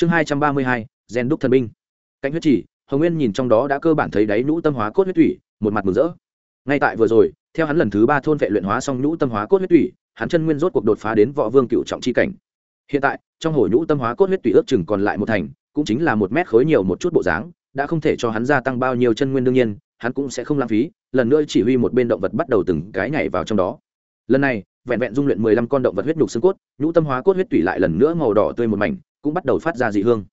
chương hai trăm ba mươi hai, gen đúc thần binh. Cạnh huyết chỉ, hồng nguyên nhìn trong đó đã cơ bản thấy đáy nhũ tâm hóa cốt huyết thủy một mặt mừng rỡ. Ngay tại vừa rồi, theo hắn lần thứ ba thôn vệ luyện hóa xong nhũ tâm hóa cốt huyết thủy hắn chân nguyên rốt cuộc đột phá đến võ vương cựu trọng chi cảnh. Hiện tại, trong hồ nhũ tâm hóa cốt huyết thủy ước chừng còn lại một thành, cũng chính là một mét khối nhiều một chút bộ dáng, đã không thể cho hắn gia tăng bao nhiêu chân nguyên đương nhiên, hắn cũng sẽ không lãng phí, lần nữa chỉ huy một bên động vật bắt đầu từng cái nhảy vào trong đó. Lần này, vẹn vẹn dung luyện mười lăm con động vật huyết nhục xương cốt, nhũ tâm hóa cốt huyết tủy lại lần nữa màu đỏ tươi một mảnh cũng bắt đầu phát ra dị hương.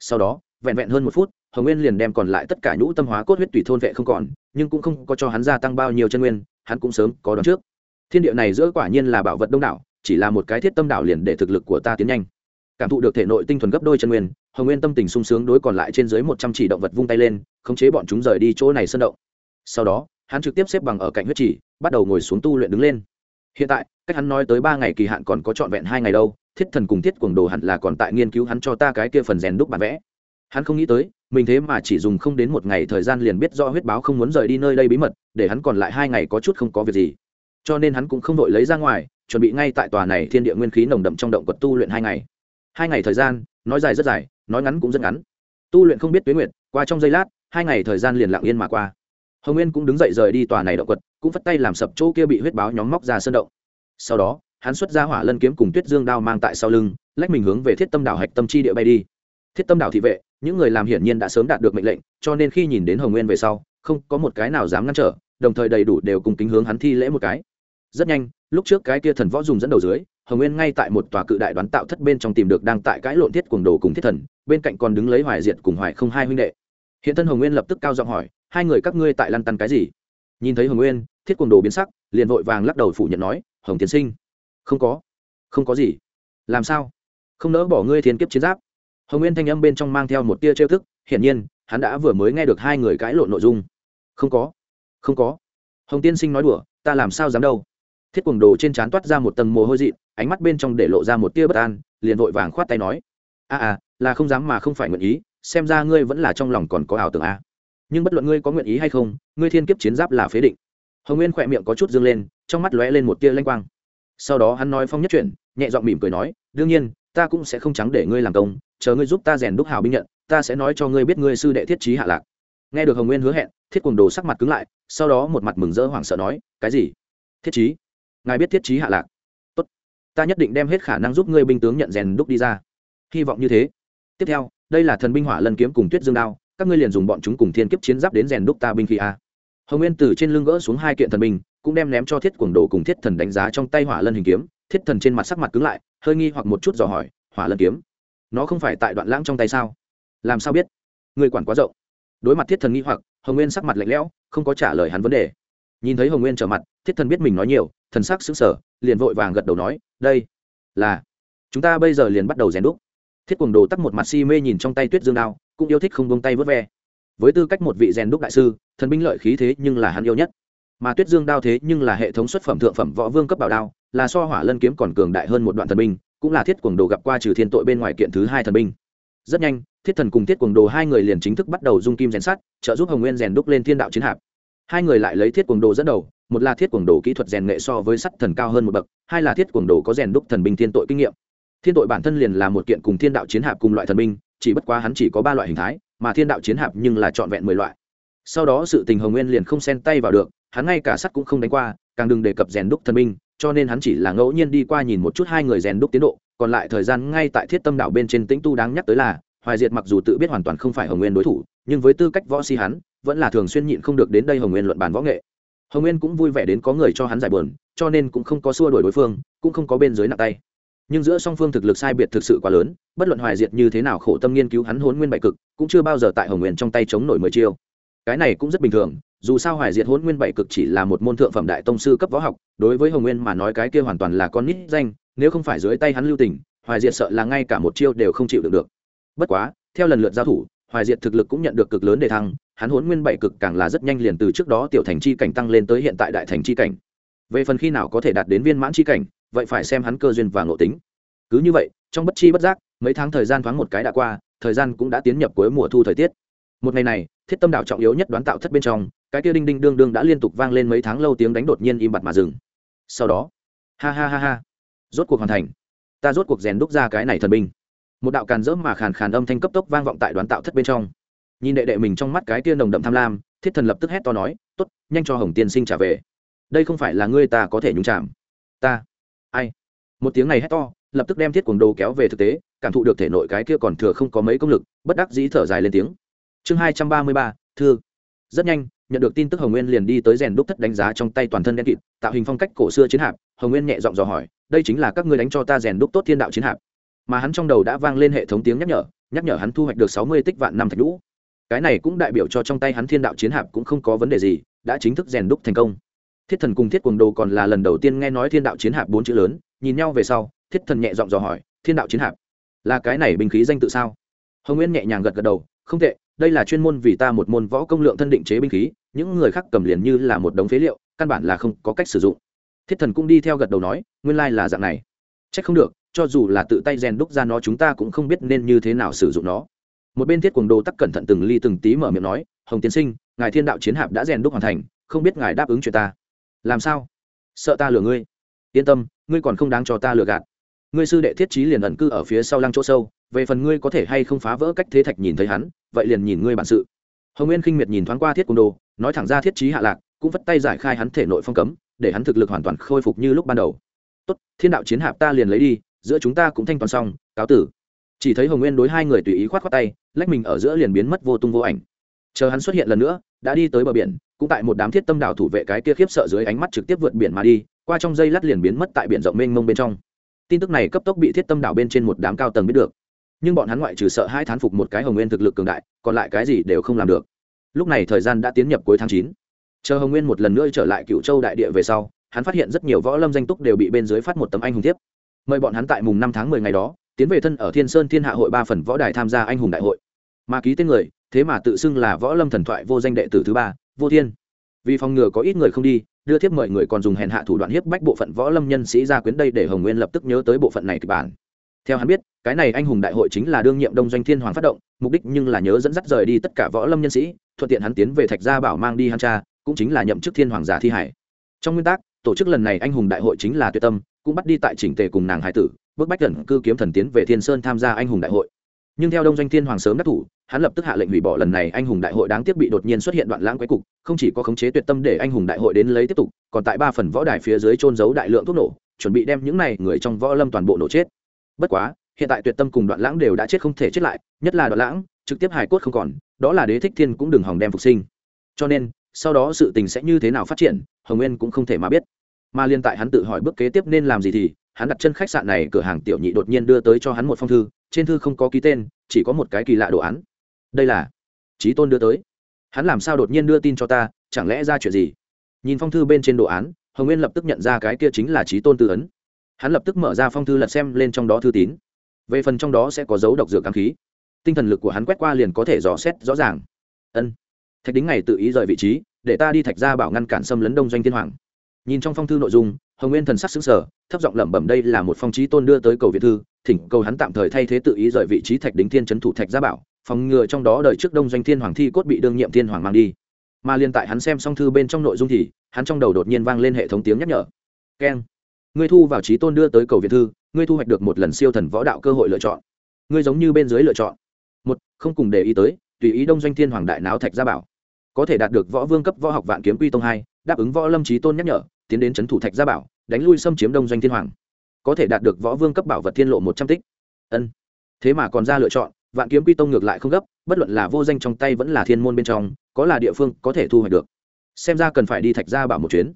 Sau đó, vẹn vẹn hơn một phút, hồng nguyên liền đem còn lại tất cả nhũ tâm hóa cốt huyết tùy thôn vệ không còn, nhưng cũng không có cho hắn gia tăng bao nhiêu chân nguyên, hắn cũng sớm có đón trước. Thiên địa này giữa quả nhiên là bảo vật đông đảo, chỉ là một cái thiết tâm đảo liền để thực lực của ta tiến nhanh. Cảm thụ được thể nội tinh thuần gấp đôi chân nguyên, hồng nguyên tâm tình sung sướng đối còn lại trên dưới một trăm chỉ động vật vung tay lên, khống chế bọn chúng rời đi chỗ này sân động. Sau đó, hắn trực tiếp xếp bằng ở cạnh huyết chỉ bắt đầu ngồi xuống tu luyện đứng lên. Hiện tại cách hắn nói tới ba ngày kỳ hạn còn có trọn vẹn hai ngày đâu, thiết thần cùng thiết cuồng đồ hẳn là còn tại nghiên cứu hắn cho ta cái kia phần rèn đúc bản vẽ. Hắn không nghĩ tới, mình thế mà chỉ dùng không đến một ngày thời gian liền biết do huyết báo không muốn rời đi nơi đây bí mật, để hắn còn lại hai ngày có chút không có việc gì. Cho nên hắn cũng không đội lấy ra ngoài, chuẩn bị ngay tại tòa này thiên địa nguyên khí nồng đậm trong động quật tu luyện hai ngày. Hai ngày thời gian, nói dài rất dài, nói ngắn cũng rất ngắn. Tu luyện không biết tuyến nguyện qua trong giây lát, hai ngày thời gian liền lặng yên mà qua. Hồng nguyên cũng đứng dậy rời đi tòa này động quật, cũng phất tay làm sập chỗ kia bị huyết báo nhóm móc ra sân động sau đó, hắn xuất ra hỏa lân kiếm cùng tuyết dương đao mang tại sau lưng, lách mình hướng về thiết tâm đảo hạch tâm chi địa bay đi. Thiết tâm đảo thị vệ, những người làm hiển nhiên đã sớm đạt được mệnh lệnh, cho nên khi nhìn đến hồng nguyên về sau, không có một cái nào dám ngăn trở, đồng thời đầy đủ đều cùng kính hướng hắn thi lễ một cái. Rất nhanh, lúc trước cái kia thần võ dùng dẫn đầu dưới, hồng nguyên ngay tại một tòa cự đại đoán tạo thất bên trong tìm được đang tại cãi lộn thiết cuồng đồ cùng thiết thần, bên cạnh còn đứng lấy hoài diệt cùng hoài không hai huynh đệ. Hiện thân hồng nguyên lập tức cao giọng hỏi, hai người các ngươi tại lăn tăn cái gì? Nhìn thấy hồng nguyên, thiết cuồng đồ biến sắc, liền vội vàng lắc đầu phủ nhận nói hồng tiến sinh. Không có. Không có gì. Làm sao? Không nỡ bỏ ngươi thiên kiếp chiến giáp. Hồng nguyên thanh âm bên trong mang theo một tia trêu thức hiển nhiên hắn đã vừa mới nghe được hai người cãi lộn nội dung. Không có. Không có. Hồng tiên sinh nói đùa ta làm sao dám đâu. Thiết quần đồ trên trán toát ra một tầng mồ hôi dị ánh mắt bên trong để lộ ra một tia bất an liền vội vàng khoát tay nói. A à, à là không dám mà không phải nguyện ý xem ra ngươi vẫn là trong lòng còn có ảo tưởng a. Nhưng bất luận ngươi có nguyện ý hay không ngươi thiên kiếp chiến giáp là phế định. Hồng nguyên khỏe miệng có chút dương lên trong mắt lóe lên một tia lanh quang. Sau đó hắn nói phong nhất chuyển, nhẹ giọng mỉm cười nói, đương nhiên, ta cũng sẽ không trắng để ngươi làm công, chờ ngươi giúp ta rèn đúc hào binh nhận, ta sẽ nói cho ngươi biết ngươi sư đệ thiết trí hạ lạc. Nghe được hồng nguyên hứa hẹn, thiết quần đồ sắc mặt cứng lại, sau đó một mặt mừng rỡ hoảng sợ nói, cái gì? Thiết trí? Ngài biết thiết trí hạ lạc? Tốt, ta nhất định đem hết khả năng giúp ngươi binh tướng nhận rèn đúc đi ra. Hy vọng như thế. Tiếp theo, đây là thần binh hỏa lân kiếm cùng tuyết dương đao, các ngươi liền dùng bọn chúng cùng thiên kiếp chiến giáp đến rèn đúc ta binh khí a. Hồng nguyên từ trên lưng gỡ xuống hai kiện thần binh cũng đem ném cho thiết quần đồ cùng thiết thần đánh giá trong tay hỏa lân hình kiếm. Thiết thần trên mặt sắc mặt cứng lại, hơi nghi hoặc một chút dò hỏi, hỏa lân kiếm, nó không phải tại đoạn lãng trong tay sao? Làm sao biết? Người quản quá rộng. Đối mặt thiết thần nghi hoặc, hồng nguyên sắc mặt lạnh lẽo, không có trả lời hắn vấn đề. Nhìn thấy hồng nguyên trở mặt, thiết thần biết mình nói nhiều, thần sắc xứng sở liền vội vàng gật đầu nói, đây là, chúng ta bây giờ liền bắt đầu rèn đúc. Thiết quần đồ tắt một mặt si mê nhìn trong tay tuyết dương đao, cũng yêu thích không bông tay vớt ve. Với tư cách một vị rèn đúc đại sư, thần binh lợi khí thế nhưng là hắn yêu nhất mà tuyết dương đao thế nhưng là hệ thống xuất phẩm thượng phẩm võ vương cấp bảo đao, là so hỏa lân kiếm còn cường đại hơn một đoạn thần binh, cũng là thiết quần đồ gặp qua trừ thiên tội bên ngoài kiện thứ hai thần binh. Rất nhanh, thiết thần cùng thiết quần đồ hai người liền chính thức bắt đầu dung kim rèn sắt, trợ giúp hồng nguyên rèn đúc lên thiên đạo chiến hạp. Hai người lại lấy thiết quần đồ dẫn đầu, một là thiết quần đồ kỹ thuật rèn nghệ so với sắt thần cao hơn một bậc, hai là thiết quần đồ có rèn đúc thần binh thiên tội kinh nghiệm. Thiên tội bản thân liền là một kiện cùng thiên đạo chiến hạp cùng loại thần binh, chỉ bất quá hắn chỉ có ba loại hình thái, mà thiên đạo chiến hạp nhưng là trọn vẹn mười loại. Sau đó sự tình hồng nguyên liền không xen tay vào được hắn ngay cả sắt cũng không đánh qua càng đừng đề cập rèn đúc thần minh, cho nên hắn chỉ là ngẫu nhiên đi qua nhìn một chút hai người rèn đúc tiến độ còn lại thời gian ngay tại thiết tâm đảo bên trên tĩnh tu đáng nhắc tới là hoài diệt mặc dù tự biết hoàn toàn không phải hồng nguyên đối thủ nhưng với tư cách võ si hắn vẫn là thường xuyên nhịn không được đến đây hồng nguyên luận bàn võ nghệ. Hồng nguyên cũng vui vẻ đến có người cho hắn giải bờn cho nên cũng không có xua đuổi đối phương cũng không có bên dưới nặng tay. Nhưng giữa song phương thực lực sai biệt thực sự quá lớn bất luận hoài diệt như thế nào khổ tâm nghiên cứu hắn hốn nguyên bảy cực cũng chưa bao giờ tại hồng nguyên trong tay chống nổi mười chiêu. Cái này cũng rất bình thường dù sao hoài diệt hôn nguyên bảy cực chỉ là một môn thượng phẩm đại tông sư cấp võ học, đối với hồng nguyên mà nói cái kia hoàn toàn là con nít danh, nếu không phải dưới tay hắn lưu tình, hoài diệt sợ là ngay cả một chiêu đều không chịu được được. Bất quá, theo lần lượt giao thủ, hoài diệt thực lực cũng nhận được cực lớn đề thăng, hắn hôn nguyên bảy cực càng là rất nhanh liền từ trước đó tiểu thành chi cảnh tăng lên tới hiện tại đại thành chi cảnh. Về phần khi nào có thể đạt đến viên mãn chi cảnh, vậy phải xem hắn cơ duyên và ngộ tính. Cứ như vậy, trong bất chi bất giác, mấy tháng thời gian thoáng một cái đã qua, thời gian cũng đã tiến nhập cuối mùa thu thời tiết. Một ngày này, thiết tâm đảo trọng yếu nhất đoán tạo thất bên trong cái kia đinh đinh đương đương đã liên tục vang lên mấy tháng lâu tiếng đánh đột nhiên im bặt mà dừng. Sau đó, ha ha ha ha, rốt cuộc hoàn thành. Ta rốt cuộc rèn đúc ra cái này thần binh. Một đạo càn rỡ mà khàn khàn âm thanh cấp tốc vang vọng tại đoán tạo thất bên trong. Nhìn đệ đệ mình trong mắt cái kia nồng đậm tham lam, thiết thần lập tức hét to nói t ố t nhanh cho hồng tiên sinh trả về. Đây không phải là ngươi ta có thể nhúng chạm ta. Ai? Một tiếng này hét to, lập tức đem thiết cuồng đồ kéo về thực tế, cảm thụ được thể nội cái kia còn thừa không có mấy công lực, bất đắc dĩ thở dài lên tiếng. Chương hai trăm ba mươi ba, thư. Rất nhanh nhận được tin tức hồng nguyên liền đi tới rèn đúc thất đánh giá trong tay toàn thân đen kịt, tạo hình phong cách cổ xưa chiến hạp. Hồng nguyên nhẹ giọng dò hỏi, đây chính là các ngươi đánh cho ta rèn đúc tốt thiên đạo chiến hạp? Mà hắn trong đầu đã vang lên hệ thống tiếng nhắc nhở nhắc nhở hắn thu hoạch được sáu mươi tích vạn năm thạch lũ cái này cũng đại biểu cho trong tay hắn thiên đạo chiến hạp cũng không có vấn đề gì, đã chính thức rèn đúc thành công. Thiết thần cùng thiết quần đồ còn là lần đầu tiên nghe nói thiên đạo chiến hạp bốn chữ lớn, nhìn nhau về sau, thiết thần nhẹ giọng dò hỏi, thiên đạo chiến hạp? Là cái này binh khí danh tự sao? Hồng nguyên nhẹ nhàng gật gật đầu, không tệ đây là chuyên môn vì ta một môn võ công lượng thân định chế binh khí, những người khác cầm liền như là một đống phế liệu, căn bản là không có cách sử dụng. Thiết thần cũng đi theo gật đầu nói, nguyên lai là dạng này. C h ắ c không được, cho dù là tự tay rèn đúc ra nó chúng ta cũng không biết nên như thế nào sử dụng nó. Một bên thiết quần đồ tắc cẩn thận từng ly từng tí mở miệng nói, hồng tiến sinh, ngài thiên đạo chiến hạp đã rèn đúc hoàn thành, không biết ngài đáp ứng chuyện ta. Làm sao? Sợ ta lừa ngươi. Yên tâm, ngươi còn không đáng cho ta lừa gạt. Ngươi sư đệ thiết trí liền ẩn cư ở phía sau lăng chỗ sâu về phần ngươi có thể hay không phá vỡ cách thế thạch nhìn thấy hắn, vậy liền nhìn ngươi bản sự. Hồng nguyên khinh miệt nhìn thoáng qua thiết côn đồ, nói thẳng ra thiết trí hạ lạc, cũng vất tay giải khai hắn thể nội phong cấm, để hắn thực lực hoàn toàn khôi phục như lúc ban đầu. Tốt, thiên đạo chiến hạp ta liền lấy đi, giữa chúng ta cũng thanh toán xong, cáo tử. Chỉ thấy hồng nguyên đối hai người tùy ý khoát khoát tay, lách mình ở giữa liền biến mất vô tung vô ảnh. Chờ hắn xuất hiện lần nữa, đã đi tới bờ biển, cũng tại một đám thiết tâm đảo thủ vệ cái kia khiếp sợ dưới ánh mắt trực tiếp vượt biển mà đi, qua trong dây lát liền biến mất tại biển rộng mênh mông bên trong. Tin tức này cấp tốc bị thiết tâm đảo bên trên một đám cao tầng biết được nhưng bọn hắn ngoại trừ sợ hai thán phục một cái hồng nguyên thực lực cường đại còn lại cái gì đều không làm được. Lúc này thời gian đã tiến nhập cuối tháng chín. Chờ hồng nguyên một lần nữa trở lại cựu châu đại địa về sau hắn phát hiện rất nhiều võ lâm danh túc đều bị bên dưới phát một tấm anh hùng thiếp, mời bọn hắn tại mùng năm tháng mười ngày đó tiến về thân ở thiên sơn thiên hạ hội ba phần võ đài tham gia anh hùng đại hội. Mà ký tên người thế mà tự xưng là võ lâm thần thoại vô danh đệ tử thứ ba vô thiên. Vì phòng ngừa có ít người không đi đưa thiếp mời người còn dùng hèn hạ thủ đoạn hiếp bách bộ phận võ lâm nhân sĩ ra quyến đây để hồng nguyên lập tức nhớ tới bộ phận này kịch bản theo hắn biết, cái này anh hùng đại hội chính là đương nhiệm đông doanh thiên hoàng phát động, mục đích nhưng là nhớ dẫn dắt rời đi tất cả võ lâm nhân sĩ, thuận tiện hắn tiến về thạch gia bảo mang đi hắn cha, cũng chính là nhậm chức thiên hoàng giả thi hải. Trong nguyên tắc, tổ chức lần này anh hùng đại hội chính là tuyệt tâm, cũng bắt đi tại chỉnh tề cùng nàng hải tử, bước bách gần cư kiếm thần tiến về thiên sơn tham gia anh hùng đại hội. Nhưng theo đông doanh thiên hoàng sớm đắc thủ, hắn lập tức hạ lệnh hủy bỏ lần này anh hùng đại hội đáng tiếc bị đột nhiên xuất hiện đoạn lãng quái cục, không chỉ có khống chế tuyệt tâm để anh hùng đại hội đến lấy tiếp tục, còn tại ba phần võ đài phía dưới trôn giấu đại lượng thuốc nổ, chuẩn bị đem những này người trong võ lâm toàn bộ nổ chết bất quá, hiện tại tuyệt tâm cùng đoạn lãng đều đã chết không thể chết lại, nhất là đoạn lãng, trực tiếp hài cốt không còn, đó là đế thích thiên cũng đừng hòng đem phục sinh. Cho nên, sau đó sự tình sẽ như thế nào phát triển, hồng nguyên cũng không thể mà biết. Mà liên tại hắn tự hỏi bước kế tiếp nên làm gì thì, hắn đặt chân khách sạn này cửa hàng tiểu nhị đột nhiên đưa tới cho hắn một phong thư, trên thư không có ký tên, chỉ có một cái kỳ lạ đồ án. Đây là trí tôn đưa tới. Hắn làm sao đột nhiên đưa tin cho ta, chẳng lẽ ra chuyện gì? Nhìn phong thư bên trên đồ án, hồng nguyên lập tức nhận ra cái kia chính là trí tôn tư ấn hắn lập tức mở ra phong thư lật xem lên trong đó thư tín. Về phần trong đó sẽ có dấu độc dược ám khí. Tinh thần lực của hắn quét qua liền có thể dò xét rõ ràng. Ân. Thạch đính ngày tự ý rời vị trí, để ta đi thạch ra bảo ngăn cản xâm lấn đông doanh thiên hoàng. Nhìn trong phong thư nội dung, hồng nguyên thần sắc xứng sở thấp giọng lẩm bẩm đây là một phong trí tôn đưa tới cầu việt thư, thỉnh cầu hắn tạm thời thay thế tự ý rời vị trí thạch đính thiên trấn thủ thạch gia bảo, phòng ngừa trong đó đợi trước đông doanh thiên hoàng thi cốt bị đương nhiệm thiên hoàng mang đi. Mà liên tại hắn xem xong thư bên trong nội dung thì, hắn trong đầu đột nhiên vang lên hệ thống tiếng nhắc nhở. Keng ngươi thu vào trí tôn đưa tới cầu việt thư, ngươi thu hoạch được một lần siêu thần võ đạo cơ hội lựa chọn. Ngươi giống như bên dưới lựa chọn. Một, không cùng để ý tới, tùy ý đông doanh thiên hoàng đại náo thạch gia bảo. Có thể đạt được võ vương cấp võ học vạn kiếm quy tông hai, đáp ứng võ lâm trí tôn nhắc nhở, tiến đến c h ấ n thủ thạch gia bảo, đánh lui xâm chiếm đông doanh thiên hoàng. Có thể đạt được võ vương cấp bảo vật thiên lộ một trăm tích. Ân. Thế mà còn ra lựa chọn, vạn kiếm quy tông ngược lại không gấp, bất luận là vô danh trong tay vẫn là thiên môn bên trong, có là địa phương có thể thu hoạch được. Xem ra cần phải đi thạch gia bảo một chuyến.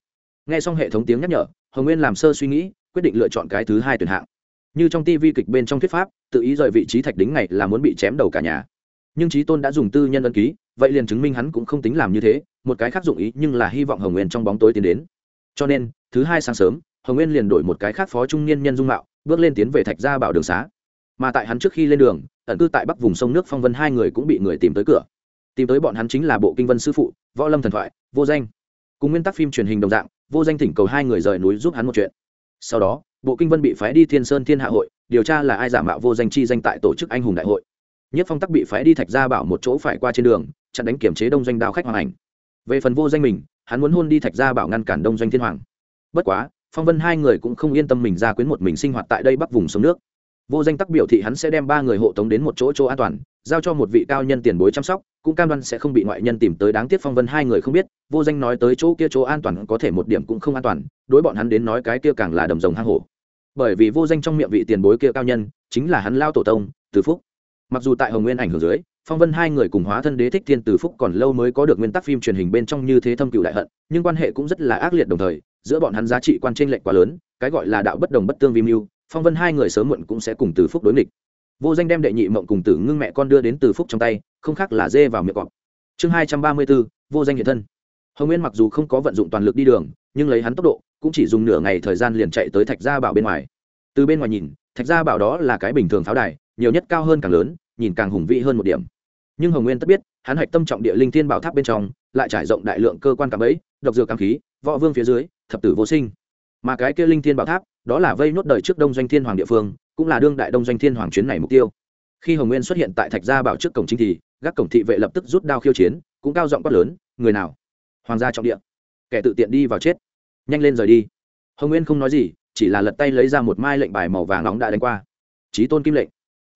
N g h e xong hệ thống tiếng nhắc nhở hồng nguyên làm sơ suy nghĩ, quyết định lựa chọn cái thứ hai tuyển hạng. Như trong tivi kịch bên trong thuyết pháp, tự ý rời vị trí thạch đính này là muốn bị chém đầu cả nhà. Nhưng trí tôn đã dùng tư nhân ân ký, vậy liền chứng minh hắn cũng không tính làm như thế, một cái khác dụng ý nhưng là hy vọng hồng nguyên trong bóng tối tiến đến. Cho nên, thứ hai sáng sớm, hồng nguyên liền đổi một cái khác phó trung niên nhân dung mạo, bước lên tiến về thạch gia bảo đường xá. Mà tại hắn trước khi lên đường, ẩn cư tại bắc vùng sông nước phong vân hai người cũng bị người tìm tới cửa. Tìm tới bọn hắn chính là bộ kinh vân sư phụ, võ lâm thần thoại, vô danh. Cùng nguyên tắc phim truyền hình đồng dạng vô danh thỉnh cầu hai người rời núi giúp hắn một chuyện. Sau đó, bộ kinh vân bị phái đi thiên sơn thiên hạ hội, điều tra là ai giả mạo vô danh chi danh tại tổ chức anh hùng đại hội. Nhất phong tắc bị phái đi thạch gia bảo một chỗ phải qua trên đường, chặn đánh kiểm chế đông doanh đao khách hoàng ảnh. Về phần vô danh mình, hắn muốn hôn đi thạch gia bảo ngăn cản đông doanh thiên hoàng. Bất quá, phong vân hai người cũng không yên tâm mình ra quyến một mình sinh hoạt tại đây bắc vùng sông nước. Vô danh tắc biểu thị hắn sẽ đem ba người hộ tống đến một chỗ chỗ an toàn, giao cho một vị cao nhân tiền bối chăm sóc, cũng cam đoan sẽ không bị ngoại nhân tìm tới đáng tiếc phong vân hai người không biết vô danh nói tới chỗ kia chỗ an toàn có thể một điểm cũng không an toàn, đối bọn hắn đến nói cái kia càng là đầm rồng hang hổ. Bởi vì vô danh trong miệng vị tiền bối kia cao nhân, chính là hắn lao tổ tông, từ phúc. Mặc dù tại hồng nguyên ảnh hưởng dưới, phong vân hai người cùng hóa thân đế thích thiên từ phúc còn lâu mới có được nguyên tắc phim truyền hình bên trong như thế thâm cựu đại hận, nhưng quan hệ cũng rất là ác liệt đồng thời, giữa bọn hắn giá trị quan tranh lệch quá lớn, cái gọi là đạo bất đồng bất tương vi mưu, phong vân hai người sớm muộn cũng sẽ cùng từ phúc đối nghịch. Vô danh đem đệ nhị mộng cùng tử ngưng mẹ con đưa đến từ phúc trong tay, không khác là dê vào miệng cọp. Chương hai trăm ba mươi bốn, vô danh hiện thân hồng nguyên mặc dù không có vận dụng toàn lực đi đường, nhưng lấy hắn tốc độ, cũng chỉ dùng nửa ngày thời gian liền chạy tới thạch gia bảo bên ngoài. Từ bên ngoài nhìn, thạch gia bảo đó là cái bình thường pháo đài, nhiều nhất cao hơn càng lớn, nhìn càng hùng vĩ hơn một điểm. Nhưng hồng nguyên tất biết, hắn hạch tâm trọng địa linh thiên bảo tháp bên trong, lại trải rộng đại lượng cơ quan cảm ấy độc dược cảm khí, võ vương phía dưới, thập tử vô sinh. Mà cái kia linh thiên bảo tháp, đó là vây nốt đời trước đông doanh thiên hoàng địa phương, cũng là đương đại đông doanh thiên hoàng chuyến này mục tiêu. Khi hồng nguyên xuất hiện tại thạch gia bảo trước cổng chính thì, gác cổng thị vệ lập tức rút đao khiêu chiến, cũng cao giọng quát lớn, người nào? Hoàng gia trọng địa. Kẻ tự tiện đi vào chết. Nhanh lên rời đi. Hồng nguyên không nói gì, chỉ là lật tay lấy ra một mai lệnh bài màu vàng nóng đã đánh qua. Trí tôn kim lệnh.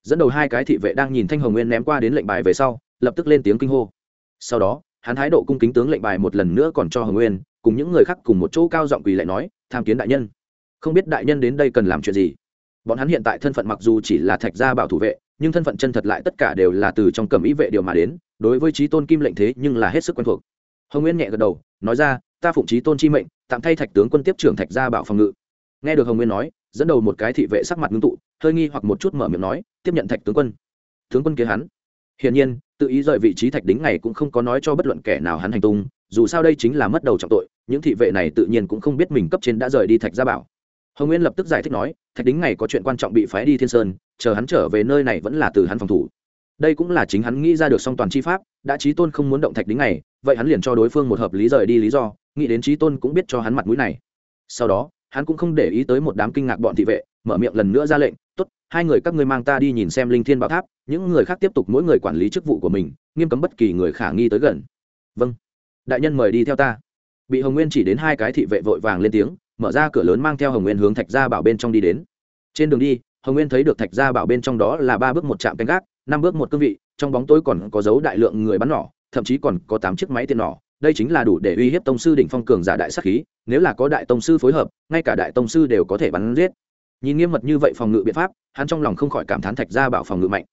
Dẫn đầu hai cái thị vệ đang nhìn thanh hồng nguyên ném qua đến lệnh bài về sau, lập tức lên tiếng kinh hô. Sau đó, hắn thái độ cung kính tướng lệnh bài một lần nữa còn cho hồng nguyên, cùng những người khác cùng một chỗ cao giọng quỳ lại nói, tham kiến đại nhân. Không biết đại nhân đến đây cần làm chuyện gì. Bọn hắn hiện tại thân phận mặc dù chỉ là thạch gia bảo thủ vệ, nhưng thân phận chân thật lại tất cả đều là từ trong cầm ý vệ điều mà đến, đối với trí tôn kim lệnh thế nhưng là hết sức quen thuộc hồng nguyên nhẹ gật đầu, nói ra, ta phụng trí tôn chi mệnh, tạm thay thạch tướng quân tiếp trưởng thạch gia bảo phòng ngự. Nghe được hồng nguyên nói, dẫn đầu một cái thị vệ sắc mặt ngưng tụ, hơi nghi hoặc một chút mở miệng nói, tiếp nhận thạch tướng quân. Tướng quân kia hắn, hiển nhiên, tự ý rời vị trí thạch đính này cũng không có nói cho bất luận kẻ nào hắn hành tung, dù sao đây chính là mất đầu trọng tội, những thị vệ này tự nhiên cũng không biết mình cấp trên đã rời đi thạch gia bảo. Hồng nguyên lập tức giải thích nói, thạch đính này có chuyện quan trọng bị phái đi thiên sơn, chờ hắn trở về nơi này vẫn là từ hắn phòng thủ. Đây cũng là chính hắn nghĩ ra được song toàn chi pháp, đã trí tôn không muốn động thạch đính này vậy hắn liền cho đối phương một hợp lý rời đi lý do, nghĩ đến trí tôn cũng biết cho hắn mặt mũi này. Sau đó, hắn cũng không để ý tới một đám kinh ngạc bọn thị vệ, mở miệng lần nữa ra lệnh, tốt, hai người các ngươi mang ta đi nhìn xem linh thiên bảo tháp, những người khác tiếp tục mỗi người quản lý chức vụ của mình, nghiêm cấm bất kỳ người khả nghi tới gần. Vâng đại nhân mời đi theo ta. Bị hồng nguyên chỉ đến hai cái thị vệ vội vàng lên tiếng, mở ra cửa lớn mang theo hồng nguyên hướng thạch gia bảo bên trong đi đến. Trên đường đi, hồng nguyên thấy được thạch gia bảo bên trong đó là ba bước một trạm canh gác, năm bước một cương vị, trong bóng tối còn có dấu đại lượng người bắn nỏ thậm chí còn có tám chiếc máy tiền nỏ. Đây chính là đủ để uy hiếp tông sư đỉnh phong cường giả đại sát khí, nếu là có đại tông sư phối hợp, ngay cả đại tông sư đều có thể bắn giết. Nhìn nghiêm mật như vậy phòng ngự biện pháp, hắn trong lòng không khỏi cảm thán thạch gia bảo phòng ngự mạnh.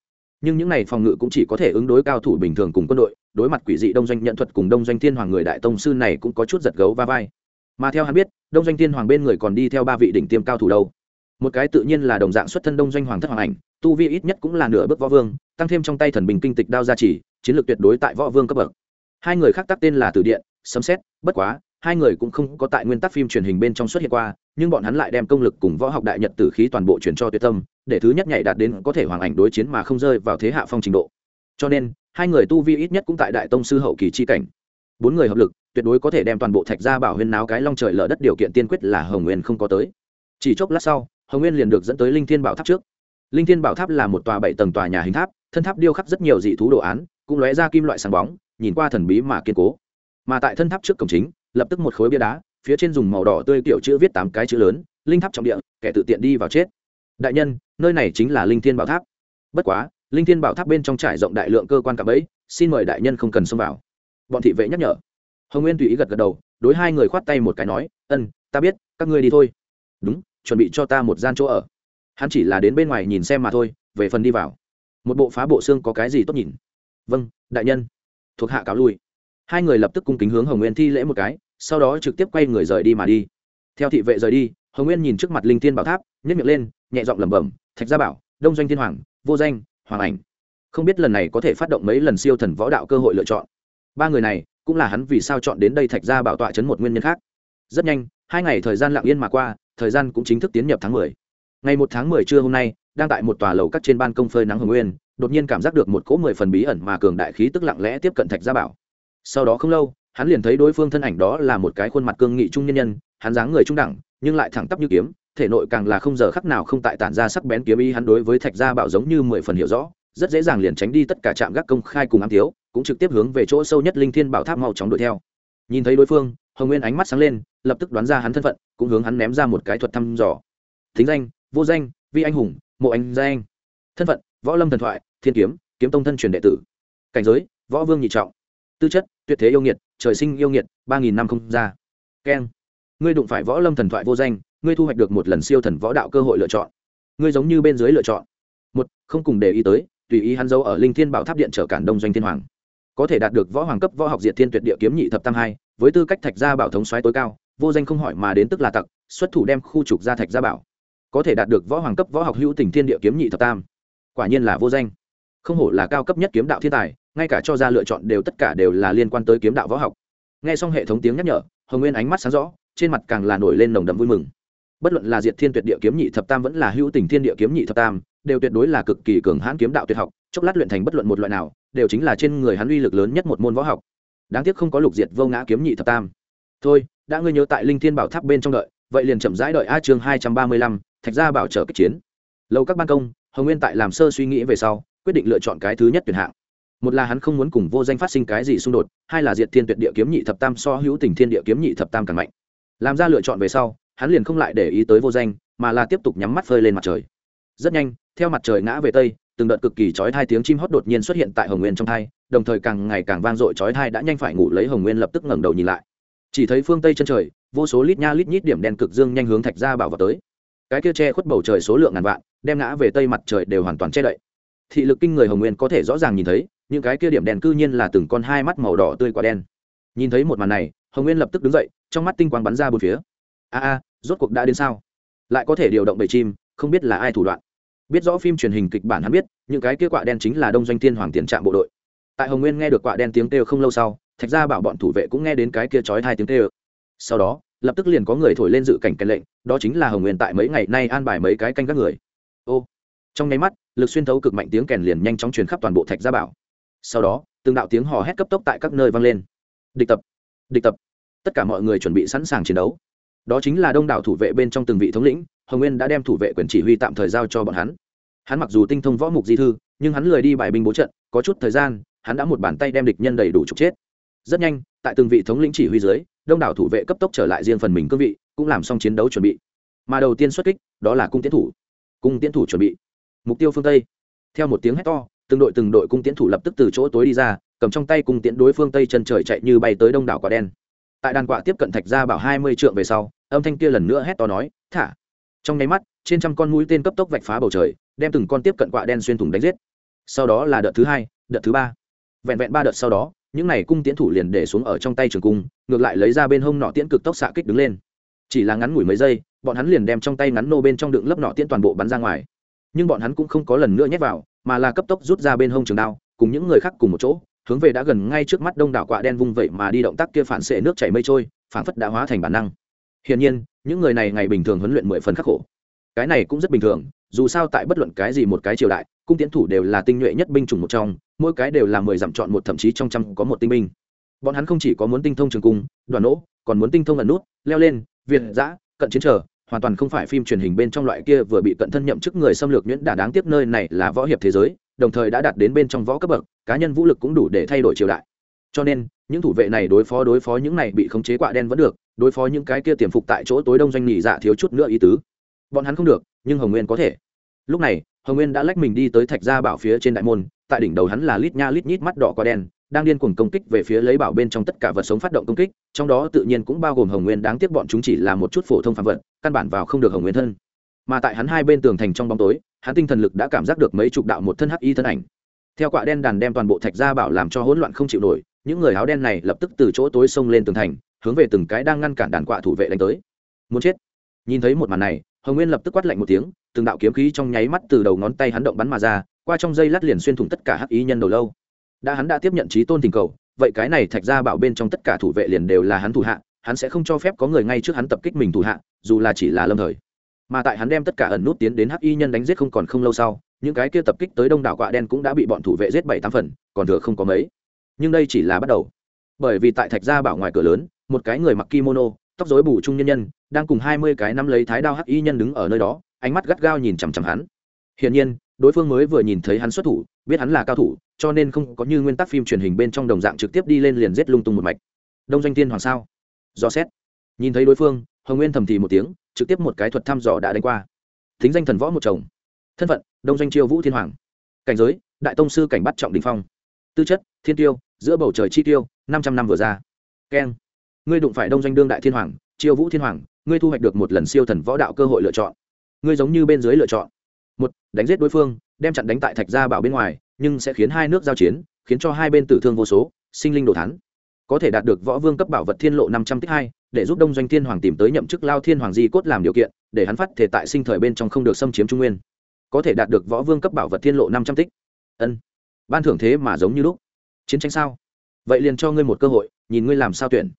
Nhưng những này phòng ngự cũng chỉ có thể ứng đối cao thủ bình thường cùng quân đội, đối mặt quỷ dị đông doanh nhận thuật cùng đông doanh thiên hoàng người đại tông sư này cũng có chút giật gấu va vai. Mà theo hắn biết, đông doanh thiên hoàng bên người còn đi theo ba vị đỉnh tiêm cao thủ đâu. Một cái tự nhiên là đồng dạng xuất thân đông doanh hoàng thất hoàng ảnh, tu vi ít nhất cũng là nửa bước võ vương, tăng thêm trong tay thần bình kinh tịch đao gia trì chiến lược tuyệt đối tại võ vương cấp bậc. Hai người khác tắc tên là từ điện, sấm xét bất quá, hai người cũng không có tại nguyên tắc phim truyền hình bên trong xuất hiện qua, nhưng bọn hắn lại đem công lực cùng võ học đại nhật tử khí toàn bộ truyền cho tuyệt tâm, để thứ nhất nhảy đạt đến có thể hoàng ảnh đối chiến mà không rơi vào thế hạ phong trình độ. Cho nên, hai người tu vi ít nhất cũng tại đại tông sư hậu kỳ chi cảnh. Bốn người hợp lực, tuyệt đối có thể đem toàn bộ thạch gia bảo huyên náo cái long trời lở đất điều kiện tiên quyết là hồng nguyên không có tới. Chỉ chốc lát sau, hồng nguyên liền được dẫn tới linh thiên bảo tháp trước. Linh thiên bảo tháp là một tòa bảy tầng tòa nhà hình tháp, thân tháp điêu khắc rất nhiều dị thú đồ án cũng lóe ra kim loại sáng bóng, nhìn qua thần bí mà kiên cố. Mà tại thân tháp trước cổng chính, lập tức một khối bia đá, phía trên dùng màu đỏ tươi kiểu chữ viết tám cái chữ lớn, linh tháp trọng địa, kẻ tự tiện đi vào chết. Đại nhân, nơi này chính là linh thiên bảo tháp. Bất quá, linh thiên bảo tháp bên trong trải rộng đại lượng cơ quan cạm ấy xin mời đại nhân không cần xông vào. Bọn thị vệ nhắc nhở. Hồng nguyên tùy ý gật gật đầu, đối hai người khoát tay một cái nói, ân, ta biết, các ngươi đi thôi. Đúng, chuẩn bị cho ta một gian chỗ ở. Hắn chỉ là đến bên ngoài nhìn xem mà thôi, về phần đi vào. Một bộ phá bộ xương có cái gì tốt nhìn? Vâng đại nhân. Thuộc hạ cáo lui. Hai người lập tức cung kính hướng hồng nguyên thi lễ một cái, sau đó trực tiếp quay người rời đi mà đi. Theo thị vệ rời đi, hồng nguyên nhìn trước mặt linh thiên bảo tháp nhét miệng lên, nhẹ giọng lẩm bẩm, thạch gia bảo, đông doanh thiên hoàng, vô danh, hoàng ảnh. Không biết lần này có thể phát động mấy lần siêu thần võ đạo cơ hội lựa chọn. Ba người này, cũng là hắn vì sao chọn đến đây thạch gia bảo tọa chấn một nguyên nhân khác. Rất nhanh, hai ngày thời gian lặng yên mà qua, thời gian cũng chính thức tiến nhập tháng mười. Ngày một tháng mười trưa hôm nay đang tại một tòa lầu cắt trên ban công phơi nắng hồng nguyên, đột nhiên cảm giác được một cỗ mười phần bí ẩn mà cường đại khí tức lặng lẽ tiếp cận thạch gia bảo. Sau đó không lâu, hắn liền thấy đối phương thân ảnh đó là một cái khuôn mặt cương nghị trung nhân nhân, hắn dáng người trung đẳng, nhưng lại thẳng tắp như kiếm, thể nội càng là không giờ khắc nào không tại tản ra sắc bén kiếm ý, hắn đối với thạch gia bảo giống như mười phần hiểu rõ, rất dễ dàng liền tránh đi tất cả trạm gác công khai cùng ám thiếu, cũng trực tiếp hướng về chỗ sâu nhất linh thiên bảo tháp mau chóng đuổi theo. Nhìn thấy đối phương, hồng nguyên ánh mắt sáng lên, lập tức đoán ra hắn thân phận, cũng hướng hắn ném ra một cái thuật thăm dò. Thính danh, vô danh, vi anh hùng mộ anh danh thân phận, võ lâm thần thoại, thiên kiếm kiếm tông thân truyền đệ tử. Cảnh giới, võ vương nhị trọng. Tư chất, tuyệt thế yêu nghiệt, trời sinh yêu nghiệt, ba nghìn năm không ra. Keng. Ngươi đụng phải võ lâm thần thoại vô danh, ngươi thu hoạch được một lần siêu thần võ đạo cơ hội lựa chọn. Ngươi giống như bên dưới lựa chọn. Một, không cùng để ý tới, tùy ý hắn dấu ở linh thiên bảo tháp điện trở cản đông doanh thiên hoàng. Có thể đạt được võ hoàng cấp võ học diệt thiên tuyệt địa kiếm nhị thập tam hai, với tư cách thạch gia bảo thống xoáy tối cao, vô danh không hỏi mà đến tức là tặc, xuất thủ đem khu trục ra thạch gia bảo có thể đạt được võ hoàng cấp võ học hữu tình thiên địa kiếm nhị thập tam. Quả nhiên là vô danh. Không hổ là cao cấp nhất kiếm đạo thiên tài, ngay cả cho ra lựa chọn đều tất cả đều là liên quan tới kiếm đạo võ học. Nghe xong hệ thống tiếng nhắc nhở, hồng nguyên ánh mắt sáng rõ, trên mặt càng là nổi lên nồng đậm vui mừng. Bất luận là diệt thiên tuyệt địa kiếm nhị thập tam vẫn là hữu tình thiên địa kiếm nhị thập tam, đều tuyệt đối là cực kỳ cường hãn kiếm đạo tuyệt học, chốc lát luyện thành bất luận một loại nào, đều chính là trên người hắn uy lực lớn nhất một môn võ học. Đáng tiếc không có lục diệt vô ngã kiếm nhị thập tam. Thôi, đã ngươi nhớ tại linh thiên bảo tháp bên trong đợi, vậy liền chậm rãi đợi a chương hai trăm ba mươi lăm thạch gia bảo trợ kích chiến. Lâu các ban công, hồng nguyên tại làm sơ suy nghĩ về sau, quyết định lựa chọn cái thứ nhất tuyển hạng. Một là hắn không muốn cùng vô danh phát sinh cái gì xung đột, hai là diệt thiên tuyệt địa kiếm nhị thập tam so hữu tình thiên địa kiếm nhị thập tam càng mạnh. Làm ra lựa chọn về sau, hắn liền không lại để ý tới vô danh, mà là tiếp tục nhắm mắt phơi lên mặt trời. Rất nhanh, theo mặt trời ngã về tây, từng đợt cực kỳ chói thai tiếng chim hót đột nhiên xuất hiện tại hồng nguyên trong thai đồng thời càng ngày càng vang dội chói thai đã nhanh phải ngủ lấy hồng nguyên lập tức ngẩng đầu nhìn lại. Chỉ thấy phương tây chân trời, vô số lít nha lít nhít điểm đen cực dương nhanh hướng thạch ra bảo vào tới cái kia che khuất bầu trời số lượng ngàn vạn, đem ngã về tây mặt trời đều hoàn toàn che đậy. Thị lực kinh người hồng nguyên có thể rõ ràng nhìn thấy, những cái kia điểm đèn cư nhiên là từng con hai mắt màu đỏ tươi quả đen. Nhìn thấy một màn này, hồng nguyên lập tức đứng dậy, trong mắt tinh quang bắn ra bốn phía. A a, rốt cuộc đã đến sao? Lại có thể điều động bầy chim, không biết là ai thủ đoạn. Biết rõ phim truyền hình kịch bản hắn biết, những cái kia quạ đen chính là đông doanh thiên hoàng tiền trạm bộ đội. Tại hồng nguyên nghe được quạ đen tiếng kêu không lâu sau, thạch ra bảo bọn thủ vệ cũng nghe đến cái kia chói hai tiếng kêu. Sau đó lập tức liền có người thổi lên dự cảnh kèn lệnh, đó chính là hồng nguyên tại mấy ngày nay an bài mấy cái canh các người. Ô, trong nháy mắt, lực xuyên thấu cực mạnh tiếng kèn liền nhanh chóng truyền khắp toàn bộ thạch gia bảo. Sau đó, từng đạo tiếng hò hét cấp tốc tại các nơi vang lên. Địch tập địch tập. Tất cả mọi người chuẩn bị sẵn sàng chiến đấu. Đó chính là đông đảo thủ vệ bên trong từng vị thống lĩnh, hồng nguyên đã đem thủ vệ quyền chỉ huy tạm thời giao cho bọn hắn. Hắn mặc dù tinh thông võ mục di thư, nhưng hắn lười đi bài binh bố trận, có chút thời gian, hắn đã một bàn tay đem địch nhân đầy đủ trục chết. Rất nhanh, tại từng vị thống lĩnh chỉ huy dưới đông đảo thủ vệ cấp tốc trở lại riêng phần mình cương vị, cũng làm xong chiến đấu chuẩn bị. Mà đầu tiên xuất kích, đó là cung tiến thủ. Cung tiến thủ chuẩn bị. Mục tiêu phương tây. Theo một tiếng hét to, từng đội từng đội cung tiến thủ lập tức từ chỗ tối đi ra, cầm trong tay cung tiến đối phương tây chân trời chạy như bay tới đông đảo quả đen. Tại đàn quạ tiếp cận thạch ra bảo hai mươi trượng về sau, âm thanh kia lần nữa hét to nói, thả! Trong nháy mắt, trên trăm con mũi tên cấp tốc vạch phá bầu trời, đem từng con tiếp cận quạ đen xuyên thủng đánh giết. Sau đó là đợt thứ hai, đợt thứ ba. Vẹn vẹn ba đợt sau đó những này cung tiễn thủ liền để xuống ở trong tay trường cung, ngược lại lấy ra bên hông nọ tiễn cực tốc xạ kích đứng lên. Chỉ là ngắn ngủi mấy giây, bọn hắn liền đem trong tay ngắn nô bên trong đựng lấp nọ tiễn toàn bộ bắn ra ngoài. Nhưng bọn hắn cũng không có lần nữa nhét vào, mà là cấp tốc rút ra bên hông trường đao, cùng những người khác cùng một chỗ, hướng về đã gần ngay trước mắt đông đảo quạ đen vung vậy mà đi động tác kia phản xệ nước chảy mây trôi, phản phất đã hóa thành bản năng. Hiển nhiên, những người này ngày bình thường huấn luyện mười phần khắc khổ. Cái này cũng rất bình thường, dù sao tại bất luận cái gì một cái triều đại cung tiến thủ đều là tinh nhuệ nhất binh chủng một trong, mỗi cái đều là mười dặm chọn một thậm chí trong trăm có một tinh binh. Bọn hắn không chỉ có muốn tinh thông trường cung, đoàn nỗ, còn muốn tinh thông ẩn nút, leo lên, việt giã, cận chiến trở, hoàn toàn không phải phim truyền hình bên trong loại kia vừa bị cận thân nhậm chức người xâm lược nhuyễn đả đáng tiếc nơi này là võ hiệp thế giới, đồng thời đã đạt đến bên trong võ cấp bậc, cá nhân vũ lực cũng đủ để thay đổi triều đại. Cho nên, những thủ vệ này đối phó đối phó những này bị khống chế quạ đen vẫn được, đối phó những cái kia tiềm phục tại chỗ tối đông doanh nghỉ dạ thiếu chút nữa ý tứ. Bọn hắn không được, nhưng hồng nguyên có thể. Lúc này hồng nguyên đã lách mình đi tới thạch gia bảo phía trên đại môn, tại đỉnh đầu hắn là lít nha lít nhít mắt đỏ quả đen, đang điên cuồng công kích về phía lấy bảo bên trong tất cả vật sống phát động công kích, trong đó tự nhiên cũng bao gồm hồng nguyên đáng tiếc bọn chúng chỉ là một chút phổ thông phạm vật, căn bản vào không được hồng nguyên thân. Mà tại hắn hai bên tường thành trong bóng tối, hắn tinh thần lực đã cảm giác được mấy chục đạo một thân hắc y thân ảnh. Theo quả đen đàn đem toàn bộ thạch gia bảo làm cho hỗn loạn không chịu nổi, những người áo đen này lập tức từ chỗ tối xông lên tường thành, hướng về từng cái đang ngăn cản đàn quạ thủ vệ đánh tới. Muốn chết. Nhìn thấy một màn này, hồng nguyên lập tức quát lạnh một tiếng từng đạo kiếm khí trong nháy mắt từ đầu ngón tay hắn động bắn mà ra, qua trong dây lát liền xuyên thủng tất cả hắc ý nhân đầu lâu. Đã hắn đã tiếp nhận trí tôn tình cầu, vậy cái này thạch ra bảo bên trong tất cả thủ vệ liền đều là hắn thủ hạ, hắn sẽ không cho phép có người ngay trước hắn tập kích mình thủ hạ, dù là chỉ là lâm thời. Mà tại hắn đem tất cả ẩn nút tiến đến hắc y nhân đánh giết không còn không lâu sau, những cái kia tập kích tới đông đảo quạ đen cũng đã bị bọn thủ vệ giết bảy tám phần, còn thừa không có mấy. Nhưng đây chỉ là bắt đầu. Bởi vì tại thạch gia bảo ngoài cửa lớn, một cái người mặc kimono, tóc rối bù trung nhân nhân, đang cùng hai mươi cái nắm lấy thái đao hắc y nhân đứng ở nơi đó ánh mắt gắt gao nhìn chằm chằm hắn. Hiển nhiên, đối phương mới vừa nhìn thấy hắn xuất thủ, biết hắn là cao thủ, cho nên không có như nguyên tắc phim truyền hình bên trong đồng dạng trực tiếp đi lên liền giết lung tung một mạch. Đông doanh tiên hoàng sao? Do xét. Nhìn thấy đối phương, hồng nguyên thầm thì một tiếng, trực tiếp một cái thuật thăm dò đã đánh qua. Thính danh thần võ một chồng. Thân phận, đông doanh chiêu vũ thiên hoàng. Cảnh giới, đại tông sư cảnh bắt trọng đình phong. Tư chất, thiên tiêu, giữa bầu trời chi tiêu, năm trăm năm vừa ra. Keng. Ngươi đụng phải đông doanh đương đại thiên hoàng, chiêu vũ thiên hoàng, ngươi thu hoạch được một lần siêu thần võ đạo cơ hội lựa chọn ngươi giống như bên dưới lựa chọn. Một, đánh giết đối phương, đem chặn đánh tại thạch gia bảo bên ngoài, nhưng sẽ khiến hai nước giao chiến, khiến cho hai bên tử thương vô số, sinh linh đồ thắn có thể đạt được võ vương cấp bảo vật thiên lộ năm trăm tích hai, để giúp đông doanh thiên hoàng tìm tới nhậm chức lao thiên hoàng di cốt làm điều kiện, để hắn phát thể tại sinh thời bên trong không được xâm chiếm trung nguyên. Có thể đạt được võ vương cấp bảo vật thiên lộ năm trăm tích. Ân. Ban thưởng thế mà giống như lúc. Chiến tranh sao? Vậy liền cho ngươi một cơ hội, nhìn ngươi làm sao tuyển.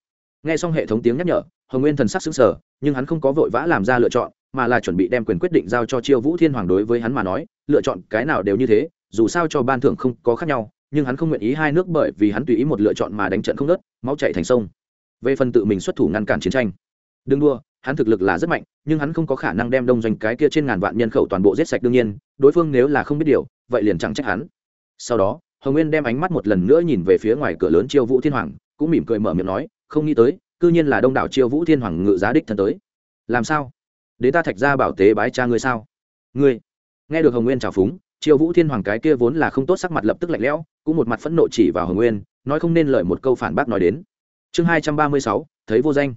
Nghe xong hệ thống tiếng nhắc nhở, hồng nguyên thần sắc xứng sở nhưng hắn không có vội vã làm ra lựa chọn mà là chuẩn bị đem quyền quyết định giao cho chiêu vũ thiên hoàng đối với hắn mà nói, lựa chọn cái nào đều như thế, dù sao cho ban thưởng không có khác nhau, nhưng hắn không nguyện ý hai nước bởi vì hắn tùy ý một lựa chọn mà đánh trận không đất máu chạy thành sông. Về phần tự mình xuất thủ ngăn cản chiến tranh, đừng đua hắn thực lực là rất mạnh, nhưng hắn không có khả năng đem đông doanh cái kia trên ngàn vạn nhân khẩu toàn bộ giết sạch đương nhiên, đối phương nếu là không biết điều, vậy liền chẳng trách hắn. Sau đó, hồng nguyên đem ánh mắt một lần nữa nhìn về phía ngoài cửa lớn chiêu vũ thiên hoàng, cũng mỉm cười mở miệng nói, không nghĩ tới, cư nhiên là đông đảo chiêu vũ thiên hoàng ngự giá đích thân tới. Làm sao? Đế ta thạch ra bảo tế bái cha ngươi sao? Ngươi, nghe được hồng nguyên trào phúng triệu vũ thiên hoàng cái kia vốn là không tốt sắc mặt lập tức lạnh lẽo, cũng một mặt phẫn nộ chỉ vào hồng nguyên, nói không nên lời một câu phản bác nói đến. Chương hai trăm ba mươi sáu, thấy vô danh.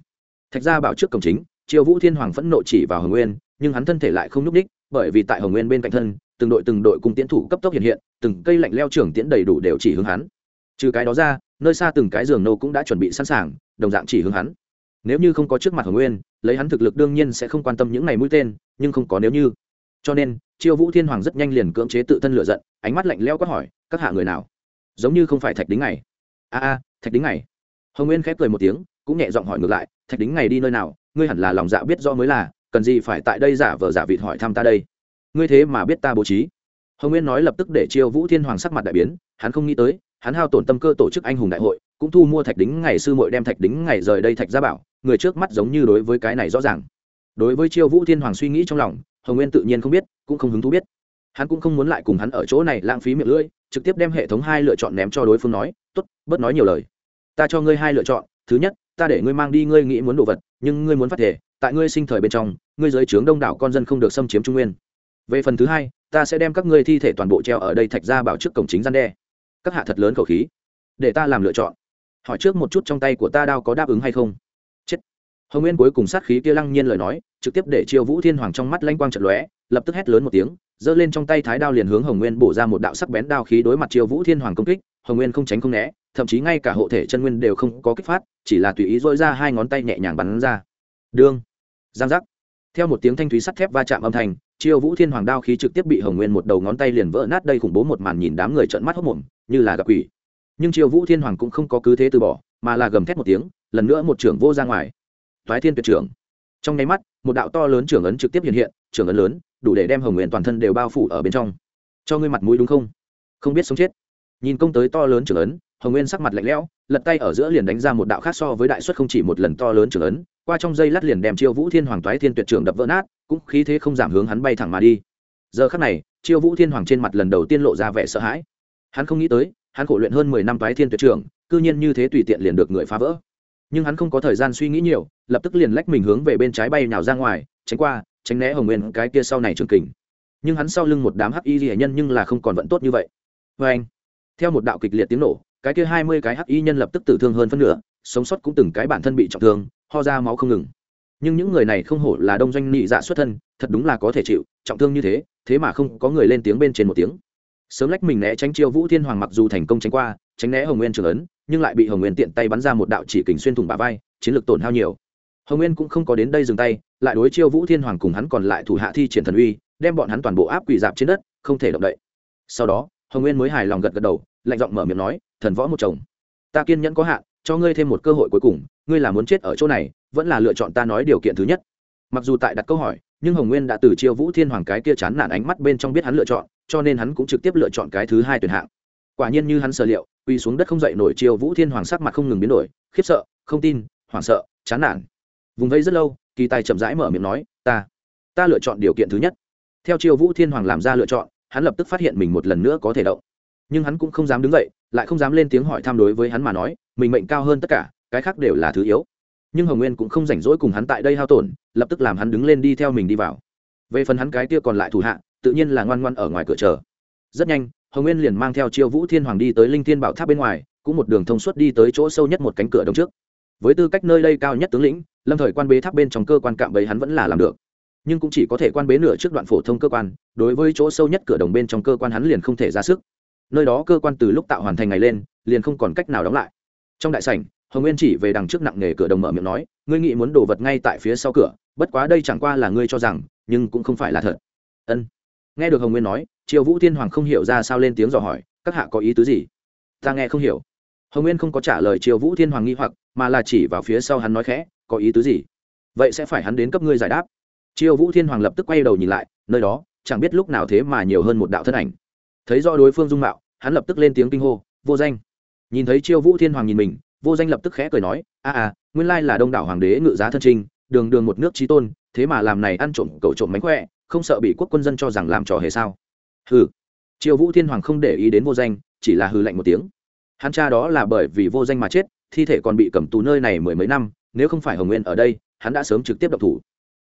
Thạch gia bảo trước cổng chính triệu vũ thiên hoàng phẫn nộ chỉ vào hồng nguyên, nhưng hắn thân thể lại không nhúc ních bởi vì tại hồng nguyên bên cạnh thân, từng đội từng đội cùng tiến thủ cấp tốc hiện hiện, từng cây lạnh leo trưởng tiễn đầy đủ đều chỉ hướng hắn. Trừ cái đó ra, nơi xa từng cái giường nô cũng đã chuẩn bị sẵn sàng, đồng dạng chỉ hướng hắn. Nếu như không có trước mặt hồng nguyên lấy hắn thực lực đương nhiên sẽ không quan tâm những này mũi tên, nhưng không có nếu như. Cho nên, chiêu vũ thiên hoàng rất nhanh liền cưỡng chế tự thân lựa giận, ánh mắt lạnh leo quát hỏi, các hạ người nào? Giống như không phải thạch đính này a a, thạch đính này hồng nguyên khép cười một tiếng, cũng nhẹ giọng hỏi ngược lại, thạch đính này đi nơi nào? Ngươi hẳn là lòng dạ biết rõ mới là, cần gì phải tại đây giả vờ giả vịt hỏi thăm ta đây? Ngươi thế mà biết ta bố trí. Hồng nguyên nói lập tức để chiêu vũ thiên hoàng sắc mặt đại biến, hắn không nghĩ tới, hắn hao tổn tâm cơ tổ chức anh hùng đại hội, cũng thu mua thạch đính ngày sư muội đem thạch đính ngày rời đây thạch gia bảo người trước mắt giống như đối với cái này rõ ràng. Đối với chiêu vũ thiên hoàng suy nghĩ trong lòng, hồng nguyên tự nhiên không biết, cũng không hứng thú biết. Hắn cũng không muốn lại cùng hắn ở chỗ này lãng phí miệng lưỡi, trực tiếp đem hệ thống hai lựa chọn ném cho đối phương nói, tốt, bớt nói nhiều lời. Ta cho ngươi hai lựa chọn, thứ nhất, ta để ngươi mang đi ngươi nghĩ muốn đồ vật, nhưng ngươi muốn phát thể, tại ngươi sinh thời bên trong, ngươi giới trướng đông đảo con dân không được xâm chiếm trung nguyên. Về phần thứ hai, ta sẽ đem các ngươi thi thể toàn bộ treo ở đây thạch ra bảo trước cổng chính gian đe. Các hạ thật lớn khẩu khí. Để ta làm lựa chọn. Hỏi trước một chút trong tay của ta đao có đáp ứng hay không? Hồng nguyên cuối cùng sát khí kia lăng nhiên lời nói, trực tiếp để chiêu vũ thiên hoàng trong mắt lanh quang trận lóe, lập tức hét lớn một tiếng, giơ lên trong tay thái đao liền hướng hồng nguyên bổ ra một đạo sắc bén đao khí đối mặt chiêu vũ thiên hoàng công kích, hồng nguyên không tránh không né, thậm chí ngay cả hộ thể chân nguyên đều không có kích phát, chỉ là tùy ý dội ra hai ngón tay nhẹ nhàng bắn ra. Đương, giang giác. Theo một tiếng thanh thúy sắt thép va chạm âm thanh chiêu vũ thiên hoàng đao khí trực tiếp bị hồng nguyên một đầu ngón tay liền vỡ nát đây khủng bố một màn nhìn đám người trợn mắt hốc mồm như là gặp quỷ. Nhưng chiêu vũ thiên hoàng cũng không có cứ thế từ bỏ, mà là gầm thét một tiếng, lần nữa một trưởng vô ra ngoài thoái thiên tuyệt trưởng. Trong nháy mắt, một đạo to lớn trưởng ấn trực tiếp hiện hiện, trưởng ấn lớn, đủ để đem hồng nguyên toàn thân đều bao phủ ở bên trong. Cho ngươi mặt mũi đúng không? Không biết sống chết. Nhìn công tới to lớn trưởng ấn, hồng nguyên sắc mặt lạnh lẽo, lật tay ở giữa liền đánh ra một đạo khác so với đại suất không chỉ một lần to lớn trưởng ấn, qua trong dây lát liền đem chiêu vũ thiên hoàng toái thiên tuyệt trưởng đập vỡ nát, cũng khí thế không giảm hướng hắn bay thẳng mà đi. Giờ khắc này, chiêu vũ thiên hoàng trên mặt lần đầu tiên lộ ra vẻ sợ hãi. Hắn không nghĩ tới, hắn khổ luyện hơn mười năm toái thiên tuyệt trưởng, cư nhiên như thế tùy tiện liền được người phá vỡ nhưng hắn không có thời gian suy nghĩ nhiều, lập tức liền lách mình hướng về bên trái bay nhào ra ngoài, tránh qua, tránh né hồng nguyên cái kia sau này trường kình. Nhưng hắn sau lưng một đám hắc y ghi nhân nhưng là không còn vẫn tốt như vậy. Vê anh, theo một đạo kịch liệt tiếng nổ, cái kia hai mươi cái hắc y nhân lập tức tử thương hơn phân nửa, sống sót cũng từng cái bản thân bị trọng thương, ho ra máu không ngừng. Nhưng những người này không hổ là đông doanh nhị dạ xuất thân, thật đúng là có thể chịu, trọng thương như thế thế mà không có người lên tiếng bên trên một tiếng. Sớm lách mình né tránh chiêu vũ thiên hoàng mặc dù thành công tránh qua, tránh né hồng nguyên trường ấn nhưng lại bị hồng nguyên tiện tay bắn ra một đạo chỉ kình xuyên thủng bả vai, chiến lược tổn hao nhiều. Hồng nguyên cũng không có đến đây dừng tay, lại đối chiêu vũ thiên hoàng cùng hắn còn lại thủ hạ thi triển thần uy, đem bọn hắn toàn bộ áp quỳ dạp trên đất, không thể động đậy. Sau đó, hồng nguyên mới hài lòng gật gật đầu, lạnh giọng mở miệng nói, thần võ một chồng, ta kiên nhẫn có hạn, cho ngươi thêm một cơ hội cuối cùng, ngươi là muốn chết ở chỗ này, vẫn là lựa chọn ta nói điều kiện thứ nhất. Mặc dù tại đặt câu hỏi, nhưng hồng nguyên đã từ chiêu vũ thiên hoàng cái kia chán nản ánh mắt bên trong biết hắn lựa chọn, cho nên hắn cũng trực tiếp lựa chọn cái thứ hai tuyển hạng quả nhiên như hắn sở liệu, quỳ xuống đất không dậy nổi chiêu vũ thiên hoàng sắc mặt không ngừng biến đổi, khiếp sợ, không tin, hoảng sợ, chán nản. Vùng vây rất lâu, kỳ tài chậm rãi mở miệng nói, ta ta lựa chọn điều kiện thứ nhất. Theo chiêu vũ thiên hoàng làm ra lựa chọn, hắn lập tức phát hiện mình một lần nữa có thể động. Nhưng hắn cũng không dám đứng dậy, lại không dám lên tiếng hỏi tham đối với hắn mà nói, mình mệnh cao hơn tất cả, cái khác đều là thứ yếu. Nhưng hồng nguyên cũng không rảnh rỗi cùng hắn tại đây hao tổn, lập tức làm hắn đứng lên đi theo mình đi vào. Về phần hắn cái kia còn lại thủ hạ, tự nhiên là ngoan ngoan ở ngoài cửa chờ. Rất nhanh hồng nguyên liền mang theo chiêu vũ thiên hoàng đi tới linh thiên bảo tháp bên ngoài, cũng một đường thông suốt đi tới chỗ sâu nhất một cánh cửa đông trước. Với tư cách nơi đây cao nhất tướng lĩnh, lâm thời quan bế tháp bên trong cơ quan cạm bẫy hắn vẫn là làm được. Nhưng cũng chỉ có thể quan bế nửa trước đoạn phổ thông cơ quan, đối với chỗ sâu nhất cửa đồng bên trong cơ quan hắn liền không thể ra sức. Nơi đó cơ quan từ lúc tạo hoàn thành ngày lên, liền không còn cách nào đóng lại. Trong đại sảnh, hồng nguyên chỉ về đằng trước nặng nghề cửa đồng mở miệng nói, ngươi nghĩ muốn đổ vật ngay tại phía sau cửa, bất quá đây chẳng qua là ngươi cho rằng, nhưng cũng không phải là thật. Ân. Nghe được hồng nguyên nói triệu vũ thiên hoàng không hiểu ra sao lên tiếng dò hỏi, các hạ có ý tứ gì? Ta nghe không hiểu. Hồng nguyên không có trả lời triệu vũ thiên hoàng nghi hoặc, mà là chỉ vào phía sau hắn nói khẽ, có ý tứ gì? Vậy sẽ phải hắn đến cấp ngươi giải đáp. Triệu vũ thiên hoàng lập tức quay đầu nhìn lại, nơi đó, chẳng biết lúc nào thế mà nhiều hơn một đạo thân ảnh. Thấy do đối phương dung mạo, hắn lập tức lên tiếng kinh hô, vô danh. Nhìn thấy triệu vũ thiên hoàng nhìn mình, vô danh lập tức khẽ cười nói, a a, nguyên lai là đông đảo hoàng đế ngự giá thân trinh đường đường một nước trí tôn, thế mà làm này ăn trộm cậu trộm mánh khỏe, không sợ bị quốc quân dân cho rằng làm trò hề sao? Hừ. Triều vũ thiên hoàng không để ý đến vô danh, chỉ là hừ lạnh một tiếng. Hắn cha đó là bởi vì vô danh mà chết, thi thể còn bị cầm tù nơi này mười mấy năm, nếu không phải hồng nguyên ở đây, hắn đã sớm trực tiếp độc thủ.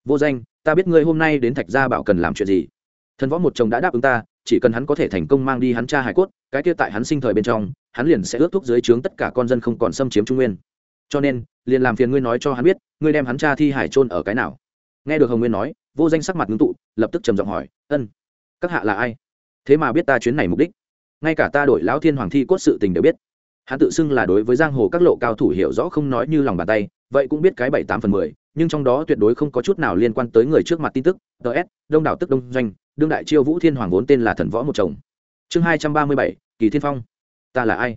Vô danh, ta biết ngươi hôm nay đến thạch gia bảo cần làm chuyện gì. Thần võ một chồng đã đáp ứng ta, chỉ cần hắn có thể thành công mang đi hắn cha hải cốt, cái kia tại hắn sinh thời bên trong, hắn liền sẽ ước thúc dưới trướng tất cả con dân không còn xâm chiếm trung nguyên. Cho nên, liền làm phiền ngươi nói cho hắn biết, ngươi đem hắn cha thi hải trôn ở cái nào. Nghe được hồng nguyên nói, vô danh sắc mặt ngưng tụ, lập tức trầm giọng hỏi, ân, các hạ là ai? Thế mà biết ta chuyến này mục đích. Ngay cả ta đổi lão thiên hoàng thi cốt sự tình đều biết. Hắn tự xưng là đối với giang hồ các lộ cao thủ hiểu rõ không nói như lòng bàn tay, vậy cũng biết cái bảy tám phần mười, nhưng trong đó tuyệt đối không có chút nào liên quan tới người trước mặt tin tức. Ts đông đảo tức đông doanh, đương đại chiêu vũ thiên hoàng vốn tên là thần võ một chồng. Chương hai trăm ba mươi bảy, kỳ thiên phong. Ta là ai?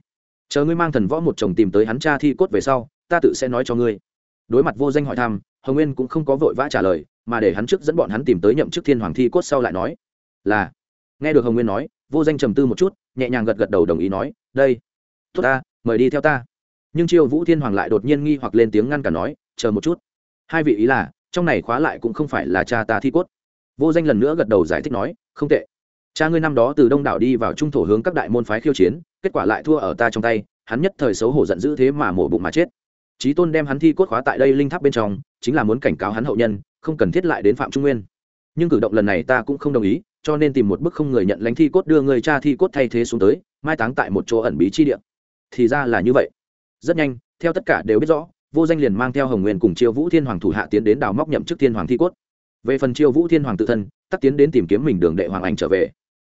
Chờ ngươi mang thần võ một chồng tìm tới hắn cha thi cốt về sau, ta tự sẽ nói cho ngươi. Đối mặt vô danh hỏi thăm, hồng nguyên cũng không có vội vã trả lời, mà để hắn trước dẫn bọn hắn tìm tới nhậm chức thiên hoàng thi cốt sau lại nói, là nghe được hồng nguyên nói, vô danh trầm tư một chút, nhẹ nhàng gật gật đầu đồng ý nói, đây, tốt ta, mời đi theo ta. Nhưng chiêu vũ thiên hoàng lại đột nhiên nghi hoặc lên tiếng ngăn cả nói, chờ một chút. Hai vị ý là, trong này khóa lại cũng không phải là cha ta thi cốt. Vô danh lần nữa gật đầu giải thích nói, không tệ. Cha ngươi năm đó từ đông đảo đi vào trung thổ hướng các đại môn phái khiêu chiến, kết quả lại thua ở ta trong tay, hắn nhất thời xấu hổ giận dữ thế mà mổ bụng mà chết. Trí tôn đem hắn thi cốt khóa tại đây linh tháp bên trong, chính là muốn cảnh cáo hắn hậu nhân, không cần thiết lại đến phạm trung nguyên. Nhưng cử động lần này ta cũng không đồng ý cho nên tìm một bức không người nhận lãnh thi cốt đưa người cha thi cốt thay thế xuống tới, mai táng tại một chỗ ẩn bí chi địa. Thì ra là như vậy. Rất nhanh, theo tất cả đều biết rõ, vô danh liền mang theo hồng nguyên cùng chiêu vũ thiên hoàng thủ hạ tiến đến đào móc nhậm chức thiên hoàng thi cốt. Về phần chiêu vũ thiên hoàng tự thân, tắc tiến đến tìm kiếm mình đường đệ hoàng anh trở về.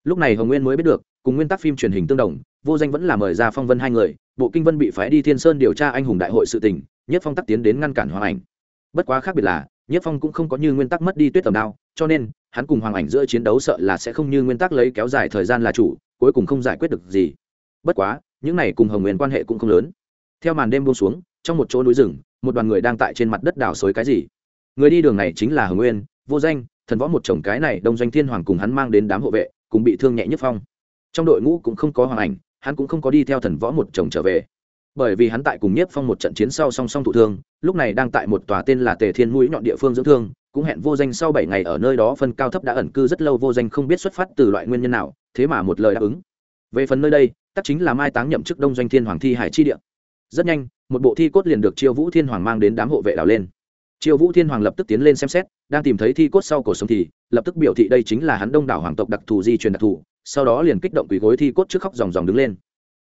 Lúc này hồng nguyên mới biết được, cùng nguyên tắc phim truyền hình tương đồng, vô danh vẫn là mời ra phong vân hai người, bộ kinh vân bị phái đi thiên sơn điều tra anh hùng đại hội sự tình, nhất phong tắc tiến đến ngăn cản hoàng ảnh. Bất quá khác biệt là, nhất phong cũng không có như nguyên tắc mất đi tuyết tầm đao, cho nên hắn cùng hoàng ảnh giữa chiến đấu sợ là sẽ không như nguyên tắc lấy kéo dài thời gian là chủ, cuối cùng không giải quyết được gì. Bất quá, những này cùng hồng nguyên quan hệ cũng không lớn. Theo màn đêm buông xuống, trong một chỗ núi rừng, một đoàn người đang tại trên mặt đất đào xới cái gì. Người đi đường này chính là hồng nguyên, vô danh, thần võ một chồng cái này đông doanh thiên hoàng cùng hắn mang đến đám hộ vệ, cùng bị thương nhẹ nhất phong. Trong đội ngũ cũng không có hoàng ảnh, hắn cũng không có đi theo thần võ một chồng trở về bởi vì hắn tại cùng nhiếp phong một trận chiến sau song song thụ thương, lúc này đang tại một tòa tên là tề thiên mũi nhọn địa phương dưỡng thương, cũng hẹn vô danh sau bảy ngày ở nơi đó phân cao thấp đã ẩn cư rất lâu vô danh không biết xuất phát từ loại nguyên nhân nào, thế mà một lời đáp ứng. Về phần nơi đây tất chính là mai táng nhậm chức đông doanh thiên hoàng thi hải chi địa. Rất nhanh, một bộ thi cốt liền được chiêu vũ thiên hoàng mang đến đám hộ vệ đào lên. Chiêu vũ thiên hoàng lập tức tiến lên xem xét, đang tìm thấy thi cốt sau cổ sống thì, lập tức biểu thị đây chính là hắn đông đảo hoàng tộc đặc thù di truyền đặc thù, sau đó liền kích động quỳ gối thi cốt trước khóc dòng dòng đứng lên.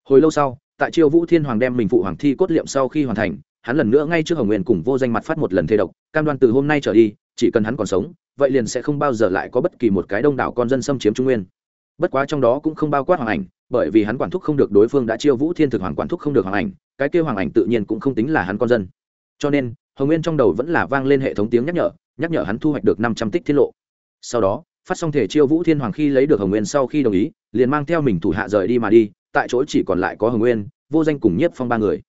Hồi lâu sau tại chiêu vũ thiên hoàng đem mình phụ hoàng thi cốt liệm sau khi hoàn thành, hắn lần nữa ngay trước hồng nguyên cùng vô danh mặt phát một lần thê độc, cam đoan từ hôm nay trở đi, chỉ cần hắn còn sống, vậy liền sẽ không bao giờ lại có bất kỳ một cái đông đảo con dân xâm chiếm trung nguyên. Bất quá trong đó cũng không bao quát hoàng ảnh, bởi vì hắn quản thúc không được đối phương đã chiêu vũ thiên thực hoàng quản thúc không được hoàng ảnh, cái kêu hoàng ảnh tự nhiên cũng không tính là hắn con dân. Cho nên, hồng nguyên trong đầu vẫn là vang lên hệ thống tiếng nhắc nhở nhắc nhở hắn thu hoạch được năm trăm tích tiết lộ. Sau đó, phát xong thể chiêu vũ thiên hoàng khi lấy được hồng nguyên sau khi đồng ý, liền mang theo mình thủ hạ rời đi mà đi tại chỗ chỉ còn lại có hồng nguyên, vô danh cùng nhiếp phong ba người.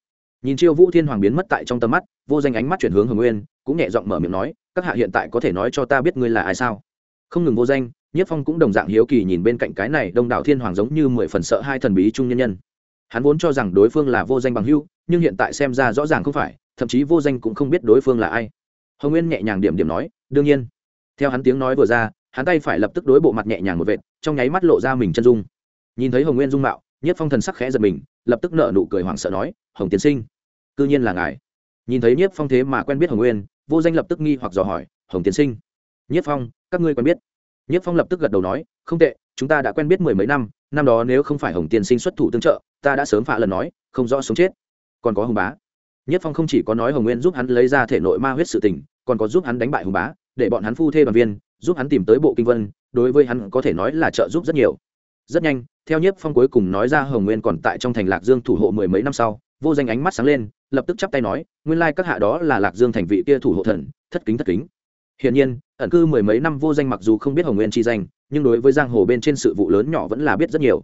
Nhìn chiêu vũ thiên hoàng biến mất tại trong tầm mắt, vô danh ánh mắt chuyển hướng hồng nguyên, cũng nhẹ giọng mở miệng nói, các hạ hiện tại có thể nói cho ta biết ngươi là ai sao? Không ngừng vô danh, nhiếp phong cũng đồng dạng hiếu kỳ nhìn bên cạnh cái này đông đảo thiên hoàng giống như mười phần sợ hai thần bí trung nhân nhân. Hắn vốn cho rằng đối phương là vô danh bằng hưu nhưng hiện tại xem ra rõ ràng không phải, thậm chí vô danh cũng không biết đối phương là ai. Hồng nguyên nhẹ nhàng điểm điểm nói, đương nhiên. Theo hắn tiếng nói vừa ra, hắn tay phải lập tức đối bộ mặt nhẹ nhàng một vệt, trong nháy mắt lộ ra mình chân dung. Nhìn thấy hồng nguyên dung mạo nhất phong thần sắc khẽ giật mình, lập tức nợ nụ cười hoảng sợ nói, hồng tiến sinh, cư nhiên là ngài. Nhìn thấy nhất phong thế mà quen biết hồng nguyên, vô danh lập tức nghi hoặc dò hỏi, hồng tiến sinh, nhất phong, các ngươi quen biết? Nhất phong lập tức gật đầu nói, không tệ, chúng ta đã quen biết mười mấy năm năm đó nếu không phải hồng tiên sinh xuất thủ tương trợ, ta đã sớm phạ lần nói, không rõ sống chết. Còn có hồng bá. Nhất phong không chỉ có nói hồng nguyên giúp hắn lấy ra thể nội ma huyết sự tình, còn có giúp hắn đánh bại hồng bá, để bọn hắn phu thê đoàn viên, giúp hắn tìm tới bộ kinh vân, đối với hắn có thể nói là trợ giúp rất nhiều. Rất nhanh theo nhiếp phong cuối cùng nói ra hồng nguyên còn tại trong thành lạc dương thủ hộ mười mấy năm sau, vô danh ánh mắt sáng lên, lập tức chắp tay nói, nguyên lai các hạ đó là lạc dương thành vị kia thủ hộ thần, thất kính thất kính. Hiển nhiên, ẩn cư mười mấy năm vô danh mặc dù không biết hồng nguyên chi danh, nhưng đối với giang hồ bên trên sự vụ lớn nhỏ vẫn là biết rất nhiều.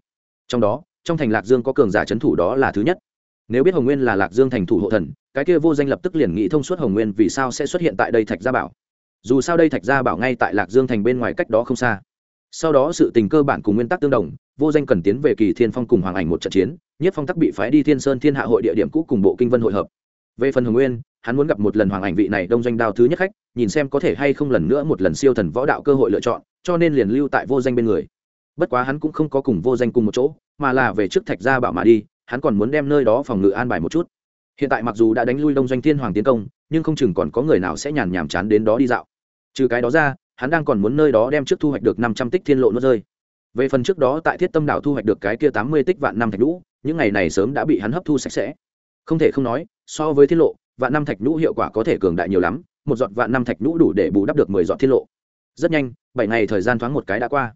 Trong đó, trong thành lạc dương có cường giả c h ấ n thủ đó là thứ nhất. Nếu biết hồng nguyên là lạc dương thành thủ hộ thần, cái kia vô danh lập tức liền nghĩ thông suốt hồng nguyên vì sao sẽ xuất hiện tại đây thạch gia bảo. Dù sao đây thạch gia bảo ngay tại lạc dương thành bên ngoài cách đó không xa sau đó sự tình cơ bản cùng nguyên tắc tương đồng, vô danh cần tiến về kỳ thiên phong cùng hoàng ảnh một trận chiến, nhất phong tắc bị phái đi thiên sơn thiên hạ hội địa điểm cũ cùng bộ kinh vân hội hợp. Về phần hồng nguyên, hắn muốn gặp một lần hoàng ảnh vị này đông doanh đao thứ nhất khách, nhìn xem có thể hay không lần nữa một lần siêu thần võ đạo cơ hội lựa chọn, cho nên liền lưu tại vô danh bên người. Bất quá hắn cũng không có cùng vô danh cùng một chỗ, mà là về trước thạch gia bảo mà đi, hắn còn muốn đem nơi đó phòng ngự an bài một chút. Hiện tại mặc dù đã đánh lui đông doanh thiên hoàng tiến công, nhưng không chừng còn có người nào sẽ nhàn nhàm chán đến đó đi dạo. Trừ cái đó ra hắn đang còn muốn nơi đó đem trước thu hoạch được năm trăm tích thiên lộ nuốt rơi. Về phần trước đó tại thiết tâm đảo thu hoạch được cái kia tám mươi tích vạn năm thạch nũ, những ngày này sớm đã bị hắn hấp thu sạch sẽ. Không thể không nói so với thiên lộ vạn năm thạch nhũ hiệu quả có thể cường đại nhiều lắm một giọt vạn năm thạch nhũ đủ để bù đắp được mười giọt thiên lộ. Rất nhanh bảy ngày thời gian thoáng một cái đã qua.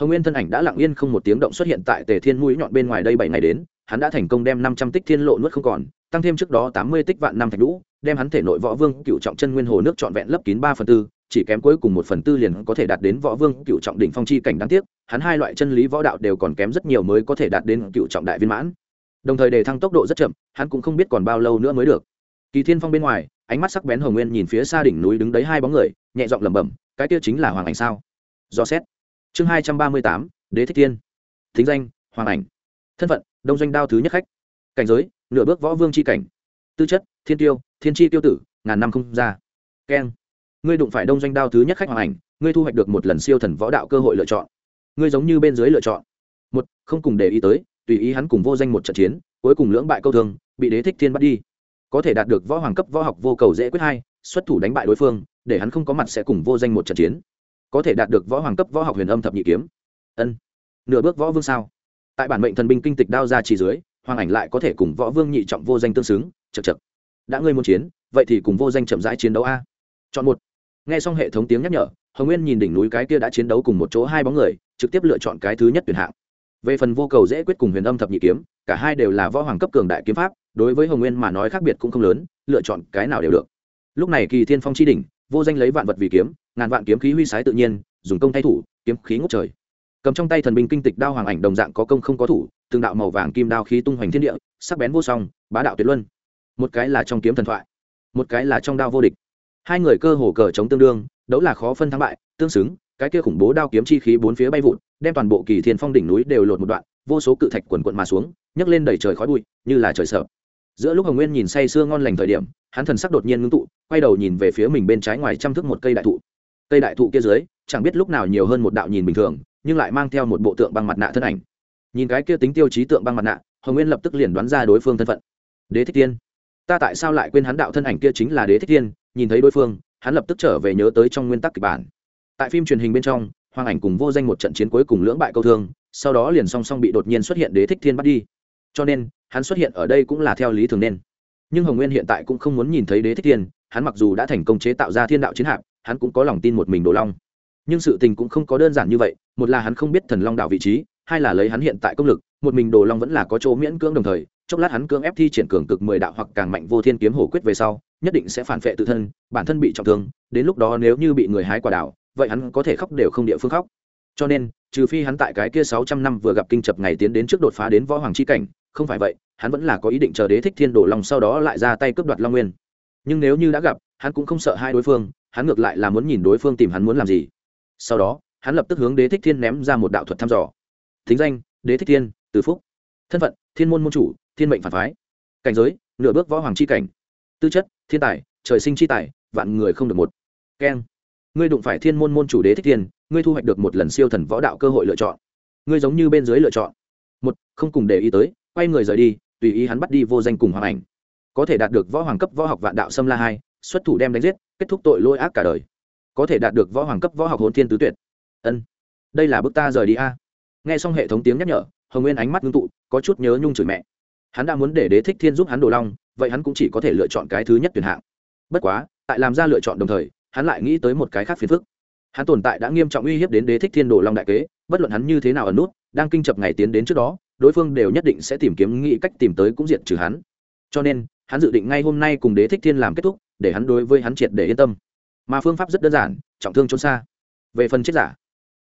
Hồng nguyên thân ảnh đã lặng yên không một tiếng động xuất hiện tại tề thiên mũi nhọn bên ngoài đây bảy ngày đến hắn đã thành công đem năm trăm tích thiên lộ nuốt không còn tăng thêm trước đó tám mươi tích vạn năm thạch nhũ đem hắn thể nội võ vương cựu trọng chân nguyên hồ nước trọn vẹn lấp kín ba phần tư chỉ kém cuối cùng một phần tư liền có thể đạt đến võ vương cựu trọng đỉnh phong chi cảnh đáng tiếc, hắn hai loại chân lý võ đạo đều còn kém rất nhiều mới có thể đạt đến cựu trọng đại viên mãn. Đồng thời đề thăng tốc độ rất chậm, hắn cũng không biết còn bao lâu nữa mới được. Kỳ thiên phong bên ngoài, ánh mắt sắc bén hồng nguyên nhìn phía xa đỉnh núi đứng đấy hai bóng người, nhẹ giọng lẩm bẩm, cái kia chính là hoàng ảnh sao? Do xét. Chương hai trăm ba mươi tám, đế thích thiên. Thính danh, hoàng ảnh. Thân phận, đông doanh đao thứ nhất khách. Cảnh giới, nửa bước võ vương c h i cảnh. Tư chất, thiên tiêu, thiên tri tiêu tử, ngàn năm không ra. Keng ngươi đụng phải đông doanh đao thứ nhất khách hoàng ảnh, ngươi thu hoạch được một lần siêu thần võ đạo cơ hội lựa chọn. Ngươi giống như bên dưới lựa chọn. Một, không cùng để ý tới, tùy ý hắn cùng vô danh một trận chiến, cuối cùng lưỡng bại câu thương, bị đế thích thiên bắt đi. Có thể đạt được võ hoàng cấp võ học vô cầu dễ quyết hai, xuất thủ đánh bại đối phương, để hắn không có mặt sẽ cùng vô danh một trận chiến. Có thể đạt được võ hoàng cấp võ học huyền âm thập nhị kiếm. Ân. Nửa bước võ vương sao? Tại bản mệnh thần binh kinh tịch đao ra chỉ dưới, hoàng ảnh lại có thể cùng võ vương nhị trọng vô danh tương xứng chật chật đã ngươi muốn chiến, vậy thì cùng vô danh chậm rãi chiến đấu a. Chọn một nghe xong hệ thống tiếng nhắc nhở, hồng nguyên nhìn đỉnh núi cái kia đã chiến đấu cùng một chỗ hai bóng người, trực tiếp lựa chọn cái thứ nhất tuyển hạng. Về phần vô cầu dễ quyết cùng huyền âm thập nhị kiếm, cả hai đều là võ hoàng cấp cường đại kiếm pháp, đối với hồng nguyên mà nói khác biệt cũng không lớn, lựa chọn cái nào đều được. Lúc này kỳ thiên phong chi đỉnh, vô danh lấy vạn vật vì kiếm, ngàn vạn kiếm khí huy sái tự nhiên, dùng công thay thủ, kiếm khí ngút trời. Cầm trong tay thần binh kinh tịch đao hoàng ảnh đồng dạng có công không có thủ, từng đạo màu vàng kim đao khí tung hoành thiên địa, sắc bén vô song, bá đạo tuyệt luân. Một cái là trong kiếm thần thoại, một cái là trong đao vô địch hai người cơ hồ cờ chống tương đương, đấu là khó phân thắng bại, tương xứng, cái kia khủng bố đao kiếm chi khí bốn phía bay vụt, đem toàn bộ kỳ thiên phong đỉnh núi đều lột một đoạn, vô số cự thạch quần quận mà xuống, nhấc lên đầy trời khói bụi, như là trời sợ. Giữa lúc hồng nguyên nhìn say sưa ngon lành thời điểm, hắn thần sắc đột nhiên ngưng tụ, quay đầu nhìn về phía mình bên trái ngoài chăm thức một cây đại thụ. Cây đại thụ kia dưới, chẳng biết lúc nào nhiều hơn một đạo nhìn bình thường, nhưng lại mang theo một bộ tượng băng mặt nạ thân ảnh. Nhìn cái kia tính tiêu chí tượng băng mặt nạ, hồng nguyên lập tức liền đoán ra đối phương thân phận. Đế thích tiên ta tại sao lại quên hắn đạo thân ảnh kia chính là đế thích tiên nhìn thấy đối phương, hắn lập tức trở về nhớ tới trong nguyên tắc kịch bản. Tại phim truyền hình bên trong, hoàng ảnh cùng vô danh một trận chiến cuối cùng lưỡng bại câu thương, sau đó liền song song bị đột nhiên xuất hiện đế thích thiên bắt đi. Cho nên, hắn xuất hiện ở đây cũng là theo lý thường nên. Nhưng hồng nguyên hiện tại cũng không muốn nhìn thấy đế thích thiên, hắn mặc dù đã thành công chế tạo ra thiên đạo chiến hạm, hắn cũng có lòng tin một mình đồ long. Nhưng sự tình cũng không có đơn giản như vậy, một là hắn không biết thần long đạo vị trí, hai là lấy hắn hiện tại công lực một mình đồ long vẫn là có chỗ miễn cưỡng đồng thời, chốc lát hắn cưỡng ép thi triển cường cực mười đạo hoặc càng mạnh vô thiên kiếm hổ quyết về sau, nhất định sẽ phản vệ tự thân, bản thân bị trọng thương, đến lúc đó nếu như bị người hái quả đảo, vậy hắn có thể khóc đều không địa phương khóc. Cho nên, trừ phi hắn tại cái kia sáu trăm năm vừa gặp kinh chập ngày tiến đến trước đột phá đến võ hoàng chi cảnh, không phải vậy, hắn vẫn là có ý định chờ đế thích thiên đổ long sau đó lại ra tay cướp đoạt long nguyên. Nhưng nếu như đã gặp, hắn cũng không sợ hai đối phương, hắn ngược lại là muốn nhìn đối phương tìm hắn muốn làm gì. Sau đó, hắn lập tức hướng đế thích thiên ném ra một đạo thuật thăm dò. Thính danh đế thích thiên, từ phúc. Thân phận, thiên môn môn chủ, thiên mệnh phản phái. Cảnh giới, nửa bước võ hoàng chi cảnh. Tư chất, thiên tài, trời sinh chi tài, vạn người không được một. Keng. Ngươi đụng phải thiên môn môn chủ đế thích thiên, ngươi thu hoạch được một lần siêu thần võ đạo cơ hội lựa chọn. Ngươi giống như bên dưới lựa chọn. Một, không cùng để ý tới, quay người rời đi, tùy ý hắn bắt đi vô danh cùng hoàng ảnh. Có thể đạt được võ hoàng cấp võ học vạn đạo xâm la hai, xuất thủ đem đánh giết, kết thúc tội lôi ác cả đời. Có thể đạt được võ hoàng cấp võ học hồn thiên tứ tuyệt. Ân. Đây là bước ta rời đi a nghe xong hệ thống tiếng nhắc nhở, hồng nguyên ánh mắt ngưng tụ, có chút nhớ nhung chửi mẹ. Hắn đã muốn để đế thích thiên giúp hắn đồ long, vậy hắn cũng chỉ có thể lựa chọn cái thứ nhất tuyển hạng. Bất quá, tại làm ra lựa chọn đồng thời, hắn lại nghĩ tới một cái khác phiền phức. Hắn tồn tại đã nghiêm trọng uy hiếp đến đế thích thiên đồ long đại kế, bất luận hắn như thế nào ở nút, đang kinh chập ngày tiến đến trước đó, đối phương đều nhất định sẽ tìm kiếm nghĩ cách tìm tới cũng diệt trừ hắn. Cho nên, hắn dự định ngay hôm nay cùng đế thích thiên làm kết thúc, để hắn đối với hắn triệt để yên tâm. Mà phương pháp rất đơn giản, trọng thương trốn xa. Về phần chết giả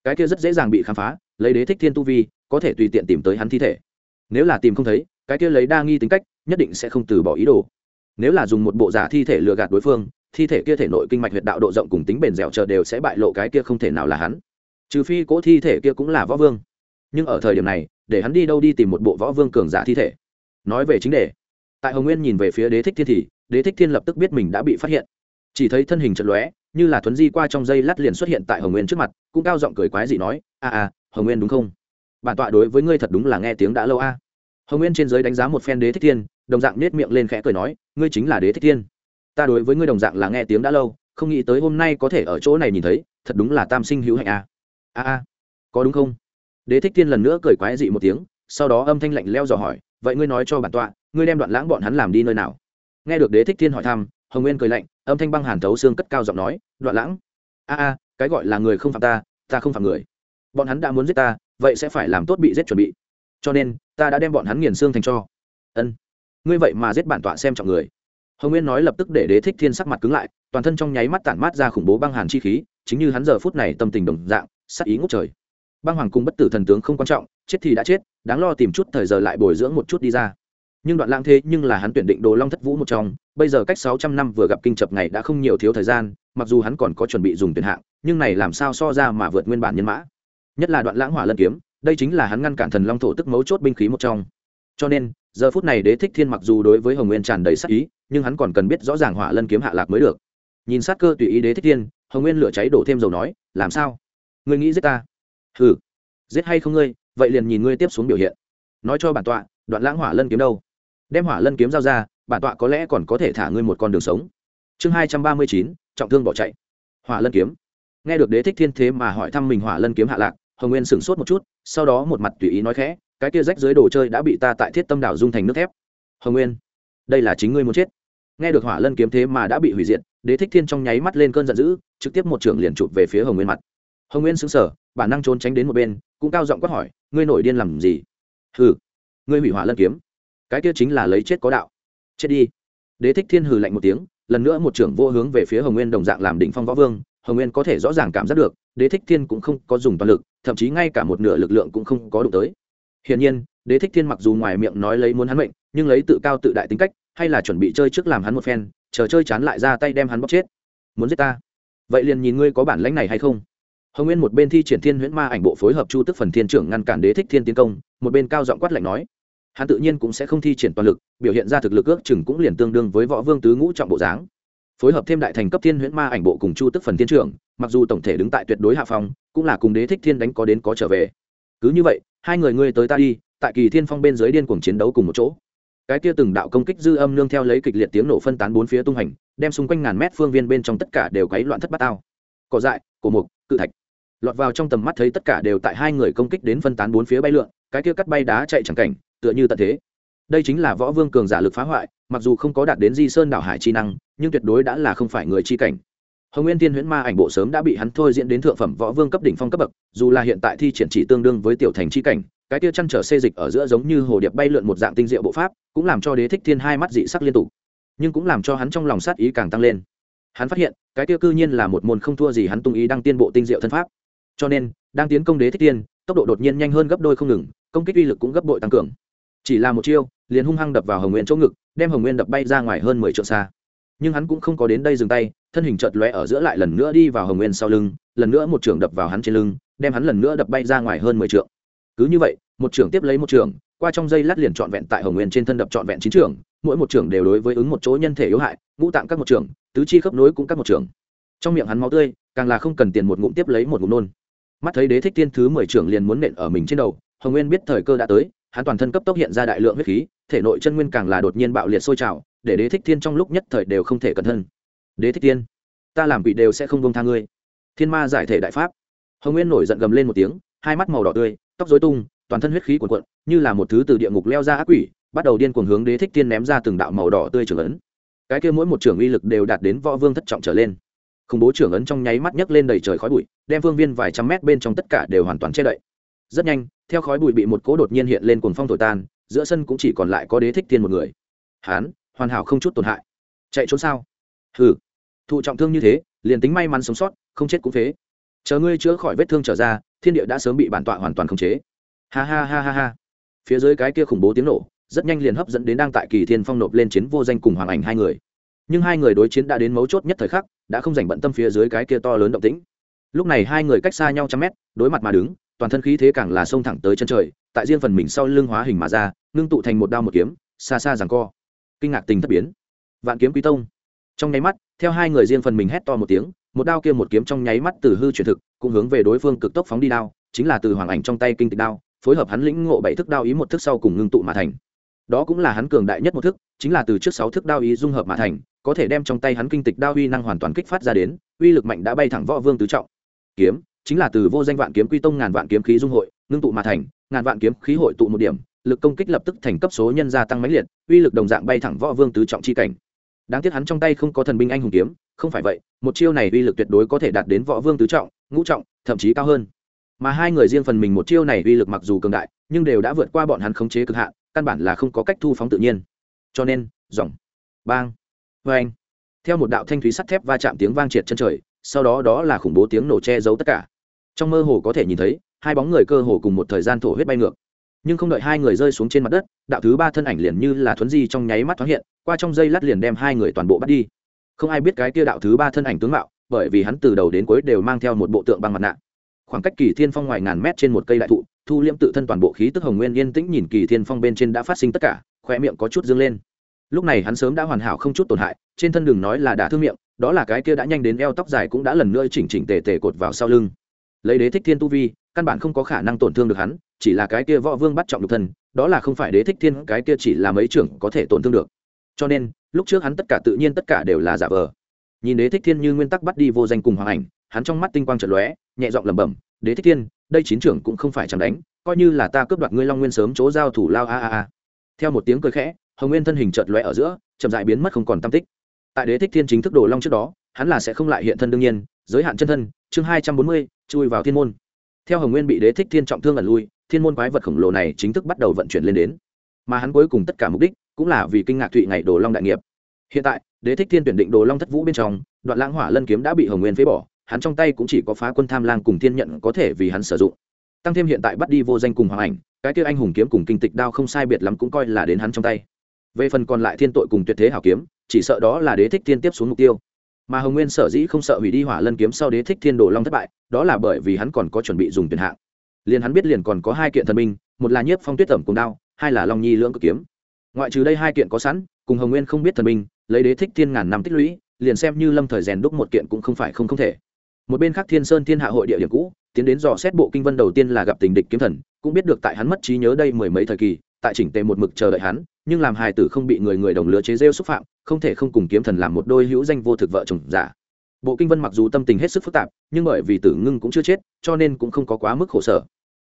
cái kia rất dễ dàng bị khám phá, lấy đế thích thiên tu vi, có thể tùy tiện tìm tới hắn thi thể. Nếu là tìm không thấy, cái kia lấy đa nghi tính cách, nhất định sẽ không từ bỏ ý đồ. Nếu là dùng một bộ giả thi thể lừa gạt đối phương, thi thể kia thể nội kinh mạch huyệt đạo độ rộng cùng tính bền dẻo chờ đều sẽ bại lộ cái kia không thể nào là hắn. Trừ phi cỗ thi thể kia cũng là võ vương. Nhưng ở thời điểm này, để hắn đi đâu đi tìm một bộ võ vương cường giả thi thể. Nói về chính đề. Tại hồng nguyên nhìn về phía đế thích thiên thì, đế thích thiên lập tức biết mình đã bị phát hiện. Chỉ thấy thân hình chật lóe như là thuấn di qua trong dây lát liền xuất hiện tại hồng nguyên trước mặt, cũng cao giọng cười quái dị nói, a a, hồng nguyên đúng không? Bản tọa đối với ngươi thật đúng là nghe tiếng đã lâu a. Hồng nguyên trên giới đánh giá một phen đế thích thiên, đồng dạng nết miệng lên khẽ cười nói, ngươi chính là đế thích thiên. Ta đối với ngươi đồng dạng là nghe tiếng đã lâu, không nghĩ tới hôm nay có thể ở chỗ này nhìn thấy, thật đúng là tam sinh hữu hạnh a. A a, có đúng không? Đế thích thiên lần nữa cười quái dị một tiếng, sau đó âm thanh lạnh leo dò hỏi, vậy ngươi nói cho bản tọa, ngươi đem đoạn lãng bọn hắn làm đi nơi nào? Nghe được đế thích thiên hỏi thăm hồng nguyên cười lạnh, âm thanh băng hàn thấu xương cất cao giọng nói, đoạn lãng, a a, cái gọi là người không phạm ta ta không phạm người. Bọn hắn đã muốn giết ta, vậy sẽ phải làm tốt bị giết chuẩn bị. Cho nên, ta đã đem bọn hắn nghiền xương thành cho. Ân, ngươi vậy mà giết bản tọa xem trọng người. Hồng nguyên nói lập tức để đế thích thiên sắc mặt cứng lại, toàn thân trong nháy mắt tản mát ra khủng bố băng hàn chi khí, chính như hắn giờ phút này tâm tình đồng dạng, sắc ý ngốc trời. Băng hoàng cung bất tử thần tướng không quan trọng, chết thì đã chết, đáng lo tìm chút thời giờ lại bồi dưỡng một chút đi ra nhưng đoạn lãng thế nhưng là hắn tuyển định đồ long thất vũ một trong, bây giờ cách sáu trăm năm vừa gặp kinh chập ngày đã không nhiều thiếu thời gian, mặc dù hắn còn có chuẩn bị dùng tuyển hạng, nhưng này làm sao so ra mà vượt nguyên bản nhân mã. Nhất là đoạn lãng hỏa lân kiếm, đây chính là hắn ngăn cản thần long thổ tức mấu chốt binh khí một trong. Cho nên, giờ phút này đế thích thiên mặc dù đối với hồng nguyên tràn đầy sắc ý, nhưng hắn còn cần biết rõ ràng hỏa lân kiếm hạ lạc mới được. Nhìn sát cơ tùy ý đế thích thiên, hồng nguyên lửa cháy đổ thêm dầu nói, làm sao? Ngươi nghĩ giết ta? Hừ, giết hay không ngươi, vậy liền nhìn ngươi tiếp xuống biểu hiện. Nói cho bản tọa, đoạn lãng hỏa lân kiếm đâu? Đem hỏa lân kiếm giao ra, bản tọa có lẽ còn có thể thả ngươi một con đường sống. Chương hai trăm ba mươi chín, trọng thương bỏ chạy. Hỏa lân kiếm. Nghe được đế thích thiên thế mà hỏi thăm mình hỏa lân kiếm hạ lạc, hồng nguyên sửng sốt một chút, sau đó một mặt tùy ý nói khẽ, cái kia rách dưới đồ chơi đã bị ta tại thiết tâm đảo dung thành nước thép. Hồng nguyên, đây là chính ngươi muốn chết. Nghe được hỏa lân kiếm thế mà đã bị hủy diệt, đế thích thiên trong nháy mắt lên cơn giận dữ, trực tiếp một trưởng liền chụp về phía hồng nguyên mặt. Hồng nguyên xứng sở bản năng trốn tránh đến một bên, cũng cao giọng quát hỏi, ngươi nổi điên làm gì? Hừ, ngươi hủy hỏa lân kiếm cái kia chính là lấy chết có đạo. Chết đi. Đế thích thiên hừ lạnh một tiếng, lần nữa một trưởng vô hướng về phía hồng nguyên đồng dạng làm đỉnh phong võ vương, hồng nguyên có thể rõ ràng cảm giác được, đế thích thiên cũng không có dùng toàn lực, thậm chí ngay cả một nửa lực lượng cũng không có đụng tới. Hiển nhiên, đế thích thiên mặc dù ngoài miệng nói lấy muốn hắn mệnh, nhưng lấy tự cao tự đại tính cách, hay là chuẩn bị chơi trước làm hắn một phen, chờ chơi chán lại ra tay đem hắn bóc chết. Muốn giết ta? Vậy liền nhìn ngươi có bản lãnh này hay không? Hồng nguyên một bên thi triển thiên huyễn ma ảnh bộ phối hợp chu tức phần thiên trưởng ngăn cản đế thích thiên tiến công, một bên cao giọng quát lạnh nói hắn tự nhiên cũng sẽ không thi triển toàn lực, biểu hiện ra thực lực ước chừng cũng liền tương đương với võ vương tứ ngũ trọng bộ dáng. Phối hợp thêm đại thành cấp thiên huyễn ma ảnh bộ cùng chu tức phần thiên trưởng, mặc dù tổng thể đứng tại tuyệt đối hạ phong, cũng là cùng đế thích thiên đánh có đến có trở về. Cứ như vậy, hai người ngươi tới ta đi, tại kỳ thiên phong bên dưới điên cuồng chiến đấu cùng một chỗ. Cái kia từng đạo công kích dư âm nương theo lấy kịch liệt tiếng nổ phân tán bốn phía tung hành, đem xung quanh ngàn mét phương viên bên trong tất cả đều quấy loạn thất bát tao cỏ dại cổ mục, cự thạch. Lọt vào trong tầm mắt thấy tất cả đều tại hai người công kích đến phân tán bốn phía bay lượn, cái kia cắt bay đá chạy chẳng cảnh tựa như tận thế. Đây chính là võ vương cường giả lực phá hoại, mặc dù không có đạt đến di sơn đảo hải chi năng, nhưng tuyệt đối đã là không phải người chi cảnh. Hồng nguyên thiên huyễn ma ảnh bộ sớm đã bị hắn thôi diễn đến thượng phẩm võ vương cấp đỉnh phong cấp bậc, dù là hiện tại thi triển chỉ tương đương với tiểu thành chi cảnh, cái kia chăn trở xê dịch ở giữa giống như hồ điệp bay lượn một dạng tinh diệu bộ pháp, cũng làm cho đế thích thiên hai mắt dị sắc liên tục. Nhưng cũng làm cho hắn trong lòng sát ý càng tăng lên. Hắn phát hiện, cái kia cư nhiên là một môn không thua gì hắn tung ý đang tiên bộ tinh diệu thân pháp. Cho nên, đang tiến công đế thích tiên tốc độ đột nhiên nhanh hơn gấp đôi không ngừng, công kích uy lực cũng gấp bội tăng cường chỉ là một chiêu liền hung hăng đập vào hồng nguyên chỗ ngực đem hồng nguyên đập bay ra ngoài hơn mười trượng xa. Nhưng hắn cũng không có đến đây dừng tay thân hình chợt lóe ở giữa lại lần nữa đi vào hồng nguyên sau lưng lần nữa một trưởng đập vào hắn trên lưng đem hắn lần nữa đập bay ra ngoài hơn mười trượng. Cứ như vậy một trưởng tiếp lấy một trưởng, qua trong dây lát liền trọn vẹn tại hồng nguyên trên thân đập trọn vẹn chín trưởng, mỗi một trưởng đều đối với ứng một chỗ nhân thể yếu hại ngũ tạng các một trưởng, tứ chi khớp nối cũng các một trưởng. trong miệng hắn máu tươi càng là không cần tiền một ngụm tiếp lấy một ngụm nôn. Mắt thấy đế thích tiên thứ mười trưởng liền muốn nện ở mình trên đầu hồng nguyên biết thời cơ đã tới hắn toàn thân cấp tốc hiện ra đại lượng huyết khí thể nội chân nguyên càng là đột nhiên bạo liệt sôi trào để đế thích thiên trong lúc nhất thời đều không thể cẩn thân đế thích thiên, ta làm quỷ đều sẽ không bông tha ngươi. Thiên ma giải thể đại pháp. Hồng nguyên nổi giận gầm lên một tiếng hai mắt màu đỏ tươi tóc dối tung toàn thân huyết khí cuồn cuộn như là một thứ từ địa ngục leo ra ác quỷ bắt đầu điên cuồng hướng đế thích thiên ném ra từng đạo màu đỏ tươi trưởng ấn. Cái kia mỗi một trưởng uy lực đều đạt đến võ vương thất trọng trở lên. Khủng bố trưởng ấn trong nháy mắt nhấc lên đầy trời khói bụi đem phương viên vài trăm mét bên trong tất cả đều hoàn toàn che đậy rất nhanh, theo khói bụi bị một cỗ đột nhiên hiện lên cuồng phong thổi tan, giữa sân cũng chỉ còn lại có đế thích thiên một người. Hán, hoàn hảo không chút tổn hại. Chạy trốn sao? Hừ. Thụ trọng thương như thế, liền tính may mắn sống sót, không chết cũng phế. Chờ ngươi chữa khỏi vết thương trở ra, thiên địa đã sớm bị bản tọa hoàn toàn khống chế. Ha ha ha ha ha. Phía dưới cái kia khủng bố tiếng nổ, rất nhanh liền hấp dẫn đến đang tại kỳ thiên phong nộp lên chiến vô danh cùng hoàng ảnh hai người. Nhưng hai người đối chiến đã đến mấu chốt nhất thời khắc, đã không dành bận tâm phía dưới cái kia to lớn động tĩnh. Lúc này hai người cách xa nhau trăm mét, đối mặt mà đứng toàn thân khí thế càng là xông thẳng tới chân trời, tại riêng phần mình sau lưng hóa hình mà ra, ngưng tụ thành một đao một kiếm, xa xa rằng co. Kinh ngạc tình thất biến. Vạn kiếm quý tông. Trong nháy mắt, theo hai người riêng phần mình hét to một tiếng, một đao kia một kiếm trong nháy mắt từ hư chuyển thực, cũng hướng về đối phương cực tốc phóng đi đao, chính là từ hoàng ảnh trong tay kinh tịch đao, phối hợp hắn lĩnh ngộ bảy thức đao ý một thức sau cùng ngưng tụ mà thành. Đó cũng là hắn cường đại nhất một thức, chính là từ trước sáu thức đao ý dung hợp mà thành, có thể đem trong tay hắn kinh tịch đao uy năng hoàn toàn kích phát ra đến, uy lực mạnh đã bay thẳng võ vương tứ trọng. Kiếm chính là từ vô danh vạn kiếm quy tông ngàn vạn kiếm khí dung hội, ngưng tụ mà thành, ngàn vạn kiếm khí hội tụ một điểm, lực công kích lập tức thành cấp số nhân gia tăng mãnh liệt, uy lực đồng dạng bay thẳng võ vương tứ trọng chi cảnh. Đáng tiếc hắn trong tay không có thần binh anh hùng kiếm, không phải vậy, một chiêu này uy lực tuyệt đối có thể đạt đến võ vương tứ trọng, ngũ trọng, thậm chí cao hơn. Mà hai người riêng phần mình một chiêu này uy lực mặc dù cường đại, nhưng đều đã vượt qua bọn hắn khống chế cực hạn, căn bản là không có cách thu phóng tự nhiên. Cho nên, dòng, bang vê anh theo một đạo thanh thúy sắt thép va chạm tiếng vang triệt chân trời, sau đó đó là khủng bố tiếng nổ che giấu tất cả trong mơ hồ có thể nhìn thấy, hai bóng người cơ hồ cùng một thời gian thổ huyết bay ngược. Nhưng không đợi hai người rơi xuống trên mặt đất, đạo thứ ba thân ảnh liền như là thuấn di trong nháy mắt thoáng hiện, qua trong dây lát liền đem hai người toàn bộ bắt đi. Không ai biết cái kia đạo thứ ba thân ảnh tướng mạo, bởi vì hắn từ đầu đến cuối đều mang theo một bộ tượng băng mặt nạ. Khoảng cách kỳ thiên phong ngoài ngàn mét trên một cây đại thụ, thu liễm tự thân toàn bộ khí tức hồng nguyên yên tĩnh nhìn kỳ thiên phong bên trên đã phát sinh tất cả khoe miệng có chút dương lên. Lúc này hắn sớm đã hoàn hảo không chút tổn hại, trên thân đường nói là đã thương miệng, đó là cái kia đã nhanh đến eo tóc dài cũng đã lần nữa chỉnh chỉnh tề tề cột vào sau lưng lấy đế thích thiên tu vi, căn bản không có khả năng tổn thương được hắn, chỉ là cái kia võ vương bắt trọng nhục thân, đó là không phải đế thích thiên, cái kia chỉ là mấy trưởng có thể tổn thương được. Cho nên, lúc trước hắn tất cả tự nhiên tất cả đều là giả vờ. Nhìn đế thích thiên như nguyên tắc bắt đi vô danh cùng hoàng ảnh, hắn trong mắt tinh quang trật lóe, nhẹ giọng lẩm bẩm, đế thích thiên, đây chín trưởng cũng không phải chẳng đánh, coi như là ta cướp đoạt ngươi long nguyên sớm chỗ giao thủ lao a a a. Theo một tiếng cười khẽ, hồng nguyên thân hình chợt lóe ở giữa, chậm dại biến mất không còn tam tích. Tại đế thích thiên chính thức đồ long trước đó, hắn là sẽ không lại hiện thân đương nhiên, giới hạn chân thân, chương hai trăm bốn mươi chui vào thiên môn. Theo hồng nguyên bị đế thích thiên trọng thương ẩn lui, thiên môn quái vật khổng lồ này chính thức bắt đầu vận chuyển lên đến. Mà hắn cuối cùng tất cả mục đích cũng là vì kinh ngạc thụy ngày đồ long đại nghiệp. Hiện tại, đế thích thiên tuyển định đồ long thất vũ bên trong, đoạn lãng hỏa lân kiếm đã bị hồng nguyên phế bỏ, hắn trong tay cũng chỉ có phá quân tham lang cùng thiên nhận có thể vì hắn sử dụng. Tăng thêm hiện tại bắt đi vô danh cùng hoàng ảnh, cái kia anh hùng kiếm cùng kinh tịch đao không sai biệt lắm cũng coi là đến hắn trong tay. Về phần còn lại thiên tội cùng tuyệt thế hảo kiếm, chỉ sợ đó là đế thích thiên tiếp xuống mục tiêu mà hồng nguyên sở dĩ không sợ hủy đi hỏa lân kiếm sau đế thích thiên đồ long thất bại, đó là bởi vì hắn còn có chuẩn bị dùng tuyển hạng. Liền hắn biết liền còn có hai kiện thần minh một là nhiếp phong tuyết tẩm cùng đao, hai là long nhi lưỡng cực kiếm. Ngoại trừ đây hai kiện có sẵn, cùng hồng nguyên không biết thần minh lấy đế thích thiên ngàn năm tích lũy, liền xem như lâm thời rèn đúc một kiện cũng không phải không không thể. Một bên khác thiên sơn thiên hạ hội địa điểm cũ, tiến đến dò xét bộ kinh vân đầu tiên là gặp tình địch kiếm thần, cũng biết được tại hắn mất trí nhớ đây mười mấy thời kỳ, tại chỉnh tề một mực chờ đợi hắn, nhưng làm hài tử không bị người người đồng lứa chế rêu xúc phạm không thể không cùng kiếm thần làm một đôi hữu danh vô thực vợ chồng giả. Bộ kinh vân mặc dù tâm tình hết sức phức tạp, nhưng bởi vì tử ngưng cũng chưa chết, cho nên cũng không có quá mức khổ sở.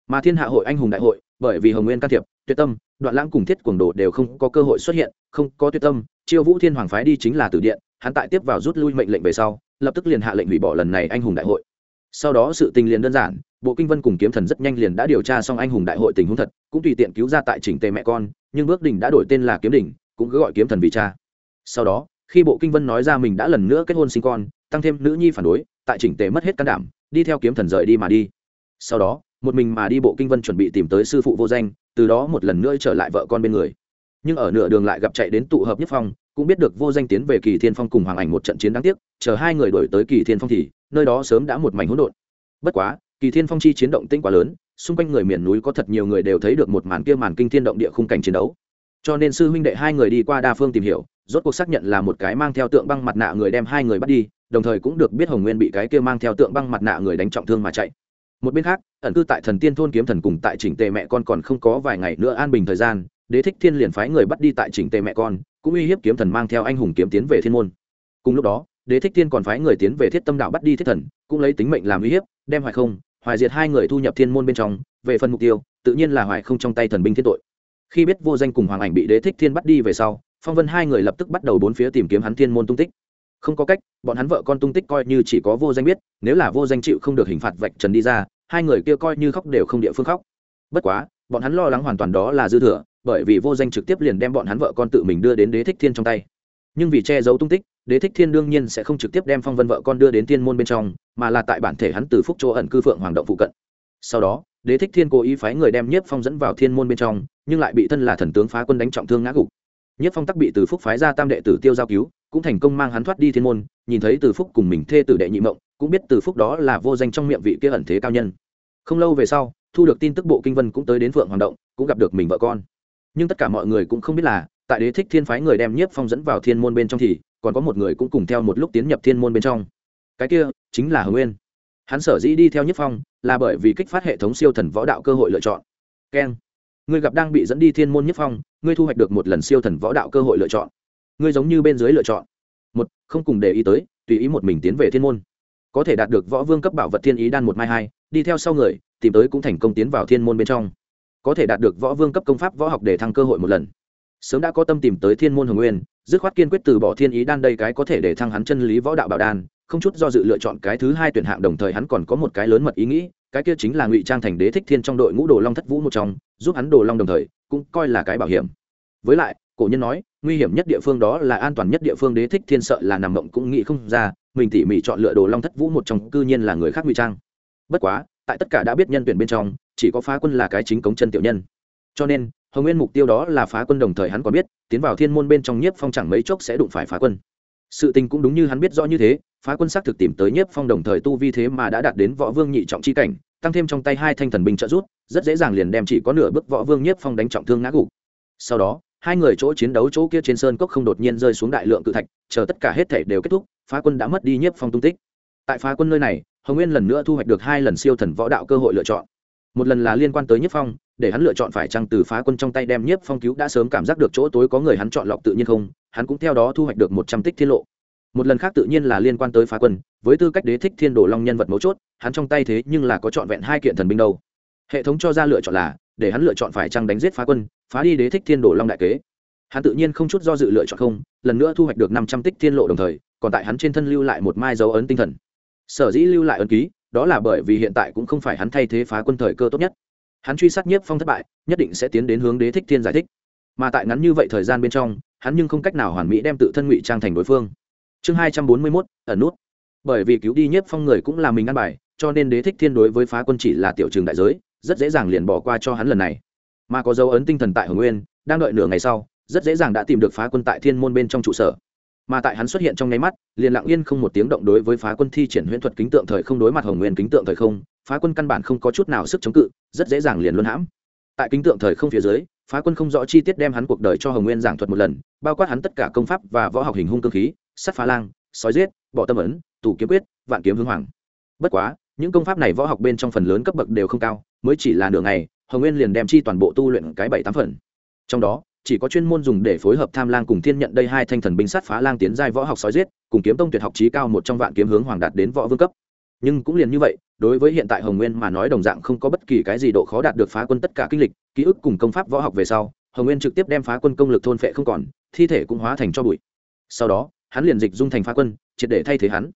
Mà thiên hạ hội, anh hùng đại hội, bởi vì hồng nguyên can thiệp, tuyệt tâm, đoạn lãng cùng thiết quần đồ đều không có cơ hội xuất hiện, không có tuyệt tâm, chiêu vũ thiên hoàng phái đi chính là tử điện, hắn tại tiếp vào rút lui mệnh lệnh về sau, lập tức liền hạ lệnh hủy bỏ lần này anh hùng đại hội. Sau đó sự tình liền đơn giản, bộ kinh vân cùng kiếm thần rất nhanh liền đã điều tra xong anh hùng đại hội tình huống thật, cũng tùy tiện cứu ra tại chỉnh tề mẹ con, nhưng bước đỉnh đã đổi tên là kiếm đỉnh, cũng cứ gọi kiếm thần vì cha sau đó, khi bộ kinh vân nói ra mình đã lần nữa kết hôn sinh con, tăng thêm nữ nhi phản đối, tại chỉnh tề mất hết can đảm, đi theo kiếm thần rời đi mà đi. Sau đó, một mình mà đi bộ kinh vân chuẩn bị tìm tới sư phụ vô danh, từ đó một lần nữa trở lại vợ con bên người. Nhưng ở nửa đường lại gặp chạy đến tụ hợp nhất phong, cũng biết được vô danh tiến về kỳ thiên phong cùng hoàng ảnh một trận chiến đáng tiếc, chờ hai người đổi tới kỳ thiên phong thì, nơi đó sớm đã một mảnh hỗn độn. Bất quá, kỳ thiên phong chi chiến động tinh quá lớn, xung quanh người miền núi có thật nhiều người đều thấy được một màn kia màn kinh thiên động địa khung cảnh chiến đấu. Cho nên sư huynh đệ hai người đi qua đa phương tìm hiểu rốt cuộc xác nhận là một cái mang theo tượng băng mặt nạ người đem hai người bắt đi, đồng thời cũng được biết hồng nguyên bị cái kia mang theo tượng băng mặt nạ người đánh trọng thương mà chạy. Một bên khác, ẩn cư tại thần tiên thôn kiếm thần cùng tại chỉnh tề mẹ con còn không có vài ngày nữa an bình thời gian, đế thích thiên liền phái người bắt đi tại chỉnh tề mẹ con, cũng uy hiếp kiếm thần mang theo anh hùng kiếm tiến về thiên môn. Cùng lúc đó, đế thích thiên còn phái người tiến về thiết tâm đạo bắt đi thiết thần, cũng lấy tính mệnh làm uy hiếp, đem hoài không, hoài diệt hai người thu nhập thiên môn bên trong, về phần mục tiêu, tự nhiên là hoài không trong tay thần binh thiên tội. Khi biết vô danh cùng hoàng ảnh bị đế thích thiên bắt đi về sau phong vân hai người lập tức bắt đầu bốn phía tìm kiếm hắn thiên môn tung tích. Không có cách, bọn hắn vợ con tung tích coi như chỉ có vô danh biết, nếu là vô danh chịu không được hình phạt vạch trần đi ra, hai người kia coi như khóc đều không địa phương khóc. Bất quá, bọn hắn lo lắng hoàn toàn đó là dư thừa, bởi vì vô danh trực tiếp liền đem bọn hắn vợ con tự mình đưa đến đế thích thiên trong tay. Nhưng vì che giấu tung tích, đế thích thiên đương nhiên sẽ không trực tiếp đem phong vân vợ con đưa đến thiên môn bên trong, mà là tại bản thể hắn từ phúc chỗ ẩn cư phượng hoàng động phụ cận. Sau đó, đế thích thiên cố ý phái người đem nhiếp phong dẫn vào thiên môn bên trong, nhưng lại bị thân là thần tướng phá quân đánh trọng thương ngã gục. Nhất phong tắc bị từ phúc phái ra tam đệ tử tiêu giao cứu, cũng thành công mang hắn thoát đi thiên môn, nhìn thấy từ phúc cùng mình thê tử đệ nhị mộng, cũng biết từ phúc đó là vô danh trong miệng vị kia ẩn thế cao nhân. Không lâu về sau, thu được tin tức bộ kinh vân cũng tới đến phượng hoàng động, cũng gặp được mình vợ con. Nhưng tất cả mọi người cũng không biết là, tại đế thích thiên phái người đem nhiếp phong dẫn vào thiên môn bên trong thì, còn có một người cũng cùng theo một lúc tiến nhập thiên môn bên trong. Cái kia, chính là hồng nguyên. Hắn sở dĩ đi theo nhiếp phong, là bởi vì kích phát hệ thống siêu thần võ đạo cơ hội lựa chọn. Keng. Ngươi gặp đang bị dẫn đi thiên môn Nhất phong, ngươi thu hoạch được một lần siêu thần võ đạo cơ hội lựa chọn. Ngươi giống như bên dưới lựa chọn. Một, không cùng để ý tới, tùy ý một mình tiến về thiên môn. Có thể đạt được võ vương cấp bảo vật thiên ý đan một mai hai, đi theo sau người, tìm tới cũng thành công tiến vào thiên môn bên trong. Có thể đạt được võ vương cấp công pháp võ học để thăng cơ hội một lần. Sớm đã có tâm tìm tới thiên môn hồng nguyên, dứt khoát kiên quyết từ bỏ thiên ý đan đây cái có thể để thăng hắn chân lý võ đạo bảo đan, không chút do dự lựa chọn cái thứ hai tuyển hạng, đồng thời hắn còn có một cái lớn mật ý nghĩ cái kia chính là ngụy trang thành đế thích thiên trong đội ngũ đồ long thất vũ một trong, giúp hắn đồ long đồng thời, cũng coi là cái bảo hiểm. Với lại, cổ nhân nói, nguy hiểm nhất địa phương đó là an toàn nhất địa phương đế thích thiên sợ là nằm mộng cũng nghĩ không ra, mình tỉ mỉ chọn lựa đồ long thất vũ một trong, cư nhiên là người khác ngụy trang. Bất quá, tại tất cả đã biết nhân tuyển bên trong, chỉ có phá quân là cái chính cống chân tiểu nhân. Cho nên, hồng nguyên mục tiêu đó là phá quân đồng thời hắn còn biết, tiến vào thiên môn bên trong nhiếp phong chẳng mấy chốc sẽ đụng phải phá quân sự tình cũng đúng như hắn biết rõ như thế, phá quân xác thực tìm tới nhiếp phong đồng thời tu vi thế mà đã đạt đến võ vương nhị trọng chi cảnh, tăng thêm trong tay hai thanh thần binh trợ rút rất dễ dàng liền đem chỉ có nửa bước võ vương nhiếp phong đánh trọng thương ngã gục. Sau đó, hai người chỗ chiến đấu chỗ kia trên sơn cốc không đột nhiên rơi xuống đại lượng cự thạch, chờ tất cả hết thể đều kết thúc, phá quân đã mất đi nhiếp phong tung tích. Tại phá quân nơi này, hồng nguyên lần nữa thu hoạch được hai lần siêu thần võ đạo cơ hội lựa chọn. Một lần là liên quan tới nhiếp phong để hắn lựa chọn phải chăng từ phá quân trong tay đem nhiếp phong cứu đã sớm cảm giác được chỗ tối có người hắn chọn lọc tự nhiên không, hắn cũng theo đó thu hoạch được một trăm tích thiên lộ. Một lần khác tự nhiên là liên quan tới phá quân, với tư cách đế thích thiên đồ long nhân vật mấu chốt, hắn trong tay thế nhưng là có trọn vẹn hai kiện thần binh đâu. Hệ thống cho ra lựa chọn là, để hắn lựa chọn phải chăng đánh giết phá quân, phá đi đế thích thiên đồ long đại kế. Hắn tự nhiên không chút do dự lựa chọn không, lần nữa thu hoạch được năm trăm tích thiên lộ đồng thời, còn tại hắn trên thân lưu lại một mai dấu ấn tinh thần. Sở dĩ lưu lại ấn ký, đó là bởi vì hiện tại cũng không phải hắn thay thế phá quân thời cơ tốt nhất hắn truy sát nhiếp phong thất bại, nhất định sẽ tiến đến hướng đế thích thiên giải thích. Mà tại ngắn như vậy thời gian bên trong, hắn nhưng không cách nào hoàn mỹ đem tự thân ngụy trang thành đối phương. Chương hai trăm bốn mươi mốt, ẩn nút. Bởi vì cứu đi nhiếp phong người cũng là mình ăn bài, cho nên đế thích thiên đối với phá quân chỉ là tiểu trường đại giới, rất dễ dàng liền bỏ qua cho hắn lần này. Mà có dấu ấn tinh thần tại hồng nguyên, đang đợi nửa ngày sau, rất dễ dàng đã tìm được phá quân tại thiên môn bên trong trụ sở. Mà tại hắn xuất hiện trong nháy mắt, liền lặng yên không một tiếng động đối với phá quân thi triển huyễn thuật kính tượng thời không, đối mặt hồng nguyên kính tượng thời không phá quân căn bản không có chút nào sức chống cự, rất dễ dàng liền luân hãm. Tại kính tượng thời không phía dưới, phá quân không rõ chi tiết đem hắn cuộc đời cho hồng nguyên giảng thuật một lần, bao quát hắn tất cả công pháp và võ học hình hung cơ khí, sắt phá lang, sói giết bỏ tâm ấn, tù kiếm quyết, vạn kiếm hưng hoàng. Bất quá, những công pháp này võ học bên trong phần lớn cấp bậc đều không cao, mới chỉ là nửa ngày, hồng nguyên liền đem chi toàn bộ tu luyện cái bảy tám phần. Trong đó, chỉ có chuyên môn dùng để phối hợp tham lang cùng thiên nhận đây hai thanh thần binh sát phá lang tiến giai võ học sói giết, cùng kiếm tông tuyệt học trí cao một trong vạn kiếm hướng hoàng đạt đến võ vương cấp. Nhưng cũng liền như vậy đối với hiện tại hồng nguyên mà nói đồng dạng không có bất kỳ cái gì độ khó đạt được phá quân tất cả kinh lịch, ký ức cùng công pháp võ học về sau, hồng nguyên trực tiếp đem phá quân công lực thôn phệ không còn, thi thể cũng hóa thành cho bụi. Sau đó, hắn liền dịch dung thành phá quân, triệt để thay thế hắn.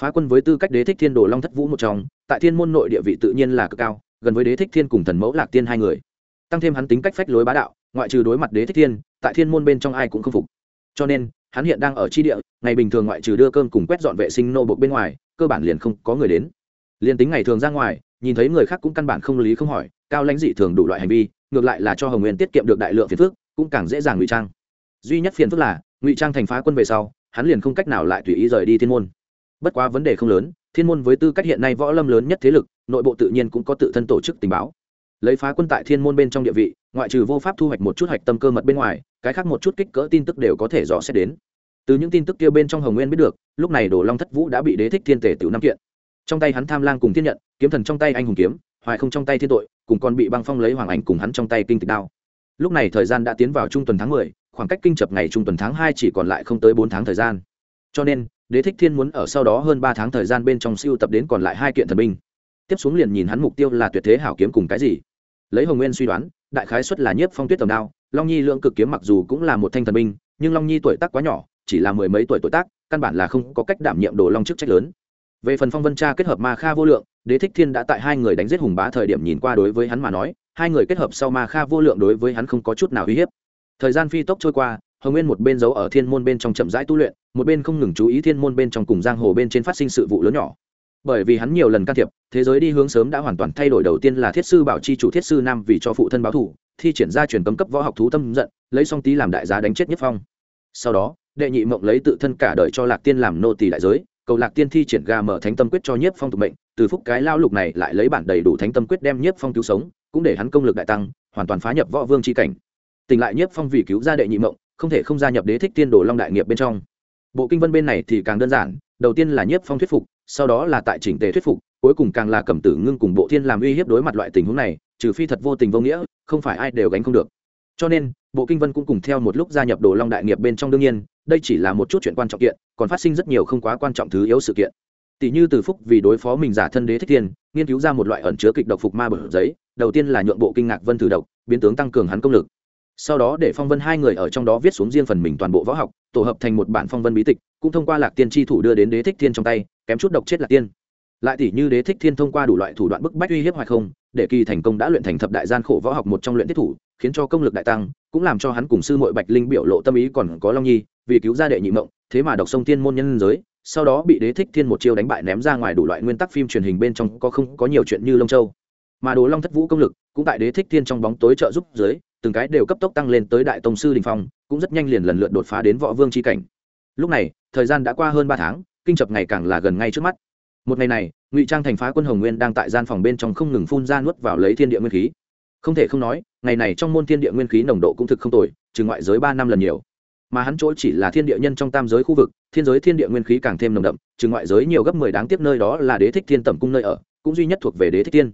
Phá quân với tư cách đế thích thiên đồ long thất vũ một trong, tại thiên môn nội địa vị tự nhiên là cực cao, gần với đế thích thiên cùng thần mẫu lạc tiên hai người. Tăng thêm hắn tính cách phách lối bá đạo, ngoại trừ đối mặt đế thích thiên, tại thiên môn bên trong ai cũng không phục. Cho nên, hắn hiện đang ở tri địa, ngày bình thường ngoại trừ đưa cơm cùng quét dọn vệ sinh nô bộc bên ngoài, cơ bản liền không có người đến liền tính ngày thường ra ngoài nhìn thấy người khác cũng căn bản không lý không hỏi cao lãnh dị thường đủ loại hành vi ngược lại là cho hồng nguyên tiết kiệm được đại lượng phiền phức, cũng càng dễ dàng ngụy trang. Duy nhất phiền phức là ngụy trang thành phá quân về sau hắn liền không cách nào lại tùy ý rời đi thiên môn. Bất quá vấn đề không lớn thiên môn với tư cách hiện nay võ lâm lớn nhất thế lực nội bộ tự nhiên cũng có tự thân tổ chức tình báo. Lấy phá quân tại thiên môn bên trong địa vị ngoại trừ vô pháp thu hoạch một chút hạch tâm cơ mật bên ngoài cái khác một chút kích cỡ tin tức đều có thể dò xét đến. Từ những tin tức kia bên trong hồng nguyên biết được lúc này đồ long thất vũ đã bị đế thích thiên tể tiểu năm kiện trong tay hắn tham lang cùng thiên nhận, kiếm thần trong tay anh hùng kiếm, hoài không trong tay thiên tội, cùng còn bị băng phong lấy hoàng ảnh cùng hắn trong tay kinh tịch đao. Lúc này thời gian đã tiến vào trung tuần tháng mười, khoảng cách kinh chập ngày trung tuần tháng hai chỉ còn lại không tới bốn tháng thời gian. Cho nên, đế thích thiên muốn ở sau đó hơn ba tháng thời gian bên trong siêu tập đến còn lại hai kiện thần binh. Tiếp xuống liền nhìn hắn mục tiêu là tuyệt thế hảo kiếm cùng cái gì. Lấy hồng nguyên suy đoán, đại khái xuất là nhiếp phong tuyết tầm đao, long nhi lượng cực kiếm mặc dù cũng là một thanh thần binh, nhưng long nhi tuổi tác quá nhỏ, chỉ là mười mấy tuổi tuổi tác, căn bản là không có cách đảm nhiệm đồ long chức trách lớn về phần phong vân cha kết hợp ma kha vô lượng, đế thích thiên đã tại hai người đánh giết hùng bá thời điểm nhìn qua đối với hắn mà nói, hai người kết hợp sau ma kha vô lượng đối với hắn không có chút nào uy hiếp. Thời gian phi tốc trôi qua, hồng nguyên một bên giấu ở thiên môn bên trong chậm rãi tu luyện, một bên không ngừng chú ý thiên môn bên trong cùng giang hồ bên trên phát sinh sự vụ lớn nhỏ. Bởi vì hắn nhiều lần can thiệp, thế giới đi hướng sớm đã hoàn toàn thay đổi đầu tiên là thiết sư bảo chi chủ thiết sư nam vì cho phụ thân báo thủ, thi triển ra truyền cấm cấp võ học thú tâm giận, lấy song tý làm đại giá đánh chết nhất phong. Sau đó, đệ nhị mộng lấy tự thân cả đời cho lạc tiên làm nô tỳ đại giới cầu lạc tiên thi triển ga mở thánh tâm quyết cho nhiếp phong tục mệnh, từ phúc cái lao lục này lại lấy bản đầy đủ thánh tâm quyết đem nhiếp phong cứu sống, cũng để hắn công lực đại tăng, hoàn toàn phá nhập võ vương c h i cảnh. Tỉnh lại nhiếp phong vì cứu ra đệ nhị mộng, không thể không gia nhập đế thích tiên đồ long đại nghiệp bên trong. Bộ kinh vân bên này thì càng đơn giản, đầu tiên là nhiếp phong thuyết phục, sau đó là tại chỉnh tề thuyết phục, cuối cùng càng là cầm tử ngưng cùng bộ thiên làm uy hiếp đối mặt loại tình huống này, trừ phi thật vô tình vô nghĩa, không phải ai đều gánh không được. Cho nên, bộ kinh vân cũng cùng theo một lúc gia nhập đồ long đại nghiệp bên trong đương nhiên đây chỉ là một chút chuyện quan trọng kiện, còn phát sinh rất nhiều không quá quan trọng thứ yếu sự kiện. Tỷ như từ phúc vì đối phó mình giả thân đế thích thiên, nghiên cứu ra một loại ẩn chứa kịch độc phục ma bở giấy, đầu tiên là nhượng bộ kinh ngạc vân thử độc, biến tướng tăng cường hắn công lực. Sau đó để phong vân hai người ở trong đó viết xuống riêng phần mình toàn bộ võ học, tổ hợp thành một bản phong vân bí tịch, cũng thông qua lạc tiên tri thủ đưa đến đế thích thiên trong tay, kém chút độc chết lạc tiên. Lại tỷ như đế thích thiên thông qua đủ loại thủ đoạn bức bách uy hiếp hoài không, để kỳ thành công đã luyện thành thập đại gian khổ võ học một trong luyện thiết thủ, khiến cho công lực đại tăng, cũng làm cho hắn cùng sư mội bạch linh biểu lộ tâm ý còn có long nhi vì cứu ra đệ nhị mộng, thế mà đọc sông thiên môn nhân giới, sau đó bị đế thích thiên một chiêu đánh bại ném ra ngoài đủ loại nguyên tắc phim truyền hình bên trong, có không, có nhiều chuyện như lông châu. Mà đồ long thất vũ công lực, cũng tại đế thích thiên trong bóng tối trợ giúp dưới, từng cái đều cấp tốc tăng lên tới đại tông sư đình phong, cũng rất nhanh liền lần lượt đột phá đến võ vương c h i cảnh. Lúc này, thời gian đã qua hơn ba tháng, kinh chập ngày càng là gần ngay trước mắt. Một ngày này, ngụy trang thành phá quân hồng nguyên đang tại gian phòng bên trong không ngừng phun ra nuốt vào lấy thiên địa nguyên khí. Không thể không nói, ngày này trong môn thiên địa nguyên khí nồng độ cũng thực không tồi, trừ ngoại giới ba năm lần nhiều mà hắn chỗ chỉ là thiên địa nhân trong tam giới khu vực, thiên giới thiên địa nguyên khí càng thêm nồng đậm, trừ ngoại giới nhiều gấp mười đáng tiếp nơi đó là đế thích thiên tẩm cung nơi ở, cũng duy nhất thuộc về đế thích thiên.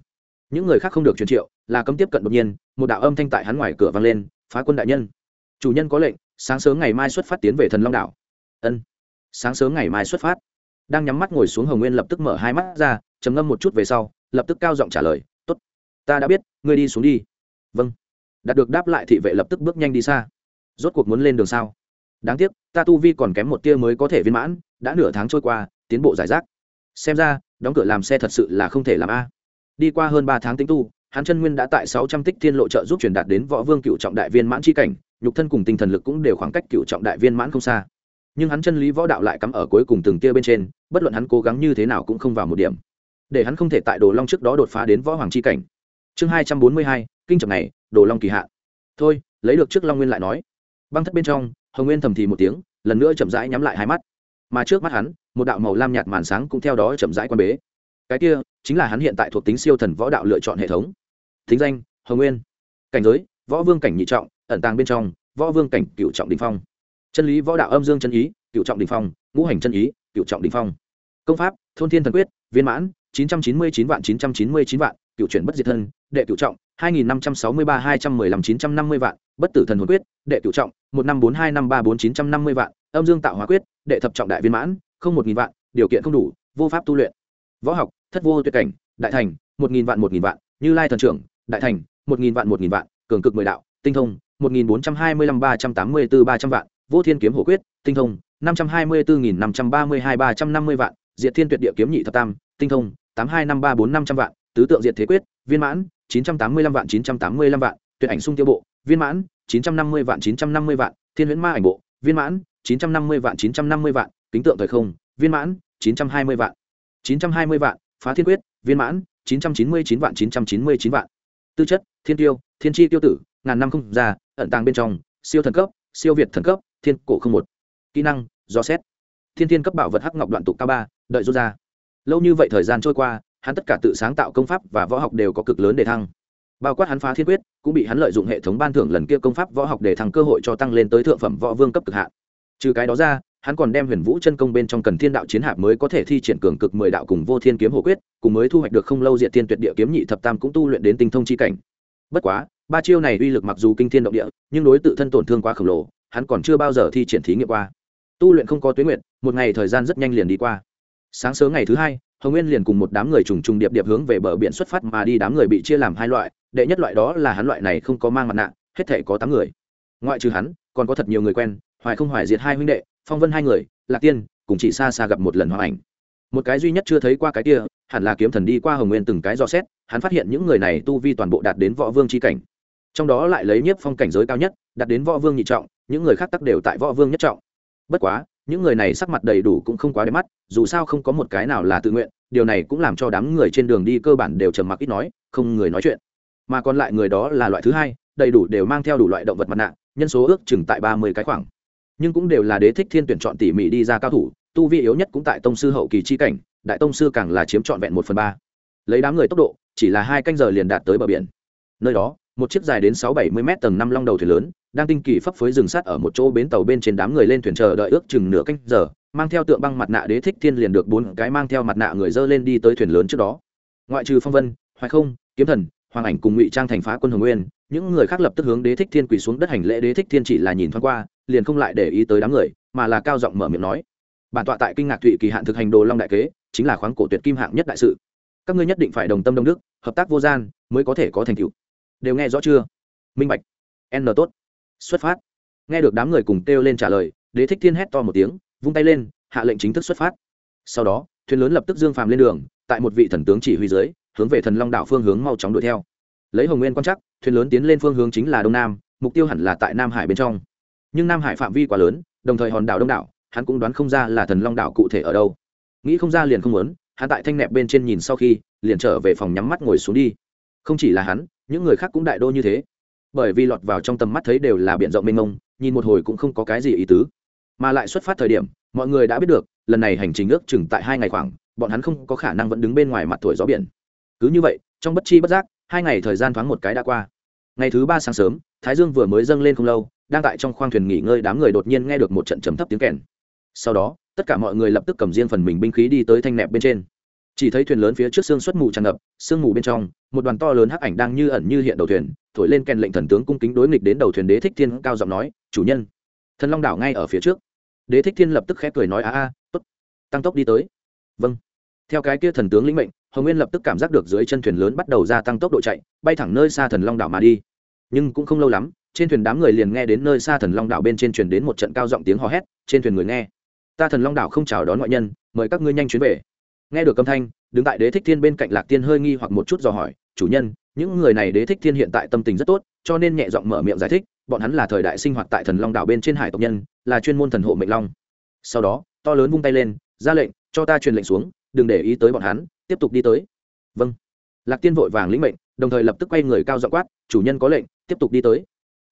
Những người khác không được truyền triệu, là cấm tiếp cận đột nhiên, một đạo âm thanh tại hắn ngoài cửa vang lên, phá quân đại nhân. Chủ nhân có lệnh, sáng sớm ngày mai xuất phát tiến về thần long đảo. Ân. Sáng sớm ngày mai xuất phát. Đang nhắm mắt ngồi xuống hồng nguyên lập tức mở hai mắt ra, trầm ngâm một chút về sau, lập tức cao giọng trả lời t ố t ta đã biết, ngươi đi xuống đi. Vâng. Đạt được đáp lại thị vệ lập tức bước nhanh đi xa. Rốt cuộc muốn lên đường sao? Đáng tiếc, ta tu vi còn kém một tia mới có thể viên mãn, đã nửa tháng trôi qua, tiến bộ giải rác. Xem ra, đóng cửa làm xe thật sự là không thể làm a. Đi qua hơn ba tháng tính tu, hắn chân nguyên đã tại sáu trăm tích thiên lộ trợ giúp truyền đạt đến võ vương cựu trọng đại viên mãn c cảnh, nhục thân cùng tinh thần lực cũng đều khoảng cách cựu trọng đại viên mãn không xa. Nhưng hắn chân lý võ đạo lại cắm ở cuối cùng từng tia bên trên, bất luận hắn cố gắng như thế nào cũng không vào một điểm. Để hắn không thể tại đồ long trước đó đột phá đến võ hoàng c h i cảnh. Chương hai trăm bốn mươi hai, kinh trọng này, đồ long kỳ hạ. Thôi, lấy được trước long nguyên lại nói. Băng thất bên trong hồng nguyên thầm thì một tiếng lần nữa chậm rãi nhắm lại hai mắt mà trước mắt hắn một đạo màu lam nhạt màn sáng cũng theo đó chậm rãi quan bế cái kia chính là hắn hiện tại thuộc tính siêu thần võ đạo lựa chọn hệ thống thính danh hồng nguyên cảnh giới võ vương cảnh nhị trọng ẩn tàng bên trong võ vương cảnh cựu trọng đình phong chân lý võ đạo âm dương chân ý cựu trọng đình phong ngũ hành chân ý cựu trọng đình phong công pháp thôn thiên thần quyết viên mãn chín trăm chín mươi chín vạn chín trăm chín mươi chín vạn, cựu chuyển bất diệt thân, đệ cựu trọng, hai nghìn năm trăm sáu mươi ba hai trăm mười lăm chín trăm năm mươi vạn, bất tử thần hồn quyết, đệ cựu trọng, một năm bốn hai năm ba bốn chín trăm năm mươi vạn, âm dương tạo hóa quyết, đệ thập trọng đại viên mãn, không một nghìn vạn, điều kiện không đủ, vô pháp tu luyện. Võ học, thất vô tuyệt cảnh, đại thành, một nghìn vạn một nghìn vạn, như lai thần trưởng, đại thành, một nghìn vạn một nghìn vạn, cường cực mười đạo, tinh thông, một nghìn bốn trăm hai mươi lăm ba trăm tám mươi bốn ba trăm vạn, vô thiên kiếm hổ quyết, tinh thông, năm trăm hai mươi bốn nghìn năm trăm ba mươi hai ba trăm năm mươi vạn, diệt thiên tuyệt địa kiếm nhị thập tam, tinh thông tám hai năm ba bốn năm trăm vạn tứ tượng diệt thế quyết viên mãn chín trăm tám mươi lăm vạn chín trăm tám mươi lăm vạn tuyệt ảnh sung tiêu bộ viên mãn chín trăm năm mươi vạn chín trăm năm mươi vạn thiên huyễn ma ảnh bộ viên mãn chín trăm năm mươi vạn chín trăm năm mươi vạn kính tượng thời không viên mãn chín trăm hai mươi vạn chín trăm hai mươi vạn phá thiên quyết viên mãn chín trăm chín mươi chín vạn chín trăm chín mươi chín vạn tư chất thiên tiêu thiên tri tiêu tử ngàn năm không già ẩn tàng bên trong siêu thần cấp siêu việt thần cấp thiên cổ không một kỹ năng do xét thiên thiên cấp bảo vật hắc ngọc đoạn tụ cao ba đợi rút ra lâu như vậy thời gian trôi qua, hắn tất cả tự sáng tạo công pháp và võ học đều có cực lớn để thăng. Bao quát hắn phá thiên quyết, cũng bị hắn lợi dụng hệ thống ban thưởng lần kia công pháp võ học để thăng cơ hội cho tăng lên tới thượng phẩm võ vương cấp cực hạn. Trừ cái đó ra, hắn còn đem huyền vũ chân công bên trong cần thiên đạo chiến hạp mới có thể thi triển cường cực mười đạo cùng vô thiên kiếm hổ quyết, cùng mới thu hoạch được không lâu diện thiên tuyệt địa kiếm nhị thập tam cũng tu luyện đến tinh thông chi cảnh. Bất quá, ba chiêu này uy lực mặc dù kinh thiên động địa, nhưng đối tự thân tổn thương quá khổng lồ, hắn còn chưa bao giờ thi triển thí nghiệm qua. Tu luyện không có tuyến nguyện, một ngày thời gian rất nhanh liền đi qua sáng sớm ngày thứ hai, hồng nguyên liền cùng một đám người trùng trùng điệp điệp hướng về bờ biển xuất phát mà đi, đám người bị chia làm hai loại, đệ nhất loại đó là hắn loại này không có mang mặt nạ, hết thể có tám người. Ngoại trừ hắn, còn có thật nhiều người quen, hoài không, hoài diệt hai huynh đệ, phong vân hai người, lạc tiên, cùng chỉ xa xa gặp một lần hoa ảnh. Một cái duy nhất chưa thấy qua cái kia, hẳn là kiếm thần đi qua hồng nguyên từng cái dò xét, hắn phát hiện những người này tu vi toàn bộ đạt đến võ vương c h i cảnh. Trong đó lại lấy nhiếp phong cảnh giới cao nhất, đạt đến võ vương nhị trọng, những người khác tắc đều tại võ vương nhất trọng. Bất quá những người này sắc mặt đầy đủ cũng không quá đẹp mắt, dù sao không có một cái nào là tự nguyện, điều này cũng làm cho đám người trên đường đi cơ bản đều trầm mặc ít nói, không người nói chuyện. Mà còn lại người đó là loại thứ hai, đầy đủ đều mang theo đủ loại động vật mặt nạ, nhân số ước chừng tại ba mươi cái khoảng. Nhưng cũng đều là đế thích thiên tuyển chọn tỉ mỉ đi ra cao thủ, tu vi yếu nhất cũng tại tông sư hậu kỳ chi cảnh, đại tông sư càng là chiếm trọn vẹn một phần ba. Lấy đám người tốc độ, chỉ là hai canh giờ liền đạt tới bờ biển. Nơi đó, một chiếc dài đến sáu bảy mươi m tầng năm long đầu thuyền lớn đang tinh kỳ phấp phới rừng sắt ở một chỗ bến tàu bên trên đám người lên thuyền chờ đợi ước chừng nửa canh giờ, mang theo tượng băng mặt nạ đế thích thiên liền được bốn cái mang theo mặt nạ người dơ lên đi tới thuyền lớn trước đó. Ngoại trừ phong vân, hoài không, kiếm thần, hoàng ảnh cùng ngụy trang thành phá quân hồng nguyên, những người khác lập tức hướng đế thích thiên quỳ xuống đất hành lễ. Đế thích thiên chỉ là nhìn thoáng qua, liền không lại để ý tới đám người, mà là cao giọng mở miệng nói, bản tọa tại kinh ngạc thụy kỳ hạn thực hành đồ long đại kế, chính là khoáng cổ tuyệt kim hạng nhất đại sự. Các ngươi nhất định phải đồng tâm đồng đức, hợp tác vô gian, mới có thể có thành tựu. Đều nghe rõ chưa? Minh bạch. N tốt xuất phát. Nghe được đám người cùng kêu lên trả lời, đế thích thiên hét to một tiếng, vung tay lên, hạ lệnh chính thức xuất phát. Sau đó, thuyền lớn lập tức dương phàm lên đường, tại một vị thần tướng chỉ huy dưới, hướng về thần long đảo phương hướng mau chóng đuổi theo. Lấy hồng nguyên quan chắc thuyền lớn tiến lên phương hướng chính là đông nam, mục tiêu hẳn là tại nam hải bên trong. Nhưng nam hải phạm vi quá lớn, đồng thời hòn đảo đông đảo, hắn cũng đoán không ra là thần long đảo cụ thể ở đâu. Nghĩ không ra liền không muốn, hắn tại thanh nẹp bên trên nhìn sau khi, liền trở về phòng nhắm mắt ngồi xuống đi. Không chỉ là hắn, những người khác cũng đại đô như thế bởi vì lọt vào trong tầm mắt thấy đều là b i ể n rộng mênh mông, nhìn một hồi cũng không có cái gì ý tứ. Mà lại xuất phát thời điểm, mọi người đã biết được, lần này hành trình ước chừng tại hai ngày khoảng, bọn hắn không có khả năng vẫn đứng bên ngoài mặt tuổi gió biển. Cứ như vậy, trong bất chi bất giác, hai ngày thời gian thoáng một cái đã qua. Ngày thứ ba sáng sớm, thái dương vừa mới dâng lên không lâu, đang tại trong khoang thuyền nghỉ ngơi đám người đột nhiên nghe được một trận trầm thấp tiếng kèn. Sau đó, tất cả mọi người lập tức cầm riêng phần mình binh khí đi tới thanh nẹp bên trên. Chỉ thấy thuyền lớn phía trước sương xuất mù tràn ngập, sương mù bên trong, một đoàn to lớn hắc ảnh đang như ẩn như hiện đầu thuyền thổi lên kèn lệnh thần tướng cung kính đối nghịch đến đầu thuyền đế thích thiên cao giọng nói, chủ nhân. Thần long đảo ngay ở phía trước. Đế thích thiên lập tức khẽ cười nói, a a, tốt, tăng tốc đi tới. Vâng. Theo cái kia thần tướng lĩnh mệnh, hồng nguyên lập tức cảm giác được dưới chân thuyền lớn bắt đầu gia tăng tốc độ chạy, bay thẳng nơi xa thần long đảo mà đi. Nhưng cũng không lâu lắm, trên thuyền đám người liền nghe đến nơi xa thần long đảo bên trên truyền đến một trận cao giọng tiếng hò hét, trên thuyền người nghe. Ta thần long đảo không chào đón ngoại nhân, mời các ngươi nhanh chuyến về. Nghe được âm thanh, đứng tại đế thích thiên bên cạnh lạc tiên hơi nghi hoặc một chút dò hỏi, chủ nhân những người này đế thích thiên hiện tại tâm tình rất tốt, cho nên nhẹ giọng mở miệng giải thích, bọn hắn là thời đại sinh hoạt tại thần long đảo bên trên hải tộc nhân, là chuyên môn thần hộ mệnh long. Sau đó, to lớn vung tay lên, ra lệnh, cho ta truyền lệnh xuống, đừng để ý tới bọn hắn, tiếp tục đi tới. Vâng. Lạc tiên vội vàng lĩnh mệnh, đồng thời lập tức quay người cao dọ quát, chủ nhân có lệnh, tiếp tục đi tới.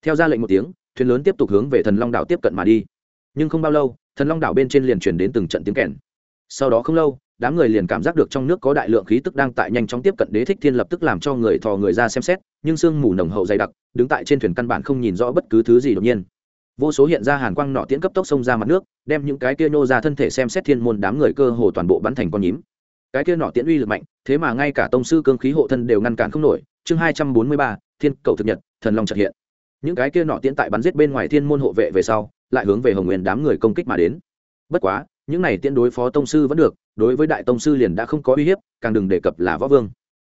Theo ra lệnh một tiếng, thuyền lớn tiếp tục hướng về thần long đảo tiếp cận mà đi. Nhưng không bao lâu, thần long đảo bên trên liền chuyển đến từng trận tiếng kèn. Sau đó không lâu đám người liền cảm giác được trong nước có đại lượng khí tức đang tại nhanh chóng tiếp cận đế thích thiên lập tức làm cho người thò người ra xem xét, nhưng sương mù nồng hậu dày đặc, đứng tại trên thuyền căn bản không nhìn rõ bất cứ thứ gì đột nhiên. Vô số hiện ra hàn quang nọ tiễn cấp tốc xông ra mặt nước, đem những cái kia nhô ra thân thể xem xét thiên môn đám người cơ hồ toàn bộ bắn thành con nhím. Cái kia nọ tiễn uy lực mạnh, thế mà ngay cả tông sư cương khí hộ thân đều ngăn cản không nổi. Chương hai trăm bốn mươi ba, thiên cầu thực nhật, thần long trật hiện. Những cái kia nọ tiễn tại bắn giết bên ngoài thiên môn hộ vệ về sau, lại hướng về hồng nguyên đám người công kích mà đến. Bất quá, những này tiễn đối phó tông sư vẫn được đối với đại tông sư liền đã không có uy hiếp, càng đừng đề cập là võ vương.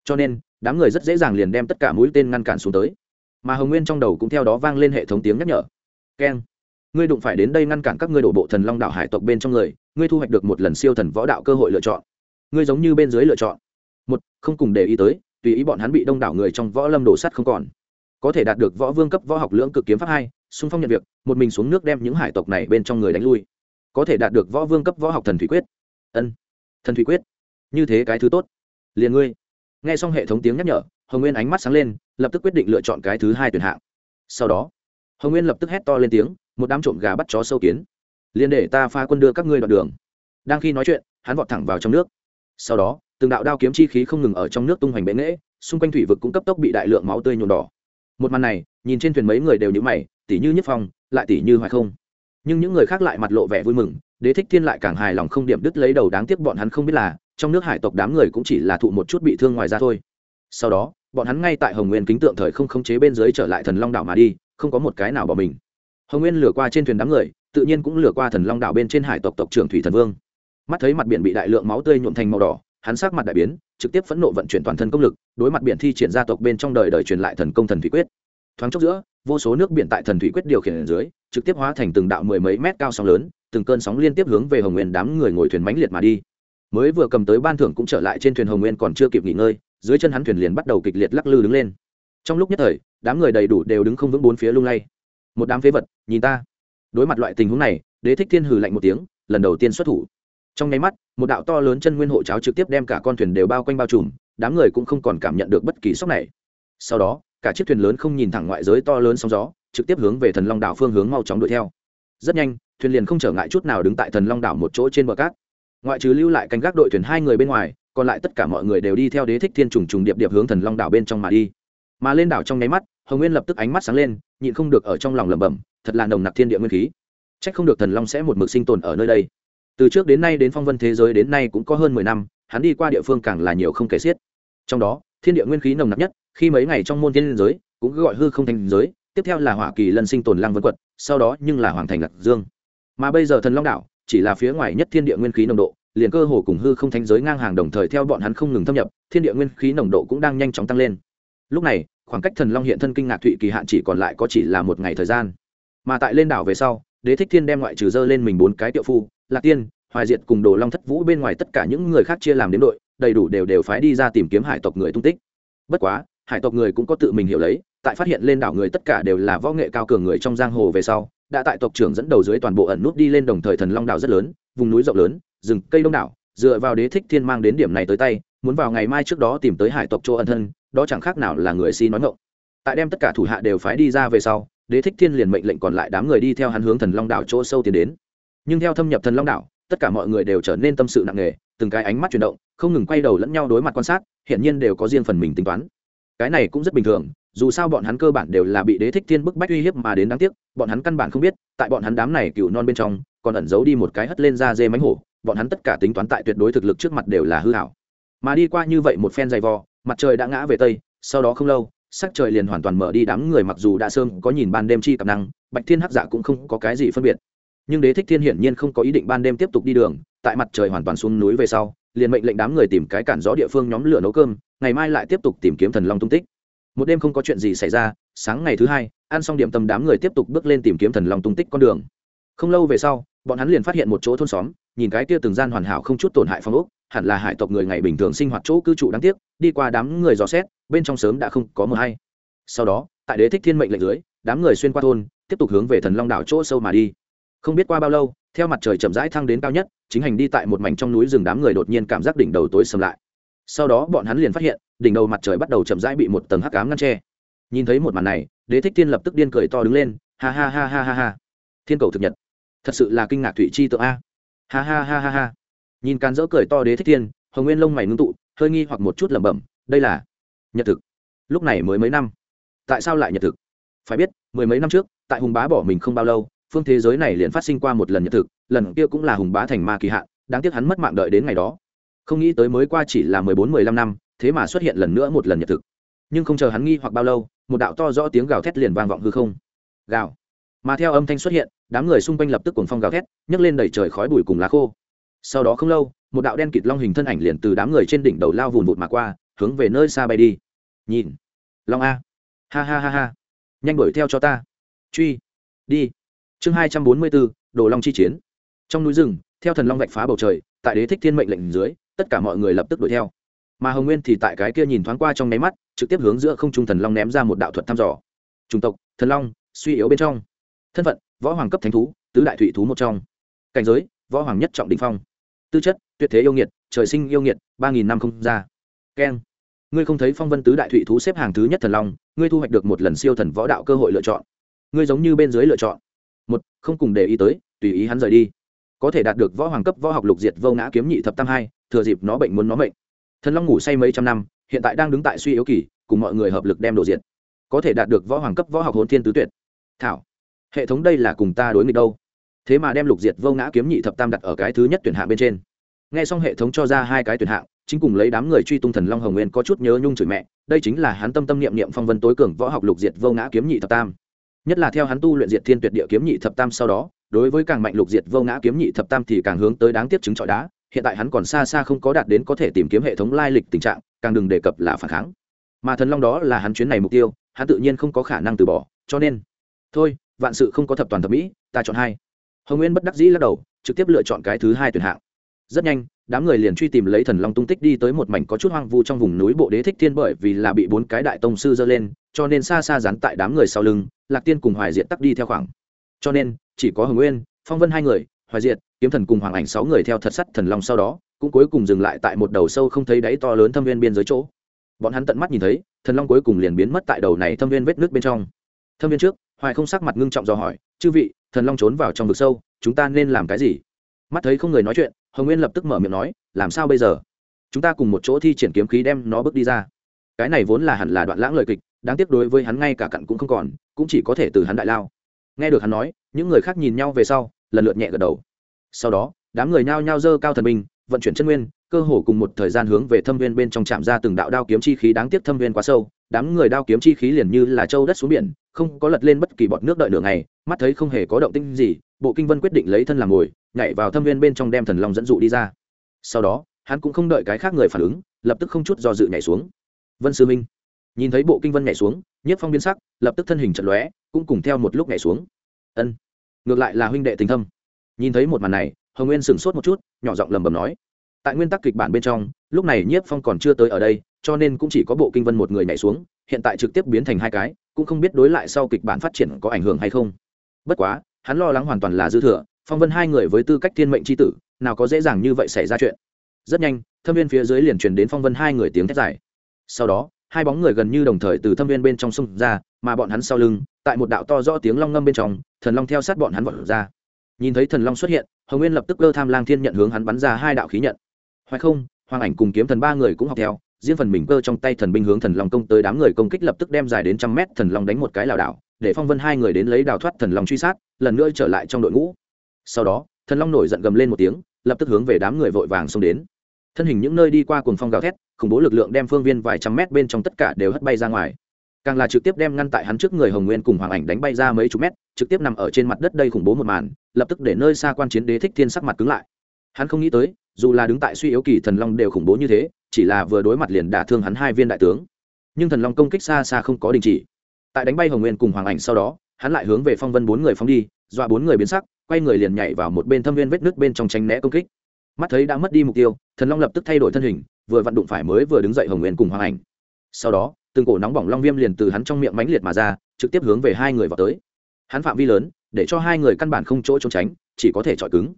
Cho nên, đám người rất dễ dàng liền đem tất cả mũi tên ngăn cản xuống tới. Mà hồng nguyên trong đầu cũng theo đó vang lên hệ thống tiếng nhắc nhở. Keng, ngươi đụng phải đến đây ngăn cản các ngươi đổ bộ thần long đạo hải tộc bên trong người, ngươi thu hoạch được một lần siêu thần võ đạo cơ hội lựa chọn. Ngươi giống như bên dưới lựa chọn. Một, không cùng để ý tới, tùy ý bọn hắn bị đông đảo người trong võ lâm đổ sắt không còn. Có thể đạt được võ vương cấp võ học lưỡng cực kiếm pháp hai, xung phong nhận việc, một mình xuống nước đem những hải tộc này bên trong người đánh lui. Có thể đạt được võ vương cấp võ học thần thủy quyết. Ân thần thủy quyết. Như thế cái thứ tốt. Liền ngươi. Nghe xong hệ thống tiếng nhắc nhở, hồng nguyên ánh mắt sáng lên, lập tức quyết định lựa chọn cái thứ hai tuyển hạng. Sau đó, hồng nguyên lập tức hét to lên tiếng, một đám trộm gà bắt chó sâu kiến. Liền để ta pha quân đưa các ngươi đoạn đường. Đang khi nói chuyện, hắn vọt thẳng vào trong nước. Sau đó, từng đạo đao kiếm chi khí không ngừng ở trong nước tung hoành bệ nghễ xung quanh thủy vực cũng cấp tốc bị đại lượng máu tươi nhuộm đỏ. Một màn này, nhìn trên thuyền mấy người đều nhữ mày, tỉ như nhất phong, lại tỉ như hoài không. Nhưng những người khác lại mặt lộ vẻ vui mừng đế thích thiên lại càng hài lòng không điểm đứt lấy đầu đáng tiếc bọn hắn không biết là, trong nước hải tộc đám người cũng chỉ là thụ một chút bị thương ngoài ra thôi. Sau đó, bọn hắn ngay tại hồng nguyên kính tượng thời không khống chế bên dưới trở lại thần long đảo mà đi, không có một cái nào bỏ mình. Hồng nguyên lừa qua trên thuyền đám người, tự nhiên cũng lừa qua thần long đảo bên trên hải tộc tộc trưởng thủy thần vương. Mắt thấy mặt biển bị đại lượng máu tươi nhuộm thành màu đỏ, hắn sắc mặt đại biến, trực tiếp phẫn nộ vận chuyển toàn thân công lực, đối mặt biển thi triển gia tộc bên trong đời đời truyền lại thần công thần thủy quyết. Thoáng chốc giữa, vô số nước biển tại thần thủy quyết điều khiển dưới, trực tiếp hóa thành từng đạo mười mấy mét cao sóng lớn từng cơn sóng liên tiếp hướng về hồng nguyên đám người ngồi thuyền mãnh liệt mà đi. Mới vừa cầm tới ban thưởng cũng trở lại trên thuyền hồng nguyên còn chưa kịp nghỉ ngơi, dưới chân hắn thuyền liền bắt đầu kịch liệt lắc lư đứng lên. Trong lúc nhất thời, đám người đầy đủ đều đứng không vững bốn phía lung lay. Một đám phế vật, nhìn ta. Đối mặt loại tình huống này, đế thích thiên hừ lạnh một tiếng, lần đầu tiên xuất thủ. Trong nháy mắt, một đạo to lớn chân nguyên hộ cháo trực tiếp đem cả con thuyền đều bao quanh bao trùm, đám người cũng không còn cảm nhận được bất kỳ sốc này. Sau đó, cả chiếc thuyền lớn không nhìn thẳng ngoại giới to lớn sóng gió, trực tiếp hướng về thần long đảo phương hướng mau chóng đuổi theo rất nhanh, thuyền liền không trở ngại chút nào đứng tại thần long đảo một chỗ trên bờ cát. Ngoại trừ lưu lại canh gác đội thuyền hai người bên ngoài, còn lại tất cả mọi người đều đi theo đế thích thiên trùng trùng điệp điệp hướng thần long đảo bên trong mà đi. Mà lên đảo trong nháy mắt, hồng nguyên lập tức ánh mắt sáng lên, nhịn không được ở trong lòng lẩm bẩm, thật là nồng nặc thiên địa nguyên khí. C h ắ c không được thần long sẽ một mực sinh tồn ở nơi đây. Từ trước đến nay đến phong vân thế giới đến nay cũng có hơn mười năm, hắn đi qua địa phương càng là nhiều không kể xiết. Trong đó, thiên địa nguyên khí nồng nặc nhất, khi mấy ngày trong môn thiên liên giới, cũng gọi hư không thành giới, tiếp theo là hỏa kỳ lân sinh tồn lăng vân quật sau đó nhưng là hoàng thành lạc dương. Mà bây giờ thần long đảo, chỉ là phía ngoài nhất thiên địa nguyên khí nồng độ, liền cơ hồ cùng hư không thánh giới ngang hàng đồng thời theo bọn hắn không ngừng thâm nhập, thiên địa nguyên khí nồng độ cũng đang nhanh chóng tăng lên. Lúc này, khoảng cách thần long hiện thân kinh ngạc thụy kỳ hạn chỉ còn lại có chỉ là một ngày thời gian. Mà tại lên đảo về sau, đế thích thiên đem ngoại trừ dơ lên mình bốn cái tiệu phu, lạc tiên, hoài diệt cùng đồ long thất vũ bên ngoài tất cả những người khác chia làm đến đội, đầy đủ đều đều phái đi ra tìm kiếm hải tộc người tung tích. Bất quá, hải tộc người cũng có tự mình hiểu lấy tại phát hiện lên đảo người tất cả đều là võ nghệ cao cường người trong giang hồ về sau, đã tại tộc trưởng dẫn đầu dưới toàn bộ ẩn nút đi lên đồng thời thần long đảo rất lớn, vùng núi rộng lớn, rừng, cây đông đảo, dựa vào đế thích thiên mang đến điểm này tới tay, muốn vào ngày mai trước đó tìm tới hải tộc chỗ ẩn thân, đó chẳng khác nào là người si nói ngộng tại đem tất cả thủ hạ đều phái đi ra về sau, đế thích thiên liền mệnh lệnh còn lại đám người đi theo hắn hướng thần long đảo chỗ sâu tiến đến. Nhưng theo thâm nhập thần long đảo, tất cả mọi người đều trở nên tâm sự nặng nề, từng cái ánh mắt chuyển động, không ngừng quay đầu lẫn nhau đối mặt quan sát hiện nhiên đều có riêng phần mình tính toán. Cái này cũng rất bình thường dù sao bọn hắn cơ bản đều là bị đế thích thiên bức bách uy hiếp mà đến đáng tiếc, bọn hắn căn bản không biết, tại bọn hắn đám này cựu non bên trong, còn ẩn giấu đi một cái hất lên ra dê mánh hổ, bọn hắn tất cả tính toán tại tuyệt đối thực lực trước mặt đều là hư hảo. Mà đi qua như vậy một phen dày vò, mặt trời đã ngã về tây, sau đó không lâu, sắc trời liền hoàn toàn mở đi, đám người mặc dù đã sơm có nhìn ban đêm chi cặp năng, bạch thiên hắc dạ cũng không có cái gì phân biệt. Nhưng đế thích thiên hiển nhiên không có ý định ban đêm tiếp tục đi đường, tại mặt trời hoàn toàn xuống núi về sau, liền mệnh lệnh đám người tìm cái cản gió địa phương nhóm lửa nấu cơm, ngày mai lại tiếp tục tìm kiếm thần long tung tích một đêm không có chuyện gì xảy ra, sáng ngày thứ hai, ăn xong điểm tâm đám người tiếp tục bước lên tìm kiếm thần long tung tích con đường. Không lâu về sau, bọn hắn liền phát hiện một chỗ thôn xóm, nhìn cái kia từng gian hoàn hảo không chút tổn hại phong ốc, hẳn là hải tộc người ngày bình thường sinh hoạt chỗ cư trụ đáng tiếc, đi qua đám người dò xét, bên trong sớm đã không có mờ hay. Sau đó, tại đế thích thiên mệnh lệnh dưới, đám người xuyên qua thôn, tiếp tục hướng về thần long đảo chỗ sâu mà đi. Không biết qua bao lâu, theo mặt trời chậm rãi thăng đến cao nhất, chính hành đi tại một mảnh trong núi rừng đám người đột nhiên cảm giác đỉnh đầu tối sầm lại sau đó bọn hắn liền phát hiện, đỉnh đầu mặt trời bắt đầu chậm rãi bị một tầng hắc cám ngăn tre nhìn thấy một màn này, đế thích thiên lập tức điên cười to đứng lên, ha ha ha ha ha ha. Thiên cầu thực nhật. Thật sự là kinh ngạc thủy chi tượng a. Ha ha ha ha ha. Nhìn càn dỡ cười to đế thích thiên, hồng nguyên lông mày ngưng tụ, hơi nghi hoặc một chút lẩm bẩm, đây là nhật thực. Lúc này mới mấy năm. Tại sao lại nhật thực? Phải biết, mười mấy năm trước, tại hùng bá bỏ mình không bao lâu, phương thế giới này liền phát sinh qua một lần nhật thực, lần kia cũng là hùng bá thành ma kỳ hạn, đáng tiếc hắn mất mạng đợi đến ngày đó không nghĩ tới mới qua chỉ là mười bốn, mười lăm năm, thế mà xuất hiện lần nữa một lần nhật thực. Nhưng không chờ hắn nghi hoặc bao lâu, một đạo to rõ tiếng gào thét liền vang vọng hư không. Gào. Mà theo âm thanh xuất hiện, đám người xung quanh lập tức cuồng phong gào thét, nhấc lên đẩy trời khói bụi cùng lá khô. Sau đó không lâu, một đạo đen kịt long hình thân ảnh liền từ đám người trên đỉnh đầu lao vùn vụt mà qua, hướng về nơi xa bay đi. Nhìn. Long a. Ha ha ha ha. Nhanh đuổi theo cho ta. Truy. Đi. Chương hai trăm bốn mươi bốn, đồ long chi chiến. Trong núi rừng, theo thần long vạch phá bầu trời, tại đế thích thiên mệnh lệnh dưới tất cả mọi người lập tức đuổi theo. Mà hồng nguyên thì tại cái kia nhìn thoáng qua trong nháy mắt, trực tiếp hướng giữa không trung thần long ném ra một đạo thuật thăm dò. Chủng tộc, thần long, suy yếu bên trong. Thân phận, võ hoàng cấp thánh thú, tứ đại thủy thú một trong. Cảnh giới, võ hoàng nhất trọng đình phong. Tư chất, tuyệt thế yêu nghiệt, trời sinh yêu nghiệt, ba nghìn năm không ra. Keng. Ngươi không thấy phong vân tứ đại thủy thú xếp hàng thứ nhất thần long, ngươi thu hoạch được một lần siêu thần võ đạo cơ hội lựa chọn. Ngươi giống như bên dưới lựa chọn. Một, không cùng để ý tới, tùy ý hắn rời đi. Có thể đạt được võ hoàng cấp võ học lục diệt vô ngã kiếm nhị thập tam hai thừa dịp nó bệnh muốn nó bệnh thần long ngủ say mấy trăm năm, hiện tại đang đứng tại suy yếu kỳ, cùng mọi người hợp lực đem đồ diệt. Có thể đạt được võ hoàng cấp võ học hồn thiên tứ tuyệt. Thảo, hệ thống đây là cùng ta đối nghịch đâu? Thế mà đem lục diệt vô ngã kiếm nhị thập tam đặt ở cái thứ nhất tuyển hạng bên trên. Nghe xong hệ thống cho ra hai cái tuyển hạng, chính cùng lấy đám người truy tung thần long hồng nguyên có chút nhớ nhung chửi mẹ, đây chính là hắn tâm tâm niệm niệm phong vân tối cường võ học lục diệt vô ngã kiếm nhị thập tam. Nhất là theo hắn tu luyện diệt thiên tuyệt địa kiếm nhị thập tam sau đó, đối với càng mạnh lục diệt vô ngã kiếm nhị thập tam thì càng hướng tới đáng tiếp chứng trọi đá hiện tại hắn còn xa xa không có đạt đến có thể tìm kiếm hệ thống lai lịch tình trạng, càng đừng đề cập là phản kháng. Mà thần long đó là hắn chuyến này mục tiêu, hắn tự nhiên không có khả năng từ bỏ, cho nên, thôi, vạn sự không có thập toàn thập mỹ, ta chọn hai. Hồng nguyên bất đắc dĩ lắc đầu, trực tiếp lựa chọn cái thứ hai tuyển hạng. Rất nhanh, đám người liền truy tìm lấy thần long tung tích đi tới một mảnh có chút hoang vu trong vùng núi bộ đế thích thiên bởi vì là bị bốn cái đại tông sư dơ lên, cho nên xa xa dán tại đám người sau lưng, lạc tiên cùng hoài diện tắc đi theo khoảng. Cho nên, chỉ có hồng nguyên, phong vân hai người hoài Diệt, kiếm thần cùng hoàng ảnh sáu người theo thật sắt thần long sau đó cũng cuối cùng dừng lại tại một đầu sâu không thấy đáy to lớn thâm viên biên giới chỗ. Bọn hắn tận mắt nhìn thấy thần long cuối cùng liền biến mất tại đầu này thâm viên vết nước bên trong. Thâm viên trước hoài không sắc mặt ngưng trọng do hỏi chư vị thần long trốn vào trong vực sâu chúng ta nên làm cái gì? Mắt thấy không người nói chuyện hồng nguyên lập tức mở miệng nói làm sao bây giờ? Chúng ta cùng một chỗ thi triển kiếm khí đem nó bước đi ra. Cái này vốn là hẳn là đoạn lãng lời kịch đáng tiếc đối với hắn ngay cả cặn cũng không còn cũng chỉ có thể từ hắn đại lao. Nghe được hắn nói những người khác nhìn nhau về sau lần lượt nhẹ gật đầu. Sau đó, đám người nhao nhao dơ cao thần binh, vận chuyển chân nguyên, cơ hồ cùng một thời gian hướng về thâm viên bên trong chạm ra từng đạo đao kiếm chi khí đáng tiếc thâm viên quá sâu. Đám người đao kiếm chi khí liền như là châu đất xuống biển, không có lật lên bất kỳ bọt nước đợi nửa ngày, mắt thấy không hề có động tĩnh gì, bộ kinh vân quyết định lấy thân làm ngồi, nhảy vào thâm viên bên trong đem thần long dẫn dụ đi ra. Sau đó, hắn cũng không đợi cái khác người phản ứng, lập tức không chút do dự nhảy xuống. Vân sư minh nhìn thấy bộ kinh vân nhảy xuống nhiếp phong biến sắc, lập tức thân hình trận lóe, cũng cùng theo một lúc nhảy xuống. Ân ngược lại là huynh đệ tình thâm. Nhìn thấy một màn này, hồng nguyên sửng sốt một chút, nhỏ giọng lầm bầm nói, tại nguyên tắc kịch bản bên trong, lúc này nhiếp phong còn chưa tới ở đây, cho nên cũng chỉ có bộ kinh vân một người nhảy xuống, hiện tại trực tiếp biến thành hai cái, cũng không biết đối lại sau kịch bản phát triển có ảnh hưởng hay không. Bất quá, hắn lo lắng hoàn toàn là dư thừa, phong vân hai người với tư cách thiên mệnh c h i tử, nào có dễ dàng như vậy xảy ra chuyện. Rất nhanh, thâm viên phía dưới liền truyền đến phong vân hai người tiếng thét dài. Sau đó hai bóng người gần như đồng thời từ thâm viên bên trong sông ra, mà bọn hắn sau lưng, tại một đạo to rõ tiếng long ngâm bên trong, thần long theo sát bọn hắn vọt ra. Nhìn thấy thần long xuất hiện, hồng nguyên lập tức cơ tham lang thiên nhận hướng hắn bắn ra hai đạo khí nhận. Hoặc không, hoàng ảnh cùng kiếm thần ba người cũng học theo, riêng phần mình cơ trong tay thần binh hướng thần long công tới đám người công kích lập tức đem dài đến trăm mét thần long đánh một cái lảo đảo, để phong vân hai người đến lấy đào thoát thần long truy sát, lần nữa trở lại trong đội ngũ. Sau đó, thần long nổi giận gầm lên một tiếng, lập tức hướng về đám người vội vàng xông đến. Thân hình những nơi đi qua cuồng phong gào thét khủng bố lực lượng đem phương viên vài trăm mét bên trong tất cả đều hất bay ra ngoài. Càng là trực tiếp đem ngăn tại hắn trước người hồng nguyên cùng hoàng ảnh đánh bay ra mấy chục mét, trực tiếp nằm ở trên mặt đất đây khủng bố một màn, lập tức để nơi xa quan chiến đế thích thiên sắc mặt cứng lại. Hắn không nghĩ tới, dù là đứng tại suy yếu kỳ thần long đều khủng bố như thế, chỉ là vừa đối mặt liền đả thương hắn hai viên đại tướng. Nhưng thần long công kích xa xa không có đình chỉ. Tại đánh bay hồng nguyên cùng hoàng ảnh sau đó, hắn lại hướng về phong vân bốn người phóng đi, dọa bốn người biến sắc, quay người liền nhảy vào một bên thâm viên vết nước bên trong tránh né công kích. Mắt thấy đã mất đi mục tiêu, thần long lập tức thay đổi thân hình vừa vặn đụng phải mới vừa đứng dậy hồng nguyên cùng hoàng ảnh. Sau đó, từng cổ nóng bỏng long viêm liền từ hắn trong miệng mãnh liệt mà ra, trực tiếp hướng về hai người vào tới. Hắn phạm vi lớn, để cho hai người căn bản không chỗ trốn tránh, chỉ có thể chọi cứng.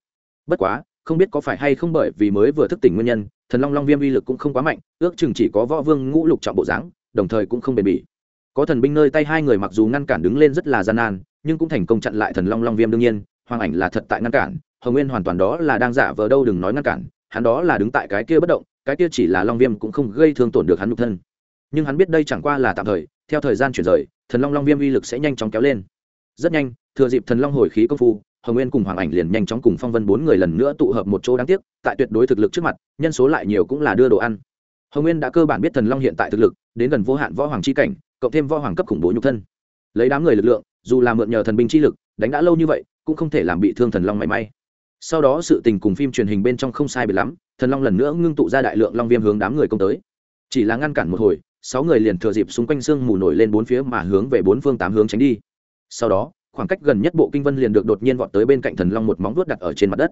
Bất quá, không biết có phải hay không bởi vì mới vừa thức tỉnh nguyên nhân, thần long long viêm uy lực cũng không quá mạnh, ước chừng chỉ có võ vương ngũ lục trọng bộ dáng, đồng thời cũng không bền bỉ. Có thần binh nơi tay hai người mặc dù ngăn cản đứng lên rất là gian nan, nhưng cũng thành công chặn lại thần long long viêm đương nhiên, hoàng ảnh là thật tại ngăn cản, hồng nguyên hoàn toàn đó là đang giả vờ đâu đừng nói ngăn cản, hắn đó là đứng tại cái kia bất động cái kia chỉ là long viêm cũng không gây thương tổn được hắn nhục thân. Nhưng hắn biết đây chẳng qua là tạm thời, theo thời gian chuyển rời, thần long long viêm uy lực sẽ nhanh chóng kéo lên. Rất nhanh, thừa dịp thần long hồi khí công phu, hồng nguyên cùng hoàng ảnh liền nhanh chóng cùng phong vân bốn người lần nữa tụ hợp một chỗ đáng tiếc, tại tuyệt đối thực lực trước mặt, nhân số lại nhiều cũng là đưa đồ ăn. Hồng nguyên đã cơ bản biết thần long hiện tại thực lực, đến gần vô hạn võ hoàng c h i cảnh, cộng thêm võ hoàng cấp khủng bố nhục thân. Lấy đám người lực lượng, dù là mượn nhờ thần binh chi lực, đánh đã lâu như vậy, cũng không thể làm bị thương thần long mảy may sau đó sự tình cùng phim truyền hình bên trong không sai biệt lắm, thần long lần nữa ngưng tụ ra đại lượng long viêm hướng đám người công tới. Chỉ là ngăn cản một hồi, sáu người liền thừa dịp xung quanh sương mù nổi lên bốn phía mà hướng về bốn phương tám hướng tránh đi. Sau đó, khoảng cách gần nhất bộ kinh vân liền được đột nhiên vọt tới bên cạnh thần long một móng vuốt đặt ở trên mặt đất.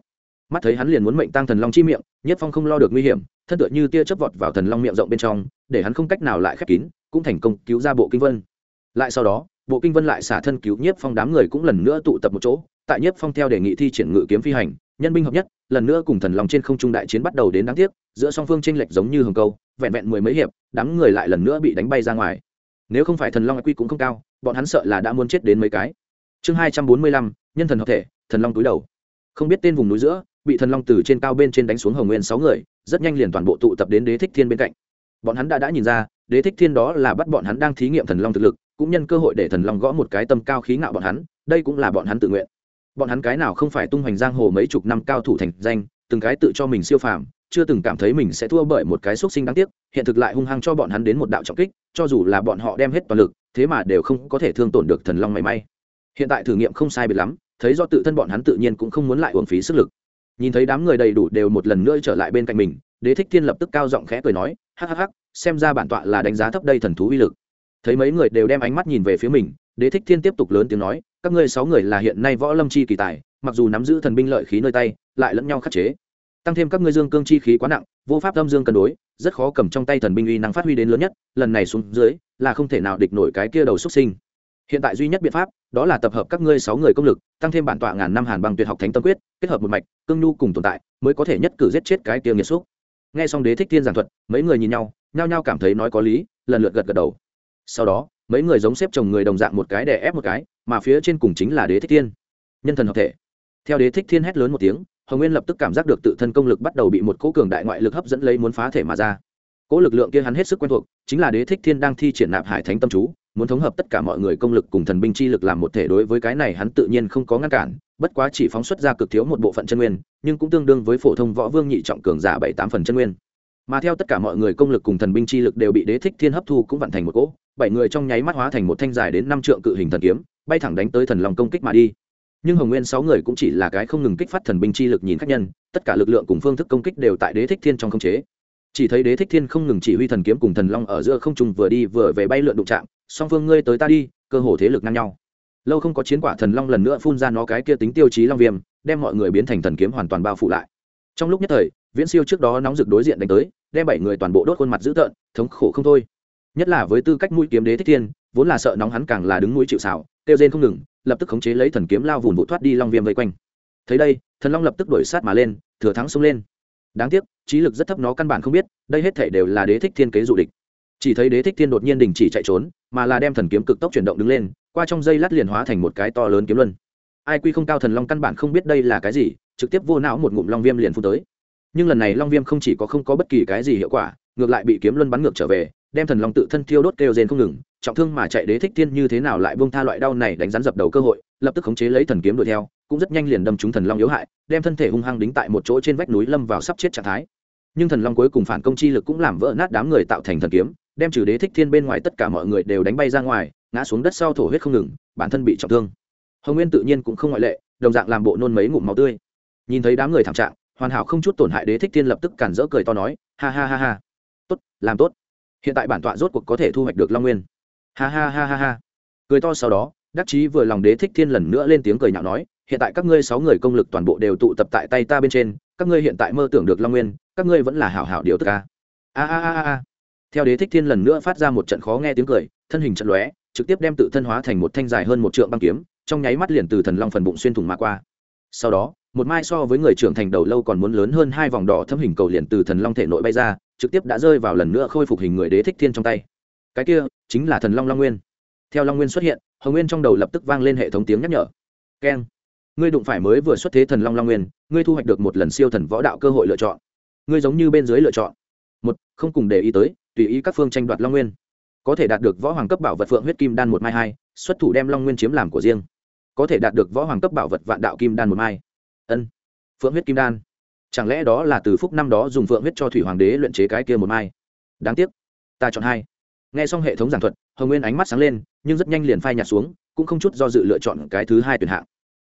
Mắt thấy hắn liền muốn mệnh tăng thần long chi miệng, nhất phong không lo được nguy hiểm, thân tựa như tia chớp vọt vào thần long miệng rộng bên trong, để hắn không cách nào lại khép kín, cũng thành công cứu ra bộ kinh vân. Lại sau đó bộ kinh vân lại xả thân cứu nhiếp phong đám người cũng lần nữa tụ tập một chỗ, tại nhiếp phong theo đề nghị thi triển ngự kiếm phi hành, nhân binh hợp nhất, lần nữa cùng thần long trên không trung đại chiến bắt đầu đến đáng tiếc, giữa song phương tranh lệch giống như hồng câu, vẹn vẹn mười mấy hiệp, đám người lại lần nữa bị đánh bay ra ngoài. Nếu không phải thần long quy cũng không cao, bọn hắn sợ là đã muốn chết đến mấy cái. Chương hai trăm bốn mươi lăm, nhân thần hợp thể, thần long túi đầu. Không biết tên vùng núi giữa, bị thần long từ trên cao bên trên đánh xuống hồng nguyên sáu người, rất nhanh liền toàn bộ tụ tập đến đế thích thiên bên cạnh bọn hắn đã đã nhìn ra, đế thích thiên đó là bắt bọn hắn đang thí nghiệm thần long thực lực, cũng nhân cơ hội để thần long gõ một cái tâm cao khí ngạo bọn hắn, đây cũng là bọn hắn tự nguyện. Bọn hắn cái nào không phải tung hoành giang hồ mấy chục năm cao thủ thành danh, từng cái tự cho mình siêu phàm, chưa từng cảm thấy mình sẽ thua bởi một cái xúc sinh đáng tiếc, hiện thực lại hung hăng cho bọn hắn đến một đạo trọng kích, cho dù là bọn họ đem hết toàn lực, thế mà đều không có thể thương tổn được thần long mảy may. Hiện tại thử nghiệm không sai biệt lắm, thấy do tự thân bọn hắn tự nhiên cũng không muốn lại uổng phí sức lực. Nhìn thấy đám người đầy đủ đều một lần nữa trở lại bên cạnh mình, đế thích thiên lập tức cao giọng khẽ cười nói hắc hắc hắc, xem ra bản tọa là đánh giá thấp đây thần thú uy lực. Thấy mấy người đều đem ánh mắt nhìn về phía mình, đế thích thiên tiếp tục lớn tiếng nói, các ngươi sáu người là hiện nay võ lâm chi kỳ tài, mặc dù nắm giữ thần binh lợi khí nơi tay, lại lẫn nhau khắc chế. Tăng thêm các ngươi dương cương chi khí quá nặng, vô pháp âm dương cân đối, rất khó cầm trong tay thần binh uy năng phát huy đến lớn nhất, lần này xuống dưới, là không thể nào địch nổi cái kia đầu xuất sinh. Hiện tại duy nhất biện pháp, đó là tập hợp các ngươi sáu người công lực, tăng thêm bản tọa ngàn năm hàn băng tuyệt học thánh tâm quyết, kết hợp một mạch, cương nhu cùng tồn tại, mới có thể nhất cử giết chết cái kia nghiệt xúc nghe xong đế thích thiên giảng thuật, mấy người nhìn nhau, nhao nhao cảm thấy nói có lý, lần lượt gật gật đầu. Sau đó, mấy người giống xếp chồng người đồng dạng một cái để ép một cái, mà phía trên cùng chính là đế thích thiên. Nhân thần hợp thể. Theo đế thích thiên hét lớn một tiếng, hồng nguyên lập tức cảm giác được tự thân công lực bắt đầu bị một cỗ cường đại ngoại lực hấp dẫn lấy muốn phá thể mà ra cỗ lực lượng kia hắn hết sức quen thuộc, chính là đế thích thiên đang thi triển nạp hải thánh tâm chú, muốn thống hợp tất cả mọi người công lực cùng thần binh chi lực làm một thể đối với cái này hắn tự nhiên không có ngăn cản, bất quá chỉ phóng xuất ra cực thiếu một bộ phận chân nguyên, nhưng cũng tương đương với phổ thông võ vương nhị trọng cường giả bảy tám phần chân nguyên. Mà theo tất cả mọi người công lực cùng thần binh chi lực đều bị đế thích thiên hấp thu cũng vận thành một cỗ, bảy người trong nháy mắt hóa thành một thanh dài đến năm trượng cự hình thần kiếm, bay thẳng đánh tới thần lòng công kích mà đi. Nhưng hồng nguyên sáu người cũng chỉ là cái không ngừng kích phát thần binh chi lực nhìn khách nhân, tất cả lực lượng cùng phương thức công kích đều tại đế thích thiên trong không chế chỉ thấy đế thích thiên không ngừng chỉ huy thần kiếm cùng thần long ở giữa không trung vừa đi vừa về bay lượn đụng chạm, song phương ngươi tới ta đi, cơ hồ thế lực ngang nhau. Lâu không có chiến quả thần long lần nữa phun ra nó cái kia tính tiêu chí long viêm, đem mọi người biến thành thần kiếm hoàn toàn bao phủ lại. Trong lúc nhất thời, viễn siêu trước đó nóng rực đối diện đánh tới, đem bảy người toàn bộ đốt khuôn mặt dữ tợn, thống khổ không thôi. Nhất là với tư cách mũi kiếm đế thích thiên, vốn là sợ nóng hắn càng là đứng mũi chịu xảo tiêu rên không ngừng, lập tức khống chế lấy thần kiếm lao vùn vụ thoát đi long viêm vây quanh. Thấy đây, thần long lập tức đuổi sát mà lên, thừa thắng xông lên đáng tiếc, trí lực rất thấp nó căn bản không biết, đây hết thể đều là đế thích thiên kế dụ địch. Chỉ thấy đế thích thiên đột nhiên đình chỉ chạy trốn, mà là đem thần kiếm cực tốc chuyển động đứng lên, qua trong dây lát liền hóa thành một cái to lớn kiếm luân. Ai quy không cao thần long căn bản không biết đây là cái gì, trực tiếp vô não một ngụm long viêm liền phun tới. Nhưng lần này long viêm không chỉ có không có bất kỳ cái gì hiệu quả, ngược lại bị kiếm luân bắn ngược trở về đem thần long tự thân thiêu đốt kêu rên không ngừng, trọng thương mà chạy đế thích thiên như thế nào lại buông tha loại đau này đánh rắn dập đầu cơ hội, lập tức khống chế lấy thần kiếm đuổi theo, cũng rất nhanh liền đâm trúng thần long yếu hại, đem thân thể hung hăng đính tại một chỗ trên vách núi lâm vào sắp chết trạng thái. Nhưng thần long cuối cùng phản công chi lực cũng làm vỡ nát đám người tạo thành thần kiếm, đem trừ đế thích thiên bên ngoài tất cả mọi người đều đánh bay ra ngoài, ngã xuống đất sau thổ huyết không ngừng, bản thân bị trọng thương. Hồng nguyên tự nhiên cũng không ngoại lệ, đồng dạng làm bộ nôn mấy ngụm máu tươi. Nhìn thấy đám người thảm trạng, hoàn hảo không chút tổn hại đế thích thiên lập tức cản rỡ cười to nói, ha ha ha ha. Tốt, làm tốt hiện tại bản tọa rốt cuộc có thể thu hoạch được long nguyên. Ha ha ha ha ha. Cười to sau đó, đắc chí vừa lòng đế thích thiên lần nữa lên tiếng cười nhạo nói, hiện tại các ngươi sáu người công lực toàn bộ đều tụ tập tại tay ta bên trên, các ngươi hiện tại mơ tưởng được long nguyên, các ngươi vẫn là hảo hảo điều tức ca. A a a a theo đế thích thiên lần nữa phát ra một trận khó nghe tiếng cười, thân hình trận lóe, trực tiếp đem tự thân hóa thành một thanh dài hơn một trượng băng kiếm, trong nháy mắt liền từ thần long phần bụng xuyên thủng mà qua. Sau đó, một mai so với người trưởng thành đầu lâu còn muốn lớn hơn hai vòng đỏ thâm hình cầu liền từ thần long thể nội bay ra trực tiếp đã rơi vào lần nữa khôi phục hình người đế thích thiên trong tay. Cái kia chính là thần long long nguyên. Theo long nguyên xuất hiện, hồng nguyên trong đầu lập tức vang lên hệ thống tiếng nhắc nhở. Keng, ngươi đụng phải mới vừa xuất thế thần long long nguyên, ngươi thu hoạch được một lần siêu thần võ đạo cơ hội lựa chọn. Ngươi giống như bên dưới lựa chọn. Một, không cùng để ý tới, tùy ý các phương tranh đoạt long nguyên. Có thể đạt được võ hoàng cấp bảo vật phượng huyết kim đan một mai hai, xuất thủ đem long nguyên chiếm làm của riêng. Có thể đạt được võ hoàng cấp bảo vật vạn đạo kim đan một mai. Ân, phượng huyết kim đan chẳng lẽ đó là từ phúc năm đó dùng phượng huyết cho thủy hoàng đế luyện chế cái kia một mai? Đáng tiếc, ta chọn hai. Nghe xong hệ thống giảng thuật, hồng nguyên ánh mắt sáng lên, nhưng rất nhanh liền phai nhạt xuống, cũng không chút do dự lựa chọn cái thứ hai tuyển hạng.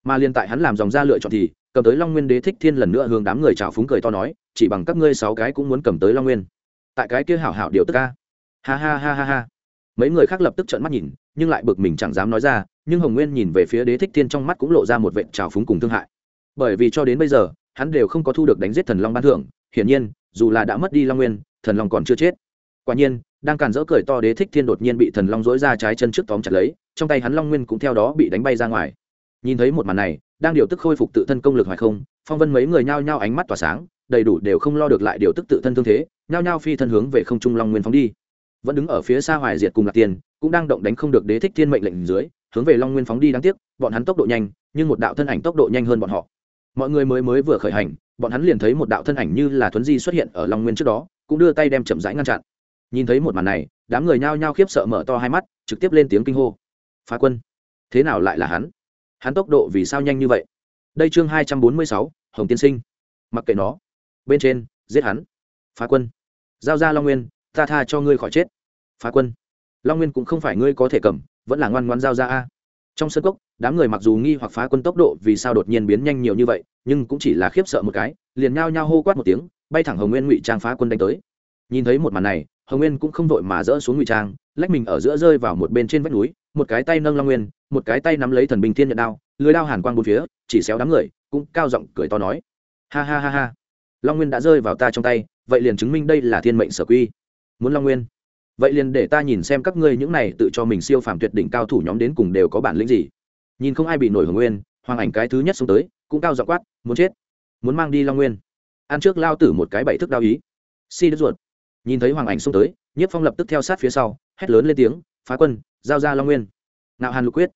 Mà liên tại hắn làm dòng ra lựa chọn thì, cầm tới long nguyên đế thích thiên lần nữa hướng đám người trào phúng cười to nói, chỉ bằng các ngươi sáu cái cũng muốn cầm tới long nguyên. Tại cái kia hảo hảo điều tức ca ha ha ha ha ha. Mấy người khác lập tức trợn mắt nhìn, nhưng lại bực mình chẳng dám nói ra, nhưng hồng nguyên nhìn về phía đế thích thiên trong mắt cũng lộ ra một vệ trào phúng cùng thương hại. Bởi vì cho đến bây giờ hắn đều không có thu được đánh giết thần long ban thưởng, hiển nhiên, dù là đã mất đi long nguyên, thần long còn chưa chết. Quả nhiên, đang càn dỡ cười to đế thích thiên đột nhiên bị thần long dối ra trái chân trước tóm chặt lấy, trong tay hắn long nguyên cũng theo đó bị đánh bay ra ngoài. Nhìn thấy một màn này, đang điều tức khôi phục tự thân công lực hoài không, phong vân mấy người nhao nhao ánh mắt tỏa sáng, đầy đủ đều không lo được lại điều tức tự thân thương thế, nhao nhao phi thân hướng về không trung long nguyên phóng đi. Vẫn đứng ở phía xa hoài diệt cùng lạc tiền cũng đang động đánh không được đế thích thiên mệnh lệnh dưới, hướng về long nguyên phóng đi đáng tiếc, bọn hắn tốc độ nhanh, nhưng một đạo thân ảnh tốc độ nhanh hơn bọn họ mọi người mới mới vừa khởi hành, bọn hắn liền thấy một đạo thân ảnh như là thuấn di xuất hiện ở long nguyên trước đó, cũng đưa tay đem chậm rãi ngăn chặn. Nhìn thấy một màn này, đám người nhao nhao khiếp sợ mở to hai mắt, trực tiếp lên tiếng kinh hô. Phá quân, thế nào lại là hắn? Hắn tốc độ vì sao nhanh như vậy? Đây chương hai trăm bốn mươi sáu, hồng tiên sinh. Mặc kệ nó. Bên trên, giết hắn. Phá quân, giao ra long nguyên, ta tha cho ngươi khỏi chết. Phá quân, long nguyên cũng không phải ngươi có thể cầm, vẫn là ngoan ngoan giao ra a. Trong sân cốc đám người mặc dù nghi hoặc phá quân tốc độ vì sao đột nhiên biến nhanh nhiều như vậy, nhưng cũng chỉ là khiếp sợ một cái, liền nhao nhao hô quát một tiếng, bay thẳng hồng nguyên ngụy trang phá quân đánh tới. Nhìn thấy một màn này, hồng nguyên cũng không vội mà dỡ xuống ngụy trang, lách mình ở giữa rơi vào một bên trên vách núi, một cái tay nâng long nguyên, một cái tay nắm lấy thần bình thiên nhận đao, lưới đao hàn quang bốn phía, chỉ xéo đám người, cũng cao giọng cười to nói. Ha ha ha ha. Long nguyên đã rơi vào ta trong tay, vậy liền chứng minh đây là thiên mệnh sở quy. Muốn long nguyên. Vậy liền để ta nhìn xem các ngươi những này tự cho mình siêu phàm tuyệt đỉnh cao thủ nhóm đến cùng đều có bản lĩnh gì nhìn không ai bị nổi hồng nguyên, hoàng ảnh cái thứ nhất xuống tới, cũng cao dọ quát, muốn chết? Muốn mang đi long nguyên? Ăn trước lao tử một cái bảy thức đao ý. Si đứt ruột. Nhìn thấy hoàng ảnh xông tới, nhiếp phong lập tức theo sát phía sau, hét lớn lên tiếng, phá quân, giao ra long nguyên. Nạo hàn lục quyết.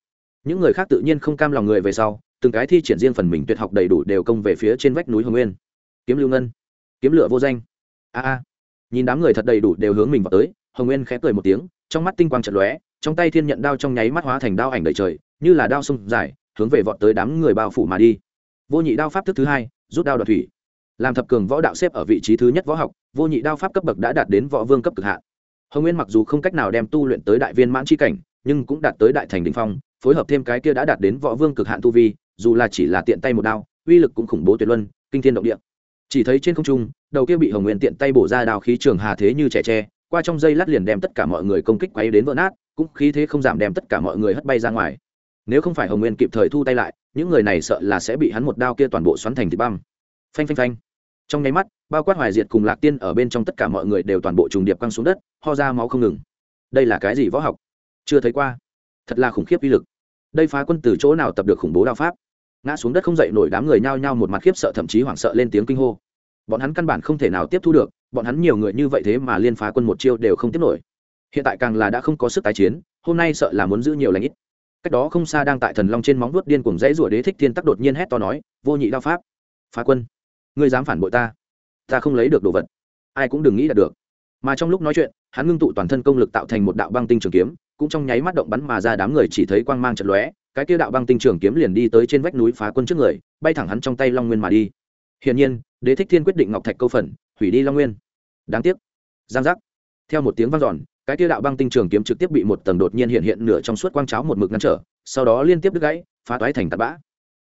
Những người khác tự nhiên không cam lòng người về sau, từng cái thi triển riêng phần mình tuyệt học đầy đủ đều công về phía trên vách núi hồng nguyên. Kiếm lưu ngân. Kiếm lửa vô danh. A a. Nhìn đám người thật đầy đủ đều hướng mình vào tới, hồng nguyên khẽ cười một tiếng, trong mắt tinh quang trận lóe, trong tay thiên nhận đao trong nháy mắt hóa thành đao ảnh đầy trời như là đao sông dài, hướng về vọt tới đám người bao phủ mà đi. Vô nhị đao pháp thức thứ hai, rút đao đoạt thủy. Làm thập cường võ đạo xếp ở vị trí thứ nhất võ học, vô nhị đao pháp cấp bậc đã đạt đến võ vương cấp cực hạn. Hồng nguyên mặc dù không cách nào đem tu luyện tới đại viên mãn tri cảnh, nhưng cũng đạt tới đại thành đình phong, phối hợp thêm cái kia đã đạt đến võ vương cực hạn tu vi, dù là chỉ là tiện tay một đao, uy lực cũng khủng bố tuyệt luân, kinh thiên động địa. Chỉ thấy trên không trung, đầu kia bị hồng nguyên tiện tay bổ ra đao khí trường hà thế như trẻ tre, qua trong dây lát liền đem tất cả mọi người công kích quay đến vỡ nát, cũng khí thế không giảm đem tất cả mọi người hất bay ra ngoài nếu không phải hồng nguyên kịp thời thu tay lại, những người này sợ là sẽ bị hắn một đao kia toàn bộ xoắn thành thịt băm. Phanh phanh phanh. Trong nháy mắt, bao quát hoài diệt cùng lạc tiên ở bên trong tất cả mọi người đều toàn bộ trùng điệp quăng xuống đất, ho ra máu không ngừng. Đây là cái gì võ học? Chưa thấy qua. Thật là khủng khiếp uy lực. Đây phá quân từ chỗ nào tập được khủng bố đao pháp? Ngã xuống đất không dậy nổi đám người nhao nhao một mặt khiếp sợ thậm chí hoảng sợ lên tiếng kinh hô. Bọn hắn căn bản không thể nào tiếp thu được, bọn hắn nhiều người như vậy thế mà liên phá quân một chiêu đều không tiếp nổi. Hiện tại càng là đã không có sức tái chiến, hôm nay sợ là muốn giữ nhiều lãnh ít cách đó không xa đang tại thần long trên móng vuốt điên cuồng dãy rủa đế thích thiên tắc đột nhiên hét to nói, vô nhị đao pháp, phá quân, ngươi dám phản bội ta? Ta không lấy được đồ vật. Ai cũng đừng nghĩ là được. Mà trong lúc nói chuyện, hắn ngưng tụ toàn thân công lực tạo thành một đạo băng tinh trường kiếm, cũng trong nháy mắt động bắn mà ra đám người chỉ thấy quang mang trận lóe, cái kia đạo băng tinh trường kiếm liền đi tới trên vách núi phá quân trước người, bay thẳng hắn trong tay long nguyên mà đi. Hiển nhiên, đế thích thiên quyết định ngọc thạch câu phần, hủy đi long nguyên. Đáng tiếc. Giang giác. Theo một tiếng vang dọn cái kia đạo băng tinh trường kiếm trực tiếp bị một tầng đột nhiên hiện hiện nửa trong suốt quang cháo một mực ngăn trở, sau đó liên tiếp đứt gãy, phá toái thành tạt bã.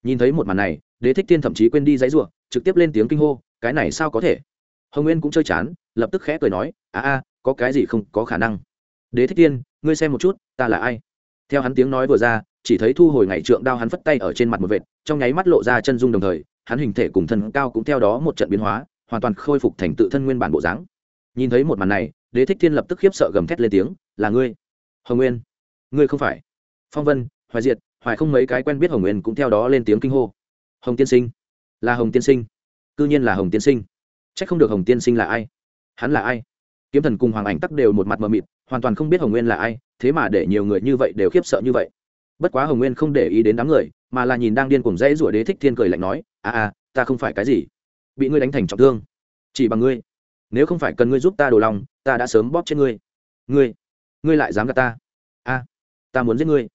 Nhìn thấy một màn này, đế thích thiên thậm chí quên đi dãy ruộng trực tiếp lên tiếng kinh hô, cái này sao có thể? Hồng nguyên cũng chơi chán, lập tức khẽ cười nói, a a, có cái gì không có khả năng? Đế thích thiên, ngươi xem một chút, ta là ai? Theo hắn tiếng nói vừa ra, chỉ thấy thu hồi ngày trượng đao hắn phất tay ở trên mặt một vệt, trong nháy mắt lộ ra chân dung đồng thời, hắn hình thể cùng thân cao cũng theo đó một trận biến hóa, hoàn toàn khôi phục thành tự thân nguyên bản bộ dáng. Nhìn thấy một màn này đế thích thiên lập tức khiếp sợ gầm thét lên tiếng, là ngươi, hồng nguyên. Ngươi không phải. Phong vân, hoài diệt, hoài không mấy cái quen biết hồng nguyên cũng theo đó lên tiếng kinh hô. Hồng tiên sinh, là hồng tiên sinh, cư nhiên là hồng tiên sinh. C h ắ c không được hồng tiên sinh là ai? Hắn là ai? Kiếm thần cùng hoàng ảnh tắc đều một mặt mờ mịt, hoàn toàn không biết hồng nguyên là ai, thế mà để nhiều người như vậy đều khiếp sợ như vậy. Bất quá hồng nguyên không để ý đến đám người, mà là nhìn đang điên cùng dãy rủa đế thích thiên cười lạnh nói à à ta không phải cái gì. Bị ngươi đánh thành trọng thương. Chỉ bằng ngươi nếu không phải cần ngươi giúp ta đồ lòng, ta đã sớm bóp chết ngươi. Ngươi ngươi lại dám gạt ta? A, ta muốn giết ngươi.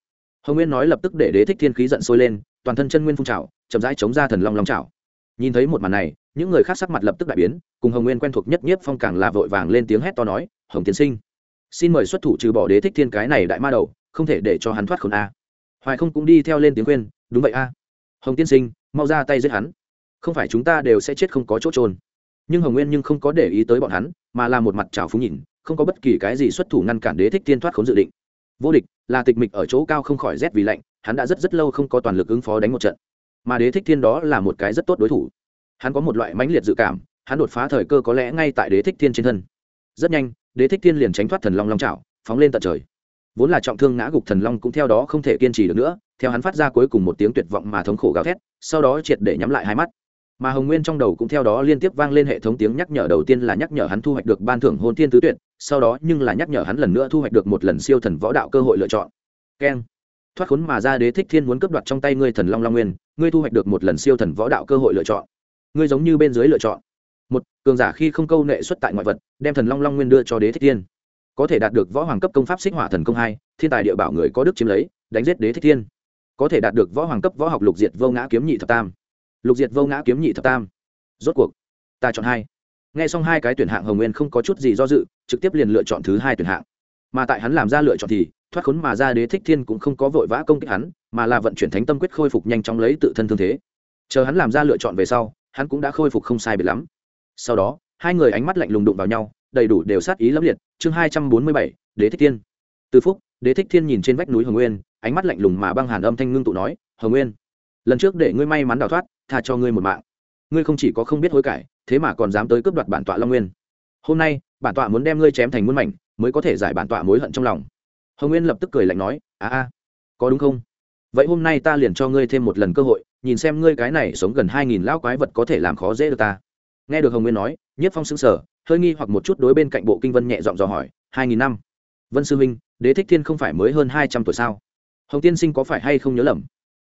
Hồng nguyên nói lập tức để đế thích thiên khí giận sôi lên, toàn thân chân nguyên phun trào, chậm rãi chống ra thần long long trào. Nhìn thấy một màn này, những người khác sắc mặt lập tức đại biến, cùng hồng nguyên quen thuộc nhất nhiếp phong càng là vội vàng lên tiếng hét to nói, hồng tiến sinh, xin mời xuất thủ trừ bỏ đế thích thiên cái này đại ma đầu, không thể để cho hắn thoát khốn a. Hoài không cũng đi theo lên tiếng khuyên, đúng vậy a. Hồng tiên sinh, mau ra tay giết hắn. Không phải chúng ta đều sẽ chết không có chỗ trôn nhưng hồng nguyên nhưng không có để ý tới bọn hắn, mà là một mặt trào phúng nhìn, không có bất kỳ cái gì xuất thủ ngăn cản đế thích thiên thoát khốn dự định. Vô địch, là tịch mịch ở chỗ cao không khỏi rét vì lạnh, hắn đã rất rất lâu không có toàn lực ứng phó đánh một trận. Mà đế thích thiên đó là một cái rất tốt đối thủ. Hắn có một loại mãnh liệt dự cảm, hắn đột phá thời cơ có lẽ ngay tại đế thích thiên trên thân. Rất nhanh, đế thích thiên liền tránh thoát thần long long trào phóng lên tận trời. Vốn là trọng thương ngã gục thần long cũng theo đó không thể kiên trì được nữa, theo hắn phát ra cuối cùng một tiếng tuyệt vọng mà thống khổ gào thét, sau đó triệt để nhắm lại hai mắt mà hồng nguyên trong đầu cũng theo đó liên tiếp vang lên hệ thống tiếng nhắc nhở. Đầu tiên là nhắc nhở hắn thu hoạch được ban thưởng hôn thiên tứ tuyệt, sau đó nhưng là nhắc nhở hắn lần nữa thu hoạch được một lần siêu thần võ đạo cơ hội lựa chọn. Keng. Thoát khốn mà ra đế thích thiên muốn cướp đoạt trong tay ngươi thần long long nguyên, ngươi thu hoạch được một lần siêu thần võ đạo cơ hội lựa chọn. Ngươi giống như bên dưới lựa chọn. Một, cường giả khi không câu nệ xuất tại ngoại vật, đem thần long long nguyên đưa cho đế thích thiên. Có thể đạt được võ hoàng cấp công pháp xích hỏa thần công hai, thiên tài địa bảo người có đức chiếm lấy, đánh giết đế thích thiên. Có thể đạt được võ hoàng cấp võ học lục diệt vô ngã kiếm nhị thập tam lục diệt vô ngã kiếm nhị thập tam. Rốt cuộc, ta chọn hai. Nghe xong hai cái tuyển hạng hồng nguyên không có chút gì do dự, trực tiếp liền lựa chọn thứ hai tuyển hạng. Mà tại hắn làm ra lựa chọn thì, thoát khốn mà ra đế thích thiên cũng không có vội vã công kích hắn, mà là vận chuyển thánh tâm quyết khôi phục nhanh chóng lấy tự thân thương thế. Chờ hắn làm ra lựa chọn về sau, hắn cũng đã khôi phục không sai biệt lắm. Sau đó, hai người ánh mắt lạnh lùng đụng vào nhau, đầy đủ đều sát ý lâm liệt. Chương hai trăm bốn mươi bảy, đế thích thiên. Từ phúc, đế thích thiên nhìn trên vách núi hồng nguyên, ánh mắt lạnh lùng mà băng hàn âm thanh ngưng tụ nói, hồng nguyên, lần trước để ngươi may mắn đào thoát tha cho ngươi một mạng. Ngươi không chỉ có không biết hối cải, thế mà còn dám tới cướp đoạt bản tọa long nguyên. Hôm nay, bản tọa muốn đem ngươi chém thành muôn mảnh, mới có thể giải bản tọa mối hận trong lòng. Hồng nguyên lập tức cười lạnh nói, a a, có đúng không? Vậy hôm nay ta liền cho ngươi thêm một lần cơ hội, nhìn xem ngươi cái này sống gần hai nghìn lão quái vật có thể làm khó dễ được ta. Nghe được hồng nguyên nói, nhất phong xứng sở hơi nghi hoặc một chút đối bên cạnh bộ kinh vân nhẹ giọng dò hỏi, hai nghìn năm? Vân sư minh, đế thích thiên không phải mới hơn hai trăm tuổi sao? Hồng tiên sinh có phải hay không nhớ lầm?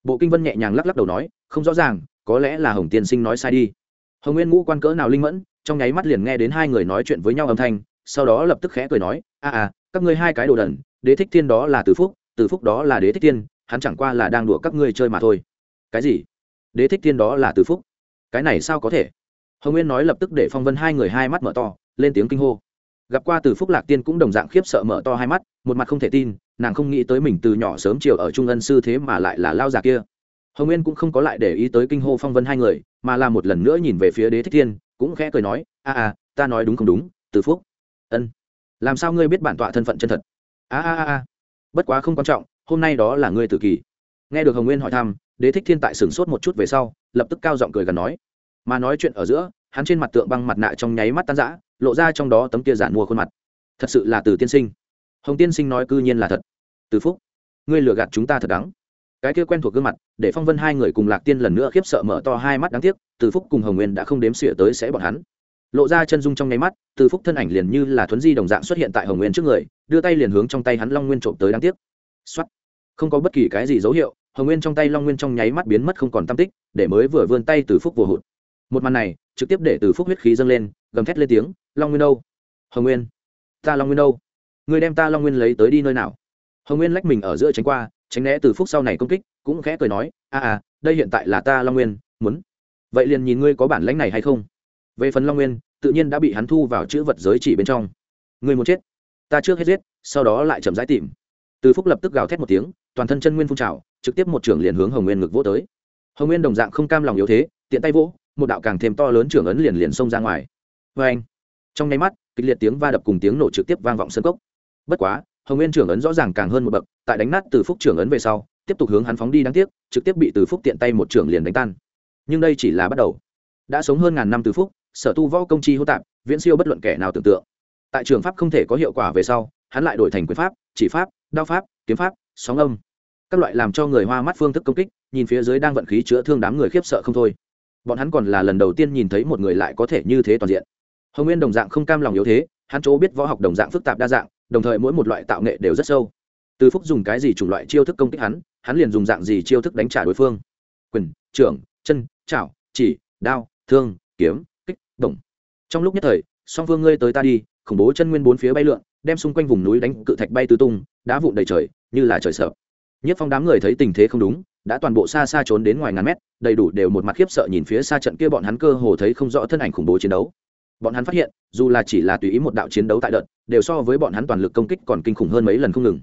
Bộ kinh vân nhẹ nhàng lắc lắc đầu nói, không rõ ràng có lẽ là hồng tiên sinh nói sai đi. Hồng nguyên ngũ quan cỡ nào linh mẫn, trong nháy mắt liền nghe đến hai người nói chuyện với nhau âm thanh, sau đó lập tức khẽ cười nói, a à các ngươi hai cái đồ đần, đế thích thiên đó là từ phúc từ phúc đó là đế thích thiên, hắn chẳng qua là đang đùa các ngươi chơi mà thôi. Cái gì? Đế thích thiên đó là từ phúc? Cái này sao có thể? Hồng nguyên nói lập tức để phong vân hai người hai mắt mở to, lên tiếng kinh hô. Gặp qua từ phúc lạc tiên cũng đồng dạng khiếp sợ mở to hai mắt, một mặt không thể tin, nàng không nghĩ tới mình từ nhỏ sớm chiều ở trung ân sư thế mà lại là lao già kia hồng nguyên cũng không có lại để ý tới kinh hô phong vân hai người, mà là một lần nữa nhìn về phía đế thích thiên, cũng khẽ cười nói, a a, ta nói đúng không đúng, từ phúc. Ân, làm sao ngươi biết bản tọa thân phận chân thật? A a a bất quá không quan trọng, hôm nay đó là ngươi tự kỷ nghe được hồng nguyên hỏi thăm, đế thích thiên tại sửng sốt một chút về sau, lập tức cao giọng cười gần nói, mà nói chuyện ở giữa, hắn trên mặt tượng băng mặt nạ trong nháy mắt tan rã, lộ ra trong đó tấm kia giản mua khuôn mặt. Thật sự là từ tiên sinh. Hồng tiên sinh nói cư nhiên là thật. Từ phúc, ngươi lừa gạt chúng ta thật đắng cái kia quen thuộc gương mặt, để phong vân hai người cùng lạc tiên lần nữa khiếp sợ mở to hai mắt đáng tiếc, từ phúc cùng hồng nguyên đã không đếm xỉa tới sẽ bọn hắn. Lộ ra chân dung trong nháy mắt, từ phúc thân ảnh liền như là thuấn di đồng dạng xuất hiện tại hồng nguyên trước người, đưa tay liền hướng trong tay hắn long nguyên trộm tới đáng tiếc. Xuất không có bất kỳ cái gì dấu hiệu, hồng nguyên trong tay long nguyên trong nháy mắt biến mất không còn tam tích, để mới vừa vươn tay từ phúc vừa hụt. Một màn này, trực tiếp để từ phúc huyết khí dâng lên, gầm thét lên tiếng, long nguyên đâu? Hồng nguyên. Ta long nguyên đâu? Người đem ta long nguyên lấy tới đi nơi nào? Hồng nguyên lách mình ở giữa tránh qua tránh né từ phúc sau này công kích, cũng khẽ cười nói, a à đây hiện tại là ta long nguyên, muốn. Vậy liền nhìn ngươi có bản lãnh này hay không. Về phần long nguyên, tự nhiên đã bị hắn thu vào chữ vật giới chỉ bên trong. Ngươi muốn chết, ta trước hết giết, sau đó lại chậm rãi tìm. Từ phúc lập tức gào thét một tiếng, toàn thân chân nguyên phun trào, trực tiếp một trưởng liền hướng hồng nguyên ngực vỗ tới. Hồng nguyên đồng dạng không cam lòng yếu thế, tiện tay vỗ, một đạo càng thêm to lớn trưởng ấn liền liền xông ra ngoài. Vê anh trong nháy mắt, kịch liệt tiếng va đập cùng tiếng nổ trực tiếp vang vọng sân cốc. Bất quá hồng nguyên trưởng ấn rõ ràng càng hơn một bậc, tại đánh nát từ phúc trưởng ấn về sau, tiếp tục hướng hắn phóng đi đáng tiếc, trực tiếp bị từ phúc tiện tay một trưởng liền đánh tan. Nhưng đây chỉ là bắt đầu. Đã sống hơn ngàn năm từ phúc, sở tu võ công chi hô tạp, viễn siêu bất luận kẻ nào tưởng tượng. Tại trường pháp không thể có hiệu quả về sau, hắn lại đổi thành quyền pháp, chỉ pháp, đao pháp, kiếm pháp, sóng âm. Các loại làm cho người hoa mắt phương thức công kích, nhìn phía dưới đang vận khí chữa thương đám người khiếp sợ không thôi. Bọn hắn còn là lần đầu tiên nhìn thấy một người lại có thể như thế toàn diện. Hồng nguyên đồng dạng không cam lòng yếu thế, hắn chỗ biết võ học đồng dạng phức tạp đa dạng đồng thời mỗi một loại tạo nghệ đều rất sâu. Từ phúc dùng cái gì chủng loại chiêu thức công kích hắn hắn liền dùng dạng gì chiêu thức đánh trả đối phương. Quyền, trưởng, chân, chảo, chỉ, đao, thương, kiếm, kích đồng trong lúc nhất thời, song phương ngươi tới ta đi, khủng bố chân nguyên bốn phía bay lượn, đem xung quanh vùng núi đánh cự thạch bay tứ tung, đá vụn đầy trời, như là trời sợ. Nhất phong đám người thấy tình thế không đúng, đã toàn bộ xa xa trốn đến ngoài ngàn mét, đầy đủ đều một mặt khiếp sợ nhìn phía xa trận kia bọn hắn cơ hồ thấy không rõ thân ảnh khủng bố chiến đấu bọn hắn phát hiện, dù là chỉ là tùy ý một đạo chiến đấu tại đợt, đều so với bọn hắn toàn lực công kích còn kinh khủng hơn mấy lần không ngừng.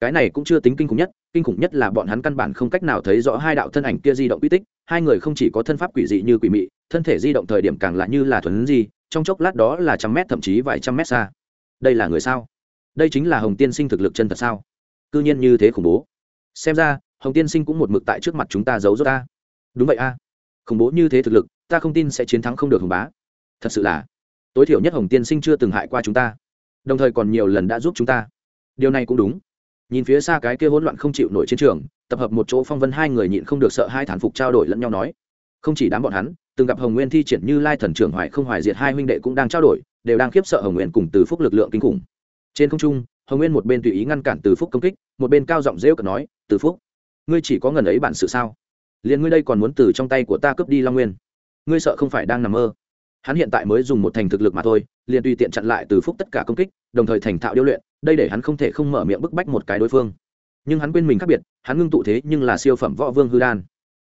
Cái này cũng chưa tính kinh khủng nhất, kinh khủng nhất là bọn hắn căn bản không cách nào thấy rõ hai đạo thân ảnh kia di động quy tích, hai người không chỉ có thân pháp quỷ dị như quỷ mị, thân thể di động thời điểm càng lạ như là thuần gì trong chốc lát đó là trăm mét thậm chí vài trăm mét xa. Đây là người sao? Đây chính là hồng tiên sinh thực lực chân thật sao? Cư nhiên như thế khủng bố. Xem ra, hồng tiên sinh cũng một mực tại trước mặt chúng ta giấu giốt ta. Đúng vậy a. Khủng bố như thế thực lực, ta không tin sẽ chiến thắng không được hồng bá. Thật sự là tối thiểu nhất hồng tiên sinh chưa từng hại qua chúng ta. Đồng thời còn nhiều lần đã giúp chúng ta. Điều này cũng đúng. Nhìn phía xa cái kia hỗn loạn không chịu nổi chiến trường, tập hợp một chỗ phong vân hai người nhịn không được sợ hai thản phục trao đổi lẫn nhau nói. Không chỉ đám bọn hắn, từng gặp hồng nguyên thi triển như lai thần trưởng hoài không hoài diệt hai huynh đệ cũng đang trao đổi, đều đang khiếp sợ hồng nguyên cùng từ phúc lực lượng kinh khủng. Trên không trung, hồng nguyên một bên tùy ý ngăn cản từ phúc công kích, một bên cao giọng rêu cờ nói, từ phúc, ngươi chỉ có ngần ấy bản sự sao? Liền ngươi đây còn muốn từ trong tay của ta cướp đi long nguyên? Ngươi sợ không phải đang nằm mơ? Hắn hiện tại mới dùng một thành thực lực mà thôi, liền tùy tiện chặn lại từ phúc tất cả công kích, đồng thời thành thạo điêu luyện, đây để hắn không thể không mở miệng bức bách một cái đối phương. Nhưng hắn quên mình khác biệt, hắn ngưng tụ thế nhưng là siêu phẩm võ vương hư đan.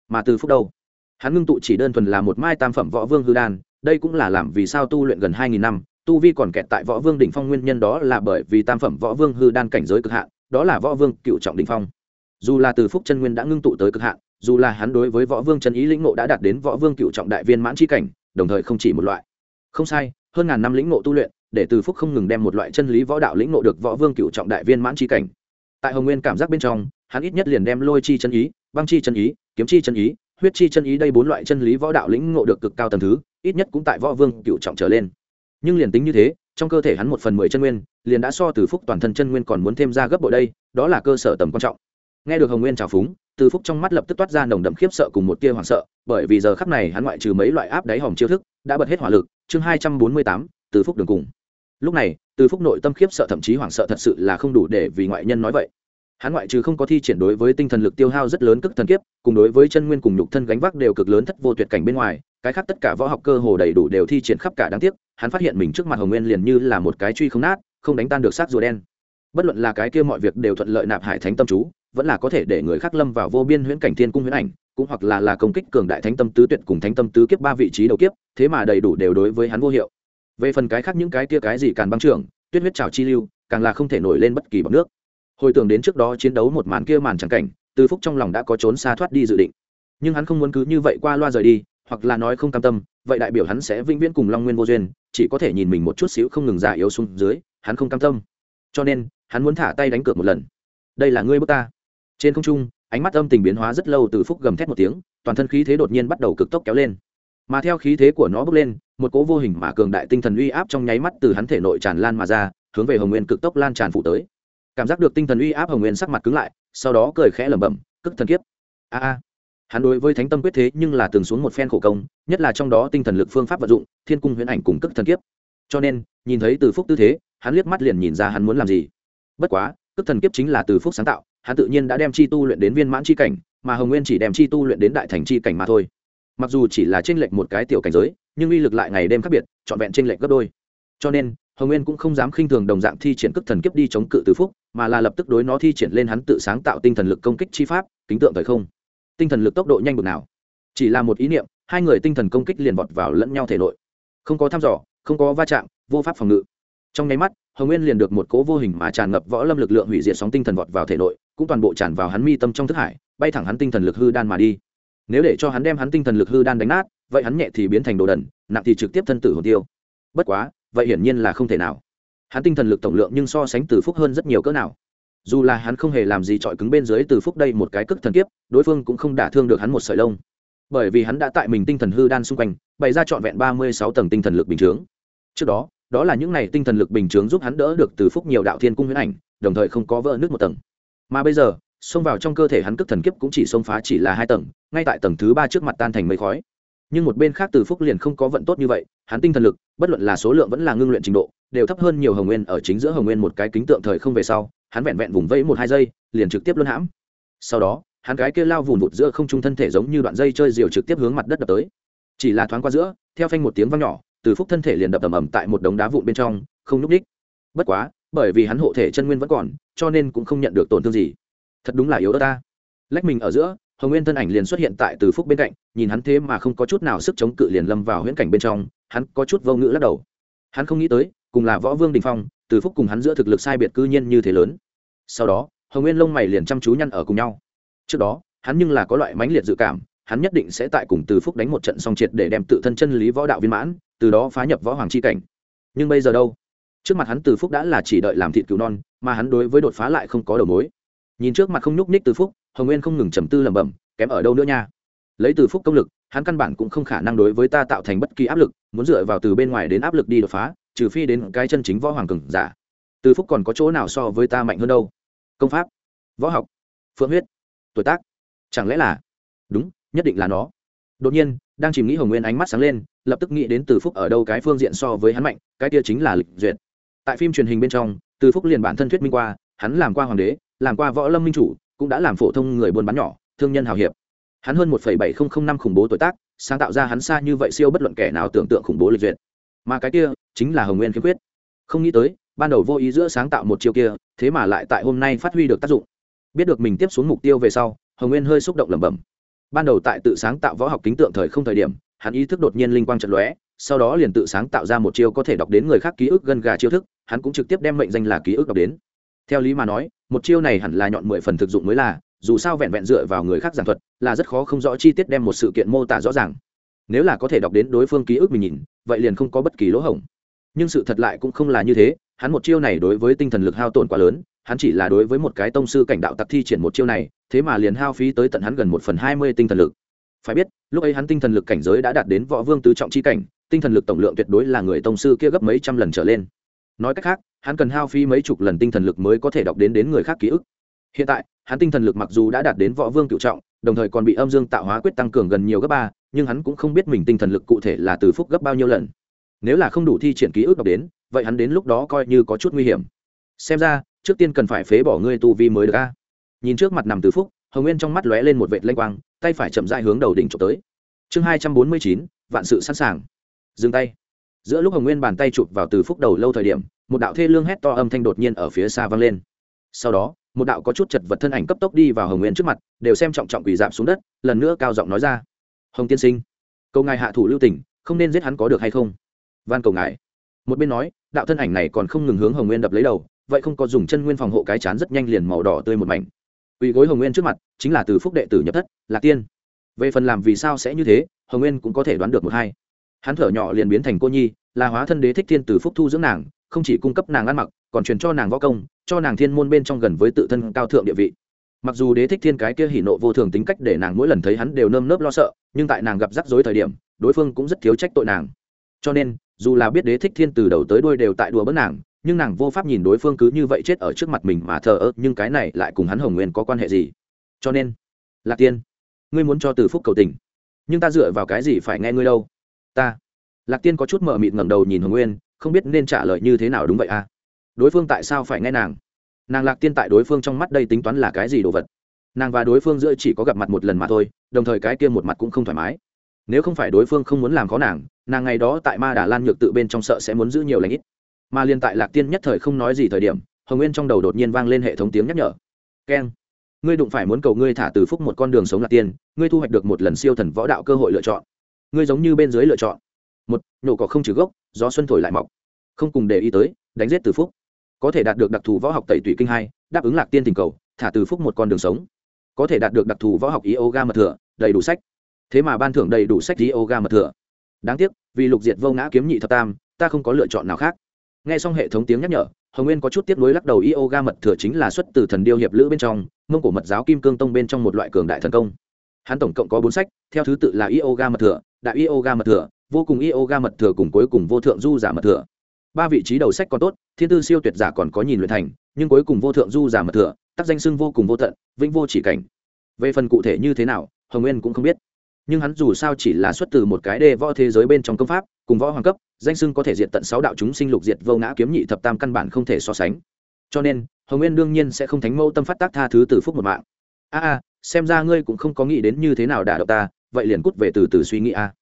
Mà từ phúc đâu? Hắn ngưng tụ chỉ đơn thuần là một mai tam phẩm võ vương hư đan, đây cũng là làm vì sao tu luyện gần hai nghìn năm, tu vi còn kẹt tại võ vương đỉnh phong nguyên nhân đó là bởi vì tam phẩm võ vương hư đan cảnh giới cực hạn, đó là võ vương cựu trọng đỉnh phong. Dù là từ phúc chân nguyên đã ngưng tụ tới cực hạn, dù là hắn đối với võ vương chân ý lĩnh ngộ đã đạt đến võ vương cựu trọng đại viên mãn c h i cảnh đồng thời không chỉ một loại. Không sai, hơn ngàn năm lĩnh ngộ tu luyện, để từ phúc không ngừng đem một loại chân lý võ đạo lĩnh ngộ được võ vương cựu trọng đại viên mãn c h i cảnh. Tại hồng nguyên cảm giác bên trong, hắn ít nhất liền đem lôi chi chân ý, băng chi chân ý, kiếm chi chân ý, huyết chi chân ý đây bốn loại chân lý võ đạo lĩnh ngộ được cực cao tầm thứ, ít nhất cũng tại võ vương cựu trọng trở lên. Nhưng liền tính như thế, trong cơ thể hắn một phần mười chân nguyên, liền đã so từ phúc toàn thân chân nguyên còn muốn thêm ra gấp bội đây, đó là cơ sở tầm quan trọng nghe được hồng nguyên trào phúng, từ phúc trong mắt lập tức toát ra nồng đậm khiếp sợ cùng một tia hoảng sợ, bởi vì giờ khắp này hắn ngoại trừ mấy loại áp đáy hòm chiêu thức, đã bật hết hỏa lực. Chương hai trăm bốn mươi tám, từ phúc đường cùng. Lúc này, từ phúc nội tâm khiếp sợ thậm chí hoảng sợ thật sự là không đủ để vì ngoại nhân nói vậy. Hắn ngoại trừ không có thi triển đối với tinh thần lực tiêu hao rất lớn cức thần kiếp, cùng đối với chân nguyên cùng nhục thân gánh vác đều cực lớn thất vô tuyệt cảnh bên ngoài, cái khác tất cả võ học cơ hồ đầy đủ đều thi triển khắp cả đáng tiếc, hắn phát hiện mình trước mặt hồng nguyên liền như là một cái truy không nát, không đánh tan được sát rùa đen. Bất luận là cái kia mọi việc đều thuận lợi nạp hải thánh tâm chú vẫn là có thể để người khác lâm vào vô biên huyễn cảnh thiên cung huyễn ảnh, cũng hoặc là là công kích cường đại thánh tâm tứ tuyệt cùng thánh tâm tứ kiếp ba vị trí đầu kiếp, thế mà đầy đủ đều đối với hắn vô hiệu. Về phần cái khác những cái kia cái gì càn băng trưởng, tuyết huyết trào chi lưu, càng là không thể nổi lên bất kỳ bằng nước. Hồi tưởng đến trước đó chiến đấu một màn kia màn trắng cảnh tư phúc trong lòng đã có trốn xa thoát đi dự định. Nhưng hắn không muốn cứ như vậy qua loa rời đi, hoặc là nói không cam tâm, vậy đại biểu hắn sẽ vĩnh viễn cùng long nguyên vô duyên, chỉ có thể nhìn mình một chút xíu không ngừng già yếu xuống dưới, hắn không cam tâm. Cho nên, hắn muốn thả tay đánh cược một lần. Đây là ngươi bước ta trên không trung, ánh mắt âm tình biến hóa rất lâu từ phúc gầm thét một tiếng, toàn thân khí thế đột nhiên bắt đầu cực tốc kéo lên. Mà theo khí thế của nó bước lên, một cỗ vô hình mà cường đại tinh thần uy áp trong nháy mắt từ hắn thể nội tràn lan mà ra, hướng về hồng nguyên cực tốc lan tràn phụ tới. Cảm giác được tinh thần uy áp hồng nguyên sắc mặt cứng lại, sau đó cười khẽ lẩm bẩm, cức thần kiếp. A a. Hắn đối với thánh tâm quyết thế nhưng là từng xuống một phen khổ công, nhất là trong đó tinh thần lực phương pháp vận dụng, thiên cung huyễn ảnh cùng cức thần kiếp. Cho nên, nhìn thấy từ phúc tư thế, hắn liếc mắt liền nhìn ra hắn muốn làm gì. Bất quá, cức thần kiếp chính là từ phúc sáng tạo hắn tự nhiên đã đem chi tu luyện đến viên mãn chi cảnh, mà hồng nguyên chỉ đem chi tu luyện đến đại thành chi cảnh mà thôi. Mặc dù chỉ là tranh lệch một cái tiểu cảnh giới, nhưng uy lực lại ngày đêm khác biệt, trọn vẹn tranh lệch gấp đôi. Cho nên, hồng nguyên cũng không dám khinh thường đồng dạng thi triển cực thần kiếp đi chống cự từ phúc, mà là lập tức đối nó thi triển lên hắn tự sáng tạo tinh thần lực công kích chi pháp, kính tượng thời không. Tinh thần lực tốc độ nhanh bực nào. Chỉ là một ý niệm, hai người tinh thần công kích liền vọt vào lẫn nhau thể nội. Không có thăm dò, không có va chạm, vô pháp phòng ngự. Trong nháy mắt, hồng nguyên liền được một cố vô hình mà tràn ngập võ lâm lực lượng hủy diệt sóng tinh thần vọt vào thể nội cũng toàn bộ tràn vào hắn mi tâm trong thức hải, bay thẳng hắn tinh thần lực hư đan mà đi. Nếu để cho hắn đem hắn tinh thần lực hư đan đánh nát, vậy hắn nhẹ thì biến thành đồ đần, nặng thì trực tiếp thân tử hồn tiêu. Bất quá, vậy hiển nhiên là không thể nào. Hắn tinh thần lực tổng lượng nhưng so sánh từ phúc hơn rất nhiều cỡ nào. Dù là hắn không hề làm gì trọi cứng bên dưới từ phúc đây một cái cức thần kiếp, đối phương cũng không đả thương được hắn một sợi lông. Bởi vì hắn đã tại mình tinh thần hư đan xung quanh, bày ra trọn vẹn ba mươi sáu tầng tinh thần lực bình chướng. Trước đó đó là những này tinh thần lực bình chướng giúp hắn đỡ được từ phúc nhiều đạo thiên cung huyễn ảnh, đồng thời không có vỡ nước một tầng mà bây giờ, xông vào trong cơ thể hắn cất thần kiếp cũng chỉ xông phá chỉ là hai tầng, ngay tại tầng thứ ba trước mặt tan thành mây khói. Nhưng một bên khác từ phúc liền không có vận tốt như vậy, hắn tinh thần lực, bất luận là số lượng vẫn là ngưng luyện trình độ, đều thấp hơn nhiều hồng nguyên ở chính giữa hồng nguyên một cái kính tượng thời không về sau, hắn vẹn vẹn vùng vẫy một hai giây, liền trực tiếp luân hãm. Sau đó, hắn cái kia lao vùn vụt giữa không trung thân thể giống như đoạn dây chơi diều trực tiếp hướng mặt đất đập tới. Chỉ là thoáng qua giữa, theo phanh một tiếng vang nhỏ, từ phúc thân thể liền đập ầm ầm tại một đống đá vụn bên trong, không nhúc ních bất quá bởi vì hắn hộ thể chân nguyên vẫn còn, cho nên cũng không nhận được tổn thương gì. Thật đúng là yếu ớt ta. Lách mình ở giữa, hồng nguyên thân ảnh liền xuất hiện tại từ phúc bên cạnh, nhìn hắn thế mà không có chút nào sức chống cự liền lâm vào huyễn cảnh bên trong, hắn có chút vô ngữ lắc đầu. Hắn không nghĩ tới, cùng là võ vương đình phong, từ phúc cùng hắn giữa thực lực sai biệt cư nhiên như thế lớn. Sau đó, hồng nguyên lông mày liền chăm chú nhăn ở cùng nhau. Trước đó, hắn nhưng là có loại mãnh liệt dự cảm, hắn nhất định sẽ tại cùng từ phúc đánh một trận song triệt để đem tự thân chân lý võ đạo viên mãn, từ đó phá nhập võ hoàng c h i cảnh. Nhưng bây giờ đâu? Trước mặt hắn từ phúc đã là chỉ đợi làm thịt cứu non, mà hắn đối với đột phá lại không có đầu mối. Nhìn trước mặt không nhúc nhích từ phúc, hồng nguyên không ngừng trầm tư lẩm bẩm, kém ở đâu nữa nha? Lấy từ phúc công lực, hắn căn bản cũng không khả năng đối với ta tạo thành bất kỳ áp lực, muốn dựa vào từ bên ngoài đến áp lực đi đột phá, trừ phi đến cái chân chính võ hoàng cường giả. Từ phúc còn có chỗ nào so với ta mạnh hơn đâu? Công pháp, võ học, phượng huyết, tuổi tác, chẳng lẽ là? Đúng, nhất định là nó. Đột nhiên, đang chìm nghĩ hồng nguyên ánh mắt sáng lên, lập tức nghĩ đến từ phúc ở đâu cái phương diện so với hắn mạnh, cái kia chính là lịch duyệt tại phim truyền hình bên trong, từ phúc liền bản thân thuyết minh qua, hắn làm qua hoàng đế, làm qua võ lâm minh chủ, cũng đã làm phổ thông người buôn bán nhỏ, thương nhân hào hiệp. Hắn hơn một bảy nghìn năm khủng bố tuổi tác, sáng tạo ra hắn xa như vậy siêu bất luận kẻ nào tưởng tượng khủng bố lịch duyệt. Mà cái kia, chính là hồng nguyên khiếm khuyết không nghĩ tới, ban đầu vô ý giữa sáng tạo một chiêu kia, thế mà lại tại hôm nay phát huy được tác dụng. Biết được mình tiếp xuống mục tiêu về sau, hồng nguyên hơi xúc động lẩm bẩm. Ban đầu tại tự sáng tạo võ học kính tượng thời không thời điểm hắn ý thức đột nhiên linh quang trận lóe, sau đó liền tự sáng tạo ra một chiêu có thể đọc đến người khác ký ức gần gà chiêu thức, hắn cũng trực tiếp đem mệnh danh là ký ức đọc đến. Theo lý mà nói, một chiêu này hẳn là nhọn mười phần thực dụng mới là, dù sao vẹn vẹn dựa vào người khác giảng thuật, là rất khó không rõ chi tiết đem một sự kiện mô tả rõ ràng. Nếu là có thể đọc đến đối phương ký ức mình nhìn, vậy liền không có bất kỳ lỗ hổng. Nhưng sự thật lại cũng không là như thế, hắn một chiêu này đối với tinh thần lực hao tổn quá lớn, hắn chỉ là đối với một cái tông sư cảnh đạo tặc thi triển một chiêu này, thế mà liền hao phí tới tận hắn gần một phần hai mươi tinh thần lực phải biết, lúc ấy hắn tinh thần lực cảnh giới đã đạt đến võ vương tứ trọng chi cảnh, tinh thần lực tổng lượng tuyệt đối là người tông sư kia gấp mấy trăm lần trở lên. Nói cách khác, hắn cần hao phí mấy chục lần tinh thần lực mới có thể đọc đến đến người khác ký ức. Hiện tại, hắn tinh thần lực mặc dù đã đạt đến võ vương cựu trọng, đồng thời còn bị âm dương tạo hóa quyết tăng cường gần nhiều gấp ba, nhưng hắn cũng không biết mình tinh thần lực cụ thể là từ phúc gấp bao nhiêu lần. Nếu là không đủ thi triển ký ức đọc đến, vậy hắn đến lúc đó coi như có chút nguy hiểm. Xem ra, trước tiên cần phải phế bỏ ngươi tu vi mới được a. Nhìn trước mặt nằm từ phúc, hồng nguyên trong mắt lóe lên một vệt lanh quang tay phải chậm dại hướng đầu đỉnh trộm tới. Chương hai trăm bốn mươi chín, vạn sự sẵn sàng. Dừng tay. Giữa lúc hồng nguyên bàn tay chụp vào từ phúc đầu lâu thời điểm, một đạo thê lương hét to âm thanh đột nhiên ở phía xa vang lên. Sau đó, một đạo có chút chật vật thân ảnh cấp tốc đi vào hồng nguyên trước mặt, đều xem trọng trọng quỳ giảm xuống đất, lần nữa cao giọng nói ra. Hồng tiên sinh câu ngài hạ thủ lưu tỉnh không nên giết hắn có được hay không? Van cầu ngài. Một bên nói, đạo thân ảnh này còn không ngừng hướng hồng nguyên đập lấy đầu, vậy không có dùng chân nguyên phòng hộ cái chán rất nhanh liền màu đỏ tươi một mảnh quỳ gối hồng nguyên trước mặt, chính là từ phúc đệ tử nhập thất, lạc tiên. Về phần làm vì sao sẽ như thế, hồng nguyên cũng có thể đoán được một hai. Hắn thở nhỏ liền biến thành cô nhi, là hóa thân đế thích thiên từ phúc thu dưỡng nàng, không chỉ cung cấp nàng ăn mặc, còn truyền cho nàng võ công, cho nàng thiên môn bên trong gần với tự thân cao thượng địa vị. Mặc dù đế thích thiên cái kia hỉ nộ vô thường tính cách để nàng mỗi lần thấy hắn đều nơm nớp lo sợ, nhưng tại nàng gặp rắc rối thời điểm, đối phương cũng rất thiếu trách tội nàng. Cho nên, dù là biết đế thích thiên từ đầu tới đuôi đều tại đùa bỡn nàng nhưng nàng vô pháp nhìn đối phương cứ như vậy chết ở trước mặt mình mà thờ ơ, nhưng cái này lại cùng hắn hồng nguyên có quan hệ gì? Cho nên, lạc tiên, ngươi muốn cho từ phúc cầu tình, nhưng ta dựa vào cái gì phải nghe ngươi đâu? Ta, lạc tiên có chút mờ mịt ngẩng đầu nhìn hồng nguyên, không biết nên trả lời như thế nào đúng vậy à? Đối phương tại sao phải nghe nàng? Nàng lạc tiên tại đối phương trong mắt đây tính toán là cái gì đồ vật? Nàng và đối phương giữa chỉ có gặp mặt một lần mà thôi, đồng thời cái kia một mặt cũng không thoải mái. Nếu không phải đối phương không muốn làm khó nàng nàng ngày đó tại ma đà lan nhược tự bên trong sợ sẽ muốn giữ nhiều lãnh ít mà liên tại lạc tiên nhất thời không nói gì thời điểm, hồng nguyên trong đầu đột nhiên vang lên hệ thống tiếng nhắc nhở. Keng ngươi đụng phải muốn cầu ngươi thả từ phúc một con đường sống lạc tiên, ngươi thu hoạch được một lần siêu thần võ đạo cơ hội lựa chọn. Ngươi giống như bên dưới lựa chọn. Một nhổ cỏ không trừ gốc, gió xuân thổi lại mọc. Không cùng để ý tới, đánh giết từ phúc. Có thể đạt được đặc thù võ học tẩy tủy kinh hai, đáp ứng lạc tiên tình cầu, thả từ phúc một con đường sống. Có thể đạt được đặc thù võ học yoga mật thừa, đầy đủ sách. Thế mà ban thưởng đầy đủ sách yoga mật thừa. Đáng tiếc, vì lục diệt vô ngã kiếm nhị thập tam, ta không có lựa chọn nào khác nghe xong hệ thống tiếng nhắc nhở, hồng nguyên có chút tiếp nối lắc đầu, yoga mật thừa chính là xuất từ thần điêu hiệp lữ bên trong, mông cổ mật giáo kim cương tông bên trong một loại cường đại thần công. Hắn tổng cộng có bốn sách, theo thứ tự là yoga mật thừa đại yoga mật thừa vô cùng yoga mật thừa cùng cuối cùng vô thượng du giả mật thừa ba vị trí đầu sách còn tốt, thiên tư siêu tuyệt giả còn có nhìn luyện thành, nhưng cuối cùng vô thượng du giả mật thừa, tác danh xưng vô cùng vô tận, vĩnh vô chỉ cảnh. Về phần cụ thể như thế nào, hồng nguyên cũng không biết. Nhưng hắn dù sao chỉ là xuất từ một cái đề võ thế giới bên trong công pháp cùng võ hoàng cấp, danh sưng có thể diệt tận sáu đạo chúng sinh lục diệt vô ngã kiếm nhị thập tam căn bản không thể so sánh. Cho nên, hồng nguyên đương nhiên sẽ không thánh mẫu tâm phát tác tha thứ từ phúc một mạng. A a, xem ra ngươi cũng không có nghĩ đến như thế nào đả động ta, vậy liền cút về từ từ suy nghĩ a.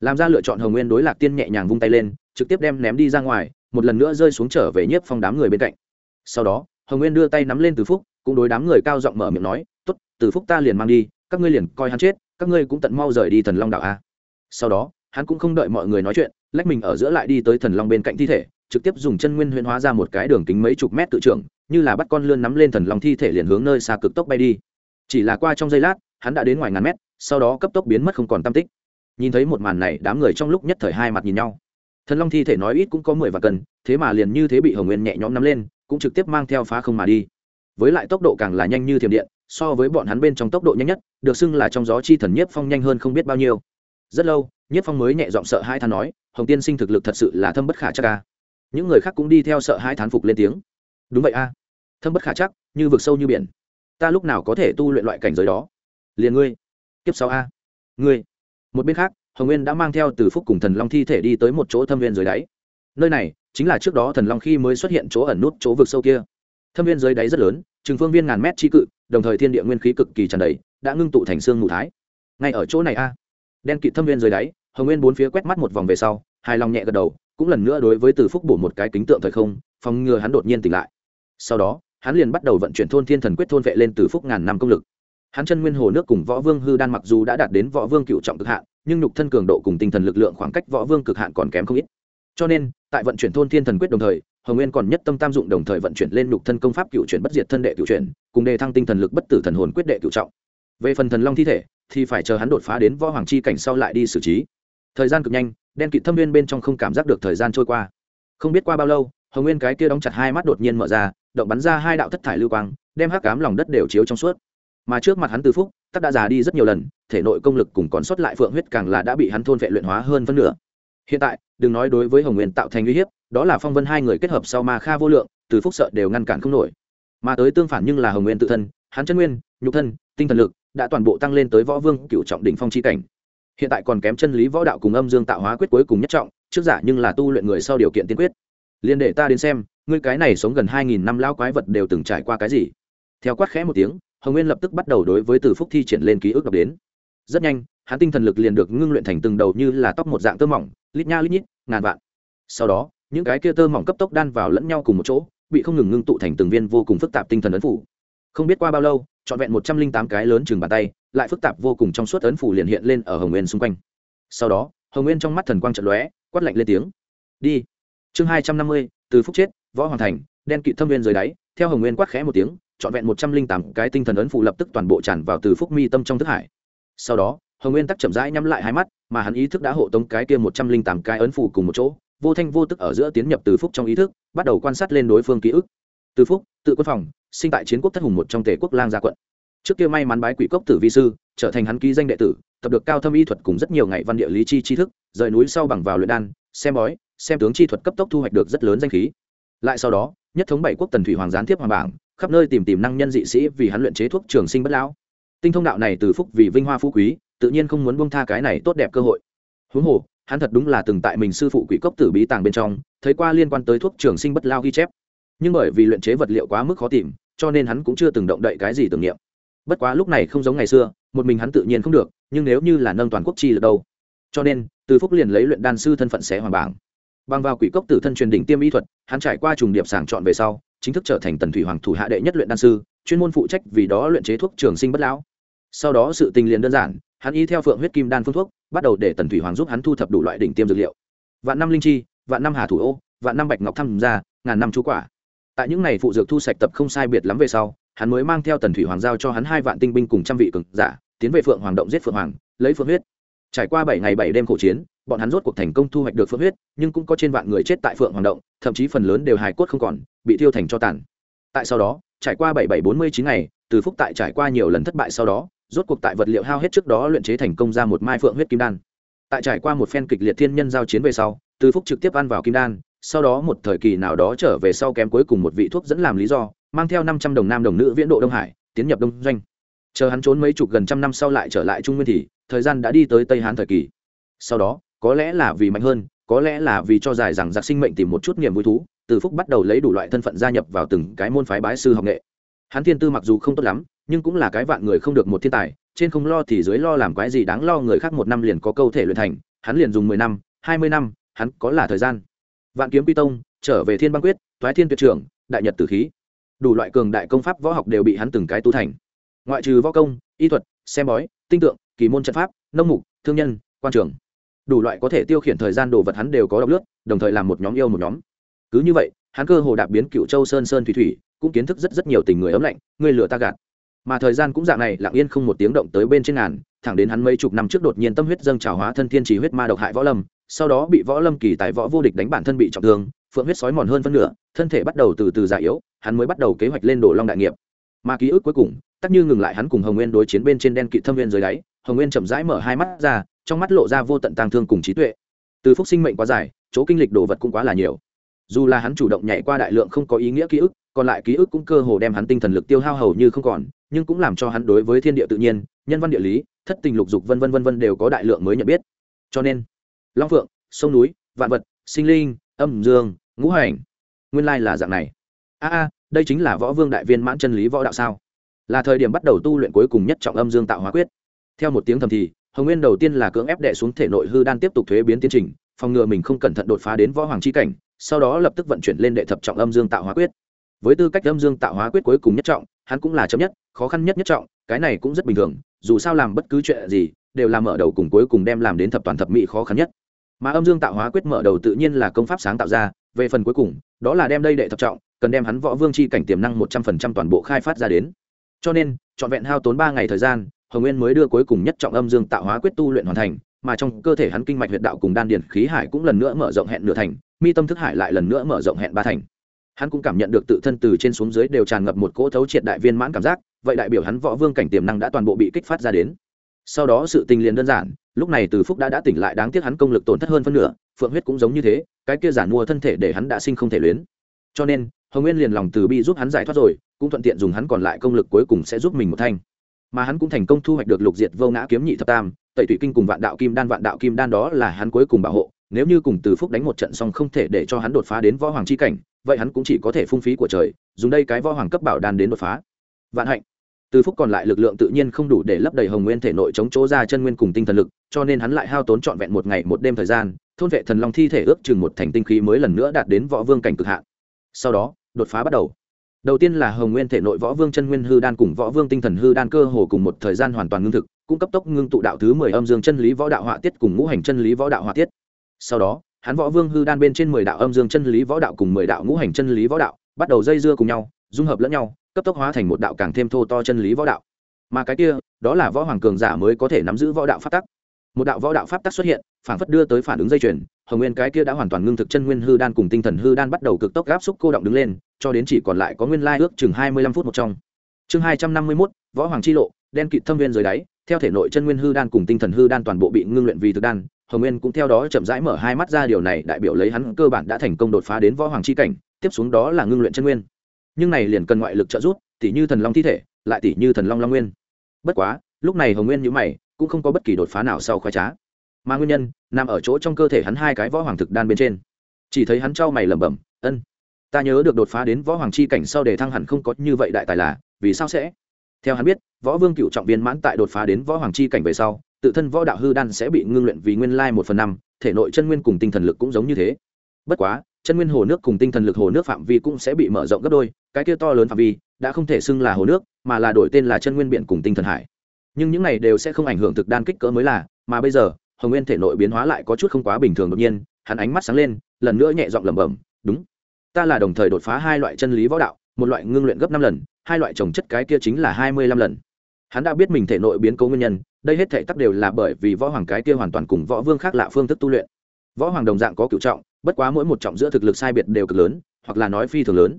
Làm ra lựa chọn hồng nguyên đối lạc tiên nhẹ nhàng vung tay lên, trực tiếp đem ném đi ra ngoài, một lần nữa rơi xuống trở về nhiếp phong đám người bên cạnh. Sau đó, hồng nguyên đưa tay nắm lên từ phúc, cũng đối đám người cao giọng mở miệng nói t ố t từ phúc ta liền mang đi, các ngươi liền coi hắn chết, các ngươi cũng tận mau rời đi thần long đạo a. Sau đó, hắn cũng không đợi mọi người nói chuyện lách mình ở giữa lại đi tới thần long bên cạnh thi thể, trực tiếp dùng chân nguyên huyễn hóa ra một cái đường kính mấy chục mét tự trưởng, như là bắt con lươn nắm lên thần long thi thể liền hướng nơi xa cực tốc bay đi. Chỉ là qua trong giây lát, hắn đã đến ngoài ngàn mét, sau đó cấp tốc biến mất không còn tam tích. Nhìn thấy một màn này, đám người trong lúc nhất thời hai mặt nhìn nhau. Thần long thi thể nói ít cũng có mười và cần thế mà liền như thế bị hồng nguyên nhẹ nhõm nắm lên, cũng trực tiếp mang theo phá không mà đi. Với lại tốc độ càng là nhanh như thiểm điện, so với bọn hắn bên trong tốc độ nhanh nhất, được xưng là trong gió chi thần nhiếp phong nhanh hơn không biết bao nhiêu rất lâu, nhất phong mới nhẹ giọng sợ hai thán nói, hồng tiên sinh thực lực thật sự là thâm bất khả chắc ca những người khác cũng đi theo sợ hai thán phục lên tiếng. Đúng vậy a, thâm bất khả chắc, như vực sâu như biển. Ta lúc nào có thể tu luyện loại cảnh giới đó? Liền ngươi, kiếp sáu a, ngươi. Một bên khác, hồng nguyên đã mang theo từ phúc cùng thần long thi thể đi tới một chỗ thâm viên dưới đáy. Nơi này chính là trước đó thần long khi mới xuất hiện chỗ ẩn nút chỗ vực sâu kia. Thâm viên dưới đáy rất lớn chừng phương viên ngàn mét tri cự, đồng thời thiên địa nguyên khí cực kỳ tràn đầy, đã ngưng tụ thành xương ngụ thái. Ngay ở chỗ này a đen kịt thâm viên dưới đáy, hồng nguyên bốn phía quét mắt một vòng về sau, hài lòng nhẹ gật đầu, cũng lần nữa đối với từ phúc bổ một cái kính tượng thời không, phòng ngừa hắn đột nhiên tỉnh lại. Sau đó, hắn liền bắt đầu vận chuyển thôn thiên thần quyết thôn vệ lên từ phúc ngàn năm công lực. Hắn chân nguyên hồ nước cùng võ vương hư đan mặc dù đã đạt đến võ vương cựu trọng cực hạn, nhưng nhục thân cường độ cùng tinh thần lực lượng khoảng cách võ vương cực hạn còn kém không ít. Cho nên, tại vận chuyển thôn thiên thần quyết đồng thời, hồng nguyên còn nhất tâm tam dụng đồng thời vận chuyển lên nhục thân công pháp cựu chuyển bất diệt thân đệ cựu chuyển, cùng đề thăng tinh thần lực bất tử thần hồn quyết đệ cựu trọng. Về phần thần long thi thể thì phải chờ hắn đột phá đến võ hoàng chi cảnh sau lại đi xử trí. Thời gian cực nhanh, đen kịt thâm nguyên bên trong không cảm giác được thời gian trôi qua. Không biết qua bao lâu, hồng nguyên cái kia đóng chặt hai mắt đột nhiên mở ra, động bắn ra hai đạo thất thải lưu quang, đem hắc cám lòng đất đều chiếu trong suốt. Mà trước mặt hắn từ phúc, tắc đã già đi rất nhiều lần, thể nội công lực cùng còn sót lại phượng huyết càng là đã bị hắn thôn vệ luyện hóa hơn phân nửa. Hiện tại, đừng nói đối với hồng nguyên tạo thành uy hiếp, đó là phong vân hai người kết hợp sau mà kha vô lượng, từ phúc sợ đều ngăn cản không nổi. Mà tới tương phản nhưng là hồng nguyên tự thân, hắn chân nguyên, nhục thân, tinh thần lực đã toàn bộ tăng lên tới võ vương cựu trọng đỉnh phong chi cảnh. Hiện tại còn kém chân lý võ đạo cùng âm dương tạo hóa quyết cuối cùng nhất trọng, trước giả nhưng là tu luyện người sau điều kiện tiên quyết. Liên để ta đến xem, ngươi cái này sống gần hai nghìn năm lao quái vật đều từng trải qua cái gì? Theo quát khẽ một tiếng, hồng nguyên lập tức bắt đầu đối với từ phúc thi triển lên ký ức đọc đến. Rất nhanh, hắn tinh thần lực liền được ngưng luyện thành từng đầu như là tóc một dạng tơ mỏng, lít nha lít nhít, ngàn vạn. Sau đó, những cái kia tơ mỏng cấp tốc đan vào lẫn nhau cùng một chỗ, bị không ngừng ngưng tụ thành từng viên vô cùng phức tạp tinh thần ấn phủ không biết qua bao lâu, trọn vẹn một trăm linh tám cái lớn chừng bàn tay, lại phức tạp vô cùng trong suốt ấn phủ liền hiện lên ở hồng nguyên xung quanh. Sau đó, hồng nguyên trong mắt thần quang trận lóe, quát lạnh lên tiếng. Đi. Chương hai trăm năm mươi, từ phúc chết, võ hoàng thành, đen kỵ thâm viên dưới đáy, theo hồng nguyên quát khẽ một tiếng, trọn vẹn một trăm linh tám cái tinh thần ấn phủ lập tức toàn bộ tràn vào từ phúc mi tâm trong thức hải. Sau đó, hồng nguyên tắc chậm rãi nhắm lại hai mắt, mà hắn ý thức đã hộ tống cái kia một trăm linh tám cái ấn phủ cùng một chỗ, vô thanh vô tức ở giữa tiến nhập từ phúc trong ý thức, bắt đầu quan sát lên đối phương ký ức. Từ phúc, tự quân phòng sinh tại chiến quốc thất hùng một trong tề quốc lang gia quận. Trước kia may mắn bái quỷ cốc tử vi sư, trở thành hắn ký danh đệ tử, tập được cao thâm y thuật cùng rất nhiều ngày văn địa lý chi tri thức, rời núi sau bằng vào luyện đan, xem bói, xem tướng chi thuật cấp tốc thu hoạch được rất lớn danh khí. Lại sau đó, nhất thống bảy quốc tần thủy hoàng gián tiếp hoàng bảng, khắp nơi tìm tìm năng nhân dị sĩ vì hắn luyện chế thuốc trường sinh bất lão. Tinh thông đạo này từ phúc vì vinh hoa phú quý, tự nhiên không muốn buông tha cái này tốt đẹp cơ hội. Huống hồ, hắn thật đúng là từng tại mình sư phụ quỷ cốc tử bí tàng bên trong, thấy qua liên quan tới thuốc trường sinh bất lao ghi chép. Nhưng bởi vì luyện chế vật liệu quá mức khó tìm cho nên hắn cũng chưa từng động đậy cái gì tưởng niệm. Bất quá lúc này không giống ngày xưa, một mình hắn tự nhiên không được, nhưng nếu như là nâng toàn quốc chi được đâu. Cho nên, từ phúc liền lấy luyện đan sư thân phận xé hoàng bảng. Bằng vào quỷ cốc tử thân truyền đỉnh tiêm y thuật, hắn trải qua trùng điệp sàng chọn về sau, chính thức trở thành tần thủy hoàng thủ hạ đệ nhất luyện đan sư, chuyên môn phụ trách vì đó luyện chế thuốc trường sinh bất lão. Sau đó sự tình liền đơn giản, hắn y theo phượng huyết kim đan phương thuốc, bắt đầu để tần thủy hoàng giúp hắn thu thập đủ loại đỉnh tiêm dược liệu. Vạn năm linh chi, vạn năm hà thủ ô, vạn năm bạch ngọc tham gia, ngàn năm chú quả tại những ngày phụ dược thu sạch tập không sai biệt lắm về sau, hắn mới mang theo tần thủy hoàng giao cho hắn hai vạn tinh binh cùng trăm vị cường giả, tiến về phượng hoàng động giết phượng hoàng, lấy phượng huyết. Trải qua bảy ngày bảy đêm khổ chiến, bọn hắn rốt cuộc thành công thu hoạch được phượng huyết, nhưng cũng có trên vạn người chết tại phượng hoàng động, thậm chí phần lớn đều hài cốt không còn, bị thiêu thành cho tàn. Tại sau đó, trải qua bảy bảy bốn mươi chín ngày, từ phúc tại trải qua nhiều lần thất bại sau đó, rốt cuộc tại vật liệu hao hết trước đó luyện chế thành công ra một mai phượng huyết kim đan. Tại trải qua một phen kịch liệt thiên nhân giao chiến về sau, từ phúc trực tiếp ăn vào kim đan sau đó một thời kỳ nào đó trở về sau kém cuối cùng một vị thuốc dẫn làm lý do, mang theo năm trăm đồng nam đồng nữ viễn độ đông hải, tiến nhập đông doanh. Chờ hắn trốn mấy chục gần trăm năm sau lại trở lại trung nguyên thì, thời gian đã đi tới tây hán thời kỳ. Sau đó, có lẽ là vì mạnh hơn, có lẽ là vì cho dài rằng giặc sinh mệnh tìm một chút niềm vui thú, từ phúc bắt đầu lấy đủ loại thân phận gia nhập vào từng cái môn phái bái sư học nghệ. Hắn thiên tư mặc dù không tốt lắm, nhưng cũng là cái vạn người không được một thiên tài, trên không lo thì dưới lo làm quái gì đáng lo người khác một năm liền có câu thể luyện thành, hắn liền dùng mười năm, hai mươi năm, hắn có là thời gian vạn kiếm pi tông, trở về thiên băng quyết thoái thiên tuyệt trưởng đại nhật tử khí. Đủ loại cường đại công pháp võ học đều bị hắn từng cái tu thành. Ngoại trừ võ công, y thuật, xem bói, tinh tượng, kỳ môn trận pháp, nông mục, thương nhân, quan trường. Đủ loại có thể tiêu khiển thời gian đồ vật hắn đều có đọc lướt, đồng thời làm một nhóm yêu một nhóm. Cứ như vậy, hắn cơ hồ đạp biến cựu châu sơn sơn thủy thủy, cũng kiến thức rất rất nhiều tình người ấm lạnh người lửa ta gạt. Mà thời gian cũng dạng này, lặng yên không một tiếng động tới bên trên ngàn, thẳng đến hắn mấy chục năm trước đột nhiên tâm huyết dâng trào hóa thân thiên trì huyết ma độc hại võ lâm sau đó bị võ lâm kỳ tài võ vô địch đánh bản thân bị trọng thương, phượng huyết sói mòn hơn phân nửa, thân thể bắt đầu từ từ già yếu, hắn mới bắt đầu kế hoạch lên đổ long đại nghiệp. Mà ký ức cuối cùng, tất như ngừng lại hắn cùng hồng nguyên đối chiến bên trên đen kỵ thâm viên dưới đáy, hồng nguyên chậm rãi mở hai mắt ra, trong mắt lộ ra vô tận tàng thương cùng trí tuệ. Từ phúc sinh mệnh quá dài, chỗ kinh lịch đồ vật cũng quá là nhiều. Dù là hắn chủ động nhảy qua đại lượng không có ý nghĩa ký ức, còn lại ký ức cũng cơ hồ đem hắn tinh thần lực tiêu hao hầu như không còn, nhưng cũng làm cho hắn đối với thiên địa tự nhiên, nhân văn địa lý, thất tình lục dục vân vân vân vân đều có đại lượng mới nhận biết. Cho nên long phượng, sông núi, vạn vật, sinh linh, âm dương, ngũ hành. Nguyên lai là dạng này. A a, đây chính là võ vương đại viên mãn chân lý võ đạo sao? Là thời điểm bắt đầu tu luyện cuối cùng nhất trọng âm dương tạo hóa quyết. Theo một tiếng thầm thì, hồng nguyên đầu tiên là cưỡng ép đệ xuống thể nội hư đan tiếp tục thuế biến tiến trình, phòng ngừa mình không cẩn thận đột phá đến võ hoàng c h i cảnh, sau đó lập tức vận chuyển lên đệ thập trọng âm dương tạo hóa quyết. Với tư cách âm dương tạo hóa quyết cuối cùng nhất trọng, hắn cũng là chấm nhất, khó khăn nhất nhất trọng, cái này cũng rất bình thường, dù sao làm bất cứ chuyện gì, đều làm mở đầu cùng cuối cùng đem làm đến thập toàn thập mỹ khó khăn nhất mà âm dương tạo hóa quyết mở đầu tự nhiên là công pháp sáng tạo ra, về phần cuối cùng, đó là đem đây đệ thập trọng, cần đem hắn võ vương chi cảnh tiềm năng một trăm phần trăm toàn bộ khai phát ra đến. Cho nên, trọn vẹn hao tốn ba ngày thời gian, hồng nguyên mới đưa cuối cùng nhất trọng âm dương tạo hóa quyết tu luyện hoàn thành, mà trong cơ thể hắn kinh mạch huyệt đạo cùng đan điền khí hải cũng lần nữa mở rộng hẹn nửa thành, mi tâm thức hải lại lần nữa mở rộng hẹn ba thành. Hắn cũng cảm nhận được tự thân từ trên xuống dưới đều tràn ngập một cỗ thấu triệt đại viên mãn cảm giác, vậy đại biểu hắn võ vương cảnh tiềm năng đã toàn bộ bị kích phát ra đến. Sau đó sự tình liền đơn giản lúc này từ phúc đã đã tỉnh lại, đáng tiếc hắn công lực tổn thất hơn phân nửa, phượng huyết cũng giống như thế, cái kia giản mua thân thể để hắn đã sinh không thể luyến. Cho nên, hồng nguyên liền lòng từ bi giúp hắn giải thoát rồi, cũng thuận tiện dùng hắn còn lại công lực cuối cùng sẽ giúp mình một thanh. Mà hắn cũng thành công thu hoạch được lục diệt vô ngã kiếm nhị thập tam, tẩy tụy kinh cùng vạn đạo kim đan, vạn đạo kim đan đó là hắn cuối cùng bảo hộ, nếu như cùng từ phúc đánh một trận xong không thể để cho hắn đột phá đến võ hoàng c h i cảnh, vậy hắn cũng chỉ có thể phung phí của trời, dùng đây cái võ hoàng cấp bảo đan đến đột phá. Vạn hạnh từ phúc còn lại lực lượng tự nhiên không đủ để lấp đầy hồng nguyên thể nội chống chỗ ra chân nguyên cùng tinh thần lực, cho nên hắn lại hao tốn trọn vẹn một ngày một đêm thời gian, thôn vệ thần long thi thể ước chừng một thành tinh khí mới lần nữa đạt đến võ vương cảnh cực hạn. Sau đó, đột phá bắt đầu. Đầu tiên là hồng nguyên thể nội võ vương chân nguyên hư đan cùng võ vương tinh thần hư đan cơ hồ cùng một thời gian hoàn toàn ngưng thực cũng cấp tốc ngưng tụ đạo thứ mười âm dương chân lý võ đạo họa tiết cùng ngũ hành chân lý võ đạo họa tiết. Sau đó, hắn võ vương hư đan bên trên mười đạo âm dương chân lý võ đạo cùng mười đạo ngũ hành chân lý võ đạo bắt đầu dây dưa cùng nhau, dung hợp lẫn nhau cấp tốc hóa thành một đạo càng thêm thô to chân lý võ đạo. Mà cái kia, đó là võ hoàng cường giả mới có thể nắm giữ võ đạo pháp tắc. Một đạo võ đạo pháp tắc xuất hiện, phản phất đưa tới phản ứng dây chuyền, hồng nguyên cái kia đã hoàn toàn ngưng thực chân nguyên hư đan cùng tinh thần hư đan bắt đầu cực tốc gáp xúc cô động đứng lên, cho đến chỉ còn lại có nguyên lai ước chừng hai mươi lăm phút một trong. Chương hai trăm năm mươi mốt, võ hoàng chi lộ, đen kịt thâm viên dưới đáy, theo thể nội chân nguyên hư đan cùng tinh thần hư đan toàn bộ bị ngưng luyện vì thực đan, hồng nguyên cũng theo đó chậm rãi mở hai mắt ra điều này đại biểu lấy hắn cơ bản đã thành công đột phá đến võ hoàng chi cảnh, tiếp xuống đó là ngưng luyện chân nguyên nhưng này liền cần ngoại lực trợ giúp, tỉ như thần long thi thể, lại tỉ như thần long long nguyên. Bất quá, lúc này hồng nguyên nhữ mày, cũng không có bất kỳ đột phá nào sau khoái trá. Mà nguyên nhân, nằm ở chỗ trong cơ thể hắn hai cái võ hoàng thực đan bên trên. Chỉ thấy hắn trao mày lẩm bẩm, ân, ta nhớ được đột phá đến võ hoàng chi cảnh sau để thăng hẳn không có như vậy đại tài là, vì sao sẽ? Theo hắn biết, võ vương cựu trọng viên mãn tại đột phá đến võ hoàng chi cảnh về sau, tự thân võ đạo hư đan sẽ bị ngưng luyện vì nguyên lai một phần năm, thể nội chân nguyên cùng tinh thần lực cũng giống như thế. Bất quá chân nguyên hồ nước cùng tinh thần lực hồ nước phạm vi cũng sẽ bị mở rộng gấp đôi, cái kia to lớn phạm vi đã không thể xưng là hồ nước, mà là đổi tên là chân nguyên biển cùng tinh thần hải. Nhưng những này đều sẽ không ảnh hưởng thực đan kích cỡ mới là, mà bây giờ, hồng nguyên thể nội biến hóa lại có chút không quá bình thường đột nhiên, hắn ánh mắt sáng lên, lần nữa nhẹ giọng lẩm bẩm, đúng, ta là đồng thời đột phá hai loại chân lý võ đạo, một loại ngưng luyện gấp năm lần, hai loại trồng chất cái kia chính là hai mươi lăm lần. Hắn đã biết mình thể nội biến cố nguyên nhân, đây hết thể tắc đều là bởi vì võ hoàng cái kia hoàn toàn cùng võ vương khác lạ phương thức tu luyện. Võ hoàng đồng dạng có cựu trọng bất quá mỗi một trọng giữa thực lực sai biệt đều cực lớn, hoặc là nói phi thường lớn.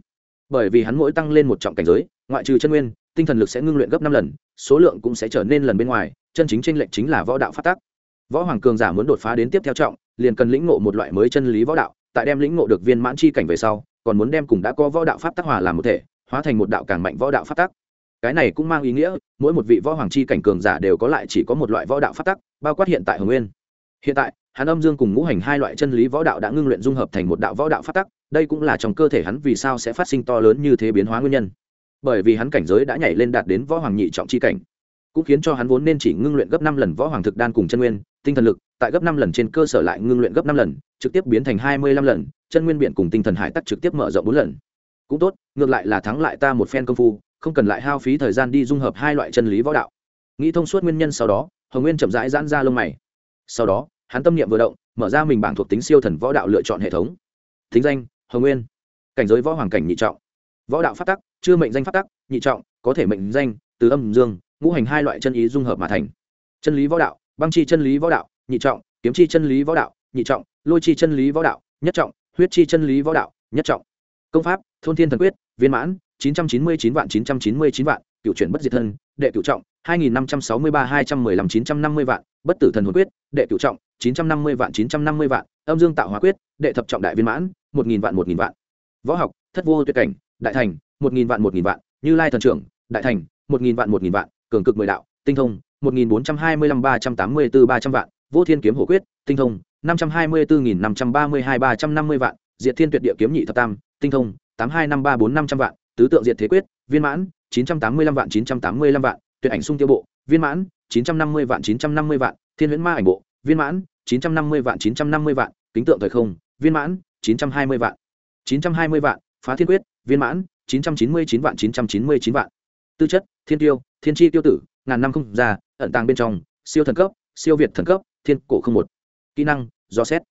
Bởi vì hắn mỗi tăng lên một trọng cảnh giới, ngoại trừ chân nguyên, tinh thần lực sẽ ngưng luyện gấp năm lần, số lượng cũng sẽ trở nên lần bên ngoài, chân chính tranh lệnh chính là võ đạo phát tác. Võ hoàng cường giả muốn đột phá đến tiếp theo trọng, liền cần lĩnh ngộ một loại mới chân lý võ đạo, tại đem lĩnh ngộ được viên mãn chi cảnh về sau, còn muốn đem cùng đã có võ đạo pháp tác hòa làm một thể, hóa thành một đạo càng mạnh võ đạo pháp tác cái này cũng mang ý nghĩa, mỗi một vị võ hoàng chi cảnh cường giả đều có lại chỉ có một loại võ đạo pháp tắc, bao quát hiện tại hồng nguyên. Hiện tại hắn âm dương cùng ngũ hành hai loại chân lý võ đạo đã ngưng luyện dung hợp thành một đạo võ đạo phát tắc, đây cũng là trong cơ thể hắn vì sao sẽ phát sinh to lớn như thế biến hóa nguyên nhân. Bởi vì hắn cảnh giới đã nhảy lên đạt đến võ hoàng nhị trọng chi cảnh, cũng khiến cho hắn vốn nên chỉ ngưng luyện gấp năm lần võ hoàng thực đan cùng chân nguyên, tinh thần lực, tại gấp năm lần trên cơ sở lại ngưng luyện gấp năm lần, trực tiếp biến thành hai mươi lăm lần, chân nguyên biện cùng tinh thần hải tắc trực tiếp mở rộng bốn lần. Cũng tốt, ngược lại là thắng lại ta một phen công phu, không cần lại hao phí thời gian đi dung hợp hai loại chân lý võ đạo. Nghĩ thông suốt nguyên nhân sau đó, hồng nguyên chậm rãi giãn ra lông mày. Sau đó hắn tâm niệm vừa động mở ra mình bảng thuộc tính siêu thần võ đạo lựa chọn hệ thống. Thính danh hồng nguyên. Cảnh giới võ hoàng cảnh nhị trọng. Võ đạo phát tắc chưa mệnh danh phát tắc nhị trọng có thể mệnh danh từ âm dương ngũ hành hai loại chân ý dung hợp mà thành. Chân lý võ đạo băng chi chân lý võ đạo nhị trọng kiếm chi chân lý võ đạo nhị trọng lôi chi chân lý võ đạo nhất trọng huyết chi chân lý võ đạo nhất trọng. Công pháp thôn thiên thần quyết viên mãn 999 vạn 999 vạn, cựu chuyển bất diệt thân, đệ cựu trọng, hai nghìn năm trăm sáu mươi ba hai trăm mười lăm chín trăm năm mươi vạn, bất tử thần hồi quyết, đệ cựu trọng, chín trăm năm mươi vạn chín trăm năm mươi vạn, âm dương tạo hóa quyết, đệ thập trọng đại viên mãn, một nghìn vạn một nghìn vạn. Võ học, thất vô tuyệt cảnh, đại thành, một nghìn vạn một nghìn vạn, như lai thần trưởng, đại thành, một nghìn vạn một nghìn vạn, cường cực mười đạo, tinh thông, một nghìn bốn trăm hai mươi lăm ba trăm tám mươi bốn ba trăm vạn, vô thiên kiếm hổ quyết, tinh thông, năm trăm hai mươi bốn nghìn năm trăm ba mươi hai ba trăm năm mươi vạn, diệt thiên tuyệt địa kiếm nhị thập tam, tinh thông, tám hai năm ba bốn năm trăm vạn, tứ tượng diệt thế quyết, viên mãn chín trăm tám mươi lăm vạn chín trăm tám mươi lăm vạn tuyệt ảnh sung tiêu bộ viên mãn chín trăm năm mươi vạn chín trăm năm mươi vạn thiên huyễn ma ảnh bộ viên mãn chín trăm năm mươi vạn chín trăm năm mươi vạn kính tượng thời không viên mãn chín trăm hai mươi vạn chín trăm hai mươi vạn phá thiên quyết viên mãn chín trăm chín mươi chín vạn chín trăm chín mươi chín vạn tư chất thiên tiêu thiên chi tiêu tử ngàn năm không già ẩn tàng bên trong siêu thần cấp siêu việt thần cấp thiên cổ không một kỹ năng do xét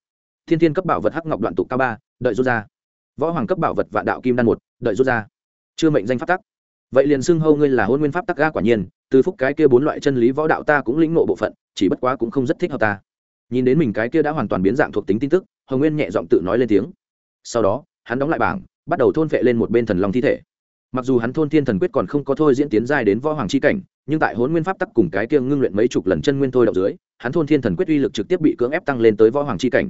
thiên thiên cấp bảo vật hắc ngọc đoạn tụ cao ba đợi rút ra võ hoàng cấp bảo vật vạn đạo kim đan một đợi rút ra chưa mệnh danh pháp tắc vậy liền xưng hâu ngươi là hôn nguyên pháp tắc ga quả nhiên, từ phúc cái kia bốn loại chân lý võ đạo ta cũng lĩnh ngộ bộ phận, chỉ bất quá cũng không rất thích hợp ta. Nhìn đến mình cái kia đã hoàn toàn biến dạng thuộc tính tin tức, hồng nguyên nhẹ giọng tự nói lên tiếng. Sau đó, hắn đóng lại bảng, bắt đầu thôn vệ lên một bên thần long thi thể. Mặc dù hắn thôn thiên thần quyết còn không có thôi diễn tiến giai đến võ hoàng c h i cảnh, nhưng tại hôn nguyên pháp tắc cùng cái kia ngưng luyện mấy chục lần chân nguyên thôi đậu dưới, hắn thôn thiên thần quyết uy lực trực tiếp bị cưỡng ép tăng lên tới võ hoàng c h i cảnh.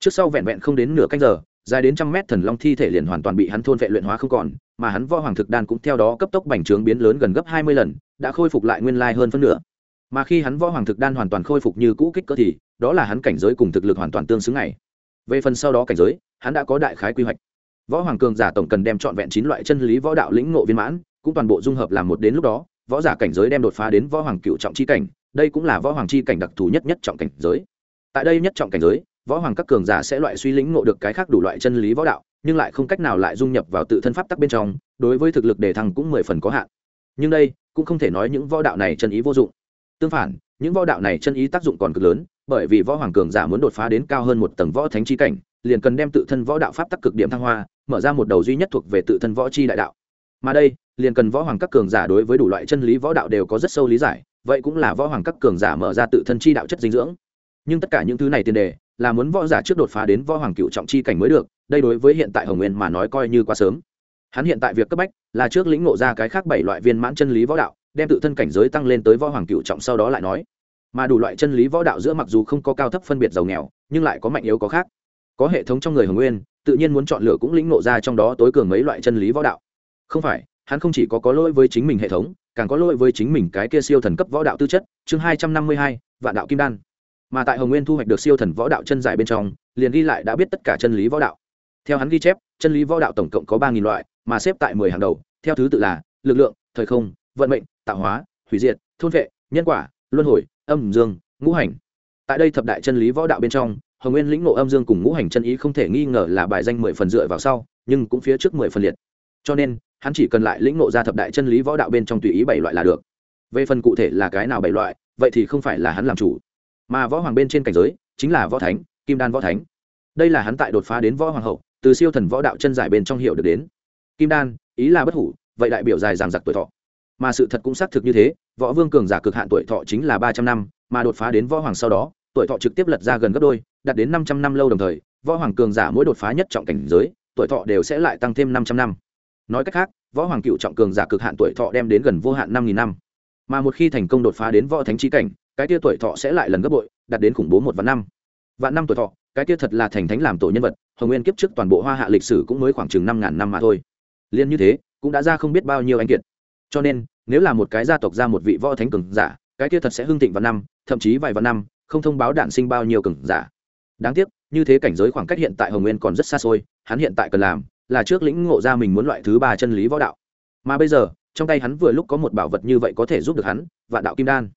Trước sau vẹn vẹn không đến nửa canh giờ dài đến trăm mét thần long thi thể liền hoàn toàn bị hắn thôn vệ luyện hóa không còn, mà hắn võ hoàng thực đan cũng theo đó cấp tốc bành trướng biến lớn gần gấp hai mươi lần, đã khôi phục lại nguyên lai hơn phân nửa. Mà khi hắn võ hoàng thực đan hoàn toàn khôi phục như cũ kích cỡ thì, đó là hắn cảnh giới cùng thực lực hoàn toàn tương xứng này. Về phần sau đó cảnh giới, hắn đã có đại khái quy hoạch. Võ hoàng cường giả tổng cần đem trọn vẹn chín loại chân lý võ đạo lĩnh ngộ viên mãn, cũng toàn bộ dung hợp làm một đến lúc đó, võ giả cảnh giới đem đột phá đến võ hoàng cựu trọng chi cảnh, đây cũng là võ hoàng chi cảnh đặc thù nhất nhất trọng cảnh giới. Tại đây nhất trọng cảnh giới võ hoàng các cường giả sẽ loại suy lĩnh ngộ được cái khác đủ loại chân lý võ đạo, nhưng lại không cách nào lại dung nhập vào tự thân pháp tắc bên trong, đối với thực lực đề thăng cũng mười phần có hạn. Nhưng đây, cũng không thể nói những võ đạo này chân ý vô dụng. Tương phản, những võ đạo này chân ý tác dụng còn cực lớn, bởi vì võ hoàng cường giả muốn đột phá đến cao hơn một tầng võ thánh chi cảnh, liền cần đem tự thân võ đạo pháp tắc cực điểm thăng hoa, mở ra một đầu duy nhất thuộc về tự thân võ chi đại đạo. Mà đây, liền cần võ hoàng các cường giả đối với đủ loại chân lý võ đạo đều có rất sâu lý giải, vậy cũng là võ hoàng các cường giả mở ra tự thân chi đạo chất dinh dưỡng. Nhưng tất cả những thứ này tiền đề là muốn võ giả trước đột phá đến võ hoàng cựu trọng chi cảnh mới được, đây đối với hiện tại hồng nguyên mà nói coi như quá sớm. Hắn hiện tại việc cấp bách là trước lĩnh ngộ ra cái khác bảy loại viên mãn chân lý võ đạo, đem tự thân cảnh giới tăng lên tới võ hoàng cựu trọng sau đó lại nói. Mà đủ loại chân lý võ đạo giữa mặc dù không có cao thấp phân biệt giàu nghèo, nhưng lại có mạnh yếu có khác. Có hệ thống trong người hồng nguyên, tự nhiên muốn chọn lựa cũng lĩnh ngộ ra trong đó tối cường mấy loại chân lý võ đạo. Không phải, hắn không chỉ có có lỗi với chính mình hệ thống, càng có lỗi với chính mình cái kia siêu thần cấp võ đạo tư chất. Chương hai trăm năm mươi hai, vạn đạo kim đan mà tại hồng nguyên thu hoạch được siêu thần võ đạo chân giải bên trong, liền ghi lại đã biết tất cả chân lý võ đạo. Theo hắn ghi chép, chân lý võ đạo tổng cộng có ba nghìn loại, mà xếp tại mười hàng đầu, theo thứ tự là lực lượng, thời không, vận mệnh, tạo hóa, hủy diệt, thôn vệ, nhân quả, luân hồi, âm dương, ngũ hành. Tại đây thập đại chân lý võ đạo bên trong, hồng nguyên lĩnh ngộ âm dương cùng ngũ hành chân ý không thể nghi ngờ là bài danh mười phần dựa vào sau, nhưng cũng phía trước mười phần liệt. Cho nên, hắn chỉ cần lại lĩnh ngộ ra thập đại chân lý võ đạo bên trong tùy ý bảy loại là được. Về phần cụ thể là cái nào bảy loại, vậy thì không phải là hắn làm chủ mà võ hoàng bên trên cảnh giới chính là võ thánh, kim đan võ thánh. Đây là hắn tại đột phá đến võ hoàng hậu, từ siêu thần võ đạo chân giải bên trong hiệu được đến. Kim đan, ý là bất hủ, vậy đại biểu dài dàng giặc tuổi thọ. Mà sự thật cũng xác thực như thế, võ vương cường giả cực hạn tuổi thọ chính là ba trăm năm, mà đột phá đến võ hoàng sau đó, tuổi thọ trực tiếp lật ra gần gấp đôi, đạt đến năm trăm năm lâu đồng thời, võ hoàng cường giả mỗi đột phá nhất trọng cảnh giới, tuổi thọ đều sẽ lại tăng thêm năm trăm năm. Nói cách khác, võ hoàng cựu trọng cường giả cực hạn tuổi thọ đem đến gần vô hạn năm nghìn năm. Mà một khi thành công đột phá đến võ thánh trí cảnh cái tia tuổi thọ sẽ lại lần gấp bội, đạt đến khủng bố một vạn năm. Vạn năm tuổi thọ, cái tia thật là thành thánh làm tổ nhân vật, hồng nguyên kiếp trước toàn bộ hoa hạ lịch sử cũng mới khoảng chừng năm ngàn năm mà thôi. Liên như thế, cũng đã ra không biết bao nhiêu anh kiệt. Cho nên, nếu là một cái gia tộc ra một vị võ thánh cường giả, cái tia thật sẽ hưng thịnh vạn năm, thậm chí vài vạn năm, không thông báo đạn sinh bao nhiêu cường giả. Đáng tiếc, như thế cảnh giới khoảng cách hiện tại hồng nguyên còn rất xa xôi, hắn hiện tại cần làm là trước lĩnh ngộ ra mình muốn loại thứ ba chân lý võ đạo. Mà bây giờ, trong tay hắn vừa lúc có một bảo vật như vậy có thể giúp được hắn, vạn đạo kim đan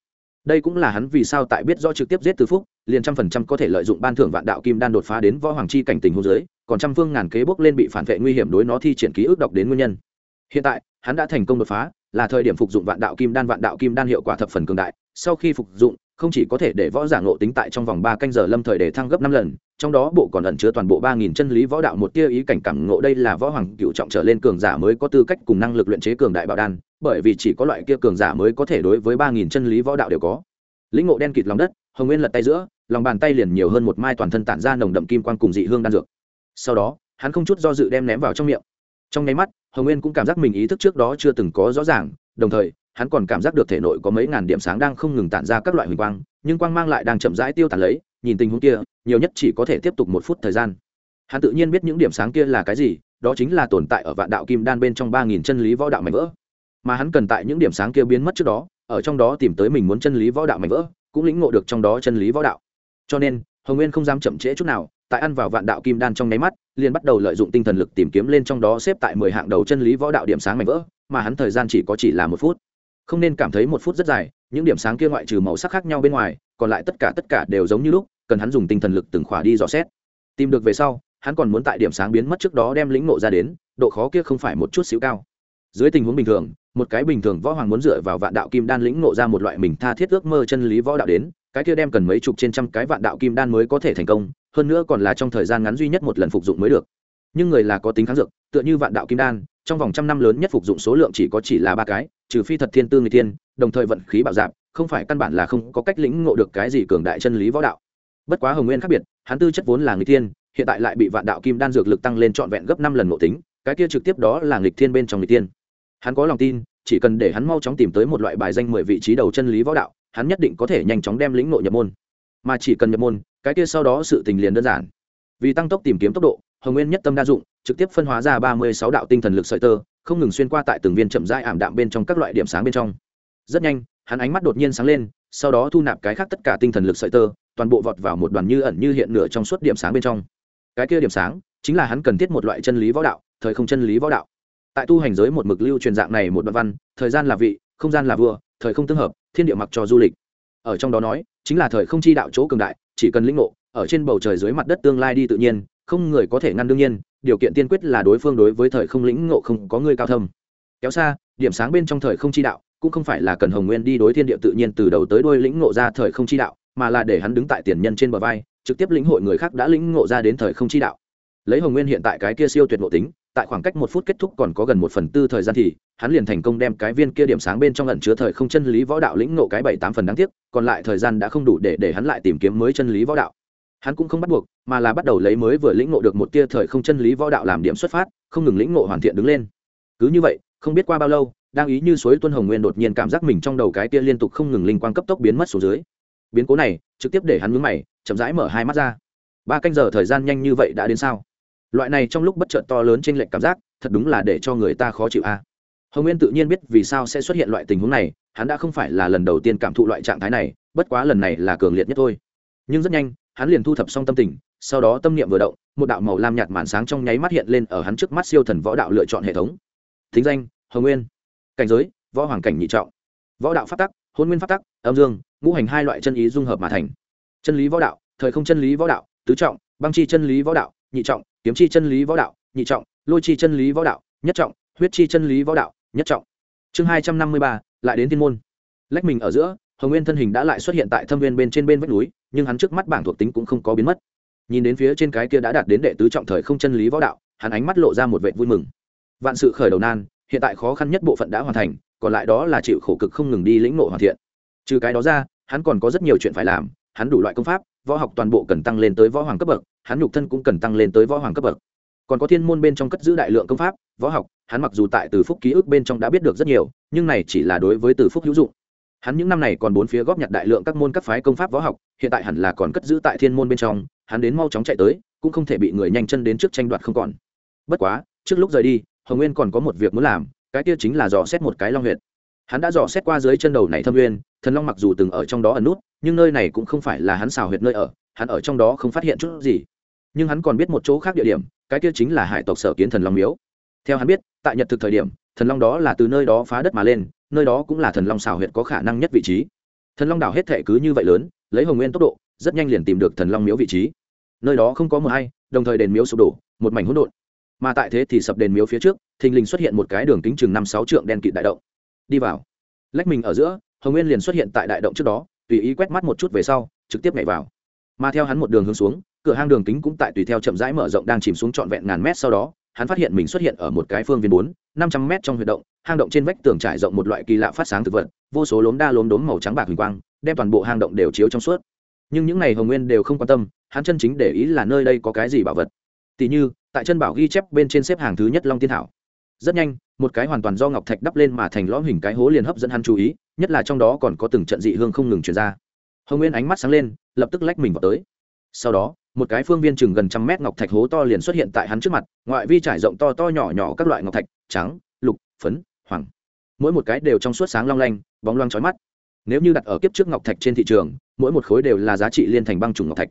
đây cũng là hắn vì sao tại biết do trực tiếp giết từ phúc, liền trăm phần trăm có thể lợi dụng ban thưởng vạn đạo kim đan đột phá đến võ hoàng chi cảnh tình hôn giới còn trăm phương ngàn kế bốc lên bị phản vệ nguy hiểm đối nó thi triển ký ức đọc đến nguyên nhân. Hiện tại, hắn đã thành công đột phá, là thời điểm phục dụng vạn đạo kim đan, vạn đạo kim đan hiệu quả thập phần cường đại, sau khi phục dụng, không chỉ có thể để võ giả ngộ tính tại trong vòng ba canh giờ lâm thời để thăng gấp năm lần, trong đó bộ còn ẩn chứa toàn bộ ba nghìn chân lý võ đạo một tia ý cảnh cảm ngộ đây là võ hoàng cựu trọng trở lên cường giả mới có tư cách cùng năng lực luyện chế cường đại bảo đan bởi vì chỉ có loại kia cường giả mới có thể đối với ba nghìn chân lý võ đạo đều có. Lĩnh ngộ đen kịt lòng đất, hồng nguyên lật tay giữa, lòng bàn tay liền nhiều hơn một mai toàn thân tản ra nồng đậm kim quan cùng dị hương đan dược. Sau đó, hắn không chút do dự đem ném vào trong miệng. Trong nháy mắt, hồng nguyên cũng cảm giác mình ý thức trước đó chưa từng có rõ ràng, đồng thời, hắn còn cảm giác được thể nội có mấy ngàn điểm sáng đang không ngừng tản ra các loại huỳnh quang, nhưng quang mang lại đang chậm rãi tiêu tàn lấy, nhìn tình huống kia, nhiều nhất chỉ có thể tiếp tục một phút thời gian. Hắn tự nhiên biết những điểm sáng kia là cái gì, đó chính là tồn tại ở vạn đạo kim đan bên trong ba nghìn chân lý võ đạo mạnh vỡ mà hắn cần tại những điểm sáng kia biến mất trước đó, ở trong đó tìm tới mình muốn chân lý võ đạo mạnh vỡ, cũng lĩnh ngộ được trong đó chân lý võ đạo. Cho nên, hồng nguyên không dám chậm trễ chút nào, tại ăn vào vạn đạo kim đan trong nháy mắt, liền bắt đầu lợi dụng tinh thần lực tìm kiếm lên trong đó xếp tại mười hạng đầu chân lý võ đạo điểm sáng mạnh vỡ, mà hắn thời gian chỉ có chỉ là một phút. Không nên cảm thấy một phút rất dài, những điểm sáng kia ngoại trừ màu sắc khác nhau bên ngoài, còn lại tất cả tất cả đều giống như lúc, cần hắn dùng tinh thần lực từng khỏa đi dò xét. Tìm được về sau, hắn còn muốn tại điểm sáng biến mất trước đó đem lĩnh ngộ ra đến, độ khó kia không phải một chút xíu cao. Dưới tình huống bình thường một cái bình thường võ hoàng muốn dựa vào vạn đạo kim đan lĩnh ngộ ra một loại mình tha thiết ước mơ chân lý võ đạo đến, cái kia đem cần mấy chục trên trăm cái vạn đạo kim đan mới có thể thành công, hơn nữa còn là trong thời gian ngắn duy nhất một lần phục dụng mới được. Nhưng người là có tính kháng dược, tựa như vạn đạo kim đan, trong vòng trăm năm lớn nhất phục dụng số lượng chỉ có chỉ là ba cái, trừ phi thật thiên tư người tiên, đồng thời vận khí bạo dạp không phải căn bản là không có cách lĩnh ngộ được cái gì cường đại chân lý võ đạo. Bất quá hồng nguyên khác biệt, hắn tư chất vốn là người tiên, hiện tại lại bị vạn đạo kim đan dược lực tăng lên trọn vẹn gấp năm lần ngộ tính, cái kia trực tiếp đó là nghịch thiên bên trong nghịch tiên hắn có lòng tin, chỉ cần để hắn mau chóng tìm tới một loại bài danh mười vị trí đầu chân lý võ đạo, hắn nhất định có thể nhanh chóng đem lĩnh nội nhập môn. Mà chỉ cần nhập môn, cái kia sau đó sự tình liền đơn giản. Vì tăng tốc tìm kiếm tốc độ, hồng nguyên nhất tâm đa dụng, trực tiếp phân hóa ra ba mươi sáu đạo tinh thần lực sợi tơ, không ngừng xuyên qua tại từng viên chậm rãi ảm đạm bên trong các loại điểm sáng bên trong. Rất nhanh, hắn ánh mắt đột nhiên sáng lên, sau đó thu nạp cái khác tất cả tinh thần lực sợi tơ, toàn bộ vọt vào một đoàn như ẩn như hiện nửa trong suốt điểm sáng bên trong. Cái kia điểm sáng, chính là hắn cần thiết một loại chân lý võ đạo, thời không chân lý võ đạo tại tu hành giới một mực lưu truyền dạng này một đoạn văn, thời gian là vị, không gian là vua, thời không tương hợp, thiên địa mặc cho du lịch. Ở trong đó nói, chính là thời không chi đạo chỗ cường đại, chỉ cần lĩnh ngộ, ở trên bầu trời dưới mặt đất tương lai đi tự nhiên, không người có thể ngăn đương nhiên, điều kiện tiên quyết là đối phương đối với thời không lĩnh ngộ không có người cao thâm. Kéo xa, điểm sáng bên trong thời không chi đạo, cũng không phải là cần hồng nguyên đi đối thiên địa tự nhiên từ đầu tới đuôi lĩnh ngộ ra thời không chi đạo, mà là để hắn đứng tại tiền nhân trên bờ vai, trực tiếp lĩnh hội người khác đã lĩnh ngộ ra đến thời không chi đạo. Lấy hồng nguyên hiện tại cái kia siêu tuyệt ngộ tính tại khoảng cách một phút kết thúc còn có gần một phần tư thời gian thì, hắn liền thành công đem cái viên kia điểm sáng bên trong ẩn chứa thời không chân lý võ đạo lĩnh ngộ cái bảy tám phần đáng tiếc, còn lại thời gian đã không đủ để để hắn lại tìm kiếm mới chân lý võ đạo. Hắn cũng không bắt buộc, mà là bắt đầu lấy mới vừa lĩnh ngộ được một tia thời không chân lý võ đạo làm điểm xuất phát, không ngừng lĩnh ngộ hoàn thiện đứng lên. Cứ như vậy, không biết qua bao lâu, đang ý như suối tuân hồng nguyên đột nhiên cảm giác mình trong đầu cái tia liên tục không ngừng linh quang cấp tốc biến mất xuống dưới. Biến cố này, trực tiếp để hắn mướn mày, chậm rãi mở hai mắt ra. Ba canh giờ thời gian nhanh như vậy đã đến sao? Loại này trong lúc bất chợt to lớn trên lệnh cảm giác, thật đúng là để cho người ta khó chịu a. Hồng nguyên tự nhiên biết vì sao sẽ xuất hiện loại tình huống này, hắn đã không phải là lần đầu tiên cảm thụ loại trạng thái này, bất quá lần này là cường liệt nhất thôi. Nhưng rất nhanh, hắn liền thu thập xong tâm tình, sau đó tâm niệm vừa động, một đạo màu lam nhạt màn sáng trong nháy mắt hiện lên ở hắn trước mắt siêu thần võ đạo lựa chọn hệ thống. Thính danh, hồng nguyên. Cảnh giới, võ hoàng cảnh nhị trọng. Võ đạo phát tắc, hôn nguyên phát tắc, âm dương, ngũ hành hai loại chân ý dung hợp mà thành. Chân lý võ đạo, thời không chân lý võ đạo, tứ trọng, băng chi chân lý võ đạo, nhị trọng kiếm chi chân lý võ đạo, nhị trọng, lôi chi chân lý võ đạo, nhất trọng, huyết chi chân lý võ đạo, nhất trọng. Chương hai trăm năm mươi ba, lại đến thiên môn. Lách mình ở giữa, hồng nguyên thân hình đã lại xuất hiện tại thâm viên bên trên bên vách núi, nhưng hắn trước mắt bảng thuộc tính cũng không có biến mất. Nhìn đến phía trên cái kia đã đạt đến đệ tứ trọng thời không chân lý võ đạo, hắn ánh mắt lộ ra một vệ vui mừng. Vạn sự khởi đầu nan, hiện tại khó khăn nhất bộ phận đã hoàn thành, còn lại đó là chịu khổ cực không ngừng đi lĩnh ngộ hoàn thiện. Trừ cái đó ra, hắn còn có rất nhiều chuyện phải làm, hắn đủ loại công pháp võ học toàn bộ cần tăng lên tới võ hoàng cấp bậc, hắn nhục thân cũng cần tăng lên tới võ hoàng cấp bậc. Còn có thiên môn bên trong cất giữ đại lượng công pháp, võ học, hắn mặc dù tại từ phúc ký ức bên trong đã biết được rất nhiều, nhưng này chỉ là đối với từ phúc hữu dụng. Hắn những năm này còn bốn phía góp nhặt đại lượng các môn các phái công pháp võ học, hiện tại hẳn là còn cất giữ tại thiên môn bên trong, hắn đến mau chóng chạy tới, cũng không thể bị người nhanh chân đến trước tranh đoạt không còn. Bất quá, trước lúc rời đi, hồng nguyên còn có một việc muốn làm, cái kia chính là dò xét một cái long huyệt. Hắn đã dò xét qua dưới chân đầu này thâm nguyên, thần long mặc dù từng ở trong đó ẩn nút nhưng nơi này cũng không phải là hắn xào huyệt nơi ở, hắn ở trong đó không phát hiện chút gì. Nhưng hắn còn biết một chỗ khác địa điểm, cái kia chính là hải tộc sở kiến thần long miếu. Theo hắn biết, tại nhật thực thời điểm, thần long đó là từ nơi đó phá đất mà lên, nơi đó cũng là thần long xào huyệt có khả năng nhất vị trí. Thần long đảo hết thệ cứ như vậy lớn, lấy hồng nguyên tốc độ, rất nhanh liền tìm được thần long miếu vị trí. Nơi đó không có mờ hay, đồng thời đền miếu sụp đổ, một mảnh hỗn độn. Mà tại thế thì sập đền miếu phía trước, thình lình xuất hiện một cái đường kính chừng năm sáu trượng đen kịt đại động. Đi vào. Lách mình ở giữa, hồng nguyên liền xuất hiện tại đại động trước đó tùy ý quét mắt một chút về sau, trực tiếp nhảy vào. Mà theo hắn một đường hướng xuống, cửa hang đường kính cũng tại tùy theo chậm rãi mở rộng đang chìm xuống trọn vẹn ngàn mét sau đó, hắn phát hiện mình xuất hiện ở một cái phương viên bốn, năm trăm mét trong huyệt động, hang động trên vách tường trải rộng một loại kỳ lạ phát sáng thực vật, vô số lốm đa lốm đốm màu trắng bạc huỳnh quang, đem toàn bộ hang động đều chiếu trong suốt. Nhưng những n à y hồng nguyên đều không quan tâm, hắn chân chính để ý là nơi đây có cái gì bảo vật. Tỉ như, tại chân bảo ghi chép bên trên xếp hàng thứ nhất long tiên thảo. Rất nhanh một cái hoàn toàn do ngọc thạch đắp lên mà thành lõm hình cái hố liền hấp dẫn hắn chú ý, nhất là trong đó còn có từng trận dị hương không ngừng chuyển ra. Hồng nguyên ánh mắt sáng lên, lập tức lách mình vào tới. Sau đó, một cái phương viên chừng gần trăm mét ngọc thạch hố to liền xuất hiện tại hắn trước mặt, ngoại vi trải rộng to to nhỏ nhỏ các loại ngọc thạch, trắng, lục, phấn, hoàng. Mỗi một cái đều trong suốt sáng long lanh, bóng loang trói mắt. Nếu như đặt ở kiếp trước ngọc thạch trên thị trường, mỗi một khối đều là giá trị liên thành băng trùng ngọc thạch.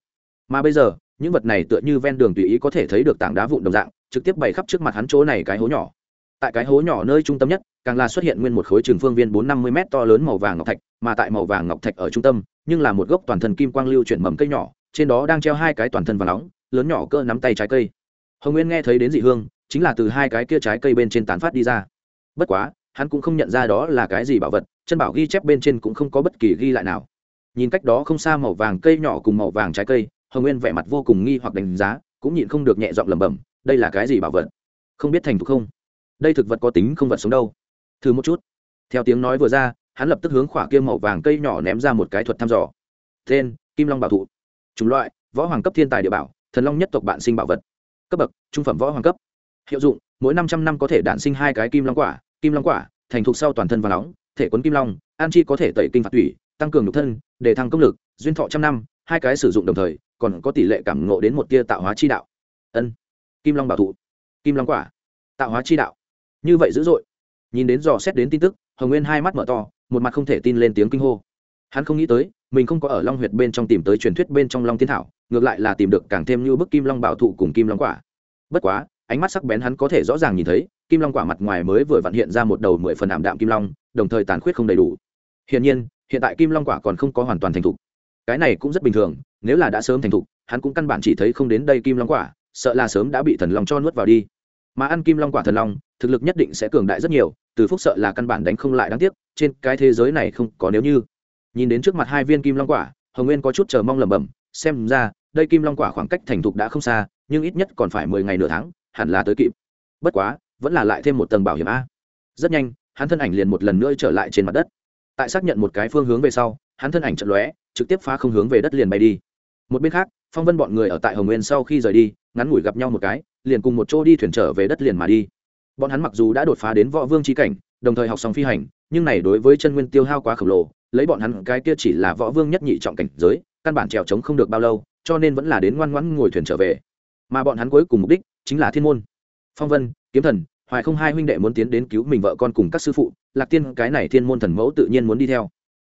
Mà bây giờ, những vật này tựa như ven đường tùy ý có thể thấy được tảng đá vụn đồng dạng, trực tiếp bày khắp trước mặt hắn chỗ này cái hố nhỏ tại cái hố nhỏ nơi trung tâm nhất, càng là xuất hiện nguyên một khối trường phương viên bốn năm mươi m to lớn màu vàng ngọc thạch, mà tại màu vàng ngọc thạch ở trung tâm, nhưng là một gốc toàn thân kim quang lưu chuyển mầm cây nhỏ, trên đó đang treo hai cái toàn thân vàng nóng, lớn nhỏ cỡ nắm tay trái cây. Hồng nguyên nghe thấy đến dị hương, chính là từ hai cái kia trái cây bên trên tán phát đi ra. Bất quá, hắn cũng không nhận ra đó là cái gì bảo vật, chân bảo ghi chép bên trên cũng không có bất kỳ ghi lại nào. Nhìn cách đó không xa màu vàng cây nhỏ cùng màu vàng trái cây, hồng nguyên vẻ mặt vô cùng nghi hoặc đánh giá, cũng nhịn không được nhẹ giọng lẩm bẩm, đây là cái gì bảo vật? Không biết thành thục không? Đây thực vật có tính không vật sống đâu. Thử một chút. Theo tiếng nói vừa ra, hắn lập tức hướng khỏa kia màu vàng cây nhỏ ném ra một cái thuật thăm dò. Tên, kim long bảo thụ. Chủng loại, võ hoàng cấp thiên tài địa bảo, thần long nhất tộc bạn sinh bảo vật. Cấp bậc, trung phẩm võ hoàng cấp. Hiệu dụng, mỗi năm trăm năm có thể đản sinh hai cái kim long quả, kim long quả, thành thục sau toàn thân và nóng, thể quấn kim long, an chi có thể tẩy kinh phạt tủy, tăng cường nhục thân, để thăng công lực, duyên thọ trăm năm, hai cái sử dụng đồng thời, còn có tỷ lệ cảm ngộ đến một tia tạo hóa chi đạo. Ân, kim long bảo thụ. Kim long quả. Tạo hóa chi đạo như vậy dữ dội. Nhìn đến dò xét đến tin tức, hồng nguyên hai mắt mở to, một mặt không thể tin lên tiếng kinh hô. Hắn không nghĩ tới, mình không có ở long huyệt bên trong tìm tới truyền thuyết bên trong long tiên thảo, ngược lại là tìm được càng thêm như bức kim long bảo thụ cùng kim long quả. Bất quá, ánh mắt sắc bén hắn có thể rõ ràng nhìn thấy, kim long quả mặt ngoài mới vừa vặn hiện ra một đầu mười phần ảm đạm kim long, đồng thời tàn khuyết không đầy đủ. Hiện nhiên, hiện tại kim long quả còn không có hoàn toàn thành thục. Cái này cũng rất bình thường, nếu là đã sớm thành thục, hắn cũng căn bản chỉ thấy không đến đây kim long quả, sợ là sớm đã bị thần long cho nuốt vào đi mà ăn kim long quả thần long, thực lực nhất định sẽ cường đại rất nhiều, từ phúc sợ là căn bản đánh không lại đáng tiếc, trên cái thế giới này không có nếu như. Nhìn đến trước mặt hai viên kim long quả, hồng nguyên có chút chờ mong lẩm bẩm, xem ra, đây kim long quả khoảng cách thành thục đã không xa, nhưng ít nhất còn phải mười ngày nửa tháng, hẳn là tới kịp. Bất quá, vẫn là lại thêm một tầng bảo hiểm a. Rất nhanh, hắn thân ảnh liền một lần nữa trở lại trên mặt đất. Tại xác nhận một cái phương hướng về sau, hắn thân ảnh trận lóe, trực tiếp phá không hướng về đất liền bay đi. Một bên khác, phong vân bọn người ở tại hồng nguyên sau khi rời đi, ngắn ngủi gặp nhau một cái liền cùng một chỗ đi thuyền trở về đất liền mà đi. Bọn hắn mặc dù đã đột phá đến võ vương trí cảnh, đồng thời học xong phi hành, nhưng này đối với chân nguyên tiêu hao quá khổng lồ, lấy bọn hắn cái kia chỉ là võ vương nhất nhị trọng cảnh giới, căn bản trèo trống không được bao lâu, cho nên vẫn là đến ngoan ngoãn ngồi thuyền trở về. Mà bọn hắn cuối cùng mục đích chính là thiên môn. Phong vân, kiếm thần, hoài không hai huynh đệ muốn tiến đến cứu mình vợ con cùng các sư phụ, lạc tiên, cái này thiên môn thần mẫu tự nhiên muốn đi theo.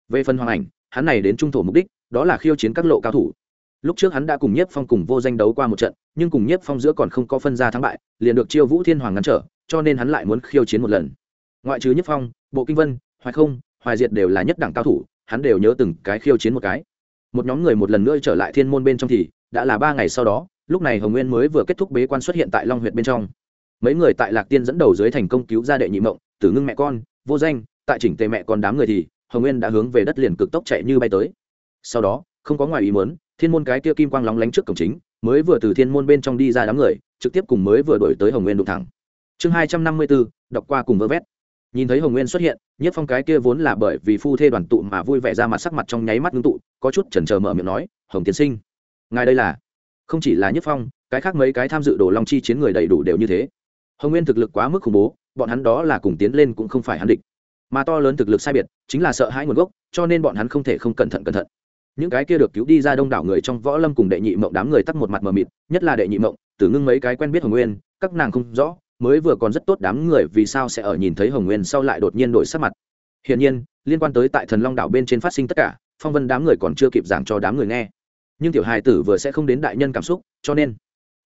Về phần hoàng ảnh, hắn này đến trung thổ mục đích, đó là khiêu chiến các lộ cao thủ lúc trước hắn đã cùng nhiếp phong cùng vô danh đấu qua một trận, nhưng cùng nhiếp phong giữa còn không có phân ra thắng bại, liền được chiêu vũ thiên hoàng ngăn trở, cho nên hắn lại muốn khiêu chiến một lần. Ngoại trừ nhiếp phong, bộ kinh vân, hoài không, hoài diệt đều là nhất đẳng cao thủ, hắn đều nhớ từng cái khiêu chiến một cái. Một nhóm người một lần nữa trở lại thiên môn bên trong thì, đã là ba ngày sau đó, lúc này hồng nguyên mới vừa kết thúc bế quan xuất hiện tại long huyện bên trong. Mấy người tại lạc tiên dẫn đầu dưới thành công cứu ra đệ nhị mộng, tử ngưng mẹ con, vô danh, tại chỉnh tề mẹ con đám người thì, hồng nguyên đã hướng về đất liền cực tốc chạy như bay tới. Sau đó, không có ngoài ý muốn thiên môn cái kia kim quang lóng lánh trước cổng chính, mới vừa từ thiên môn bên trong đi ra đám người, trực tiếp cùng mới vừa đổi tới hồng nguyên đụng thẳng. Chương hai trăm năm mươi bốn, đọc qua cùng vơ vét. Nhìn thấy hồng nguyên xuất hiện, nhất phong cái kia vốn là bởi vì phu thê đoàn tụ mà vui vẻ ra mặt sắc mặt trong nháy mắt ngưng tụ, có chút chần chờ mở miệng nói, hồng tiến sinh, ngài đây là? Không chỉ là nhất phong, cái khác mấy cái tham dự đồ long chi chiến người đầy đủ đều như thế. Hồng nguyên thực lực quá mức khủng bố, bọn hắn đó là cùng tiến lên cũng không phải hắn địch. Mà to lớn thực lực sai biệt, chính là sợ hãi nguồn gốc, cho nên bọn hắn không thể không cẩn thận cẩn thận những cái kia được cứu đi ra đông đảo người trong võ lâm cùng đệ nhị mộng đám người tắt một mặt mờ mịt, nhất là đệ nhị mộng, tử ngưng mấy cái quen biết hồng nguyên, các nàng không rõ, mới vừa còn rất tốt đám người vì sao sẽ ở nhìn thấy hồng nguyên sau lại đột nhiên đổi sắc mặt. Hiển nhiên, liên quan tới tại thần long đảo bên trên phát sinh tất cả, phong vân đám người còn chưa kịp giảng cho đám người nghe. Nhưng tiểu hài tử vừa sẽ không đến đại nhân cảm xúc, cho nên,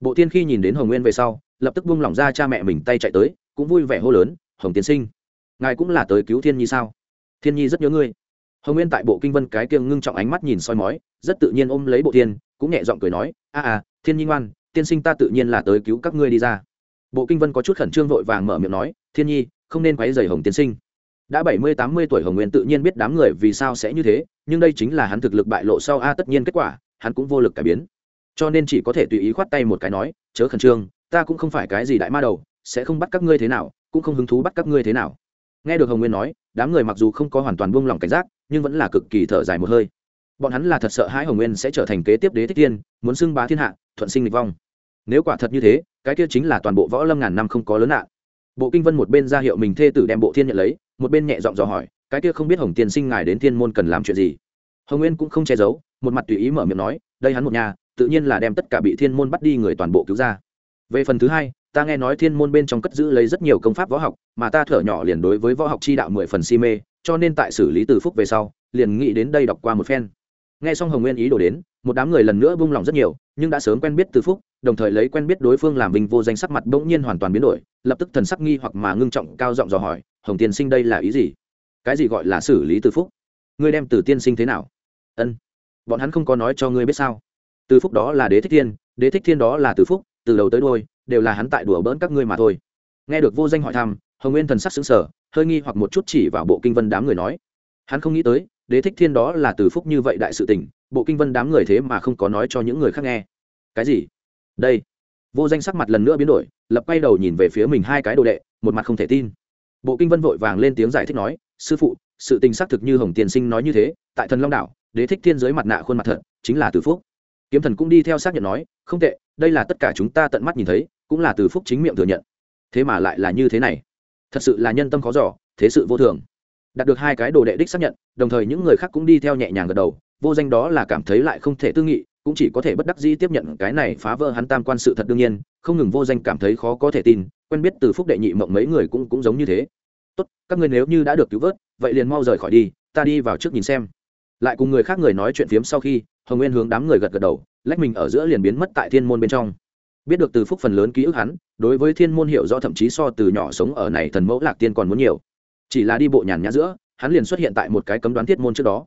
bộ tiên khi nhìn đến hồng nguyên về sau, lập tức buông lỏng ra cha mẹ mình tay chạy tới, cũng vui vẻ hô lớn, hồng tiên sinh, ngài cũng là tới cứu thiên nhi sao? Thiên nhi rất nhớ ngươi hồng nguyên tại bộ kinh vân cái kiêng ngưng trọng ánh mắt nhìn soi mói, rất tự nhiên ôm lấy bộ tiên, cũng nhẹ giọng cười nói, a à thiên nhi ngoan, tiên sinh ta tự nhiên là tới cứu các ngươi đi ra. Bộ kinh vân có chút khẩn trương vội vàng mở miệng nói, thiên nhi, không nên quấy dày hồng tiên sinh. Đã bảy mươi tám mươi tuổi hồng nguyên tự nhiên biết đám người vì sao sẽ như thế, nhưng đây chính là hắn thực lực bại lộ sau, a, tất nhiên kết quả, hắn cũng vô lực cải biến. Cho nên chỉ có thể tùy ý khoát tay một cái nói, chớ khẩn trương, ta cũng không phải cái gì đại ma đầu, sẽ không bắt các ngươi thế nào, cũng không hứng thú bắt các ngươi thế nào. Nghe được hồng nguyên nói, đám người mặc dù không có hoàn toàn buông lỏng cảnh giác nhưng vẫn là cực kỳ thở dài một hơi. Bọn hắn là thật sợ hãi hồng nguyên sẽ trở thành kế tiếp đế thích tiên, muốn xưng bá thiên hạ, thuận sinh lịch vong. Nếu quả thật như thế, cái kia chính là toàn bộ võ lâm ngàn năm không có lớn nạn. Bộ kinh vân một bên ra hiệu mình thê tử đem bộ thiên nhận lấy, một bên nhẹ giọng dò hỏi, cái kia không biết hồng tiên sinh ngài đến thiên môn cần làm chuyện gì? Hồng nguyên cũng không che giấu, một mặt tùy ý mở miệng nói, đây hắn một nhà, tự nhiên là đem tất cả bị thiên môn bắt đi người toàn bộ cứu ra. Về phần thứ hai, ta nghe nói thiên môn bên trong cất giữ lấy rất nhiều công pháp võ học, mà ta thở nhỏ liền đối với võ học chi đạo mười phần si mê cho nên tại xử lý từ phúc về sau, liền nghĩ đến đây đọc qua một phen. Nghe xong hồng nguyên ý đổ đến, một đám người lần nữa buông lỏng rất nhiều, nhưng đã sớm quen biết từ phúc, đồng thời lấy quen biết đối phương làm bình vô danh sắc mặt bỗng nhiên hoàn toàn biến đổi, lập tức thần sắc nghi hoặc mà ngưng trọng cao giọng dò hỏi, hồng tiên sinh đây là ý gì? Cái gì gọi là xử lý từ phúc? Ngươi đem từ tiên sinh thế nào? Ân, bọn hắn không có nói cho ngươi biết sao. Từ phúc đó là đế thích thiên, đế thích thiên đó là từ phúc, từ đầu tới đôi đều là hắn tại đùa bỡn các ngươi mà thôi. Nghe được vô danh hỏi thăm, hồng nguyên thần sắc xứng sở hơi nghi hoặc một chút chỉ vào bộ kinh vân đám người nói. Hắn không nghĩ tới, đế thích thiên đó là từ phúc như vậy đại sự tình, bộ kinh vân đám người thế mà không có nói cho những người khác nghe. Cái gì? Đây. Vô danh sắc mặt lần nữa biến đổi, lập quay đầu nhìn về phía mình hai cái đồ đệ, một mặt không thể tin. Bộ kinh vân vội vàng lên tiếng giải thích nói, sư phụ, sự tình xác thực như hồng tiên sinh nói như thế, tại thần long đảo, đế thích thiên giới mặt nạ khuôn mặt thật, chính là từ phúc. Kiếm thần cũng đi theo xác nhận nói, không tệ, đây là tất cả chúng ta tận mắt nhìn thấy, cũng là từ phúc chính miệng thừa nhận. Thế mà lại là như thế này thật sự là nhân tâm khó giỏ thế sự vô thường. Đạt được hai cái đồ đệ đích xác nhận, đồng thời những người khác cũng đi theo nhẹ nhàng gật đầu, vô danh đó là cảm thấy lại không thể tư nghị, cũng chỉ có thể bất đắc dĩ tiếp nhận cái này phá vỡ hắn tam quan sự thật đương nhiên, không ngừng vô danh cảm thấy khó có thể tin, quen biết từ phúc đệ nhị mộng mấy người cũng cũng giống như thế. Tốt, các ngươi nếu như đã được cứu vớt, vậy liền mau rời khỏi đi, ta đi vào trước nhìn xem. Lại cùng người khác người nói chuyện phiếm sau khi, hồng nguyên hướng đám người gật gật đầu, lách mình ở giữa liền biến mất tại thiên môn bên trong biết được từ phúc phần lớn ký ức hắn, đối với thiên môn hiểu rõ thậm chí so từ nhỏ sống ở này thần mẫu lạc tiên còn muốn nhiều. Chỉ là đi bộ nhàn nhã giữa, hắn liền xuất hiện tại một cái cấm đoán thiết môn trước đó.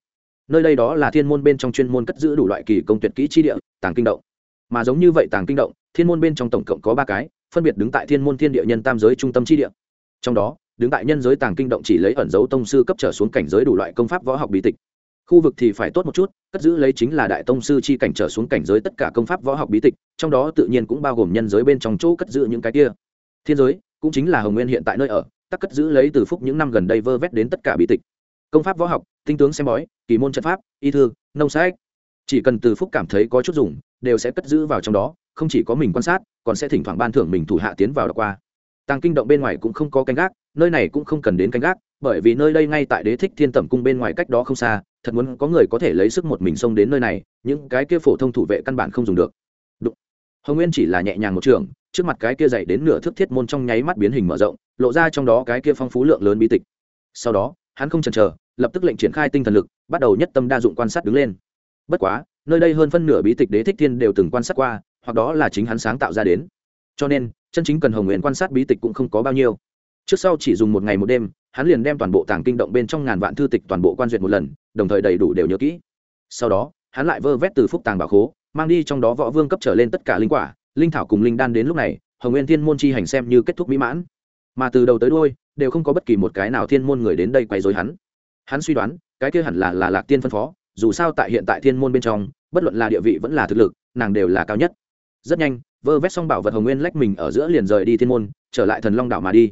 Nơi đây đó là thiên môn bên trong chuyên môn cất giữ đủ loại kỳ công tuyệt kỹ chi địa, tàng kinh động. Mà giống như vậy tàng kinh động, thiên môn bên trong tổng cộng có ba cái, phân biệt đứng tại thiên môn thiên địa nhân tam giới trung tâm chi địa. Trong đó, đứng tại nhân giới tàng kinh động chỉ lấy ẩn dấu tông sư cấp trở xuống cảnh giới đủ loại công pháp võ học bí tịch khu vực thì phải tốt một chút, cất giữ lấy chính là đại tông sư chi cảnh trở xuống cảnh giới tất cả công pháp võ học bí tịch, trong đó tự nhiên cũng bao gồm nhân giới bên trong chỗ cất giữ những cái kia. Thiên giới cũng chính là hồng nguyên hiện tại nơi ở tắc cất giữ lấy từ phúc những năm gần đây vơ vét đến tất cả bí tịch. Công pháp võ học, tinh tướng xem bói, kỳ môn trận pháp, y thư, nông sách. Chỉ cần từ phúc cảm thấy có chút dùng, đều sẽ cất giữ vào trong đó, không chỉ có mình quan sát, còn sẽ thỉnh thoảng ban thưởng mình thủ hạ tiến vào đọc qua. Tàng kinh động bên ngoài cũng không có canh gác, nơi này cũng không cần đến canh gác, bởi vì nơi đây ngay tại đế thích thiên tẩm cung bên ngoài cách đó không xa thật muốn có người có thể lấy sức một mình xông đến nơi này, những cái kia phổ thông thủ vệ căn bản không dùng được. Đụng. hồng nguyên chỉ là nhẹ nhàng một trường, trước mặt cái kia dày đến nửa thước thiết môn trong nháy mắt biến hình mở rộng, lộ ra trong đó cái kia phong phú lượng lớn bi tịch. Sau đó, hắn không chần chờ, lập tức lệnh triển khai tinh thần lực, bắt đầu nhất tâm đa dụng quan sát đứng lên. Bất quá, nơi đây hơn phân nửa bí tịch đế thích thiên đều từng quan sát qua, hoặc đó là chính hắn sáng tạo ra đến. Cho nên, chân chính cần hồng nguyện quan sát bí tịch cũng không có bao nhiêu. Trước sau chỉ dùng một ngày một đêm hắn liền đem toàn bộ tàng kinh động bên trong ngàn vạn thư tịch toàn bộ quan duyệt một lần, đồng thời đầy đủ đều nhớ kỹ. Sau đó, hắn lại vơ vét từ phúc tàng bảo khố, mang đi trong đó võ vương cấp trở lên tất cả linh quả, linh thảo cùng linh đan đến lúc này, hồng nguyên thiên môn chi hành xem như kết thúc mỹ mãn. Mà từ đầu tới đôi đều không có bất kỳ một cái nào thiên môn người đến đây quay dối hắn. Hắn suy đoán, cái kia hẳn là là lạc tiên phân phó, dù sao tại hiện tại thiên môn bên trong, bất luận là địa vị vẫn là thực lực, nàng đều là cao nhất. Rất nhanh, vơ vét xong bảo vật hồng nguyên lách mình ở giữa liền rời đi thiên môn, trở lại thần long đảo mà đi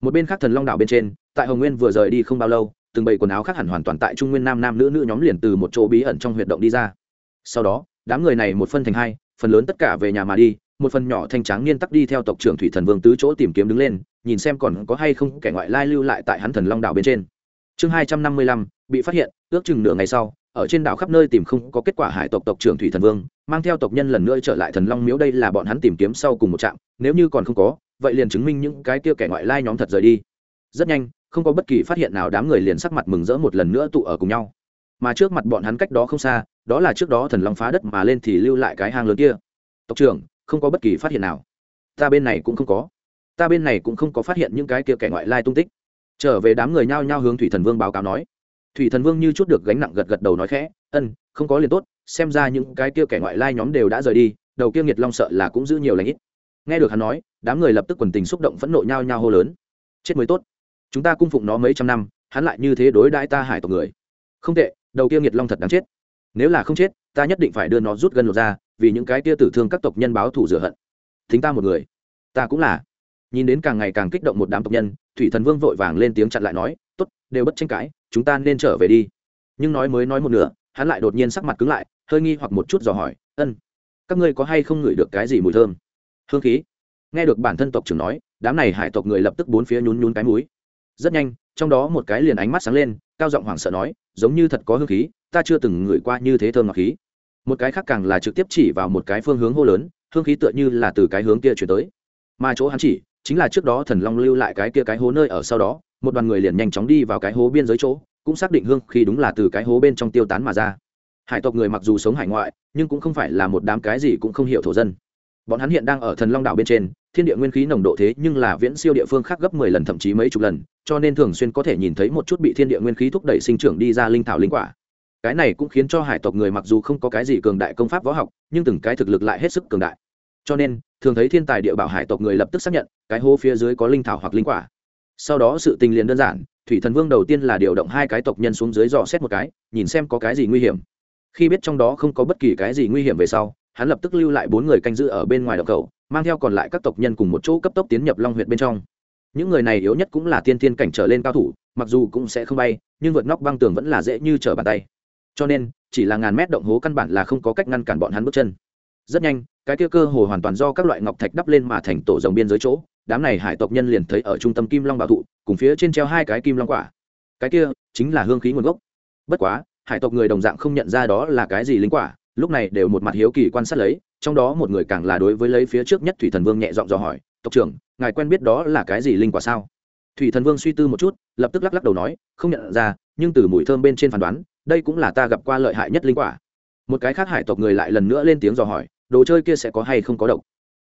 một bên khác thần long đảo bên trên, tại hồng nguyên vừa rời đi không bao lâu, từng bầy quần áo khác hẳn hoàn toàn tại trung nguyên nam nam nữ nữ nhóm liền từ một chỗ bí ẩn trong huyệt động đi ra. Sau đó, đám người này một phân thành hai, phần lớn tất cả về nhà mà đi, một phần nhỏ thanh tráng niên tắc đi theo tộc trưởng thủy thần vương tứ chỗ tìm kiếm đứng lên, nhìn xem còn có hay không kẻ ngoại lai lưu lại tại hắn thần long đảo bên trên. Chương hai trăm năm mươi lăm, bị phát hiện, ước chừng nửa ngày sau, ở trên đảo khắp nơi tìm không có kết quả hải tộc tộc trưởng thủy thần vương, mang theo tộc nhân lần nữa trở lại thần long miếu đây là bọn hắn tìm kiếm sau cùng một trạm, nếu như còn không có vậy liền chứng minh những cái kia kẻ ngoại lai nhóm thật rời đi. Rất nhanh, không có bất kỳ phát hiện nào đám người liền sắc mặt mừng rỡ một lần nữa tụ ở cùng nhau. Mà trước mặt bọn hắn cách đó không xa, đó là trước đó thần long phá đất mà lên thì lưu lại cái hang lớn kia. Tộc trưởng, không có bất kỳ phát hiện nào. Ta bên này cũng không có. Ta bên này cũng không có phát hiện những cái kia kẻ ngoại lai tung tích. Trở về đám người nhao nhao hướng thủy thần vương báo cáo nói. Thủy thần vương như chút được gánh nặng gật gật đầu nói khẽ, ân, không có liền tốt, xem ra những cái kia kẻ ngoại lai nhóm đều đã rời đi, đầu kia nghiệt long sợ là cũng giữ nhiều lãnh ít nghe được hắn nói, đám người lập tức quần tình xúc động phẫn nộ nhao nhao hô lớn. Chết mới tốt. Chúng ta cung phụng nó mấy trăm năm, hắn lại như thế đối đãi ta hải tộc người. Không tệ, đầu kia nghiệt long thật đáng chết. Nếu là không chết, ta nhất định phải đưa nó rút gân lột ra vì những cái tia tử thương các tộc nhân báo thủ rửa hận. Thính ta một người. Ta cũng là. Nhìn đến càng ngày càng kích động một đám tộc nhân, thủy thần vương vội vàng lên tiếng chặn lại nói t ố t đều bất tranh cãi, chúng ta nên trở về đi. Nhưng nói mới nói một nửa, hắn lại đột nhiên sắc mặt cứng lại, hơi nghi hoặc một chút dò hỏi, ân, các ngươi có hay không ngửi được cái gì mùi thơm? Hương khí. Nghe được bản thân tộc trưởng nói, đám này hải tộc người lập tức bốn phía nhún nhún cái múi rất nhanh, trong đó một cái liền ánh mắt sáng lên, cao giọng hoảng sợ nói, giống như thật có hương khí, ta chưa từng ngửi qua như thế thơm ngọc khí. Một cái khác càng là trực tiếp chỉ vào một cái phương hướng hô lớn, hương khí tựa như là từ cái hướng kia chuyển tới. Mà chỗ hắn chỉ, chính là trước đó thần long lưu lại cái kia cái hố nơi ở sau đó, một đoàn người liền nhanh chóng đi vào cái hố biên giới chỗ, cũng xác định hương khí đúng là từ cái hố bên trong tiêu tán mà ra. Hải tộc người mặc dù sống hải ngoại, nhưng cũng không phải là một đám cái gì cũng không hiểu thổ dân bọn hắn hiện đang ở thần long đảo bên trên, thiên địa nguyên khí nồng độ thế nhưng là viễn siêu địa phương khác gấp mười lần thậm chí mấy chục lần, cho nên thường xuyên có thể nhìn thấy một chút bị thiên địa nguyên khí thúc đẩy sinh trưởng đi ra linh thảo linh quả. Cái này cũng khiến cho hải tộc người mặc dù không có cái gì cường đại công pháp võ học, nhưng từng cái thực lực lại hết sức cường đại. Cho nên, thường thấy thiên tài địa bảo hải tộc người lập tức xác nhận, cái hố phía dưới có linh thảo hoặc linh quả. Sau đó sự tình liền đơn giản, thủy thần vương đầu tiên là điều động hai cái tộc nhân xuống dưới dò xét một cái, nhìn xem có cái gì nguy hiểm. Khi biết trong đó không có bất kỳ cái gì nguy hiểm về sau hắn lập tức lưu lại bốn người canh giữ ở bên ngoài đập cầu mang theo còn lại các tộc nhân cùng một chỗ cấp tốc tiến nhập long huyện bên trong. Những người này yếu nhất cũng là tiên Thiên cảnh trở lên cao thủ, mặc dù cũng sẽ không bay, nhưng vượt nóc băng tường vẫn là dễ như trở bàn tay. Cho nên, chỉ là ngàn mét động hố căn bản là không có cách ngăn cản bọn hắn bước chân. Rất nhanh, cái kia cơ hồ hoàn toàn do các loại ngọc thạch đắp lên mà thành tổ dòng biên giới chỗ, đám này hải tộc nhân liền thấy ở trung tâm kim long bảo thụ, cùng phía trên treo hai cái kim long quả. Cái kia chính là hương khí nguồn gốc. Bất quá, hải tộc người đồng dạng không nhận ra đó là cái gì linh quả lúc này đều một mặt hiếu kỳ quan sát lấy, trong đó một người càng là đối với lấy phía trước nhất thủy thần vương nhẹ giọng dò hỏi, tộc trưởng, ngài quen biết đó là cái gì linh quả sao? Thủy thần vương suy tư một chút, lập tức lắc lắc đầu nói, không nhận ra, nhưng từ mùi thơm bên trên phán đoán, đây cũng là ta gặp qua lợi hại nhất linh quả. Một cái khác hải tộc người lại lần nữa lên tiếng dò hỏi, đồ chơi kia sẽ có hay không có độc?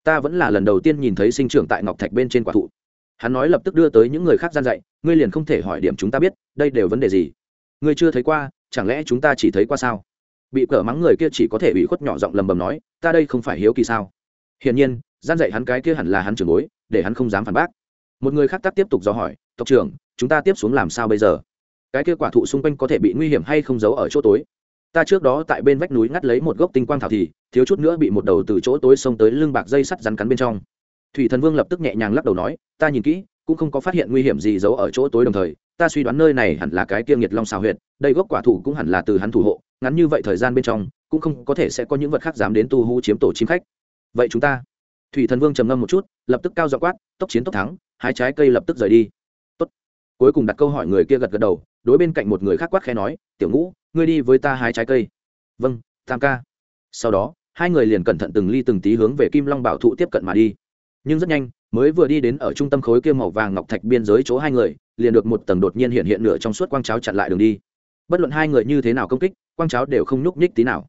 Ta vẫn là lần đầu tiên nhìn thấy sinh trưởng tại ngọc thạch bên trên quả thụ. Hắn nói lập tức đưa tới những người khác gian dạy, ngươi liền không thể hỏi điểm chúng ta biết, đây đều vấn đề gì? Ngươi chưa thấy qua, chẳng lẽ chúng ta chỉ thấy qua sao? Bị cỡ mắng người kia chỉ có thể bị khuất nhỏ giọng lầm bầm nói, ta đây không phải hiếu kỳ sao? Hiển nhiên, gian dạy hắn cái kia hẳn là hắn trưởng bối, để hắn không dám phản bác. Một người khác tắt tiếp tục dò hỏi, tộc trưởng, chúng ta tiếp xuống làm sao bây giờ? Cái kia quả thụ xung quanh có thể bị nguy hiểm hay không giấu ở chỗ tối? Ta trước đó tại bên vách núi ngắt lấy một gốc tinh quang thảo thì, thiếu chút nữa bị một đầu từ chỗ tối xông tới lưng bạc dây sắt rắn cắn bên trong. Thủy thần vương lập tức nhẹ nhàng lắc đầu nói, ta nhìn kỹ, cũng không có phát hiện nguy hiểm gì giấu ở chỗ tối đồng thời, ta suy đoán nơi này hẳn là cái kia nghiệt long xào huyệt, đây gốc quả thủ cũng hẳn là từ hắn thủ hộ ngắn như vậy thời gian bên trong, cũng không có thể sẽ có những vật khác dám đến tu hú chiếm tổ chim khách. Vậy chúng ta, thủy thần vương trầm ngâm một chút, lập tức cao dọ quát, tốc chiến tốc thắng, hai trái cây lập tức rời đi. Tốt. cuối cùng đặt câu hỏi người kia gật gật đầu, đối bên cạnh một người khác quát khẽ nói, tiểu ngũ, ngươi đi với ta hai trái cây. Vâng tam ca. Sau đó, hai người liền cẩn thận từng ly từng tí hướng về kim long bảo thụ tiếp cận mà đi. Nhưng rất nhanh, mới vừa đi đến ở trung tâm khối kia màu vàng ngọc thạch biên giới chỗ hai người, liền được một tầng đột nhiên hiện hiện nửa trong suốt quang cháo chặn lại đường đi. Bất luận hai người như thế nào công kích quang cháo đều không nhúc nhích tí nào.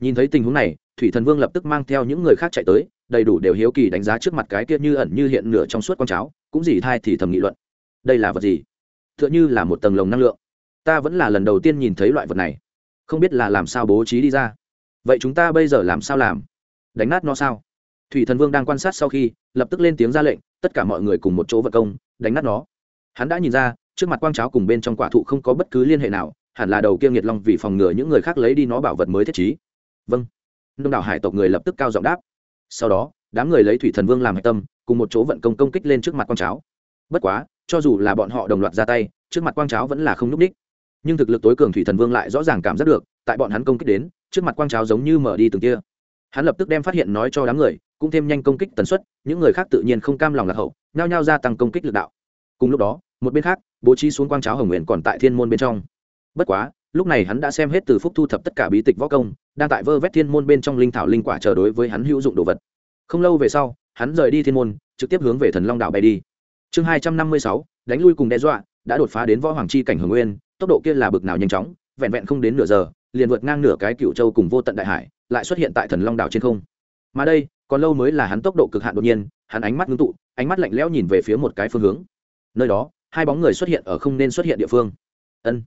Nhìn thấy tình huống này, thủy thần vương lập tức mang theo những người khác chạy tới, đầy đủ đều hiếu kỳ đánh giá trước mặt cái kia như ẩn như hiện nửa trong suốt quang cháo, cũng gì thai thì thầm nghị luận. Đây là vật gì? T h ư ợ n h ư là một tầng lồng năng lượng. Ta vẫn là lần đầu tiên nhìn thấy loại vật này. Không biết là làm sao bố trí đi ra. Vậy chúng ta bây giờ làm sao làm? Đánh nát nó sao? Thủy thần vương đang quan sát sau khi, lập tức lên tiếng ra lệnh, tất cả mọi người cùng một chỗ vật công, đánh nát nó. Hắn đã nhìn ra, trước mặt quang cháo cùng bên trong quả thụ không có bất cứ liên hệ nào hẳn là đầu kia nghiệt long vì phòng ngừa những người khác lấy đi nó bảo vật mới thiết trí. Vâng. Đông đảo hải tộc người lập tức cao giọng đáp. Sau đó, đám người lấy thủy thần vương làm hạch tâm, cùng một chỗ vận công công kích lên trước mặt quang cháo. Bất quá, cho dù là bọn họ đồng loạt ra tay, trước mặt quang cháo vẫn là không n ú c ních. Nhưng thực lực tối cường thủy thần vương lại rõ ràng cảm giác được, tại bọn hắn công kích đến, trước mặt quang cháo giống như mở đi từng kia hắn lập tức đem phát hiện nói cho đám người, cũng thêm nhanh công kích tần suất, những người khác tự nhiên không cam lòng lạc hậu, nhao nhao gia tăng công kích lực đạo. Cùng lúc đó, một bên khác, bố trí xuống quang cháo hồng nguyện còn tại thiên môn bên trong bất quá, lúc này hắn đã xem hết từ phúc thu thập tất cả bí tịch võ công, đang tại vơ vét thiên môn bên trong linh thảo linh quả chờ đối với hắn hữu dụng đồ vật. Không lâu về sau, hắn rời đi thiên môn, trực tiếp hướng về thần long đảo bay đi. Chương hai trăm năm mươi sáu, đánh lui cùng đe dọa, đã đột phá đến võ hoàng chi cảnh hồng nguyên, tốc độ kia là bực nào nhanh chóng, vẹn vẹn không đến nửa giờ, liền vượt ngang nửa cái cựu châu cùng vô tận đại hải, lại xuất hiện tại thần long đảo trên không. Mà đây, còn lâu mới là hắn tốc độ cực hạn đột nhiên, hắn ánh mắt ngưng tụ, ánh mắt lạnh lẽo nhìn về phía một cái phương hướng. Nơi đó, hai bóng người xuất hiện ở không nên xuất hiện địa phương. Ân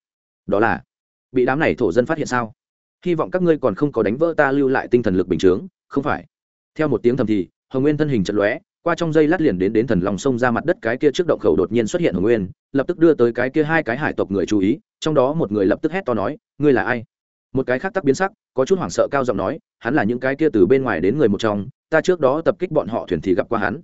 đó là, bị đám này thổ dân phát hiện sao? Hy vọng các ngươi còn không có đánh vỡ ta lưu lại tinh thần lực bình chướng, không phải. Theo một tiếng thầm thì, hồng nguyên thân hình trận lóe, qua trong dây lát liền đến đến thần lòng sông ra mặt đất cái kia trước động khẩu đột nhiên xuất hiện hồng nguyên, lập tức đưa tới cái kia hai cái hải tộc người chú ý, trong đó một người lập tức hét to nói, ngươi là ai? Một cái khác tắc biến sắc, có chút hoảng sợ cao giọng nói, hắn là những cái kia từ bên ngoài đến người một trong, ta trước đó tập kích bọn họ thuyền thì gặp qua hắn.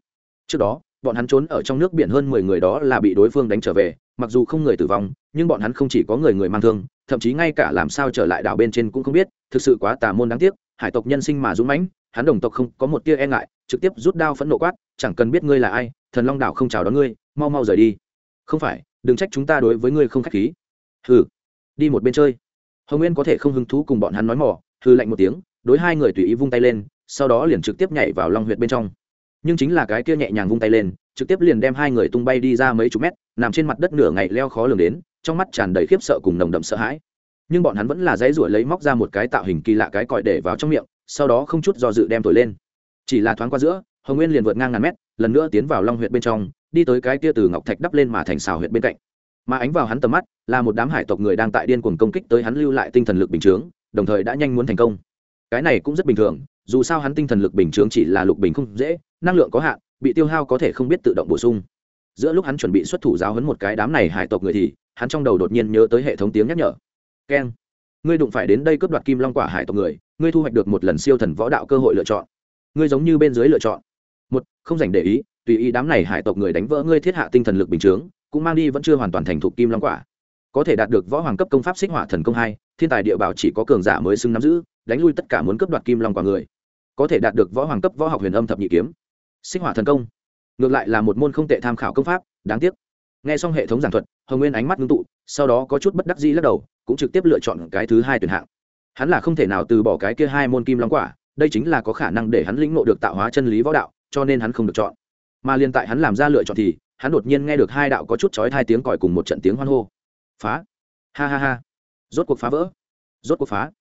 Trước đó bọn hắn trốn ở trong nước biển hơn mười người đó là bị đối phương đánh trở về, mặc dù không người tử vong, nhưng bọn hắn không chỉ có người người mang thương, thậm chí ngay cả làm sao trở lại đảo bên trên cũng không biết, thực sự quá tà môn đáng tiếc, hải tộc nhân sinh mà dũng mãnh, hắn đồng tộc không có một tia e ngại, trực tiếp rút đao phẫn nộ quát, chẳng cần biết ngươi là ai, thần long đảo không chào đón ngươi, mau mau rời đi. Không phải, đừng trách chúng ta đối với ngươi không khách khí. Hừ, đi một bên chơi. Hồng nguyên có thể không hứng thú cùng bọn hắn nói mỏ hư lạnh một tiếng, đối hai người tùy ý vung tay lên, sau đó liền trực tiếp nhảy vào long huyệt bên trong nhưng chính là cái kia nhẹ nhàng vung tay lên, trực tiếp liền đem hai người tung bay đi ra mấy chục mét, nằm trên mặt đất nửa ngày leo khó lường đến, trong mắt tràn đầy khiếp sợ cùng nồng đậm sợ hãi. Nhưng bọn hắn vẫn là dãy ruổi lấy móc ra một cái tạo hình kỳ lạ cái còi để vào trong miệng, sau đó không chút do dự đem thổi lên. Chỉ là thoáng qua giữa, hồng nguyên liền vượt ngang ngàn mét, lần nữa tiến vào long huyện bên trong, đi tới cái kia từ ngọc thạch đắp lên mà thành xào huyện bên cạnh. Mà ánh vào hắn tầm mắt, là một đám hải tộc người đang tại điên cuồng công kích tới hắn lưu lại tinh thần lực bình chướng, đồng thời đã nhanh muốn thành công. Cái này cũng rất bình thường, dù sao hắn tinh thần lực bình chướng chỉ là lục bình không dễ năng lượng có hạn, bị tiêu hao có thể không biết tự động bổ sung. Giữa lúc hắn chuẩn bị xuất thủ giáo hấn một cái đám này hải tộc người thì, hắn trong đầu đột nhiên nhớ tới hệ thống tiếng nhắc nhở. Keng, ngươi đụng phải đến đây cướp đoạt kim long quả hải tộc người, ngươi thu hoạch được một lần siêu thần võ đạo cơ hội lựa chọn. Ngươi giống như bên dưới lựa chọn. Một, không dành để ý, tùy ý đám này hải tộc người đánh vỡ ngươi thiết hạ tinh thần lực bình chướng, cũng mang đi vẫn chưa hoàn toàn thành thục kim long quả. Có thể đạt được võ hoàng cấp công pháp xích hỏa thần công hai, thiên tài địa bảo chỉ có cường giả mới xứng nắm giữ, đánh lui tất cả muốn cấp đoạt kim long quả người. Có thể đạt được võ hoàng cấp võ học huyền âm thập nhị kiếm xích hỏa thần công. Ngược lại là một môn không tệ tham khảo công pháp, đáng tiếc. Nghe xong hệ thống giảng thuật, hồng nguyên ánh mắt ngưng tụ, sau đó có chút bất đắc dĩ lắc đầu, cũng trực tiếp lựa chọn cái thứ hai tuyển hạng. Hắn là không thể nào từ bỏ cái kia hai môn kim long quả, đây chính là có khả năng để hắn lĩnh ngộ được tạo hóa chân lý võ đạo, cho nên hắn không được chọn. Mà liên tại hắn làm ra lựa chọn thì, hắn đột nhiên nghe được hai đạo có chút chói hai tiếng còi cùng một trận tiếng hoan hô. Phá! Ha ha ha! Rốt cuộc phá vỡ! Rốt cuộc phá!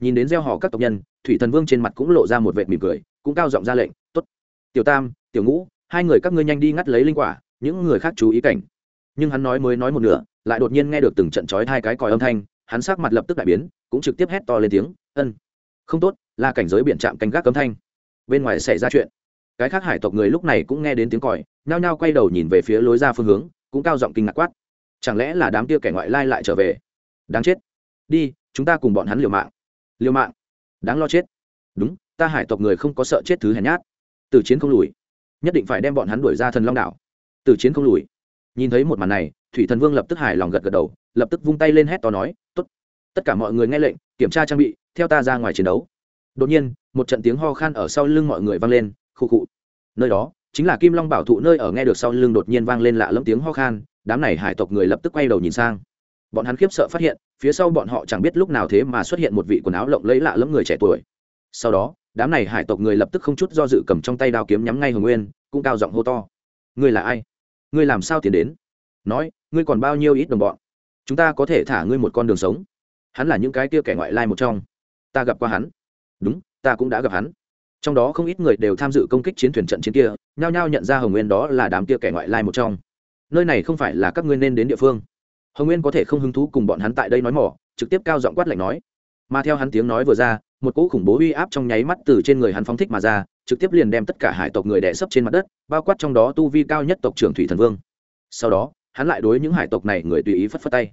Nhìn đến gieo họ các tộc nhân, thủy thần vương trên mặt cũng lộ ra một vệt mỉm cười, cũng cao giọng ra lệnh tiểu tam, tiểu ngũ, hai người các ngươi nhanh đi ngắt lấy linh quả, những người khác chú ý cảnh. Nhưng hắn nói mới nói một nửa, lại đột nhiên nghe được từng trận chói hai cái còi âm thanh, hắn sắc mặt lập tức đại biến, cũng trực tiếp hét to lên tiếng, ân, không tốt, là cảnh giới biện trạm canh gác cấm thanh. Bên ngoài xảy ra chuyện. Cái khác hải tộc người lúc này cũng nghe đến tiếng còi, nhao nhao quay đầu nhìn về phía lối ra phương hướng, cũng cao giọng kinh ngạc quát, chẳng lẽ là đám kia kẻ ngoại lai lại trở về? Đáng chết. Đi, chúng ta cùng bọn hắn liều mạng. Liều mạng? Đáng lo chết. Đúng, ta hải tộc người không có sợ chết thứ hèn nhát từ chiến không lùi. Nhất định phải đem bọn hắn đuổi ra thần long đảo. Từ chiến không lùi. Nhìn thấy một màn này, thủy thần vương lập tức hài lòng gật gật đầu, lập tức vung tay lên hét to nói t ố t tất cả mọi người nghe lệnh, kiểm tra trang bị, theo ta ra ngoài chiến đấu. Đột nhiên, một trận tiếng ho khan ở sau lưng mọi người vang lên khu khụ. Nơi đó, chính là kim long bảo thụ nơi ở nghe được sau lưng đột nhiên vang lên lạ lẫm tiếng ho khan, đám này hải tộc người lập tức quay đầu nhìn sang. Bọn hắn khiếp sợ phát hiện, phía sau bọn họ chẳng biết lúc nào thế mà xuất hiện một vị quần áo lộng lẫy lạ lẫm người trẻ tuổi. Sau đó đám này hải tộc người lập tức không chút do dự cầm trong tay đao kiếm nhắm ngay hồng nguyên, cũng cao giọng hô to. Ngươi là ai? Ngươi làm sao tiến đến? Nói, ngươi còn bao nhiêu ít đồng bọn? Chúng ta có thể thả ngươi một con đường sống. Hắn là những cái kia kẻ ngoại lai một trong. Ta gặp qua hắn. Đúng, ta cũng đã gặp hắn. Trong đó không ít người đều tham dự công kích chiến thuyền trận chiến kia, nhao nhao nhận ra hồng nguyên đó là đám kia kẻ ngoại lai một trong. Nơi này không phải là các ngươi nên đến địa phương. Hồng nguyên có thể không hứng thú cùng bọn hắn tại đây nói mỏ, trực tiếp cao giọng quát lạnh nói. Mà theo hắn tiếng nói vừa ra một cỗ khủng bố uy áp trong nháy mắt từ trên người hắn phóng thích mà ra, trực tiếp liền đem tất cả hải tộc người đẻ sấp trên mặt đất, bao quát trong đó tu vi cao nhất tộc trưởng thủy thần vương. Sau đó, hắn lại đối những hải tộc này người tùy ý phất phất tay.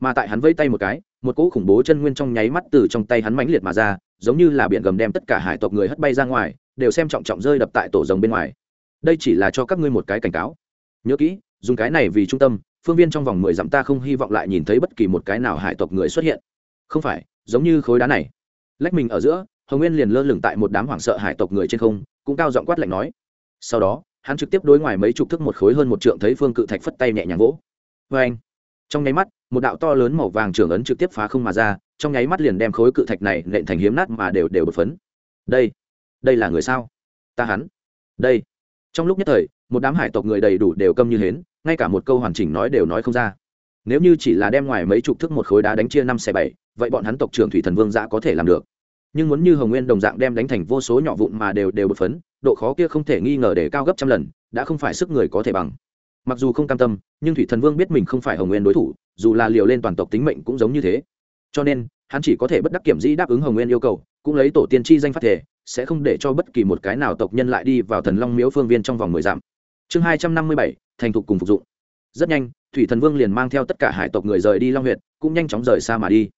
Mà tại hắn vây tay một cái, một cỗ khủng bố chân nguyên trong nháy mắt từ trong tay hắn mãnh liệt mà ra, giống như là biển gầm đem tất cả hải tộc người hất bay ra ngoài, đều xem trọng trọng rơi đập tại tổ rồng bên ngoài. Đây chỉ là cho các ngươi một cái cảnh cáo. Nhớ kỹ, dùng cái này vì trung tâm, phương viên trong vòng mười dặm ta không hy vọng lại nhìn thấy bất kỳ một cái nào hải tộc người xuất hiện. Không phải, giống như khối đá này lách mình ở giữa, hồng nguyên liền lơ lửng tại một đám hoảng sợ hải tộc người trên không, cũng cao giọng quát lạnh nói. Sau đó, hắn trực tiếp đối ngoài mấy chục thước một khối hơn một trượng thấy phương cự thạch phất tay nhẹ nhàng vỗ. Vê anh, trong nháy mắt, một đạo to lớn màu vàng trưởng ấn trực tiếp phá không mà ra, trong nháy mắt liền đem khối cự thạch này nện thành hiếm nát mà đều đều bật phấn. Đây đây là người sao? Ta hắn. Đây. Trong lúc nhất thời, một đám hải tộc người đầy đủ đều câm như hến, ngay cả một câu hoàn chỉnh nói đều nói không ra nếu như chỉ là đem ngoài mấy chục thước một khối đá đánh chia năm xẻ bảy, vậy bọn hắn tộc trưởng thủy thần vương giã có thể làm được. Nhưng muốn như hồng nguyên đồng dạng đem đánh thành vô số nhỏ vụn mà đều đều bật phấn, độ khó kia không thể nghi ngờ để cao gấp trăm lần, đã không phải sức người có thể bằng. Mặc dù không cam tâm, nhưng thủy thần vương biết mình không phải hồng nguyên đối thủ, dù là liều lên toàn tộc tính mệnh cũng giống như thế. Cho nên, hắn chỉ có thể bất đắc kiểm dĩ đáp ứng hồng nguyên yêu cầu, cũng lấy tổ tiên chi danh phát thể, sẽ không để cho bất kỳ một cái nào tộc nhân lại đi vào thần long miếu phương viên trong vòng mười dặm. Chương hai trăm năm mươi bảy, thành thục cùng phục dụng. Rất nhanh thủy thần vương liền mang theo tất cả hải tộc người rời đi long huyện cũng nhanh chóng rời xa mà đi.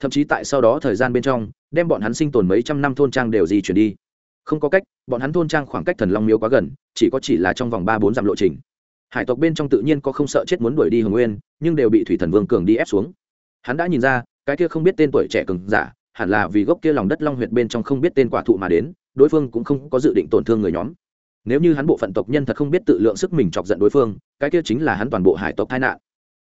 Thậm chí tại sau đó thời gian bên trong, đem bọn hắn sinh tồn mấy trăm năm thôn trang đều di chuyển đi. Không có cách, bọn hắn thôn trang khoảng cách thần long miếu quá gần, chỉ có chỉ là trong vòng ba bốn dặm lộ trình. Hải tộc bên trong tự nhiên có không sợ chết muốn đuổi đi hồng nguyên, nhưng đều bị thủy thần vương cường đi ép xuống. Hắn đã nhìn ra, cái kia không biết tên tuổi trẻ cường giả, hẳn là vì gốc kia lòng đất long huyệt bên trong không biết tên quả thụ mà đến, đối phương cũng không có dự định tổn thương người nhóm nếu như hắn bộ phận tộc nhân thật không biết tự lượng sức mình chọc giận đối phương, cái kia chính là hắn toàn bộ hải tộc tai nạn.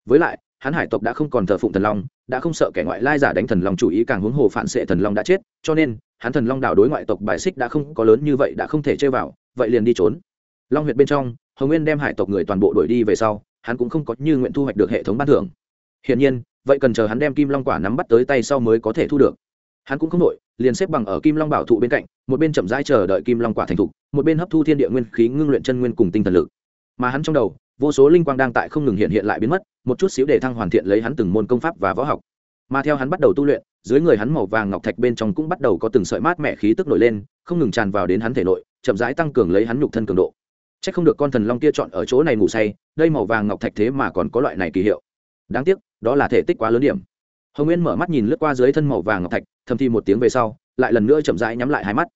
Với lại, hắn hải tộc đã không còn thờ phụng thần long, đã không sợ kẻ ngoại lai giả đánh thần long chủ ý càng huống hồ phản xệ thần long đã chết, cho nên, hắn thần long đảo đối ngoại tộc bài xích đã không có lớn như vậy đã không thể chơi vào, vậy liền đi trốn. Long huyệt bên trong, hồng nguyên đem hải tộc người toàn bộ đuổi đi về sau, hắn cũng không có như nguyện thu hoạch được hệ thống ban thưởng. Hiển nhiên, vậy cần chờ hắn đem kim long quả nắm bắt tới tay sau mới có thể thu được. Hắn cũng không nội liền xếp bằng ở kim long bảo thụ bên cạnh, một bên chậm rãi chờ đợi kim long quả thành thục một bên hấp thu thiên địa nguyên khí ngưng luyện chân nguyên cùng tinh thần lực. Mà hắn trong đầu, vô số linh quang đang tại không ngừng hiện hiện lại biến mất, một chút xíu để thăng hoàn thiện lấy hắn từng môn công pháp và võ học. Mà theo hắn bắt đầu tu luyện, dưới người hắn màu vàng ngọc thạch bên trong cũng bắt đầu có từng sợi mát mẻ khí tức nổi lên, không ngừng tràn vào đến hắn thể nội, chậm rãi tăng cường lấy hắn nhục thân cường độ. C h ắ c không được con thần long kia chọn ở chỗ này ngủ say, đây màu vàng ngọc thạch thế mà còn có loại này kỳ hiệu. Đáng tiếc, đó là thể tích quá lớn điểm. Hồng nguyên mở mắt nhìn lướt qua dưới thân màu vàng ngọc thạch, thầm thi một tiếng về sau, lại lần nữa chậm rãi nhắm lại hai mắt.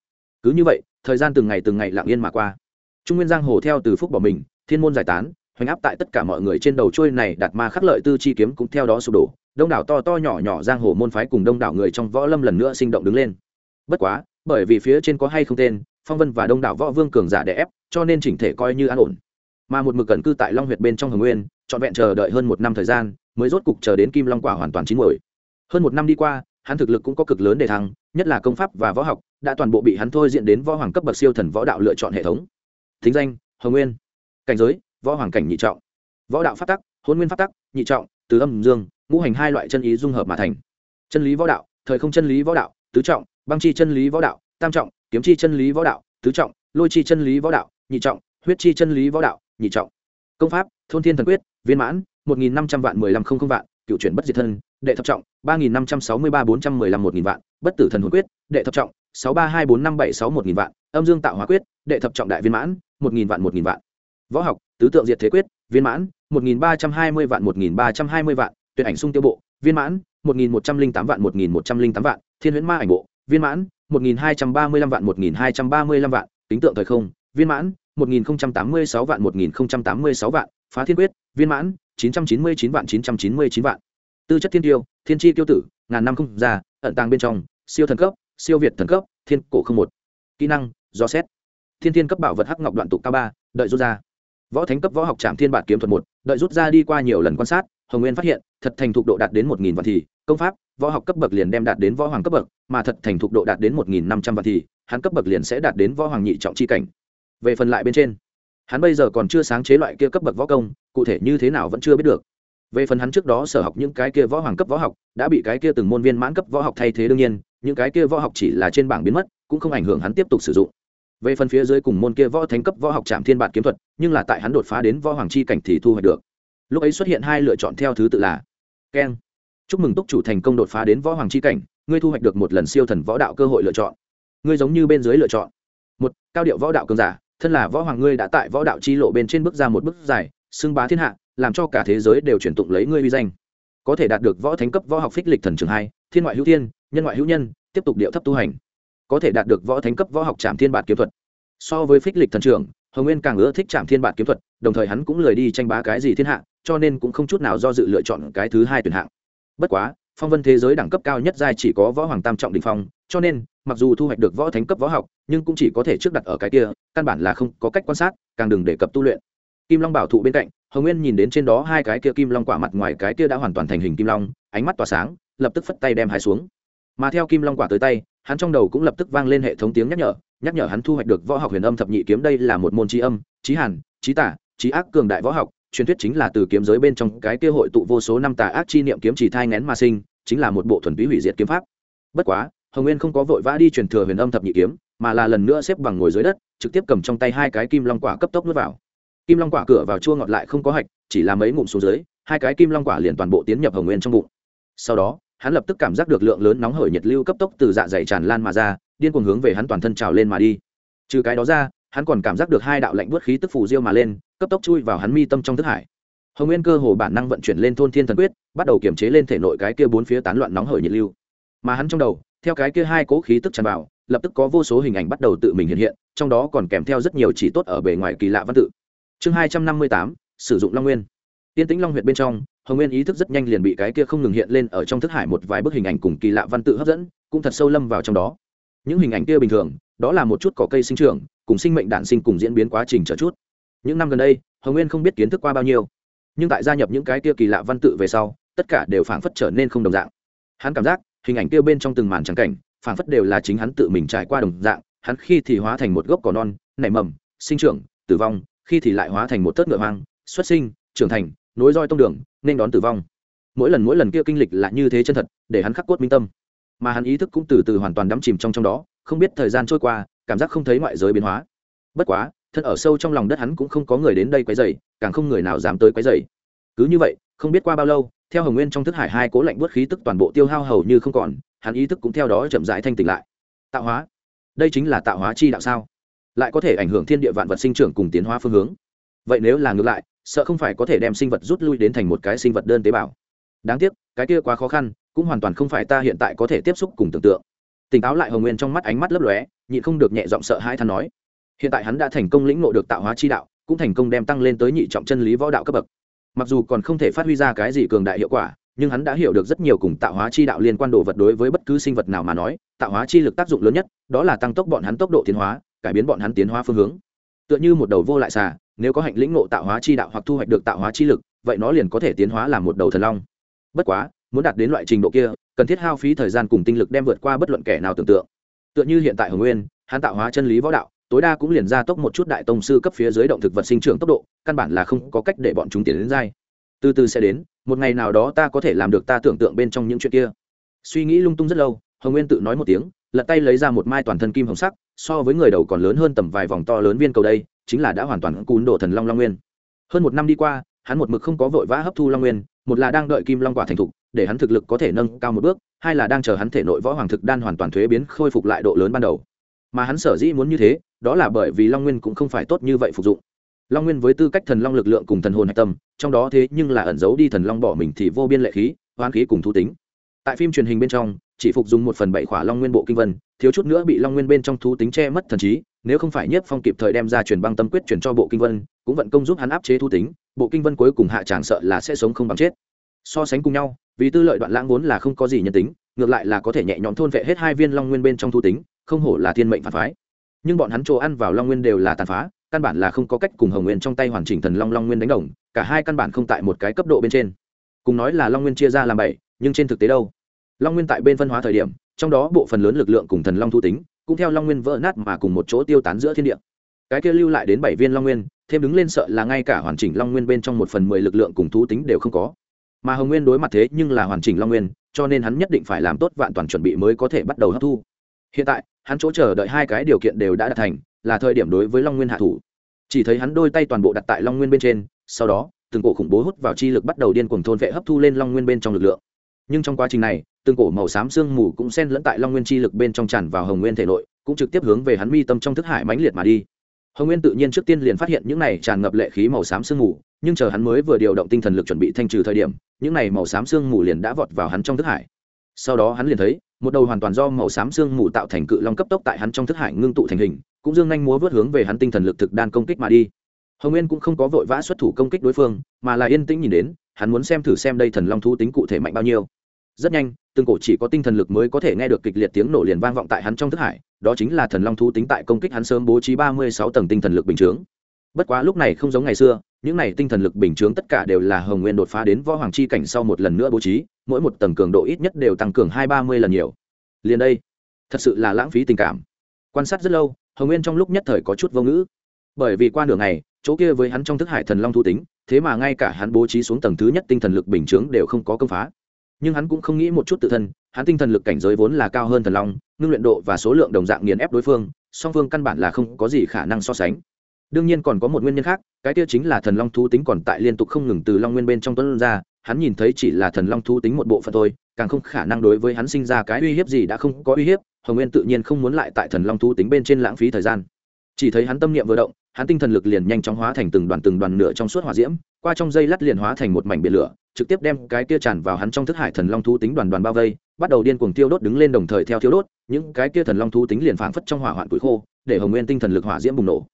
Cứ như vậy thời gian từng ngày từng ngày lặng yên mà qua. Trung nguyên giang hồ theo từ phúc bỏ mình, thiên môn giải tán, hoành áp tại tất cả mọi người trên đầu trôi này đạt ma khắc lợi tư chi kiếm cũng theo đó sụp đổ. Đông đảo to to nhỏ nhỏ giang hồ môn phái cùng đông đảo người trong võ lâm lần nữa sinh động đứng lên. Bất quá, bởi vì phía trên có hay không tên, phong vân và đông đảo võ vương cường giả đè ép, cho nên chỉnh thể coi như an ổn. Mà một mực cẩn cư tại long huyệt bên trong hồng nguyên, trọn vẹn chờ đợi hơn một năm thời gian, mới rốt cục chờ đến kim long quả hoàn toàn chín muồi. Hơn một năm đi qua hắn thực lực cũng có cực lớn để thăng, nhất là công pháp và võ học, đã toàn bộ bị hắn thôi diện đến võ hoàng cấp bậc siêu thần võ đạo lựa chọn hệ thống. Thính danh, hồng nguyên. Cảnh giới, võ hoàng cảnh nhị trọng. Võ đạo phát tắc, hôn nguyên phát tắc, nhị trọng từ âm dương, ngũ hành hai loại chân ý dung hợp mà thành. Chân lý võ đạo, thời không chân lý võ đạo, tứ trọng, băng chi chân lý võ đạo, tam trọng, kiếm chi chân lý võ đạo, tứ trọng, lôi chi chân lý võ đạo, nhị trọng, huyết chi chân lý võ đạo, nhị trọng. Công pháp, thôn thiên thần quyết, viên mãn, một nghìn năm trăm vạn mười lăm không không vạn, cựu chuyển bất diệt thân đệ thập trọng ba nghìn năm trăm sáu mươi ba bốn trăm mười lăm một nghìn vạn bất tử thần hồn quyết đệ thập trọng sáu ba hai bốn năm bảy sáu một nghìn vạn âm dương tạo hóa quyết đệ thập trọng đại viên mãn một nghìn vạn một nghìn vạn võ học tứ tượng diệt thế quyết viên mãn một nghìn ba trăm hai mươi vạn một nghìn ba trăm hai mươi vạn tuyệt ảnh sung tiêu bộ viên mãn một nghìn một trăm linh tám vạn một nghìn một trăm linh tám vạn thiên huyễn ma ảnh bộ viên mãn một nghìn hai trăm ba mươi lăm vạn một nghìn hai trăm ba mươi lăm vạn tính tượng thời không viên mãn một nghìn tám mươi sáu vạn một nghìn tám mươi sáu vạn phá thiên quyết viên mãn chín trăm chín mươi chín vạn chín trăm chín mươi chín vạn tư chất thiên tiêu, thiên tri tiêu tử, ngàn năm không già ẩn tàng bên trong, siêu thần cấp, siêu việt thần cấp, thiên cổ không một. Kỹ năng, do xét. Thiên thiên cấp bảo vật hắc ngọc đoạn tụ cao ba, đợi rút ra. Võ thánh cấp võ học trạm thiên bản kiếm thuật một, đợi rút ra đi qua nhiều lần quan sát, hồng nguyên phát hiện, thật thành thục độ đạt đến một nghìn vạn thì, công pháp, võ học cấp bậc liền đem đạt đến võ hoàng cấp bậc, mà thật thành thục độ đạt đến một nghìn năm trăm vạn thì, hắn cấp bậc liền sẽ đạt đến võ hoàng nhị trọng c h i cảnh. Về phần lại bên trên, hắn bây giờ còn chưa sáng chế loại kia cấp bậc võ công, cụ thể như thế nào vẫn chưa biết được về phần hắn trước đó sở học những cái kia võ hoàng cấp võ học, đã bị cái kia từng môn viên mãn cấp võ học thay thế đương nhiên, những cái kia võ học chỉ là trên bảng biến mất, cũng không ảnh hưởng hắn tiếp tục sử dụng. Về phần phía dưới cùng môn kia võ thánh cấp võ học trạm thiên bản kiếm thuật, nhưng là tại hắn đột phá đến võ hoàng chi cảnh thì thu hoạch được. Lúc ấy xuất hiện hai lựa chọn theo thứ tự là keng. Chúc mừng túc chủ thành công đột phá đến võ hoàng chi cảnh, ngươi thu hoạch được một lần siêu thần võ đạo cơ hội lựa chọn. Ngươi giống như bên dưới lựa chọn. Một, cao điệu võ đạo cường giả, thân là võ hoàng ngươi đã tại võ đạo chi lộ bên trên bước ra một bước dài, xưng bá thiên hạ làm cho cả thế giới đều chuyển tụng lấy ngươi uy danh. Có thể đạt được võ thánh cấp võ học phích lịch thần trường hai, thiên ngoại hữu thiên, nhân ngoại hữu nhân, tiếp tục điệu thấp tu hành. Có thể đạt được võ thánh cấp võ học trạm thiên bản kiếm thuật. So với phích lịch thần trưởng hồng nguyên càng ưa thích trạm thiên bản kiếm thuật, đồng thời hắn cũng lười đi tranh bá cái gì thiên hạ, cho nên cũng không chút nào do dự lựa chọn cái thứ hai tuyển hạng. Bất quá, phong vân thế giới đẳng cấp cao nhất giai chỉ có võ hoàng tam trọng đình phong, cho nên, mặc dù thu hoạch được võ thánh cấp võ học, nhưng cũng chỉ có thể trước đặt ở cái kia, căn bản là không có cách quan sát, càng đừng đề cập tu luyện. Kim long bảo thụ bên cạnh hồng nguyên nhìn đến trên đó hai cái kia kim long quả mặt ngoài cái kia đã hoàn toàn thành hình kim long, ánh mắt tỏa sáng, lập tức phất tay đem hai xuống. Mà theo kim long quả tới tay, hắn trong đầu cũng lập tức vang lên hệ thống tiếng nhắc nhở nhắc nhở hắn thu hoạch được võ học huyền âm thập nhị kiếm đây là một môn trí âm trí hàn trí tả trí ác cường đại võ học, truyền thuyết chính là từ kiếm giới bên trong cái kia hội tụ vô số năm tà ác chi niệm kiếm chỉ thai ngén mà sinh, chính là một bộ thuần túy hủy diệt kiếm pháp. Bất quá, hồng nguyên không có vội vã đi truyền thừa huyền âm thập nhị kiếm, mà là lần nữa xếp bằng ngồi dưới đất, trực tiếp cầm trong tay hai cái kim long quả cấp tốc nuốt vào kim long quả cửa vào chua ngọt lại không có hạch, chỉ là mấy ngụm xuống dưới, hai cái kim long quả liền toàn bộ tiến nhập hồng nguyên trong bụng. Sau đó, hắn lập tức cảm giác được lượng lớn nóng hởi nhiệt lưu cấp tốc từ dạ dày tràn lan mà ra, điên cuồng hướng về hắn toàn thân trào lên mà đi. Trừ cái đó ra, hắn còn cảm giác được hai đạo lạnh buốt khí tức phù diêu mà lên, cấp tốc chui vào hắn mi tâm trong thức hải. Hồng nguyên cơ hồ bản năng vận chuyển lên thôn thiên thần quyết, bắt đầu kiểm chế lên thể nội cái kia bốn phía tán loạn nóng hởi nhiệt lưu. Mà hắn trong đầu, theo cái kia hai cố khí tức tràn vào, lập tức có vô số hình ảnh bắt đầu tự mình hiện hiện, trong đó còn kèm theo rất nhiều chỉ tốt ở bề ngoài kỳ lạ văn tự chương hai trăm năm mươi tám, sử dụng long nguyên. Tiên tĩnh long huyện bên trong, hồng nguyên ý thức rất nhanh liền bị cái kia không ngừng hiện lên ở trong thức hải một vài bức hình ảnh cùng kỳ lạ văn tự hấp dẫn, cũng thật sâu lâm vào trong đó. Những hình ảnh kia bình thường, đó là một chút cỏ cây sinh trưởng, cùng sinh mệnh đản sinh cùng diễn biến quá trình trở chút. Những năm gần đây, hồng nguyên không biết kiến thức qua bao nhiêu, nhưng tại gia nhập những cái kia kỳ lạ văn tự về sau, tất cả đều phảng phất trở nên không đồng dạng. Hắn cảm giác, hình ảnh kia bên trong từng màn trắng cảnh, phảng phất đều là chính hắn tự mình trải qua đồng dạng, hắn khi thì hóa thành một gốc cỏ non, nảy mầm, sinh trưởng, tử vong khi thì lại hóa thành một tớt ngựa hoang, xuất sinh, trưởng thành, nối roi tông đường, nên đón tử vong. Mỗi lần mỗi lần kia kinh lịch lại như thế chân thật, để hắn khắc cốt minh tâm. Mà hắn ý thức cũng từ từ hoàn toàn đắm chìm trong trong đó, không biết thời gian trôi qua, cảm giác không thấy ngoại giới biến hóa. Bất quá, thân ở sâu trong lòng đất hắn cũng không có người đến đây quấy dày càng không người nào dám tới quấy dày cứ như vậy, không biết qua bao lâu, theo hồng nguyên trong thức hải hai cố lạnh bớt khí tức toàn bộ tiêu hao hầu như không còn, hắn ý thức cũng theo đó chậm rãi thanh tỉnh lại. Tạo hóa. Đây chính là tạo hóa chi đạo sao? Lại có thể ảnh hưởng thiên địa vạn vật sinh trưởng cùng tiến hóa phương hướng. Vậy nếu là ngược lại, sợ không phải có thể đem sinh vật rút lui đến thành một cái sinh vật đơn tế bào. Đáng tiếc, cái kia quá khó khăn, cũng hoàn toàn không phải ta hiện tại có thể tiếp xúc cùng tưởng tượng. Tỉnh táo lại hồng nguyên trong mắt ánh mắt lấp lóe, nhịn không được nhẹ giọng sợ hai than nói. Hiện tại hắn đã thành công lĩnh ngộ được tạo hóa chi đạo, cũng thành công đem tăng lên tới nhị trọng chân lý võ đạo cấp bậc. Mặc dù còn không thể phát huy ra cái gì cường đại hiệu quả, nhưng hắn đã hiểu được rất nhiều cùng tạo hóa chi đạo liên quan đồ vật đối với bất cứ sinh vật nào mà nói, tạo hóa chi lực tác dụng lớn nhất, đó là tăng tốc bọn hắn tốc độ tiến hóa cải biến bọn hắn tiến hóa phương hướng. Tựa như một đầu vô lại xà, nếu có hạnh lĩnh ngộ tạo hóa chi đạo hoặc thu hoạch được tạo hóa chi lực, vậy nó liền có thể tiến hóa làm một đầu thần long. Bất quá, muốn đạt đến loại trình độ kia, cần thiết hao phí thời gian cùng tinh lực đem vượt qua bất luận kẻ nào tưởng tượng. Tựa như hiện tại hồng nguyên, hắn tạo hóa chân lý võ đạo, tối đa cũng liền ra tốc một chút đại tông sư cấp phía dưới động thực vật sinh trưởng tốc độ, căn bản là không có cách để bọn chúng tiến đến dai từ từ sẽ đến, một ngày nào đó ta có thể làm được ta tưởng tượng bên trong những chuyện kia. Suy nghĩ lung tung rất lâu, hồng nguyên tự nói một tiếng lật tay lấy ra một mai toàn thân kim hồng sắc, so với người đầu còn lớn hơn tầm vài vòng to lớn viên cầu đây, chính là đã hoàn toàn cún đổ thần long long nguyên. Hơn một năm đi qua, hắn một mực không có vội vã hấp thu long nguyên, một là đang đợi kim long quả thành thục, để hắn thực lực có thể nâng cao một bước, hai là đang chờ hắn thể nội võ hoàng thực đan hoàn toàn thuế biến khôi phục lại độ lớn ban đầu. Mà hắn sở dĩ muốn như thế, đó là bởi vì long nguyên cũng không phải tốt như vậy phục dụng. Long nguyên với tư cách thần long lực lượng cùng thần hồn hạch tâm, trong đó thế nhưng là ẩn giấu đi thần long bỏ mình thì vô biên lệ khí hoán khí cùng thu tính. Tại phim truyền hình bên trong chỉ phục dùng một phần bảy khỏa long nguyên bộ kinh vân, thiếu chút nữa bị long nguyên bên trong thú tính che mất thần trí, nếu không phải nhiếp phong kịp thời đem ra truyền băng tâm quyết chuyển cho bộ kinh vân, cũng vận công giúp hắn áp chế thu tính, bộ kinh vân cuối cùng hạ tràng sợ là sẽ sống không bằng chết. So sánh cùng nhau, vì tư lợi đoạn lãng vốn là không có gì nhân tính, ngược lại là có thể nhẹ nhõm thôn vệ hết hai viên long nguyên bên trong thu tính, không hổ là thiên mệnh phản phái. Nhưng bọn hắn chỗ ăn vào long nguyên đều là tàn phá, căn bản là không có cách cùng hồng nguyên trong tay hoàn chỉnh thần long long nguyên đánh đồng, cả hai căn bản không tại một cái cấp độ bên trên. Cùng nói là long nguyên chia ra làm bảy, nhưng trên thực tế đâu? Long nguyên tại bên phân hóa thời điểm, trong đó bộ phần lớn lực lượng cùng thần long thu tính, cũng theo long nguyên vỡ nát mà cùng một chỗ tiêu tán giữa thiên địa. Cái kia lưu lại đến bảy viên long nguyên, thêm đứng lên sợ là ngay cả hoàn chỉnh long nguyên bên trong một phần mười lực lượng cùng thú tính đều không có. Mà hồng nguyên đối mặt thế nhưng là hoàn chỉnh long nguyên, cho nên hắn nhất định phải làm tốt vạn toàn chuẩn bị mới có thể bắt đầu hấp thu. Hiện tại, hắn chỗ chờ đợi hai cái điều kiện đều đã đạt thành, là thời điểm đối với long nguyên hạ thủ. Chỉ thấy hắn đôi tay toàn bộ đặt tại long nguyên bên trên, sau đó, từng cổ khủng bố hút vào chi lực bắt đầu điên cuồng thôn vệ hấp thu lên long nguyên bên trong lực lượng nhưng trong quá trình này, từng cổ màu xám sương mù cũng xen lẫn tại long nguyên chi lực bên trong tràn vào hồng nguyên thể nội, cũng trực tiếp hướng về hắn mi tâm trong thức hải mãnh liệt mà đi. Hồng nguyên tự nhiên trước tiên liền phát hiện những này tràn ngập lệ khí màu xám sương mù, nhưng chờ hắn mới vừa điều động tinh thần lực chuẩn bị thanh trừ thời điểm, những này màu xám sương mù liền đã vọt vào hắn trong thức hải. Sau đó hắn liền thấy, một đầu hoàn toàn do màu xám sương mù tạo thành cự long cấp tốc tại hắn trong thức hải ngưng tụ thành hình, cũng dương nhanh múa vớt hướng về hắn tinh thần lực thực đan công kích mà đi. Hồng nguyên cũng không có vội vã xuất thủ công kích đối phương, mà là yên tĩnh nhìn đến hắn muốn xem thử xem đây thần long thú tính cụ thể mạnh bao nhiêu. Rất nhanh, từng cổ chỉ có tinh thần lực mới có thể nghe được kịch liệt tiếng nổ liền vang vọng tại hắn trong thức hải, đó chính là thần long thú tính tại công kích hắn sớm bố trí ba mươi sáu tầng tinh thần lực bình chướng. Bất quá lúc này không giống ngày xưa, những này tinh thần lực bình chướng tất cả đều là hồng nguyên đột phá đến võ hoàng chi cảnh sau một lần nữa bố trí, mỗi một tầng cường độ ít nhất đều tăng cường hai ba mươi lần nhiều. Liền đây, thật sự là lãng phí tình cảm. Quan sát rất lâu, hồng nguyên trong lúc nhất thời có chút vô ngữ. Bởi vì qua nửa ngày, chỗ kia với hắn trong thức hải thần long thu tính thế mà ngay cả hắn bố trí xuống tầng thứ nhất tinh thần lực bình chướng đều không có công phá. Nhưng hắn cũng không nghĩ một chút tự thân, hắn tinh thần lực cảnh giới vốn là cao hơn thần long, ngưng luyện độ và số lượng đồng dạng nghiền ép đối phương, song phương căn bản là không có gì khả năng so sánh. Đương nhiên còn có một nguyên nhân khác, cái kia chính là thần long thú tính còn tại liên tục không ngừng từ long nguyên bên trong tuấn ra, hắn nhìn thấy chỉ là thần long thú tính một bộ phận thôi, càng không khả năng đối với hắn sinh ra cái uy hiếp gì đã không có uy hiếp, hồng nguyên tự nhiên không muốn lại tại thần long thú tính bên trên lãng phí thời gian. Chỉ thấy hắn tâm niệm vừa động hắn tinh thần lực liền nhanh chóng hóa thành từng đoàn từng đoàn nửa trong suốt hỏa diễm, qua trong dây lát liền hóa thành một mảnh biển lửa, trực tiếp đem cái kia tràn vào hắn trong thức hải thần long thú tính đoàn đoàn bao vây, bắt đầu điên cuồng tiêu đốt đứng lên đồng thời theo thiếu đốt, những cái kia thần long thú tính liền phảng phất trong hỏa hoạn củi khô, để hồng nguyên tinh thần lực hỏa diễm bùng nổ.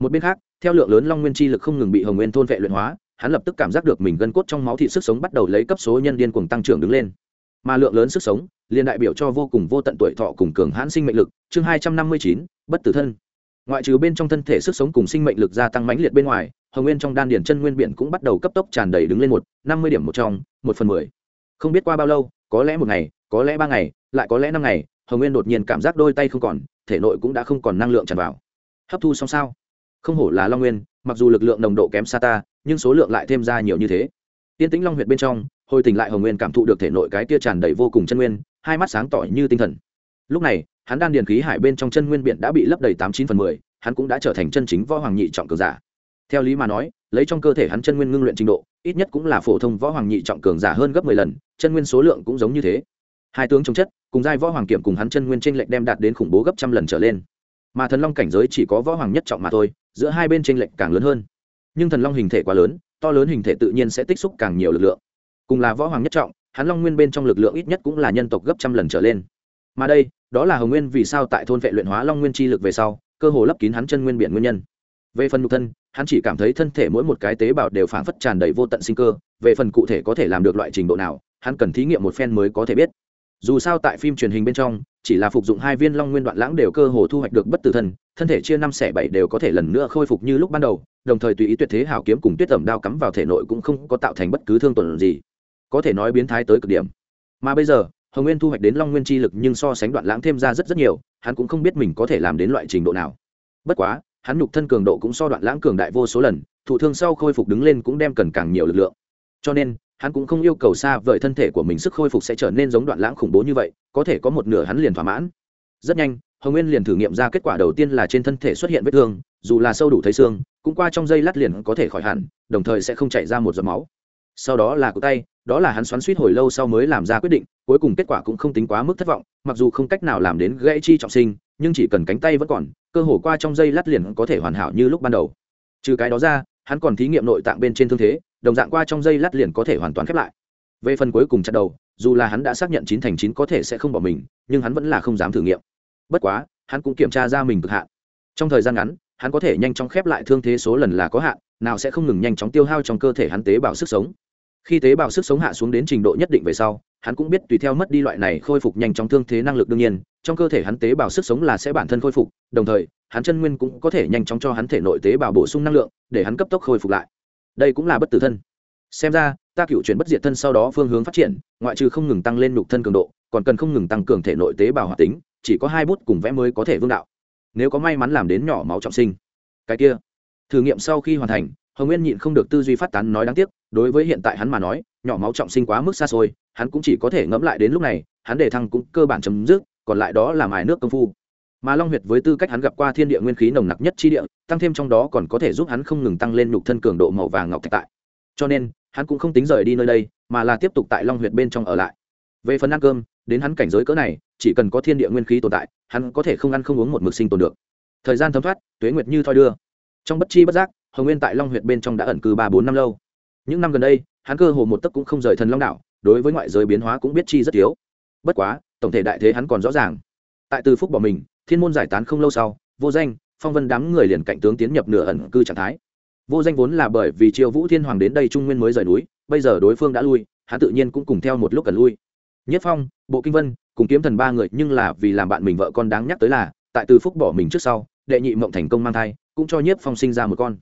Một bên khác, theo lượng lớn long nguyên chi lực không ngừng bị hồng nguyên thôn vệ luyện hóa, hắn lập tức cảm giác được mình gân cốt trong máu thị sức sống bắt đầu lấy cấp số nhân điên cuồng tăng trưởng đứng lên. Mà lượng lớn sức sống, liền đại biểu cho vô cùng vô tận tuổi thọ cùng cường hãn sinh mệnh lực. Chương hai trăm năm mươi chín, bất tử thân ngoại trừ bên trong thân thể sức sống cùng sinh mệnh lực gia tăng mãnh liệt bên ngoài, hồng nguyên trong đan điển chân nguyên biển cũng bắt đầu cấp tốc tràn đầy đứng lên một, năm mươi điểm một trong, một phần mười. Không biết qua bao lâu, có lẽ một ngày, có lẽ ba ngày, lại có lẽ năm ngày, hồng nguyên đột nhiên cảm giác đôi tay không còn, thể nội cũng đã không còn năng lượng tràn vào. Hấp thu xong sao? Không hổ là long nguyên, mặc dù lực lượng nồng độ kém xa ta, nhưng số lượng lại thêm ra nhiều như thế. Tiên tĩnh long huyệt bên trong, hồi tỉnh lại hồng nguyên cảm thụ được thể nội cái tia tràn đầy vô cùng chân nguyên, hai mắt sáng tỏ như tinh thần. Lúc này hắn đan điền khí hải bên trong chân nguyên biển đã bị lấp đầy tám chín phần mười, hắn cũng đã trở thành chân chính võ hoàng nhị trọng cường giả. Theo lý mà nói, lấy trong cơ thể hắn chân nguyên ngưng luyện trình độ, ít nhất cũng là phổ thông võ hoàng nhị trọng cường giả hơn gấp mười lần, chân nguyên số lượng cũng giống như thế. Hai tướng chống chất, cùng giai võ hoàng kiểm cùng hắn chân nguyên trên lệch đem đạt đến khủng bố gấp trăm lần trở lên. Mà thần long cảnh giới chỉ có võ hoàng nhất trọng mà thôi, giữa hai bên trên lệch càng lớn hơn. Nhưng thần long hình thể quá lớn, to lớn hình thể tự nhiên sẽ tích xúc càng nhiều lực lượng. Cùng là võ hoàng nhất trọng, hắn long nguyên bên trong lực lượng ít nhất cũng là nhân tộc gấp trăm lần trở lên mà đây, đó là hồng nguyên vì sao tại thôn vệ luyện hóa long nguyên chi lực về sau, cơ hồ lấp kín hắn chân nguyên biển nguyên nhân. Về phần nhục thân, hắn chỉ cảm thấy thân thể mỗi một cái tế bào đều phảng phất tràn đầy vô tận sinh cơ, về phần cụ thể có thể làm được loại trình độ nào, hắn cần thí nghiệm một phen mới có thể biết. Dù sao tại phim truyền hình bên trong, chỉ là phục dụng hai viên long nguyên đoạn lãng đều cơ hồ thu hoạch được bất tử thân thân thể chia năm xẻ bảy đều có thể lần nữa khôi phục như lúc ban đầu, đồng thời tùy ý tuyệt thế hào kiếm cùng tuyết tẩm đao cắm vào thể nội cũng không có tạo thành bất cứ thương tổn gì. Có thể nói biến thái tới cực điểm. Mà bây giờ hồng nguyên thu hoạch đến long nguyên chi lực nhưng so sánh đoạn lãng thêm ra rất rất nhiều, hắn cũng không biết mình có thể làm đến loại trình độ nào. Bất quá, hắn nhục thân cường độ cũng so đoạn lãng cường đại vô số lần, thụ thương sau khôi phục đứng lên cũng đem cần càng nhiều lực lượng. Cho nên, hắn cũng không yêu cầu xa vời thân thể của mình sức khôi phục sẽ trở nên giống đoạn lãng khủng bố như vậy, có thể có một nửa hắn liền thỏa mãn. Rất nhanh, hồng nguyên liền thử nghiệm ra kết quả đầu tiên là trên thân thể xuất hiện vết thương, dù là sâu đủ thấy xương, cũng qua trong dây lát liền có thể khỏi hẳn, đồng thời sẽ không chảy ra một giọt máu. Sau đó là cụ tay đó là hắn xoắn suýt hồi lâu sau mới làm ra quyết định, cuối cùng kết quả cũng không tính quá mức thất vọng, mặc dù không cách nào làm đến gãy chi trọng sinh, nhưng chỉ cần cánh tay vẫn còn, cơ hồ qua trong dây lát liền có thể hoàn hảo như lúc ban đầu. Trừ cái đó ra, hắn còn thí nghiệm nội tạng bên trên thương thế, đồng dạng qua trong dây lát liền có thể hoàn toàn khép lại. Về phần cuối cùng chặt đầu, dù là hắn đã xác nhận chín thành chín có thể sẽ không bỏ mình, nhưng hắn vẫn là không dám thử nghiệm. Bất quá, hắn cũng kiểm tra ra mình cực hạn. Trong thời gian ngắn, hắn có thể nhanh chóng khép lại thương thế số lần là có hạn, nào sẽ không ngừng nhanh chóng tiêu hao trong cơ thể hắn tế bào sức sống khi tế bào sức sống hạ xuống đến trình độ nhất định về sau, hắn cũng biết tùy theo mất đi loại này khôi phục nhanh chóng thương thế năng lực đương nhiên, trong cơ thể hắn tế bào sức sống là sẽ bản thân khôi phục, đồng thời, hắn chân nguyên cũng có thể nhanh chóng cho hắn thể nội tế bào bổ sung năng lượng, để hắn cấp tốc khôi phục lại. Đây cũng là bất tử thân. Xem ra, ta cựu chuyển bất diệt thân sau đó phương hướng phát triển, ngoại trừ không ngừng tăng lên nhục thân cường độ, còn cần không ngừng tăng cường thể nội tế bào hoạt tính, chỉ có hai bút cùng vẽ mới có thể vương đạo. Nếu có may mắn làm đến nhỏ máu trọng sinh. Cái kia, thử nghiệm sau khi hoàn thành hồng nguyên nhịn không được tư duy phát tán nói đáng tiếc, đối với hiện tại hắn mà nói, nhỏ máu trọng sinh quá mức xa xôi, hắn cũng chỉ có thể ngẫm lại đến lúc này, hắn đề thăng cũng cơ bản chấm dứt, còn lại đó là mài nước công phu. Mà long huyệt với tư cách hắn gặp qua thiên địa nguyên khí nồng nặc nhất chi địa, tăng thêm trong đó còn có thể giúp hắn không ngừng tăng lên nhục thân cường độ màu vàng ngọc thạch tại. Cho nên, hắn cũng không tính rời đi nơi đây, mà là tiếp tục tại long huyệt bên trong ở lại. Về phần ăn cơm, đến hắn cảnh giới cỡ này, chỉ cần có thiên địa nguyên khí tồn tại, hắn có thể không ăn không uống một mực sinh tồn được. Thời gian thấm thoát, tuế nguyệt như thoi đưa. Trong bất chi bất giác hồng nguyên tại long huyệt bên trong đã ẩn cư ba bốn năm lâu những năm gần đây hắn cơ hồ một tấc cũng không rời thần long đảo đối với ngoại giới biến hóa cũng biết chi rất thiếu bất quá tổng thể đại thế hắn còn rõ ràng tại từ phúc bỏ mình thiên môn giải tán không lâu sau vô danh phong vân đám người liền cạnh tướng tiến nhập nửa ẩn cư trạng thái vô danh vốn là bởi vì triều vũ thiên hoàng đến đây trung nguyên mới rời núi bây giờ đối phương đã lui hắn tự nhiên cũng cùng theo một lúc cần lui nhất phong bộ kinh vân cùng kiếm thần ba người nhưng là vì làm bạn mình vợ con đáng nhắc tới là tại từ phúc bỏ mình trước sau đệ nhị mộng thành công mang thai cũng cho nhiếp phong sinh ra một con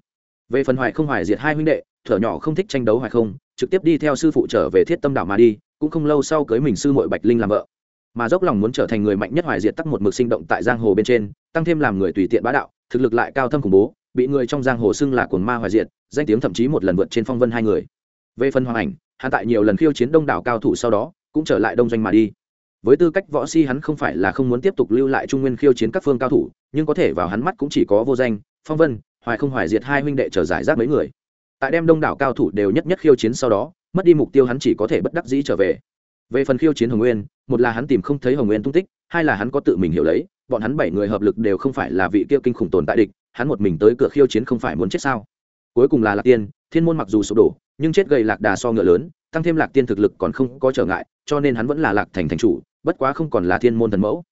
về phần hoài không hoài diệt hai huynh đệ, thở nhỏ không thích tranh đấu hoài không, trực tiếp đi theo sư phụ trở về thiết tâm đảo mà đi, cũng không lâu sau cưới mình sư muội bạch linh làm vợ. Mà dốc lòng muốn trở thành người mạnh nhất hoài diệt tắc một mực sinh động tại giang hồ bên trên, tăng thêm làm người tùy tiện bá đạo, thực lực lại cao thâm khủng bố, bị người trong giang hồ xưng là cồn ma hoài diệt, danh tiếng thậm chí một lần vượt trên phong vân hai người. Về phần hoàng ảnh, hắn tại nhiều lần khiêu chiến đông đảo cao thủ sau đó, cũng trở lại đông doanh mà đi. Với tư cách võ si hắn không phải là không muốn tiếp tục lưu lại trung nguyên khiêu chiến các phương cao thủ, nhưng có thể vào hắn mắt cũng chỉ có vô danh, phong vân hoài không hoài diệt hai huynh đệ trở giải rác mấy người. Tại đem đông đảo cao thủ đều nhất nhất khiêu chiến sau đó, mất đi mục tiêu hắn chỉ có thể bất đắc dĩ trở về. Về phần khiêu chiến hồng nguyên, một là hắn tìm không thấy hồng nguyên tung tích, hai là hắn có tự mình hiểu lấy, bọn hắn bảy người hợp lực đều không phải là vị kia kinh khủng tồn tại địch, hắn một mình tới cửa khiêu chiến không phải muốn chết sao? Cuối cùng là lạc tiên, thiên môn mặc dù sụp đổ, nhưng chết gầy lạc đà so ngựa lớn, tăng thêm lạc tiên thực lực còn không có trở ngại, cho nên hắn vẫn là lạc thành thành chủ, bất quá không còn là thiên môn thần mẫu.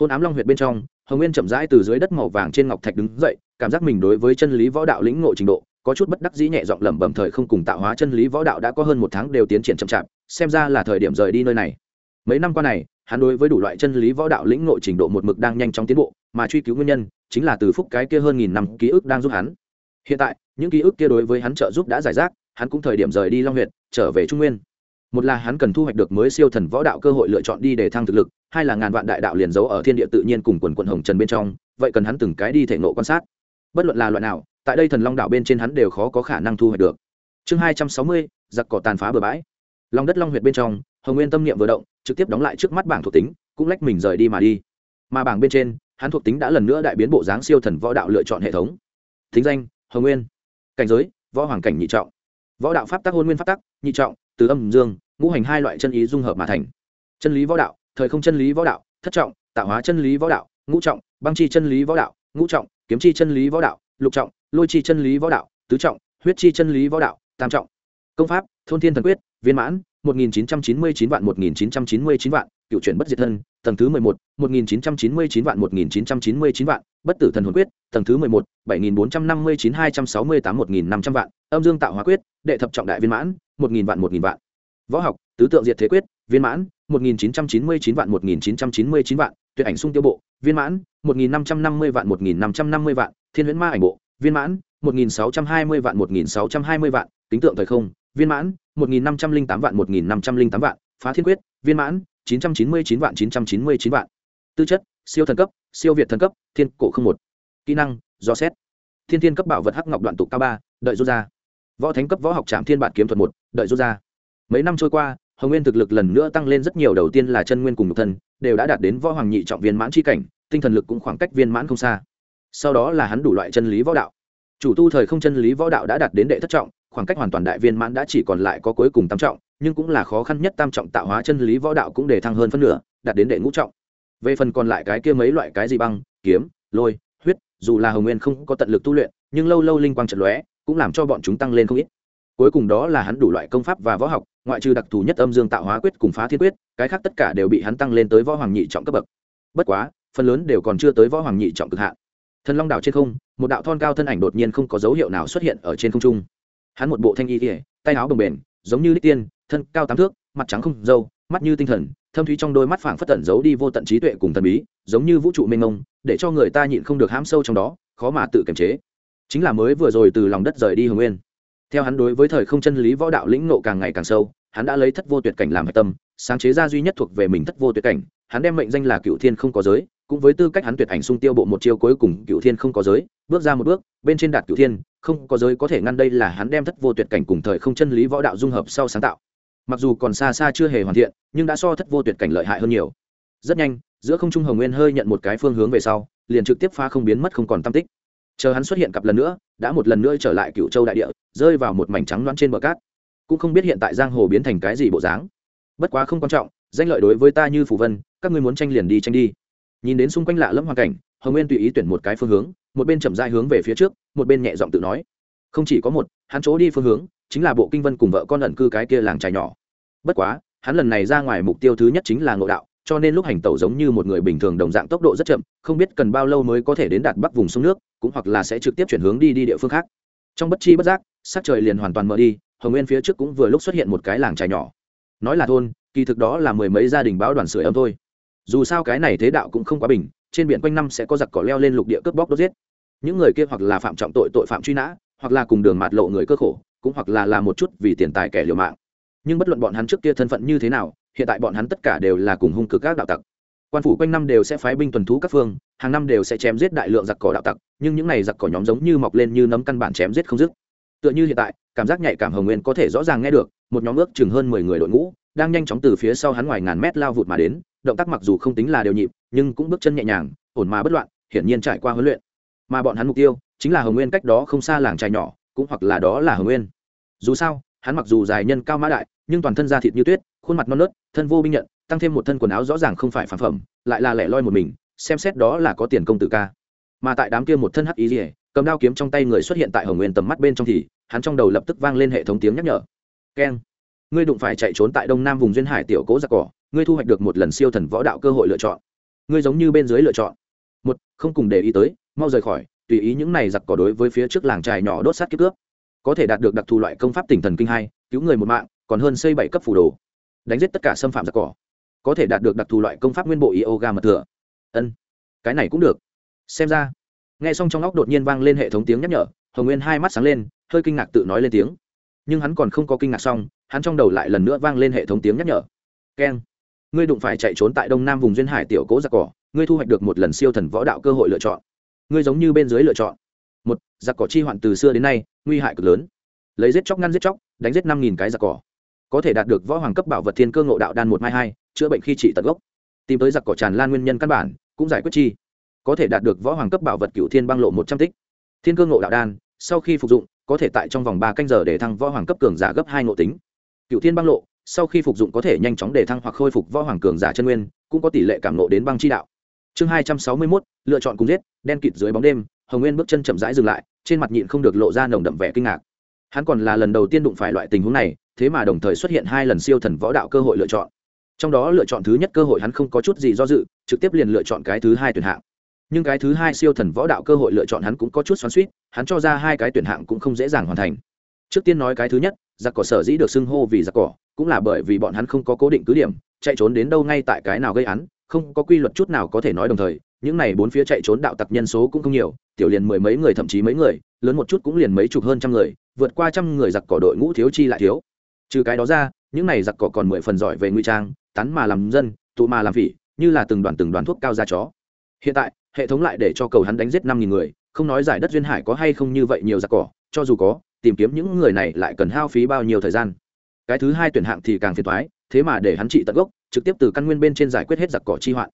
Hôn ám long huyệt bên trong, hồng nguyên chậm rãi từ dưới đất màu vàng trên ngọc thạch đứng dậy cảm giác mình đối với chân lý võ đạo lĩnh ngộ trình độ, có chút bất đắc dĩ nhẹ giọng lẩm bẩm thời không cùng tạo hóa chân lý võ đạo đã có hơn một tháng đều tiến triển chậm chạp, xem ra là thời điểm rời đi nơi này. Mấy năm qua này, hắn đối với đủ loại chân lý võ đạo lĩnh ngộ trình độ một mực đang nhanh chóng tiến bộ, mà truy cứu nguyên nhân chính là từ phúc cái kia hơn nghìn năm ký ức đang giúp hắn. Hiện tại, những ký ức kia đối với hắn trợ giúp đã giải rác, hắn cũng thời điểm rời đi long huyện trở về trung nguyên. Một là hắn cần thu hoạch được mới siêu thần võ đạo cơ hội lựa chọn đi để thăng thực lực, hai là ngàn vạn đại đạo liền giấu ở thiên địa tự nhiên cùng quần quận hồng trần bên trong, vậy cần hắn từng cái đi thể nộ quan sát bất luận là loại nào, tại đây thần long đạo bên trên hắn đều khó có khả năng thu hoạch được. Chương hai trăm sáu mươi, giặc cỏ tàn phá bừa bãi. Lòng đất long huyệt bên trong, hồng nguyên tâm niệm vừa động, trực tiếp đóng lại trước mắt bảng thuộc tính, cũng lách mình rời đi mà đi. Mà bảng bên trên, hắn thuộc tính đã lần nữa đại biến bộ dáng siêu thần võ đạo lựa chọn hệ thống. Thính danh, hồng nguyên. Cảnh giới, võ hoàng cảnh nhị trọng. Võ đạo pháp tắc, hôn nguyên pháp tắc, nhị trọng, từ âm dương, ngũ hành hai loại chân ý dung hợp mà thành. Chân lý võ đạo, thời không chân lý võ đạo, thất trọng, tạo hóa chân lý võ đạo, ngũ trọng, băng chi chân lý võ đạo, ngũ trọng kiếm chi chân lý võ đạo, lục trọng, lôi chi chân lý võ đạo, tứ trọng, huyết chi chân lý võ đạo, tam trọng. Công pháp, thôn thiên thần quyết, viên mãn, một nghìn chín trăm chín mươi chín vạn một nghìn chín trăm chín mươi chín vạn, cựu chuyển bất diệt thân, tầng thứ mười một một nghìn chín trăm chín mươi chín vạn một nghìn chín trăm chín mươi chín vạn, bất tử thần hồn quyết, tầng thứ mười một, bảy nghìn bốn trăm năm mươi chín hai trăm sáu mươi tám một nghìn năm trăm vạn, âm dương tạo hóa quyết, đệ thập trọng đại viên mãn, một nghìn vạn một nghìn vạn. Võ học, tứ tượng diệt thế quyết, viên mãn, một nghìn chín trăm chín mươi chín vạn một nghìn chín trăm chín mươi chín vạn, tuyệt ảnh sung tiêu bộ viên mãn, một nghìn năm trăm năm mươi vạn, một nghìn năm trăm năm mươi vạn. Thiên huyễn ma ảnh bộ, viên mãn, một nghìn sáu trăm hai mươi vạn, một nghìn sáu trăm hai mươi vạn. Tính tượng thời không, viên mãn, một nghìn năm trăm linh tám vạn, một nghìn năm trăm linh tám vạn. Phá thiên quyết, viên mãn, chín trăm chín mươi chín vạn, chín trăm chín mươi chín vạn. Tư chất, siêu thần cấp, siêu việt thần cấp, thiên cổ không một. Kỹ năng, do xét. Thiên thiên cấp bảo vật hắc ngọc đoạn tụ cao ba, đợi rút ra. Võ thánh cấp võ học trạm thiên bản kiếm thuật một, đợi rút ra. Mấy năm trôi qua, hồng nguyên thực lực lần nữa tăng lên rất nhiều, đầu tiên là chân nguyên cùng nhục thân đều đã đạt đến võ hoàng nhị trọng viên mãn chi cảnh, tinh thần lực cũng khoảng cách viên mãn không xa. Sau đó là hắn đủ loại chân lý võ đạo. Chủ tu thời không chân lý võ đạo đã đạt đến đệ thất trọng, khoảng cách hoàn toàn đại viên mãn đã chỉ còn lại có cuối cùng tam trọng, nhưng cũng là khó khăn nhất tam trọng tạo hóa chân lý võ đạo cũng để thăng hơn phân nửa, đạt đến đệ ngũ trọng. Về phần còn lại cái kia mấy loại cái gì băng, kiếm, lôi, huyết, dù là hồng nguyên không có tận lực tu luyện, nhưng lâu lâu linh quang trận lóe, cũng làm cho bọn chúng tăng lên không ít. Cuối cùng đó là hắn đủ loại công pháp và võ học ngoại trừ đặc thù nhất âm dương tạo hóa quyết cùng phá thiên quyết, cái khác tất cả đều bị hắn tăng lên tới võ hoàng nhị trọng cấp bậc. Bất quá, phần lớn đều còn chưa tới võ hoàng nhị trọng cực hạn. Thần long đảo trên không, một đạo thon cao thân ảnh đột nhiên không có dấu hiệu nào xuất hiện ở trên không trung. Hắn một bộ thanh y ỉa tay áo đồng bền giống như lít tiên, thân cao tám thước, mặt trắng không dâu mắt như tinh thần, thâm thúy trong đôi mắt phảng phất tẩn giấu đi vô tận trí tuệ cùng thần bí, giống như vũ trụ mênh mông, để cho người ta nhịn không được hám sâu trong đó, khó mà tự kiềm chế. Chính là mới vừa rồi từ lòng đất rời đi hồng nguyên theo hắn đối với thời không chân lý võ đạo lĩnh nộ càng ngày càng sâu, hắn đã lấy thất vô tuyệt cảnh làm hạch tâm, sáng chế ra duy nhất thuộc về mình thất vô tuyệt cảnh. Hắn đem mệnh danh là cựu thiên không có giới, cũng với tư cách hắn tuyệt ảnh sung tiêu bộ một chiêu cuối cùng cựu thiên không có giới, bước ra một bước, bên trên đạt cựu thiên không có giới có thể ngăn đây là hắn đem thất vô tuyệt cảnh cùng thời không chân lý võ đạo dung hợp sau sáng tạo. Mặc dù còn xa xa chưa hề hoàn thiện, nhưng đã so thất vô tuyệt cảnh lợi hại hơn nhiều. Rất nhanh, giữa không trung hồng nguyên hơi nhận một cái phương hướng về sau, liền trực tiếp phá không biến mất không còn tam tích chờ hắn xuất hiện cặp lần nữa, đã một lần nữa trở lại cựu châu đại địa, rơi vào một mảnh trắng loãng trên bờ cát. Cũng không biết hiện tại giang hồ biến thành cái gì bộ dáng. Bất quá không quan trọng, danh lợi đối với ta như phù vân, các ngươi muốn tranh liền đi tranh đi. Nhìn đến xung quanh lạ lẫm hoàn cảnh, hồng nguyên tùy ý tuyển một cái phương hướng, một bên chậm dai hướng về phía trước, một bên nhẹ giọng tự nói. Không chỉ có một, hắn chỗ đi phương hướng, chính là bộ kinh vân cùng vợ con ẩn cư cái kia làng trài nhỏ. Bất quá, hắn lần này ra ngoài mục tiêu thứ nhất chính là ngộ đạo cho nên lúc hành tẩu giống như một người bình thường đồng dạng tốc độ rất chậm, không biết cần bao lâu mới có thể đến đạt bắc vùng sông nước, cũng hoặc là sẽ trực tiếp chuyển hướng đi đi địa phương khác. Trong bất chi bất giác, sắc trời liền hoàn toàn mở đi, hồng nguyên phía trước cũng vừa lúc xuất hiện một cái làng trài nhỏ. Nói là thôn, kỳ thực đó là mười mấy gia đình báo đoàn sưởi ấm thôi. Dù sao cái này thế đạo cũng không quá bình, trên biển quanh năm sẽ có giặc cỏ leo lên lục địa cướp bóc đốt giết. Những người kia hoặc là phạm trọng tội tội phạm truy nã, hoặc là cùng đường mạt lộ người cơ khổ, cũng hoặc là làm một chút vì tiền tài kẻ liều mạng. Nhưng bất luận bọn hắn trước kia thân phận như thế nào hiện tại bọn hắn tất cả đều là cùng hung cực các đạo tặc. Quan phủ quanh năm đều sẽ phái binh tuần thú các phương, hàng năm đều sẽ chém giết đại lượng giặc cỏ đạo tặc, nhưng những này giặc cỏ nhóm giống như mọc lên như nấm căn bản chém giết không dứt. Tựa như hiện tại, cảm giác nhạy cảm hồng nguyên có thể rõ ràng nghe được, một nhóm ước chừng hơn mười người đội ngũ, đang nhanh chóng từ phía sau hắn ngoài ngàn mét lao vụt mà đến, động tác mặc dù không tính là đều nhịp, nhưng cũng bước chân nhẹ nhàng, ổn mà bất loạn, hiển nhiên trải qua huấn luyện. Mà bọn hắn mục tiêu, chính là hồng nguyên cách đó không xa làng trai nhỏ, cũng hoặc là đó là hồng nguyên. Dù sao hắn mặc dù dài nhân cao mã đại, nhưng toàn thân da thịt như tuyết, khuôn mặt non nớt, thân vô binh nhận, tăng thêm một thân quần áo rõ ràng không phải phản phẩm, lại là lẻ loi một mình, xem xét đó là có tiền công tử ca. Mà tại đám kia một thân hắc ý rỉa cầm đao kiếm trong tay người xuất hiện tại hồng nguyên tầm mắt bên trong thì, hắn trong đầu lập tức vang lên hệ thống tiếng nhắc nhở. Keng, ngươi đụng phải chạy trốn tại đông nam vùng duyên hải tiểu cố giặc cỏ, ngươi thu hoạch được một lần siêu thần võ đạo cơ hội lựa chọn. Ngươi giống như bên dưới lựa chọn. Một, không cùng để ý tới, mau rời khỏi, tùy ý những này giặc cỏ đối với phía trước làng trài nhỏ đốt sát kiếp cướp có thể đạt được đặc thù loại công pháp tỉnh thần kinh hai, cứu người một mạng, còn hơn xây bảy cấp phủ đồ. Đánh giết tất cả xâm phạm giặc cỏ. Có thể đạt được đặc thù loại công pháp nguyên bộ yoga mật thừa. Ân, cái này cũng được. Xem ra, nghe xong trong óc đột nhiên vang lên hệ thống tiếng nhắc nhở, hồng nguyên hai mắt sáng lên, hơi kinh ngạc tự nói lên tiếng. Nhưng hắn còn không có kinh ngạc xong, hắn trong đầu lại lần nữa vang lên hệ thống tiếng nhắc nhở. Keng, ngươi đụng phải chạy trốn tại đông nam vùng duyên hải tiểu cố giặc cỏ, ngươi thu hoạch được một lần siêu thần võ đạo cơ hội lựa chọn. Ngươi giống như bên dưới lựa chọn một, giặc cỏ chi hoạn từ xưa đến nay, nguy hại cực lớn. Lấy giết chóc ngăn giết chóc, đánh giết năm nghìn cái giặc cỏ. Có thể đạt được võ hoàng cấp bảo vật thiên cơ ngộ đạo đan một mai hai, chữa bệnh khi trị tận gốc. Tìm tới giặc cỏ tràn lan nguyên nhân căn bản, cũng giải quyết chi. Có thể đạt được võ hoàng cấp bảo vật cựu thiên băng lộ một trăm tích. Thiên cơ ngộ đạo đan, sau khi phục dụng, có thể tại trong vòng ba canh giờ để thăng võ hoàng cấp cường giả gấp hai ngộ tính. Cựu thiên băng lộ, sau khi phục dụng có thể nhanh chóng để thăng hoặc khôi phục võ hoàng cường giả chân nguyên, cũng có tỷ lệ cảm nộ đến băng chi đạo. Chương hai trăm sáu mươi mốt, lựa chọn cùng giết, đen kịt dưới bóng đêm hồng nguyên bước chân chậm rãi dừng lại, trên mặt nhịn không được lộ ra nồng đậm vẻ kinh ngạc. Hắn còn là lần đầu tiên đụng phải loại tình huống này, thế mà đồng thời xuất hiện hai lần siêu thần võ đạo cơ hội lựa chọn. Trong đó lựa chọn thứ nhất cơ hội hắn không có chút gì do dự, trực tiếp liền lựa chọn cái thứ hai tuyển hạng. Nhưng cái thứ hai siêu thần võ đạo cơ hội lựa chọn hắn cũng có chút xoắn suýt hắn cho ra hai cái tuyển hạng cũng không dễ dàng hoàn thành. Trước tiên nói cái thứ nhất, giặc cỏ sở dĩ được xưng hô vì giặc cỏ, cũng là bởi vì bọn hắn không có cố định cứ điểm, chạy trốn đến đâu ngay tại cái nào gây án, không có quy luật chút nào có thể nói đồng thời những này bốn phía chạy trốn đạo tặc nhân số cũng không nhiều, tiểu liền mười mấy người thậm chí mấy người, lớn một chút cũng liền mấy chục hơn trăm người, vượt qua trăm người giặc cỏ đội ngũ thiếu chi lại thiếu. Trừ cái đó ra, những này giặc cỏ còn mười phần giỏi về nguy trang, tán mà làm dân, tụ mà làm phỉ, như là từng đoàn từng đoàn thuốc cao ra chó. Hiện tại, hệ thống lại để cho cầu hắn đánh giết năm nghìn người, không nói giải đất duyên hải có hay không như vậy nhiều giặc cỏ, cho dù có, tìm kiếm những người này lại cần hao phí bao nhiêu thời gian. Cái thứ hai tuyển hạng thì càng phiền toái, thế mà để hắn trị tận gốc, trực tiếp từ căn nguyên bên trên giải quyết hết giặc cỏ chi hoạn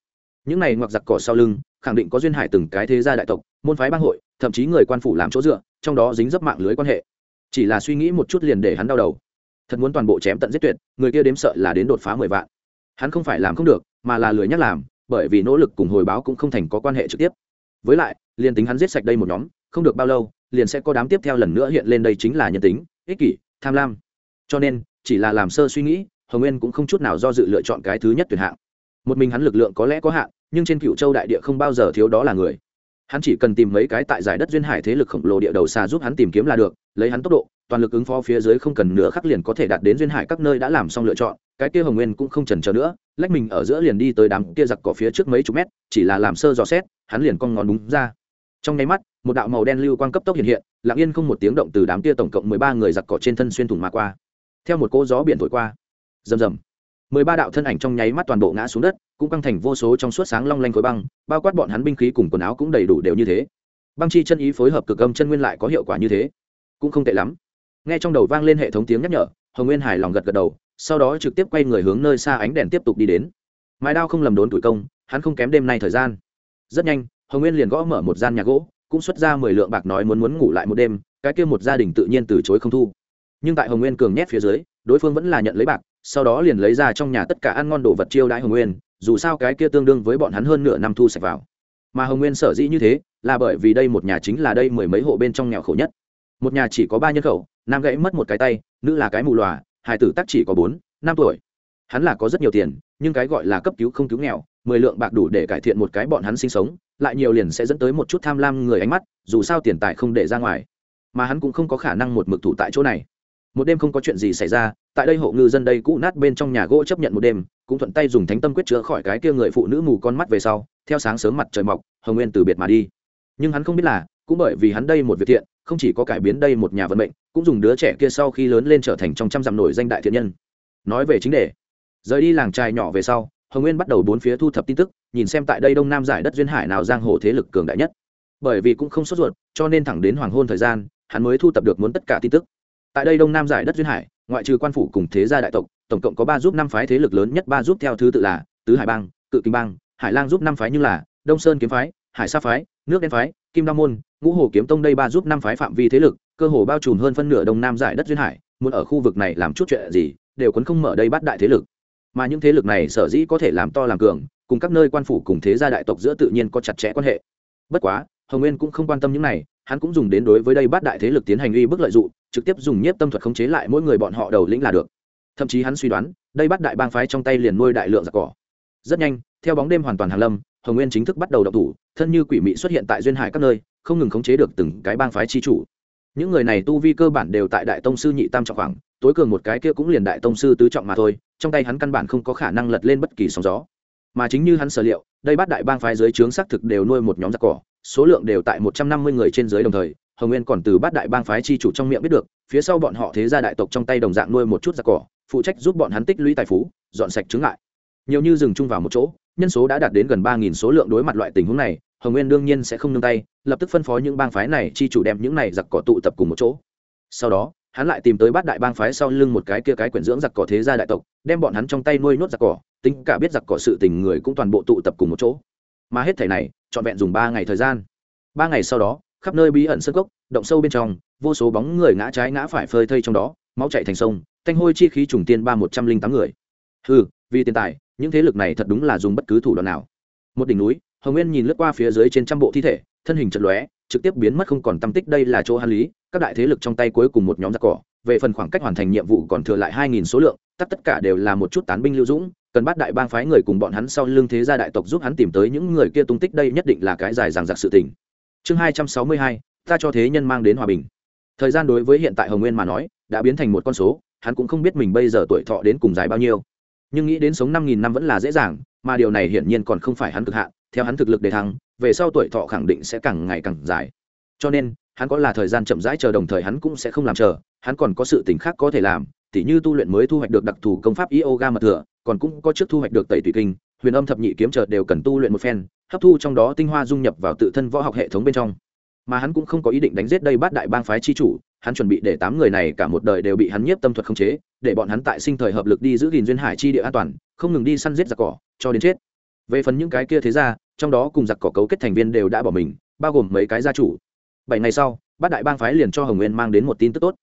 những này ngoặc giặc cỏ sau lưng, khẳng định có duyên hải từng cái thế gia đại tộc, môn phái bang hội, thậm chí người quan phủ làm chỗ dựa, trong đó dính dấp mạng lưới quan hệ. Chỉ là suy nghĩ một chút liền để hắn đau đầu. Thật muốn toàn bộ chém tận giết tuyệt, người kia đếm sợ là đến đột phá mười vạn. Hắn không phải làm không được, mà là lười nhắc làm, bởi vì nỗ lực cùng hồi báo cũng không thành có quan hệ trực tiếp. Với lại, liền tính hắn giết sạch đây một nhóm, không được bao lâu, liền sẽ có đám tiếp theo lần nữa hiện lên đây chính là nhân tính, ích kỷ, tham lam. Cho nên, chỉ là làm sơ suy nghĩ, hồng nguyên cũng không chút nào do dự lựa chọn cái thứ nhất tuyệt hạng một mình hắn lực lượng có lẽ có hạn, nhưng trên cựu châu đại địa không bao giờ thiếu đó là người. Hắn chỉ cần tìm mấy cái tại giải đất duyên hải thế lực khổng lồ địa đầu xa giúp hắn tìm kiếm là được, lấy hắn tốc độ, toàn lực ứng phó phía dưới không cần nửa khắc liền có thể đạt đến duyên hải các nơi đã làm xong lựa chọn, cái kia hồng nguyên cũng không chần chờ nữa, lách mình ở giữa liền đi tới đám kia giặc cỏ phía trước mấy chục mét, chỉ là làm sơ dò xét, hắn liền cong ngón đúng ra. Trong nháy mắt, một đạo màu đen lưu quang cấp tốc hiện hiện, lặng yên không một tiếng động từ đám kia tổng cộng mười ba người giặc cỏ trên thân xuyên thủng mà qua. Theo một cỗ gió biển thổi qua. Rầm rầm mười ba đạo thân ảnh trong nháy mắt toàn bộ ngã xuống đất, cũng căng thành vô số trong suốt sáng long lanh khối băng, bao quát bọn hắn binh khí cùng quần áo cũng đầy đủ đều như thế. Băng chi chân ý phối hợp cực âm chân nguyên lại có hiệu quả như thế, cũng không tệ lắm. Nghe trong đầu vang lên hệ thống tiếng nhắc nhở, hồng nguyên hài lòng gật gật đầu, sau đó trực tiếp quay người hướng nơi xa ánh đèn tiếp tục đi đến. Mái đao không lầm đốn tuổi công, hắn không kém đêm nay thời gian. Rất nhanh, hồng nguyên liền gõ mở một gian nhà gỗ, cũng xuất ra mười lượng bạc nói muốn muốn ngủ lại một đêm, cái kia một gia đình tự nhiên từ chối không thu. Nhưng tại hồng nguyên cường nhét phía dưới, đối phương vẫn là nhận lấy bạc sau đó liền lấy ra trong nhà tất cả ăn ngon đồ vật chiêu đãi hồng nguyên, dù sao cái kia tương đương với bọn hắn hơn nửa năm thu sạch vào. Mà hồng nguyên sở dĩ như thế, là bởi vì đây một nhà chính là đây mười mấy hộ bên trong nghèo khổ nhất. Một nhà chỉ có ba nhân khẩu, nam gãy mất một cái tay, nữ là cái mù lòa hải tử tác chỉ có bốn, năm tuổi. Hắn là có rất nhiều tiền, nhưng cái gọi là cấp cứu không cứu nghèo, mười lượng bạc đủ để cải thiện một cái bọn hắn sinh sống, lại nhiều liền sẽ dẫn tới một chút tham lam người ánh mắt, dù sao tiền tài không để ra ngoài. Mà hắn cũng không có khả năng một mực thủ tại chỗ này một đêm không có chuyện gì xảy ra, tại đây hộ ngư dân đây cũ nát bên trong nhà gỗ chấp nhận một đêm, cũng thuận tay dùng thánh tâm quyết chữa khỏi cái kia người phụ nữ mù con mắt về sau, theo sáng sớm mặt trời mọc, hồng nguyên từ biệt mà đi. Nhưng hắn không biết là, cũng bởi vì hắn đây một việc thiện, không chỉ có cải biến đây một nhà vận mệnh, cũng dùng đứa trẻ kia sau khi lớn lên trở thành trong trăm dặm nổi danh đại thiện nhân. Nói về chính đề, rời đi làng trai nhỏ về sau, hồng nguyên bắt đầu bốn phía thu thập tin tức, nhìn xem tại đây đông nam giải đất duyên hải nào giang hồ thế lực cường đại nhất. Bởi vì cũng không sốt ruột, cho nên thẳng đến hoàng hôn thời gian, hắn mới thu thập được muốn tất cả tin tức tại đây đông nam giải đất duyên hải, ngoại trừ quan phủ cùng thế gia đại tộc, tổng cộng có ba giúp năm phái thế lực lớn nhất, ba giúp theo thứ tự là tứ hải bang, cự kinh bang, hải lang giúp năm phái như là đông sơn kiếm phái, hải sa phái, nước đen phái, kim nam môn, ngũ hồ kiếm tông đây ba giúp năm phái phạm vi thế lực, cơ hồ bao trùm hơn phân nửa đông nam giải đất duyên hải, muốn ở khu vực này làm chút chuyện gì, đều quấn không mở đây bắt đại thế lực. Mà những thế lực này sở dĩ có thể làm to làm cường, cùng các nơi quan phủ cùng thế gia đại tộc giữa tự nhiên có chặt chẽ quan hệ. Bất quá, hồng nguyên cũng không quan tâm những này hắn cũng dùng đến đối với đây bát đại thế lực tiến hành uy bức lợi dụng, trực tiếp dùng nhiếp tâm thuật khống chế lại mỗi người bọn họ đầu lĩnh là được. Thậm chí hắn suy đoán, đây bát đại bang phái trong tay liền nuôi đại lượng giặc cỏ. Rất nhanh, theo bóng đêm hoàn toàn hàn lâm, hồng nguyên chính thức bắt đầu đậu thủ, thân như quỷ mị xuất hiện tại duyên hải các nơi, không ngừng khống chế được từng cái bang phái chi chủ. Những người này tu vi cơ bản đều tại đại tông sư nhị tam trọng khoảng, tối cường một cái kia cũng liền đại tông sư tứ trọng mà thôi, trong tay hắn căn bản không có khả năng lật lên bất kỳ sóng gió. Mà chính như hắn sở liệu, đây bắt đại bang phái dưới trướng xác thực đều nuôi một nhóm giặc cỏ số lượng đều tại một trăm năm mươi người trên dưới đồng thời, hồng nguyên còn từ bát đại bang phái chi chủ trong miệng biết được, phía sau bọn họ thế gia đại tộc trong tay đồng dạng nuôi một chút giặc cỏ, phụ trách giúp bọn hắn tích lũy tài phú, dọn sạch chứng lại nhiều như dừng chung vào một chỗ, nhân số đã đạt đến gần ba nghìn số lượng đối mặt loại tình huống này, hồng nguyên đương nhiên sẽ không nương tay, lập tức phân phó những bang phái này chi chủ đem những này giặc cỏ tụ tập cùng một chỗ. Sau đó, hắn lại tìm tới bát đại bang phái sau lưng một cái kia cái quyển dưỡng giặc cỏ thế gia đại tộc, đem bọn hắn trong tay nuôi nhốt giặc cỏ, tính cả biết giặc cỏ sự tình người cũng toàn bộ tụ tập cùng một chỗ. Mà hết thảy này trọn vẹn dùng ba ngày thời gian. Ba ngày sau đó, khắp nơi bí ẩn sơ cốc, động sâu bên trong, vô số bóng người ngã trái ngã phải phơi thây trong đó, máu chạy thành sông, thanh hôi chi khí trùng tiên ba một trăm linh tám người. Ừ vì tiền tài, những thế lực này thật đúng là dùng bất cứ thủ đoạn nào. Một đỉnh núi, hồng nguyên nhìn lướt qua phía dưới trên trăm bộ thi thể, thân hình chật lóe, trực tiếp biến mất không còn tâm tích đây là chỗ hàn lý, các đại thế lực trong tay cuối cùng một nhóm giặc cỏ, về phần khoảng cách hoàn thành nhiệm vụ còn thừa lại hai nghìn số lượng, tất tất cả đều là một chút tán binh lưu dũng cần bắt đại bang phái người cùng bọn hắn sau lưng thế gia đại tộc giúp hắn tìm tới những người kia tung tích đây nhất định là cái dài dằng dặc sự tình. Chương hai trăm sáu mươi hai, ta cho thế nhân mang đến hòa bình. Thời gian đối với hiện tại hồng nguyên mà nói, đã biến thành một con số, hắn cũng không biết mình bây giờ tuổi thọ đến cùng dài bao nhiêu. Nhưng nghĩ đến sống năm nghìn năm vẫn là dễ dàng, mà điều này hiển nhiên còn không phải hắn cực hạn, theo hắn thực lực đề thăng, về sau tuổi thọ khẳng định sẽ càng ngày càng dài. Cho nên, hắn có là thời gian chậm rãi chờ đồng thời hắn cũng sẽ không làm chờ, hắn còn có sự tình khác có thể làm tỉ như tu luyện mới thu hoạch được đặc thù công pháp yoga mật thừa, còn cũng có trước thu hoạch được tẩy tùy kinh, huyền âm thập nhị kiếm chờ đều cần tu luyện một phen, hấp thu trong đó tinh hoa dung nhập vào tự thân võ học hệ thống bên trong. Mà hắn cũng không có ý định đánh giết đây bát đại bang phái chi chủ, hắn chuẩn bị để tám người này cả một đời đều bị hắn nhiếp tâm thuật khống chế, để bọn hắn tại sinh thời hợp lực đi giữ gìn duyên hải chi địa an toàn, không ngừng đi săn giết giặc cỏ, cho đến chết. Về phần những cái kia thế ra trong đó cùng giặc cỏ cấu kết thành viên đều đã bỏ mình, bao gồm mấy cái gia chủ. Bảy ngày sau, bát đại bang phái liền cho hồng nguyên mang đến một tin tức tốt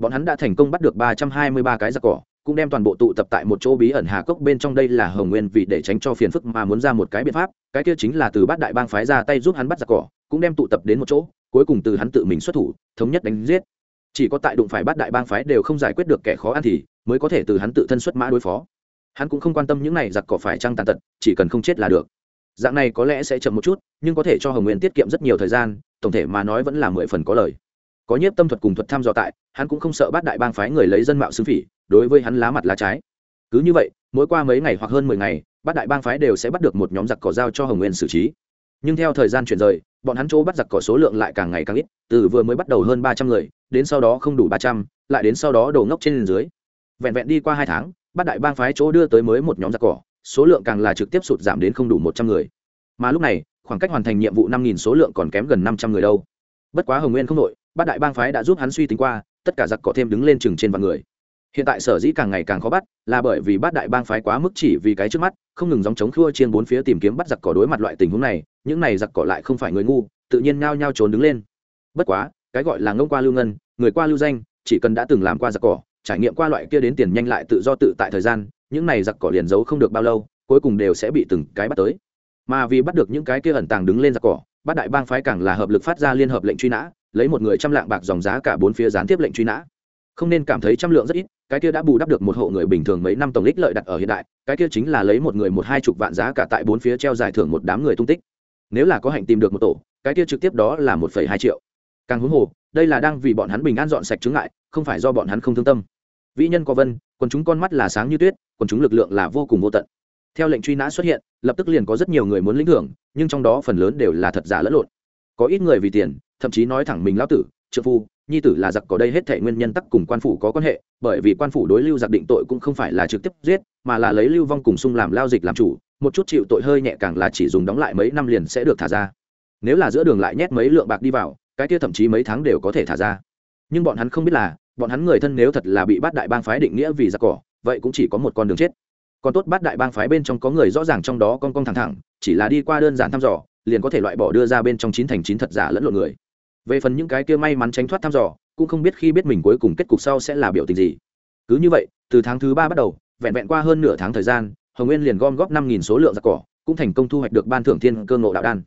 bọn hắn đã thành công bắt được ba trăm hai mươi ba cái giặc cỏ, cũng đem toàn bộ tụ tập tại một chỗ bí ẩn hà cốc bên trong đây là hồng nguyên vì để tránh cho phiền phức mà muốn ra một cái biện pháp, cái kia chính là từ bát đại bang phái ra tay giúp hắn bắt giặc cỏ, cũng đem tụ tập đến một chỗ, cuối cùng từ hắn tự mình xuất thủ, thống nhất đánh giết. Chỉ có tại đụng phải bát đại bang phái đều không giải quyết được kẻ khó ăn thì, mới có thể từ hắn tự thân xuất mã đối phó. Hắn cũng không quan tâm những này giặc cỏ phải trăng tàn tật, chỉ cần không chết là được. Dạng này có lẽ sẽ chậm một chút, nhưng có thể cho hồng nguyên tiết kiệm rất nhiều thời gian, tổng thể mà nói vẫn là mười phần có lời có nhiếp tâm thuật cùng thuật tham dò tại, hắn cũng không sợ bắt đại bang phái người lấy dân mạo xưng phỉ, đối với hắn lá mặt lá trái. Cứ như vậy, mỗi qua mấy ngày hoặc hơn mười ngày bắt đại bang phái đều sẽ bắt được một nhóm giặc cỏ giao cho hồng nguyên xử trí. Nhưng theo thời gian chuyển rời, bọn hắn chỗ bắt giặc cỏ số lượng lại càng ngày càng ít, từ vừa mới bắt đầu hơn ba trăm người, đến sau đó không đủ ba trăm, lại đến sau đó đổ ngốc trên dưới. Vẹn vẹn đi qua hai tháng bắt đại bang phái chỗ đưa tới mới một nhóm giặc cỏ, số lượng càng là trực tiếp sụt giảm đến không đủ một trăm người. Mà lúc này, khoảng cách hoàn thành nhiệm vụ năm nghìn số lượng còn kém gần năm trăm người đâu. Bất quá hồng nguyên không nội bát đại bang phái đã giúp hắn suy tính qua, tất cả giặc cỏ thêm đứng lên chừng trên vạn người. Hiện tại sở dĩ càng ngày càng khó bắt, là bởi vì bát đại bang phái quá mức chỉ vì cái trước mắt, không ngừng dòng chống khua trên bốn phía tìm kiếm bắt giặc cỏ đối mặt loại tình huống này, những này giặc cỏ lại không phải người ngu, tự nhiên ngao nhau trốn đứng lên. Bất quá, cái gọi là ngông qua lưu ngân, người qua lưu danh, chỉ cần đã từng làm qua giặc cỏ, trải nghiệm qua loại kia đến tiền nhanh lại tự do tự tại thời gian, những này giặc cỏ liền giấu không được bao lâu, cuối cùng đều sẽ bị từng cái bắt tới. Mà vì bắt được những cái kia ẩn tàng đứng lên giặc cỏ, bát đại bang phái càng là hợp lực phát ra liên hợp lệnh truy nã lấy một người trăm lạng bạc dòng giá cả bốn phía gián tiếp lệnh truy nã. Không nên cảm thấy trăm lượng rất ít, cái kia đã bù đắp được một hộ người bình thường mấy năm tổng lích lợi đặt ở hiện đại, cái kia chính là lấy một người một hai chục vạn giá cả tại bốn phía treo giải thưởng một đám người tung tích. Nếu là có hạnh tìm được một tổ, cái kia trực tiếp đó là một phẩy hai triệu. Càng huống hồ, đây là đang vì bọn hắn bình an dọn sạch chứng ngại, không phải do bọn hắn không thương tâm. Vĩ nhân có vân, quần chúng con mắt là sáng như tuyết, quần chúng lực lượng là vô cùng vô tận. Theo lệnh truy nã xuất hiện, lập tức liền có rất nhiều người muốn lĩnh thưởng, nhưng trong đó phần lớn đều là thật giả lẫn lộn. Có ít người vì tiền thậm chí nói thẳng mình lão tử trợ phu, nhi tử là giặc có đây hết thể nguyên nhân tắc cùng quan phủ có quan hệ, bởi vì quan phủ đối lưu giặc định tội cũng không phải là trực tiếp giết, mà là lấy lưu vong cùng sung làm lao dịch làm chủ, một chút chịu tội hơi nhẹ càng là chỉ dùng đóng lại mấy năm liền sẽ được thả ra. Nếu là giữa đường lại nhét mấy lượng bạc đi vào, cái kia thậm chí mấy tháng đều có thể thả ra. Nhưng bọn hắn không biết là, bọn hắn người thân nếu thật là bị bắt đại bang phái định nghĩa vì giặc cỏ, vậy cũng chỉ có một con đường chết. Còn tốt bắt đại bang phái bên trong có người rõ ràng trong đó con con thẳng thẳng, chỉ là đi qua đơn giản thăm dò, liền có thể loại bỏ đưa ra bên trong chín thành chín thật giả lẫn lộn người về phần những cái kia may mắn tránh thoát thăm dò, cũng không biết khi biết mình cuối cùng kết cục sau sẽ là biểu tình gì. Cứ như vậy, từ tháng thứ ba bắt đầu, vẹn vẹn qua hơn nửa tháng thời gian, hồng nguyên liền gom góp năm nghìn số lượng giặc cỏ, cũng thành công thu hoạch được ban thưởng thiên cơ ngộ đạo đan.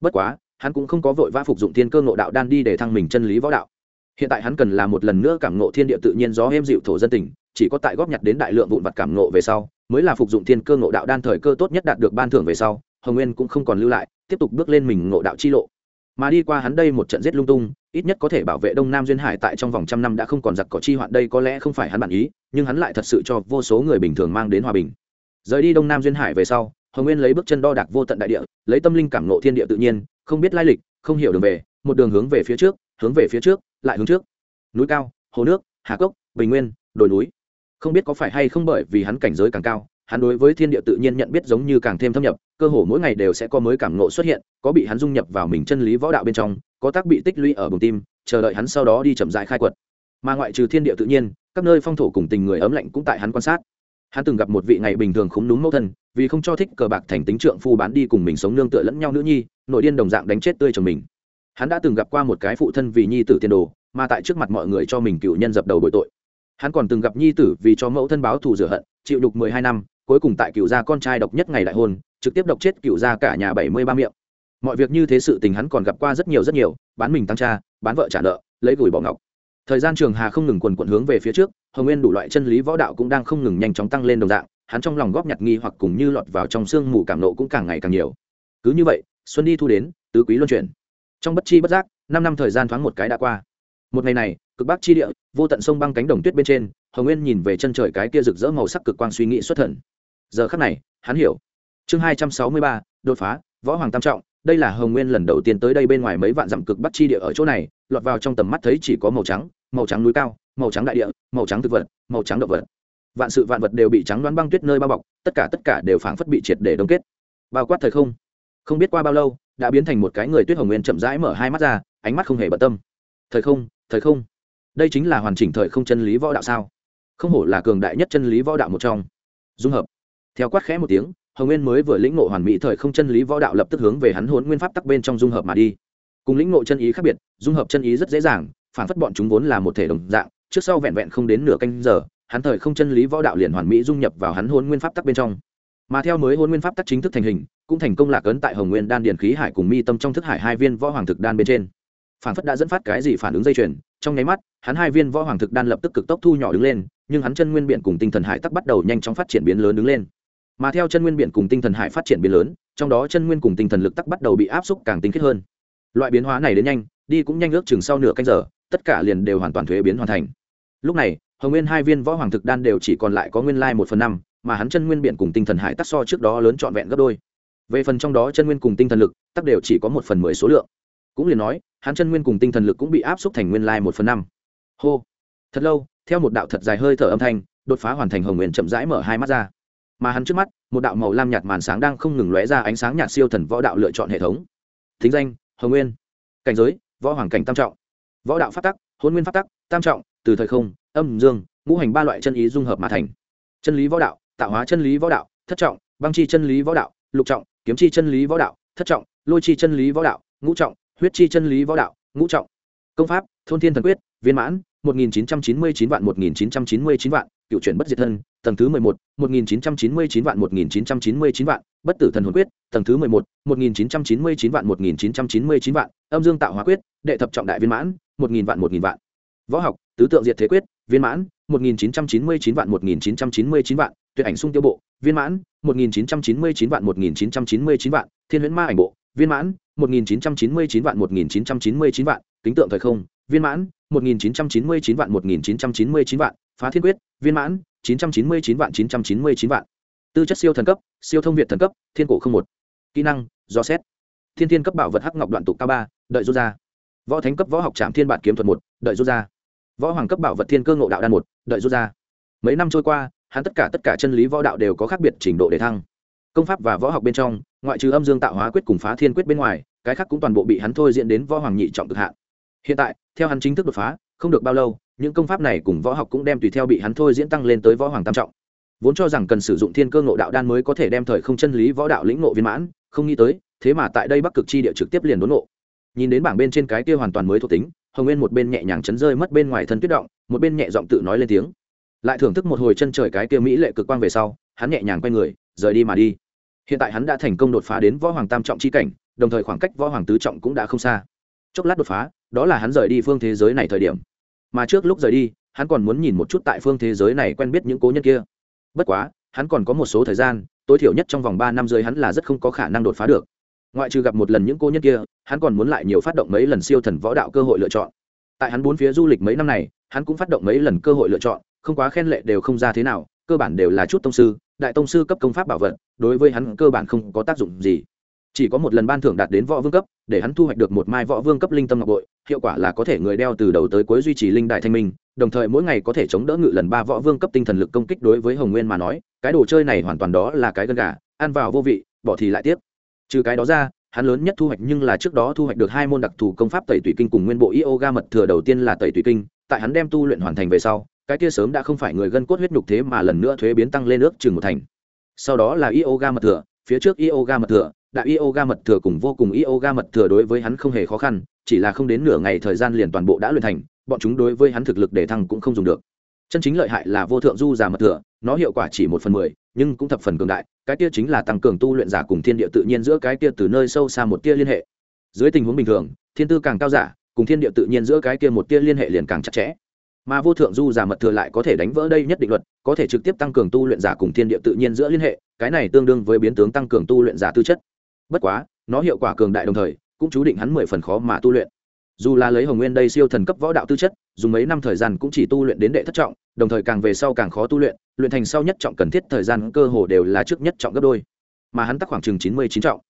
Bất quá, hắn cũng không có vội vã phục dụng thiên cơ ngộ đạo đan đi để thăng mình chân lý võ đạo. Hiện tại hắn cần là một lần nữa cảm ngộ thiên địa tự nhiên gió êm dịu thổ dân tình, chỉ có tại góp nhặt đến đại lượng vụn vặt cảm ngộ về sau, mới là phục dụng thiên cơ ngộ đạo đan thời cơ tốt nhất đạt được ban thưởng về sau, hồng nguyên cũng không còn lưu lại, tiếp tục bước lên mình ngộ đạo chi lộ mà đi qua hắn đây một trận giết lung tung, ít nhất có thể bảo vệ đông nam duyên hải tại trong vòng trăm năm đã không còn giặc cỏ chi hoạn đây có lẽ không phải hắn bản ý, nhưng hắn lại thật sự cho vô số người bình thường mang đến hòa bình. Rời đi đông nam duyên hải về sau, hồng nguyên lấy bước chân đo đạc vô tận đại địa, lấy tâm linh cảm nộ thiên địa tự nhiên, không biết lai lịch, không hiểu đường về, một đường hướng về phía trước, hướng về phía trước, lại hướng trước. Núi cao, hồ nước, hà cốc, bình nguyên, đồi núi. Không biết có phải hay không bởi vì hắn cảnh giới càng cao hắn đối với thiên địa tự nhiên nhận biết giống như càng thêm thâm nhập, cơ hồ mỗi ngày đều sẽ có mới cảm ngộ xuất hiện, có bị hắn dung nhập vào mình chân lý võ đạo bên trong, có tác bị tích lũy ở bụng tim, chờ đợi hắn sau đó đi chậm rãi khai quật. Mà ngoại trừ thiên địa tự nhiên, các nơi phong thổ cùng tình người ấm lạnh cũng tại hắn quan sát. Hắn từng gặp một vị ngày bình thường khúng đúng mẫu thân, vì không cho thích cờ bạc thành tính trượng phu bán đi cùng mình sống nương tựa lẫn nhau nữ nhi, nội điên đồng dạng đánh chết tươi chồng mình. Hắn đã từng gặp qua một cái phụ thân vì nhi tử tiền đồ, mà tại trước mặt mọi người cho mình cựu nhân dập đầu bội tội. Hắn còn từng gặp nhi tử vì cho mẫu thân báo thù rửa hận, chịu đục mười hai năm cuối cùng tại cựu gia con trai độc nhất ngày đại hôn, trực tiếp độc chết cựu gia cả nhà bảy mươi ba miệng. Mọi việc như thế sự tình hắn còn gặp qua rất nhiều rất nhiều, bán mình tăng cha, bán vợ trả nợ, lấy gửi bỏ ngọc. Thời gian trường hà không ngừng quần quận hướng về phía trước, hồng nguyên đủ loại chân lý võ đạo cũng đang không ngừng nhanh chóng tăng lên đồng dạng, hắn trong lòng góp nhặt nghi hoặc cùng như lọt vào trong sương mù cảm nộ cũng càng ngày càng nhiều. Cứ như vậy, xuân đi thu đến, tứ quý luân chuyển. Trong bất chi bất giác, năm năm thời gian thoáng một cái đã qua. Một ngày này, cực bắc chi địa, vô tận sông băng cánh đồng tuyết bên trên, hồng nguyên nhìn về chân trời cái kia rực rỡ màu sắc cực quang suy nghĩ xuất thần giờ khắc này, hắn hiểu. Chương hai trăm sáu mươi ba, đột phá, võ hoàng tam trọng, đây là hồng nguyên lần đầu tiên tới đây bên ngoài mấy vạn dặm cực bắc chi địa ở chỗ này, lọt vào trong tầm mắt thấy chỉ có màu trắng màu trắng núi cao, màu trắng đại địa, màu trắng thực vật, màu trắng động vật. Vạn sự vạn vật đều bị trắng đoán băng tuyết nơi bao bọc, tất cả tất cả đều phảng phất bị triệt để đông kết. Bao quát thời không. Không biết qua bao lâu, đã biến thành một cái người tuyết hồng nguyên chậm rãi mở hai mắt ra, ánh mắt không hề bận tâm. Thời không thời không. Đây chính là hoàn chỉnh thời không chân lý võ đạo sao? Không hổ là cường đại nhất chân lý võ đạo một trong. Dung hợp theo quát khẽ một tiếng, hồng nguyên mới vừa lĩnh ngộ hoàn mỹ thời không chân lý võ đạo lập tức hướng về hắn hốn nguyên pháp tắc bên trong dung hợp mà đi. Cùng lĩnh ngộ chân ý khác biệt, dung hợp chân ý rất dễ dàng, phản phất bọn chúng vốn là một thể đồng dạng, trước sau vẹn vẹn không đến nửa canh giờ, hắn thời không chân lý võ đạo liền hoàn mỹ dung nhập vào hắn hôn nguyên pháp tắc bên trong. Mà theo mới hôn nguyên pháp tắc chính thức thành hình, cũng thành công lạc ấn tại hồng nguyên đan điền khí hải cùng mi tâm trong thức hải hai viên võ hoàng thực đan bên trên. Phản phất đã dẫn phát cái gì phản ứng dây chuyền, trong nháy mắt, hắn hai viên võ hoàng thực đan lập tức cực tốc thu nhỏ đứng lên, nhưng hắn chân nguyên biện cùng tinh thần hải tắc bắt đầu nhanh chóng phát triển biến lớn đứng lên mà theo chân nguyên biển cùng tinh thần hải phát triển biến lớn, trong đó chân nguyên cùng tinh thần lực tắc bắt đầu bị áp xúc càng tinh khiết hơn. Loại biến hóa này đến nhanh, đi cũng nhanh ước chừng sau nửa canh giờ, tất cả liền đều hoàn toàn thuế biến hoàn thành. Lúc này, hồng nguyên hai viên võ hoàng thực đan đều chỉ còn lại có nguyên lai một phần năm, mà hắn chân nguyên biển cùng tinh thần hải tắc so trước đó lớn trọn vẹn gấp đôi. Về phần trong đó chân nguyên cùng tinh thần lực, tắc đều chỉ có một phần mười số lượng. Cũng liền nói, hắn chân nguyên cùng tinh thần lực cũng bị áp xúc thành nguyên lai một phần năm. Hô. Thật lâu, theo một đạo thật dài hơi thở âm thanh, đột phá hoàn thành hồng nguyên chậm rãi mở hai mắt ra mà hắn trước mắt, một đạo màu lam nhạt màn sáng đang không ngừng lóe ra ánh sáng nhạt siêu thần võ đạo lựa chọn hệ thống. Thính danh, hồng nguyên. Cảnh giới, võ hoàng cảnh tam trọng. Võ đạo phát tắc, hôn nguyên phát tắc, tam trọng, từ thời không, âm, dương, ngũ hành ba loại chân ý dung hợp mà thành. Chân lý võ đạo, tạo hóa chân lý võ đạo, thất trọng, băng chi chân lý võ đạo, lục trọng, kiếm chi chân lý võ đạo, thất trọng, lôi chi chân lý võ đạo, ngũ trọng, huyết chi chân lý võ đạo, ngũ trọng. Công pháp, thôn thiên thần quyết, viên mãn 1999 vạn 1999 vạn, cựu chuyển bất diệt thân, tầng thứ 11, 1999 vạn 1999 vạn, bất tử thần hồn quyết, tầng thứ 11, 1999 vạn 1999 vạn, âm dương tạo hóa quyết, đệ thập trọng đại viên mãn, 1000 vạn 1000 vạn. Võ học, tứ tượng diệt thế quyết, viên mãn, 1999 vạn 1999 vạn, tuyệt ảnh sung tiêu bộ, viên mãn, 1999 vạn 1999 vạn, thiên huyễn ma ảnh bộ, viên mãn, 1999 vạn 1999 vạn, kính tượng thời không, viên mãn, một nghìn chín trăm chín mươi chín vạn, một nghìn chín trăm chín mươi chín vạn, phá thiên quyết, viên mãn, chín trăm chín mươi chín vạn, chín trăm chín mươi chín vạn. Tư chất siêu thần cấp, siêu thông việt thần cấp, thiên cổ không một. Kỹ năng, do xét. Thiên thiên cấp bảo vật hắc ngọc đoạn tụ cao ba, đợi rút ra. Võ thánh cấp võ học trạm thiên bản kiếm thuật một, đợi rút ra. Võ hoàng cấp bảo vật thiên cơ ngộ đạo đan một, đợi rút ra. Mấy năm trôi qua, hắn tất cả tất cả chân lý võ đạo đều có khác biệt trình độ để thăng. Công pháp và võ học bên trong, ngoại trừ âm dương tạo hóa quyết cùng phá thiên quyết bên ngoài, cái khác cũng toàn bộ bị hắn thôi diễn đến võ hoàng nhị trọng cực hạn hiện tại, theo hắn chính thức đột phá, không được bao lâu, những công pháp này cùng võ học cũng đem tùy theo bị hắn thôi diễn tăng lên tới võ hoàng tam trọng. Vốn cho rằng cần sử dụng thiên cơ ngộ đạo đan mới có thể đem thời không chân lý võ đạo lĩnh ngộ viên mãn, không nghĩ tới, thế mà tại đây bắc cực chi địa trực tiếp liền đốn ngộ. Nhìn đến bảng bên trên cái kia hoàn toàn mới thuộc tính, hồng nguyên một bên nhẹ nhàng chấn rơi mất bên ngoài thân tuyết động, một bên nhẹ giọng tự nói lên tiếng. Lại thưởng thức một hồi chân trời cái kia mỹ lệ cực quang về sau, hắn nhẹ nhàng quay người, rời đi mà đi. Hiện tại hắn đã thành công đột phá đến võ hoàng tam trọng chi cảnh, đồng thời khoảng cách võ hoàng tứ trọng cũng đã không xa. Chốc lát đột phá đó là hắn rời đi phương thế giới này thời điểm. Mà trước lúc rời đi, hắn còn muốn nhìn một chút tại phương thế giới này quen biết những cố nhân kia. Bất quá, hắn còn có một số thời gian, tối thiểu nhất trong vòng ba năm dưới hắn là rất không có khả năng đột phá được. Ngoại trừ gặp một lần những cố nhân kia, hắn còn muốn lại nhiều phát động mấy lần siêu thần võ đạo cơ hội lựa chọn. Tại hắn bốn phía du lịch mấy năm này, hắn cũng phát động mấy lần cơ hội lựa chọn, không quá khen lệ đều không ra thế nào, cơ bản đều là chút tông sư, đại tông sư cấp công pháp bảo vật, đối với hắn cơ bản không có tác dụng gì chỉ có một lần ban thưởng đạt đến võ vương cấp, để hắn thu hoạch được một mai võ vương cấp linh tâm ngọc bội, hiệu quả là có thể người đeo từ đầu tới cuối duy trì linh đại thanh minh, đồng thời mỗi ngày có thể chống đỡ ngự lần ba võ vương cấp tinh thần lực công kích đối với hồng nguyên mà nói, cái đồ chơi này hoàn toàn đó là cái gân gà, ăn vào vô vị, bỏ thì lại tiếp. Trừ cái đó ra, hắn lớn nhất thu hoạch nhưng là trước đó thu hoạch được hai môn đặc thù công pháp tẩy tùy kinh cùng nguyên bộ yoga mật thừa đầu tiên là tẩy tùy kinh, tại hắn đem tu luyện hoàn thành về sau, cái kia sớm đã không phải người gân cốt huyết nhục thế mà lần nữa thuế biến tăng lên ước chừng một thành. Sau đó là yoga mật thừa, phía trước yoga mật thừa đại yoga mật thừa cùng vô cùng yoga mật thừa đối với hắn không hề khó khăn, chỉ là không đến nửa ngày thời gian liền toàn bộ đã luyện thành, bọn chúng đối với hắn thực lực để thăng cũng không dùng được. Chân chính lợi hại là vô thượng du già mật thừa, nó hiệu quả chỉ một phần mười, nhưng cũng thập phần cường đại, cái tia chính là tăng cường tu luyện giả cùng thiên địa tự nhiên giữa cái tia từ nơi sâu xa một tia liên hệ. Dưới tình huống bình thường, thiên tư càng cao giả, cùng thiên địa tự nhiên giữa cái tia một tia liên hệ liền càng chặt chẽ. Mà vô thượng du giả mật thừa lại có thể đánh vỡ đây nhất định luật, có thể trực tiếp tăng cường tu luyện giả cùng thiên địa tự nhiên giữa liên hệ, cái này tương đương với biến tướng tăng cường tu luyện giả tư chất bất quá, nó hiệu quả cường đại đồng thời, cũng chú định hắn mười phần khó mà tu luyện. Dù là lấy hồng nguyên đây siêu thần cấp võ đạo tư chất, dùng mấy năm thời gian cũng chỉ tu luyện đến đệ thất trọng, đồng thời càng về sau càng khó tu luyện luyện thành sau nhất trọng cần thiết thời gian cơ hồ đều là trước nhất trọng gấp đôi. Mà hắn tắc khoảng chừng chín mươi chín trọng.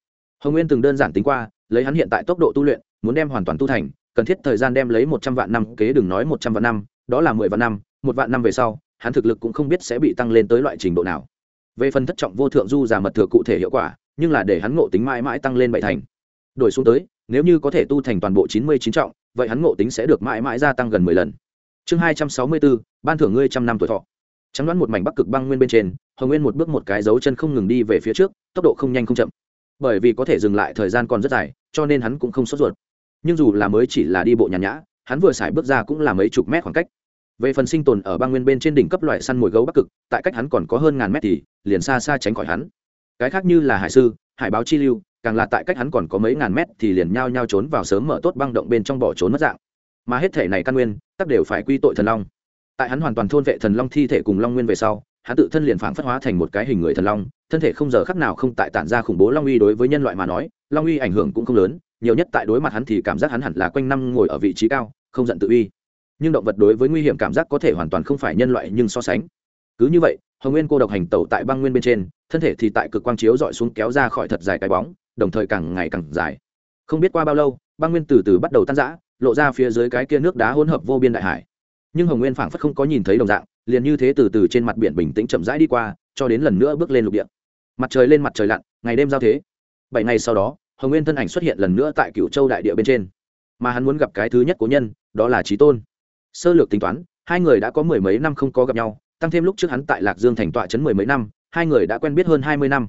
Hồng nguyên từng đơn giản tính qua, lấy hắn hiện tại tốc độ tu luyện, muốn đem hoàn toàn tu thành, cần thiết thời gian đem lấy một trăm vạn năm, kế đừng nói một trăm vạn năm, đó là mười vạn năm, một vạn năm về sau, hắn thực lực cũng không biết sẽ bị tăng lên tới loại trình độ nào. Về phần thất trọng vô thượng du giả mật thừa cụ thể hiệu quả nhưng là để hắn ngộ tính mãi mãi tăng lên bảy thành. Đổi xuống tới, nếu như có thể tu thành toàn bộ chín mươi chín trọng, vậy hắn ngộ tính sẽ được mãi mãi gia tăng gần mười lần. Chương hai trăm sáu mươi bốn ban thưởng ngươi trăm năm tuổi thọ. Trắng đoán một mảnh bắc cực băng nguyên bên trên, hồng nguyên một bước một cái dấu chân không ngừng đi về phía trước, tốc độ không nhanh không chậm. Bởi vì có thể dừng lại thời gian còn rất dài, cho nên hắn cũng không sốt ruột. Nhưng dù là mới chỉ là đi bộ nhàn nhã, hắn vừa xài bước ra cũng là mấy chục mét khoảng cách. Về phần sinh tồn ở băng nguyên bên trên đỉnh cấp loại săn mồi gấu bắc cực, tại cách hắn còn có hơn ngàn mét thì liền xa xa tránh khỏi hắn cái khác như là hải sư, hải báo chi lưu, càng là tại cách hắn còn có mấy ngàn mét thì liền nhao nhao trốn vào sớm mở tốt băng động bên trong bỏ trốn mất dạng. Mà hết thể này căn nguyên, tắc đều phải quy tội thần long. Tại hắn hoàn toàn thôn vệ thần long thi thể cùng long nguyên về sau, hắn tự thân liền phản phất hóa thành một cái hình người thần long, thân thể không giờ khắc nào không tại tản ra khủng bố long uy đối với nhân loại mà nói, long uy ảnh hưởng cũng không lớn, nhiều nhất tại đối mặt hắn thì cảm giác hắn hẳn là quanh năm ngồi ở vị trí cao, không giận tự uy. Nhưng động vật đối với nguy hiểm cảm giác có thể hoàn toàn không phải nhân loại nhưng so sánh cứ như vậy, hồng nguyên cô độc hành tẩu tại băng nguyên bên trên, thân thể thì tại cực quang chiếu dọi xuống kéo ra khỏi thật dài cái bóng, đồng thời càng ngày càng dài. Không biết qua bao lâu, băng nguyên từ từ bắt đầu tan rã, lộ ra phía dưới cái kia nước đá hỗn hợp vô biên đại hải. Nhưng hồng nguyên phảng phất không có nhìn thấy đồng dạng, liền như thế từ từ trên mặt biển bình tĩnh chậm rãi đi qua, cho đến lần nữa bước lên lục địa. Mặt trời lên mặt trời lặn, ngày đêm giao thế. Bảy ngày sau đó, hồng nguyên thân ảnh xuất hiện lần nữa tại cựu châu đại địa bên trên. Mà hắn muốn gặp cái thứ nhất của nhân, đó là trí tôn. Sơ lược tính toán, hai người đã có mười mấy năm không có gặp nhau tăng thêm lúc trước hắn tại lạc dương thành tọa chấn mười mấy năm, hai người đã quen biết hơn hai mươi năm.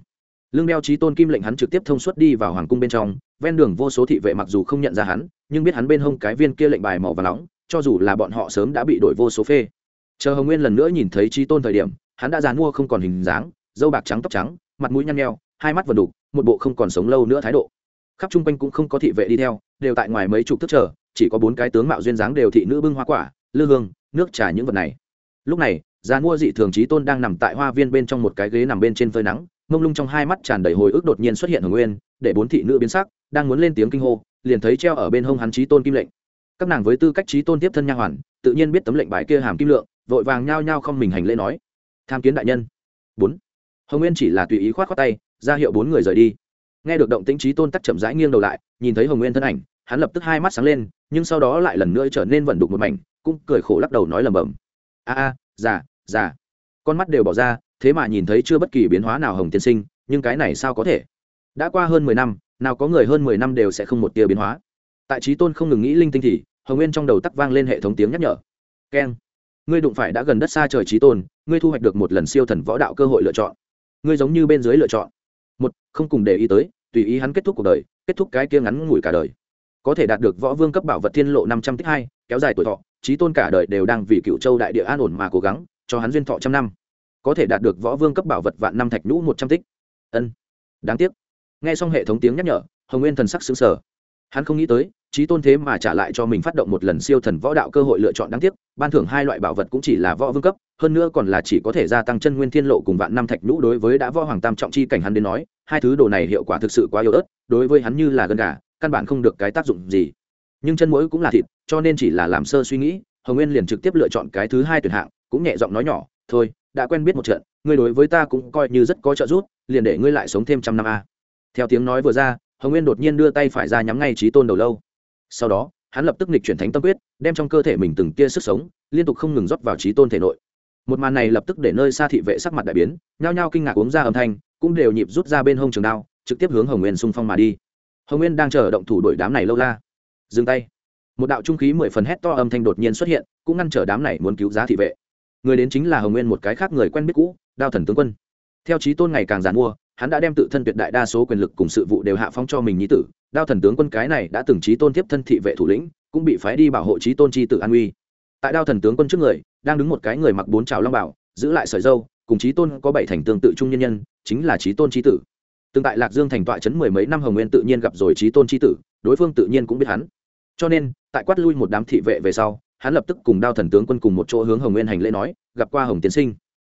Lương đeo trí tôn kim lệnh hắn trực tiếp thông suốt đi vào hoàng cung bên trong, ven đường vô số thị vệ mặc dù không nhận ra hắn, nhưng biết hắn bên hông cái viên kia lệnh bài màu và nóng, cho dù là bọn họ sớm đã bị đổi vô số phê. Chờ hồng nguyên lần nữa nhìn thấy trí tôn thời điểm, hắn đã dàn mua không còn hình dáng dâu bạc trắng tóc trắng, mặt mũi nhăn nheo, hai mắt vần đục một bộ không còn sống lâu nữa thái độ. Khắp chung quanh cũng không có thị vệ đi theo, đều tại ngoài mấy chục thức chờ, chỉ có bốn cái tướng mạo duyên dáng đều thị nữ bưng hoa quả, lư hương, nước trà những vật này. Lúc này già mua dị thường trí tôn đang nằm tại hoa viên bên trong một cái ghế nằm bên trên phơi nắng, mông lung trong hai mắt tràn đầy hồi ức đột nhiên xuất hiện ở nguyên, để bốn thị nữ biến sắc, đang muốn lên tiếng kinh hô, liền thấy treo ở bên hông hắn trí tôn kim lệnh. Các nàng với tư cách trí tôn tiếp thân nha hoàn, tự nhiên biết tấm lệnh bài kia hàm kim lượng, vội vàng nhao nhao không mình hành lễ nói, tham kiến đại nhân. Bốn. Hồng nguyên chỉ là tùy ý khoát khoát tay, ra hiệu bốn người rời đi. Nghe được động tĩnh trí tôn tắc chậm rãi nghiêng đầu lại, nhìn thấy hồng nguyên thân ảnh, hắn lập tức hai mắt sáng lên, nhưng sau đó lại lần nữa trở nên vận đục một mảnh, cũng cười khổ lắc đầu nói lầm bầm a a già già. Con mắt đều bỏ ra, thế mà nhìn thấy chưa bất kỳ biến hóa nào hồng tiên sinh, nhưng cái này sao có thể? Đã qua hơn mười năm, nào có người hơn mười năm đều sẽ không một tia biến hóa. Tại trí tôn không ngừng nghĩ linh tinh thì, hồng nguyên trong đầu tắc vang lên hệ thống tiếng nhắc nhở. Keng. Ngươi đụng phải đã gần đất xa trời trí tôn, ngươi thu hoạch được một lần siêu thần võ đạo cơ hội lựa chọn. Ngươi giống như bên dưới lựa chọn. Một, không cùng để ý tới, tùy ý hắn kết thúc cuộc đời, kết thúc cái kia ngắn ngủi cả đời. Có thể đạt được võ vương cấp bảo vật thiên lộ năm trăm tích hai, kéo dài tuổi thọ trí tôn cả đời đều đang vì cựu châu đại địa an ổn mà cố gắng, cho hắn duyên thọ trăm năm. Có thể đạt được võ vương cấp bảo vật vạn năm thạch nhũ một trăm tích. Ân. Đáng tiếc. Nghe xong hệ thống tiếng nhắc nhở, hồng nguyên thần sắc xứng sở hắn không nghĩ tới trí tôn thế mà trả lại cho mình phát động một lần siêu thần võ đạo cơ hội lựa chọn đáng tiếc, ban thưởng hai loại bảo vật cũng chỉ là võ vương cấp, hơn nữa còn là chỉ có thể gia tăng chân nguyên thiên lộ cùng vạn năm thạch nhũ đối với đã võ hoàng tam trọng chi cảnh hắn đến nói, hai thứ đồ này hiệu quả thực sự quá yếu ớt, đối với hắn như là gần gà, căn bản không được cái tác dụng gì nhưng chân mũi cũng là thịt, cho nên chỉ là làm sơ suy nghĩ, hồng nguyên liền trực tiếp lựa chọn cái thứ hai tuyển hạng, cũng nhẹ giọng nói nhỏ, thôi, đã quen biết một trận, ngươi đối với ta cũng coi như rất có trợ giúp, liền để ngươi lại sống thêm trăm năm a. Theo tiếng nói vừa ra, hồng nguyên đột nhiên đưa tay phải ra nhắm ngay trí tôn đầu lâu. Sau đó, hắn lập tức nghịch chuyển thánh tâm quyết, đem trong cơ thể mình từng tia sức sống, liên tục không ngừng rót vào trí tôn thể nội. Một màn này lập tức để nơi xa thị vệ sắc mặt đại biến, nhao nhao kinh ngạc uống ra âm thanh, cũng đều nhịp rút ra bên hông trường đao, trực tiếp hướng hồng nguyên xung phong mà đi. Hồng nguyên đang chờ động thủ đuổi đám này lâu la dừng tay. Một đạo trung khí mười phần hét to âm thanh đột nhiên xuất hiện, cũng ngăn trở đám này muốn cứu giá thị vệ. Người đến chính là hồng nguyên một cái khác người quen biết cũ, đao thần tướng quân. Theo trí tôn ngày càng giàn mua, hắn đã đem tự thân tuyệt đại đa số quyền lực cùng sự vụ đều hạ phong cho mình nhí tử. Đao thần tướng quân cái này đã từng trí tôn tiếp thân thị vệ thủ lĩnh, cũng bị phái đi bảo hộ trí tôn chi tử an uy. Tại đao thần tướng quân trước người, đang đứng một cái người mặc bốn trào long bảo, giữ lại sợi dâu cùng trí tôn có bảy thành tương tự trung nhân nhân, chính là trí tôn chi tử. Từng tại lạc dương thành tọa trấn mười mấy năm hồng nguyên tự nhiên gặp rồi trí tôn chi tử, đối phương tự nhiên cũng biết hắn cho nên, tại quát lui một đám thị vệ về sau, hắn lập tức cùng đao thần tướng quân cùng một chỗ hướng hồng nguyên hành lễ nói, gặp qua hồng tiến sinh.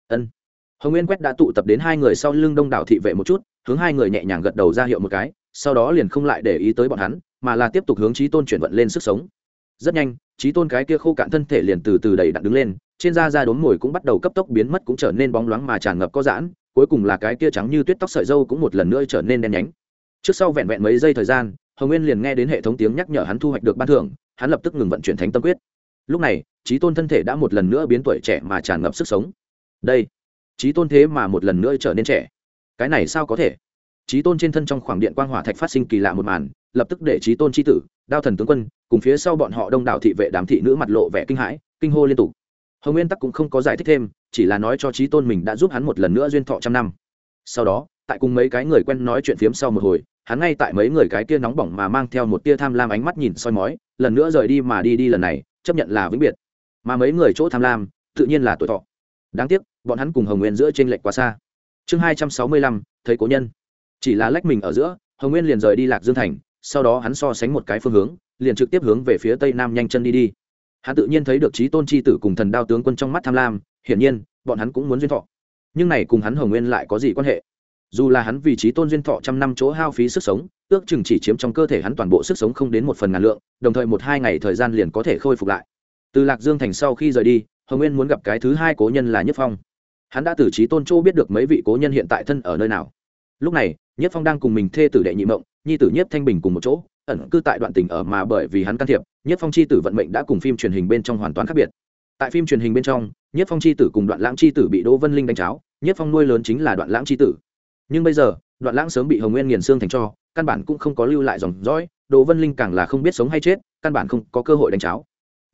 Ân. Hồng nguyên quét đã tụ tập đến hai người sau lưng đông đảo thị vệ một chút, hướng hai người nhẹ nhàng gật đầu ra hiệu một cái, sau đó liền không lại để ý tới bọn hắn, mà là tiếp tục hướng trí tôn chuyển vận lên sức sống. Rất nhanh trí tôn cái kia khô cạn thân thể liền từ từ đầy đặn đứng lên, trên da da đốm mồi cũng bắt đầu cấp tốc biến mất cũng trở nên bóng loáng mà tràn ngập có giãn, cuối cùng là cái kia trắng như tuyết tóc sợi dâu cũng một lần nữa trở nên đen nhánh. Trước sau vẹn vẹn mấy giây thời gian hồng nguyên liền nghe đến hệ thống tiếng nhắc nhở hắn thu hoạch được ban thưởng, hắn lập tức ngừng vận chuyển thánh tâm quyết. Lúc này trí tôn thân thể đã một lần nữa biến tuổi trẻ mà tràn ngập sức sống. Đây trí tôn thế mà một lần nữa trở nên trẻ. Cái này sao có thể? Trí tôn trên thân trong khoảng điện quang hỏa thạch phát sinh kỳ lạ một màn, lập tức để trí tôn c h i tử, đao thần tướng quân, cùng phía sau bọn họ đông đảo thị vệ đám thị nữ mặt lộ vẻ kinh hãi, kinh hô liên tục. Hồng nguyên tắc cũng không có giải thích thêm, chỉ là nói cho trí tôn mình đã giúp hắn một lần nữa duyên thọ trăm năm. Sau đó, tại cùng mấy cái người quen nói chuyện phiếm sau một hồi hắn ngay tại mấy người cái kia nóng bỏng mà mang theo một tia tham lam ánh mắt nhìn soi mói, lần nữa rời đi mà đi đi lần này, chấp nhận là vĩnh biệt. Mà mấy người chỗ tham lam, tự nhiên là tuổi thọ. Đáng tiếc, bọn hắn cùng hồng nguyên giữa t r ê n lệch quá xa. Chương hai trăm sáu mươi lăm, thấy cố nhân. Chỉ là lách mình ở giữa, hồng nguyên liền rời đi lạc dương thành, sau đó hắn so sánh một cái phương hướng, liền trực tiếp hướng về phía tây nam nhanh chân đi đi. Hắn tự nhiên thấy được trí tôn chi tử cùng thần đao tướng quân trong mắt tham lam, hiển nhiên, bọn hắn cũng muốn duyên thọ. Nhưng này cùng hắn hồng nguyên lại có gì quan hệ? Dù là hắn vì trí tôn duyên thọ trăm năm chỗ hao phí sức sống, ước chừng chỉ chiếm trong cơ thể hắn toàn bộ sức sống không đến một phần ngàn lượng, đồng thời một hai ngày thời gian liền có thể khôi phục lại. Từ lạc dương thành sau khi rời đi, hồng nguyên muốn gặp cái thứ hai cố nhân là nhất phong. Hắn đã từ trí tôn châu biết được mấy vị cố nhân hiện tại thân ở nơi nào. Lúc này, nhất phong đang cùng mình thê tử đệ nhị mộng, nhi tử nhất thanh bình cùng một chỗ, ẩn cư tại đoạn tình ở mà bởi vì hắn can thiệp, nhất phong c h i tử vận mệnh đã cùng phim truyền hình bên trong hoàn toàn khác biệt. Tại phim truyền hình bên trong, nhất phong c h i tử cùng đoạn lãng c h i tử bị đỗ vân linh đánh cháo, nhất phong nuôi lớn chính là đoạn lãng c h i tử nhưng bây giờ, đoạn lãng sớm bị hồng nguyên nghiền xương thành cho, căn bản cũng không có lưu lại dòng dõi đỗ vân linh càng là không biết sống hay chết, căn bản không có cơ hội đánh cháo.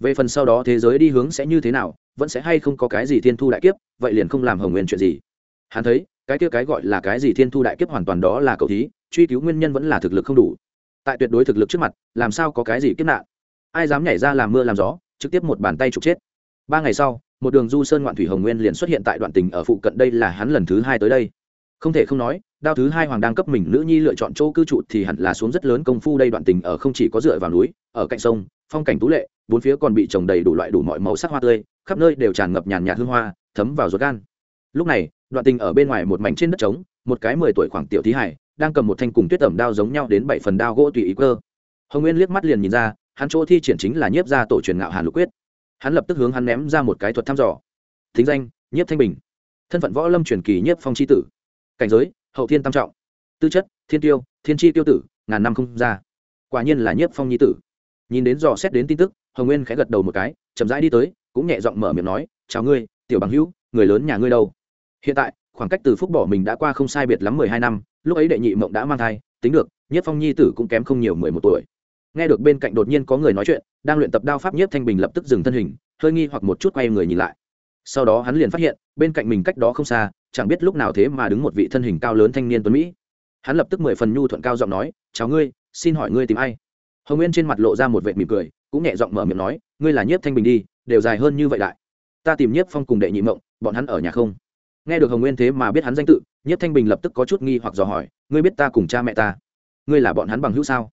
Về phần sau đó thế giới đi hướng sẽ như thế nào, vẫn sẽ hay không có cái gì thiên thu đại kiếp, vậy liền không làm hồng nguyên chuyện gì. Hắn thấy, cái kia cái gọi là cái gì thiên thu đại kiếp hoàn toàn đó là cầu thí, truy cứu nguyên nhân vẫn là thực lực không đủ. Tại tuyệt đối thực lực trước mặt, làm sao có cái gì kiếp nạn? Ai dám nhảy ra làm mưa làm gió, trực tiếp một bàn tay trục chết. Ba ngày sau, một đường du sơn ngoạn thủy hồng nguyên liền xuất hiện tại đoạn tình ở phụ cận đây là hắn lần thứ hai tới đây không thể không nói, đao thứ hai hoàng đang cấp mình nữ nhi lựa chọn chỗ cư trụ thì hẳn là xuống rất lớn công phu đây đoạn tình ở không chỉ có dựa vào núi, ở cạnh sông, phong cảnh tú lệ, bốn phía còn bị trồng đầy đủ loại đủ mọi màu sắc hoa tươi, khắp nơi đều tràn ngập nhàn nhạt hương hoa, thấm vào ruột gan. Lúc này, đoạn tình ở bên ngoài một mảnh trên đất trống, một cái mười tuổi khoảng tiểu thí hải, đang cầm một thanh cùng tuyết tẩm đao giống nhau đến bảy phần đao gỗ tùy ý cơ. Hồng nguyên liếc mắt liền nhìn ra, hắn chỗ thi triển chính là nhiếp ra tổ truyền ngạo hàn lục quyết. Hắn lập tức hướng hắn ném ra một cái thuật thăm dò. Thính danh, nhiếp thanh bình. Thân phận võ lâm truyền kỳ nhiếp phong c tử cảnh giới, hậu thiên tam trọng. Tư chất, thiên tiêu, thiên tri tiêu tử, ngàn năm không ra. Quả nhiên là nhiếp phong nhi tử. Nhìn đến dò xét đến tin tức, hồng nguyên khẽ gật đầu một cái, chậm rãi đi tới, cũng nhẹ giọng mở miệng nói, chào ngươi, tiểu bằng hữu, người lớn nhà ngươi đâu? Hiện tại, khoảng cách từ phúc bỏ mình đã qua không sai biệt lắm mười hai năm, lúc ấy đệ nhị mộng đã mang thai, tính được nhất phong nhi tử cũng kém không nhiều mười một tuổi. Nghe được bên cạnh đột nhiên có người nói chuyện, đang luyện tập đao pháp nhất thanh bình lập tức dừng thân hình, hơi nghi hoặc một chút quay người nhìn lại sau đó hắn liền phát hiện, bên cạnh mình cách đó không xa, chẳng biết lúc nào thế mà đứng một vị thân hình cao lớn thanh niên tuấn mỹ. Hắn lập tức mười phần nhu thuận cao giọng nói, chào ngươi, xin hỏi ngươi tìm ai? Hồng nguyên trên mặt lộ ra một vệ mỉm cười, cũng nhẹ giọng mở miệng nói, ngươi là nhiếp thanh bình đi, đều dài hơn như vậy đại. Ta tìm nhiếp phong cùng đệ nhị mộng, bọn hắn ở nhà không? Nghe được hồng nguyên thế mà biết hắn danh tự, nhiếp thanh bình lập tức có chút nghi hoặc dò hỏi, ngươi biết ta cùng cha mẹ ta? Ngươi là bọn hắn bằng hữu sao?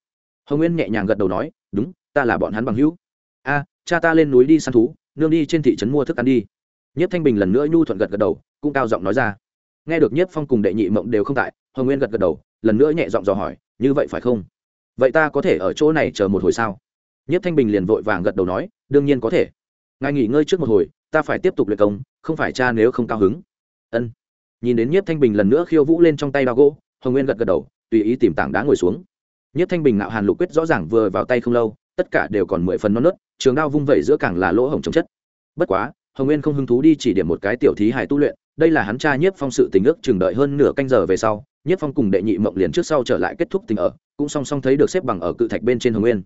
Hồng nguyên nhẹ nhàng gật đầu nói, đúng, ta là bọn hắn bằng hữu. A, cha ta lên núi đi săn thú, nương đi trên thị trấn mua thức ăn đi nhiếp thanh bình lần nữa nhu thuận gật gật đầu, cũng cao giọng nói ra. Nghe được nhiếp phong cùng đệ nhị mộng đều không tại, hồng nguyên gật gật đầu, lần nữa nhẹ giọng dò hỏi, như vậy phải không? Vậy ta có thể ở chỗ này chờ một hồi sao? Nhất thanh bình liền vội vàng gật đầu nói, đương nhiên có thể. Ngài nghỉ ngơi trước một hồi, ta phải tiếp tục luyện công, không phải cha nếu không cao hứng. Ân. Nhìn đến nhiếp thanh bình lần nữa khiêu vũ lên trong tay bao gỗ, hồng nguyên gật gật đầu, tùy ý tìm tảng đá ngồi xuống. Nhiếp thanh bình nạo hàn lục quyết rõ ràng vừa vào tay không lâu, tất cả đều còn mười phần non nớt, trường đao vung vẩy giữa càng là lỗ hổng trồng chất. Bất quá hồng nguyên không hứng thú đi chỉ điểm một cái tiểu thí hải tu luyện, đây là hắn cha nhiếp phong sự tình ước chừng đợi hơn nửa canh giờ về sau, nhiếp phong cùng đệ nhị mộng liền trước sau trở lại kết thúc tình ở, cũng song song thấy được xếp bằng ở cự thạch bên trên hồng nguyên.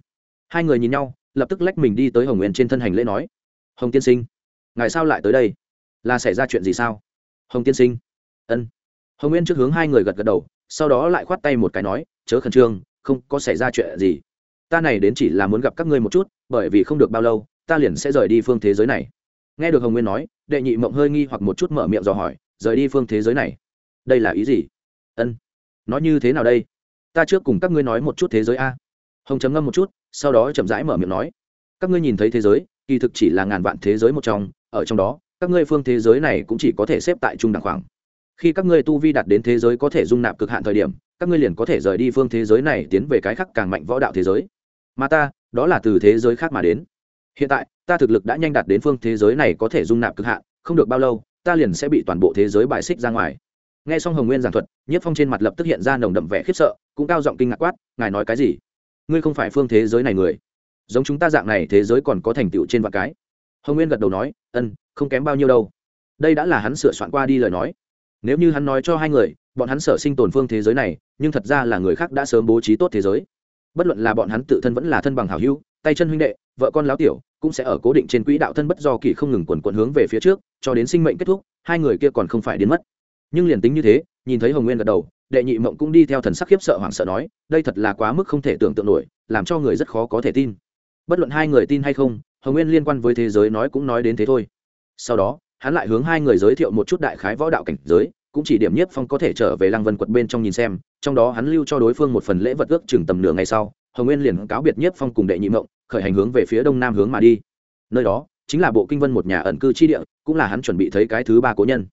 Hai người nhìn nhau, lập tức lách mình đi tới hồng nguyên trên thân hành lễ nói, hồng tiên sinh, ngài sao lại tới đây? Là xảy ra chuyện gì sao? Hồng tiên sinh. Ân. Hồng nguyên trước hướng hai người gật gật đầu, sau đó lại khoát tay một cái nói, chớ khẩn trương, không có xảy ra chuyện gì. Ta này đến chỉ là muốn gặp các ngươi một chút, bởi vì không được bao lâu, ta liền sẽ rời đi phương thế giới này nghe được hồng nguyên nói, đệ nhị mộng hơi nghi hoặc một chút mở miệng dò hỏi, rời đi phương thế giới này. Đây là ý gì? Ân. Nó như thế nào đây? Ta trước cùng các ngươi nói một chút thế giới a. Hồng chấm ngâm một chút, sau đó chậm rãi mở miệng nói. Các ngươi nhìn thấy thế giới, kỳ thực chỉ là ngàn vạn thế giới một trong, ở trong đó, các ngươi phương thế giới này cũng chỉ có thể xếp tại trung đẳng khoảng. Khi các ngươi tu vi đạt đến thế giới có thể dung nạp cực hạn thời điểm, các ngươi liền có thể rời đi phương thế giới này tiến về cái khác càng mạnh võ đạo thế giới. Mà ta, đó là từ thế giới khác mà đến. Hiện tại ta thực lực đã nhanh đạt đến phương thế giới này có thể dung nạp cực hạn, không được bao lâu, ta liền sẽ bị toàn bộ thế giới bài xích ra ngoài. Nghe xong hồng nguyên giảng thuật nhất phong trên mặt lập tức hiện ra nồng đậm vẻ khiếp sợ, cũng cao giọng kinh ngạc quát, ngài nói cái gì? Ngươi không phải phương thế giới này người. Giống chúng ta dạng này thế giới còn có thành tựu trên vạn cái. Hồng nguyên gật đầu nói, ân, không kém bao nhiêu đâu. Đây đã là hắn sửa soạn qua đi lời nói. Nếu như hắn nói cho hai người, bọn hắn sở sinh tồn phương thế giới này, nhưng thật ra là người khác đã sớm bố trí tốt thế giới. Bất luận là bọn hắn tự thân vẫn là thân bằng hảo hữu, tay chân huynh đệ vợ con láo tiểu cũng sẽ ở cố định trên quỹ đạo thân bất do kỳ không ngừng quần quần hướng về phía trước, cho đến sinh mệnh kết thúc, hai người kia còn không phải đến mất. Nhưng liền tính như thế, nhìn thấy hồng nguyên gật đầu, đệ nhị mộng cũng đi theo thần sắc khiếp sợ hoảng sợ nói, đây thật là quá mức không thể tưởng tượng nổi, làm cho người rất khó có thể tin. Bất luận hai người tin hay không, hồng nguyên liên quan với thế giới nói cũng nói đến thế thôi. Sau đó, hắn lại hướng hai người giới thiệu một chút đại khái võ đạo cảnh giới, cũng chỉ điểm nhất phong có thể trở về lăng vân quật bên trong nhìn xem, trong đó hắn lưu cho đối phương một phần lễ vật ước chừng tầm nửa ngày sau hồng nguyên liền cáo biệt nhiếp phong cùng đệ nhị mộng, khởi hành hướng về phía đông nam hướng mà đi. Nơi đó, chính là bộ kinh vân một nhà ẩn cư chi địa, cũng là hắn chuẩn bị thấy cái thứ ba cố nhân.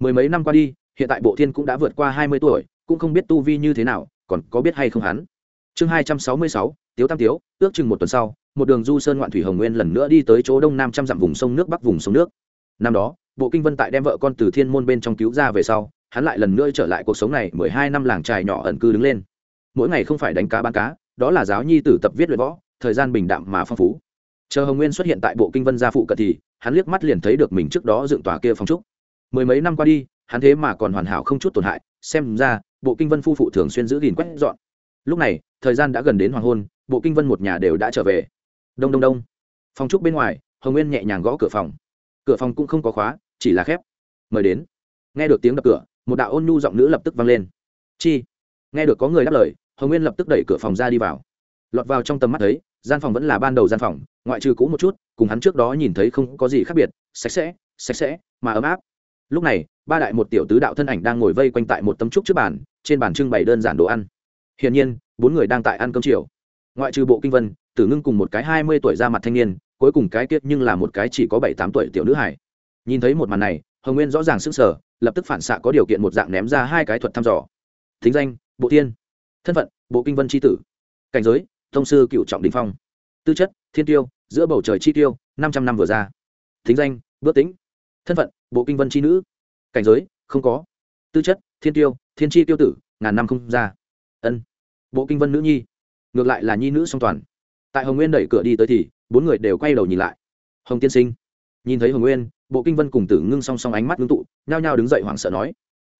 Mười mấy năm qua đi, hiện tại bộ thiên cũng đã vượt qua hai mươi tuổi, cũng không biết tu vi như thế nào, còn có biết hay không hắn? Chương hai trăm sáu mươi sáu, tiếu tam tiếu, ước chừng một tuần sau, một đường du sơn ngoạn thủy hồng nguyên lần nữa đi tới chỗ đông nam trăm dặm vùng sông nước bắc vùng sông nước. Năm đó, bộ kinh vân tại đem vợ con từ thiên môn bên trong cứu ra về sau, hắn lại lần nữa trở lại cuộc sống này mười hai năm làng trài nhỏ ẩn cư đứng lên. Mỗi ngày không phải đánh cá bán cá đó là giáo nhi tử tập viết luyện võ, thời gian bình đạm mà phong phú. Chờ hồng nguyên xuất hiện tại bộ kinh vân gia phụ cận thì, hắn liếc mắt liền thấy được mình trước đó dựng tòa kia phong trúc. Mười mấy năm qua đi, hắn thế mà còn hoàn hảo không chút tổn hại, xem ra, bộ kinh vân phu phụ thường xuyên giữ gìn quét dọn. Lúc này, thời gian đã gần đến hoàng hôn, bộ kinh vân một nhà đều đã trở về. Đông đông đông. Phòng trúc bên ngoài, hồng nguyên nhẹ nhàng gõ cửa phòng. Cửa phòng cũng không có khóa, chỉ là khép. Mời đến. Nghe được tiếng đập cửa, một đạo ôn nhu giọng nữ lập tức vang lên. Chi? Nghe được có người đáp lời hồng nguyên lập tức đẩy cửa phòng ra đi vào. Lọt vào trong tầm mắt thấy, gian phòng vẫn là ban đầu gian phòng, ngoại trừ cũ một chút, cùng hắn trước đó nhìn thấy không có gì khác biệt, sạch sẽ sạch sẽ, mà ấm áp. Lúc này, ba đại một tiểu tứ đạo thân ảnh đang ngồi vây quanh tại một tấm trúc trước bàn, trên bàn trưng bày đơn giản đồ ăn. Hiển nhiên, bốn người đang tại ăn cơm chiều. Ngoại trừ bộ kinh vân, tử ngưng cùng một cái hai mươi tuổi ra mặt thanh niên, cuối cùng cái kiết nhưng là một cái chỉ có bảy tám tuổi tiểu nữ hải nhìn thấy một màn này, hồng nguyên rõ ràng sững sở lập tức phản xạ có điều kiện một dạng ném ra hai cái thuật thăm dò. Thính danh, bộ tiên thân phận, bộ kinh vân tri tử. Cảnh giới, thông sư cựu trọng đình phong. Tư chất, thiên tiêu, giữa bầu trời chi tiêu, năm trăm năm vừa ra. Thính danh, bước tính thân phận, bộ kinh vân tri nữ. Cảnh giới, không có. Tư chất, thiên tiêu, thiên tri tiêu tử, ngàn năm không ra. Ân. Bộ kinh vân nữ nhi. Ngược lại là nhi nữ song toàn. Tại hồng nguyên đẩy cửa đi tới thì, bốn người đều quay đầu nhìn lại. Hồng tiên sinh. Nhìn thấy hồng nguyên, bộ kinh vân cùng tử ngưng song song ánh mắt ngưng tụ, nhao nhao đứng dậy hoảng sợ nói.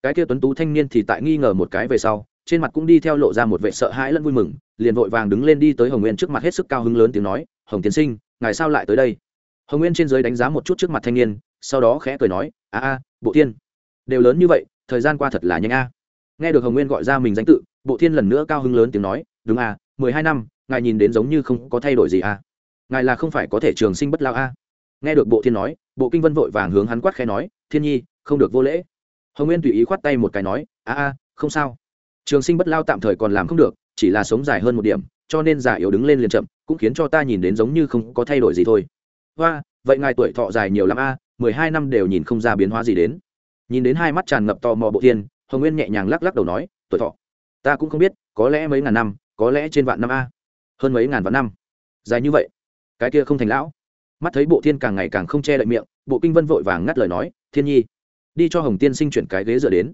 Cái kia tuấn tú thanh niên thì tại nghi ngờ một cái về sau trên mặt cũng đi theo lộ ra một vệ sợ hãi lẫn vui mừng, liền vội vàng đứng lên đi tới hồng nguyên trước mặt hết sức cao hứng lớn tiếng nói, hồng tiên sinh, ngài sao lại tới đây? Hồng nguyên trên giới đánh giá một chút trước mặt thanh niên, sau đó khẽ cười nói, a a, bộ thiên đều lớn như vậy, thời gian qua thật là nhanh a. Nghe được hồng nguyên gọi ra mình danh tự, bộ thiên lần nữa cao hứng lớn tiếng nói, đúng a, mười hai năm, ngài nhìn đến giống như không có thay đổi gì a. Ngài là không phải có thể trường sinh bất lao a. Nghe được bộ thiên nói, bộ kinh vân vội vàng hướng hắn quát khẽ nói, thiên nhi, không được vô lễ. Hồng nguyên tùy ý khoát tay một cái nói, a a, không sao trường sinh bất lao tạm thời còn làm không được, chỉ là sống dài hơn một điểm, cho nên già yếu đứng lên liền chậm, cũng khiến cho ta nhìn đến giống như không có thay đổi gì thôi. Hoa, vậy ngài tuổi thọ dài nhiều lắm a, mười hai năm đều nhìn không ra biến hóa gì đến. Nhìn đến hai mắt tràn ngập tò mò bộ thiên, hồng nguyên nhẹ nhàng lắc lắc đầu nói, tuổi thọ. Ta cũng không biết, có lẽ mấy ngàn năm, có lẽ trên vạn năm a. Hơn mấy ngàn vạn năm. Dài như vậy, cái kia không thành lão. Mắt thấy bộ thiên càng ngày càng không che đậy miệng, bộ kinh vân vội vàng ngắt lời nói, thiên nhi, đi cho hồng tiên sinh chuyển cái ghế dựa đến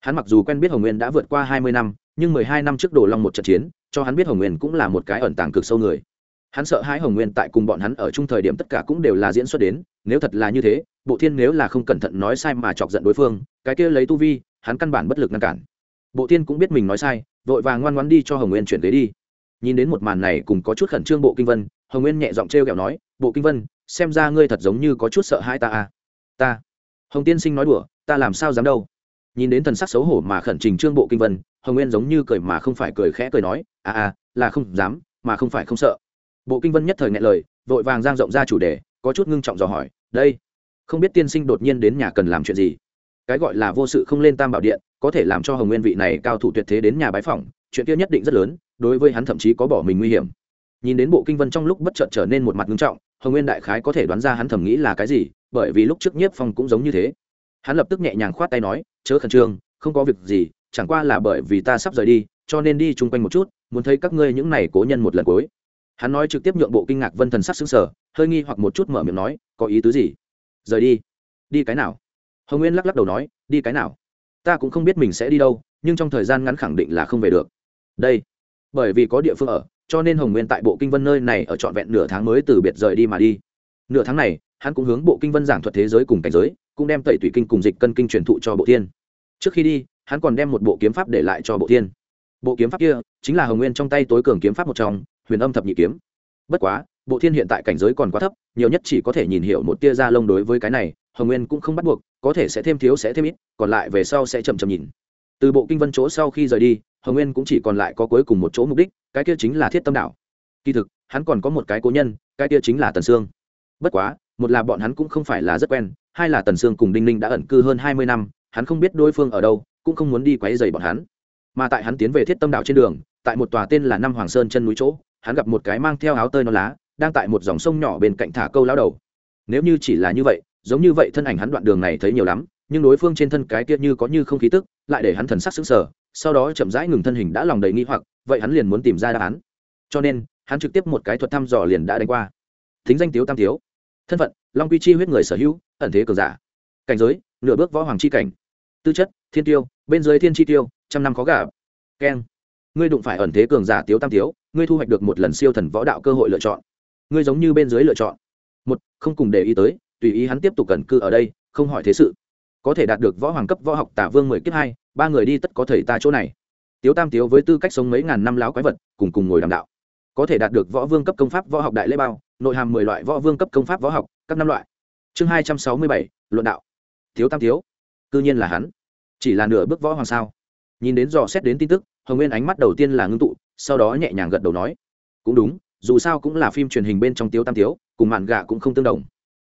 hắn mặc dù quen biết hồng nguyên đã vượt qua hai mươi năm, nhưng mười hai năm trước đồ long một trận chiến, cho hắn biết hồng nguyên cũng là một cái ẩn tàng cực sâu người. Hắn sợ hãi hồng nguyên tại cùng bọn hắn ở chung thời điểm tất cả cũng đều là diễn xuất đến, nếu thật là như thế, bộ thiên nếu là không cẩn thận nói sai mà chọc giận đối phương, cái kia lấy tu vi, hắn căn bản bất lực ngăn cản. Bộ thiên cũng biết mình nói sai, vội vàng ngoan ngoan đi cho hồng nguyên chuyển ghế đi. Nhìn đến một màn này cùng có chút khẩn trương bộ kinh vân, hồng nguyên nhẹ giọng t r e o kẹo nói, bộ kinh vân, xem ra ngươi thật giống như có chút sợ hai ta à. Ta. Hồng tiên sinh nói đùa, ta làm sao dám đâu? Nhìn đến thần sắc xấu hổ mà khẩn trình trương bộ kinh vân, hồng nguyên giống như cười mà không phải cười khẽ cười nói à à là không dám, mà không phải không sợ. Bộ kinh vân nhất thời ngại lời, vội vàng giang rộng ra chủ đề, có chút ngưng trọng dò hỏi, đây, không biết tiên sinh đột nhiên đến nhà cần làm chuyện gì? Cái gọi là vô sự không lên tam bảo điện, có thể làm cho hồng nguyên vị này cao thủ tuyệt thế đến nhà bái phỏng, chuyện kia nhất định rất lớn, đối với hắn thậm chí có bỏ mình nguy hiểm. Nhìn đến bộ kinh vân trong lúc bất chợt trở nên một mặt ngưng trọng, hồng nguyên đại khái có thể đoán ra hắn thầm nghĩ là cái gì, bởi vì lúc trước nhiếp phong cũng giống như thế hắn lập tức nhẹ nhàng khoát tay nói, chớ khẩn trương, không có việc gì, chẳng qua là bởi vì ta sắp rời đi, cho nên đi chung quanh một chút, muốn thấy các ngươi những này cố nhân một lần cuối. Hắn nói trực tiếp nhượng bộ kinh ngạc vân thần sắc xứng sở hơi nghi hoặc một chút mở miệng nói, có ý tứ gì? Rời đi. Đi cái nào? Hồng nguyên lắc lắc đầu nói, đi cái nào? Ta cũng không biết mình sẽ đi đâu, nhưng trong thời gian ngắn khẳng định là không về được. Đây, bởi vì có địa phương ở, cho nên hồng nguyên tại bộ kinh vân nơi này ở trọn vẹn nửa tháng mới từ biệt rời đi mà đi. Nửa tháng này, hắn cũng hướng bộ kinh vân giảng thuật thế giới cùng cảnh giới cũng đem tẩy tủy kinh cùng dịch cân kinh truyền thụ cho bộ thiên. Trước khi đi, hắn còn đem một bộ kiếm pháp để lại cho bộ thiên. Bộ kiếm pháp kia chính là hồng nguyên trong tay tối cường kiếm pháp một trong, huyền âm thập nhị kiếm. Bất quá, bộ thiên hiện tại cảnh giới còn quá thấp, nhiều nhất chỉ có thể nhìn hiểu một tia da lông đối với cái này, hồng nguyên cũng không bắt buộc, có thể sẽ thêm thiếu sẽ thêm ít, còn lại về sau sẽ chậm chậm nhìn. Từ bộ kinh vân chỗ sau khi rời đi, hồng nguyên cũng chỉ còn lại có cuối cùng một chỗ mục đích, cái kia chính là thiết tâm đảo. Kỳ thực, hắn còn có một cái cố nhân, cái kia chính là tần sương. Bất quá, một là bọn hắn cũng không phải là rất quen hai là tần sương cùng đinh ninh đã ẩn cư hơn hai mươi năm, hắn không biết đối phương ở đâu, cũng không muốn đi quấy dày bọn hắn. Mà tại hắn tiến về thiết tâm đạo trên đường, tại một tòa tên là năm hoàng sơn chân núi chỗ, hắn gặp một cái mang theo áo tơi non lá, đang tại một dòng sông nhỏ bên cạnh thả câu lao đầu. Nếu như chỉ là như vậy, giống như vậy thân ảnh hắn đoạn đường này thấy nhiều lắm, nhưng đối phương trên thân cái kia như có như không khí tức, lại để hắn thần sắc sững sờ, sau đó chậm rãi ngừng thân hình đã lòng đầy nghi hoặc, vậy hắn liền muốn tìm ra đáp án. Cho nên, hắn trực tiếp một cái thuật thăm dò liền đã đánh qua. Thính danh tiếu tam tiếu. Thân phận, long quy chi huyết người sở hữu ẩn thế cường giả. Cảnh giới, nửa bước võ hoàng chi cảnh. Tư chất, thiên tiêu, bên dưới thiên chi tiêu, trăm năm khó gà keng. Ngươi đụng phải ẩn thế cường giả tiếu tam tiếu, ngươi thu hoạch được một lần siêu thần võ đạo cơ hội lựa chọn. Ngươi giống như bên dưới lựa chọn. Một, không cùng để ý tới, tùy ý hắn tiếp tục cần cư ở đây, không hỏi thế sự. Có thể đạt được võ hoàng cấp võ học tả vương mười kiếp hai, ba người đi tất có thể ta chỗ này. Tiếu tam tiếu với tư cách sống mấy ngàn năm láo quái vật, cùng cùng ngồi đàm đạo. Có thể đạt được võ vương cấp công pháp võ học đại lễ bao, nội hàm mười loại võ vương cấp công pháp võ học, các năm loại chương hai trăm sáu mươi bảy, luận đạo. Thiếu tam thiếu. Cư nhiên là hắn. Chỉ là nửa bước võ hoàng sao? Nhìn đến dò xét đến tin tức, hồng nguyên ánh mắt đầu tiên là ngưng tụ, sau đó nhẹ nhàng gật đầu nói, cũng đúng, dù sao cũng là phim truyền hình bên trong tiếu tam tiếu cùng mạn gạ cũng không tương đồng.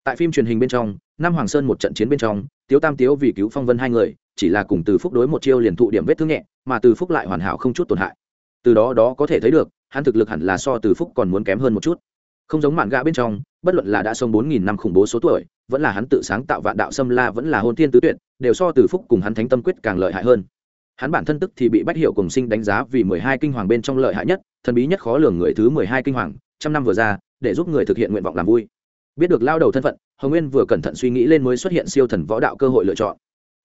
Tại phim truyền hình bên trong, nam hoàng sơn một trận chiến bên trong tiếu tam tiếu vì cứu phong vân hai người, chỉ là cùng từ phúc đối một chiêu liền thụ điểm vết thương nhẹ, mà từ phúc lại hoàn hảo không chút tổn hại. Từ đó đó có thể thấy được, hắn thực lực hẳn là so từ phúc còn muốn kém hơn một chút không giống mạn gạ bên trong, bất luận là đã sống bốn nghìn năm khủng bố số tuổi, vẫn là hắn tự sáng tạo vạn đạo xâm la vẫn là hôn thiên tứ tuyệt, đều so từ phúc cùng hắn thánh tâm quyết càng lợi hại hơn. Hắn bản thân tức thì bị bách hiệu cùng sinh đánh giá vì mười hai kinh hoàng bên trong lợi hại nhất, thần bí nhất khó lường người thứ mười hai kinh hoàng, trăm năm vừa ra, để giúp người thực hiện nguyện vọng làm vui. Biết được lao đầu thân phận, hồng nguyên vừa cẩn thận suy nghĩ lên mới xuất hiện siêu thần võ đạo cơ hội lựa chọn.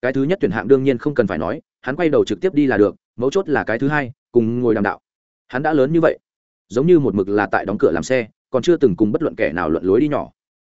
Cái thứ nhất tuyển hạng đương nhiên không cần phải nói, hắn quay đầu trực tiếp đi là được, mấu chốt là cái thứ hai, cùng ngồi đàm đạo. Hắn đã lớn như vậy, giống như một mực là tại đóng cửa làm xe còn chưa từng cùng bất luận kẻ nào luận lối đi nhỏ.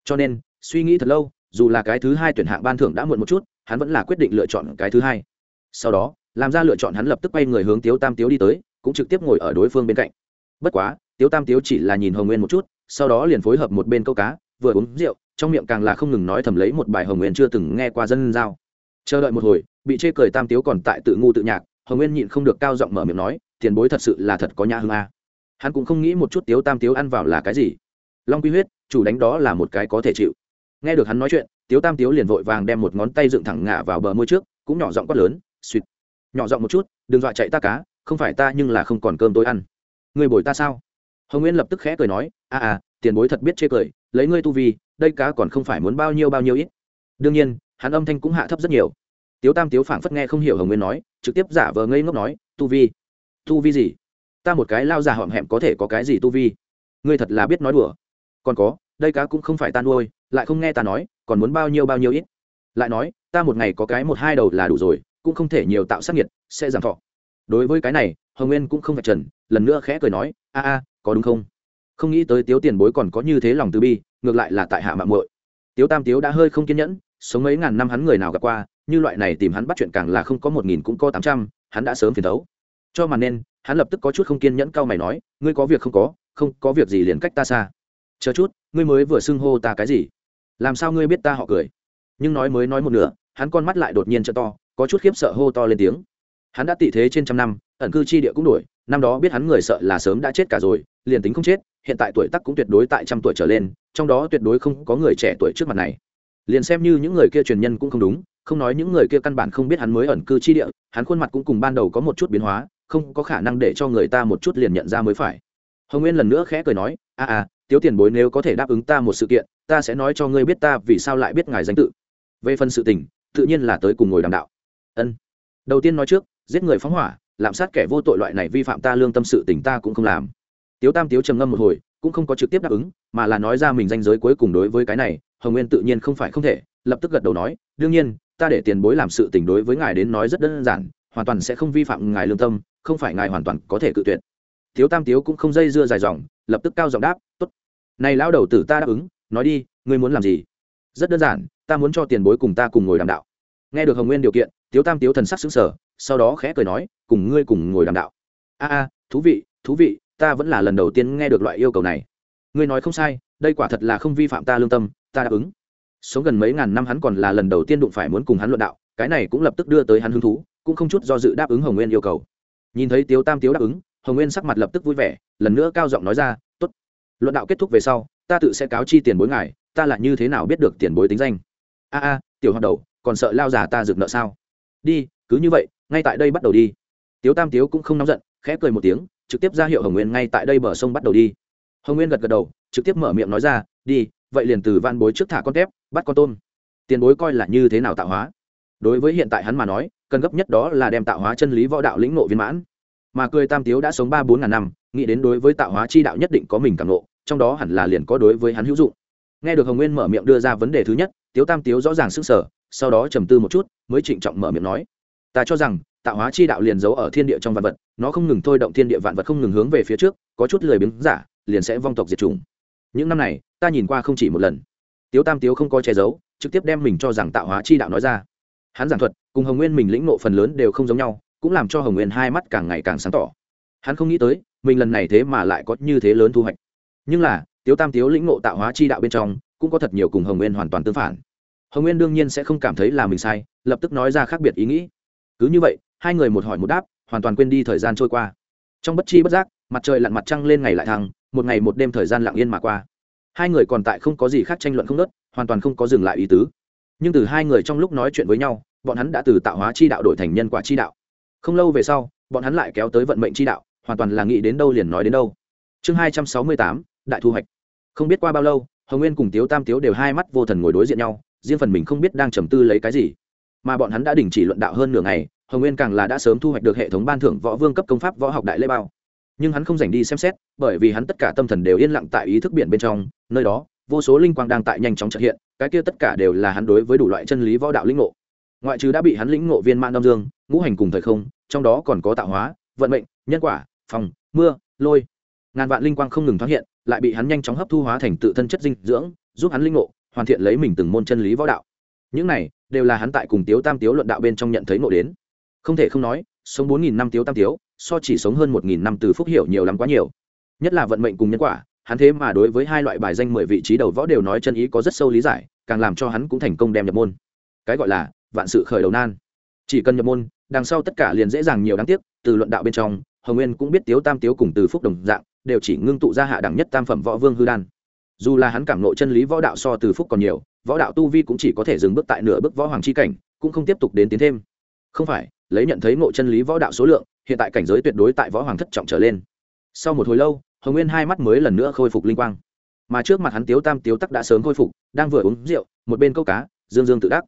Cho nên, suy nghĩ thật lâu, dù là cái thứ hai tuyển hạng ban thưởng đã muộn một chút, hắn vẫn là quyết định lựa chọn cái thứ hai. Sau đó, làm ra lựa chọn hắn lập tức quay người hướng tiếu tam tiếu đi tới, cũng trực tiếp ngồi ở đối phương bên cạnh. Bất quá, tiếu tam tiếu chỉ là nhìn hồng nguyên một chút, sau đó liền phối hợp một bên câu cá, vừa uống rượu, trong miệng càng là không ngừng nói thầm lấy một bài hồng nguyên chưa từng nghe qua dân giao. Chờ đợi một hồi, bị chê cười tam tiếu còn tại tự ngu tự nhạc, hồng nguyên nhịn không được cao giọng mở miệng nói, tiền bối thật sự là thật có nhã hương a hắn cũng không nghĩ một chút tiếu tam tiếu ăn vào là cái gì. Long quy huyết, chủ đánh đó là một cái có thể chịu. Nghe được hắn nói chuyện, tiếu tam tiếu liền vội vàng đem một ngón tay dựng thẳng ngả vào bờ môi trước, cũng nhỏ giọng quát lớn suýt nhỏ giọng một chút, đừng dọa chạy ta cá, không phải ta nhưng là không còn cơm tôi ăn. Người bồi ta sao? Hồng nguyên lập tức khẽ cười nói, a à tiền bối thật biết chê cười, lấy ngươi tu vi, đây cá còn không phải muốn bao nhiêu bao nhiêu ít. Đương nhiên, hắn âm thanh cũng hạ thấp rất nhiều. Tiếu tam tiếu phảng phất nghe không hiểu hồng nguyên nói, trực tiếp giả vờ ngây ngốc nói, tu vi tu vi gì? Ta một cái lao già họm hẹm có thể có cái gì tu vi? Ngươi thật là biết nói đùa. Còn có, đây cá cũng không phải ta nuôi, lại không nghe ta nói, còn muốn bao nhiêu bao nhiêu ít? Lại nói, ta một ngày có cái một hai đầu là đủ rồi, cũng không thể nhiều tạo sắc nhiệt sẽ giảm thọ. Đối với cái này, hồng nguyên cũng không phải trần, lần nữa khẽ cười nói, a a, có đúng không? Không nghĩ tới tiếu tiền bối còn có như thế lòng từ bi, ngược lại là tại hạ mạng muội. Tiếu tam tiếu đã hơi không kiên nhẫn, sống mấy ngàn năm hắn người nào gặp qua, như loại này tìm hắn bắt chuyện càng là không có một nghìn cũng có tám trăm, hắn đã sớm phiền thấu. Cho mà nên hắn lập tức có chút không kiên nhẫn cau mày nói, ngươi có việc không có không có việc gì liền cách ta xa. Chờ chút, ngươi mới vừa xưng hô ta cái gì? Làm sao ngươi biết ta họ cười? Nhưng nói mới nói một nửa, hắn con mắt lại đột nhiên trợ to, có chút khiếp sợ hô to lên tiếng. Hắn đã tị thế trên trăm năm, ẩn cư chi địa cũng đổi, năm đó biết hắn người sợ là sớm đã chết cả rồi, liền tính không chết, hiện tại tuổi tắc cũng tuyệt đối tại trăm tuổi trở lên, trong đó tuyệt đối không có người trẻ tuổi trước mặt này. Liền xem như những người kia truyền nhân cũng không đúng, không nói những người kia căn bản không biết hắn mới ẩn cư chi địa, hắn khuôn mặt cũng cùng ban đầu có một chút biến hóa không có khả năng để cho người ta một chút liền nhận ra mới phải. Hồng nguyên lần nữa khẽ cười nói, a a, tiếu tiền bối nếu có thể đáp ứng ta một sự kiện, ta sẽ nói cho ngươi biết ta vì sao lại biết ngài danh tự. Về phần sự tình, tự nhiên là tới cùng ngồi đàm đạo. Ân. Đầu tiên nói trước, giết người phóng hỏa, lạm sát kẻ vô tội loại này vi phạm ta lương tâm sự tình ta cũng không làm. Tiếu tam tiếu trầm ngâm một hồi, cũng không có trực tiếp đáp ứng, mà là nói ra mình danh giới cuối cùng đối với cái này, hồng nguyên tự nhiên không phải không thể, lập tức gật đầu nói, đương nhiên, ta để tiền bối làm sự tình đối với ngài đến nói rất đơn giản, hoàn toàn sẽ không vi phạm ngài lương tâm không phải ngài hoàn toàn có thể cự tuyệt. Thiếu tam tiếu cũng không dây dưa dài dòng, lập tức cao giọng đáp, tốt. Này lão đầu tử ta đáp ứng, nói đi, ngươi muốn làm gì? Rất đơn giản, ta muốn cho tiền bối cùng ta cùng ngồi đàm đạo. Nghe được hồng nguyên điều kiện tiếu tam tiếu thần sắc xứng sở sau đó khẽ cười nói, cùng ngươi cùng ngồi đàm đạo. A a, thú vị thú vị, ta vẫn là lần đầu tiên nghe được loại yêu cầu này. Ngươi nói không sai, đây quả thật là không vi phạm ta lương tâm, ta đáp ứng. Sống gần mấy ngàn năm hắn còn là lần đầu tiên đụng phải muốn cùng hắn luận đạo, cái này cũng lập tức đưa tới hắn hứng thú, cũng không chút do dự đáp ứng hồng nguyên yêu cầu nhìn thấy tiếu tam tiếu đáp ứng, hồng nguyên sắc mặt lập tức vui vẻ, lần nữa cao giọng nói ra t ố t luận đạo kết thúc về sau, ta tự sẽ cáo chi tiền bối ngài, ta là như thế nào biết được tiền bối tính danh? A a, tiểu hoạt đầu, còn sợ lao già ta rực nợ sao? Đi, cứ như vậy, ngay tại đây bắt đầu đi. Tiếu tam tiếu cũng không nóng giận, khẽ cười một tiếng, trực tiếp ra hiệu hồng nguyên ngay tại đây bờ sông bắt đầu đi. Hồng nguyên gật gật đầu, trực tiếp mở miệng nói ra, đi, vậy liền từ van bối trước thả con tép bắt con tôm. Tiền bối coi là như thế nào tạo hóa? Đối với hiện tại hắn mà nói, cần gấp nhất đó là đem tạo hóa chân lý võ đạo lĩnh nộ viên mãn. Mà cười tam tiếu đã sống ba bốn ngàn năm, nghĩ đến đối với tạo hóa chi đạo nhất định có mình cảm nộ trong đó hẳn là liền có đối với hắn hữu dụng. Nghe được hồng nguyên mở miệng đưa ra vấn đề thứ nhất, tiếu tam tiếu rõ ràng sức sở sau đó trầm tư một chút, mới trịnh trọng mở miệng nói, ta cho rằng, tạo hóa chi đạo liền giấu ở thiên địa trong vạn vật, nó không ngừng thôi động thiên địa vạn vật không ngừng hướng về phía trước, có chút lười biếng giả, liền sẽ vong tộc diệt chủng. Những năm này, ta nhìn qua không chỉ một lần. Tiếu tam tiếu không có che giấu, trực tiếp đem mình cho rằng tạo hóa chi đạo nói ra hắn giảng thuật cùng hồng nguyên mình lĩnh nộ phần lớn đều không giống nhau, cũng làm cho hồng nguyên hai mắt càng ngày càng sáng tỏ. Hắn không nghĩ tới, mình lần này thế mà lại có như thế lớn thu hoạch. Nhưng là, tiếu tam tiếu lĩnh nộ tạo hóa chi đạo bên trong, cũng có thật nhiều cùng hồng nguyên hoàn toàn tương phản. Hồng nguyên đương nhiên sẽ không cảm thấy là mình sai, lập tức nói ra khác biệt ý nghĩ. Cứ như vậy, hai người một hỏi một đáp, hoàn toàn quên đi thời gian trôi qua. Trong bất chi bất giác, mặt trời lặn mặt trăng lên ngày lại thăng, một ngày một đêm thời gian lặng yên mà qua. Hai người còn tại không có gì khác tranh luận không nớt hoàn toàn không có dừng lại ý tứ nhưng từ hai người trong lúc nói chuyện với nhau, bọn hắn đã từ tạo hóa chi đạo đổi thành nhân quả chi đạo. Không lâu về sau, bọn hắn lại kéo tới vận mệnh chi đạo, hoàn toàn là nghĩ đến đâu liền nói đến đâu. Chương hai trăm sáu mươi tám, đại thu hoạch. Không biết qua bao lâu, hồng nguyên cùng tiếu tam tiếu đều hai mắt vô thần ngồi đối diện nhau, riêng phần mình không biết đang trầm tư lấy cái gì. Mà bọn hắn đã đình chỉ luận đạo hơn nửa ngày, hồng nguyên càng là đã sớm thu hoạch được hệ thống ban thưởng võ vương cấp công pháp võ học đại lễ bao. Nhưng hắn không dành đi xem xét, bởi vì hắn tất cả tâm thần đều yên lặng tại ý thức biển bên trong, nơi đó, vô số linh quang đang tại nhanh chóng trợ hiện cái kia tất cả đều là hắn đối với đủ loại chân lý võ đạo lĩnh ngộ. Ngoại trừ đã bị hắn lĩnh ngộ viên mãn âm dương, ngũ hành cùng thời không, trong đó còn có tạo hóa, vận mệnh, nhân quả, phòng, mưa, lôi. Ngàn vạn linh quang không ngừng thoáng hiện, lại bị hắn nhanh chóng hấp thu hóa thành tự thân chất dinh dưỡng, giúp hắn linh ngộ, hoàn thiện lấy mình từng môn chân lý võ đạo. Những này đều là hắn tại cùng tiếu tam tiếu luận đạo bên trong nhận thấy ngộ đến. Không thể không nói, sống bốn nghìn năm tiếu tam tiếu, so chỉ sống hơn một nghìn năm từ phúc hiểu nhiều lắm quá nhiều. Nhất là vận mệnh cùng nhân quả, hắn thế mà đối với hai loại bài danh mười vị trí đầu võ đều nói chân ý có rất sâu lý giải càng làm cho hắn cũng thành công đem nhập môn. Cái gọi là vạn sự khởi đầu nan. Chỉ cần nhập môn, đằng sau tất cả liền dễ dàng nhiều đáng tiếc, từ luận đạo bên trong, hồng nguyên cũng biết tiếu tam tiếu cùng từ phúc đồng dạng, đều chỉ ngưng tụ ra hạ đẳng nhất tam phẩm võ vương hư đan. Dù là hắn cảm nội chân lý võ đạo so từ phúc còn nhiều, võ đạo tu vi cũng chỉ có thể dừng bước tại nửa bước võ hoàng c h i cảnh, cũng không tiếp tục đến tiến thêm. Không phải, lấy nhận thấy ngộ chân lý võ đạo số lượng, hiện tại cảnh giới tuyệt đối tại võ hoàng thất trọng trở lên. Sau một hồi lâu, hồng nguyên hai mắt mới lần nữa khôi phục linh quang mà trước mặt hắn tiếu tam tiếu tắc đã sớm khôi phục, đang vừa uống rượu, một bên câu cá, dương dương tự đắc.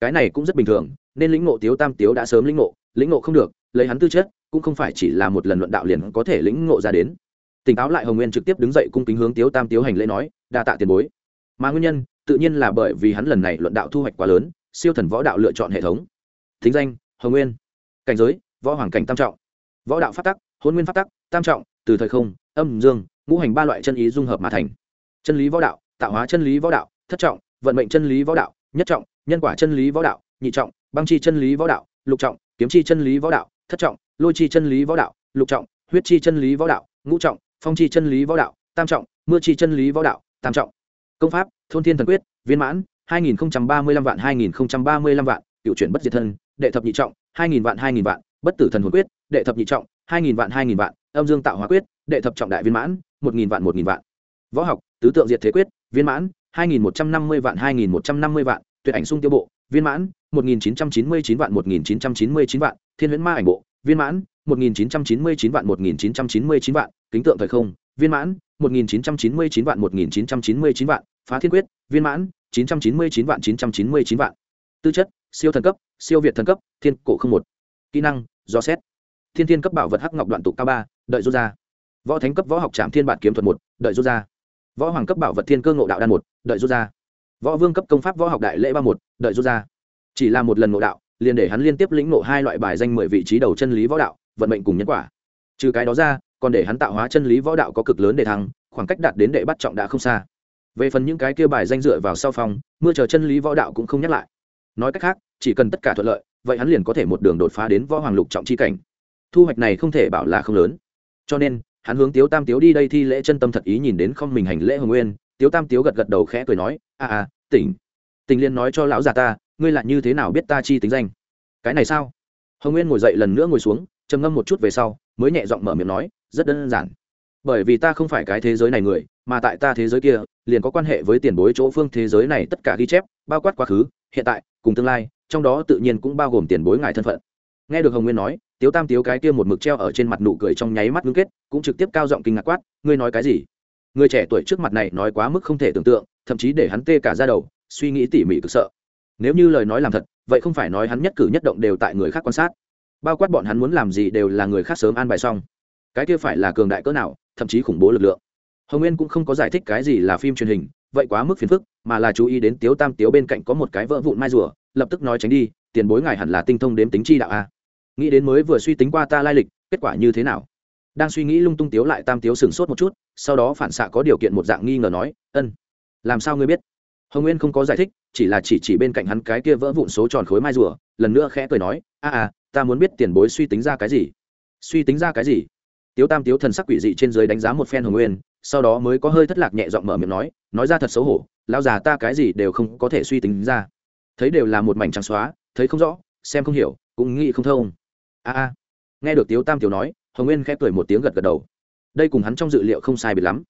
Cái này cũng rất bình thường, nên lĩnh ngộ tiếu tam tiếu đã sớm lĩnh ngộ lĩnh ngộ không được, lấy hắn tư chất, cũng không phải chỉ là một lần luận đạo liền có thể lĩnh ngộ ra đến. Tỉnh táo lại hồng nguyên trực tiếp đứng dậy cung kính hướng tiếu tam tiếu hành lễ nói, đa tạ tiền bối. Mà nguyên nhân, tự nhiên là bởi vì hắn lần này luận đạo thu hoạch quá lớn, siêu thần võ đạo lựa chọn hệ thống. Thính danh, hồng nguyên. Cảnh giới, võ hoàng cảnh tam trọng. Võ đạo phát tắc, hôn nguyên phát tắc, tam trọng, từ thời không, âm dương, ngũ hành ba loại chân ý dung hợp mà thành chân lý võ đạo tạo hóa chân lý võ đạo thất trọng vận mệnh chân lý võ đạo nhất trọng nhân quả chân lý võ đạo nhị trọng băng chi chân lý võ đạo lục trọng kiếm chi chân lý võ đạo thất trọng lôi chi chân lý võ đạo lục trọng huyết chi chân lý võ đạo ngũ trọng phong chi chân lý võ đạo tam trọng mưa chi chân lý võ đạo tam trọng công pháp thôn thiên thần quyết viên mãn hai nghìn ba mươi lăm vạn hai nghìn ba mươi lăm vạn cựu chuyển bất diệt thân đệ thập nhị trọng hai nghìn vạn hai nghìn vạn bất tử thần hồn quyết đệ thập nhị trọng hai nghìn vạn hai nghìn vạn âm dương tạo hóa quyết đệ thập trọng đại viên mãn một nghìn vạn một nghìn vạn võ học, tứ tượng diệt thế quyết, viên mãn, hai nghìn một trăm năm mươi vạn, hai nghìn một trăm năm mươi vạn, tuyệt ảnh sung tiêu bộ, viên mãn, một nghìn chín trăm chín mươi chín vạn, một nghìn chín trăm chín mươi chín vạn, thiên huyễn ma ảnh bộ, viên mãn 1999 vạn 1999 vạn, kính tượng thời không, viên mãn 1999 vạn 1999 vạn, phá thiên quyết, viên mãn 999 vạn 999 vạn. Tư chất, siêu thần cấp, siêu việt thần cấp, thiên cổ không một. Kỹ năng, do xét. Thiên thiên cấp bảo vật hắc ngọc đoạn tụ cao ba, đợi rút ra. Võ thánh cấp võ học trạm thiên bản kiếm thuật một, đợi rút ra võ hoàng cấp bảo vật thiên cơ ngộ đạo đan một, đợi rút ra. Võ vương cấp công pháp võ học đại lễ ba một, đợi rút ra. Chỉ là một lần ngộ đạo, liền để hắn liên tiếp lĩnh ngộ hai loại bài danh mười vị trí đầu chân lý võ đạo, vận mệnh cùng nhân quả. Trừ cái đó ra, còn để hắn tạo hóa chân lý võ đạo có cực lớn để thăng, khoảng cách đạt đến đệ bắt trọng đã không xa. Về phần những cái kia bài danh dựa vào sau phòng mưa chờ chân lý võ đạo cũng không nhắc lại. Nói cách khác, chỉ cần tất cả thuận lợi, vậy hắn liền có thể một đường đột phá đến võ hoàng lục trọng chi cảnh. Thu hoạch này không thể bảo là không lớn. Cho nên hắn hướng tiếu tam tiếu đi đây thi lễ chân tâm thật ý nhìn đến không mình hành lễ hồng nguyên, tiếu tam tiếu gật gật đầu khẽ cười nói, a a, tỉnh. Tình liên nói cho lão già ta, ngươi lại như thế nào biết ta chi tính danh? Cái này sao? Hồng nguyên ngồi dậy lần nữa ngồi xuống, trầm ngâm một chút về sau, mới nhẹ giọng mở miệng nói, rất đơn giản. Bởi vì ta không phải cái thế giới này người, mà tại ta thế giới kia, liền có quan hệ với tiền bối chỗ phương thế giới này tất cả ghi chép, bao quát quá khứ, hiện tại, cùng tương lai, trong đó tự nhiên cũng bao gồm tiền bối ngài thân phận nghe được hồng nguyên nói, tiếu tam tiếu cái kia một mực treo ở trên mặt nụ cười trong nháy mắt ngưng kết, cũng trực tiếp cao giọng kinh ngạc quát, ngươi nói cái gì? Người trẻ tuổi trước mặt này nói quá mức không thể tưởng tượng, thậm chí để hắn tê cả ra đầu, suy nghĩ tỉ mỉ cực sợ. Nếu như lời nói làm thật, vậy không phải nói hắn nhất cử nhất động đều tại người khác quan sát. Bao quát bọn hắn muốn làm gì đều là người khác sớm an bài xong. Cái kia phải là cường đại cỡ nào, thậm chí khủng bố lực lượng. Hồng nguyên cũng không có giải thích cái gì là phim truyền hình, vậy quá mức phiền phức, mà là chú ý đến tiếu tam tiếu bên cạnh có một cái vỡ vụn mai rùa, lập tức nói tránh đi, tiền bối ngài hẳn là tinh thông đếm tính chi đạo a nghĩ đến mới vừa suy tính qua ta lai lịch, kết quả như thế nào? Đang suy nghĩ lung tung tiếu lại tam tiếu sửng sốt một chút, sau đó phản xạ có điều kiện một dạng nghi ngờ nói, ân, làm sao ngươi biết? Hồng nguyên không có giải thích, chỉ là chỉ chỉ bên cạnh hắn cái kia vỡ vụn số tròn khối mai rùa, lần nữa khẽ cười nói, a à ta muốn biết tiền bối suy tính ra cái gì? Suy tính ra cái gì? Tiếu tam tiếu thần sắc quỷ dị trên dưới đánh giá một phen hồng nguyên, sau đó mới có hơi thất lạc nhẹ giọng mở miệng nói nói ra thật xấu hổ lao già ta cái gì đều không có thể suy tính ra. Thấy đều là một mảnh trắng xóa, thấy không rõ, xem không hiểu, cũng nghĩ không thông a a. Nghe được tiếu tam tiếu nói, hồng nguyên khẽ cười một tiếng gật gật đầu. Đây cùng hắn trong dự liệu không sai biệt lắm.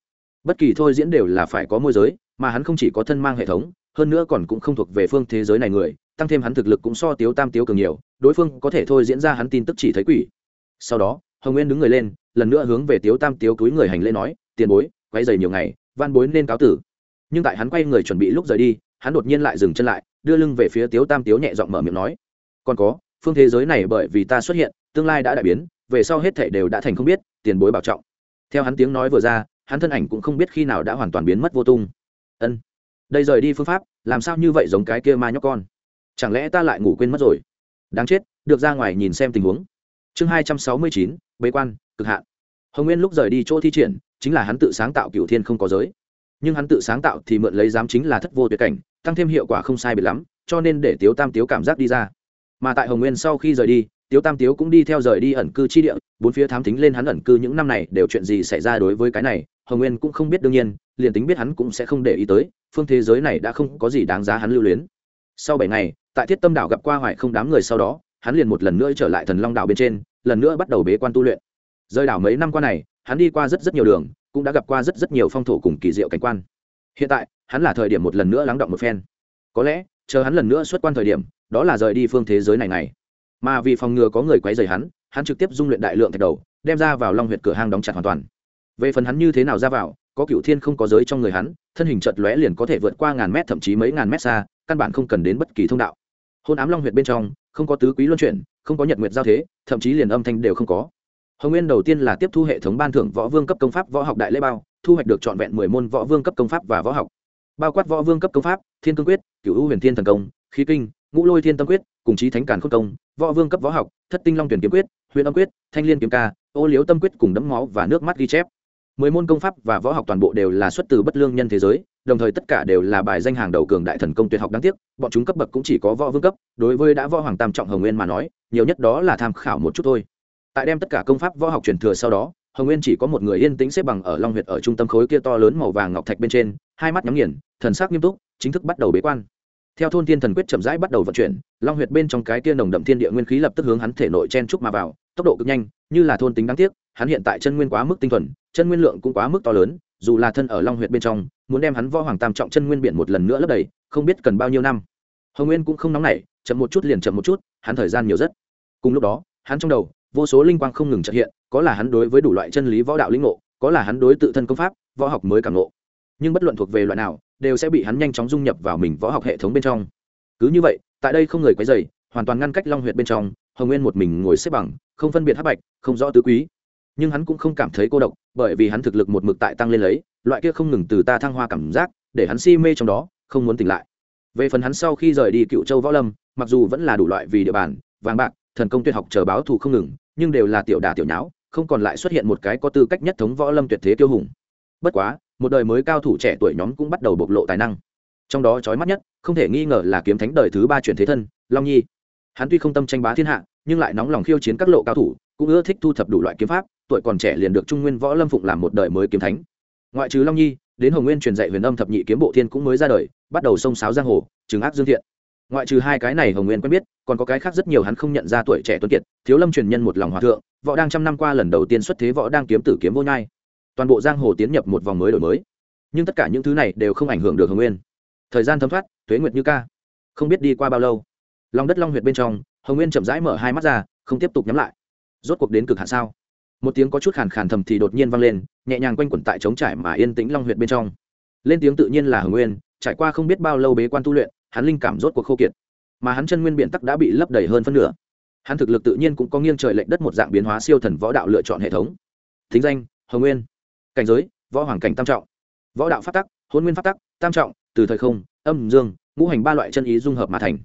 Bất kỳ thôi diễn đều là phải có môi giới, mà hắn không chỉ có thân mang hệ thống, hơn nữa còn cũng không thuộc về phương thế giới này người, tăng thêm hắn thực lực cũng so tiếu tam tiếu cường nhiều, đối phương có thể thôi diễn ra hắn tin tức chỉ thấy quỷ. Sau đó, hồng nguyên đứng người lên, lần nữa hướng về tiếu tam tiếu túi người hành lễ nói, tiền bối quay dày nhiều ngày van bối nên cáo tử. Nhưng tại hắn quay người chuẩn bị lúc rời đi, hắn đột nhiên lại dừng chân lại, đưa lưng về phía tiếu tam tiếu nhẹ giọng mở miệng nói, còn có phương thế giới này bởi vì ta xuất hiện, tương lai đã đại biến, về sau hết thể đều đã thành không biết, tiền bối bảo trọng. Theo hắn tiếng nói vừa ra, hắn thân ảnh cũng không biết khi nào đã hoàn toàn biến mất vô tung. Ân, đây rời đi phương pháp, làm sao như vậy giống cái kia ma nhóc con? Chẳng lẽ ta lại ngủ quên mất rồi? Đáng chết, được ra ngoài nhìn xem tình huống. Chương hai trăm sáu mươi chín, bế quan, cực hạn. Hồng nguyên lúc rời đi chỗ thi triển, chính là hắn tự sáng tạo cựu thiên không có giới. Nhưng hắn tự sáng tạo thì mượn lấy giám chính là thất vô tuyệt cảnh, tăng thêm hiệu quả không sai biệt lắm, cho nên để tiếu tam tiếu cảm giác đi ra mà tại hồng nguyên sau khi rời đi, tiếu tam tiếu cũng đi theo rời đi ẩn cư chi địa, bốn phía thám tính lên hắn ẩn cư những năm này, đều chuyện gì xảy ra đối với cái này, hồng nguyên cũng không biết đương nhiên, liền tính biết hắn cũng sẽ không để ý tới, phương thế giới này đã không có gì đáng giá hắn lưu luyến. Sau bảy ngày, tại thiết tâm đảo gặp qua hoài không đám người sau đó, hắn liền một lần nữa trở lại thần long đảo bên trên, lần nữa bắt đầu bế quan tu luyện. Rơi đảo mấy năm qua này, hắn đi qua rất rất nhiều đường, cũng đã gặp qua rất rất nhiều phong thổ cùng kỳ diệu cảnh quan. Hiện tại, hắn là thời điểm một lần nữa lắng động một phen. Có lẽ chờ hắn lần nữa xuất quan thời điểm, đó là rời đi phương thế giới này này. Mà vì phòng ngừa có người quấy rầy hắn hắn trực tiếp dung luyện đại lượng thạch đầu, đem ra vào long huyệt cửa hang đóng chặt hoàn toàn. Về phần hắn như thế nào ra vào, có cựu thiên không có giới trong người hắn, thân hình chợt lóe liền có thể vượt qua ngàn mét thậm chí mấy ngàn mét xa, căn bản không cần đến bất kỳ thông đạo. Hôn ám long huyệt bên trong, không có tứ quý luân chuyển, không có nhật nguyệt giao thế, thậm chí liền âm thanh đều không có. Hồng nguyên đầu tiên là tiếp thu hệ thống ban thưởng võ vương cấp công pháp võ học đại lễ bao, thu hoạch được trọn vẹn mười môn võ vương cấp công pháp và võ học bao quát võ vương cấp công pháp, thiên cương quyết cựu ưu huyền thiên thần công, khí kinh, ngũ lôi thiên tâm quyết, cùng chí thánh càn khôn công, võ vương cấp võ học, thất tinh long tuyển kiếm quyết, huyền âm quyết, thanh liên kiếm ca, ô liếu tâm quyết cùng đấm máu và nước mắt ghi chép. Mười môn công pháp và võ học toàn bộ đều là xuất từ bất lương nhân thế giới, đồng thời tất cả đều là bài danh hàng đầu cường đại thần công tuyệt học đáng tiếc, bọn chúng cấp bậc cũng chỉ có võ vương cấp, đối với đã võ hoàng tam trọng hồng nguyên mà nói, nhiều nhất đó là tham khảo một chút thôi. Tại đem tất cả công pháp võ học truyền thừa sau đó hồng nguyên chỉ có một người yên tĩnh xếp bằng ở long huyệt ở trung tâm khối kia to lớn màu vàng ngọc thạch bên trên, hai mắt nhắm nghiền, thần sắc nghiêm túc, chính thức bắt đầu bế quan. Theo thôn thiên thần quyết chậm rãi bắt đầu vận chuyển, long huyệt bên trong cái kia nồng đậm thiên địa nguyên khí lập tức hướng hắn thể nội chen trúc mà vào, tốc độ cực nhanh, như là thôn tính đáng tiếc, hắn hiện tại chân nguyên quá mức tinh thuần, chân nguyên lượng cũng quá mức to lớn, dù là thân ở long huyệt bên trong, muốn đem hắn võ hoàng tam trọng chân nguyên biển một lần nữa lấp đầy, không biết cần bao nhiêu năm. Hồng nguyên cũng không nóng nảy, chậm một chút liền chậm một chút, hắn thời gian nhiều rất. Cùng lúc đó, hắn trong đầu vô số linh quang không ngừng trợ hiện, có là hắn đối với đủ loại chân lý võ đạo lĩnh ngộ, có là hắn đối tự thân công pháp, võ học mới cảm ngộ. Nhưng bất luận thuộc về loại nào, đều sẽ bị hắn nhanh chóng dung nhập vào mình võ học hệ thống bên trong. Cứ như vậy, tại đây không người quấy dày hoàn toàn ngăn cách long huyệt bên trong, hồng nguyên một mình ngồi xếp bằng, không phân biệt hắc bạch, không rõ tứ quý. Nhưng hắn cũng không cảm thấy cô độc, bởi vì hắn thực lực một mực tại tăng lên lấy, loại kia không ngừng từ ta thăng hoa cảm giác, để hắn si mê trong đó, không muốn tỉnh lại. Về phần hắn sau khi rời đi cựu châu võ lâm, mặc dù vẫn là đủ loại vì địa bàn, vàng bạc thần công tuyệt học chờ báo thù không ngừng, nhưng đều là tiểu đà tiểu nháo, không còn lại xuất hiện một cái có tư cách nhất thống võ lâm tuyệt thế tiêu hùng. Bất quá, một đời mới cao thủ trẻ tuổi nhóm cũng bắt đầu bộc lộ tài năng. Trong đó trói mắt nhất, không thể nghi ngờ là kiếm thánh đời thứ ba chuyển thế thân, long nhi. Hắn tuy không tâm tranh bá thiên hạ, nhưng lại nóng lòng khiêu chiến các lộ cao thủ, cũng ưa thích thu thập đủ loại kiếm pháp, tuổi còn trẻ liền được trung nguyên võ lâm phụng làm một đời mới kiếm thánh. Ngoại trừ long nhi, đến hồng nguyên truyền dạy huyền âm thập nhị kiếm bộ thiên cũng mới ra đời, bắt đầu xông sáo giang hồ trừng ác dương thiện ngoại trừ hai cái này hồng nguyên quen biết, còn có cái khác rất nhiều hắn không nhận ra tuổi trẻ tuấn kiệt, thiếu lâm truyền nhân một lòng hòa thượng, võ đang trăm năm qua lần đầu tiên xuất thế võ đang kiếm tử kiếm vô nhai. Toàn bộ giang hồ tiến nhập một vòng mới đổi mới. Nhưng tất cả những thứ này đều không ảnh hưởng được hồng nguyên. Thời gian thấm thoát thuế nguyệt như ca. Không biết đi qua bao lâu, lòng đất long huyệt bên trong, hồng nguyên chậm rãi mở hai mắt ra, không tiếp tục nhắm lại. Rốt cuộc đến cực hạ sao? Một tiếng có chút khàn khàn thầm thì đột nhiên vang lên, nhẹ nhàng quanh quẩn tại trống trải mà yên tĩnh long huyệt bên trong. Lên tiếng tự nhiên là hồng nguyên, trải qua không biết bao lâu bế quan tu luyện hắn linh cảm rốt cuộc khô kiệt, mà hắn chân nguyên biện tắc đã bị lấp đầy hơn phân nửa. Hắn thực lực tự nhiên cũng có nghiêng trời lệnh đất một dạng biến hóa siêu thần võ đạo lựa chọn hệ thống. Thính danh, hồng nguyên. Cảnh giới, võ hoàng cảnh tam trọng. Võ đạo phát tắc, hôn nguyên phát tắc, tam trọng, từ thời không, âm, dương, ngũ hành ba loại chân ý dung hợp mà thành.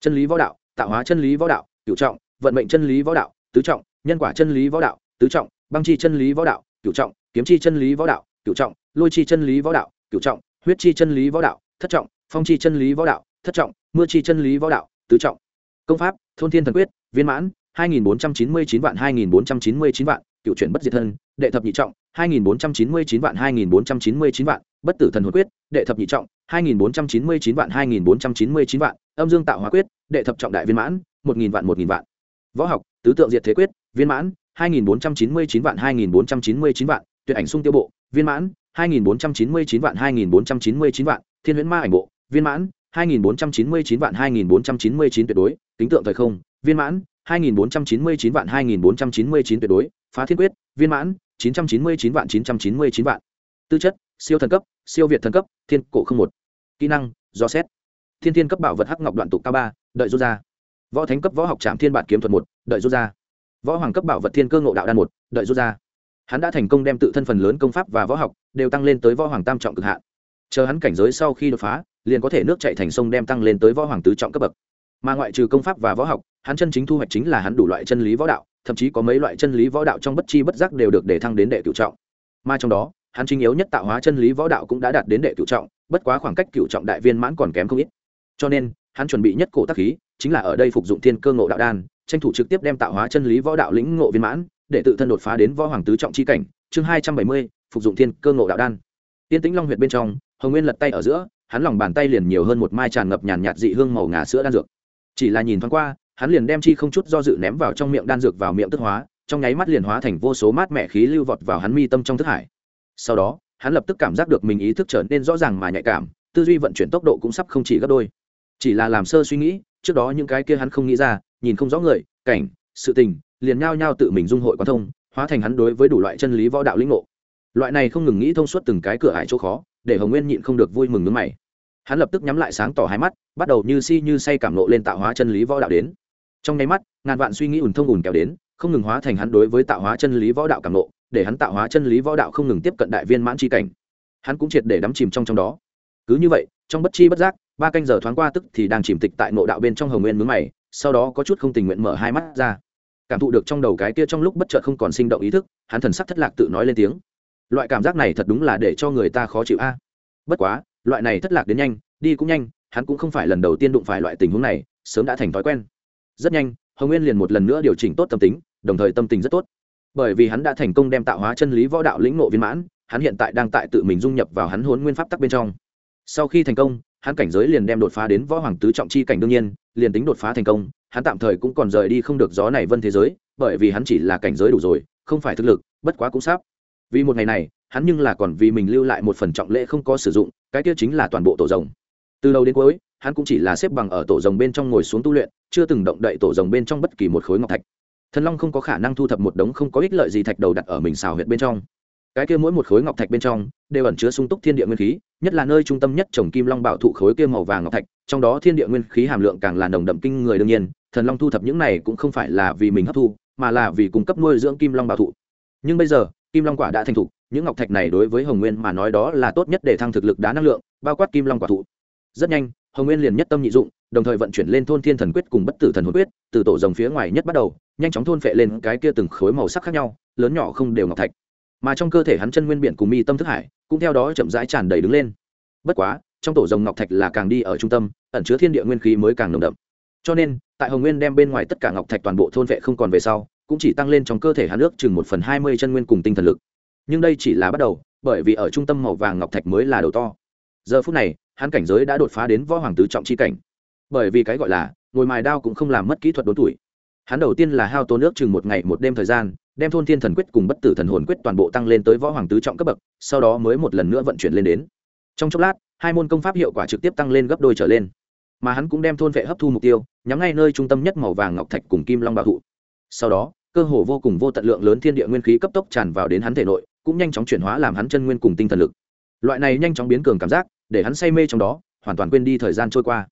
Chân lý võ đạo, tạo hóa chân lý võ đạo cựu trọng, vận mệnh chân lý võ đạo, tứ trọng, nhân quả chân lý võ đạo, tứ trọng, băng chi chân lý võ đạo cựu trọng, kiếm chi chân lý võ đạo cựu trọng, lôi chi chân lý võ đạo cựu trọng, huyết chi chân lý võ đạo, thất trọng phong chi chân lý võ đạo thất trọng mưa chi chân lý võ đạo tứ trọng công pháp thôn thiên thần quyết viên mãn hai nghìn bốn trăm chín mươi chín vạn hai nghìn bốn trăm chín mươi chín vạn cựu chuyển bất diệt thân đệ thập nhị trọng hai nghìn bốn trăm chín mươi chín vạn hai nghìn bốn trăm chín mươi chín vạn bất tử thần hồn quyết đệ thập nhị trọng hai nghìn bốn trăm chín mươi chín vạn hai nghìn bốn trăm chín mươi chín vạn âm dương tạo hóa quyết đệ thập trọng đại viên mãn một nghìn vạn một nghìn vạn võ học tứ tượng diệt thế quyết viên mãn hai nghìn bốn trăm chín mươi chín vạn hai nghìn bốn trăm chín mươi chín vạn tuyệt ảnh sung tiêu bộ viên mãn hai nghìn bốn trăm chín mươi chín vạn hai nghìn bốn trăm chín mươi chín vạn thiên huyễn ma ảnh bộ viên mãn, hai nghìn bốn trăm chín mươi chín vạn hai nghìn bốn trăm chín mươi chín tuyệt đối. Tính tượng thời không, viên mãn, hai nghìn bốn trăm chín mươi chín vạn hai nghìn bốn trăm chín mươi chín tuyệt đối. Phá thiên quyết, viên mãn, chín trăm chín mươi chín vạn chín trăm chín mươi chín vạn. Tư chất, siêu thần cấp, siêu việt thần cấp, thiên cổ không một. Kỹ năng, do xét. Thiên thiên cấp bảo vật hắc ngọc đoạn tụ cao ba, đợi rút ra. Võ thánh cấp võ học trạm thiên bản kiếm thuật một, đợi rút ra. Võ hoàng cấp bảo vật thiên cơ ngộ đạo đan một, đợi rút ra. Hắn đã thành công đem tự thân phần lớn công pháp và võ học đều tăng lên tới võ hoàng tam trọng cực hạn. Chờ hắn cảnh giới sau khi đột phá liền có thể nước chạy thành sông đem tăng lên tới võ hoàng tứ trọng cấp bậc. Mà ngoại trừ công pháp và võ học, hắn chân chính thu hoạch chính là hắn đủ loại chân lý võ đạo, thậm chí có mấy loại chân lý võ đạo trong bất chi bất giác đều được để thăng đến đệ cựu trọng. Mà trong đó, hắn chính yếu nhất tạo hóa chân lý võ đạo cũng đã đạt đến đệ cựu trọng, bất quá khoảng cách cựu trọng đại viên mãn còn kém không ít. Cho nên, hắn chuẩn bị nhất cổ tác khí, chính là ở đây phục dụng thiên cơ ngộ đạo đan, tranh thủ trực tiếp đem tạo hóa chân lý võ đạo lĩnh ngộ viên mãn, để tự thân đột phá đến võ hoàng tứ trọng chi cảnh. Chương hai trăm bảy mươi, phục dụng thiên cơ ngộ đạo đan. Tiên tĩnh long huyệt bên trong, hồng nguyên lật tay ở giữa hắn lòng bàn tay liền nhiều hơn một mai tràn ngập nhàn nhạt dị hương màu ngà sữa đan dược. Chỉ là nhìn thoáng qua, hắn liền đem chi không chút do dự ném vào trong miệng đan dược vào miệng tức hóa, trong nháy mắt liền hóa thành vô số mát mẻ khí lưu vọt vào hắn mi tâm trong thức hải. Sau đó, hắn lập tức cảm giác được mình ý thức trở nên rõ ràng mà nhạy cảm, tư duy vận chuyển tốc độ cũng sắp không chỉ gấp đôi. Chỉ là làm sơ suy nghĩ, trước đó những cái kia hắn không nghĩ ra, nhìn không rõ người, cảnh, sự tình, liền nhao nhao tự mình dung hội quan thông, hóa thành hắn đối với đủ loại chân lý võ đạo lĩnh ngộ. Loại này không ngừng nghĩ thông suốt từng cái cửa ải chỗ khó để hồng nguyên nhịn không được vui mừng nước mày. Hắn lập tức nhắm lại sáng tỏ hai mắt, bắt đầu như si như say cảm nộ lên tạo hóa chân lý võ đạo đến. Trong nháy mắt, ngàn vạn suy nghĩ ủn thông ủn kéo đến, không ngừng hóa thành hắn đối với tạo hóa chân lý võ đạo cảm nộ, để hắn tạo hóa chân lý võ đạo không ngừng tiếp cận đại viên mãn tri cảnh. Hắn cũng triệt để đắm chìm trong trong đó. Cứ như vậy, trong bất chi bất giác, ba canh giờ thoáng qua tức thì đang chìm tịch tại nộ đạo bên trong hồng nguyên mướn mày, sau đó có chút không tình nguyện mở hai mắt ra. Cảm thụ được trong đầu cái kia trong lúc bất chợt không còn sinh động ý thức, hắn thần sắc thất lạc tự nói lên tiếng loại cảm giác này thật đúng là để cho người ta khó chịu a. Bất quá, loại này thất lạc đến nhanh, đi cũng nhanh, hắn cũng không phải lần đầu tiên đụng phải loại tình huống này, sớm đã thành thói quen. Rất nhanh, hồng nguyên liền một lần nữa điều chỉnh tốt tâm tính, đồng thời tâm tình rất tốt. Bởi vì hắn đã thành công đem tạo hóa chân lý võ đạo lĩnh nộ viên mãn, hắn hiện tại đang tại tự mình dung nhập vào hắn huấn nguyên pháp tắc bên trong. Sau khi thành công, hắn cảnh giới liền đem đột phá đến võ hoàng tứ trọng chi cảnh đương nhiên, liền tính đột phá thành công, hắn tạm thời cũng còn rời đi không được gió này vân thế giới, bởi vì hắn chỉ là cảnh giới đủ rồi, không phải thực lực, bất quá cũng sắp vì một ngày này, hắn nhưng là còn vì mình lưu lại một phần trọng lễ không có sử dụng, cái kia chính là toàn bộ tổ rồng. Từ đầu đến cuối, hắn cũng chỉ là xếp bằng ở tổ rồng bên trong ngồi xuống tu luyện, chưa từng động đậy tổ rồng bên trong bất kỳ một khối ngọc thạch. Thần long không có khả năng thu thập một đống không có ích lợi gì thạch đầu đặt ở mình xào huyệt bên trong. Cái kia mỗi một khối ngọc thạch bên trong, đều ẩn chứa sung túc thiên địa nguyên khí, nhất là nơi trung tâm nhất trồng kim long bảo thụ khối kia màu vàng ngọc thạch, trong đó thiên địa nguyên khí hàm lượng càng là nồng đậm kinh người đương nhiên, thần long thu thập những này cũng không phải là vì mình hấp thu, mà là vì cung cấp nuôi dưỡng kim long bảo thụ. Nhưng bây giờ kim long quả đã thành thục, những ngọc thạch này đối với hồng nguyên mà nói đó là tốt nhất để thăng thực lực đá năng lượng, bao quát kim long quả thụ. Rất nhanh, hồng nguyên liền nhất tâm nhị dụng, đồng thời vận chuyển lên thôn thiên thần quyết cùng bất tử thần hồn quyết, từ tổ rồng phía ngoài nhất bắt đầu, nhanh chóng thôn phệ lên cái kia từng khối màu sắc khác nhau, lớn nhỏ không đều ngọc thạch. Mà trong cơ thể hắn chân nguyên biển cùng mi tâm thức hải, cũng theo đó chậm rãi tràn đầy đứng lên. Bất quá, trong tổ rồng ngọc thạch là càng đi ở trung tâm, ẩn chứa thiên địa nguyên khí mới càng nồng đậm. Cho nên, tại hồng nguyên đem bên ngoài tất cả ngọc thạch toàn bộ thôn vệ không còn về sau cũng chỉ tăng lên trong cơ thể hắn ước chừng một phần hai mươi chân nguyên cùng tinh thần lực. Nhưng đây chỉ là bắt đầu, bởi vì ở trung tâm màu vàng ngọc thạch mới là đầu to. Giờ phút này, hắn cảnh giới đã đột phá đến võ hoàng tứ trọng c h i cảnh. Bởi vì cái gọi là, ngồi mài đao cũng không làm mất kỹ thuật đốn tuổi. Hắn đầu tiên là hao tốn nước chừng một ngày một đêm thời gian, đem thôn thiên thần quyết cùng bất tử thần hồn quyết toàn bộ tăng lên tới võ hoàng tứ trọng cấp bậc, sau đó mới một lần nữa vận chuyển lên đến. Trong chốc lát, hai môn công pháp hiệu quả trực tiếp tăng lên gấp đôi trở lên. Mà hắn cũng đem thôn vệ hấp thu mục tiêu, nhắm ngay nơi trung tâm nhất màu vàng ngọc thạch cùng kim long bảo thụ. Sau đó cơ hồ vô cùng vô tận lượng lớn thiên địa nguyên khí cấp tốc tràn vào đến hắn thể nội, cũng nhanh chóng chuyển hóa làm hắn chân nguyên cùng tinh thần lực. Loại này nhanh chóng biến cường cảm giác, để hắn say mê trong đó, hoàn toàn quên đi thời gian trôi qua.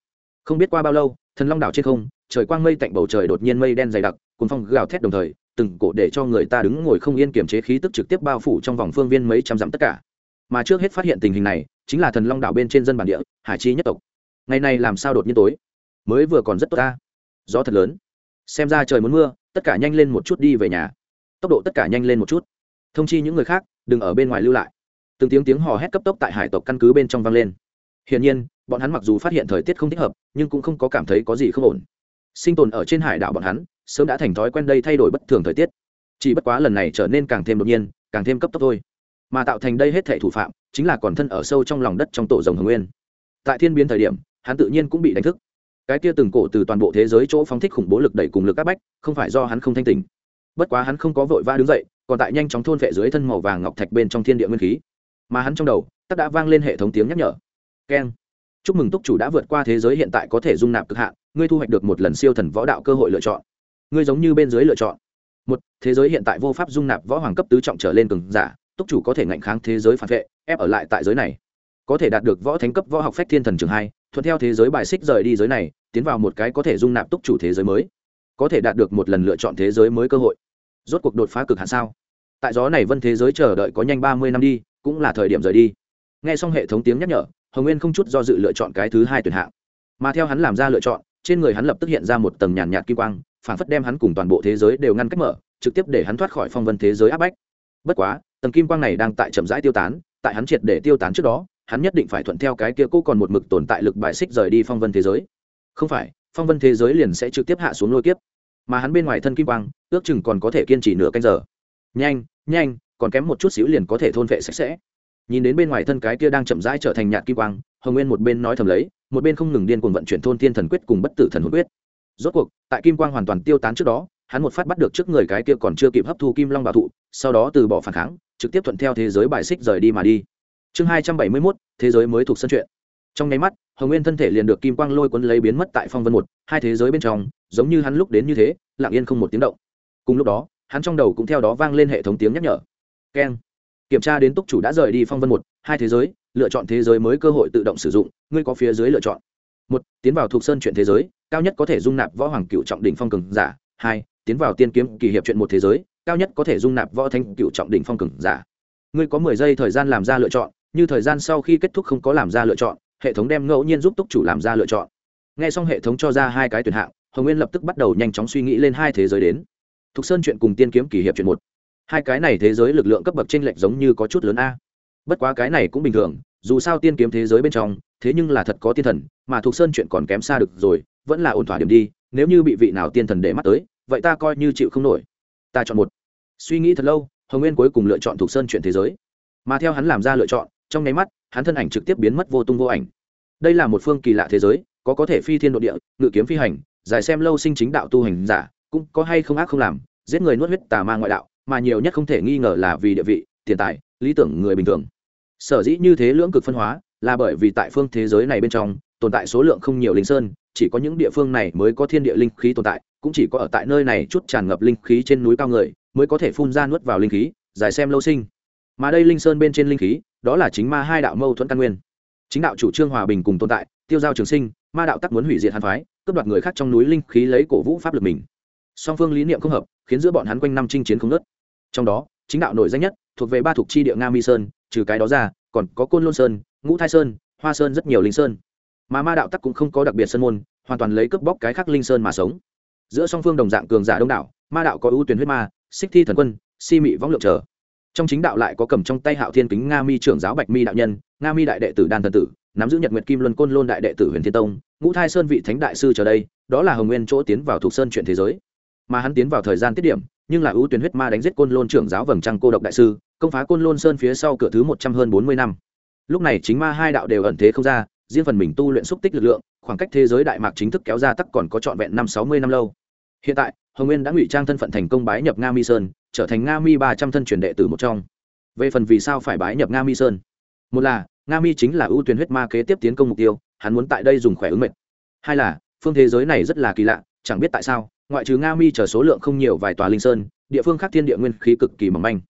Không biết qua bao lâu, thần long đảo trên không, trời quang mây tạnh bầu trời đột nhiên mây đen dày đặc cuốn phong gào thét đồng thời, từng cổ để cho người ta đứng ngồi không yên kiểm chế khí tức trực tiếp bao phủ trong vòng phương viên mấy trăm dặm tất cả. Mà trước hết phát hiện tình hình này, chính là thần long đảo bên trên dân bản địa, hải chi nhất tộc. Ngày này làm sao đột nhiên tối? Mới vừa còn rất tốt ta. Gió thật lớn. Xem ra trời muốn mưa tất cả nhanh lên một chút đi về nhà. Tốc độ tất cả nhanh lên một chút. Thông chi những người khác, đừng ở bên ngoài lưu lại. Từng tiếng tiếng hò hét cấp tốc tại hải tộc căn cứ bên trong vang lên. Hiển nhiên, bọn hắn mặc dù phát hiện thời tiết không thích hợp, nhưng cũng không có cảm thấy có gì không ổn. Sinh tồn ở trên hải đảo bọn hắn, sớm đã thành thói quen đây thay đổi bất thường thời tiết. Chỉ bất quá lần này trở nên càng thêm đột nhiên, càng thêm cấp tốc thôi. Mà tạo thành đây hết thể thủ phạm, chính là còn thân ở sâu trong lòng đất trong tổ rồng hồng nguyên. Tại thiên biến thời điểm, hắn tự nhiên cũng bị đánh thức cái kia từng cổ từ toàn bộ thế giới chỗ phóng thích khủng bố lực đẩy cùng lực áp bách, không phải do hắn không thanh tình bất quá hắn không có vội vã đứng dậy, còn tại nhanh chóng thôn vệ dưới thân màu vàng ngọc thạch bên trong thiên địa nguyên khí. Mà hắn trong đầu tắc đã vang lên hệ thống tiếng nhắc nhở. Keng. Chúc mừng túc chủ đã vượt qua thế giới hiện tại có thể dung nạp cực hạn, ngươi thu hoạch được một lần siêu thần võ đạo cơ hội lựa chọn. Ngươi giống như bên dưới lựa chọn. Một, thế giới hiện tại vô pháp dung nạp võ hoàng cấp tứ trọng trở lên cường giả, túc chủ có thể ngạnh kháng thế giới phản vệ, ép ở lại tại giới này có thể đạt được võ thánh cấp võ học phách thiên thần trường hai, thuận theo thế giới bài xích rời đi giới này, tiến vào một cái có thể dung nạp túc chủ thế giới mới. Có thể đạt được một lần lựa chọn thế giới mới cơ hội. Rốt cuộc đột phá cực hạn sao? Tại gió này vân thế giới chờ đợi có nhanh ba mươi năm đi, cũng là thời điểm rời đi. N g h e xong hệ thống tiếng nhắc nhở, hồng nguyên không chút do dự lựa chọn cái thứ hai tuyển hạng. Mà theo hắn làm ra lựa chọn, trên người hắn lập tức hiện ra một tầng nhàn nhạt kim quang, phản phất đem hắn cùng toàn bộ thế giới đều ngăn cách mở, trực tiếp để hắn thoát khỏi phong vân thế giới áp bách. Bất quá, tầng kim quang này đang tại chậm rãi tiêu tán, tại hắn triệt để tiêu tán trước đó hắn nhất định phải thuận theo cái kia cố còn một mực tồn tại lực bài xích rời đi phong vân thế giới. Không phải, phong vân thế giới liền sẽ trực tiếp hạ xuống lôi kiếp. Mà hắn bên ngoài thân kim quang, ước chừng còn có thể kiên trì nửa canh giờ. Nhanh nhanh, còn kém một chút xíu liền có thể thôn vệ sạch sẽ. Nhìn đến bên ngoài thân cái kia đang chậm rãi trở thành nhạt kim quang, hồng nguyên một bên nói thầm lấy, một bên không ngừng điên cuồng vận chuyển thôn thiên thần quyết cùng bất tử thần hồn quyết. Rốt cuộc, tại kim quang hoàn toàn tiêu tán trước đó, hắn một phát bắt được trước người cái kia còn chưa kịp hấp thu kim long bảo thụ, sau đó từ bỏ phản kháng, trực tiếp thuận theo thế giới bài xích rời đi mà đi chương hai trăm bảy mươi mốt, thế giới mới thuộc sân chuyện trong nháy mắt, hồng nguyên thân thể liền được kim quang lôi cuốn lấy biến mất tại phong vân một, hai thế giới bên trong, giống như hắn lúc đến như thế, lặng yên không một tiếng động. Cùng lúc đó, hắn trong đầu cũng theo đó vang lên hệ thống tiếng nhắc nhở. Keng. Kiểm tra đến túc chủ đã rời đi phong vân một, hai thế giới, lựa chọn thế giới mới cơ hội tự động sử dụng, ngươi có phía dưới lựa chọn. Một, tiến vào thuộc sơn chuyện thế giới, cao nhất có thể dung nạp võ hoàng cựu trọng đỉnh phong cường giả. Hai, tiến vào tiên kiếm kỳ hiệp chuyện một thế giới, cao nhất có thể dung nạp võ thanh cựu trọng đỉnh phong cường giả. Ngươi có mười giây thời gian làm ra lựa chọn như thời gian sau khi kết thúc không có làm ra lựa chọn, hệ thống đem ngẫu nhiên giúp túc chủ làm ra lựa chọn. Nghe xong hệ thống cho ra hai cái tuyển hạng, hồng nguyên lập tức bắt đầu nhanh chóng suy nghĩ lên hai thế giới đến. Thục sơn chuyện cùng tiên kiếm kỳ hiệp chuyện một. Hai cái này thế giới lực lượng cấp bậc t r ê n lệch giống như có chút lớn a. Bất quá cái này cũng bình thường, dù sao tiên kiếm thế giới bên trong, thế nhưng là thật có tiên thần, mà thục sơn chuyện còn kém xa được rồi, vẫn là ổn thỏa điểm đi, nếu như bị vị nào tiên thần để mắt tới, vậy ta coi như chịu không nổi. Ta chọn một. Suy nghĩ thật lâu, hồng nguyên cuối cùng lựa chọn thục sơn chuyện thế giới. Mà theo hắn làm ra lựa chọn trong nháy mắt, hắn thân ảnh trực tiếp biến mất vô tung vô ảnh. Đây là một phương kỳ lạ thế giới, có có thể phi thiên độ địa, ngự kiếm phi hành giải xem lâu sinh chính đạo tu hành giả, cũng có hay không ác không làm, giết người nuốt huyết tà ma ngoại đạo, mà nhiều nhất không thể nghi ngờ là vì địa vị, tiền tài, lý tưởng người bình thường. Sở dĩ như thế lưỡng cực phân hóa, là bởi vì tại phương thế giới này bên trong, tồn tại số lượng không nhiều linh sơn, chỉ có những địa phương này mới có thiên địa linh khí tồn tại, cũng chỉ có ở tại nơi này chút tràn ngập linh khí trên núi cao người, mới có thể phun ra nuốt vào linh khí giải xem lâu sinh mà đây linh sơn bên trên linh khí, đó là chính ma hai đạo mâu thuẫn căn nguyên. Chính đạo chủ trương hòa bình cùng tồn tại, tiêu giao trường sinh, ma đạo tắc muốn hủy diệt hàn phái, cướp đoạt người khác trong núi linh khí lấy cổ vũ pháp lực mình. Song phương lý niệm không hợp, khiến giữa bọn hắn quanh năm chinh chiến không nớt trong đó, chính đạo nổi danh nhất, thuộc về ba thuộc chi địa nga mi sơn, trừ cái đó ra, còn có côn lôn sơn, ngũ thai sơn, hoa sơn rất nhiều linh sơn. Mà ma đạo tắc cũng không có đặc biệt sơn môn, hoàn toàn lấy cướp bóc cái khác linh sơn mà sống. Giữa song phương đồng dạng cường giả đông đảo, ma đạo có ưu tuyển huyết ma, xích thi thần quân, si mị võng lượng trở trong chính đạo lại có cầm trong tay hạo thiên kính nga mi trưởng giáo bạch mi đạo nhân, nga mi đại đệ tử đan thần tử, nắm giữ nhật nguyệt kim luân côn lôn đại đệ tử huyền thiên tông, ngũ thai sơn vị thánh đại sư trở đây, đó là hồng nguyên chỗ tiến vào thuộc sơn chuyện thế giới. Mà hắn tiến vào thời gian tiết điểm, nhưng là ưu tuyến huyết ma đánh giết côn lôn trưởng giáo vầng trăng cô độc đại sư, công phá côn lôn sơn phía sau cửa thứ một trăm hơn bốn mươi năm. Lúc này chính ma hai đạo đều ẩn thế không ra, riêng phần mình tu luyện xúc tích lực lượng, khoảng cách thế giới đại mạc chính thức kéo ra tắc còn có trọn vẹn năm sáu mươi năm lâu. Hiện tại hồng nguyên đã ngụy trang thân phận thành công bái nhập nga mi sơn, trở thành nga mi ba trăm thân truyền đệ tử một trong. Về phần vì sao phải bái nhập nga mi sơn? Một là, nga mi chính là ưu tuyển huyết ma kế tiếp tiến công mục tiêu, hắn muốn tại đây dùng khỏe ứng mệnh. Hai là, phương thế giới này rất là kỳ lạ, chẳng biết tại sao, ngoại trừ nga mi chở số lượng không nhiều vài tòa linh sơn, địa phương khác thiên địa nguyên khí cực kỳ mỏng manh.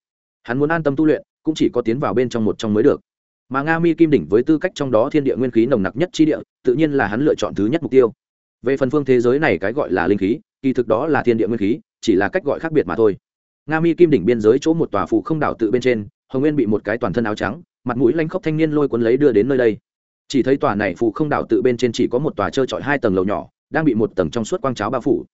Hắn muốn an tâm tu luyện, cũng chỉ có tiến vào bên trong một trong mới được. Mà nga mi kim đỉnh với tư cách trong đó thiên địa nguyên khí nồng nặc nhất chi địa, tự nhiên là hắn lựa chọn thứ nhất mục tiêu về phần phương thế giới này cái gọi là linh khí, kỳ thực đó là thiên địa nguyên khí, chỉ là cách gọi khác biệt mà thôi. Nga mi kim đỉnh biên giới chỗ một tòa phụ không đảo tự bên trên, hồng nguyên bị một cái toàn thân áo trắng, mặt mũi lanh khóc thanh niên lôi cuốn lấy đưa đến nơi đây. Chỉ thấy tòa này phụ không đảo tự bên trên chỉ có một tòa trơ trọi hai tầng lầu nhỏ, đang bị một tầng trong suốt quang cháo bao phủ.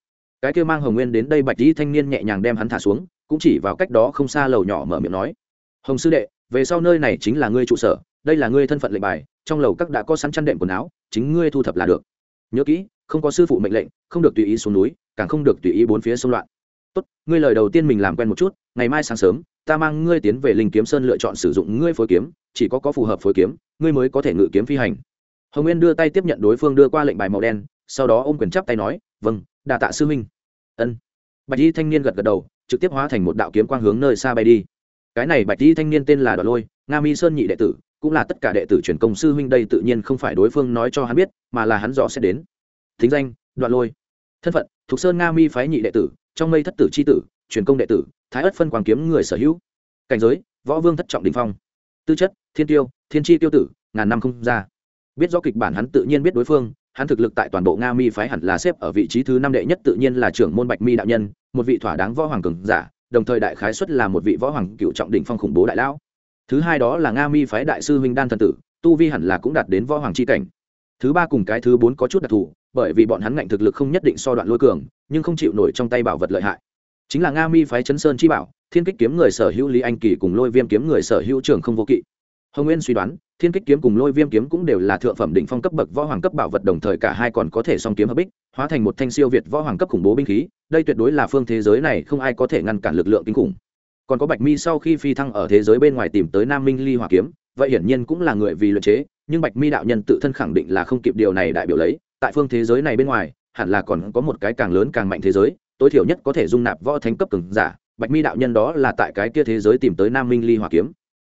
Cái kia mang hồng nguyên đến đây bạch dĩ thanh niên nhẹ nhàng đem hắn thả xuống, cũng chỉ vào cách đó không xa lầu nhỏ mở miệng nói, hồng sư đệ, về sau nơi này chính là ngươi trụ sở, đây là ngươi thân phận lệnh bài, trong lầu các đã có sẵn chăn đệm quần áo, chính ngươi thu thập là được. Nhớ kỹ không có sư phụ mệnh lệnh, không được tùy ý xuống núi, càng không được tùy ý bốn phía xung loạn. Tốt, ngươi lời đầu tiên mình làm quen một chút, ngày mai sáng sớm, ta mang ngươi tiến về linh kiếm sơn lựa chọn sử dụng ngươi phối kiếm, chỉ có có phù hợp phối kiếm, ngươi mới có thể ngự kiếm phi hành. Hồng nguyên đưa tay tiếp nhận đối phương đưa qua lệnh bài màu đen, sau đó ôm quyền chắp tay nói vâng đà tạ sư huynh. Ân. Bạch y thanh niên gật gật đầu, trực tiếp hóa thành một đạo kiếm quang hướng nơi xa bay đi. Cái này bạch y thanh niên tên là đoạn lôi, nga mi sơn nhị đệ tử, cũng là tất cả đệ tử truyền công sư huynh đây tự nhiên không phải đối phương nói cho hắn biết, mà là hắn rõ sẽ đến thính danh, đoạn lôi. Thân phận, thuộc sơn nga mi phái nhị đệ tử, trong mây thất tử c h i tử, truyền công đệ tử, thái ất phân quang kiếm người sở hữu. Cảnh giới, võ vương thất trọng đình phong. Tư chất, thiên tiêu, thiên tri tiêu tử, ngàn năm không ra. Biết rõ kịch bản hắn tự nhiên biết đối phương, hắn thực lực tại toàn bộ nga mi phái hẳn là xếp ở vị trí thứ năm đệ nhất tự nhiên là trưởng môn bạch mi đạo nhân, một vị thỏa đáng võ hoàng cường giả, đồng thời đại khái xuất là một vị võ hoàng cựu trọng đỉnh phong khủng bố đại lão. Thứ hai đó là nga mi phái đại sư huynh đan thần tử, tu vi hẳn là cũng đạt đến võ hoàng c h i cảnh. Thứ ba cùng cái thứ bốn có chút đặc thù bởi vì bọn hắn ngạnh thực lực không nhất định so đoạn lôi cường, nhưng không chịu nổi trong tay bảo vật lợi hại. Chính là nga mi phái chấn sơn chi bảo, thiên kích kiếm người sở hữu lý anh kỳ cùng lôi viêm kiếm người sở hữu trường không vô kỵ. Hồng nguyên suy đoán, thiên kích kiếm cùng lôi viêm kiếm cũng đều là thượng phẩm đỉnh phong cấp bậc võ hoàng cấp bảo vật, đồng thời cả hai còn có thể song kiếm hợp bích, hóa thành một thanh siêu việt võ hoàng cấp khủng bố binh khí, đây tuyệt đối là phương thế giới này không ai có thể ngăn cản lực lượng kinh khủng. Còn có bạch mi sau khi phi thăng ở thế giới bên ngoài tìm tới nam minh ly hỏa kiếm, vậy hiển nhiên cũng là người vì luyện chế, nhưng bạch mi đạo nhân tự thân khẳng định là không kịp điều này đại biểu lấy tại phương thế giới này bên ngoài, hẳn là còn có một cái càng lớn càng mạnh thế giới, tối thiểu nhất có thể dung nạp võ thánh cấp cường giả, bạch mi đạo nhân đó là tại cái kia thế giới tìm tới nam minh ly hỏa kiếm.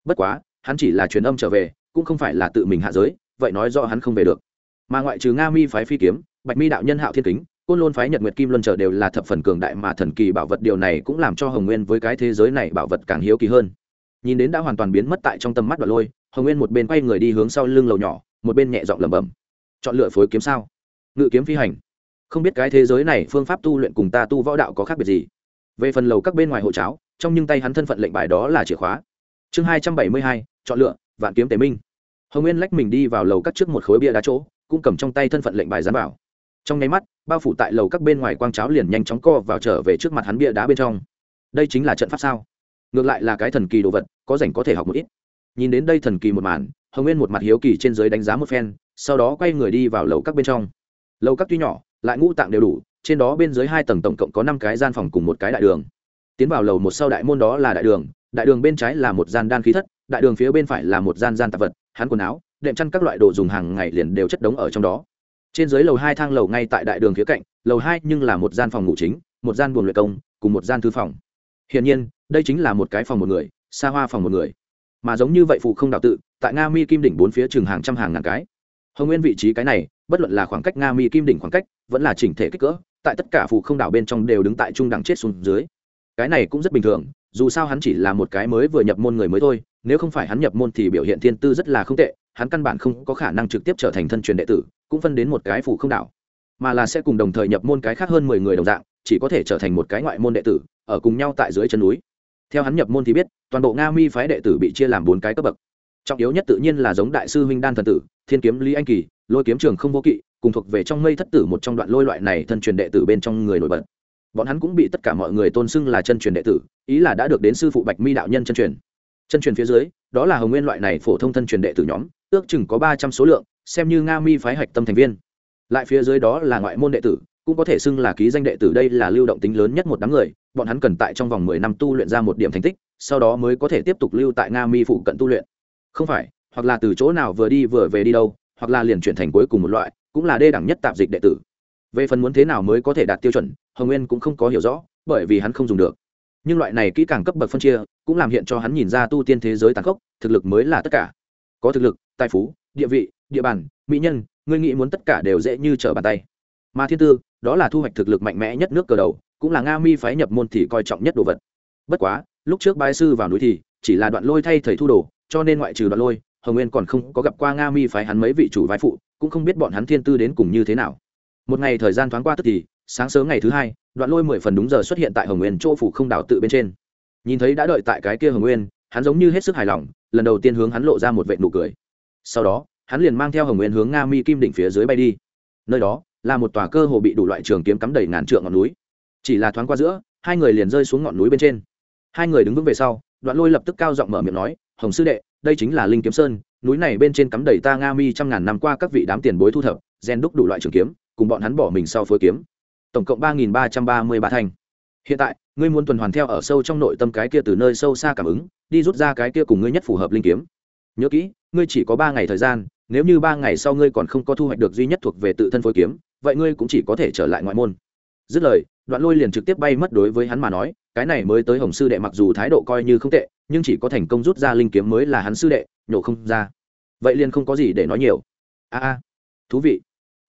Bất quá, hắn chỉ là truyền âm trở về, cũng không phải là tự mình hạ giới, vậy nói do hắn không về được. Mà ngoại trừ nga mi phái phi kiếm, bạch mi đạo nhân hạo thiên kính, côn lôn phái nhật nguyệt kim luân trở đều là thập phần cường đại mà thần kỳ bảo vật, điều này cũng làm cho hồng nguyên với cái thế giới này bảo vật càng hiếu kỳ hơn. Nhìn đến đã hoàn toàn biến mất tại trong tầm mắt đoạn lôi, hồng nguyên một bên quay người đi hướng sau lưng lầu nhỏ, một bên nhẹ giọng lẩm bẩm, chọn lựa phối kiếm sao? Ngự kiếm phi hành. Không biết cái thế giới này phương pháp tu luyện cùng ta tu võ đạo có khác biệt gì? Về phần lầu các bên ngoài hộ cháo, trong nhưng tay hắn thân phận lệnh bài đó là chìa khóa. Chương hai trăm bảy mươi hai, chọn lựa, vạn kiếm tế minh. Hồng nguyên lách mình đi vào lầu các trước một khối bia đá chỗ, cũng cầm trong tay thân phận lệnh bài dán vào. Trong nháy mắt, bao phủ tại lầu các bên ngoài quang cháo liền nhanh chóng co vào trở về trước mặt hắn bia đá bên trong. Đây chính là trận pháp sao? Ngược lại là cái thần kỳ đồ vật, có rảnh có thể học một ít. Nhìn đến đây thần kỳ một màn, hồng nguyên một mặt hiếu kỳ trên dưới đánh giá một phen, sau đó quay người đi vào lầu các bên trong lầu các tuy nhỏ, lại ngũ tạng đều đủ, trên đó bên dưới hai tầng tổng cộng có năm cái gian phòng cùng một cái đại đường. Tiến vào lầu một sau đại môn đó là đại đường đại đường bên trái là một gian đan khí thất, đại đường phía bên phải là một gian gian tạp vật, hắn quần áo, đệm chăn các loại đồ dùng hàng ngày liền đều chất đống ở trong đó. Trên dưới lầu hai thang lầu ngay tại đại đường phía cạnh, lầu hai nhưng là một gian phòng ngủ chính, một gian buồng luyện công, cùng một gian thư phòng. Hiển nhiên, đây chính là một cái phòng một người, xa hoa phòng một người. Mà giống như vậy phụ không đạo tự, tại nga mi kim đỉnh bốn phía trường hàng trăm hàng ngàn cái. Hồng nguyên vị trí cái này bất luận là khoảng cách nga mi kim đỉnh khoảng cách, vẫn là chỉnh thể kích cỡ, tại tất cả phù không đảo bên trong đều đứng tại trung đẳng chết xuống dưới. Cái này cũng rất bình thường, dù sao hắn chỉ là một cái mới vừa nhập môn người mới thôi, nếu không phải hắn nhập môn thì biểu hiện thiên tư rất là không tệ, hắn căn bản không có khả năng trực tiếp trở thành thân truyền đệ tử, cũng phân đến một cái phù không đảo. Mà là sẽ cùng đồng thời nhập môn cái khác hơn mười người đồng dạng, chỉ có thể trở thành một cái ngoại môn đệ tử, ở cùng nhau tại dưới chân núi. Theo hắn nhập môn thì biết, toàn bộ nga mi phái đệ tử bị chia làm bốn cái cấp bậc. Trọng yếu nhất tự nhiên là giống đại sư huynh đan thần tử, thiên kiếm lý anh kỳ lôi kiếm trường không vô kỵ, cùng thuộc về trong mây thất tử một trong đoạn lôi loại này thân truyền đệ tử bên trong người nổi bật. Bọn hắn cũng bị tất cả mọi người tôn xưng là chân truyền đệ tử, ý là đã được đến sư phụ bạch mi đạo nhân chân truyền. Chân truyền phía dưới, đó là hồng nguyên loại này phổ thông thân truyền đệ tử nhóm, ước chừng có ba trăm số lượng, xem như nga mi phái hạch tâm thành viên. Lại phía dưới đó là ngoại môn đệ tử, cũng có thể xưng là ký danh đệ tử, đây là lưu động tính lớn nhất một đám người, bọn hắn cần tại trong vòng mười năm tu luyện ra một điểm thành tích, sau đó mới có thể tiếp tục lưu tại nga mi phụ cận tu luyện. Không phải, hoặc là từ chỗ nào vừa đi vừa về đi đâu hoặc là liền chuyển thành cuối cùng một loại, cũng là đê đẳng nhất tạp dịch đệ tử. Về phần muốn thế nào mới có thể đạt tiêu chuẩn, hồng nguyên cũng không có hiểu rõ, bởi vì hắn không dùng được. Nhưng loại này kỹ càng cấp bậc phân chia, cũng làm hiện cho hắn nhìn ra tu tiên thế giới tàn khốc, thực lực mới là tất cả. Có thực lực, tài phú, địa vị, địa bàn, mỹ nhân, ngươi nghĩ muốn tất cả đều dễ như trở bàn tay. Mà thiên tư, đó là thu hoạch thực lực mạnh mẽ nhất nước cờ đầu, cũng là nga mi phái nhập môn thì coi trọng nhất đồ vật. Bất quá, lúc trước bái sư vào núi thì chỉ là đoạn lôi thay thầy thu đồ, cho nên ngoại trừ đoạn lôi hồng nguyên còn không có gặp qua nga mi phái hắn mấy vị chủ vai phụ, cũng không biết bọn hắn thiên tư đến cùng như thế nào. Một ngày thời gian thoáng qua tức thì, sáng sớm ngày thứ hai, đoạn lôi mười phần đúng giờ xuất hiện tại hồng nguyên chỗ phủ không đảo tự bên trên. Nhìn thấy đã đợi tại cái kia hồng nguyên, hắn giống như hết sức hài lòng, lần đầu tiên hướng hắn lộ ra một vệ nụ cười. Sau đó, hắn liền mang theo hồng nguyên hướng nga mi kim đỉnh phía dưới bay đi. Nơi đó, là một tòa cơ hồ bị đủ loại trường kiếm cắm đầy ngàn trượng ngọn núi. Chỉ là thoáng qua giữa, hai người liền rơi xuống ngọn núi bên trên. Hai người đứng vững về sau, đoạn lôi lập tức cao giọng mở miệng nói, hồng sư đệ đây chính là linh kiếm sơn, núi này bên trên cắm đầy ta nga mi trăm ngàn năm qua các vị đám tiền bối thu thập, gen đúc đủ loại trường kiếm, cùng bọn hắn bỏ mình sau phối kiếm. Tổng cộng ba nghìn ba trăm ba mươi ba thanh. Hiện tại, ngươi muốn tuần hoàn theo ở sâu trong nội tâm cái kia từ nơi sâu xa cảm ứng, đi rút ra cái kia cùng ngươi nhất phù hợp linh kiếm. Nhớ kỹ, ngươi chỉ có ba ngày thời gian, nếu như ba ngày sau ngươi còn không có thu hoạch được duy nhất thuộc về tự thân phối kiếm, vậy ngươi cũng chỉ có thể trở lại ngoại môn. Dứt lời, đoạn lôi liền trực tiếp bay mất đối với hắn mà nói, cái này mới tới hồng sư đệ mặc dù thái độ coi như không tệ nhưng chỉ có thành công rút ra linh kiếm mới là hắn sư đệ, nhổ không ra. Vậy liền không có gì để nói nhiều. A a. Thú vị.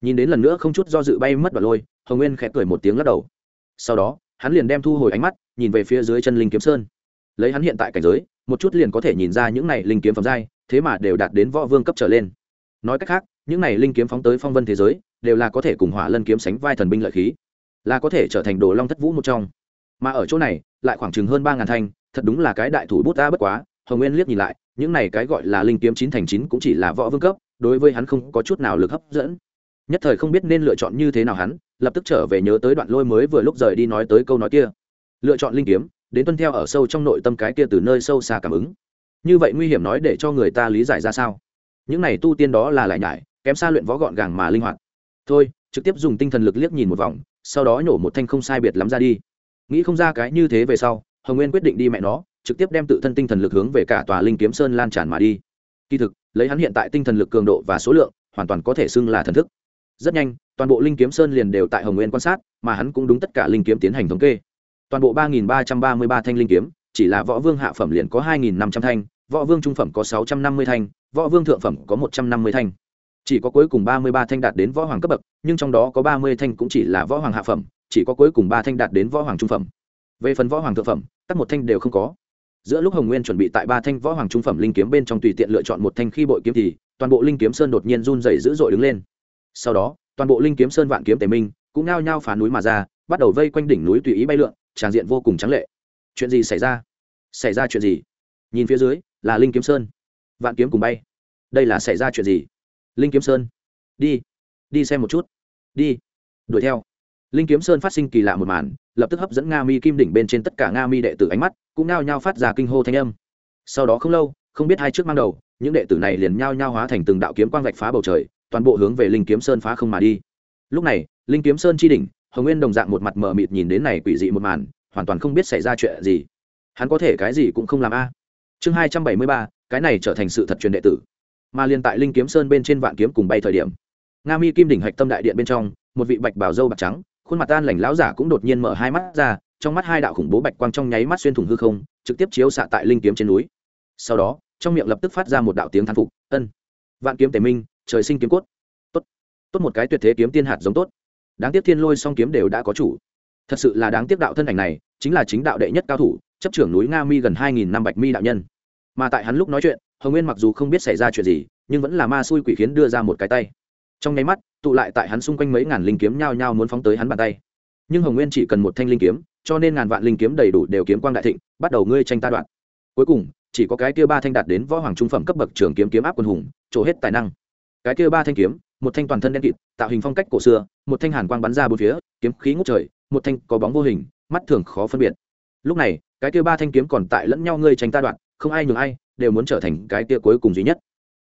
Nhìn đến lần nữa không chút do dự bay mất đoạn lôi, hồng nguyên khẽ cười một tiếng lắc đầu. Sau đó, hắn liền đem thu hồi ánh mắt, nhìn về phía dưới chân linh kiếm sơn. Lấy hắn hiện tại cảnh giới, một chút liền có thể nhìn ra những này linh kiếm phẩm giai, thế mà đều đạt đến võ vương cấp trở lên. Nói cách khác, những này linh kiếm phóng tới phong vân thế giới, đều là có thể cùng hỏa lân kiếm sánh vai thần binh lợi khí, là có thể trở thành đồ long thất vũ một trong. Mà ở chỗ này, lại khoảng chừng hơn ba ngàn thanh thật đúng là cái đại thủ bút ta bất quá, hồng nguyên liếc nhìn lại, những này cái gọi là linh kiếm chín thành chín cũng chỉ là võ vương cấp, đối với hắn không có chút nào lực hấp dẫn. Nhất thời không biết nên lựa chọn như thế nào hắn, lập tức trở về nhớ tới đoạn lôi mới vừa lúc rời đi nói tới câu nói kia. Lựa chọn linh kiếm, đến tuân theo ở sâu trong nội tâm cái kia từ nơi sâu xa cảm ứng. Như vậy nguy hiểm nói để cho người ta lý giải ra sao? Những này tu tiên đó là lại nhải, kém xa luyện võ gọn gàng mà linh hoạt. Thôi, trực tiếp dùng tinh thần lực liếc nhìn một vòng, sau đó nhổ một thanh không sai biệt lắm ra đi. Nghĩ không ra cái như thế về sau hồng nguyên quyết định đi mẹ nó, trực tiếp đem tự thân tinh thần lực hướng về cả tòa linh kiếm sơn lan tràn mà đi. Kỳ thực, lấy hắn hiện tại tinh thần lực cường độ và số lượng, hoàn toàn có thể xưng là thần thức. Rất nhanh, toàn bộ linh kiếm sơn liền đều tại hồng nguyên quan sát, mà hắn cũng đúng tất cả linh kiếm tiến hành thống kê. Toàn bộ ba nghìn ba trăm ba mươi ba thanh linh kiếm, chỉ là võ vương hạ phẩm liền có hai nghìn năm trăm thanh, võ vương trung phẩm có sáu trăm năm mươi thanh, võ vương thượng phẩm có một trăm năm mươi thanh. Chỉ có cuối cùng ba mươi ba thanh đạt đến võ hoàng cấp bậc, nhưng trong đó có ba mươi thanh cũng chỉ là võ hoàng hạ phẩm, chỉ có cuối cùng ba thanh đạt đến võ hoàng trung phẩm. Về phần võ hoàng thượng phẩm tắt một thanh đều không có. Giữa lúc hồng nguyên chuẩn bị tại ba thanh võ hoàng trung phẩm linh kiếm bên trong tùy tiện lựa chọn một thanh khi bội kiếm thì, toàn bộ linh kiếm sơn đột nhiên run dày dữ dội đứng lên. Sau đó, toàn bộ linh kiếm sơn vạn kiếm tề minh cũng nao nhao phá núi mà ra, bắt đầu vây quanh đỉnh núi tùy ý bay lượn, tràn diện vô cùng trắng lệ. Chuyện gì xảy ra? Xảy ra chuyện gì? Nhìn phía dưới là linh kiếm sơn. Vạn kiếm cùng bay. Đây là xảy ra chuyện gì? Linh kiếm sơn. Đi. Đi xem một chút. Đi. Đuổi theo linh kiếm sơn phát sinh kỳ lạ một màn, lập tức hấp dẫn nga mi kim đỉnh bên trên tất cả nga mi đệ tử ánh mắt, cũng nao nhao phát ra kinh hô thanh âm. Sau đó không lâu, không biết hai trước mang đầu, những đệ tử này liền nhao nhao hóa thành từng đạo kiếm quang vạch phá bầu trời, toàn bộ hướng về linh kiếm sơn phá không mà đi. Lúc này, linh kiếm sơn chi đỉnh, hồng nguyên đồng dạng một mặt mờ mịt nhìn đến này quỷ dị một màn, hoàn toàn không biết xảy ra chuyện gì. Hắn có thể cái gì cũng không làm a. Chương hai trăm bảy mươi ba, cái này trở thành sự thật truyền đệ tử. Mà liền tại linh kiếm sơn bên trên vạn kiếm cùng bay thời điểm, nga mi kim đỉnh hạch tâm đại điện bên trong, một vị bạch bảo dâu bạc trắng khuôn mặt tan lành lão giả cũng đột nhiên mở hai mắt ra, trong mắt hai đạo khủng bố bạch quang trong nháy mắt xuyên thủng hư không, trực tiếp chiếu xạ tại linh kiếm trên núi. Sau đó, trong miệng lập tức phát ra một đạo tiếng thán phục, ân, vạn kiếm tề minh, trời sinh kiếm cốt. Tốt tốt một cái tuyệt thế kiếm tiên hạt giống tốt. Đáng tiếc thiên lôi song kiếm đều đã có chủ. Thật sự là đáng tiếc đạo thân ảnh này, chính là chính đạo đệ nhất cao thủ, chấp trưởng núi nga mi gần hai nghìn năm bạch mi đạo nhân. Mà tại hắn lúc nói chuyện, hồng nguyên mặc dù không biết xảy ra chuyện gì, nhưng vẫn là ma xui quỷ khiến đưa ra một cái tay trong nháy mắt, tụ lại tại hắn xung quanh mấy ngàn linh kiếm nhao nhao muốn phóng tới hắn bàn tay. Nhưng hồng nguyên chỉ cần một thanh linh kiếm, cho nên ngàn vạn linh kiếm đầy đủ đều kiếm quang đại thịnh, bắt đầu ngươi tranh ta đoạn. Cuối cùng, chỉ có cái kia ba thanh đạt đến võ hoàng trung phẩm cấp bậc trường kiếm kiếm áp quân hùng trổ hết tài năng. Cái kia ba thanh kiếm, một thanh toàn thân đen kịt, tạo hình phong cách cổ xưa, một thanh hàn quang bắn ra bốn phía, kiếm khí ngút trời, một thanh có bóng vô hình, mắt thường khó phân biệt. Lúc này, cái kia ba thanh kiếm còn tại lẫn nhau ngươi tranh ta đoạn, không ai nhường ai, đều muốn trở thành cái kia cuối cùng duy nhất.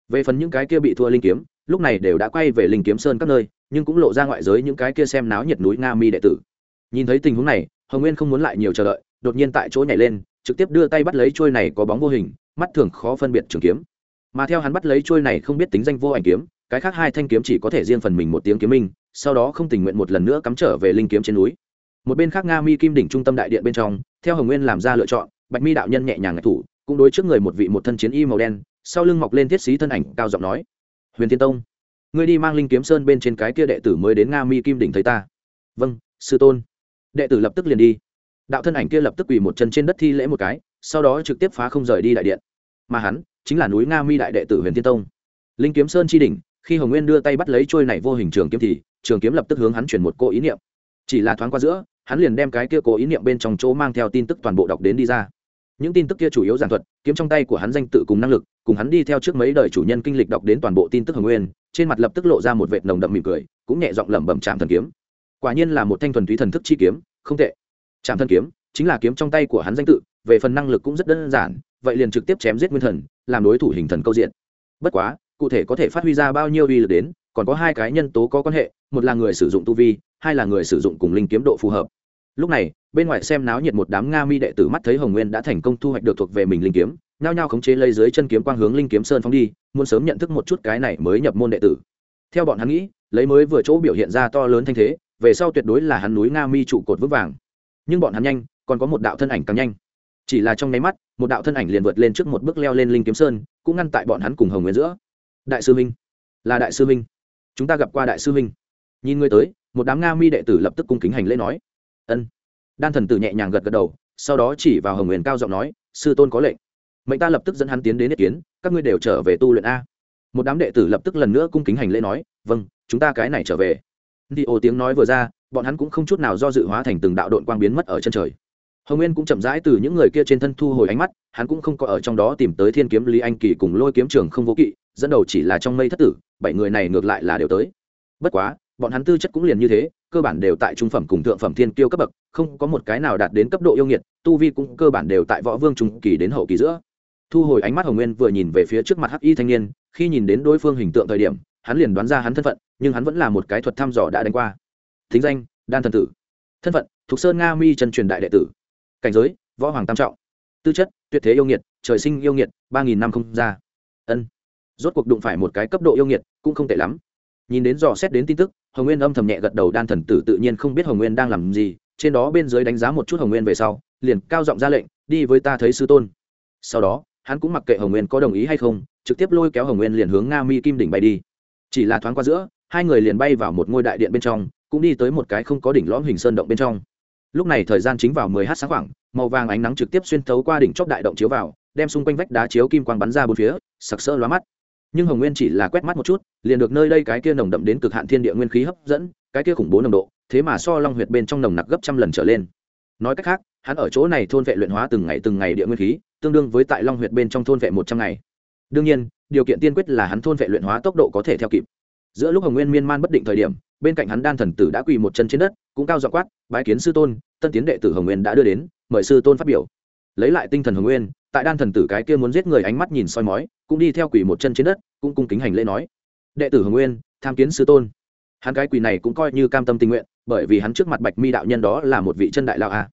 Về phần những cái kia bị thua linh kiếm lúc này đều đã quay về linh kiếm sơn các nơi, nhưng cũng lộ ra ngoại giới những cái kia xem náo nhiệt núi nga mi đệ tử. Nhìn thấy tình huống này, hồng nguyên không muốn lại nhiều chờ đợi, đột nhiên tại chỗ nhảy lên, trực tiếp đưa tay bắt lấy trôi này có bóng vô hình, mắt thường khó phân biệt trường kiếm. Mà theo hắn bắt lấy trôi này không biết tính danh vô ảnh kiếm, cái khác hai thanh kiếm chỉ có thể riêng phần mình một tiếng kiếm minh, sau đó không tình nguyện một lần nữa cắm trở về linh kiếm trên núi. Một bên khác nga mi kim đỉnh trung tâm đại điện bên trong, theo hồng nguyên làm ra lựa chọn, bạch mi đạo nhân nhẹ nhàng ngạch thủ, cũng đối trước người một vị một thân chiến y màu đen, sau lưng mọc lên thiết sĩ thân ảnh, cao giọng nói huyền thiên tông, ngươi đi mang linh kiếm sơn bên trên cái kia đệ tử mới đến nga mi kim đỉnh thấy ta. Vâng sư tôn. Đệ tử lập tức liền đi. Đạo thân ảnh kia lập tức quỳ một chân trên đất thi lễ một cái, sau đó trực tiếp phá không rời đi đại điện. Mà hắn chính là núi nga mi đại đệ tử huyền thiên tông. Linh kiếm sơn chi đỉnh, khi hồng nguyên đưa tay bắt lấy trôi này vô hình trường kiếm thì, trường kiếm lập tức hướng hắn chuyển một cô ý niệm. Chỉ là thoáng qua giữa, hắn liền đem cái kia cố ý niệm bên trong chỗ mang theo tin tức toàn bộ đọc đến đi ra những tin tức kia chủ yếu giản thuật, kiếm trong tay của hắn danh tự cùng năng lực, cùng hắn đi theo trước mấy đời chủ nhân kinh lịch đọc đến toàn bộ tin tức hồng nguyên, trên mặt lập tức lộ ra một vệt nồng đậm mỉm cười, cũng nhẹ giọng lẩm bẩm chạm thần kiếm. Quả nhiên là một thanh thuần túy thần thức chi kiếm, không tệ. Chạm thần kiếm chính là kiếm trong tay của hắn danh tự, về phần năng lực cũng rất đơn giản, vậy liền trực tiếp chém giết nguyên thần, làm đối thủ hình thần câu diện. Bất quá, cụ thể có thể phát huy ra bao nhiêu uy lực đến, còn có hai cái nhân tố có quan hệ, một là người sử dụng tu vi, hai là người sử dụng cùng linh kiếm độ phù hợp lúc này, bên ngoài xem náo nhiệt một đám nga mi đệ tử mắt thấy hồng nguyên đã thành công thu hoạch được thuộc về mình linh kiếm, nhao nhao khống chế lấy dưới chân kiếm quang hướng linh kiếm sơn phong đi, muốn sớm nhận thức một chút cái này mới nhập môn đệ tử. Theo bọn hắn nghĩ, lấy mới vừa chỗ biểu hiện ra to lớn thanh thế, về sau tuyệt đối là hắn núi nga mi trụ cột vững vàng. Nhưng bọn hắn nhanh, còn có một đạo thân ảnh càng nhanh. Chỉ là trong nháy mắt, một đạo thân ảnh liền vượt lên trước một bước leo lên linh kiếm sơn, cũng ngăn tại bọn hắn cùng hồng nguyên giữa. Đại sư minh, là đại sư minh. Chúng ta gặp qua đại sư minh. Nhìn người tới, một đám nga mi đệ tử lập tức cung kính hành lễ nói ân đan thần tử nhẹ nhàng gật gật đầu sau đó chỉ vào hồng nguyên cao giọng nói sư tôn có lệnh mệnh ta lập tức dẫn hắn tiến đến ý kiến các ngươi đều trở về tu luyện a một đám đệ tử lập tức lần nữa cung kính hành lễ nói vâng chúng ta cái này trở về đi ô tiếng nói vừa ra bọn hắn cũng không chút nào do dự hóa thành từng đạo đội quang biến mất ở chân trời hồng nguyên cũng chậm rãi từ những người kia trên thân thu hồi ánh mắt hắn cũng không có ở trong đó tìm tới thiên kiếm lý anh kỳ cùng lôi kiếm trường không vô kỵ dẫn đầu chỉ là trong mây thất tử bảy người này ngược lại là đều tới bất quá bọn hắn tư chất cũng liền như thế, cơ bản đều tại trung phẩm cùng thượng phẩm thiên kiêu cấp bậc, không có một cái nào đạt đến cấp độ yêu nghiệt, tu vi cũng cơ bản đều tại võ vương trung kỳ đến hậu kỳ giữa. Thu hồi ánh mắt hồng nguyên vừa nhìn về phía trước mặt hắc y thanh niên, khi nhìn đến đối phương hình tượng thời điểm, hắn liền đoán ra hắn thân phận, nhưng hắn vẫn là một cái thuật thăm dò đã đánh qua. Thính danh, đan thần tử. Thân phận thuộc sơn nga mi trần truyền đại đệ tử. Cảnh giới, võ hoàng tam trọng. Tư chất, tuyệt thế yêu nghiệt, trời sinh yêu nghiệt, ba nghìn năm không ra. Ân. Rốt cuộc đụng phải một cái cấp độ yêu nghiệt, cũng không tệ lắm. Nhìn đến dò xét đến tin tức hồng nguyên âm thầm nhẹ gật đầu, đan thần tử tự nhiên không biết hồng nguyên đang làm gì. Trên đó bên dưới đánh giá một chút hồng nguyên về sau, liền cao giọng ra lệnh, đi với ta thấy sư tôn. Sau đó, hắn cũng mặc kệ hồng nguyên có đồng ý hay không, trực tiếp lôi kéo hồng nguyên liền hướng nga mi kim đỉnh bay đi. Chỉ là thoáng qua giữa, hai người liền bay vào một ngôi đại điện bên trong, cũng đi tới một cái không có đỉnh lõm hình sơn động bên trong. Lúc này thời gian chính vào mười h sáng khoảng, màu vàng ánh nắng trực tiếp xuyên thấu qua đỉnh chóp đại động chiếu vào, đem xung quanh vách đá chiếu kim quang bắn ra bốn phía, sặc sỡ lóa mắt nhưng hồng nguyên chỉ là quét mắt một chút liền được nơi đây cái kia nồng đậm đến cực hạn thiên địa nguyên khí hấp dẫn cái kia khủng bố nồng độ thế mà so long huyệt bên trong nồng nặc gấp trăm lần trở lên nói cách khác hắn ở chỗ này thôn vệ luyện hóa từng ngày từng ngày địa nguyên khí tương đương với tại long huyệt bên trong thôn vệ một trăm ngày đương nhiên điều kiện tiên quyết là hắn thôn vệ luyện hóa tốc độ có thể theo kịp giữa lúc hồng nguyên miên man bất định thời điểm bên cạnh hắn đan thần tử đã quỳ một chân trên đất cũng cao dọ quát bái kiến sư tôn tân tiến đệ tử hồng nguyên đã đưa đến mời sư tôn phát biểu lấy lại tinh thần hồng nguyên, tại đan thần tử cái kia muốn giết người ánh mắt nhìn soi mói, cũng đi theo quỳ một chân trên đất, cũng cung kính hành lễ nói. Đệ tử hồng nguyên, tham kiến sư tôn. Hắn cái quỳ này cũng coi như cam tâm tình nguyện, bởi vì hắn trước mặt bạch mi đạo nhân đó là một vị chân đại lao a.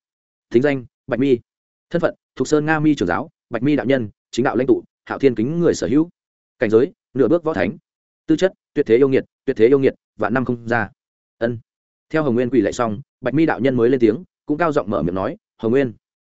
Thính danh, bạch mi. Thân phận thuộc sơn nga mi trưởng giáo, bạch mi đạo nhân, chính đạo lãnh tụ, hạo thiên kính người sở hữu. Cảnh giới, nửa bước võ thánh. Tư chất, tuyệt thế yêu nghiệt, tuyệt thế yêu nghiệt và năm không ra. Ân. Theo hồng nguyên quỳ lại xong, bạch mi đạo nhân mới lên tiếng, cũng cao giọng mở miệng nói, hồng nguyên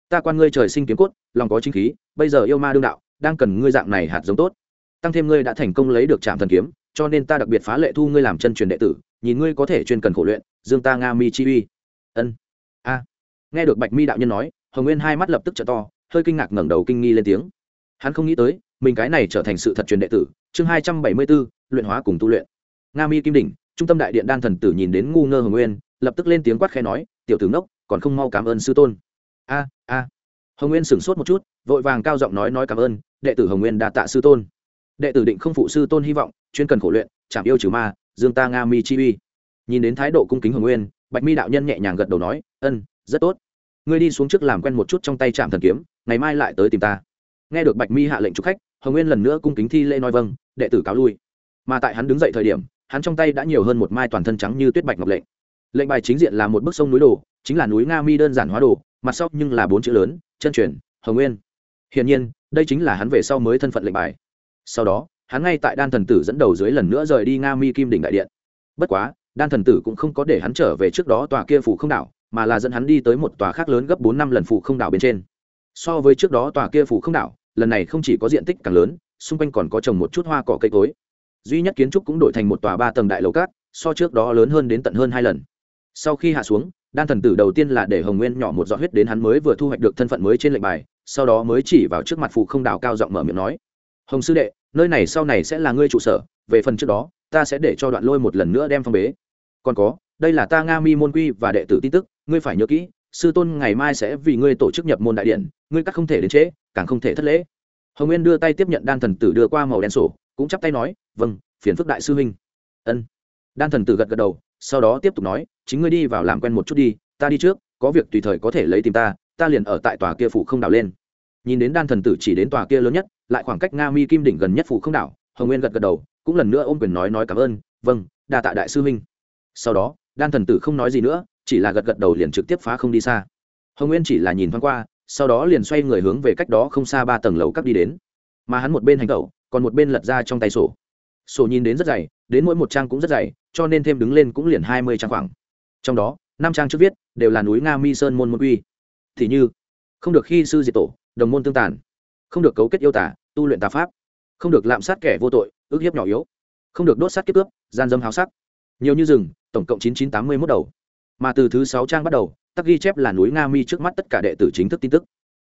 ta quan ngươi trời sinh kiếm cốt lòng có chính khí bây giờ yêu ma đương đạo đang cần ngươi dạng này hạt giống tốt. Tăng thêm ngươi đã thành công lấy được trạm thần kiếm cho nên ta đặc biệt phá lệ thu ngươi làm chân truyền đệ tử nhìn ngươi có thể chuyên cần khổ luyện dương ta nga mi chi uy. Ân. A. Nghe được bạch mi đạo nhân nói hồng nguyên hai mắt lập tức t to hơi kinh ngạc ngẩng đầu kinh nghi lên tiếng. Hắn không nghĩ tới mình cái này trở thành sự thật truyền đệ tử chương hai trăm bảy mươi b ố luyện hóa cùng tu luyện. Nga mi kim Đình, trung tâm đại điện đan thần tử nhìn đến ngu ngơ hồng nguyên lập tức lên tiếng quát khe nói tiểu tử ngốc còn không mau cảm ơn sư tôn a a. Hồng nguyên sửng sốt một chút, vội vàng cao giọng nói nói cảm ơn, đệ tử hồng nguyên đa tạ sư tôn. Đệ tử định không phụ sư tôn hy vọng, chuyên cần khổ luyện chạm yêu trừ ma, dương ta nga mi chi uy. Nhìn đến thái độ cung kính hồng nguyên, bạch mi đạo nhân nhẹ nhàng gật đầu nói, ân, rất tốt. Ngươi đi xuống trước làm quen một chút trong tay trạm thần kiếm, ngày mai lại tới tìm ta. Nghe được bạch mi hạ lệnh chúc khách, hồng nguyên lần nữa cung kính thi lễ nói vâng đệ tử cáo lui. Mà tại hắn đứng dậy thời điểm, hắn trong tay đã nhiều hơn một mai toàn thân trắng như tuyết bạch ngọc lệnh. Lệnh bài chính diện là một bức sông núi đồ, chính là núi nga mi đơn giản hóa đồ mặt sau nhưng là bốn chữ lớn, chân truyền, hồng nguyên. Hiển nhiên, đây chính là hắn về sau mới thân phận lệnh bài. Sau đó, hắn ngay tại đan thần tử dẫn đầu dưới lần nữa rời đi nga mi kim đỉnh đại điện. Bất quá, đan thần tử cũng không có để hắn trở về trước đó tòa kia phủ không đảo, mà là dẫn hắn đi tới một tòa khác lớn gấp bốn năm lần phủ không đảo bên trên. So với trước đó tòa kia phủ không đảo, lần này không chỉ có diện tích càng lớn, xung quanh còn có trồng một chút hoa cỏ cây cối. Duy nhất kiến trúc cũng đổi thành một tòa ba tầng đại lầu cát, so trước đó lớn hơn đến tận hơn hai lần. Sau khi hạ xuống đan thần tử đầu tiên là để hồng nguyên nhỏ một giọt huyết đến hắn mới vừa thu hoạch được thân phận mới trên lệnh bài, sau đó mới chỉ vào trước mặt phù không đào cao giọng mở miệng nói, hồng sư đệ, nơi này sau này sẽ là ngươi trụ sở, về phần trước đó, ta sẽ để cho đoạn lôi một lần nữa đem phong bế. Còn có, đây là ta nga mi môn quy và đệ tử tin tức, ngươi phải nhớ kỹ, sư tôn ngày mai sẽ vì ngươi tổ chức nhập môn đại điện, ngươi cắt không thể đến trễ, càng không thể thất lễ. Hồng nguyên đưa tay tiếp nhận đan thần tử đưa qua màu đen sổ, cũng chắp tay nói vâng phiền phức đại sư huynh. Ân. Đan thần tử gật gật đầu sau đó tiếp tục nói, chính ngươi đi vào làm quen một chút đi, ta đi trước, có việc tùy thời có thể lấy tìm ta ta liền ở tại tòa kia phủ không đảo lên. Nhìn đến đan thần tử chỉ đến tòa kia lớn nhất, lại khoảng cách nga mi kim đỉnh gần nhất phủ không đảo, hồng nguyên gật gật đầu, cũng lần nữa ôm quyền nói nói cảm ơn vâng đa tạ đại sư huynh. Sau đó, đan thần tử không nói gì nữa, chỉ là gật gật đầu liền trực tiếp phá không đi xa. Hồng nguyên chỉ là nhìn thoáng qua, sau đó liền xoay người hướng về cách đó không xa ba tầng lầu cắp đi đến. Mà hắn một bên hành tẩu, còn một bên lật ra trong tay sổ. Sổ nhìn đến rất dày, đến mỗi một trang cũng rất dày cho nên thêm đứng lên cũng liền hai mươi trang khoảng. Trong đó, năm trang trước viết, đều là núi nga mi sơn môn môn quy. Thì như, không được khi sư diệt tổ, đồng môn tương tàn. Không được cấu kết yêu tả tu luyện tà pháp. Không được lạm sát kẻ vô tội, ước hiếp nhỏ yếu. Không được đốt sát kiếp cướp gian dâm háo sắc. Nhiều như rừng, tổng cộng chín chín tám mươi mốt đầu. Mà từ thứ sáu trang bắt đầu, tắc ghi chép là núi nga mi trước mắt tất cả đệ tử chính thức tin tức.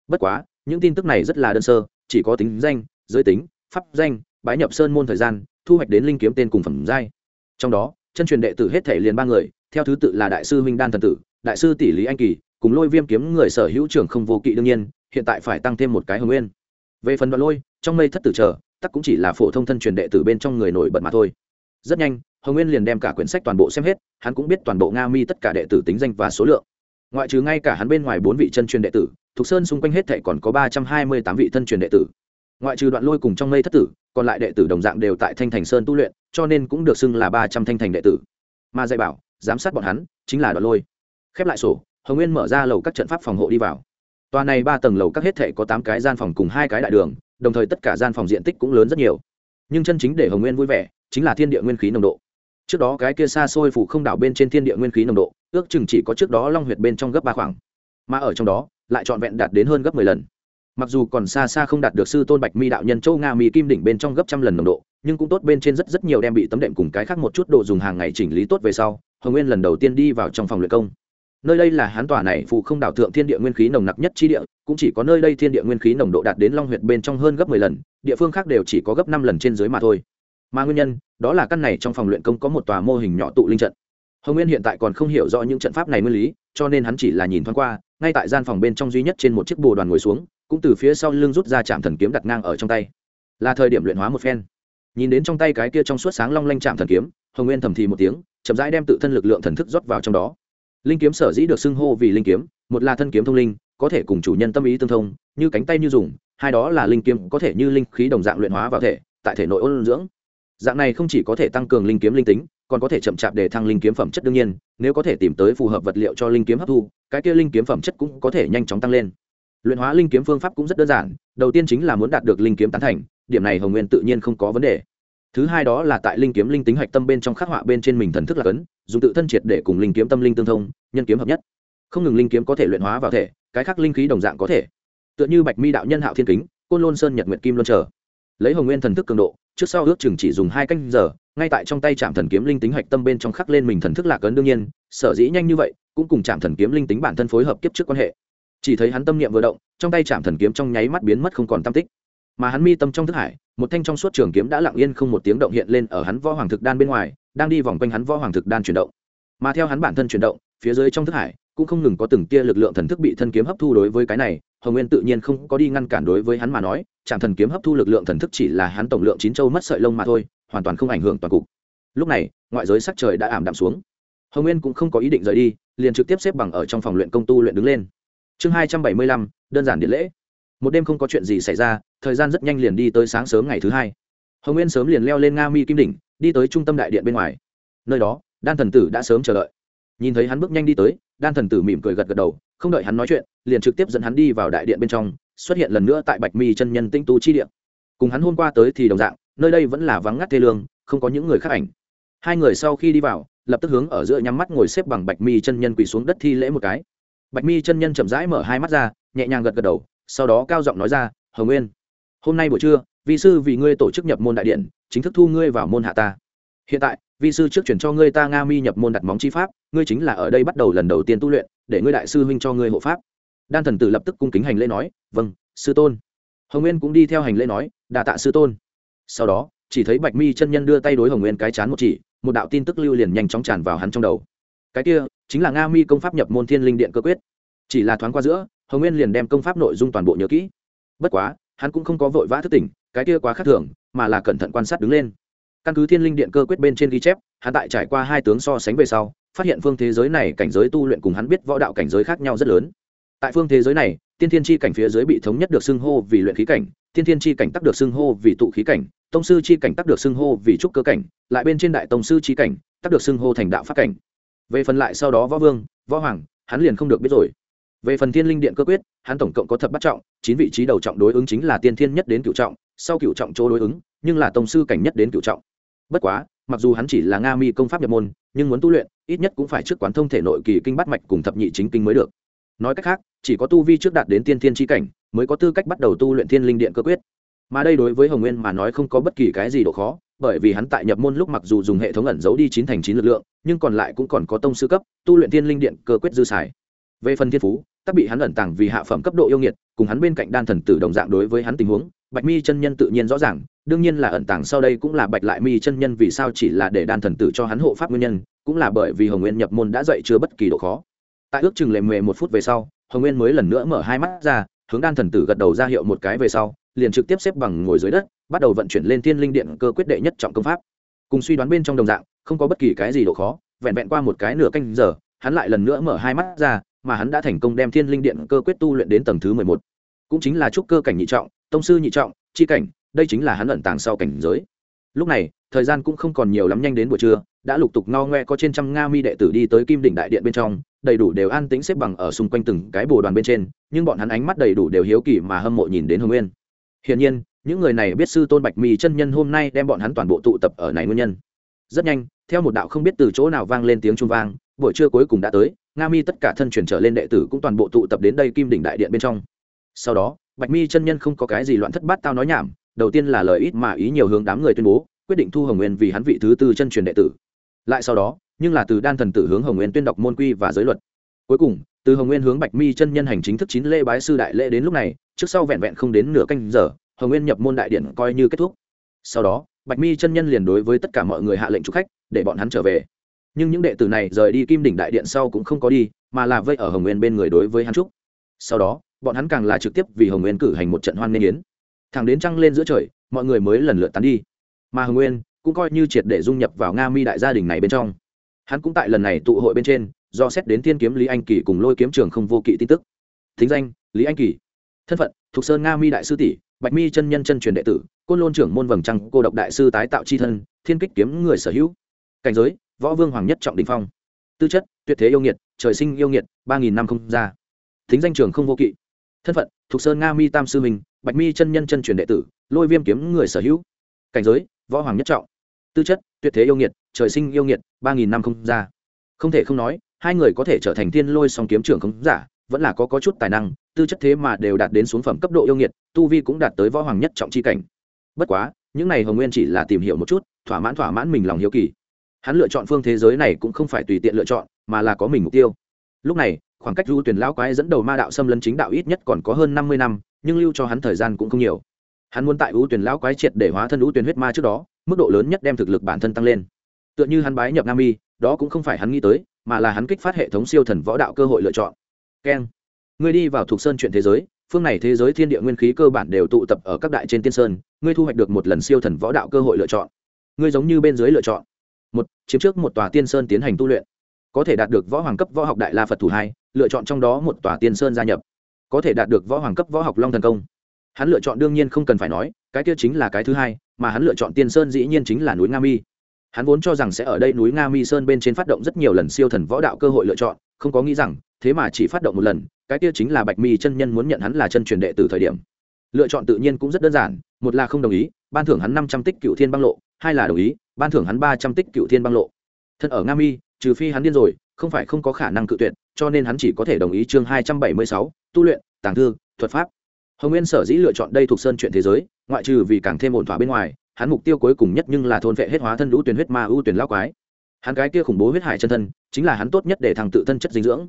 Bất quá, những tin tức này rất là đơn sơ, chỉ có tính danh, giới tính, pháp danh, bái nhập sơn môn thời gian, thu hoạch đến linh kiếm tên cùng phẩm giai trong đó, chân truyền đệ tử hết thể liền ba người, theo thứ tự là đại sư minh đan thần tử, đại sư tỷ lý anh kỳ, cùng lôi viêm kiếm người sở hữu trưởng không vô kỵ đương nhiên, hiện tại phải tăng thêm một cái hồng nguyên. Về phần đoạn lôi, trong mây thất tử chờ, tắc cũng chỉ là phổ thông thân truyền đệ tử bên trong người nổi bật mà thôi. Rất nhanh, hồng nguyên liền đem cả quyển sách toàn bộ xem hết, hắn cũng biết toàn bộ nga mi tất cả đệ tử tính danh và số lượng. Ngoại trừ ngay cả hắn bên ngoài bốn vị chân truyền đệ tử thục sơn xung quanh hết thệ còn có ba trăm hai mươi tám vị thân truyền đệ tử. Ngoại trừ đoạn lôi cùng trong mây thất tử, còn lại đệ tử đồng dạng đều tại thanh thành sơn tu luyện cho nên cũng được xưng là ba trăm thanh thành đệ tử. Mà dạy bảo, giám sát bọn hắn, chính là đoạn lôi. Khép lại sổ, hồng nguyên mở ra lầu các trận pháp phòng hộ đi vào. Tòa này ba tầng lầu các hết thể có tám cái gian phòng cùng hai cái đại đường, đồng thời tất cả gian phòng diện tích cũng lớn rất nhiều. Nhưng chân chính để hồng nguyên vui vẻ, chính là thiên địa nguyên khí nồng độ. Trước đó cái kia xa xôi phủ không đảo bên trên thiên địa nguyên khí nồng độ, ước chừng chỉ có trước đó long huyệt bên trong gấp ba khoảng. Mà ở trong đó, lại trọn vẹn đạt đến hơn gấp mười lần. Mặc dù còn xa xa không đạt được sư tôn bạch mi đạo nhân châu nga mi kim đỉnh bên trong gấp trăm lần nồng độ nhưng cũng tốt bên trên rất rất nhiều đem bị tấm đệm cùng cái khác một chút đồ dùng hàng ngày chỉnh lý tốt về sau, hồng nguyên lần đầu tiên đi vào trong phòng luyện công. Nơi đây là hán tòa này phụ không đảo thượng thiên địa nguyên khí nồng nặc nhất chi địa, cũng chỉ có nơi đây thiên địa nguyên khí nồng độ đạt đến long huyệt bên trong hơn gấp mười lần, địa phương khác đều chỉ có gấp năm lần trên dưới mà thôi. Mà nguyên nhân, đó là căn này trong phòng luyện công có một tòa mô hình nhỏ tụ linh trận. Hồng nguyên hiện tại còn không hiểu rõ những trận pháp này nguyên lý, cho nên hắn chỉ là nhìn thoáng qua, ngay tại gian phòng bên trong duy nhất trên một chiếc bồ đoàn ngồi xuống, cũng từ phía sau lưng rút ra chạm thần kiếm đặt ngang ở trong tay. Là thời điểm luyện hóa một phen nhìn đến trong tay cái kia trong suốt sáng long lanh chạm thần kiếm, hồng nguyên thầm thì một tiếng, chậm rãi đem tự thân lực lượng thần thức rót vào trong đó. Linh kiếm sở dĩ được xưng hô vì linh kiếm, một là thân kiếm thông linh, có thể cùng chủ nhân tâm ý tương thông, như cánh tay như dùng, hai đó là linh kiếm có thể như linh khí đồng dạng luyện hóa vào thể, tại thể nội ôn dưỡng. Dạng này không chỉ có thể tăng cường linh kiếm linh tính, còn có thể chậm chạp để thăng linh kiếm phẩm chất đương nhiên, nếu có thể tìm tới phù hợp vật liệu cho linh kiếm hấp thu, cái kia linh kiếm phẩm chất cũng có thể nhanh chóng tăng lên. Luyện hóa linh kiếm phương pháp cũng rất đơn giản, đầu tiên chính là muốn đạt được linh kiếm tán thành điểm này hồng nguyên tự nhiên không có vấn đề. Thứ hai đó là tại linh kiếm linh tính hạch tâm bên trong khắc họa bên trên mình thần thức là cấn, dùng tự thân triệt để cùng linh kiếm tâm linh tương thông, nhân kiếm hợp nhất. Không ngừng linh kiếm có thể luyện hóa vào thể, cái khác linh khí đồng dạng có thể. Tựa như bạch mi đạo nhân hạo thiên kính, côn lôn sơn nhật nguyệt kim luân trở lấy hồng nguyên thần thức cường độ, trước sau ước chừng chỉ dùng hai canh giờ, ngay tại trong tay trạm thần kiếm linh tính hạch tâm bên trong khắc lên mình thần thức lạc ấn đương nhiên, sở dĩ nhanh như vậy, cũng cùng trạm thần kiếm linh tính bản thân phối hợp kiếp trước quan hệ. Chỉ thấy hắn tâm niệm vừa động, trong tay trạm thần kiếm trong nháy mắt biến mất không còn tam tích mà hắn mi tâm trong thức hải, một thanh trong suốt trường kiếm đã lặng yên không một tiếng động hiện lên ở hắn võ hoàng thực đan bên ngoài, đang đi vòng quanh hắn võ hoàng thực đan chuyển động. Mà theo hắn bản thân chuyển động, phía dưới trong thức hải cũng không ngừng có từng tia lực lượng thần thức bị thân kiếm hấp thu đối với cái này, hồng nguyên tự nhiên không có đi ngăn cản đối với hắn mà nói chạm thần kiếm hấp thu lực lượng thần thức chỉ là hắn tổng lượng chín châu mất sợi lông mà thôi, hoàn toàn không ảnh hưởng toàn cục. Lúc này, ngoại giới sắc trời đã ảm đạm xuống. Hồng nguyên cũng không có ý định rời đi, liền trực tiếp xếp bằng ở trong phòng luyện công tu luyện đứng lên. Chương hai trăm bảy mươi lăm, đơn giản điện lễ một đêm không có chuyện gì xảy ra, thời gian rất nhanh liền đi tới sáng sớm ngày thứ hai. Hồng nguyên sớm liền leo lên nga mi kim đỉnh, đi tới trung tâm đại điện bên ngoài. Nơi đó, đan thần tử đã sớm chờ đợi. Nhìn thấy hắn bước nhanh đi tới, đan thần tử mỉm cười gật gật đầu, không đợi hắn nói chuyện, liền trực tiếp dẫn hắn đi vào đại điện bên trong, xuất hiện lần nữa tại bạch mi chân nhân tinh tu chi điện cùng hắn hôm qua tới thì đồng dạng, nơi đây vẫn là vắng ngắt thê lương, không có những người khác ảnh. Hai người sau khi đi vào, lập tức hướng ở giữa nhắm mắt ngồi xếp bằng bạch mi chân nhân quỳ xuống đất thi lễ một cái. Bạch mi chân nhân chậm rãi mở hai mắt ra, nhẹ nhàng gật gật đầu sau đó cao giọng nói ra, hồng nguyên, hôm nay buổi trưa, vi sư vì ngươi tổ chức nhập môn đại điện, chính thức thu ngươi vào môn hạ ta. Hiện tại, vi sư trước chuyển cho ngươi ta nga mi nhập môn đặt móng chi pháp, ngươi chính là ở đây bắt đầu lần đầu tiên tu luyện, để ngươi đại sư huynh cho ngươi hộ pháp. Đan thần tử lập tức cung kính hành lễ nói vâng sư tôn. Hồng nguyên cũng đi theo hành lễ nói đà tạ sư tôn. Sau đó, chỉ thấy bạch mi chân nhân đưa tay đối hồng nguyên cái chán một chỉ, một đạo tin tức lưu liền nhanh chóng tràn vào hắn trong đầu. Cái kia, chính là nga mi công pháp nhập môn thiên linh điện cơ quyết. Chỉ là thoáng qua giữa hồng nguyên liền đem công pháp nội dung toàn bộ nhớ kỹ bất quá hắn cũng không có vội vã thức tỉnh cái kia quá khác thường mà là cẩn thận quan sát đứng lên căn cứ thiên linh điện cơ quyết bên trên ghi chép hắn tại trải qua hai tướng so sánh về sau phát hiện phương thế giới này cảnh giới tu luyện cùng hắn biết võ đạo cảnh giới khác nhau rất lớn tại phương thế giới này tiên thiên chi cảnh phía dưới bị thống nhất được xưng hô vì luyện khí cảnh tiên thiên chi cảnh tắc được xưng hô vì tụ khí cảnh tông sư chi cảnh tắc được xưng hô vì trúc cơ cảnh lại bên trên đại tông sư chi cảnh tắc được xưng hô thành đạo pháp cảnh về phần lại sau đó võ vương võ hoàng hắn liền không được biết rồi về phần thiên linh điện cơ quyết, hắn tổng cộng có thập bắt trọng, chín vị trí đầu trọng đối ứng chính là tiên thiên nhất đến cựu trọng, sau cựu trọng chỗ đối ứng, nhưng là tổng sư cảnh nhất đến cựu trọng. Bất quá, mặc dù hắn chỉ là nga mi công pháp nhập môn, nhưng muốn tu luyện, ít nhất cũng phải trước quán thông thể nội kỳ kinh bắt mạch cùng thập nhị chính kinh mới được. Nói cách khác, chỉ có tu vi trước đạt đến tiên thiên tri cảnh, mới có tư cách bắt đầu tu luyện thiên linh điện cơ quyết. Mà đây đối với hồng nguyên mà nói không có bất kỳ cái gì độ khó, bởi vì hắn tại nhập môn lúc mặc dù dùng hệ thống ẩn giấu đi chín thành chín lực lượng, nhưng còn lại cũng còn có tông sư cấp, tu luyện thiên linh điện cơ quyết dư xài về phần thiên phú, tắc bị hắn ẩn tàng vì hạ phẩm cấp độ yêu nghiệt, cùng hắn bên cạnh đan thần tử đồng dạng đối với hắn tình huống, bạch mi chân nhân tự nhiên rõ ràng, đương nhiên là ẩn tàng sau đây cũng là bạch lại mi chân nhân vì sao chỉ là để đan thần tử cho hắn hộ pháp nguyên nhân, cũng là bởi vì hồng nguyên nhập môn đã dạy chưa bất kỳ độ khó. Tại ước chừng lệ mề một phút về sau, hồng nguyên mới lần nữa mở hai mắt ra, hướng đan thần tử gật đầu ra hiệu một cái về sau, liền trực tiếp xếp bằng ngồi dưới đất, bắt đầu vận chuyển lên thiên linh điện cơ quyết đệ nhất trọng công pháp. Cùng suy đoán bên trong đồng dạng, không có bất kỳ cái gì độ khó, vẹn vẹn qua một cái nửa canh giờ, hắn lại lần nữa mở hai mắt ra mà hắn đã thành công đem thiên linh điện cơ quyết tu luyện đến tầng thứ mười một. Cũng chính là trúc cơ cảnh nhị trọng, tông sư nhị trọng, chi cảnh, đây chính là hắn ẩn tàng sau cảnh giới. Lúc này, thời gian cũng không còn nhiều lắm nhanh đến buổi trưa, đã lục tục no ngoe có trên trăm nga mi đệ tử đi tới kim đỉnh đại điện bên trong, đầy đủ đều an tĩnh xếp bằng ở xung quanh từng cái bồ đoàn bên trên, nhưng bọn hắn ánh mắt đầy đủ đều hiếu kỳ mà hâm mộ nhìn đến hồng nguyên. Hiển nhiên, những người này biết sư tôn bạch mi chân nhân hôm nay đem bọn hắn toàn bộ tụ tập ở này nguyên nhân. Rất nhanh, theo một đạo không biết từ chỗ nào vang lên tiếng trung vang, buổi trưa cuối cùng đã tới nga mi tất cả thân truyền trở lên đệ tử cũng toàn bộ tụ tập đến đây kim đỉnh đại điện bên trong. Sau đó, bạch mi chân nhân không có cái gì loạn thất bát tao nói nhảm, đầu tiên là lời ít mà ý nhiều hướng đám người tuyên bố, quyết định thu hồng nguyên vì hắn vị thứ tư chân truyền đệ tử. Lại sau đó, nhưng là từ đan thần tử hướng hồng nguyên tuyên đọc môn quy và giới luật. Cuối cùng, từ hồng nguyên hướng bạch mi chân nhân hành chính thức chín lễ bái sư đại lễ đến lúc này, trước sau vẹn vẹn không đến nửa canh giờ, hồng nguyên nhập môn đại điện coi như kết thúc. Sau đó, bạch mi chân nhân liền đối với tất cả mọi người hạ lệnh chủ khách, để bọn hắn trở về nhưng những đệ tử này rời đi kim đỉnh đại điện sau cũng không có đi, mà là vây ở hồng nguyên bên người đối với hắn trúc sau đó, bọn hắn càng là trực tiếp vì hồng nguyên cử hành một trận hoan nghênh yến. Thẳng đến trăng lên giữa trời, mọi người mới lần lượt tán đi. Mà hồng nguyên cũng coi như triệt để dung nhập vào nga mi đại gia đình này bên trong. Hắn cũng tại lần này tụ hội bên trên, do xét đến thiên kiếm lý anh kỳ cùng lôi kiếm trường không vô kỵ tin tức. Thính danh, lý anh kỳ. Thân phận, thuộc sơn nga mi đại sư tỷ, bạch mi chân nhân chân truyền đệ tử, côn lôn trưởng môn vầng trăng cô độc đại sư tái tạo c h i thân, thiên kích kiếm người sở hữu. Cảnh giới võ vương hoàng nhất trọng đình phong. Tư chất, tuyệt thế yêu nghiệt, trời sinh yêu nghiệt, ba nghìn năm không ra. Thính danh trường không vô kỵ. Thân phận, thuộc sơn nga mi tam sư minh, bạch mi chân nhân chân truyền đệ tử, lôi viêm kiếm người sở hữu. Cảnh giới, võ hoàng nhất trọng. Tư chất, tuyệt thế yêu nghiệt, trời sinh yêu nghiệt, ba nghìn năm không ra. Không thể không nói, hai người có thể trở thành thiên lôi song kiếm trưởng không giả, vẫn là có có chút tài năng, tư chất thế mà đều đạt đến xuống phẩm cấp độ yêu nghiệt, tu vi cũng đạt tới võ hoàng nhất trọng c h i cảnh. Bất quá, những này hồng nguyên chỉ là tìm hiểu một chút, thỏa mãn thỏa mãn mình lòng hiếu kỳ hắn lựa chọn phương thế giới này cũng không phải tùy tiện lựa chọn, mà là có mình mục tiêu. Lúc này, khoảng cách du tuyển lão quái dẫn đầu ma đạo xâm lấn chính đạo ít nhất còn có hơn năm mươi năm, nhưng lưu cho hắn thời gian cũng không nhiều. Hắn muốn tại u tuyển lão quái triệt để hóa thân u tuyển huyết ma trước đó, mức độ lớn nhất đem thực lực bản thân tăng lên. Tựa như hắn bái nhập nam y đó cũng không phải hắn nghĩ tới, mà là hắn kích phát hệ thống siêu thần võ đạo cơ hội lựa chọn. Keng, ngươi đi vào thuộc sơn chuyện thế giới, phương này thế giới thiên địa nguyên khí cơ bản đều tụ tập ở các đại trên tiên sơn, ngươi thu hoạch được một lần siêu thần võ đạo cơ hội lựa chọn. Ngươi giống như bên dưới lựa chọn một, chiếm trước một tòa tiên sơn tiến hành tu luyện. Có thể đạt được võ hoàng cấp võ học đại la phật thủ hai, lựa chọn trong đó một tòa tiên sơn gia nhập. Có thể đạt được võ hoàng cấp võ học long thần công. Hắn lựa chọn đương nhiên không cần phải nói, cái kia chính là cái thứ hai, mà hắn lựa chọn tiên sơn dĩ nhiên chính là núi nga mi. Hắn vốn cho rằng sẽ ở đây núi nga mi sơn bên trên phát động rất nhiều lần siêu thần võ đạo cơ hội lựa chọn, không có nghĩ rằng, thế mà chỉ phát động một lần, cái kia chính là bạch mi chân nhân muốn nhận hắn là chân truyền đệ từ thời điểm. Lựa chọn tự nhiên cũng rất đơn giản, một là không đồng ý, ban thưởng hắn năm trăm tích cựu thiên băng lộ, hai là đồng ý ban thưởng hắn ba trăm tích cựu thiên băng lộ. Thân ở nga mi, trừ phi hắn điên rồi, không phải không có khả năng cự tuyệt, cho nên hắn chỉ có thể đồng ý chương hai trăm bảy mươi sáu, tu luyện, tàng thư, thuật pháp. Hồng nguyên sở dĩ lựa chọn đây thuộc sơn chuyện thế giới, ngoại trừ vì càng thêm ổn thỏa bên ngoài, hắn mục tiêu cuối cùng nhất nhưng là thôn vệ hết hóa thân lũ tuyển huyết ma ưu tuyển lao quái. Hắn cái kia khủng bố huyết hải chân thân, chính là hắn tốt nhất để thằng tự thân chất dinh dưỡng.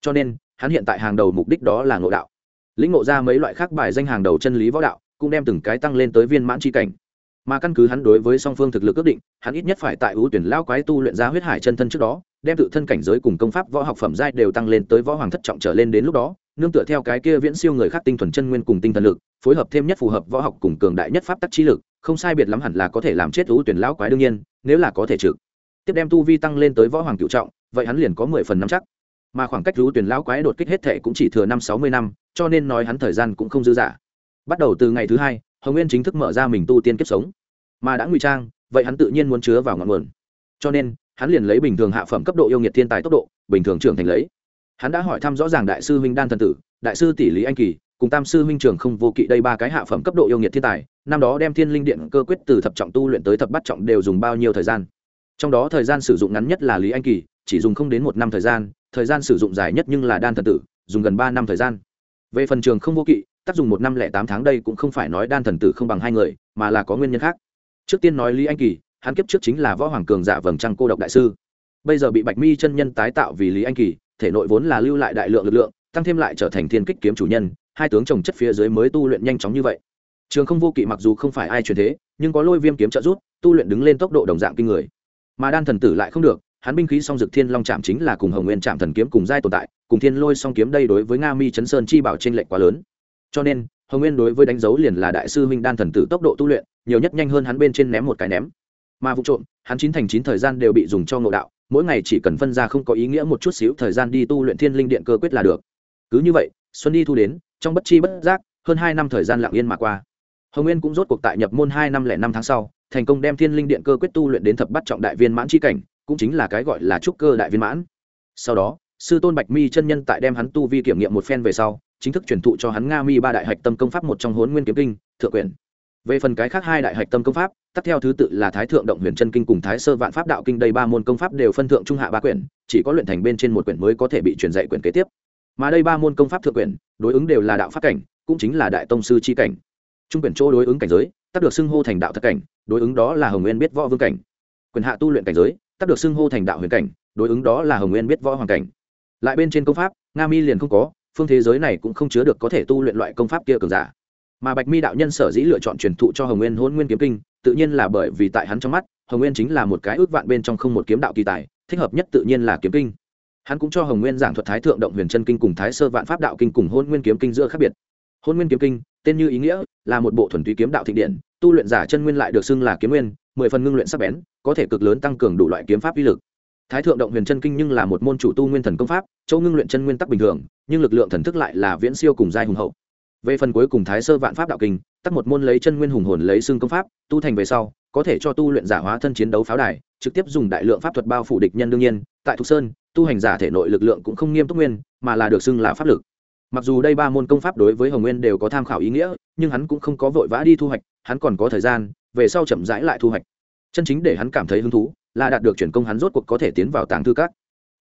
Cho nên, hắn hiện tại hàng đầu mục đích đó là ngộ đạo. Lĩnh ngộ ra mấy loại khác bài danh hàng đầu chân lý võ đạo, cũng đem từng cái tăng lên tới viên mãn tri cảnh mà căn cứ hắn đối với song phương thực lực ước định, hắn ít nhất phải tại ưu tuyển lao quái tu luyện ra huyết hải chân thân trước đó, đem tự thân cảnh giới cùng công pháp, võ học phẩm giai đều tăng lên tới võ hoàng thất trọng trở lên đến lúc đó, nương tựa theo cái kia viễn siêu người khác tinh thuần chân nguyên cùng tinh thần lực, phối hợp thêm nhất phù hợp võ học cùng cường đại nhất pháp tắc trí lực, không sai biệt lắm hẳn là có thể làm chết ưu tuyển lão quái đương nhiên, nếu là có thể trực tiếp đem tu vi tăng lên tới võ hoàng cựu trọng, vậy hắn liền có mười phần năm chắc. Mà khoảng cách ưu tuyển lão quái đột kích hết thể cũng chỉ thừa năm sáu mươi năm, cho nên nói hắn thời gian cũng không dư dả. Bắt đầu từ ngày thứ hai, hồng nguyên chính thức mở ra mình tu tiên kiếp sống mà đã ngụy trang, vậy hắn tự nhiên muốn chứa vào ngọn nguồn. Cho nên, hắn liền lấy bình thường hạ phẩm cấp độ yêu nghiệt thiên tài tốc độ, bình thường trưởng thành lấy. Hắn đã hỏi thăm rõ ràng đại sư huynh đan thần tử, đại sư tỷ lý anh kỳ, cùng tam sư huynh trường không vô kỵ đây ba cái hạ phẩm cấp độ yêu nghiệt thiên tài, năm đó đem thiên linh điện cơ quyết từ thập trọng tu luyện tới thập bắt trọng đều dùng bao nhiêu thời gian. Trong đó thời gian sử dụng ngắn nhất là lý anh kỳ, chỉ dùng không đến một năm thời gian thời gian sử dụng dài nhất nhưng là đan thần tử, dùng gần ba năm thời gian. Về phần trường không vô kỵ, tác dụng một năm lẻ tám tháng đây cũng không phải nói đan thần tử không bằng hai người, mà là có nguyên nhân khác trước tiên nói lý anh kỳ, hắn kiếp trước chính là võ hoàng cường giả vầng trăng cô độc đại sư. Bây giờ bị bạch mi chân nhân tái tạo vì lý anh kỳ, thể nội vốn là lưu lại đại lượng lực lượng, tăng thêm lại trở thành thiên kích kiếm chủ nhân, hai tướng trồng chất phía dưới mới tu luyện nhanh chóng như vậy. Trường không vô kỵ mặc dù không phải ai truyền thế, nhưng có lôi viêm kiếm trợ rút tu luyện đứng lên tốc độ đồng dạng kinh người. Mà đan thần tử lại không được, hắn binh khí song dực thiên long chạm chính là cùng hồng nguyên chạm thần kiếm cùng giai tồn tại, cùng thiên lôi song kiếm đây đối với nga mi chấn sơn chi bảo trên lệnh quá lớn. Cho nên hồng nguyên đối với đánh dấu liền là đại sư huynh đan thần tử tốc độ tu luyện, nhiều nhất nhanh hơn hắn bên trên ném một cái ném. Mà vụ trộm, hắn chín thành chín thời gian đều bị dùng cho ngộ đạo, mỗi ngày chỉ cần phân ra không có ý nghĩa một chút xíu thời gian đi tu luyện thiên linh điện cơ quyết là được. Cứ như vậy, xuân đi thu đến, trong bất chi bất giác, hơn hai năm thời gian lặng yên mà qua. Hồng nguyên cũng rốt cuộc tại nhập môn hai năm lẻ năm tháng sau, thành công đem thiên linh điện cơ quyết tu luyện đến thập bắt trọng đại viên mãn c h i cảnh, cũng chính là cái gọi là trúc cơ đại viên mãn. Sau đó, sư tôn bạch mi chân nhân tại đem hắn tu vi kiểm nghiệm một phen về sau chính thức truyền thụ cho hắn nga mi ba đại hạch tâm công pháp một trong hốn nguyên kiếm kinh, thượng quyền về phần cái khác hai đại hạch tâm công pháp, tắt theo thứ tự là thái thượng động huyền chân kinh cùng thái sơ vạn pháp đạo kinh, đây ba môn công pháp đều phân thượng trung hạ ba quyển, chỉ có luyện thành bên trên một quyển mới có thể bị truyền dạy quyển kế tiếp. Mà đây ba môn công pháp thượng quyển, đối ứng đều là đạo pháp cảnh, cũng chính là đại tông sư c h i cảnh. Trung quyển chỗ đối ứng cảnh giới, tắt được xưng hô thành đạo thất cảnh, đối ứng đó là hồng nguyên biết võ vương cảnh. Quyền hạ tu luyện cảnh giới, tắt được xưng hô thành đạo huyền cảnh, đối ứng đó là hồng nguyên biết võ hoàng cảnh. Lại bên trên công pháp, nga mi liền không có phương thế giới này cũng không chứa được có thể tu luyện loại công pháp kia cường giả. Mà bạch mi đạo nhân sở dĩ lựa chọn truyền thụ cho hồng nguyên hôn nguyên kiếm kinh, tự nhiên là bởi vì tại hắn trong mắt, hồng nguyên chính là một cái ước vạn bên trong không một kiếm đạo kỳ tài, thích hợp nhất tự nhiên là kiếm kinh. Hắn cũng cho hồng nguyên giảng thuật thái thượng động huyền chân kinh cùng thái sơ vạn pháp đạo kinh cùng hôn nguyên kiếm kinh giữa khác biệt. Hôn nguyên kiếm kinh, tên như ý nghĩa, là một bộ thuần túy kiếm đạo thịnh điện, tu luyện giả chân nguyên lại được xưng là kiếm nguyên, mười phần ngưng luyện sắc bén, có thể cực lớn tăng cường đủ loại kiếm pháp uy lực thái thượng động huyền chân kinh nhưng là một môn chủ tu nguyên thần công pháp châu ngưng luyện chân nguyên tắc bình thường, nhưng lực lượng thần thức lại là viễn siêu cùng giai hùng hậu. Về phần cuối cùng thái sơ vạn pháp đạo kinh, tắc một môn lấy chân nguyên hùng hồn lấy xương công pháp, tu thành về sau, có thể cho tu luyện giả hóa thân chiến đấu pháo đài, trực tiếp dùng đại lượng pháp thuật bao phủ địch nhân đương nhiên, tại thục sơn, tu hành giả thể nội lực lượng cũng không nghiêm túc nguyên, mà là được xưng là pháp lực. Mặc dù đây ba môn công pháp đối với hồng nguyên đều có tham khảo ý nghĩa, nhưng hắn cũng không có vội vã đi thu hoạch, hắn còn có thời gian, về sau chậm rãi lại thu hoạch. Chân chính để hắn cảm thấy hứng thú là đạt được chuyển công hắn rốt cuộc có thể tiến vào tàng thư các.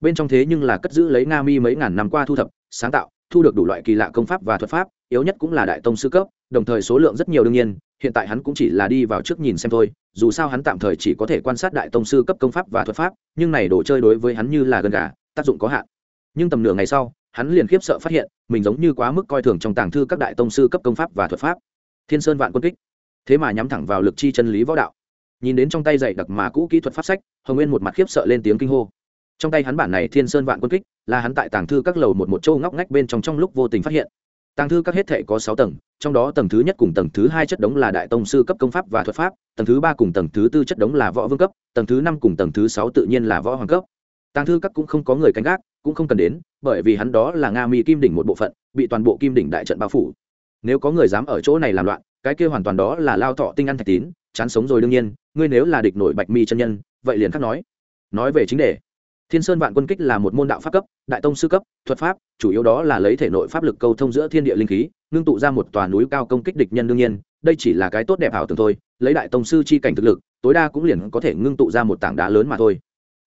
Bên trong thế nhưng là cất giữ lấy nga mi mấy ngàn năm qua thu thập, sáng tạo, thu được đủ loại kỳ lạ công pháp và thuật pháp, yếu nhất cũng là đại tông sư cấp, đồng thời số lượng rất nhiều đương nhiên, hiện tại hắn cũng chỉ là đi vào trước nhìn xem thôi, dù sao hắn tạm thời chỉ có thể quan sát đại tông sư cấp công pháp và thuật pháp, nhưng này đồ chơi đối với hắn như là gần gà, tác dụng có hạn. Nhưng tầm nửa ngày sau, hắn liền khiếp sợ phát hiện, mình giống như quá mức coi thường trong tàng thư các đại tông sư cấp công pháp và thuật pháp. Thiên sơn vạn quân kích. Thế mà nhắm thẳng vào lực chi chân lý võ đạo nhìn đến trong tay dạy đặc mà cũ kỹ thuật pháp sách, hồng nguyên một mặt khiếp sợ lên tiếng kinh hô. Trong tay hắn bản này thiên sơn vạn quân kích, là hắn tại tàng thư các lầu một một châu ngóc ngách bên trong trong lúc vô tình phát hiện. Tàng thư các hết thể có sáu tầng, trong đó tầng thứ nhất cùng tầng thứ hai chất đống là đại tông sư cấp công pháp và thuật pháp, tầng thứ ba cùng tầng thứ tư chất đống là võ vương cấp, tầng thứ năm cùng tầng thứ sáu tự nhiên là võ hoàng cấp. Tàng thư các cũng không có người canh gác, cũng không cần đến, bởi vì hắn đó là nga mi kim đỉnh một bộ phận, bị toàn bộ kim đỉnh đại trận bao phủ. Nếu có người dám ở chỗ này làm loạn, cái kia hoàn toàn đó là lao thọ tinh ăn thạch tín chán sống rồi đương nhiên, ngươi nếu là địch nổi bạch mi chân nhân, vậy liền khắc nói. Nói về chính đề. Thiên sơn vạn quân kích là một môn đạo pháp cấp, đại tông sư cấp, thuật pháp, chủ yếu đó là lấy thể nội pháp lực câu thông giữa thiên địa linh khí, ngưng tụ ra một tòa núi cao công kích địch nhân đương nhiên, đây chỉ là cái tốt đẹp ảo tưởng thôi, lấy đại tông sư chi cảnh thực lực, tối đa cũng liền có thể ngưng tụ ra một tảng đá lớn mà thôi.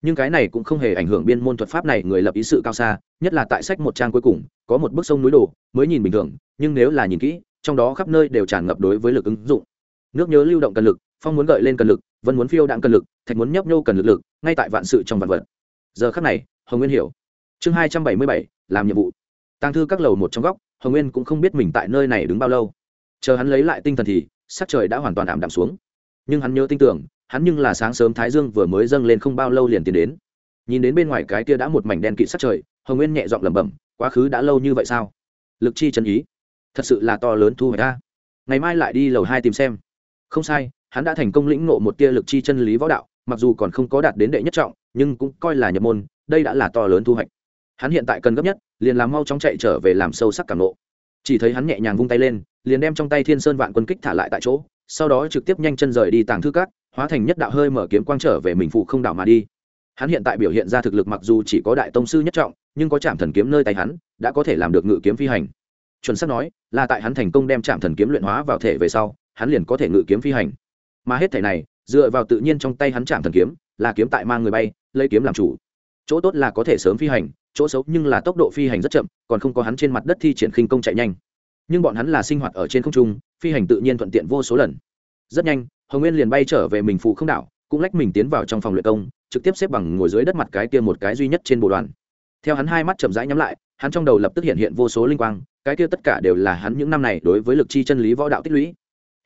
Nhưng cái này cũng không hề ảnh hưởng biên môn thuật pháp này người lập ý sự cao xa, nhất là tại sách một trang cuối cùng, có một bức sông núi đồ mới nhìn bình thường, nhưng nếu là nhìn kỹ, trong đó khắp nơi đều tràn ngập đối với lực ứng dụng nước nhớ lưu động cần lực, phong muốn gợi lên cần lực, vân muốn phiêu đạn cần lực, thạch muốn nhấp nhô cần lực lực, ngay tại vạn sự trong vạn vật. Giờ khắc này, hồng nguyên hiểu. Chương hai trăm bảy mươi bảy, làm nhiệm vụ. Tăng thư các lầu một trong góc, hồng nguyên cũng không biết mình tại nơi này đứng bao lâu. Chờ hắn lấy lại tinh thần thì, sắc trời đã hoàn toàn ảm đạm xuống. Nhưng hắn nhớ tin tưởng, hắn nhưng là sáng sớm thái dương vừa mới dâng lên không bao lâu liền tiến đến. Nhìn đến bên ngoài cái kia đã một mảnh đen kịt sắc trời, hồng nguyên nhẹ giọng lẩm bẩm, quá khứ đã lâu như vậy sao? Lực chi chân ý. Thật sự là to lớn thu hoạch ta ngày mai lại đi lầu hai tìm xem không sai, hắn đã thành công lĩnh ngộ một tia lực chi chân lý võ đạo, mặc dù còn không có đạt đến đệ nhất trọng, nhưng cũng coi là nhập môn, đây đã là to lớn thu hoạch. Hắn hiện tại cần gấp nhất, liền làm mau chóng chạy trở về làm sâu sắc cảm nộ chỉ thấy hắn nhẹ nhàng vung tay lên, liền đem trong tay thiên sơn vạn quân kích thả lại tại chỗ, sau đó trực tiếp nhanh chân rời đi tàng thư cát hóa thành nhất đạo hơi mở kiếm quang trở về mình phụ không đảo mà đi. Hắn hiện tại biểu hiện ra thực lực mặc dù chỉ có đại tông sư nhất trọng, nhưng có chạm thần kiếm nơi tay hắn, đã có thể làm được ngự kiếm phi hành. Chuẩn xác nói, là tại hắn thành công đem chạm thần kiếm luyện hóa vào thể về sau hắn liền có thể ngự kiếm phi hành. Mà hết thể này, dựa vào tự nhiên trong tay hắn chạm thần kiếm, là kiếm tại mang người bay, lấy kiếm làm chủ. Chỗ tốt là có thể sớm phi hành, chỗ xấu nhưng là tốc độ phi hành rất chậm, còn không có hắn trên mặt đất thi triển khinh công chạy nhanh. Nhưng bọn hắn là sinh hoạt ở trên không trung, phi hành tự nhiên thuận tiện vô số lần. Rất nhanh, hồng nguyên liền bay trở về mình phụ không đảo, cũng lách mình tiến vào trong phòng luyện công, trực tiếp xếp bằng ngồi dưới đất mặt cái kia một cái duy nhất trên bộ đoàn. Theo hắn hai mắt chậm rãi nhắm lại, hắn trong đầu lập tức hiện hiện vô số linh quang, cái kia tất cả đều là hắn những năm này đối với lực chi chân lý võ đạo tích lũy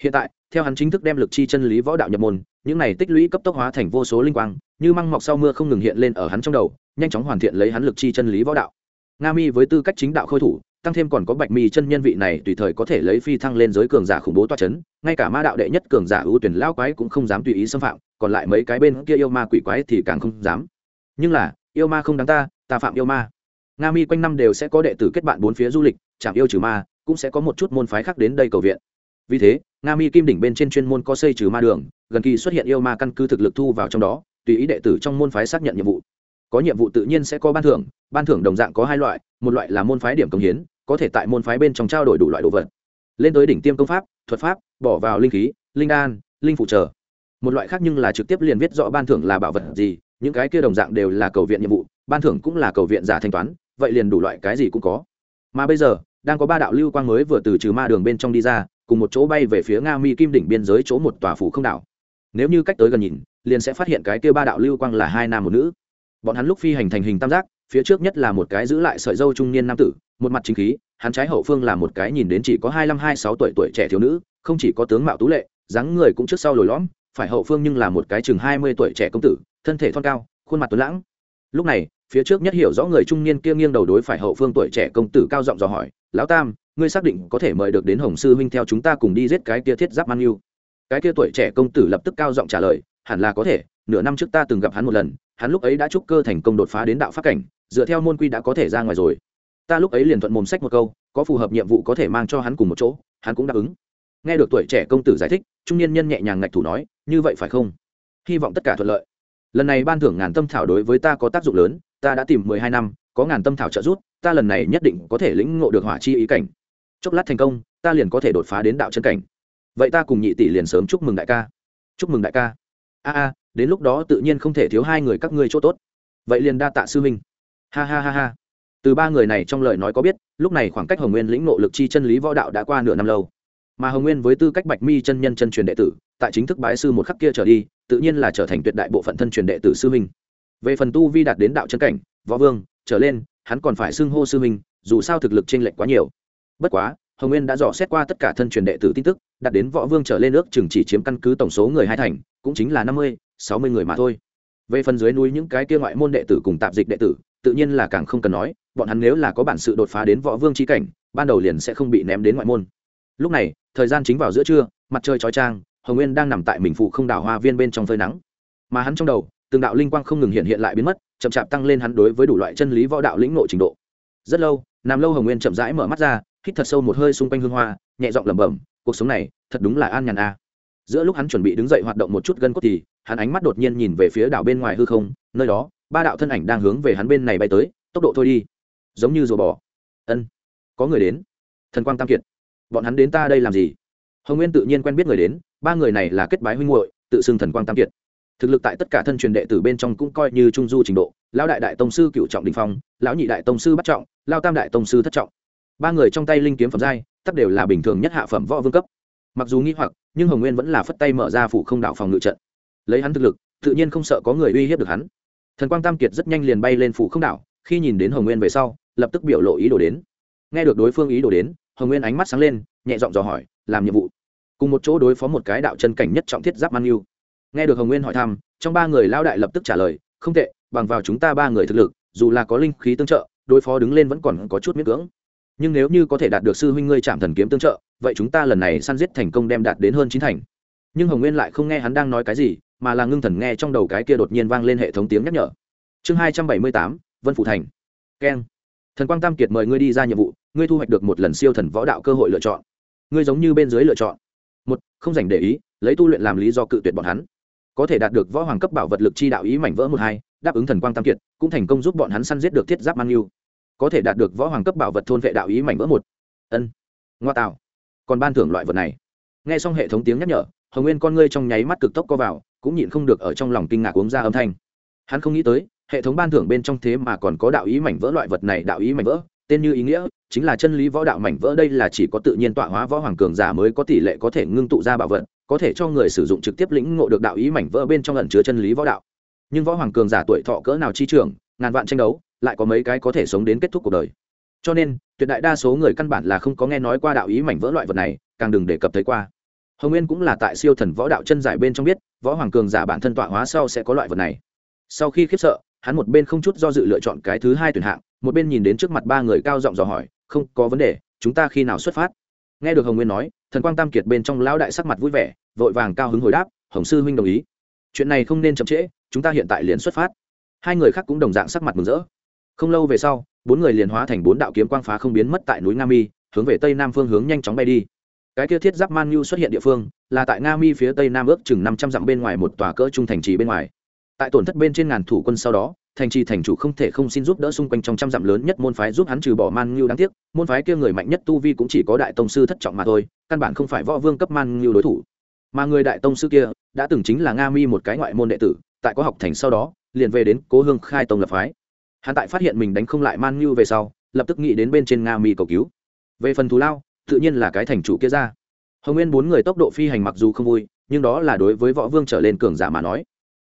hiện tại, theo hắn chính thức đem lực chi chân lý võ đạo nhập môn, những này tích lũy cấp tốc hóa thành vô số linh quang, như măng mọc sau mưa không ngừng hiện lên ở hắn trong đầu, nhanh chóng hoàn thiện lấy hắn lực chi chân lý võ đạo. Nga mi với tư cách chính đạo khôi thủ, tăng thêm còn có bạch mi chân nhân vị này tùy thời có thể lấy phi thăng lên giới cường giả khủng bố toa c h ấ n ngay cả ma đạo đệ nhất cường giả ưu tuyển lao quái cũng không dám tùy ý xâm phạm, còn lại mấy cái bên kia yêu ma quỷ quái thì càng không dám. Nhưng là, yêu ma không đáng ta ta phạm yêu ma. Nga mi quanh năm đều sẽ có đệ tử kết bạn bốn phía du lịch, chạm yêu trừ ma, cũng sẽ có một chút môn phái khác đến đây cầu viện vì thế, nga mi kim đỉnh bên trên chuyên môn có xây trừ ma đường, gần kỳ xuất hiện yêu ma căn cứ thực lực thu vào trong đó, tùy ý đệ tử trong môn phái xác nhận nhiệm vụ. Có nhiệm vụ tự nhiên sẽ có ban thưởng ban thưởng đồng dạng có hai loại, một loại là môn phái điểm công hiến, có thể tại môn phái bên trong trao đổi đủ loại đồ vật. Lên tới đỉnh tiêm công pháp, thuật pháp, bỏ vào linh khí, linh đan, linh phụ trợ. Một loại khác nhưng là trực tiếp liền viết rõ ban thưởng là bảo vật gì, những cái kia đồng dạng đều là cầu viện nhiệm vụ, ban thưởng cũng là cầu viện giả thanh toán, vậy liền đủ loại cái gì cũng có. Mà bây giờ, đang có ba đạo lưu quang mới vừa từ trừ ma đường bên trong đi ra cùng một chỗ bay về phía nga mi kim đỉnh biên giới chỗ một tòa phủ không đảo. Nếu như cách tới gần nhìn, liền sẽ phát hiện cái kia ba đạo lưu quang là hai nam một nữ. Bọn hắn lúc phi hành thành hình tam giác, phía trước nhất là một cái giữ lại sợi dâu trung niên nam tử, một mặt chính khí, hắn trái hậu phương là một cái nhìn đến chỉ có hai mươi hai sáu tuổi tuổi trẻ thiếu nữ, không chỉ có tướng mạo tú lệ, dáng người cũng trước sau lồi lõm, phải hậu phương nhưng là một cái chừng hai mươi tuổi trẻ công tử, thân thể thon cao, khuôn mặt tuấn lãng. Lúc này phía trước nhất hiểu rõ người trung niên kia nghiêng đầu đối phải hậu phương tuổi trẻ công tử cao giọng dò hỏi, lão tam, ngươi xác định có thể mời được đến hồng sư huynh theo chúng ta cùng đi giết cái kia thiết giáp mang yêu? Cái kia tuổi trẻ công tử lập tức cao giọng trả lời, hẳn là có thể, nửa năm trước ta từng gặp hắn một lần, hắn lúc ấy đã trúc cơ thành công đột phá đến đạo pháp cảnh, dựa theo môn quy đã có thể ra ngoài rồi. Ta lúc ấy liền thuận mồm sách một câu, có phù hợp nhiệm vụ có thể mang cho hắn cùng một chỗ, hắn cũng đáp ứng. Nghe được tuổi trẻ công tử giải thích, trung niên nhân nhẹ nhàng ngạch thủ nói, như vậy phải không? Hy vọng tất cả thuận lợi. Lần này ban thưởng ngàn tâm thảo đối với ta có tác dụng lớn ta đã tìm mười hai năm, có ngàn tâm thảo trợ giúp, ta lần này nhất định có thể lĩnh ngộ được hỏa chi ý cảnh. Chốc lát thành công, ta liền có thể đột phá đến đạo chân cảnh. Vậy ta cùng nhị tỷ liền sớm chúc mừng đại ca. Chúc mừng đại ca. A a, đến lúc đó tự nhiên không thể thiếu hai người các ngươi chỗ tốt. Vậy liền đa tạ sư huynh. Ha ha ha ha. Từ ba người này trong lời nói có biết, lúc này khoảng cách hồng nguyên lĩnh nộ lực chi chân lý võ đạo đã qua nửa năm lâu. Mà hồng nguyên với tư cách bạch mi chân nhân chân truyền đệ tử, tại chính thức bái sư một khắc kia trở đi, tự nhiên là trở thành tuyệt đại bộ phận thân truyền đệ tử sư huynh về phần tu vi đạt đến đạo chân cảnh, võ vương, trở lên, hắn còn phải xưng hô sư minh dù sao thực lực t r ê n lệch quá nhiều. Bất quá, hồng nguyên đã dò xét qua tất cả thân truyền đệ tử tin tức, đạt đến võ vương trở lên ước chừng chỉ chiếm căn cứ tổng số người hai thành, cũng chính là năm mươi, sáu mươi người mà thôi. Về phần dưới núi những cái kia ngoại môn đệ tử cùng tạp dịch đệ tử, tự nhiên là càng không cần nói, bọn hắn nếu là có bản sự đột phá đến võ vương trí cảnh, ban đầu liền sẽ không bị ném đến ngoại môn. Lúc này, thời gian chính vào giữa trưa, mặt trời chói trang hồng nguyên đang nằm tại mình phụ không đảo hoa viên bên trong phơi nắng. Mà hắn trong đầu từng đạo linh quang không ngừng hiện hiện lại biến mất, chậm chạp tăng lên hắn đối với đủ loại chân lý võ đạo lĩnh nội trình độ. Rất lâu nằm lâu hồng nguyên chậm rãi mở mắt ra, hít thật sâu một hơi xung quanh hương hoa, nhẹ giọng lẩm bẩm, cuộc sống này, thật đúng là an nhàn a. Giữa lúc hắn chuẩn bị đứng dậy hoạt động một chút gân cốt thì, hắn ánh mắt đột nhiên nhìn về phía đảo bên ngoài hư không, nơi đó, ba đạo thân ảnh đang hướng về hắn bên này bay tới, tốc độ thôi đi. Giống như rùa bò. Ân, có người đến. Thần quang tam kiệt, bọn hắn đến ta đây làm gì? Hồng nguyên tự nhiên quen biết người đến, ba người này là kết bái huynh hội tự xưng thần quang tam kiệt thực lực tại tất cả thân truyền đệ tử bên trong cũng coi như trung du trình độ, lão đại đại tông sư cựu trọng đình phong, lão nhị đại tông sư bắt trọng lao tam đại tông sư thất trọng. Ba người trong tay linh kiếm phẩm giai, tất đều là bình thường nhất hạ phẩm võ vương cấp. Mặc dù nghĩ hoặc, nhưng hồng nguyên vẫn là phất tay mở ra phủ không đạo phòng ngự trận. Lấy hắn thực lực, tự nhiên không sợ có người uy hiếp được hắn. Thần quang tam kiệt rất nhanh liền bay lên phủ không đảo khi nhìn đến hồng nguyên về sau, lập tức biểu lộ ý đồ đến. Nghe được đối phương ý đồ đến, hồng nguyên ánh mắt sáng lên, nhẹ giọng dò hỏi, làm nhiệm vụ? Cùng một chỗ đối phó một cái đạo chân cảnh nhất trọng thiết giáp man yêu nghe được hồng nguyên hỏi thăm, trong ba người lao đại lập tức trả lời, không tệ, bằng vào chúng ta ba người thực lực, dù là có linh khí tương trợ, đối phó đứng lên vẫn còn có chút miễn cưỡng. Nhưng nếu như có thể đạt được sư huynh ngươi chạm thần kiếm tương trợ, vậy chúng ta lần này săn giết thành công đem đạt đến hơn chín thành. Nhưng hồng nguyên lại không nghe hắn đang nói cái gì, mà là ngưng thần nghe trong đầu cái kia đột nhiên vang lên hệ thống tiếng nhắc nhở. Chương hai trăm bảy mươi tám, vân phủ thành. Keng. Thần quang tam kiệt mời ngươi đi ra nhiệm vụ, ngươi thu hoạch được một lần siêu thần võ đạo cơ hội lựa chọn. Ngươi giống như bên dưới lựa chọn. Một, không dành để ý, lấy tu luyện làm lý do cự tuyệt bọn hắn có thể đạt được võ hoàng cấp bảo vật lực chi đạo ý mảnh vỡ một hai, đáp ứng thần quang tam kiệt, cũng thành công giúp bọn hắn săn giết được thiết giáp mang yêu có thể đạt được võ hoàng cấp bảo vật thôn vệ đạo ý mảnh vỡ một. Ân. Ngoa tạo. Còn ban thưởng loại vật này. Nghe xong hệ thống tiếng nhắc nhở, hồng nguyên con ngươi trong nháy mắt cực tốc co vào, cũng nhịn không được ở trong lòng kinh ngạc uống ra âm thanh. Hắn không nghĩ tới, hệ thống ban thưởng bên trong thế mà còn có đạo ý mảnh vỡ loại vật này, đạo ý mảnh vỡ, tên như ý nghĩa, chính là chân lý võ đạo mảnh vỡ, đây là chỉ có tự nhiên tọa hóa võ hoàng cường giả mới có tỷ lệ có thể ngưng tụ ra bảo vật có thể cho người sử dụng trực tiếp lĩnh ngộ được đạo ý mảnh vỡ bên trong ẩn chứa chân lý võ đạo. Nhưng võ hoàng cường giả tuổi thọ cỡ nào chi trường ngàn vạn tranh đấu, lại có mấy cái có thể sống đến kết thúc cuộc đời. Cho nên, tuyệt đại đa số người căn bản là không có nghe nói qua đạo ý mảnh vỡ loại vật này, càng đừng đề cập thấy qua. Hồng nguyên cũng là tại siêu thần võ đạo chân giải bên trong biết, võ hoàng cường giả bản thân tọa hóa sau sẽ có loại vật này. Sau khi khiếp sợ, hắn một bên không chút do dự lựa chọn cái thứ hai tuyển hạng, một bên nhìn đến trước mặt ba người cao giọng dò hỏi, không có vấn đề, chúng ta khi nào xuất phát? Nghe được hồng nguyên nói, thần quang tam kiệt bên trong lão đại sắc mặt vui vẻ, vội vàng cao hứng hồi đáp, hồng sư huynh đồng ý. Chuyện này không nên chậm trễ, chúng ta hiện tại liền xuất phát. Hai người khác cũng đồng dạng sắc mặt mừng rỡ. Không lâu về sau, bốn người liền hóa thành bốn đạo kiếm quang phá không biến mất tại núi nga mi, hướng về tây nam phương hướng nhanh chóng bay đi. Cái kia thiết giáp man nhu xuất hiện địa phương, là tại nga mi phía tây nam ước chừng năm trăm dặm bên ngoài một tòa cỡ trung thành trì bên ngoài. Tại tổn thất bên trên ngàn thủ quân sau đó thành trì thành chủ không thể không xin giúp đỡ xung quanh trong trăm dặm lớn nhất môn phái giúp hắn trừ bỏ man ngưu đáng tiếc, môn phái kia người mạnh nhất tu vi cũng chỉ có đại tông sư thất trọng mà thôi, căn bản không phải võ vương cấp man ngưu đối thủ. Mà người đại tông sư kia đã từng chính là nga mi một cái ngoại môn đệ tử, tại có học thành sau đó, liền về đến cố hương khai tông lập phái. Hắn tại phát hiện mình đánh không lại man ngưu về sau, lập tức nghĩ đến bên trên nga mi cầu cứu. Về phần thù lao, tự nhiên là cái thành chủ kia ra. Hồng nguyên bốn người tốc độ phi hành mặc dù không vui, nhưng đó là đối với võ vương trở lên cường giả mà nói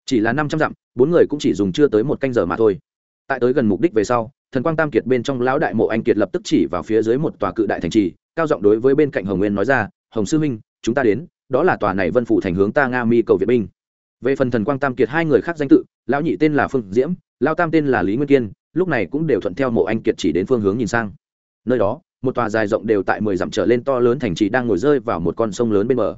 chỉ là năm trăm dặm, bốn người cũng chỉ dùng chưa tới một canh giờ mà thôi. Tại tới gần mục đích về sau, thần quang tam kiệt bên trong lão đại mộ anh kiệt lập tức chỉ vào phía dưới một tòa cự đại thành trì, cao giọng đối với bên cạnh hồng nguyên nói ra, hồng sư minh chúng ta đến, đó là tòa này vân phủ thành hướng ta nga mi cầu việt binh. Về phần thần quang tam kiệt hai người khác danh tự, lão nhị tên là phương diễm lao tam tên là lý nguyên kiên, lúc này cũng đều thuận theo mộ anh kiệt chỉ đến phương hướng nhìn sang. Nơi đó, một tòa dài rộng đều tại mười dặm trở lên to lớn thành trì đang ngồi rơi vào một con sông lớn bên bờ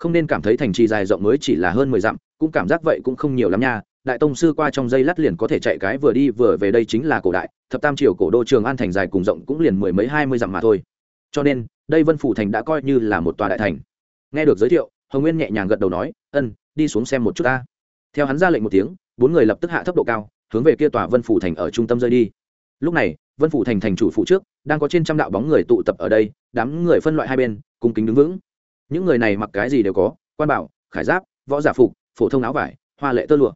không nên cảm thấy thành trì dài rộng mới chỉ là hơn mười dặm, cũng cảm giác vậy cũng không nhiều lắm nha. Đại tông sư qua trong dây lát liền có thể chạy cái vừa đi vừa về đây chính là cổ đại, thập tam triều cổ đô trường an thành dài cùng rộng cũng liền mười mấy hai mươi dặm mà thôi. Cho nên, đây vân phủ thành đã coi như là một tòa đại thành. Nghe được giới thiệu, hồng nguyên nhẹ nhàng gật đầu nói, ân, đi xuống xem một chút ta. Theo hắn ra lệnh một tiếng, bốn người lập tức hạ thấp độ cao, hướng về kia tòa vân phủ thành ở trung tâm rơi đi. Lúc này, vân phủ thành thành chủ phụ trước, đang có trên trăm đạo bóng người tụ tập ở đây, đám người phân loại hai bên, cung kính đứng vững những người này mặc cái gì đều có, quan bảo, khải giáp, võ giả phục, phổ thông áo vải, hoa lệ tơ lụa.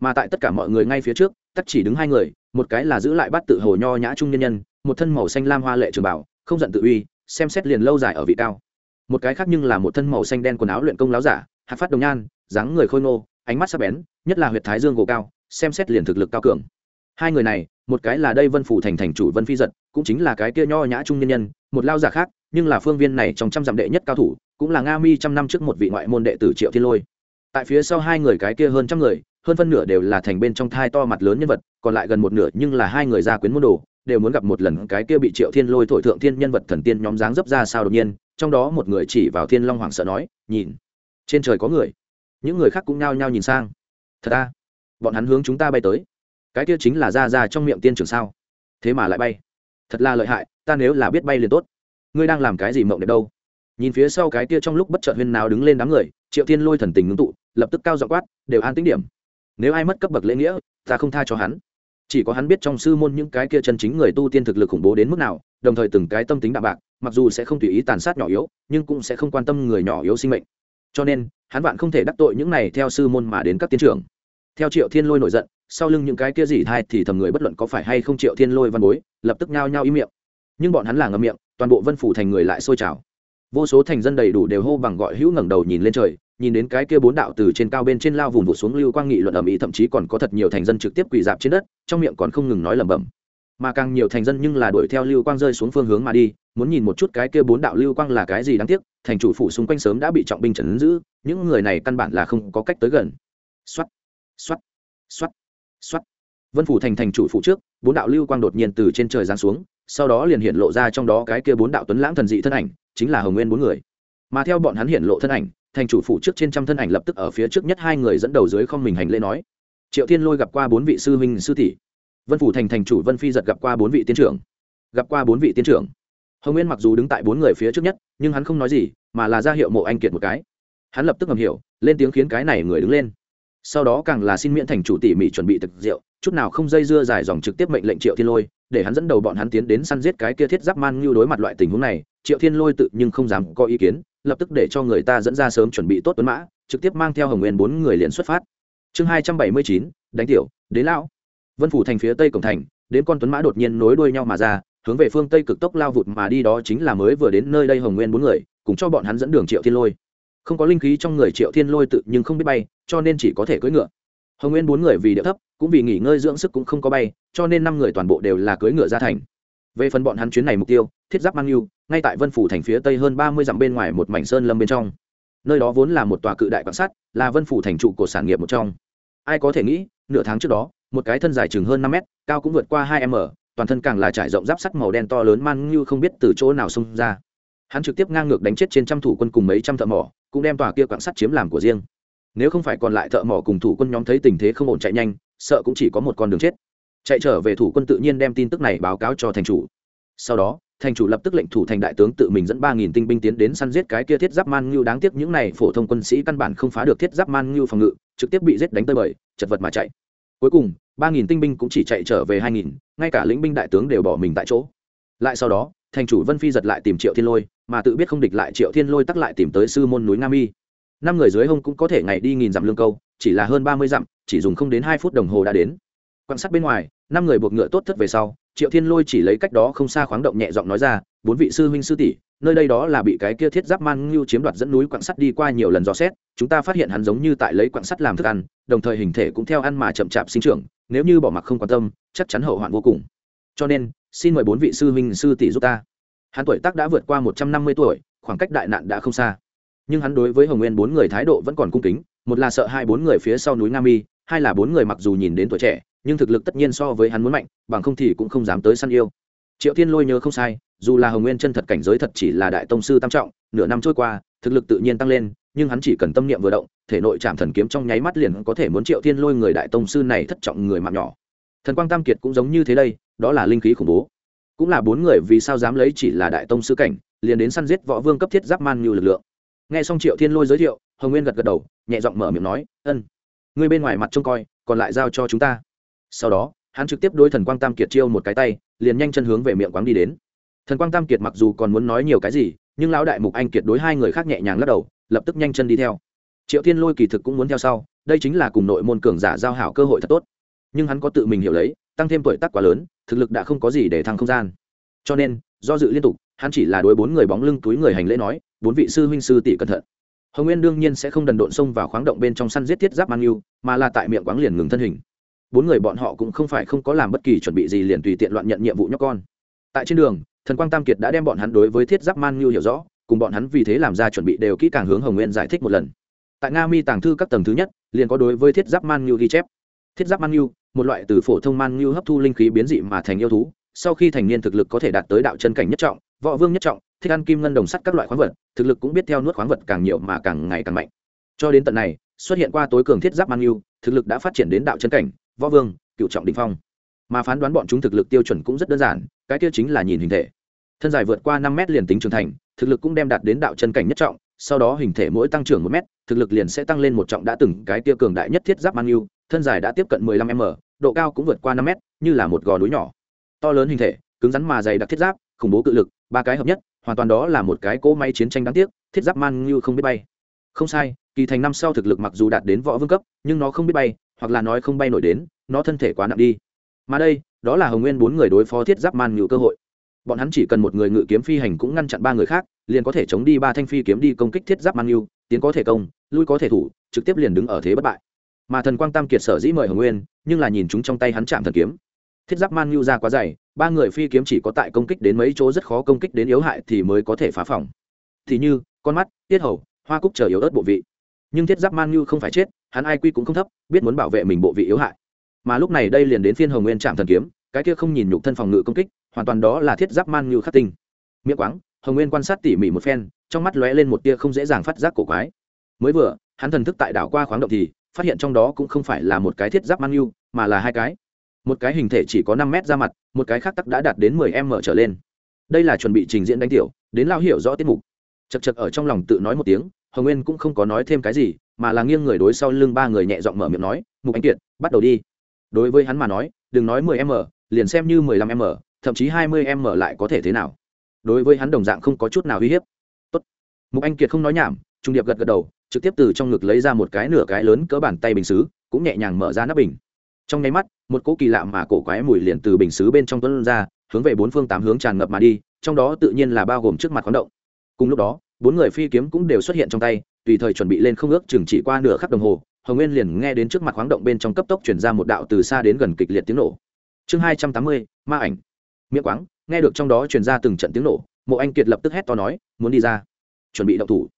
Mà tại tất cả mọi người ngay phía trước tắt chỉ đứng hai người, một cái là giữ lại bắt tự hồ nho nhã trung nhân nhân, một thân màu xanh lam hoa lệ trường bảo, không giận tự uy, xem xét liền lâu dài ở vị cao. Một cái khác nhưng là một thân màu xanh đen quần áo luyện công láo giả, hạt phát đồng nhan, dáng người khôi ngô, ánh mắt sắc bén, nhất là huyệt thái dương gỗ cao, xem xét liền thực lực cao cường. Hai người này, một cái là đây vân phủ thành thành chủ vân phi giật, cũng chính là cái kia nho nhã trung nhân nhân, một lao giả khác nhưng là phương viên này trong trăm dặm đệ nhất cao thủ, cũng là nga mi trăm năm trước một vị ngoại môn đệ tử triệu thiên lôi. Tại phía sau hai người cái kia hơn trăm người, hơn phân nửa đều là thành bên trong thai to mặt lớn nhân vật, còn lại gần một nửa nhưng là hai người gia quyến môn đồ, đều muốn gặp một lần cái kia bị triệu thiên lôi thổi thượng thiên nhân vật thần tiên nhóm dáng dấp ra sao đột nhiên, trong đó một người chỉ vào thiên long hoàng sợ nói, nhìn, trên trời có người. Những người khác cũng nhao nhao nhìn sang. Thật ta bọn hắn hướng chúng ta bay tới. Cái kia chính là ra ra trong miệng tiên trưởng sao? Thế mà lại bay. Thật là lợi hại, ta nếu là biết bay liền tốt ngươi đang làm cái gì mộng đẹp đâu? Nhìn phía sau cái kia trong lúc bất chợt huyên nào đứng lên đám người, triệu tiên lôi thần tình ngưng tụ, lập tức cao dọ quát, đều an tính điểm. Nếu ai mất cấp bậc lễ nghĩa, ta không tha cho hắn. Chỉ có hắn biết trong sư môn những cái kia chân chính người tu tiên thực lực khủng bố đến mức nào, đồng thời từng cái tâm tính đạm bạc, mặc dù sẽ không tùy ý tàn sát nhỏ yếu, nhưng cũng sẽ không quan tâm người nhỏ yếu sinh mệnh. Cho nên, hắn vạn không thể đắc tội những này theo sư môn mà đến các tiến trưởng. Theo triệu thiên lôi nổi giận, sau lưng những cái kia gì thai thì thầm người bất luận có phải hay không triệu thiên lôi văn bối, lập tức nhao nhao im miệng. Nhưng bọn hắn là ngậm miệng toàn bộ vân phủ thành người lại sôi trào. Vô số thành dân đầy đủ đều hô bằng gọi hữu ngẩng đầu nhìn lên trời, nhìn đến cái kia bốn đạo từ trên cao bên trên lao vùng vụt xuống lưu quang nghị luận ầm ĩ, thậm chí còn có thật nhiều thành dân trực tiếp quỳ dạp trên đất, trong miệng còn không ngừng nói lẩm bẩm. Mà càng nhiều thành dân nhưng là đuổi theo lưu quang rơi xuống phương hướng mà đi, muốn nhìn một chút cái kia bốn đạo lưu quang là cái gì đáng tiếc, thành chủ phủ xung quanh sớm đã bị trọng binh trấn giữ, những người này căn bản là không có cách tới gần. Xoắt xoắt xoắt xoắt vân phủ thành thành chủ phủ trước, bốn đạo lưu quang đột nhiên từ trên trời giáng xuống sau đó liền hiện lộ ra trong đó cái kia bốn đạo tuấn lãng thần dị thân ảnh, chính là hồng nguyên bốn người. Mà theo bọn hắn hiện lộ thân ảnh, thành chủ phụ trước trên trăm thân ảnh lập tức ở phía trước nhất hai người dẫn đầu dưới không mình hành lễ nói, triệu thiên lôi gặp qua bốn vị sư huynh sư tỷ, vân phủ thành thành chủ vân phi giật gặp qua bốn vị tiên trưởng, gặp qua bốn vị tiên trưởng. Hồng nguyên mặc dù đứng tại bốn người phía trước nhất, nhưng hắn không nói gì, mà là ra hiệu mộ anh kiệt một cái. Hắn lập tức ngầm hiểu, lên tiếng khiến cái này người đứng lên. Sau đó càng là xin miễn thành chủ tỉ mỉ chuẩn bị thực rượu, chút nào không dây dưa dài dòng trực tiếp mệnh lệnh triệu thiên lôi để hắn dẫn đầu bọn hắn tiến đến săn giết cái kia thiết giáp man như đối mặt loại tình huống này, triệu thiên lôi tự nhưng không dám có ý kiến, lập tức để cho người ta dẫn ra sớm chuẩn bị tốt tuấn mã, trực tiếp mang theo hồng nguyên bốn người liền xuất phát. Chương hai trăm bảy mươi chín, đánh tiểu, đến lão. Vân phủ thành phía tây cổng thành, đến con tuấn mã đột nhiên nối đuôi nhau mà ra, hướng về phương tây cực tốc lao vụt mà đi đó chính là mới vừa đến nơi đây hồng nguyên bốn người, cùng cho bọn hắn dẫn đường triệu thiên lôi. Không có linh khí trong người triệu thiên lôi tự nhưng không biết bay, cho nên chỉ có thể cưỡi ngựa hồng nguyên bốn người vì điệu thấp, cũng vì nghỉ ngơi dưỡng sức cũng không có bay, cho nên năm người toàn bộ đều là cưỡi ngựa ra thành. Về phần bọn hắn chuyến này mục tiêu, thiết giáp mang yêu ngay tại vân phủ thành phía tây hơn ba mươi dặm bên ngoài một mảnh sơn lâm bên trong. Nơi đó vốn là một tòa cự đại quan sát, là vân phủ thành trụ của sản nghiệp một trong. Ai có thể nghĩ, nửa tháng trước đó, một cái thân dài chừng hơn năm mét, cao cũng vượt qua hai m, toàn thân càng là trải rộng giáp sắt màu đen to lớn man như không biết từ chỗ nào xông ra. Hắn trực tiếp ngang ngược đánh chết trên trăm thủ quân cùng mấy trăm thợ mỏ, cũng đem tòa kia quạng sắt chiếm làm của riêng nếu không phải còn lại thợ mỏ cùng thủ quân nhóm thấy tình thế không ổn chạy nhanh, sợ cũng chỉ có một con đường chết. Chạy trở về thủ quân tự nhiên đem tin tức này báo cáo cho thành chủ. Sau đó, thành chủ lập tức lệnh thủ thành đại tướng tự mình dẫn ba nghìn tinh binh tiến đến săn giết cái kia thiết giáp man ngưu. Đáng tiếc những này phổ thông quân sĩ căn bản không phá được thiết giáp man ngưu phòng ngự, trực tiếp bị giết đánh tơi bời, chật vật mà chạy. Cuối cùng, ba nghìn tinh binh cũng chỉ chạy trở về hai nghìn, ngay cả lĩnh binh đại tướng đều bỏ mình tại chỗ. Lại sau đó, thành chủ vân phi giật lại tìm triệu thiên lôi, mà tự biết không địch lại triệu thiên lôi tắc lại tìm tới sư môn núi nga mi năm người dưới hông cũng có thể ngày đi nghìn dặm lương câu, chỉ là hơn ba mươi dặm, chỉ dùng không đến hai phút đồng hồ đã đến. Quan sát bên ngoài, năm người buộc ngựa tốt thất về sau, triệu thiên lôi chỉ lấy cách đó không xa khoáng động nhẹ giọng nói ra, bốn vị sư huynh sư tỷ, nơi đây đó là bị cái kia thiết giáp man ngưu chiếm đoạt dẫn núi quặng sắt đi qua nhiều lần dò xét, chúng ta phát hiện hắn giống như tại lấy quặng sắt làm thức ăn, đồng thời hình thể cũng theo ăn mà chậm chạp sinh trưởng, nếu như bỏ mặc không quan tâm, chắc chắn hậu hoạn vô cùng. Cho nên, xin mời bốn vị sư huynh sư tỷ giúp ta. Hắn tuổi tác đã vượt qua một trăm năm mươi tuổi, khoảng cách đại nạn đã không xa nhưng hắn đối với hồng nguyên bốn người thái độ vẫn còn cung kính, một là sợ hai bốn người phía sau núi nam mi, hai là bốn người mặc dù nhìn đến tuổi trẻ, nhưng thực lực tất nhiên so với hắn muốn mạnh, bằng không thì cũng không dám tới săn yêu. Triệu thiên lôi nhớ không sai, dù là hồng nguyên chân thật cảnh giới thật chỉ là đại tông sư tam trọng, nửa năm trôi qua, thực lực tự nhiên tăng lên, nhưng hắn chỉ cần tâm niệm vừa động, thể nội chạm thần kiếm trong nháy mắt liền có thể muốn triệu thiên lôi người đại tông sư này thất trọng người mạng nhỏ. Thần quang tam kiệt cũng giống như thế đây, đó là linh khí khủng bố. Cũng là bốn người vì sao dám lấy chỉ là đại tông sư cảnh, liền đến săn giết võ vương cấp thiết giáp man như lực lượng nghe xong triệu thiên lôi giới thiệu, hồng nguyên gật gật đầu, nhẹ giọng mở miệng nói, ân, người bên ngoài mặt trông coi, còn lại giao cho chúng ta. Sau đó, hắn trực tiếp đối thần quang tam kiệt chiêu một cái tay, liền nhanh chân hướng về miệng quáng đi đến. Thần quang tam kiệt mặc dù còn muốn nói nhiều cái gì, nhưng lão đại mục anh kiệt đối hai người khác nhẹ nhàng lắc đầu, lập tức nhanh chân đi theo. Triệu thiên lôi kỳ thực cũng muốn theo sau, đây chính là cùng nội môn cường giả giao hảo cơ hội thật tốt. Nhưng hắn có tự mình hiểu lấy, tăng thêm tuổi tác quá lớn, thực lực đã không có gì để thăng không gian. Cho nên, do dự liên tục, hắn chỉ là đối bốn người bóng lưng túi người hành lễ nói bốn vị sư huynh sư tỷ cẩn thận. Hồng nguyên đương nhiên sẽ không đần độn xông vào khoáng động bên trong săn giết thiết giáp mang yêu mà là tại miệng quáng liền ngừng thân hình. Bốn người bọn họ cũng không phải không có làm bất kỳ chuẩn bị gì liền tùy tiện loạn nhận nhiệm vụ nhóc con. Tại trên đường, thần quang tam kiệt đã đem bọn hắn đối với thiết giáp man nhu hiểu rõ, cùng bọn hắn vì thế làm ra chuẩn bị đều kỹ càng hướng hồng nguyên giải thích một lần. Tại nga mi tàng thư các tầng thứ nhất, liền có đối với thiết giáp man nhu ghi chép. Thiết giáp man nhu một loại từ phổ thông man nhu hấp thu linh khí biến dị mà thành yêu thú, sau khi thành niên thực lực có thể đạt tới đạo chân cảnh nhất trọng, võ vương nhất trọng thích ăn kim ngân đồng sắt các loại khoáng vật, thực lực cũng biết theo nuốt khoáng vật càng nhiều mà càng ngày càng mạnh. Cho đến tận này, xuất hiện qua tối cường thiết giáp man yêu, thực lực đã phát triển đến đạo chân cảnh, võ vương, cựu trọng đình phong. Mà phán đoán bọn chúng thực lực tiêu chuẩn cũng rất đơn giản, cái tiêu chính là nhìn hình thể. Thân dài vượt qua năm mét liền tính trưởng thành, thực lực cũng đem đạt đến đạo chân cảnh nhất trọng, sau đó hình thể mỗi tăng trưởng một mét, thực lực liền sẽ tăng lên một trọng đã từng cái tiêu cường đại nhất thiết giáp man yêu, thân dài đã tiếp cận 15 m, độ cao cũng vượt qua năm mét, như là một gò núi nhỏ. To lớn hình thể, cứng rắn mà dày đặc thiết giáp, khủng bố cự lực, ba cái hợp nhất hoàn toàn đó là một cái cỗ máy chiến tranh đáng tiếc, thiết giáp man như không biết bay. Không sai, kỳ thành năm sau thực lực mặc dù đạt đến võ vương cấp, nhưng nó không biết bay, hoặc là nói không bay nổi đến, nó thân thể quá nặng đi. Mà đây, đó là hồng nguyên bốn người đối phó thiết giáp man như cơ hội. Bọn hắn chỉ cần một người ngự kiếm phi hành cũng ngăn chặn ba người khác, liền có thể chống đi ba thanh phi kiếm đi công kích thiết giáp man như tiến có thể công, lui có thể thủ, trực tiếp liền đứng ở thế bất bại. Mà thần quang tam kiệt sở dĩ mời hồng nguyên, nhưng là nhìn chúng trong tay hắn chạm thần kiếm thiết giáp man nhu ra quá dày, ba người phi kiếm chỉ có tại công kích đến mấy chỗ rất khó công kích đến yếu hại thì mới có thể phá phòng. Thì như, con mắt, tiết hầu, hoa cúc chờ yếu ớt bộ vị. Nhưng thiết giáp man nhu không phải chết, hắn ai quy cũng không thấp, biết muốn bảo vệ mình bộ vị yếu hại. Mà lúc này đây liền đến phiên hồng nguyên chạm thần kiếm, cái kia không nhìn nhục thân phòng ngự công kích, hoàn toàn đó là thiết giáp man nhu khắc tinh. Miệng quáng, hồng nguyên quan sát tỉ mỉ một phen, trong mắt lóe lên một tia không dễ dàng phát giác cổ quái. Mới vừa, hắn thần thức tại đảo qua khoáng động thì, phát hiện trong đó cũng không phải là một cái thiết giáp man nhu, mà là hai cái một cái hình thể chỉ có năm mét ra mặt, một cái khác tắc đã đạt đến mười m trở lên. Đây là chuẩn bị trình diễn đánh tiểu, đến lao hiểu rõ tiết mục. Chật chật ở trong lòng tự nói một tiếng, hồng nguyên cũng không có nói thêm cái gì, mà là nghiêng người đối sau lưng ba người nhẹ giọng mở miệng nói, mục anh kiệt, bắt đầu đi. Đối với hắn mà nói, đừng nói mười m liền xem như mười lăm m thậm chí hai mươi m lại có thể thế nào. Đối với hắn đồng dạng không có chút nào uy hiếp. Tốt. mục anh kiệt không nói nhảm, trung điệp gật gật đầu, trực tiếp từ trong ngực lấy ra một cái nửa cái lớn cỡ bàn tay bình xứ, cũng nhẹ nhàng mở ra nắp bình. Trong nháy mắt một cỗ kỳ lạ mà cổ quái mùi liền từ bình xứ bên trong tuấn ra, hướng về bốn phương tám hướng tràn ngập mà đi, trong đó tự nhiên là bao gồm trước mặt khoáng động. Cùng lúc đó, bốn người phi kiếm cũng đều xuất hiện trong tay, tùy thời chuẩn bị lên không ước chừng chỉ qua nửa khắc đồng hồ, hồng nguyên liền nghe đến trước mặt khoáng động bên trong cấp tốc chuyển ra một đạo từ xa đến gần kịch liệt tiếng nổ. Chương hai trăm tám mươi, ma ảnh. Miệng quáng, nghe được trong đó chuyển ra từng trận tiếng nổ, mộ anh kiệt lập tức hét to nói, muốn đi ra, chuẩn bị động thủ.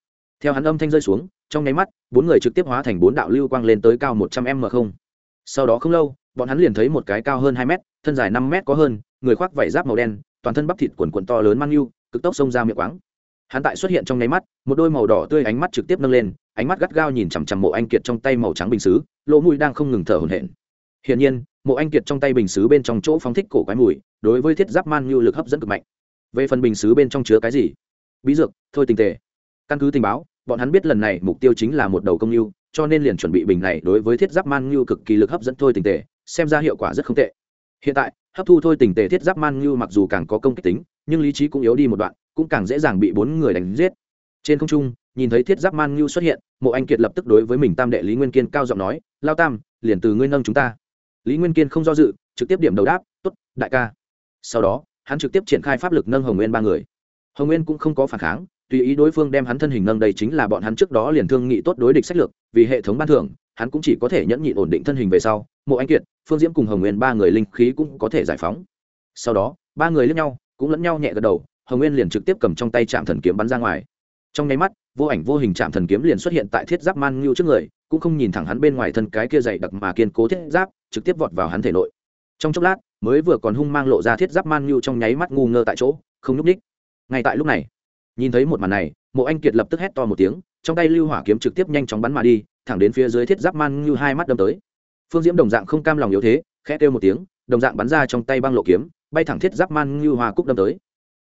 Theo hắn âm thanh rơi xuống, trong nháy mắt, bốn người trực tiếp hóa thành bốn đạo lưu quang lên tới cao một trăm m không. Sau đó không lâu bọn hắn liền thấy một cái cao hơn hai mét, thân dài năm mét có hơn, người khoác vải giáp màu đen, toàn thân bắp thịt quần quần to lớn mang yêu, cực tốc xông ra miệng quáng. Hắn tại xuất hiện trong nháy mắt, một đôi màu đỏ tươi ánh mắt trực tiếp nâng lên, ánh mắt gắt gao nhìn chằm chằm mộ anh kiệt trong tay màu trắng bình xứ, lỗ mũi đang không ngừng thở hổn hển. Hiển nhiên, mộ anh kiệt trong tay bình xứ bên trong chỗ phóng thích cổ quái mùi, đối với thiết giáp man như lực hấp dẫn cực mạnh. Về phần bình xứ bên trong chứa cái gì? Bí dược, thôi tình tề. Căn cứ tình báo, bọn hắn biết lần này mục tiêu chính là một đầu công như cho nên liền chuẩn bị bình này đối với thiết giáp man như cực kỳ lực hấp dẫn thôi tình tề xem ra hiệu quả rất không tệ. Hiện tại, hấp thu thôi tình tề thiết giáp man như mặc dù càng có công kích tính, nhưng lý trí cũng yếu đi một đoạn, cũng càng dễ dàng bị bốn người đánh giết. Trên không trung, nhìn thấy thiết giáp man như xuất hiện, mộ anh kiệt lập tức đối với mình tam đệ lý nguyên kiên cao giọng nói, lao tam, liền từ ngươi nâng chúng ta. Lý nguyên kiên không do dự, trực tiếp điểm đầu đáp t ố t đại ca. Sau đó, hắn trực tiếp triển khai pháp lực nâng hồng nguyên ba người. Hồng nguyên cũng không có phản kháng, tùy ý đối phương đem hắn thân hình nâng đây chính là bọn hắn trước đó liền thương nghị tốt đối địch sách lược, vì hệ thống ban thưởng hắn cũng chỉ có thể nhẫn nhịn ổn định thân hình về sau, mộ anh kiệt, phương diễm cùng hồng nguyên ba người linh khí cũng có thể giải phóng. Sau đó, ba người lẫn nhau, cũng lẫn nhau nhẹ gật đầu, hồng nguyên liền trực tiếp cầm trong tay trạm thần kiếm bắn ra ngoài. Trong nháy mắt, vô ảnh vô hình chạm thần kiếm liền xuất hiện tại thiết giáp man ngưu trước người, cũng không nhìn thẳng hắn bên ngoài thân cái kia dày đặc mà kiên cố thiết giáp, trực tiếp vọt vào hắn thể nội. Trong chốc lát, mới vừa còn hung mang lộ ra thiết giáp man ngưu trong nháy mắt ngu ngơ tại chỗ, không nhúc ních ngay tại lúc này, nhìn thấy một màn này, mộ anh kiệt lập tức hét to một tiếng, trong tay lưu hỏa kiếm trực tiếp nhanh chóng bắn mà đi thẳng đến phía dưới thiết giáp man như hai mắt đâm tới. Phương diễm đồng dạng không cam lòng yếu thế, khẽ kêu một tiếng, đồng dạng bắn ra trong tay băng lộ kiếm, bay thẳng thiết giáp man như hoa cúc đâm tới.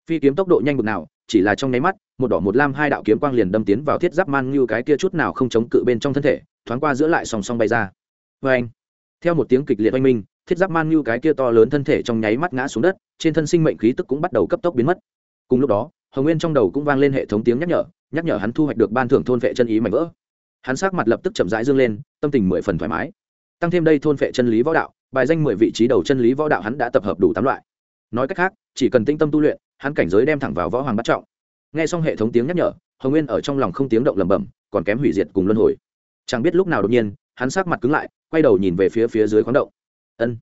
Phi kiếm tốc độ nhanh bực nào, chỉ là trong nháy mắt, một đỏ một lam hai đạo kiếm quang liền đâm tiến vào thiết giáp man như cái kia chút nào không chống cự bên trong thân thể, thoáng qua giữa lại song song bay ra. Vê anh theo một tiếng kịch liệt oanh minh, thiết giáp man như cái kia to lớn thân thể trong nháy mắt ngã xuống đất, trên thân sinh mệnh khí tức cũng bắt đầu cấp tốc biến mất. Cùng lúc đó, hồng nguyên trong đầu cũng vang lên hệ thống tiếng nhắc nhở nhắc nhở hắn thu hoạch được ban thưởng thôn vệ chân ý mảnh vỡ hắn sắc mặt lập tức chậm rãi dương lên, tâm tình mười phần thoải mái. Tăng thêm đây thôn phệ chân lý võ đạo, bài danh mười vị trí đầu chân lý võ đạo hắn đã tập hợp đủ tám loại. Nói cách khác, chỉ cần tinh tâm tu luyện, hắn cảnh giới đem thẳng vào võ hoàng bắt trọng. Nghe xong hệ thống tiếng nhắc nhở, hồng nguyên ở trong lòng không tiếng động lẩm bẩm, còn kém hủy diệt cùng luân hồi. Chẳng biết lúc nào đột nhiên, hắn sát mặt cứng lại, quay đầu nhìn về phía phía dưới khoáng động. Ân,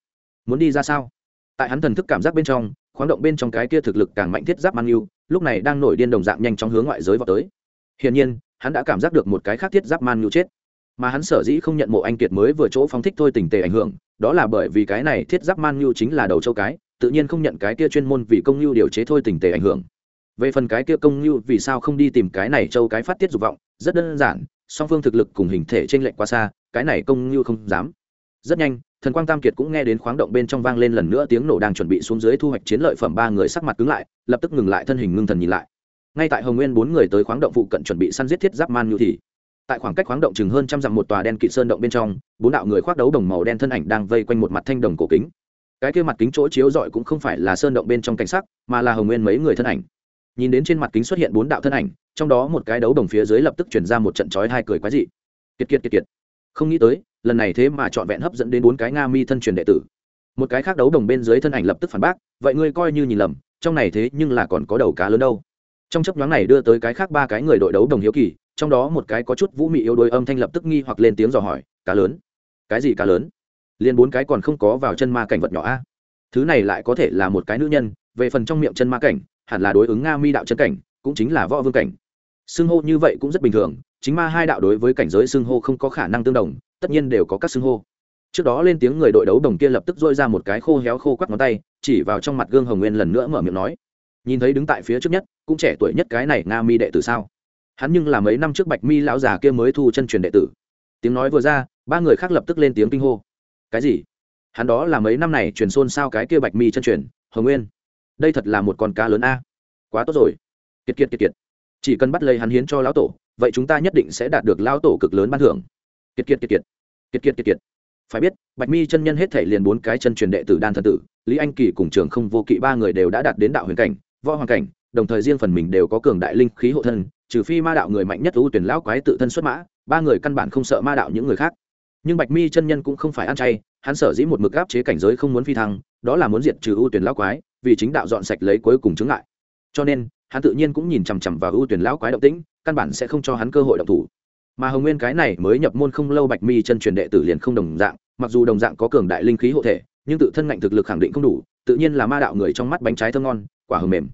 muốn đi ra sao? Tại hắn thần thức cảm giác bên trong, khoáng động bên trong cái kia thực lực càng mạnh thiết giáp mang yêu, lúc này đang nổi điên đồng dạng nhanh chóng hướng ngoại giới vào tới. Hiển nhiên hắn đã cảm giác được một cái khác thiết giáp man yêu chết. Mà hắn sở dĩ không nhận mộ anh kiệt mới vừa chỗ phóng thích thôi tình tề ảnh hưởng, đó là bởi vì cái này thiết giáp man yêu chính là đầu châu cái, tự nhiên không nhận cái kia chuyên môn vì công nhu điều chế thôi tình tề ảnh hưởng. Về phần cái kia công nhu vì sao không đi tìm cái này châu cái phát tiết dục vọng, rất đơn giản, song phương thực lực cùng hình thể trên lệnh quá xa, cái này công nhu không dám. Rất nhanh, thần quang tam kiệt cũng nghe đến khoáng động bên trong vang lên lần nữa tiếng nổ đang chuẩn bị xuống dưới thu hoạch chiến lợi phẩm ba người sắc mặt cứng lại, lập tức ngừng lại thân hình ngưng thần nhìn lại ngay tại hồng nguyên bốn người tới khoáng động phụ cận chuẩn bị săn giết thiết giáp man như thì, tại khoảng cách khoáng động chừng hơn trăm dặm một tòa đen kịt sơn động bên trong, bốn đạo người khoác đấu đồng màu đen thân ảnh đang vây quanh một mặt thanh đồng cổ kính. Cái kia mặt kính chỗ chiếu rọi cũng không phải là sơn động bên trong cảnh sắc, mà là hồng nguyên mấy người thân ảnh. Nhìn đến trên mặt kính xuất hiện bốn đạo thân ảnh, trong đó một cái đấu đồng phía dưới lập tức chuyển ra một trận chói hai cười quái dị. Kiệt kiệt kiệt kiệt. Không nghĩ tới, lần này thế mà trọn vẹn hấp dẫn đến bốn cái nga mi thân truyền đệ tử. Một cái khác đấu đồng bên dưới thân ảnh lập tức phản bác, vậy ngươi coi như nhìn lầm, trong này thế nhưng là còn có đầu cá lớn đâu trong chấp nhoáng này đưa tới cái khác ba cái người đội đấu đồng hiếu kỳ, trong đó một cái có chút vũ mị yếu đuối âm thanh lập tức nghi hoặc lên tiếng dò hỏi, cá lớn? Cái gì cá lớn? Liền bốn cái còn không có vào chân ma cảnh vật nhỏ a. Thứ này lại có thể là một cái nữ nhân, về phần trong miệng chân ma cảnh, hẳn là đối ứng nga mi đạo chân cảnh, cũng chính là võ vương cảnh. Xưng hô như vậy cũng rất bình thường, chính ma hai đạo đối với cảnh giới xưng hô không có khả năng tương đồng, tất nhiên đều có các xưng hô. Trước đó lên tiếng người đội đấu đồng kia lập tức dôi ra một cái khô héo khô quắt ngón tay, chỉ vào trong mặt gương hồng nguyên lần nữa mở miệng nói nhìn thấy đứng tại phía trước nhất, cũng trẻ tuổi nhất cái này nga mi đệ tử sao? Hắn nhưng là mấy năm trước bạch mi lão già kia mới thu chân truyền đệ tử. Tiếng nói vừa ra, ba người khác lập tức lên tiếng kinh hô. Cái gì? Hắn đó là mấy năm này truyền xôn sao cái kia bạch mi chân truyền, hồng nguyên. Đây thật là một con cá lớn a. Quá tốt rồi. Kiệt kiệt kiệt kiệt. Chỉ cần bắt lấy hắn hiến cho lão tổ, vậy chúng ta nhất định sẽ đạt được lão tổ cực lớn ban thưởng. Kiệt kiệt kiệt kiệt. Kiệt kiệt kiệt kiệt. Phải biết, bạch mi chân nhân hết thể liền bốn cái chân truyền đệ tử đan thần tử, lý anh kỳ cùng trường không vô kỵ ba người đều đã đạt đến đạo huyền cảnh võ hoàng cảnh, đồng thời riêng phần mình đều có cường đại linh khí hộ thân, trừ phi ma đạo người mạnh nhất ưu tuyển lão quái tự thân xuất mã, ba người căn bản không sợ ma đạo những người khác. Nhưng bạch mi chân nhân cũng không phải ăn chay, hắn sở dĩ một mực áp chế cảnh giới không muốn phi thăng, đó là muốn diệt trừ ưu tuyển lão quái, vì chính đạo dọn sạch lấy cuối cùng chứng ngại. Cho nên, hắn tự nhiên cũng nhìn chằm chằm vào ưu tuyển lão quái động tĩnh, căn bản sẽ không cho hắn cơ hội động thủ. Mà hồng nguyên cái này mới nhập môn không lâu bạch mi chân truyền đệ tử liền không đồng dạng, mặc dù đồng dạng có cường đại linh khí hộ thể, nhưng tự thân ngạnh thực lực khẳng định không đủ, tự nhiên là ma đạo người trong mắt bánh trái thơm ngon quả hầm mềm.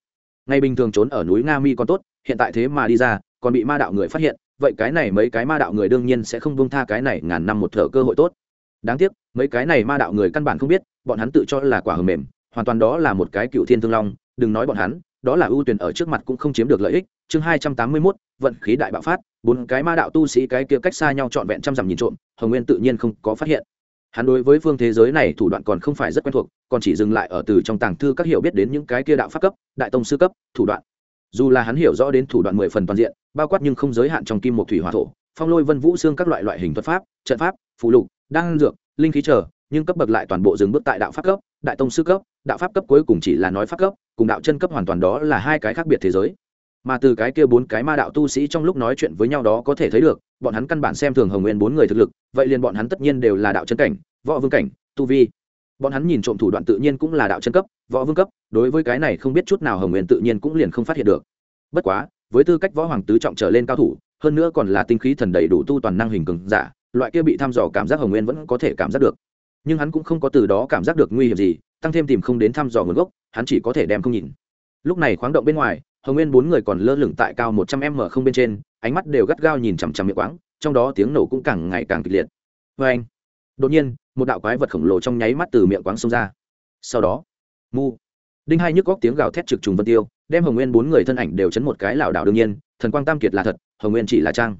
Ngay bình thường trốn ở núi nga mi còn tốt, hiện tại thế mà đi ra, còn bị ma đạo người phát hiện, vậy cái này mấy cái ma đạo người đương nhiên sẽ không buông tha cái này ngàn năm một thở cơ hội tốt. Đáng tiếc, mấy cái này ma đạo người căn bản không biết, bọn hắn tự cho là quả hầm mềm, hoàn toàn đó là một cái cựu thiên thương long, đừng nói bọn hắn, đó là ưu tuyển ở trước mặt cũng không chiếm được lợi ích. Chương hai trăm tám mươi mốt, vận khí đại bạo phát, bốn cái ma đạo tu sĩ cái kia cách xa nhau trọn vẹn trăm dặm nhìn trộm, hồng nguyên tự nhiên không có phát hiện hắn đối với phương thế giới này thủ đoạn còn không phải rất quen thuộc, còn chỉ dừng lại ở từ trong tàng thư các hiểu biết đến những cái kia đạo pháp cấp, đại tông sư cấp, thủ đoạn. Dù là hắn hiểu rõ đến thủ đoạn mười phần toàn diện, bao quát nhưng không giới hạn trong kim một thủy hỏa thổ, phong lôi vân vũ xương các loại loại hình thuật pháp, trận pháp phụ lục, đan dược, linh khí trở nhưng cấp bậc lại toàn bộ dừng bước tại đạo pháp cấp, đại tông sư cấp, đạo pháp cấp cuối cùng chỉ là nói pháp cấp, cùng đạo chân cấp hoàn toàn đó là hai cái khác biệt thế giới. Mà từ cái kia bốn cái ma đạo tu sĩ trong lúc nói chuyện với nhau đó có thể thấy được bọn hắn căn bản xem thường hồng nguyên bốn người thực lực, vậy liền bọn hắn tất nhiên đều là đạo chân cảnh, võ vương cảnh, tu vi. Bọn hắn nhìn trộm thủ đoạn tự nhiên cũng là đạo chân cấp, võ vương cấp, đối với cái này không biết chút nào hồng nguyên tự nhiên cũng liền không phát hiện được. Bất quá, với tư cách võ hoàng tứ trọng trở lên cao thủ, hơn nữa còn là tinh khí thần đầy đủ tu toàn năng hình cường giả, loại kia bị thăm dò cảm giác hồng nguyên vẫn có thể cảm giác được. Nhưng hắn cũng không có từ đó cảm giác được nguy hiểm gì, tăng thêm tìm không đến thăm dò nguồn gốc, hắn chỉ có thể đem không nhìn. Lúc này khoáng động bên ngoài, hồng nguyên bốn người còn lơ lửng tại cao một trăm m không bên trên ánh mắt đều gắt gao nhìn chằm chằm miệng quáng, trong đó tiếng nổ cũng càng ngày càng kịch liệt. Vê anh, đột nhiên, một đạo quái vật khổng lồ trong nháy mắt từ miệng quáng xông ra. Sau đó, mu, đinh hai nhức góc tiếng gào thét trực trùng vân tiêu, đem hồng nguyên bốn người thân ảnh đều chấn một cái lảo đảo đương nhiên, thần quang tam kiệt là thật, hồng nguyên chỉ là trang.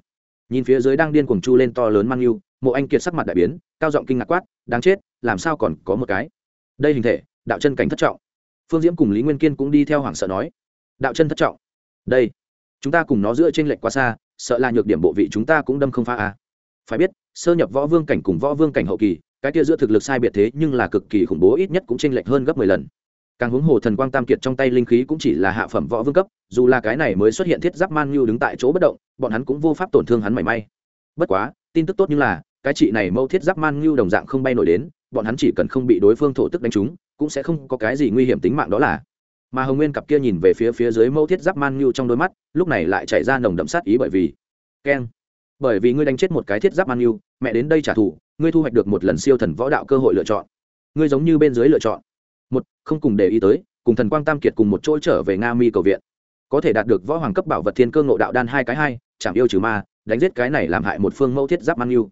Nhìn phía dưới đang điên cuồng chu lên to lớn mang yêu, mộ anh kiệt sắc mặt đại biến, cao giọng kinh ngạc quát, đáng chết, làm sao còn có một cái? Đây hình thể, đạo chân cảnh thất trọng. Phương diễm cùng lý nguyên kiên cũng đi theo hoảng sợ nói, đạo chân thất trọng. Đây chúng ta cùng nó giữa trên lệnh lệch quá xa, sợ là nhược điểm bộ vị chúng ta cũng đâm không phá à. phải biết, sơ nhập võ vương cảnh cùng võ vương cảnh hậu kỳ, cái kia giữa thực lực sai biệt thế nhưng là cực kỳ khủng bố ít nhất cũng t r ê n lệch hơn gấp mười lần. Càng huống hồ thần quang tam kiệt trong tay linh khí cũng chỉ là hạ phẩm võ vương cấp, dù là cái này mới xuất hiện thiết giáp man nhu đứng tại chỗ bất động, bọn hắn cũng vô pháp tổn thương hắn mảy may. Bất quá, tin tức tốt như là, cái chị này mâu thiết giáp man nhu đồng dạng không bay nổi đến, bọn hắn chỉ cần không bị đối phương thổ tức đánh trúng, cũng sẽ không có cái gì nguy hiểm tính mạng đó là mà hồng nguyên cặp kia nhìn về phía phía dưới mẫu thiết giáp man nhu trong đôi mắt, lúc này lại chảy ra nồng đậm sát ý bởi vì, keng. Bởi vì ngươi đánh chết một cái thiết giáp man nhu mẹ đến đây trả thù, ngươi thu hoạch được một lần siêu thần võ đạo cơ hội lựa chọn. Ngươi giống như bên dưới lựa chọn. Một, không cùng để ý tới, cùng thần quang tam kiệt cùng một chỗ trở về nga mi cầu viện. Có thể đạt được võ hoàng cấp bảo vật thiên cơ ngộ đạo đan hai cái hai chạm yêu trừ ma, đánh giết cái này làm hại một phương mẫu thiết giáp man nhu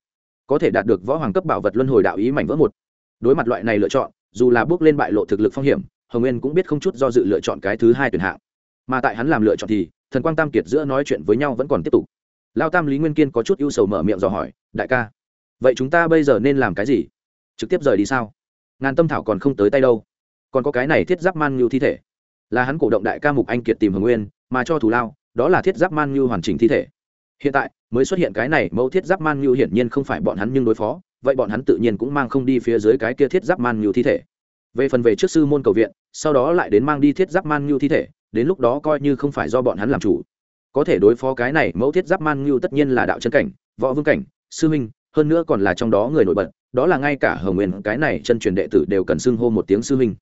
có thể đạt được võ hoàng cấp bảo vật luân hồi đạo ý mảnh vỡ một. Đối mặt loại này lựa chọn, dù là bước lên bại lộ thực lực phong hiểm hồng nguyên cũng biết không chút do dự lựa chọn cái thứ hai tuyển hạng mà tại hắn làm lựa chọn thì thần quang tam kiệt giữa nói chuyện với nhau vẫn còn tiếp tục lao tam lý nguyên kiên có chút ưu sầu mở miệng dò hỏi đại ca vậy chúng ta bây giờ nên làm cái gì trực tiếp rời đi sao ngàn tâm thảo còn không tới tay đâu còn có cái này thiết giáp man như thi thể là hắn cổ động đại ca mục anh kiệt tìm hồng nguyên mà cho thủ lao đó là thiết giáp man như hoàn chỉnh thi thể hiện tại mới xuất hiện cái này mẫu thiết giáp man như hiển nhiên không phải bọn hắn nhưng đối phó vậy bọn hắn tự nhiên cũng mang không đi phía dưới cái kia thiết giáp man như thi thể về phần về trước sư môn cầu viện, sau đó lại đến mang đi thiết giáp man ngưu thi thể, đến lúc đó coi như không phải do bọn hắn làm chủ. Có thể đối phó cái này, mẫu thiết giáp man ngưu tất nhiên là đạo chân cảnh, võ vương cảnh, sư minh hơn nữa còn là trong đó người nổi bật, đó là ngay cả hờ nguyên, cái này chân truyền đệ tử đều cần xưng hô một tiếng sư minh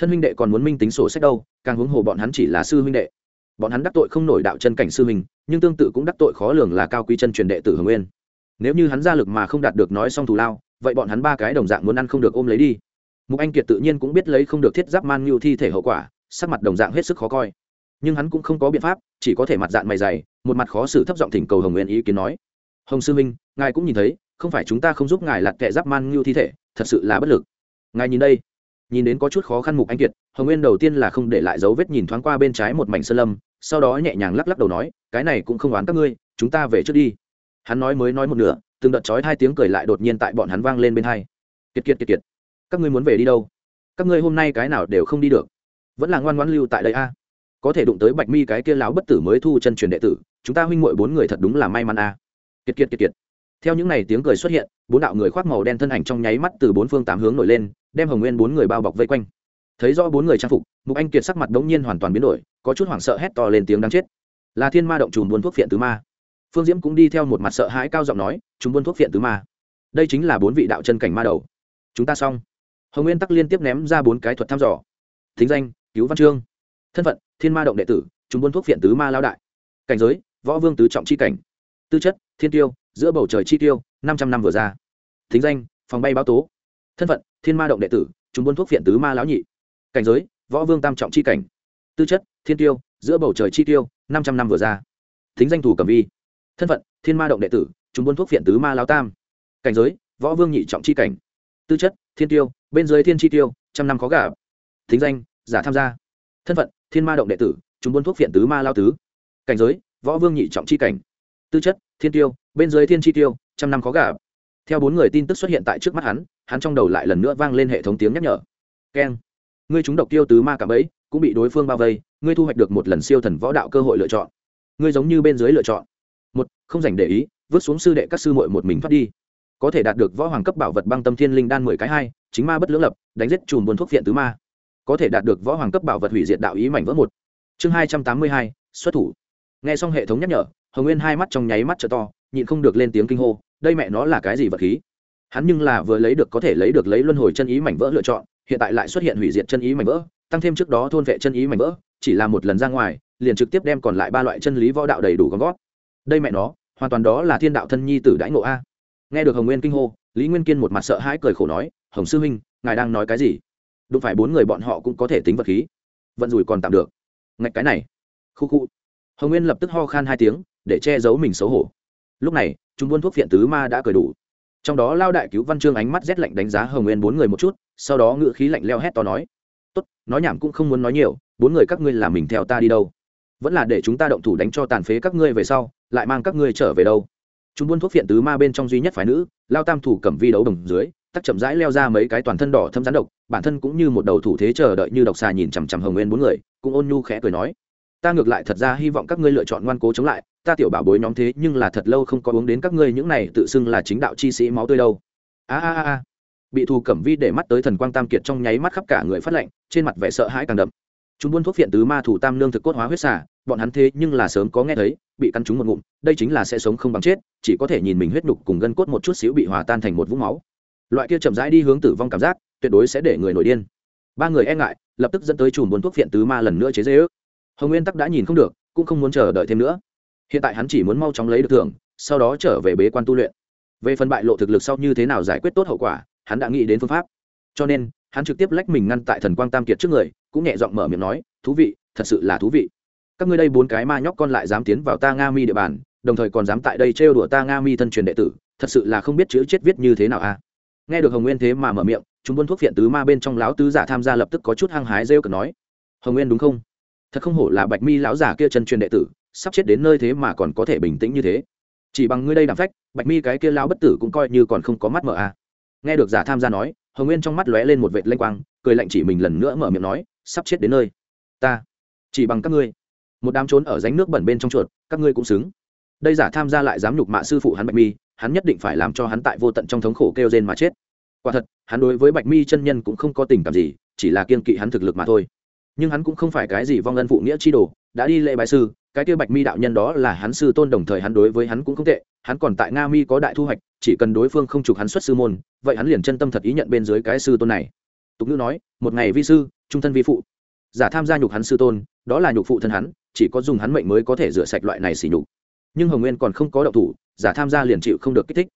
thân huynh đệ còn muốn minh tính sổ sách đâu, càng huống hồ bọn hắn chỉ là sư huynh đệ. Bọn hắn đắc tội không nổi đạo chân cảnh sư minh nhưng tương tự cũng đắc tội khó lường là cao quý chân truyền đệ tử hồng nguyên. Nếu như hắn ra lực mà không đạt được nói xong thù lao, vậy bọn hắn ba cái đồng dạng muốn ăn không được ôm lấy đi mục anh kiệt tự nhiên cũng biết lấy không được thiết giáp man ngưu thi thể hậu quả, sắc mặt đồng dạng hết sức khó coi. Nhưng hắn cũng không có biện pháp, chỉ có thể mặt dạng mày dày, một mặt khó xử thấp giọng thỉnh cầu hồng nguyên ý kiến nói. Hồng sư minh ngài cũng nhìn thấy, không phải chúng ta không giúp ngài lặt kệ giáp man ngưu thi thể, thật sự là bất lực. Ngài nhìn đây. Nhìn đến có chút khó khăn mục anh kiệt, hồng nguyên đầu tiên là không để lại dấu vết nhìn thoáng qua bên trái một mảnh sơn lâm, sau đó nhẹ nhàng lắc lắc đầu nói, cái này cũng không oán các ngươi, chúng ta về trước đi. Hắn nói mới nói một nửa, từng đợt chói hai tiếng cười lại đột nhiên tại bọn hắn vang lên bên hai. Kiệt kiệt kiệt kiệt các ngươi muốn về đi đâu? Các ngươi hôm nay cái nào đều không đi được. Vẫn là ngoan ngoãn lưu tại đây a. Có thể đụng tới bạch mi cái kia láo bất tử mới thu chân truyền đệ tử, chúng ta huynh muội bốn người thật đúng là may mắn a. Kiệt kiệt kiệt kiệt. Theo những ngày tiếng cười xuất hiện, bốn đạo người khoác màu đen thân ảnh trong nháy mắt từ bốn phương tám hướng nổi lên, đem hồng nguyên bốn người bao bọc vây quanh. Thấy rõ bốn người trang phục, mục anh kiệt sắc mặt đống nhiên hoàn toàn biến đổi, có chút hoảng sợ hét to lên tiếng đáng chết. Là thiên ma động trùm buôn thuốc phiện tứ ma. Phương diễm cũng đi theo một mặt sợ hãi cao giọng nói chúng buôn thuốc phiện tứ ma. Đây chính là bốn vị đạo chân cảnh ma đầu. Chúng ta xong hồng nguyên tắc liên tiếp ném ra bốn cái thuật thăm dò. Thính danh, cứu văn chương. Thân phận, thiên ma động đệ tử, chúng buôn thuốc phiện tứ ma lao đại. Cảnh giới, võ vương tứ trọng c h i cảnh. Tư chất, thiên tiêu, giữa bầu trời chi tiêu, năm trăm năm vừa ra. Thính danh, phòng bay báo tố. Thân phận, thiên ma động đệ tử, chúng buôn thuốc phiện tứ ma lão nhị. Cảnh giới, võ vương tam trọng c h i cảnh. Tư chất, thiên tiêu, giữa bầu trời chi tiêu, năm trăm năm vừa ra. Thính danh thủ cầm vi. Thân phận, thiên ma động đệ tử, chúng buôn thuốc phiện tứ ma lao tam. Cảnh giới, võ vương nhị trọng c h i cảnh. Tư chất thiên tiêu, bên dưới thiên chi tiêu, trăm năm khó gà thính danh, giả tham gia. Thân phận, thiên ma động đệ tử, chúng buôn thuốc phiện tứ ma lao tứ. Cảnh giới, võ vương nhị trọng c h i cảnh. Tư chất, thiên tiêu, bên dưới thiên chi tiêu, trăm năm khó gà theo bốn người tin tức xuất hiện tại trước mắt hắn hắn trong đầu lại lần nữa vang lên hệ thống tiếng nhắc nhở. Keng. Ngươi chúng độc tiêu tứ ma cảm ấy cũng bị đối phương bao vây, ngươi thu hoạch được một lần siêu thần võ đạo cơ hội lựa chọn. Ngươi giống như bên dưới lựa chọn. Một, không dành để ý, vứt xuống sư đệ các sư muội một mình thoát đi có thể đạt được võ hoàng cấp bảo vật băng tâm thiên linh đan mười cái hai, chính ma bất lưỡng lập, đánh giết chùm buôn thuốc viện tứ ma. Có thể đạt được võ hoàng cấp bảo vật hủy diệt đạo ý mảnh vỡ một. Chương hai trăm tám mươi hai, xuất thủ. Nghe xong hệ thống nhắc nhở, hồng nguyên hai mắt trong nháy mắt t to, nhịn không được lên tiếng kinh hô, đây mẹ nó là cái gì vật khí? Hắn nhưng là vừa lấy được có thể lấy được lấy luân hồi chân ý mảnh vỡ lựa chọn, hiện tại lại xuất hiện hủy diệt chân ý mảnh vỡ, tăng thêm trước đó thôn vệ chân ý mảnh vỡ, chỉ là một lần ra ngoài, liền trực tiếp đem còn lại ba loại chân lý võ đạo đầy đủ gom gót đây mẹ nó, hoàn toàn đó là thiên đạo thân nhi tử đãi ngộ a nghe được hồng nguyên kinh hô, lý nguyên kiên một mặt sợ hãi cười khổ nói, hồng sư huynh, ngài đang nói cái gì? Đụng phải bốn người bọn họ cũng có thể tính vật khí. Vận rủi còn tạm được. Ngạch cái này. Khu khu. Hồng nguyên lập tức ho khan hai tiếng, để che giấu mình xấu hổ. Lúc này, chúng buôn thuốc phiện tứ ma đã cởi đủ. Trong đó lao đại cứu văn chương ánh mắt rét lạnh đánh giá hồng nguyên bốn người một chút, sau đó ngự khí lạnh leo hét to nói, tốt, nói nhảm cũng không muốn nói nhiều, bốn người các ngươi làm mình theo ta đi đâu. Vẫn là để chúng ta động thủ đánh cho tàn phế các ngươi về sau, lại mang các ngươi trở về đâu chúng buôn thuốc phiện tứ ma bên trong duy nhất phái nữ, lao tam thủ cầm vi đấu đồng dưới, tắc chậm rãi leo ra mấy cái toàn thân đỏ thâm rán độc, bản thân cũng như một đầu thủ thế chờ đợi như độc xà nhìn chằm chằm hồng nguyên bốn người, cũng ôn nhu khẽ cười nói, ta ngược lại thật ra hy vọng các ngươi lựa chọn ngoan cố chống lại, ta tiểu bảo bối nhóm thế nhưng là thật lâu không có uống đến các ngươi những này tự xưng là chính đạo chi sĩ máu tươi đâu. A a a bị thù cẩm vi để mắt tới thần quang tam kiệt trong nháy mắt khắp cả người phát lệnh trên mặt vẻ sợ hãi càng đậm chúng buôn thuốc phiện tứ ma thủ tam lương thực cốt hóa huyết xả bọn hắn thế nhưng là sớm có nghe thấy, bị căn trúng một ngụm, đây chính là sẽ sống không bằng chết, chỉ có thể nhìn mình huyết nhục cùng gân cốt một chút xíu bị hòa tan thành một vũng máu. Loại kia chậm rãi đi hướng tử vong cảm giác, tuyệt đối sẽ để người nổi điên. Ba người e ngại, lập tức dẫn tới chùm buôn thuốc phiện tứ ma lần nữa chế dễ ước. Hồng nguyên tắc đã nhìn không được, cũng không muốn chờ đợi thêm nữa. Hiện tại hắn chỉ muốn mau chóng lấy được thưởng, sau đó trở về bế quan tu luyện. Về phần bại lộ thực lực sau như thế nào giải quyết tốt hậu quả, hắn đã nghĩ đến phương pháp. Cho nên, hắn trực tiếp lách mình ngăn tại thần quang tam kiệt trước người cũng nhẹ giọng mở miệng nói, thú vị, thật sự là thú vị các ngươi đây bốn cái ma nhóc con lại dám tiến vào ta nga mi địa bàn, đồng thời còn dám tại đây trêu đùa ta nga mi thân truyền đệ tử, thật sự là không biết chữ chết viết như thế nào a à? nghe được hồng nguyên thế mà mở miệng, chúng buôn thuốc phiện tứ ma bên trong lão tứ giả tham gia lập tức có chút hăng hái rêu cực nói, hồng nguyên đúng không thật không hổ là bạch mi lão giả kia chân truyền đệ tử, sắp chết đến nơi thế mà còn có thể bình tĩnh như thế chỉ bằng ngươi đây đảm phách, bạch mi cái kia lão bất tử cũng coi như còn không có mắt mở a à. nghe được giả tham gia nói, hồng nguyên trong mắt lóe lên một vệt lanh quang, cười lạnh chỉ mình lần nữa mở miệng nói sắp chết đến nơi. Ta, chỉ bằng các ngươi. Một đám trốn ở ránh nước bẩn bên trong chuột, các ngươi cũng xứng. Đây giả tham gia lại dám nhục mạ sư phụ hắn bạch mi, hắn nhất định phải làm cho hắn tại vô tận trong thống khổ kêu rên mà chết. Quả thật, hắn đối với bạch mi chân nhân cũng không có tình cảm gì, chỉ là kiên kỵ hắn thực lực mà thôi. Nhưng hắn cũng không phải cái gì vong ân phụ nghĩa chi đồ, đã đi lễ bài sư, cái kia bạch mi đạo nhân đó là hắn sư tôn đồng thời hắn đối với hắn cũng không tệ, hắn còn tại nga mi có đại thu hoạch, chỉ cần đối phương không chụp hắn xuất sư môn, vậy hắn liền chân tâm thật ý nhận bên dưới cái sư tôn này tục ngữ nói, một ngày vi sư, trung thân vi phụ. Giả tham gia nhục hắn sư tôn, đó là nhục phụ thân hắn, chỉ có dùng hắn mệnh mới có thể rửa sạch loại này xỉ nhục. Nhưng hồng nguyên còn không có động thủ, giả tham gia liền chịu không được kích thích.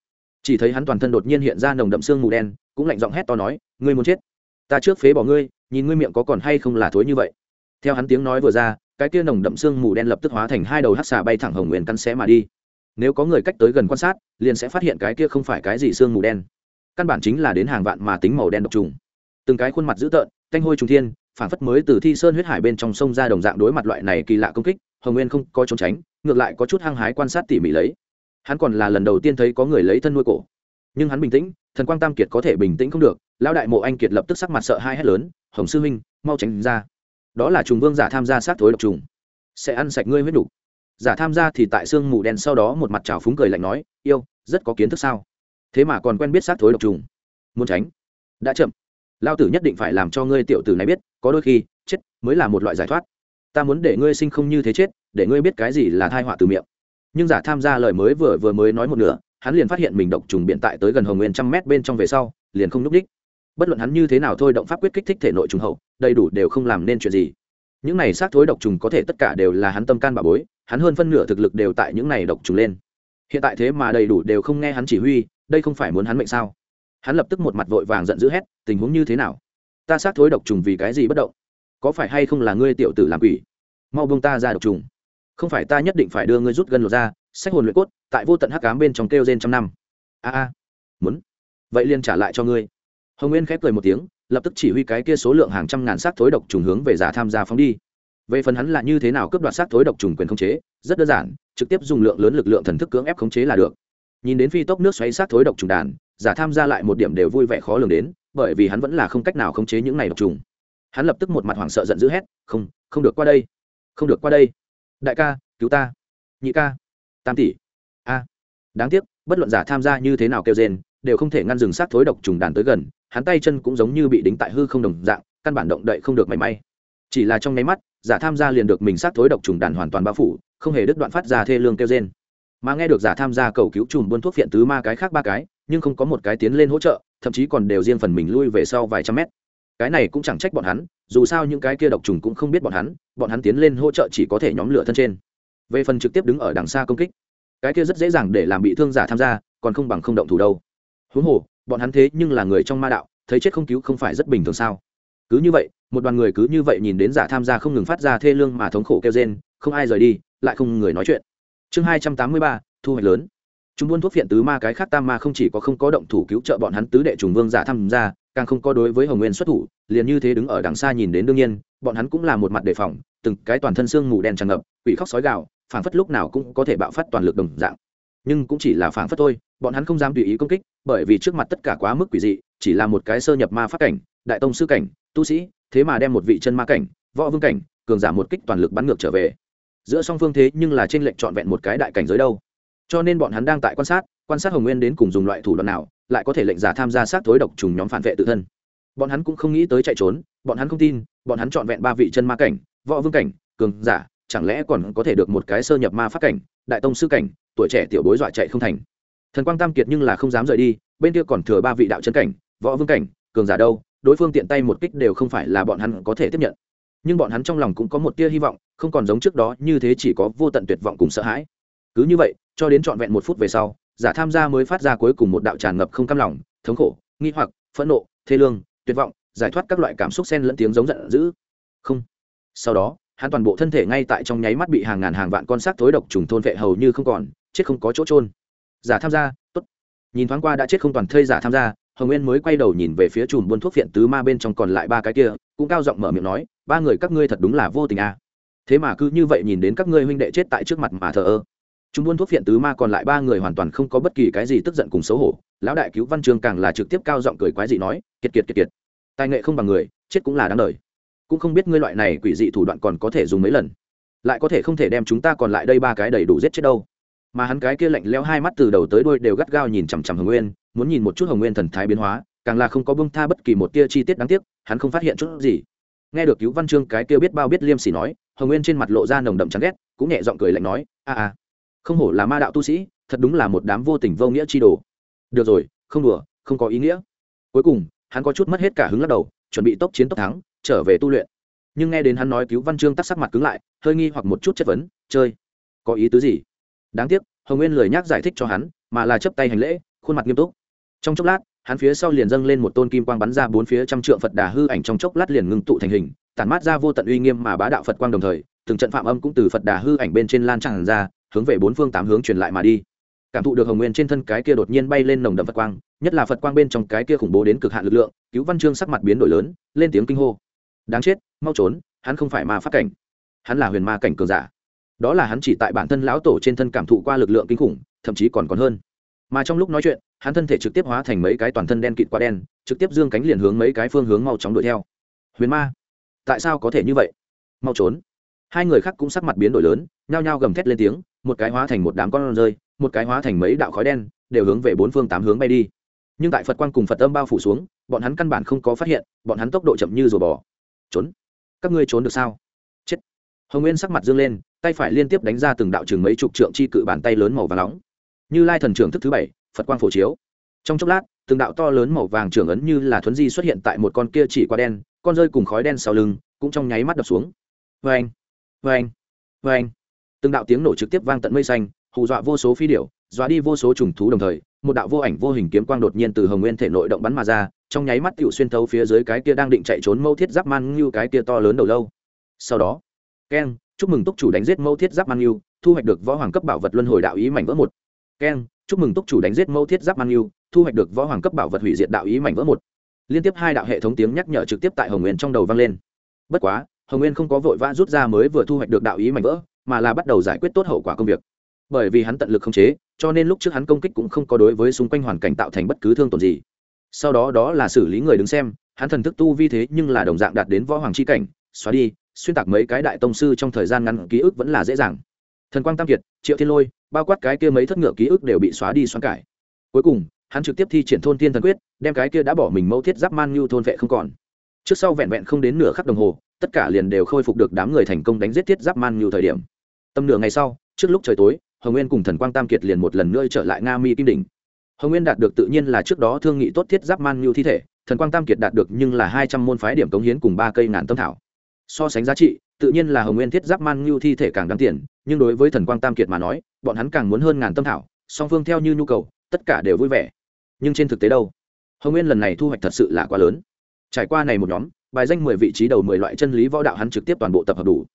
Chỉ thấy hắn toàn thân đột nhiên hiện ra nồng đậm xương mù đen, cũng lạnh giọng hét to nói, ngươi muốn chết? Ta trước phế bỏ ngươi, nhìn ngươi miệng có còn hay không là thối như vậy. Theo hắn tiếng nói vừa ra, cái kia nồng đậm xương mù đen lập tức hóa thành hai đầu hát xà bay thẳng hồng nguyên căn xé mà đi. Nếu có người cách tới gần quan sát, liền sẽ phát hiện cái kia không phải cái gì xương mù đen. Căn bản chính là đến hàng vạn mà tính màu đen độc trùng từng cái khuôn mặt dữ tợn canh hôi trung thiên phản phất mới từ thi sơn huyết hải bên trong sông ra đồng dạng đối mặt loại này kỳ lạ công kích, hồng nguyên không có trốn tránh, ngược lại có chút hăng hái quan sát tỉ mỉ lấy. Hắn còn là lần đầu tiên thấy có người lấy thân nuôi cổ. Nhưng hắn bình tĩnh, thần quang tam kiệt có thể bình tĩnh không được, lão đại mộ anh kiệt lập tức sắc mặt sợ hai hét lớn, hồng sư huynh, mau tránh ra. Đó là trùng vương giả tham gia sát thối độc trùng. Sẽ ăn sạch ngươi huyết đủ. giả tham gia thì tại sương mù đen sau đó một mặt trào phúng cười lạnh nói, yêu, rất có kiến thức sao? Thế mà còn quen biết sát thối độc trùng. Muốn tránh. Đã chậm lao tử nhất định phải làm cho ngươi tiểu tử này biết, có đôi khi, chết mới là một loại giải thoát. Ta muốn để ngươi sinh không như thế chết, để ngươi biết cái gì là thai họa từ miệng. Nhưng giả tham gia lời mới vừa vừa mới nói một nửa, hắn liền phát hiện mình độc trùng biện tại tới gần hồng nguyên trăm mét bên trong về sau, liền không núp đích. Bất luận hắn như thế nào thôi động pháp quyết kích thích thể nội trùng hậu, đầy đủ đều không làm nên chuyện gì. Những này xác thối độc trùng có thể tất cả đều là hắn tâm can bà bối, hắn hơn phân nửa thực lực đều tại những này độc trùng lên. Hiện tại thế mà đầy đủ đều không nghe hắn chỉ huy, đây không phải muốn hắn mệnh sao? Hắn lập tức một mặt vội vàng giận dữ hét, tình huống như thế nào? Ta xác thối độc trùng vì cái gì bất động? Có phải hay không là ngươi tiểu tử làm quỷ? Mau bông ta ra độc trùng. Không phải ta nhất định phải đưa ngươi rút gân lột ra sách hồn luyện cốt, tại vô tận hắc cám bên trong kêu trên trăm năm. A a, muốn. Vậy liền trả lại cho ngươi. Hồng nguyên khép cười một tiếng, lập tức chỉ huy cái kia số lượng hàng trăm ngàn xác thối độc trùng hướng về giả tham gia phóng đi. Về phần hắn là như thế nào cướp đoạt xác thối độc trùng quyền khống chế, rất đơn giản, trực tiếp dùng lượng lớn lực lượng thần thức cưỡng ép khống chế là được. Nhìn đến phi tốc nước xoáy xác thối độc trùng đàn giả tham gia lại một điểm đều vui vẻ khó lường đến, bởi vì hắn vẫn là không cách nào khống chế những này độc trùng. Hắn lập tức một mặt hoảng sợ giận dữ hét, không không được qua đây, không được qua đây. Đại ca, cứu ta. Nhị ca. Tam tỷ. A. Đáng tiếc, bất luận giả tham gia như thế nào kêu rên, đều không thể ngăn dừng sát thối độc trùng đàn tới gần, hắn tay chân cũng giống như bị đính tại hư không đồng dạng, căn bản động đậy không được mảy may. Chỉ là trong nháy mắt, giả tham gia liền được mình sát thối độc trùng đàn hoàn toàn bao phủ, không hề đứt đoạn phát ra thê lương kêu rên. Mà nghe được giả tham gia cầu cứu trùm buôn thuốc phiện tứ ma cái khác ba cái nhưng không có một cái tiến lên hỗ trợ, thậm chí còn đều riêng phần mình lui về sau vài trăm mét. Cái này cũng chẳng trách bọn hắn, dù sao những cái kia độc trùng cũng không biết bọn hắn bọn hắn tiến lên hỗ trợ chỉ có thể nhóm lửa thân trên. Về phần trực tiếp đứng ở đằng xa công kích, cái kia rất dễ dàng để làm bị thương giả tham gia, còn không bằng không động thủ đâu. Huống hồ, bọn hắn thế nhưng là người trong ma đạo, thấy chết không cứu không phải rất bình thường sao? Cứ như vậy, một đoàn người cứ như vậy nhìn đến giả tham gia không ngừng phát ra thê lương mà thống khổ kêu rên, không ai rời đi, lại không người nói chuyện. Chương hai trăm tám mươi ba, thu hoạch lớn chúng buôn thuốc phiện tứ ma cái khác tam ma không chỉ có không có động thủ cứu trợ bọn hắn tứ đệ trùng vương giả tham gia, càng không có đối với hồng nguyên xuất thủ, liền như thế đứng ở đằng xa nhìn đến đương nhiên, bọn hắn cũng là một mặt đề phòng, từng cái toàn thân xương mù đen tràn ngập, quỷ khóc sói gạo phảng phất lúc nào cũng có thể bạo phát toàn lực đồng dạng. Nhưng cũng chỉ là phảng phất thôi, bọn hắn không dám tùy ý công kích, bởi vì trước mặt tất cả quá mức quỷ dị, chỉ là một cái sơ nhập ma phát cảnh, đại tông sư cảnh, tu sĩ, thế mà đem một vị chân ma cảnh, võ vương cảnh, cường giả một kích toàn lực bắn ngược trở về. Giữa song phương thế nhưng là trên lệnh trọn vẹn một cái đại cảnh giới đâu cho nên bọn hắn đang tại quan sát quan sát hồng nguyên đến cùng dùng loại thủ đoạn nào, lại có thể lệnh giả tham gia sát thối độc trùng nhóm phản vệ tự thân. Bọn hắn cũng không nghĩ tới chạy trốn, bọn hắn không tin, bọn hắn trọn vẹn ba vị chân ma cảnh, võ vương cảnh, cường giả, chẳng lẽ còn có thể được một cái sơ nhập ma pháp cảnh, đại tông sư cảnh, tuổi trẻ tiểu bối dọa chạy không thành. Thần quang tam kiệt nhưng là không dám rời đi, bên kia còn thừa ba vị đạo chân cảnh, võ vương cảnh, cường giả đâu, đối phương tiện tay một kích đều không phải là bọn hắn có thể tiếp nhận. Nhưng bọn hắn trong lòng cũng có một tia hy vọng, không còn giống trước đó như thế chỉ có vô tận tuyệt vọng cùng sợ hãi cứ như vậy, cho đến trọn vẹn một phút về sau, giả tham gia mới phát ra cuối cùng một đạo tràn ngập không cam lòng, thống khổ, nghi hoặc, phẫn nộ, thê lương, tuyệt vọng, giải thoát các loại cảm xúc xen lẫn tiếng giống giận dữ. Không. Sau đó, hắn toàn bộ thân thể ngay tại trong nháy mắt bị hàng ngàn hàng vạn con xác thối độc trùng thôn vệ hầu như không còn, chết không có chỗ trôn giả tham gia, tốt. Nhìn thoáng qua đã chết không toàn thây giả tham gia, hồng nguyên mới quay đầu nhìn về phía chùm buôn thuốc phiện tứ ma bên trong còn lại ba cái kia, cũng cao giọng mở miệng nói, ba người các ngươi thật đúng là vô tình à. thế mà cứ như vậy nhìn đến các ngươi huynh đệ chết tại trước mặt mà thờ ơ chúng buôn thuốc phiện tứ ma còn lại ba người hoàn toàn không có bất kỳ cái gì tức giận cùng xấu hổ. Lão đại cứu văn chương càng là trực tiếp cao giọng cười quái dị nói, kiệt kiệt kiệt kiệt. Tài nghệ không bằng người, chết cũng là đáng đời. Cũng không biết ngươi loại này quỷ dị thủ đoạn còn có thể dùng mấy lần. Lại có thể không thể đem chúng ta còn lại đây ba cái đầy đủ giết chết đâu. Mà hắn cái kia lạnh leo hai mắt từ đầu tới đuôi đều gắt gao nhìn chằm chằm hồng nguyên, muốn nhìn một chút hồng nguyên thần thái biến hóa, càng là không có bông tha bất kỳ một tia chi tiết đáng tiếc, hắn không phát hiện chút gì. Nghe được cứu văn chương cái kia biết bao biết liêm sỉ nói, hồng nguyên trên mặt lộ ra nồng đậm chán ghét, cũng nhẹ giọng cười lạnh nói, a a không hổ là ma đạo tu sĩ, thật đúng là một đám vô tình vô nghĩa chi đồ. Được rồi, không đùa, không có ý nghĩa. Cuối cùng, hắn có chút mất hết cả hứng lắc đầu, chuẩn bị tốc chiến tốc thắng, trở về tu luyện. Nhưng nghe đến hắn nói cứu văn chương tắc sắc mặt cứng lại, hơi nghi hoặc một chút chất vấn, chơi, có ý tứ gì? Đáng tiếc, hồng nguyên lười nhác giải thích cho hắn, mà là chấp tay hành lễ, khuôn mặt nghiêm túc. Trong chốc lát, hắn phía sau liền dâng lên một tôn kim quang bắn ra bốn phía trăm trượng phật đà hư ảnh trong chốc lát liền ngưng tụ thành hình, tản mát ra vô tận uy nghiêm mà bá đạo phật quang đồng thời, từng trận phạm âm cũng từ phật đà hư ảnh bên trên lan tràn ra hướng về bốn phương tám hướng truyền lại mà đi. Cảm thụ được hồng nguyên trên thân cái kia đột nhiên bay lên nồng đậm phật quang, nhất là phật quang bên trong cái kia khủng bố đến cực hạn lực lượng, cứu văn chương sắc mặt biến đổi lớn, lên tiếng kinh hô. Đáng chết, mau trốn, hắn không phải ma phát cảnh. Hắn là huyền ma cảnh cường giả. Đó là hắn chỉ tại bản thân lão tổ trên thân cảm thụ qua lực lượng kinh khủng, thậm chí còn còn hơn. Mà trong lúc nói chuyện, hắn thân thể trực tiếp hóa thành mấy cái toàn thân đen kịt quá đen, trực tiếp dương cánh liền hướng mấy cái phương hướng mau chóng đuổi theo. Huyền ma, tại sao có thể như vậy? Mau trốn. Hai người khác cũng sắc mặt biến đổi lớn, nhao nhao gầm thét lên tiếng một cái hóa thành một đám con rơi, một cái hóa thành mấy đạo khói đen, đều hướng về bốn phương tám hướng bay đi. Nhưng tại phật quang cùng phật âm bao phủ xuống, bọn hắn căn bản không có phát hiện, bọn hắn tốc độ chậm như rùa bò. Trốn? Các ngươi trốn được sao? Chết. Hồng nguyên sắc mặt dương lên, tay phải liên tiếp đánh ra từng đạo chừng mấy chục trượng chi cự bàn tay lớn màu vàng nóng. Như lai thần trưởng thức thứ bảy, phật quang phổ chiếu. Trong chốc lát, từng đạo to lớn màu vàng trưởng ấn như là thuấn di xuất hiện tại một con kia chỉ qua đen, con rơi cùng khói đen sau lưng, cũng trong nháy mắt đập xuống. Vê anh vê anh vê anh từng đạo tiếng nổ trực tiếp vang tận mây xanh, hù dọa vô số phi điểu, dọa đi vô số trùng thú đồng thời, một đạo vô ảnh vô hình kiếm quang đột nhiên từ hồng nguyên thể nội động bắn mà ra, trong nháy mắt tựu xuyên thấu phía dưới cái kia đang định chạy trốn mâu thiết giáp man như cái kia to lớn đầu lâu. Sau đó, keng, chúc mừng túc chủ đánh giết mâu thiết giáp man như thu hoạch được võ hoàng cấp bảo vật luân hồi đạo ý mảnh vỡ một. Keng, chúc mừng túc chủ đánh giết mâu thiết giáp man như thu hoạch được võ hoàng cấp bảo vật hủy diệt đạo ý mảnh vỡ một. Liên tiếp hai đạo hệ thống tiếng nhắc nhở trực tiếp tại hồng nguyên trong đầu vang lên. Bất quá, hồng nguyên không có vội vã rút ra mới vừa thu hoạch được đạo ý mảnh vỡ mà là bắt đầu giải quyết tốt hậu quả công việc. Bởi vì hắn tận lực không chế, cho nên lúc trước hắn công kích cũng không có đối với xung quanh hoàn cảnh tạo thành bất cứ thương tổn gì. Sau đó đó là xử lý người đứng xem, hắn thần thức tu vi thế nhưng là đồng dạng đạt đến võ hoàng c h i cảnh, xóa đi, xuyên tạc mấy cái đại tông sư trong thời gian ngắn ký ức vẫn là dễ dàng. Thần quang tam kiệt, triệu thiên lôi, bao quát cái kia mấy thất ngựa ký ức đều bị xóa đi xoắn cải. Cuối cùng, hắn trực tiếp thi triển thôn thiên thần quyết, đem cái kia đã bỏ mình mẫu thiết giáp man như thôn vệ không còn. Trước sau vẹn vẹn không đến nửa khắc đồng hồ, tất cả liền đều khôi phục được đám người thành công đánh giết thiết giáp man như thời điểm tầm nửa ngày sau, trước lúc trời tối, hồng nguyên cùng thần quang tam kiệt liền một lần nữa trở lại nga mi kim đỉnh. Hồng nguyên đạt được tự nhiên là trước đó thương nghị tốt thiết giáp man như thi thể, thần quang tam kiệt đạt được nhưng là hai trăm môn phái điểm cống hiến cùng ba cây ngàn tâm thảo. So sánh giá trị, tự nhiên là hồng nguyên thiết giáp man như thi thể càng đáng tiền, nhưng đối với thần quang tam kiệt mà nói, bọn hắn càng muốn hơn ngàn tâm thảo, song phương theo như nhu cầu, tất cả đều vui vẻ. Nhưng trên thực tế đâu? Hồng nguyên lần này thu hoạch thật sự là quá lớn. Trải qua này một nhóm, bài danh mười vị trí đầu mười loại chân lý võ đạo hắn trực tiếp toàn bộ tập hợp đủ.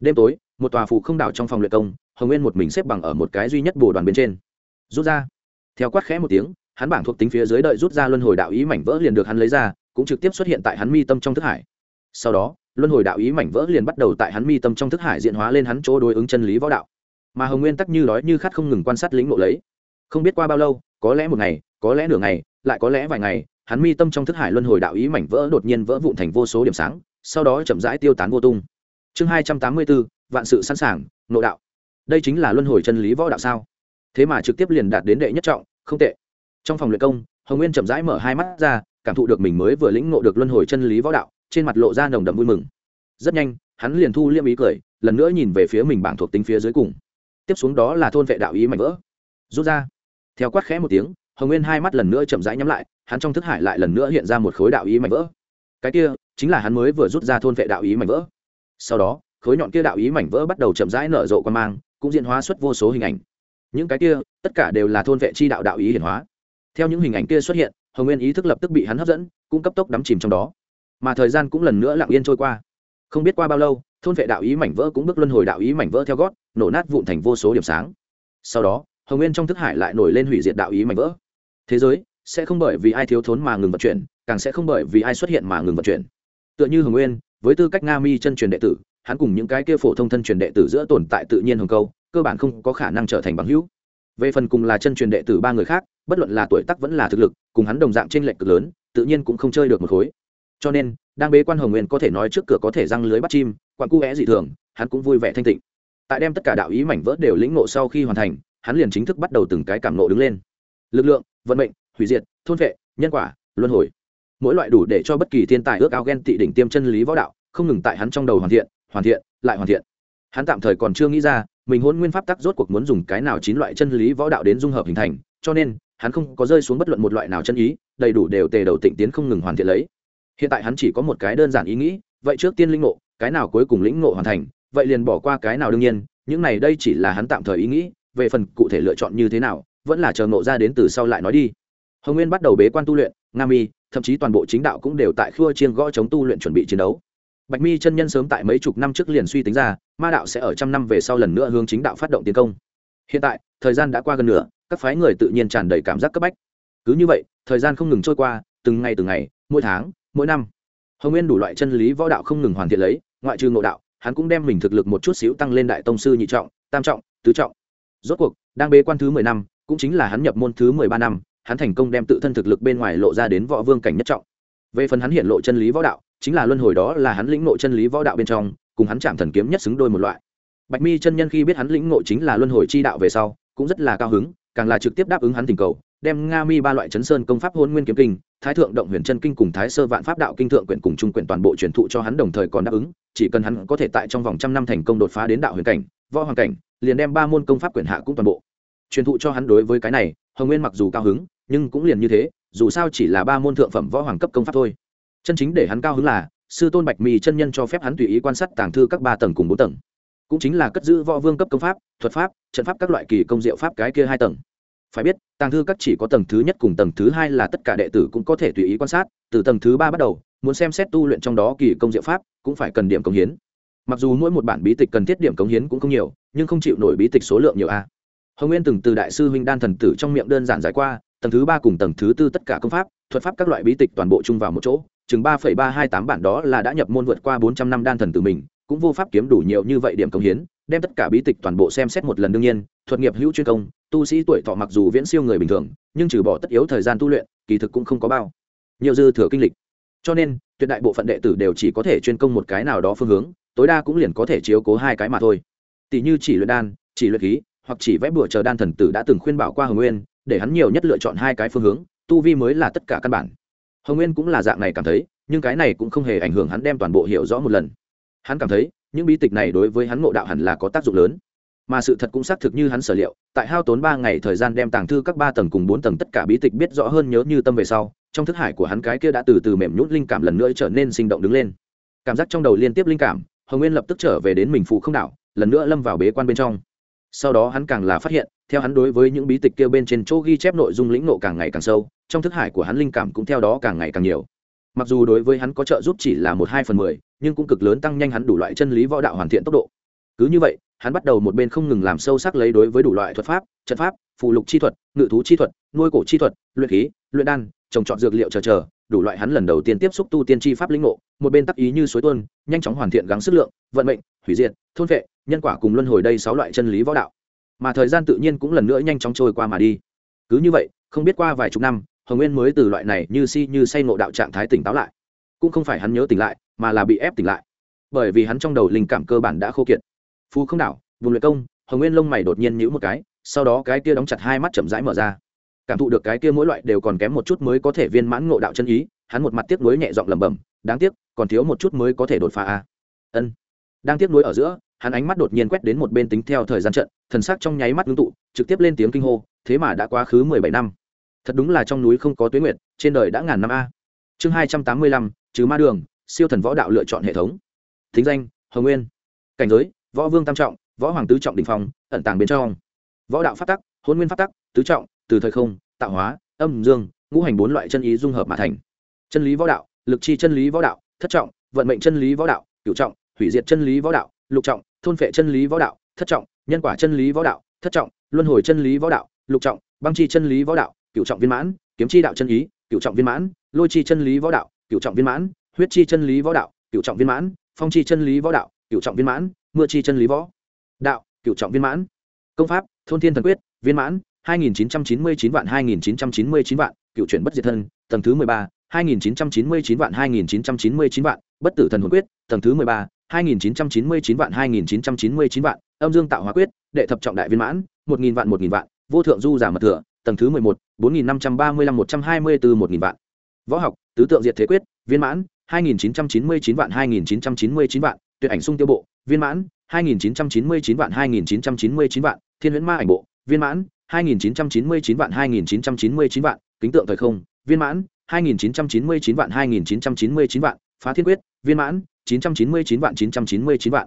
Đêm tối một tòa phụ không đảo trong phòng luyện công, hồng nguyên một mình xếp bằng ở một cái duy nhất bồ đoàn bên trên. Rút ra. Theo quát khẽ một tiếng, hắn bảng thuộc tính phía dưới đợi rút ra luân hồi đạo ý mảnh vỡ liền được hắn lấy ra, cũng trực tiếp xuất hiện tại hắn mi tâm trong thức hải. Sau đó, luân hồi đạo ý mảnh vỡ liền bắt đầu tại hắn mi tâm trong thức hải diện hóa lên hắn chỗ đối ứng chân lý võ đạo. Mà hồng nguyên tắc như đói như khát không ngừng quan sát lĩnh ngộ lấy. Không biết qua bao lâu, có lẽ một ngày, có lẽ nửa ngày, lại có lẽ vài ngày, hắn mi tâm trong thức hải luân hồi đạo ý mảnh vỡ đột nhiên vỡ vụn thành vô số điểm sáng, sau đó chậm rãi tiêu tán vô tung. Chương hai trăm tám mươi bốn vạn sự sẵn sàng nộ đạo. Đây chính là luân hồi chân lý võ đạo sao? Thế mà trực tiếp liền đạt đến đệ nhất trọng, không tệ. Trong phòng luyện công, hồng nguyên chậm rãi mở hai mắt ra, cảm thụ được mình mới vừa lĩnh ngộ được luân hồi chân lý võ đạo, trên mặt lộ ra nồng đậm vui mừng. Rất nhanh, hắn liền thu liêm ý cười, lần nữa nhìn về phía mình bảng thuộc tính phía dưới cùng. Tiếp xuống đó là thôn vệ đạo ý mạnh vỡ. Rút ra. Theo quát khẽ một tiếng, hồng nguyên hai mắt lần nữa chậm rãi nhắm lại, hắn trong thức hải lại lần nữa hiện ra một khối đạo ý mạnh vỡ. Cái kia, chính là hắn mới vừa rút ra thôn vệ đạo ý mảnh vỡ. Sau đó khối nhọn kia đạo ý mảnh vỡ bắt đầu chậm rãi nở rộ quan mang, cũng diễn hóa xuất vô số hình ảnh. Những cái kia, tất cả đều là thôn vệ chi đạo đạo ý hiển hóa. Theo những hình ảnh kia xuất hiện, hồng nguyên ý thức lập tức bị hắn hấp dẫn, cũng cấp tốc đắm chìm trong đó. Mà thời gian cũng lần nữa lặng yên trôi qua. Không biết qua bao lâu, thôn vệ đạo ý mảnh vỡ cũng bước luân hồi đạo ý mảnh vỡ theo gót, nổ nát vụn thành vô số điểm sáng. Sau đó, hồng nguyên trong thức hải lại nổi lên hủy diệt đạo ý mảnh vỡ. Thế giới sẽ không bởi vì ai thiếu thốn mà ngừng vận chuyển, càng sẽ không bởi vì ai xuất hiện mà ngừng vận chuyển. Tựa như hồng nguyên, với tư cách nga mi chân truyền đệ tử hắn cùng những cái kia phổ thông thân truyền đệ tử giữa tồn tại tự nhiên hồng câu, cơ bản không có khả năng trở thành bằng hữu. Về phần cùng là chân truyền đệ tử ba người khác, bất luận là tuổi tác vẫn là thực lực, cùng hắn đồng dạng trên lệch cực lớn, tự nhiên cũng không chơi được một khối. Cho nên, đang bế quan hồng nguyên có thể nói trước cửa có thể răng lưới bắt chim quan cu vẽ dị thường, hắn cũng vui vẻ thanh tịnh. Tại đem tất cả đạo ý mảnh vỡ đều lĩnh ngộ sau khi hoàn thành, hắn liền chính thức bắt đầu từng cái cảm nộ đứng lên. Lực lượng, vận mệnh, hủy diệt, thôn vệ, nhân quả, luân hồi. Mỗi loại đủ để cho bất kỳ thiên tài ước ao ghen tị đỉnh tiêm chân lý võ đạo, không ngừng tại hắn trong đầu hoàn thiện hoàn thiện, lại hoàn thiện. Hắn tạm thời còn chưa nghĩ ra, mình hôn nguyên pháp tắc rốt cuộc muốn dùng cái nào chín loại chân lý võ đạo đến dung hợp hình thành, cho nên, hắn không có rơi xuống bất luận một loại nào chân ý, đầy đủ đều tề đầu tịnh tiến không ngừng hoàn thiện lấy. Hiện tại hắn chỉ có một cái đơn giản ý nghĩ, vậy trước tiên lĩnh ngộ, cái nào cuối cùng lĩnh ngộ hoàn thành, vậy liền bỏ qua cái nào đương nhiên, những này đây chỉ là hắn tạm thời ý nghĩ, về phần cụ thể lựa chọn như thế nào, vẫn là chờ ngộ ra đến từ sau lại nói đi. Hồng nguyên bắt đầu bế quan tu luyện, nga mi, thậm chí toàn bộ chính đạo cũng đều tại khua chiên gõ chống tu luyện chuẩn bị chiến đấu bạch mi chân nhân sớm tại mấy chục năm trước liền suy tính ra, ma đạo sẽ ở trăm năm về sau lần nữa hướng chính đạo phát động tiến công. Hiện tại, thời gian đã qua gần nửa, các phái người tự nhiên tràn đầy cảm giác cấp bách. Cứ như vậy, thời gian không ngừng trôi qua, từng ngày từng ngày, mỗi tháng, mỗi năm. Hồng nguyên đủ loại chân lý võ đạo không ngừng hoàn thiện lấy, ngoại trừ ngộ đạo, hắn cũng đem mình thực lực một chút xíu tăng lên đại tông sư nhị trọng, tam trọng, tứ trọng. Rốt cuộc, đang bế quan thứ mười năm, cũng chính là hắn nhập môn thứ mười ba năm, hắn thành công đem tự thân thực lực bên ngoài lộ ra đến võ vương cảnh nhất trọng. Về phần hắn hiện lộ chân lý võ đạo chính là luân hồi đó là hắn lĩnh ngộ chân lý võ đạo bên trong, cùng hắn chạm thần kiếm nhất xứng đôi một loại. Bạch mi chân nhân khi biết hắn lĩnh ngộ chính là luân hồi chi đạo về sau, cũng rất là cao hứng, càng là trực tiếp đáp ứng hắn tình cầu, đem nga mi ba loại chấn sơn công pháp hôn nguyên kiếm kinh, thái thượng động huyền chân kinh cùng thái sơ vạn pháp đạo kinh thượng quyển cùng trung quyển toàn bộ truyền thụ cho hắn đồng thời còn đáp ứng, chỉ cần hắn có thể tại trong vòng trăm năm thành công đột phá đến đạo huyền cảnh, võ hoàng cảnh, liền đem ba môn công pháp quyển hạ cũng toàn bộ. Truyền thụ cho hắn đối với cái này, hồng nguyên mặc dù cao hứng, nhưng cũng liền như thế, dù sao chỉ là ba môn thượng phẩm võ hoàng cấp công pháp thôi chân chính để hắn cao hứng là, sư tôn bạch mì chân nhân cho phép hắn tùy ý quan sát tàng thư các ba tầng cùng bốn tầng. Cũng chính là cất giữ võ vương cấp công pháp, thuật pháp, trận pháp các loại kỳ công diệu pháp cái kia hai tầng. Phải biết, tàng thư các chỉ có tầng thứ nhất cùng tầng thứ hai là tất cả đệ tử cũng có thể tùy ý quan sát, từ tầng thứ ba bắt đầu, muốn xem xét tu luyện trong đó kỳ công diệu pháp cũng phải cần điểm công hiến. Mặc dù mỗi một bản bí tịch cần thiết điểm cống hiến cũng không nhiều, nhưng không chịu nổi bí tịch số lượng nhiều a. Hồng nguyên từng từ đại sư huynh đan thần tử trong miệng đơn giản giải qua, tầng thứ ba cùng tầng thứ tư tất cả công pháp, thuật pháp các loại bí tịch toàn bộ chung vào một chỗ chừng ba phẩy ba hai tám bản đó là đã nhập môn vượt qua bốn trăm năm đan thần tử mình, cũng vô pháp kiếm đủ nhiều như vậy điểm công hiến, đem tất cả bí tịch toàn bộ xem xét một lần đương nhiên, thuật nghiệp hữu chuyên công, tu sĩ tuổi thọ mặc dù viễn siêu người bình thường, nhưng trừ bỏ tất yếu thời gian tu luyện, kỳ thực cũng không có bao nhiều dư thừa kinh lịch. Cho nên, tuyệt đại bộ phận đệ tử đều chỉ có thể chuyên công một cái nào đó phương hướng, tối đa cũng liền có thể chiếu cố hai cái mà thôi. Tỷ như chỉ luyện đan, chỉ luyện khí, hoặc chỉ vẽ bùa chờ đan thần tử đã từng khuyên bảo qua hồng nguyên, để hắn nhiều nhất lựa chọn hai cái phương hướng, tu vi mới là tất cả căn bản hồng nguyên cũng là dạng này cảm thấy, nhưng cái này cũng không hề ảnh hưởng hắn đem toàn bộ hiểu rõ một lần. Hắn cảm thấy, những bí tịch này đối với hắn ngộ đạo hẳn là có tác dụng lớn. Mà sự thật cũng xác thực như hắn sở liệu, tại hao tốn ba ngày thời gian đem tàng thư các ba tầng cùng bốn tầng tất cả bí tịch biết rõ hơn nhớ như tâm về sau, trong thức hải của hắn cái kia đã từ từ mềm nhút linh cảm lần nữa trở nên sinh động đứng lên. Cảm giác trong đầu liên tiếp linh cảm, hồng nguyên lập tức trở về đến mình phụ không đảo, lần nữa lâm vào bế quan bên trong. Sau đó hắn càng là phát hiện theo hắn đối với những bí tịch kia bên trên chỗ ghi chép nội dung lĩnh nộ càng ngày càng sâu, trong thức hải của hắn linh cảm cũng theo đó càng ngày càng nhiều. Mặc dù đối với hắn có trợ giúp chỉ là một hai phần mười, nhưng cũng cực lớn tăng nhanh hắn đủ loại chân lý võ đạo hoàn thiện tốc độ. Cứ như vậy, hắn bắt đầu một bên không ngừng làm sâu sắc lấy đối với đủ loại thuật pháp, trận pháp phụ lục chi thuật, ngự thú chi thuật, nuôi cổ chi thuật, luyện khí, luyện đan, trồng trọt dược liệu chờ chờ, đủ loại hắn lần đầu tiên tiếp xúc tu tiên tri pháp lĩnh ngộ, một bên tắc ý như suối tuôn, nhanh chóng hoàn thiện gắng sức lượng, vận mệnh, hủy diệt, thôn vệ nhân quả cùng luân hồi đây sáu loại chân lý võ đạo mà thời gian tự nhiên cũng lần nữa nhanh chóng trôi qua mà đi. Cứ như vậy, không biết qua vài chục năm, hồng nguyên mới từ loại này như si như say ngộ đạo trạng thái tỉnh táo lại. Cũng không phải hắn nhớ tỉnh lại, mà là bị ép tỉnh lại. Bởi vì hắn trong đầu linh cảm cơ bản đã khô kiệt. Phú không đảo, vùng luyện công, hồng nguyên lông mày đột nhiên nhíu một cái, sau đó cái kia đóng chặt hai mắt chậm rãi mở ra. Cảm thụ được cái kia mỗi loại đều còn kém một chút mới có thể viên mãn ngộ đạo chân ý, hắn một mặt tiếc nuối nhẹ giọng lẩm bẩm, đáng tiếc, còn thiếu một chút mới có thể đột phá a ân. Đang tiếc nuối ở giữa hắn ánh mắt đột nhiên quét đến một bên tính theo thời gian trận, thần sắc trong nháy mắt ngưng tụ, trực tiếp lên tiếng kinh hô, thế mà đã quá khứ mười bảy năm. Thật đúng là trong núi không có tuyến nguyệt, trên đời đã ngàn năm a. Chương hai trăm tám mươi lăm, trừ ma đường, siêu thần võ đạo lựa chọn hệ thống. Thính danh, hồng nguyên. Cảnh giới, võ vương tam trọng, võ hoàng tứ trọng đình phong, ẩn tàng bên trong. Võ đạo phát tắc, hôn nguyên phát tắc, tứ trọng, từ thời không, tạo hóa, âm dương, ngũ hành bốn loại chân ý dung hợp mà thành. Chân lý võ đạo, lực chi chân lý võ đạo, thất trọng, vận mệnh chân lý võ đạo, cửu trọng, hủy diệt chân lý võ đạo lục trọng, thôn phệ chân lý võ đạo, thất trọng, nhân quả chân lý võ đạo, thất trọng, luân hồi chân lý võ đạo, lục trọng, băng chi chân lý võ đạo, cửu trọng viên mãn, kiếm chi đạo chân ý, cửu trọng viên mãn, lôi chi chân lý võ đạo, cửu trọng viên mãn, huyết chi chân lý võ đạo, cửu trọng viên mãn, phong chi chân lý võ đạo, cửu trọng viên mãn, mưa chi chân lý võ đạo, cửu trọng viên mãn. Công pháp, thôn thiên thần quyết, viên mãn 2999 vạn 2999 vạn cựu chuyển bất diệt thân, tầng thứ 13 2999 vạn 2999 vạn, bất tử thần hồn quyết, tầng thứ 13 2999 vạn 2999 vạn âm dương tạo hóa quyết đệ thập trọng đại viên mãn 1000 vạn 1000 vạn vô thượng du giả mật thừa tầng thứ 11 4535 124 1000 vạn võ học tứ tượng diệt thế quyết viên mãn 2999 vạn 2999 vạn tuyệt ảnh sung tiêu bộ viên mãn 2999 vạn 2999 vạn thiên huyễn ma ảnh bộ viên mãn 2999 vạn 2999 vạn kính tượng thời không viên mãn 2999 vạn 2999 vạn phá thiên quyết viên mãn 999 vạn 999 vạn.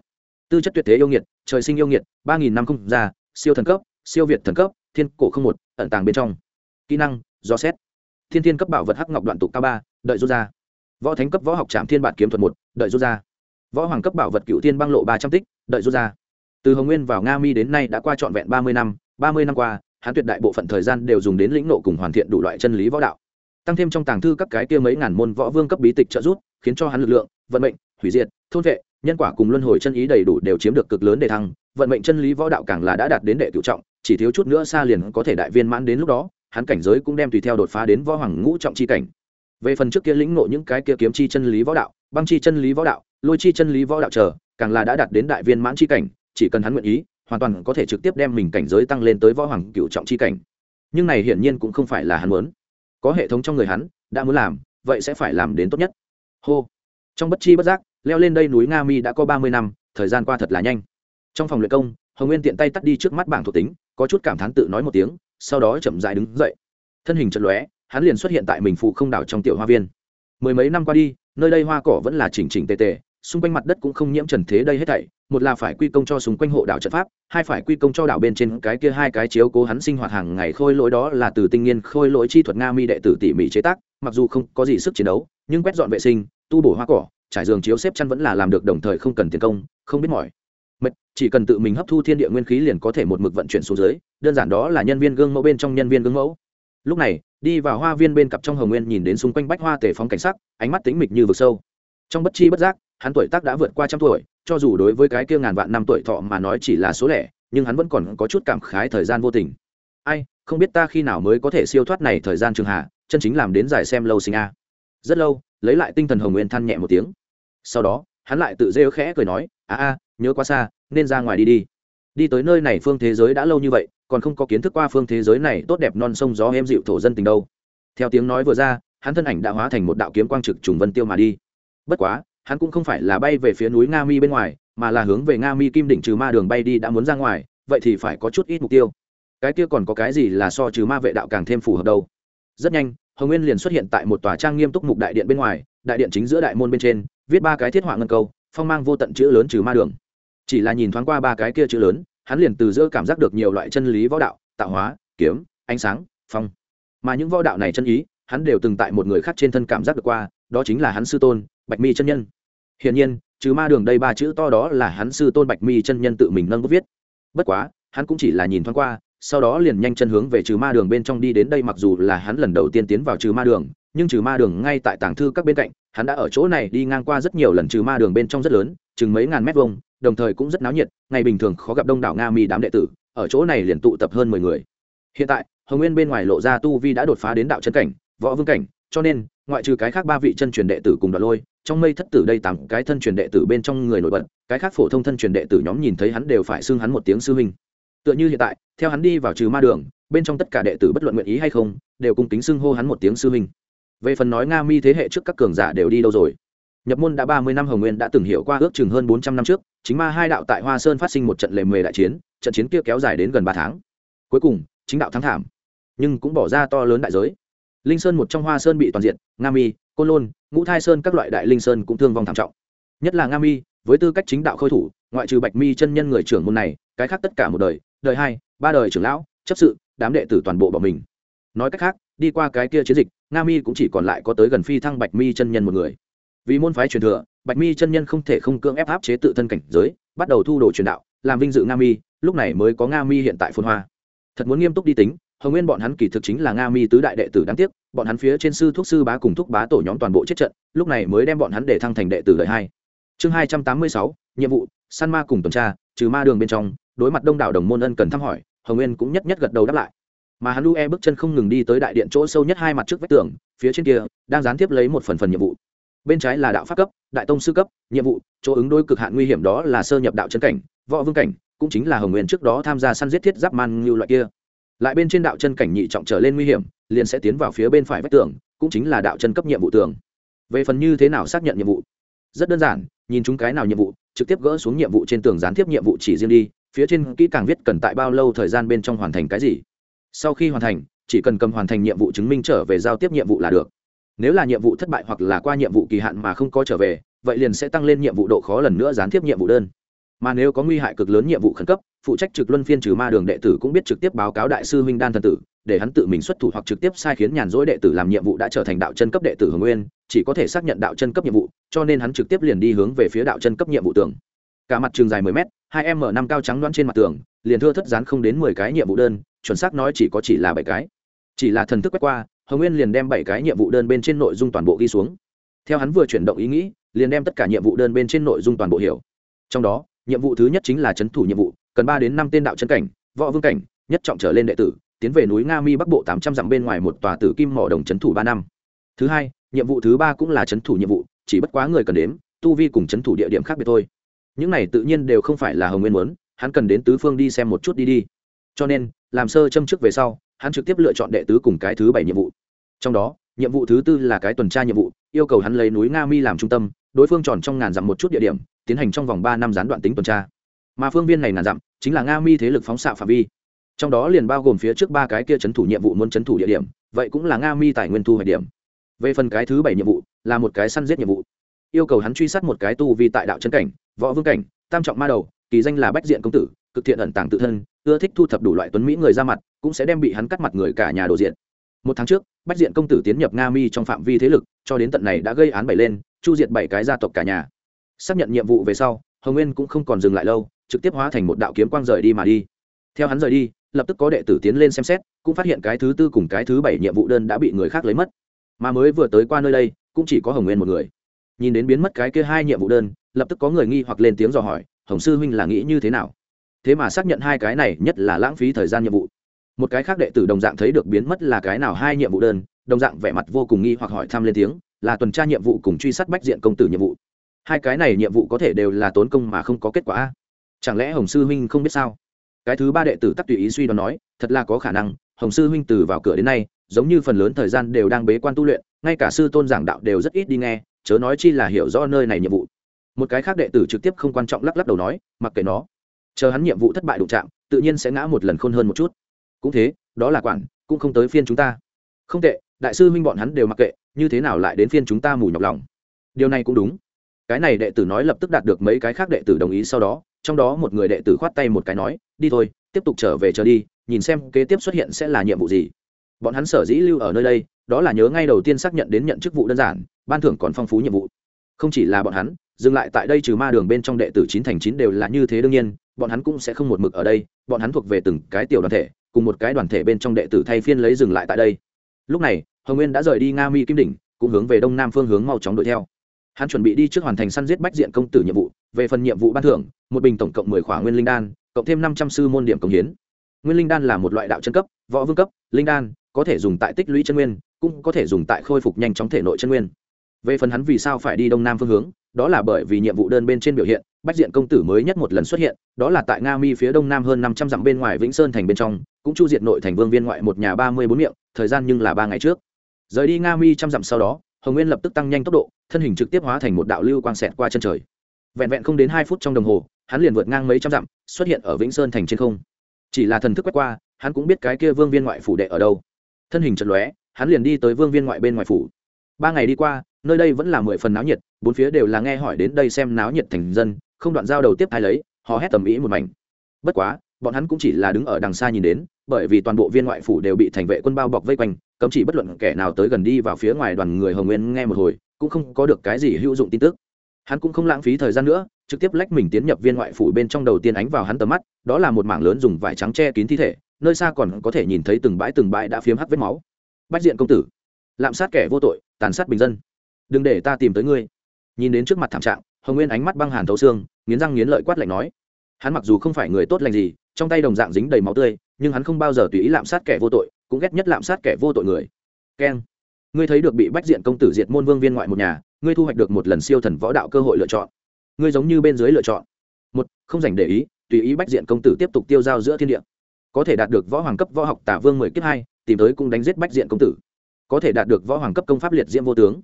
Tư chất tuyệt thế yêu nghiệt, trời sinh yêu nghiệt 3000 năm không ra, siêu thần cấp, siêu việt thần cấp, thiên cổ không một, ẩn tàng bên trong. Kỹ năng, do xét. Thiên thiên cấp bảo vật hắc ngọc đoạn tụ cao ba, đợi rút ra. Võ thánh cấp võ học trạm thiên bản kiếm thuật một, đợi rút ra. Võ hoàng cấp bảo vật cựu thiên băng lộ ba trăm tích, đợi rút ra. Từ hồng nguyên vào nga mi đến nay đã qua trọn vẹn ba mươi năm, ba mươi năm qua, hắn tuyệt đại bộ phận thời gian đều dùng đến lĩnh nộ cùng hoàn thiện đủ loại chân lý võ đạo. Tăng thêm trong tàng thư các cái kia mấy ngàn môn võ vương cấp bí tịch trợ giúp, khiến cho hắn lực lượng, vận mệnh hủy diệt, thôn vệ, nhân quả cùng luân hồi chân ý đầy đủ đều chiếm được cực lớn để thăng, vận mệnh chân lý võ đạo càng là đã đạt đến đệ cựu trọng, chỉ thiếu chút nữa xa liền có thể đại viên mãn đến lúc đó, hắn cảnh giới cũng đem tùy theo đột phá đến võ hoàng ngũ trọng chi cảnh. Về phần trước kia lĩnh ngộ những cái kia kiếm chi chân lý võ đạo, băng chi chân lý võ đạo, lôi chi chân lý võ đạo chờ, càng là đã đạt đến đại viên mãn chi cảnh, chỉ cần hắn nguyện ý, hoàn toàn có thể trực tiếp đem mình cảnh giới tăng lên tới võ hoàng cựu trọng chi cảnh. Nhưng này hiển nhiên cũng không phải là hắn muốn. Có hệ thống trong người hắn, đã muốn làm, vậy sẽ phải làm đến tốt nhất. Hô. Trong bất chi bất giác leo lên đây núi nga mi đã có ba mươi năm, thời gian qua thật là nhanh. Trong phòng luyện công, hồng nguyên tiện tay tắt đi trước mắt bảng thuộc tính, có chút cảm thán tự nói một tiếng, sau đó chậm dại đứng dậy. Thân hình chật lóe, hắn liền xuất hiện tại mình phụ không đảo trong tiểu hoa viên. Mười mấy năm qua đi, nơi đây hoa cỏ vẫn là chỉnh chỉnh tề tề, xung quanh mặt đất cũng không nhiễm trần thế đây hết thảy, một là phải quy công cho xung quanh hộ đảo trận pháp, hai phải quy công cho đảo bên trên cái kia hai cái chiếu cố hắn sinh hoạt hàng ngày khôi lỗi đó là từ tinh nghiên khôi lỗi chi thuật nga mi đệ tử tỉ mỉ chế tác, mặc dù không có gì sức chiến đấu, nhưng quét dọn vệ sinh, tu bổ hoa cỏ trải giường chiếu xếp chăn vẫn là làm được đồng thời không cần tiền công, không biết mỏi. Mệt, chỉ cần tự mình hấp thu thiên địa nguyên khí liền có thể một mực vận chuyển xuống dưới, đơn giản đó là nhân viên gương mẫu bên trong nhân viên gương mẫu. Lúc này, đi vào hoa viên bên cặp trong hồng nguyên nhìn đến xung quanh bách hoa tề phóng cảnh sắc, ánh mắt tính mịch như vực sâu. Trong bất chi bất giác, hắn tuổi tác đã vượt qua trăm tuổi, cho dù đối với cái kia ngàn vạn năm tuổi thọ mà nói chỉ là số lẻ, nhưng hắn vẫn còn có chút cảm khái thời gian vô tình. Ai, không biết ta khi nào mới có thể siêu thoát này thời gian trường hạ, chân chính làm đến giải xem lâu sinh a. Rất lâu, lấy lại tinh thần hồng nguyên than nhẹ một tiếng sau đó, hắn lại tự rêu khẽ cười nói, a a, nhớ quá xa, nên ra ngoài đi đi. Đi tới nơi này phương thế giới đã lâu như vậy, còn không có kiến thức qua phương thế giới này tốt đẹp non sông gió em dịu thổ dân tình đâu. Theo tiếng nói vừa ra, hắn thân ảnh đã hóa thành một đạo kiếm quang trực trùng vân tiêu mà đi. Bất quá, hắn cũng không phải là bay về phía núi nga mi bên ngoài, mà là hướng về nga mi kim đỉnh trừ ma đường bay đi đã muốn ra ngoài, vậy thì phải có chút ít mục tiêu. Cái kia còn có cái gì là so trừ ma vệ đạo càng thêm phù hợp đâu? Rất nhanh, hồng nguyên liền xuất hiện tại một tòa trang nghiêm túc mục đại điện bên ngoài, đại điện chính giữa đại môn bên trên viết ba cái thiết họa ngân câu, phong mang vô tận chữ lớn trừ ma đường. Chỉ là nhìn thoáng qua ba cái kia chữ lớn, hắn liền từ giữa cảm giác được nhiều loại chân lý võ đạo, tạo hóa, kiếm, ánh sáng, phong. Mà những võ đạo này chân ý, hắn đều từng tại một người khác trên thân cảm giác được qua, đó chính là hắn sư tôn, bạch mi chân nhân. Hiển nhiên, trừ ma đường đây ba chữ to đó là hắn sư tôn bạch mi chân nhân tự mình nâng bút viết. Bất quá, hắn cũng chỉ là nhìn thoáng qua, sau đó liền nhanh chân hướng về trừ ma đường bên trong đi đến đây mặc dù là hắn lần đầu tiên tiến vào trừ ma đường nhưng trừ ma đường ngay tại tàng thư các bên cạnh, hắn đã ở chỗ này đi ngang qua rất nhiều lần trừ ma đường bên trong rất lớn, chừng mấy ngàn mét vuông, đồng thời cũng rất náo nhiệt, ngày bình thường khó gặp đông đảo nga mi đám đệ tử, ở chỗ này liền tụ tập hơn mười người. Hiện tại, hồng nguyên bên ngoài lộ ra tu vi đã đột phá đến đạo chân cảnh, võ vương cảnh, cho nên, ngoại trừ cái khác ba vị chân truyền đệ tử cùng đoạn lôi, trong mây thất tử đây tám cái thân truyền đệ tử bên trong người nổi bật, cái khác phổ thông thân truyền đệ tử nhóm nhìn thấy hắn đều phải xưng hắn một tiếng sư huynh. Tựa như hiện tại, theo hắn đi vào trừ ma đường, bên trong tất cả đệ tử bất luận nguyện ý hay không, đều cùng kính xưng hô hắn một tiếng sư huynh về phần nói nga mi thế hệ trước các cường giả đều đi đâu rồi? Nhập môn đã ba mươi năm, hồng nguyên đã từng hiểu qua ước chừng hơn bốn trăm năm trước, chính ma hai đạo tại hoa sơn phát sinh một trận lề mề đại chiến, trận chiến kia kéo dài đến gần ba tháng. Cuối cùng, chính đạo thắng thảm, nhưng cũng bỏ ra to lớn đại giới. Linh sơn một trong hoa sơn bị toàn diện, nga mi, côn lôn, ngũ thai sơn các loại đại linh sơn cũng thương vong thảm trọng. Nhất là nga mi, với tư cách chính đạo khôi thủ, ngoại trừ bạch mi chân nhân người trưởng môn này, cái khác tất cả một đời đời hai, ba đời trưởng lão, chấp sự, đám đệ tử toàn bộ bỏ mình. Nói cách khác, đi qua cái kia chiến dịch nga mi cũng chỉ còn lại có tới gần phi thăng bạch mi chân nhân một người. Vì môn phái truyền thừa, bạch mi chân nhân không thể không cưỡng ép áp chế tự thân cảnh giới, bắt đầu thu đồ truyền đạo, làm vinh dự nga mi, lúc này mới có nga mi hiện tại phồn hoa. Thật muốn nghiêm túc đi tính, hồng nguyên bọn hắn kỳ thực chính là nga mi tứ đại đệ tử đáng tiếc, bọn hắn phía trên sư thuốc sư bá cùng thúc bá tổ nhóm toàn bộ chết trận, lúc này mới đem bọn hắn để thăng thành đệ tử đời hai. Chương hai trăm tám mươi sáu, nhiệm vụ, săn ma cùng tuần tra, trừ ma đường bên trong, đối mặt đông đảo đồng môn ân cần thăm hỏi, hồng nguyên cũng nhất nhất gật đầu đáp lại mà hắn lue bước chân không ngừng đi tới đại điện chỗ sâu nhất hai mặt trước vách tường, phía trên kia, đang gián tiếp lấy một phần phần nhiệm vụ. Bên trái là đạo pháp cấp, đại tông sư cấp, nhiệm vụ, chỗ ứng đối cực hạn nguy hiểm đó là sơ nhập đạo chân cảnh, võ vương cảnh, cũng chính là hồng nguyên trước đó tham gia săn giết thiết giáp man như loại kia. Lại bên trên đạo chân cảnh nhị trọng trở lên nguy hiểm, liền sẽ tiến vào phía bên phải vách tường, cũng chính là đạo chân cấp nhiệm vụ tường. Về phần như thế nào xác nhận nhiệm vụ? Rất đơn giản, nhìn chúng cái nào nhiệm vụ, trực tiếp gỡ xuống nhiệm vụ trên tường gián tiếp nhiệm vụ chỉ riêng đi, phía trên kỹ càng viết cần tại bao lâu thời gian bên trong hoàn thành cái gì sau khi hoàn thành chỉ cần cầm hoàn thành nhiệm vụ chứng minh trở về giao tiếp nhiệm vụ là được nếu là nhiệm vụ thất bại hoặc là qua nhiệm vụ kỳ hạn mà không có trở về vậy liền sẽ tăng lên nhiệm vụ độ khó lần nữa gián tiếp nhiệm vụ đơn mà nếu có nguy hại cực lớn nhiệm vụ khẩn cấp phụ trách trực luân phiên trừ ma đường đệ tử cũng biết trực tiếp báo cáo đại sư huynh đan thần tử để hắn tự mình xuất thủ hoặc trực tiếp sai khiến nhàn rỗi đệ tử làm nhiệm vụ đã trở thành đạo chân cấp đệ tử hồng nguyên chỉ có thể xác nhận đạo chân cấp nhiệm vụ cho nên hắn trực tiếp liền đi hướng về phía đạo chân cấp nhiệm vụ tường cả mặt trường dài 10 m hai m năm cao trắng đoán trên mặt tường liền thưa thất dán không đến mười cái nhiệm vụ đơn chuẩn xác nói chỉ có chỉ là bảy cái. Chỉ là thần thức quét qua, hồng nguyên liền đem bảy cái nhiệm vụ đơn bên trên nội dung toàn bộ ghi xuống. Theo hắn vừa chuyển động ý nghĩ, liền đem tất cả nhiệm vụ đơn bên trên nội dung toàn bộ hiểu. Trong đó, nhiệm vụ thứ nhất chính là c h ấ n thủ nhiệm vụ, cần ba đến năm tên đạo chân cảnh, võ vương cảnh, nhất trọng trở lên đệ tử, tiến về núi nga mi bắc bộ tám trăm dặm bên ngoài một tòa tử kim mỏ đồng c h ấ n thủ ba năm. Thứ hai, nhiệm vụ thứ ba cũng là c h ấ n thủ nhiệm vụ, chỉ bất quá người cần đếm, tu vi cùng c h ấ n thủ địa điểm khác biệt thôi. Những này tự nhiên đều không phải là hồng nguyên muốn, hắn cần đến tứ phương đi xem một chút đi đi cho nên, làm sơ châm chức về sau, hắn trực tiếp lựa chọn đệ tứ cùng cái thứ bảy nhiệm vụ. Trong đó, nhiệm vụ thứ tư là cái tuần tra nhiệm vụ, yêu cầu hắn lấy núi nga mi làm trung tâm, đối phương tròn trong ngàn dặm một chút địa điểm, tiến hành trong vòng ba năm gián đoạn tính tuần tra. Mà phương viên này ngàn dặm, chính là nga mi thế lực phóng xạ phạm vi. Trong đó liền bao gồm phía trước ba cái kia c thủ nhiệm vụ muốn c thủ địa điểm, vậy cũng là nga mi tài nguyên thu hoạch điểm. Về phần cái thứ bảy nhiệm vụ, là một cái săn giết nhiệm vụ. Yêu cầu hắn truy sát một cái tu vi tại đạo chân cảnh, võ vương cảnh, tam trọng ma đầu, kỳ danh là bách diện công tử, cực thiện ẩn tàng tự thân ưa thích thu thập đủ loại tuấn mỹ người ra mặt, cũng sẽ đem bị hắn cắt mặt người cả nhà đồ diện. Một tháng trước, bách diện công tử tiến nhập nga mi trong phạm vi thế lực, cho đến tận này đã gây án bảy lên, chu diệt bảy cái gia tộc cả nhà. Xác nhận nhiệm vụ về sau, hồng nguyên cũng không còn dừng lại lâu, trực tiếp hóa thành một đạo kiếm quang rời đi mà đi. Theo hắn rời đi, lập tức có đệ tử tiến lên xem xét, cũng phát hiện cái thứ tư cùng cái thứ bảy nhiệm vụ đơn đã bị người khác lấy mất. Mà mới vừa tới qua nơi đây, cũng chỉ có hồng nguyên một người. Nhìn đến biến mất cái kia hai nhiệm vụ đơn, lập tức có người nghi hoặc lên tiếng dò hỏi, hồng sư huynh là nghĩ như thế nào? Thế mà xác nhận hai cái này nhất là lãng phí thời gian nhiệm vụ. Một cái khác đệ tử đồng dạng thấy được biến mất là cái nào hai nhiệm vụ đơn, đồng dạng vẻ mặt vô cùng nghi hoặc hỏi thăm lên tiếng, là tuần tra nhiệm vụ cùng truy sát bách diện công tử nhiệm vụ. Hai cái này nhiệm vụ có thể đều là tốn công mà không có kết quả. Chẳng lẽ hồng sư huynh không biết sao? Cái thứ ba đệ tử tắc tùy ý suy đoán nói, thật là có khả năng, hồng sư huynh từ vào cửa đến nay, giống như phần lớn thời gian đều đang bế quan tu luyện, ngay cả sư tôn giảng đạo đều rất ít đi nghe, chớ nói chi là hiểu rõ nơi này nhiệm vụ. Một cái khác đệ tử trực tiếp không quan trọng lắc lắc đầu nói, mặc kệ nó chờ hắn nhiệm vụ thất bại đụng chạm, tự nhiên sẽ ngã một lần khôn hơn một chút. Cũng thế, đó là quản, cũng không tới phiên chúng ta. Không tệ, đại sư huynh bọn hắn đều mặc kệ, như thế nào lại đến phiên chúng ta mù nhọc lòng. Điều này cũng đúng. Cái này đệ tử nói lập tức đạt được mấy cái khác đệ tử đồng ý sau đó, trong đó một người đệ tử khoát tay một cái nói, đi thôi, tiếp tục trở về chờ đi, nhìn xem kế tiếp xuất hiện sẽ là nhiệm vụ gì. Bọn hắn sở dĩ lưu ở nơi đây, đó là nhớ ngay đầu tiên xác nhận đến nhận chức vụ đơn giản, ban thưởng còn phong phú nhiệm vụ. Không chỉ là bọn hắn, dừng lại tại đây trừ ma đường bên trong đệ tử chín thành chín đều là như thế đương nhiên bọn hắn cũng sẽ không một mực ở đây, bọn hắn thuộc về từng cái tiểu đoàn thể, cùng một cái đoàn thể bên trong đệ tử thay phiên lấy dừng lại tại đây. Lúc này, hồng nguyên đã rời đi nga mi kim đỉnh, cũng hướng về đông nam phương hướng mau chóng đuổi theo. Hắn chuẩn bị đi trước hoàn thành săn giết bách diện công tử nhiệm vụ, về phần nhiệm vụ ban thưởng, một bình tổng cộng mười khỏa nguyên linh đan, cộng thêm năm trăm sư môn điểm công hiến. Nguyên linh đan là một loại đạo chân cấp, võ vương cấp, linh đan, có thể dùng tại tích lũy chân nguyên, cũng có thể dùng tại khôi phục nhanh chóng thể nội chân nguyên. Về phần hắn vì sao phải đi đông nam phương hướng, đó là bởi vì nhiệm vụ đơn bên trên biểu hiện bách diện công tử mới nhất một lần xuất hiện, đó là tại nga mi phía đông nam hơn năm trăm dặm bên ngoài vĩnh sơn thành bên trong, cũng chu diệt nội thành vương viên ngoại một nhà ba mươi bốn miệng, thời gian nhưng là ba ngày trước. Rời đi nga mi trăm dặm sau đó, hồng nguyên lập tức tăng nhanh tốc độ, thân hình trực tiếp hóa thành một đạo lưu quang xẹt qua chân trời. Vẹn vẹn không đến hai phút trong đồng hồ, hắn liền vượt ngang mấy trăm dặm, xuất hiện ở vĩnh sơn thành trên không. Chỉ là thần thức quét qua, hắn cũng biết cái kia vương viên ngoại phủ đệ ở đâu. Thân hình chật lóe, hắn liền đi tới vương viên ngoại bên ngoài phủ. Ba ngày đi qua nơi đây vẫn là mười phần náo nhiệt, bốn phía đều là nghe hỏi đến đây xem náo nhiệt thành dân, không đoạn giao đầu tiếp ai lấy họ hét tầm ý một mảnh. Bất quá, bọn hắn cũng chỉ là đứng ở đằng xa nhìn đến, bởi vì toàn bộ viên ngoại phủ đều bị thành vệ quân bao bọc vây quanh, cấm chỉ bất luận kẻ nào tới gần đi vào phía ngoài đoàn người hồng nguyên nghe một hồi, cũng không có được cái gì hữu dụng tin tức. Hắn cũng không lãng phí thời gian nữa, trực tiếp lách mình tiến nhập viên ngoại phủ bên trong đầu tiên ánh vào hắn tầm mắt, đó là một mảng lớn dùng vải trắng che kín thi thể, nơi xa còn có thể nhìn thấy từng bãi từng bãi đã phiếm hắc vết máu. Bách diện công tử, lạm sát kẻ vô tội, tàn sát bình dân đừng để ta tìm tới ngươi. Nhìn đến trước mặt thảm trạng, hồng nguyên ánh mắt băng hàn thấu xương, nghiến răng nghiến lợi quát lạnh nói. Hắn mặc dù không phải người tốt lành gì, trong tay đồng dạng dính đầy máu tươi, nhưng hắn không bao giờ tùy ý lạm sát kẻ vô tội, cũng ghét nhất lạm sát kẻ vô tội người. Keng ngươi thấy được bị bách diện công tử diệt môn vương viên ngoại một nhà, ngươi thu hoạch được một lần siêu thần võ đạo cơ hội lựa chọn. Ngươi giống như bên dưới lựa chọn. Một, không dành để ý, tùy ý bách diện công tử tiếp tục tiêu giao giữa thiên địa. Có thể đạt được võ hoàng cấp võ học tả vương mười kiếp hai, tìm tới cũng đánh giết bách diện công tử. Có thể đạt được võ hoàng cấp công pháp liệt diễm vô tướng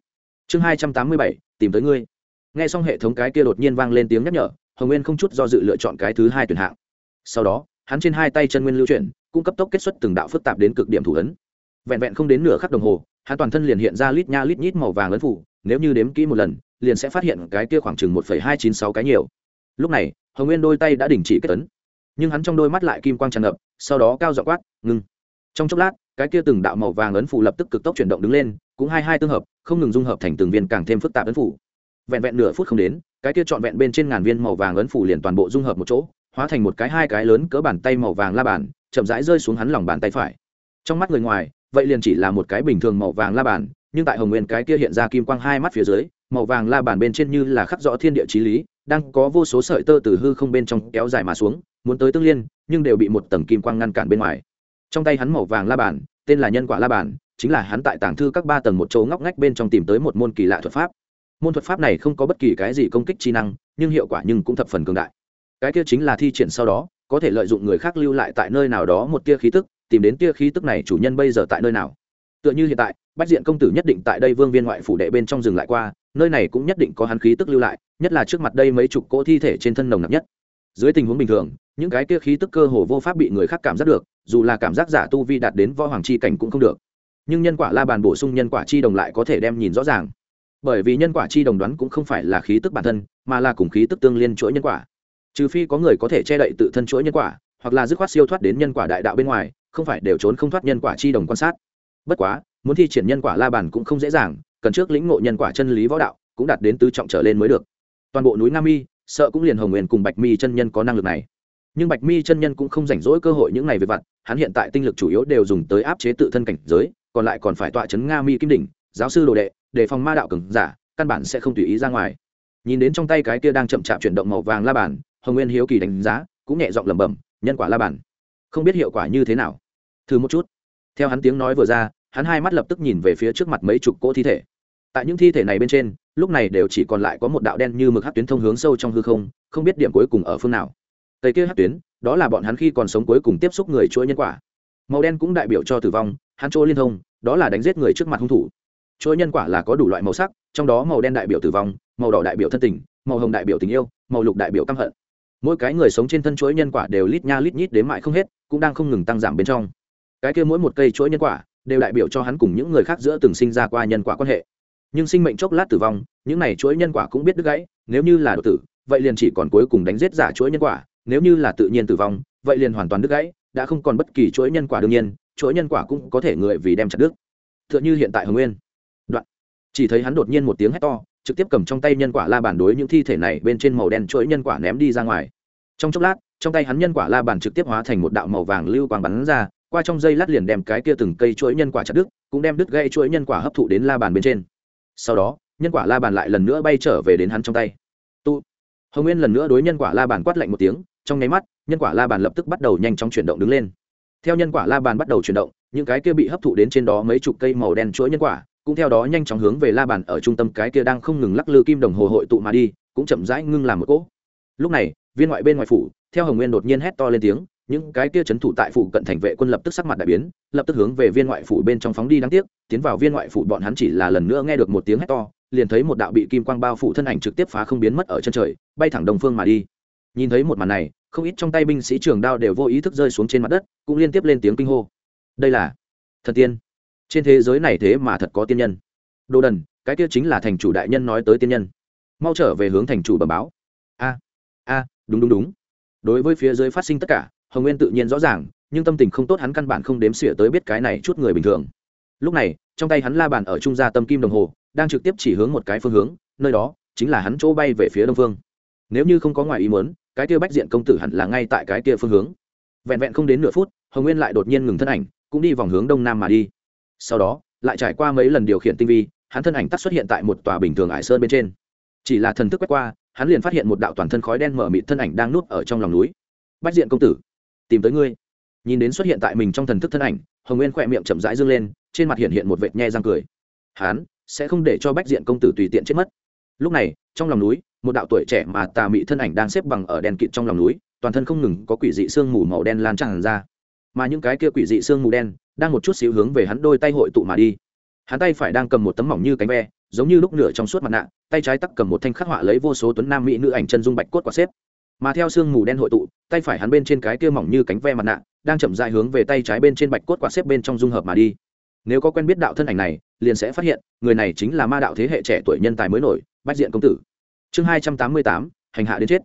chương hai trăm tám mươi bảy, tìm tới ngươi. Nghe xong hệ thống cái kia đột nhiên vang lên tiếng nhắc nhở, hồng nguyên không chút do dự lựa chọn cái thứ hai tuyển hạng. Sau đó, hắn trên hai tay chân nguyên lưu chuyển, cũng cấp tốc kết xuất từng đạo phức tạp đến cực điểm thủ ấn. Vẹn vẹn không đến nửa khắc đồng hồ, hắn toàn thân liền hiện ra lít nha lít nhít màu vàng ấn phủ, nếu như đếm kỹ một lần, liền sẽ phát hiện cái kia khoảng chừng một phẩy hai chín sáu cái nhiều. Lúc này, hồng nguyên đôi tay đã đình chỉ kết tấn nhưng hắn trong đôi mắt lại kim quang tràn ngập, sau đó cao dọ quát, ngưng trong chốc lát, cái kia từng đạo màu vàng ấn phủ lập tức cực tốc chuyển động đứng lên, cũng hai hai tương hợp, không ngừng dung hợp thành từng viên càng thêm phức tạp ấn phủ. Vẹn vẹn nửa phút không đến, cái kia trọn vẹn bên trên ngàn viên màu vàng ấn phủ liền toàn bộ dung hợp một chỗ, hóa thành một cái hai cái lớn cỡ bàn tay màu vàng la bàn, chậm rãi rơi xuống hắn lòng bàn tay phải. Trong mắt người ngoài, vậy liền chỉ là một cái bình thường màu vàng la bàn, nhưng tại hồng nguyên cái kia hiện ra kim quang hai mắt phía dưới, màu vàng la bàn bên trên như là khắc rõ thiên địa chí lý, đang có vô số sợi tơ từ hư không bên trong kéo dài mà xuống, muốn tới tương liên, nhưng đều bị một tầng kim quang ngăn cản bên ngoài trong tay hắn màu vàng la bàn, tên là nhân quả la bàn, chính là hắn tại tàng thư các ba tầng một chỗ ngóc ngách bên trong tìm tới một môn kỳ lạ thuật pháp. Môn thuật pháp này không có bất kỳ cái gì công kích chi năng, nhưng hiệu quả nhưng cũng thập phần cường đại. Cái kia chính là thi triển sau đó, có thể lợi dụng người khác lưu lại tại nơi nào đó một tia khí tức, tìm đến tia khí tức này chủ nhân bây giờ tại nơi nào. Tựa như hiện tại, bách diện công tử nhất định tại đây vương viên ngoại phủ đệ bên trong dừng lại qua, nơi này cũng nhất định có hắn khí tức lưu lại, nhất là trước mặt đây mấy chục cỗ thi thể trên thân nồng nặc nhất. Dưới tình huống bình thường, những cái kia khí tức cơ hồ vô pháp bị người khác cảm giác được dù là cảm giác giả tu vi đạt đến võ hoàng chi cảnh cũng không được. Nhưng nhân quả la bàn bổ sung nhân quả chi đồng lại có thể đem nhìn rõ ràng. Bởi vì nhân quả chi đồng đoán cũng không phải là khí tức bản thân, mà là cùng khí tức tương liên chuỗi nhân quả. Trừ phi có người có thể che đậy tự thân chuỗi nhân quả, hoặc là dứt khoát siêu thoát đến nhân quả đại đạo bên ngoài, không phải đều trốn không thoát nhân quả chi đồng quan sát. Bất quá, muốn thi triển nhân quả la bàn cũng không dễ dàng, cần trước lĩnh ngộ nhân quả chân lý võ đạo, cũng đạt đến tứ trọng trở lên mới được. Toàn bộ núi nam mi, sợ cũng liền hồng nguyên cùng bạch mi chân nhân có năng lực này. Nhưng bạch mi chân nhân cũng không rảnh rỗi cơ hội những ngày về vặt hắn hiện tại tinh lực chủ yếu đều dùng tới áp chế tự thân cảnh giới, còn lại còn phải tọa chấn nga mi kim đỉnh, giáo sư đồ đệ để phòng ma đạo cường giả, căn bản sẽ không tùy ý ra ngoài. Nhìn đến trong tay cái kia đang chậm chạp chuyển động màu vàng la bàn, hồng nguyên hiếu kỳ đánh giá, cũng nhẹ giọng lẩm bẩm, nhân quả la bàn. Không biết hiệu quả như thế nào. Thử một chút. Theo hắn tiếng nói vừa ra, hắn hai mắt lập tức nhìn về phía trước mặt mấy chục cỗ thi thể. Tại những thi thể này bên trên, lúc này đều chỉ còn lại có một đạo đen như mực hát tuyến thông hướng sâu trong hư không không biết điểm cuối cùng ở phương nào. Tây kia hát tuyến đó là bọn hắn khi còn sống cuối cùng tiếp xúc người chuỗi nhân quả. Màu đen cũng đại biểu cho tử vong, hắn chỗ liên thông, đó là đánh giết người trước mặt hung thủ. Chuỗi nhân quả là có đủ loại màu sắc, trong đó màu đen đại biểu tử vong, màu đỏ đại biểu thân tình, màu hồng đại biểu tình yêu, màu lục đại biểu căm hận. Mỗi cái người sống trên thân chuỗi nhân quả đều lít nha lít nhít đến mại không hết, cũng đang không ngừng tăng giảm bên trong. Cái kia mỗi một cây chuỗi nhân quả đều đại biểu cho hắn cùng những người khác giữa từng sinh ra qua nhân quả quan hệ. Nhưng sinh mệnh chốc lát tử vong, những này chuỗi nhân quả cũng biết đứt gãy, nếu như là đột tử, vậy liền chỉ còn cuối cùng đánh giết giả chuỗi nhân quả nếu như là tự nhiên tử vong, vậy liền hoàn toàn đứt gãy, đã không còn bất kỳ chuỗi nhân quả đương nhiên, chuỗi nhân quả cũng có thể người vì đem chặt đứt. Tựa như hiện tại hồng nguyên. Đoạn. Chỉ thấy hắn đột nhiên một tiếng hét to, trực tiếp cầm trong tay nhân quả la bàn đối những thi thể này bên trên màu đen chuỗi nhân quả ném đi ra ngoài. Trong chốc lát, trong tay hắn nhân quả la bàn trực tiếp hóa thành một đạo màu vàng lưu quang bắn ra, qua trong dây lát liền đem cái kia từng cây chuỗi nhân quả chặt đứt, cũng đem đứt gây chuỗi nhân quả hấp thụ đến la bàn bên trên. Sau đó, nhân quả la bàn lại lần nữa bay trở về đến hắn trong tay. Tu. Hồng nguyên lần nữa đối nhân quả la bàn quát lạnh một tiếng trong nháy mắt, nhân quả la bàn lập tức bắt đầu nhanh chóng chuyển động đứng lên. Theo nhân quả la bàn bắt đầu chuyển động, những cái kia bị hấp thụ đến trên đó mấy chục cây màu đen chuỗi nhân quả, cũng theo đó nhanh chóng hướng về la bàn ở trung tâm cái kia đang không ngừng lắc lư kim đồng hồ hội tụ mà đi, cũng chậm rãi ngưng làm một cỗ. Lúc này, viên ngoại bên ngoài phủ, theo hồng nguyên đột nhiên hét to lên tiếng, những cái kia chấn thủ tại phủ cận thành vệ quân lập tức sắc mặt đại biến, lập tức hướng về viên ngoại phủ bên trong phóng đi đáng tiếc, tiến vào viên ngoại phủ bọn hắn chỉ là lần nữa nghe được một tiếng hét to, liền thấy một đạo bị kim quang bao phủ thân ảnh trực tiếp phá không biến mất ở chân trời, bay thẳng đồng phương mà đi nhìn thấy một màn này, không ít trong tay binh sĩ trường đao đều vô ý thức rơi xuống trên mặt đất, cũng liên tiếp lên tiếng kinh hô. Đây là thần tiên. Trên thế giới này thế mà thật có tiên nhân. Đồ đần, cái kia chính là thành chủ đại nhân nói tới tiên nhân. Mau trở về hướng thành chủ bẩm báo. A a, đúng đúng đúng. Đối với phía dưới phát sinh tất cả, hồng nguyên tự nhiên rõ ràng, nhưng tâm tình không tốt hắn căn bản không đếm xỉa tới biết cái này chút người bình thường. Lúc này, trong tay hắn la bàn ở trung gia tâm kim đồng hồ, đang trực tiếp chỉ hướng một cái phương hướng, nơi đó chính là hắn chỗ bay về phía đông phương. Nếu như không có ngoài ý muốn cái kia bách diện công tử hẳn là ngay tại cái kia phương hướng. Vẹn vẹn không đến nửa phút, hồng nguyên lại đột nhiên ngừng thân ảnh, cũng đi vòng hướng đông nam mà đi. Sau đó, lại trải qua mấy lần điều khiển tinh vi, hắn thân ảnh tắt xuất hiện tại một tòa bình thường ải sơn bên trên. Chỉ là thần thức quét qua, hắn liền phát hiện một đạo toàn thân khói đen mở mịt thân ảnh đang nuốt ở trong lòng núi. Bách diện công tử, tìm tới ngươi. Nhìn đến xuất hiện tại mình trong thần thức thân ảnh, hồng nguyên khỏe miệng chậm rãi dâng lên, trên mặt hiện hiện một vệt nhe răng cười. Hắn sẽ không để cho bách diện công tử tùy tiện chết mất. Lúc này, trong lòng núi một đạo tuổi trẻ mà tà mị thân ảnh đang xếp bằng ở đèn kịt trong lòng núi, toàn thân không ngừng có quỷ dị sương mù màu đen lan tràn ra. Mà những cái kia quỷ dị sương mù đen đang một chút xíu hướng về hắn đôi tay hội tụ mà đi. Hắn tay phải đang cầm một tấm mỏng như cánh ve, giống như lúc nửa trong suốt mặt nạ, tay trái tắc cầm một thanh khắc họa lấy vô số tuấn nam mỹ nữ ảnh chân dung bạch cốt quả xếp. Mà theo sương mù đen hội tụ, tay phải hắn bên trên cái kia mỏng như cánh ve mặt nạ đang chậm dài hướng về tay trái bên trên bạch cốt quả xếp bên trong dung hợp mà đi. Nếu có quen biết đạo thân ảnh này, liền sẽ phát hiện, người này chính là ma đạo thế hệ trẻ tuổi nhân tài mới nổi, bách diện công tử chương hai trăm tám mươi tám, hành hạ đến chết.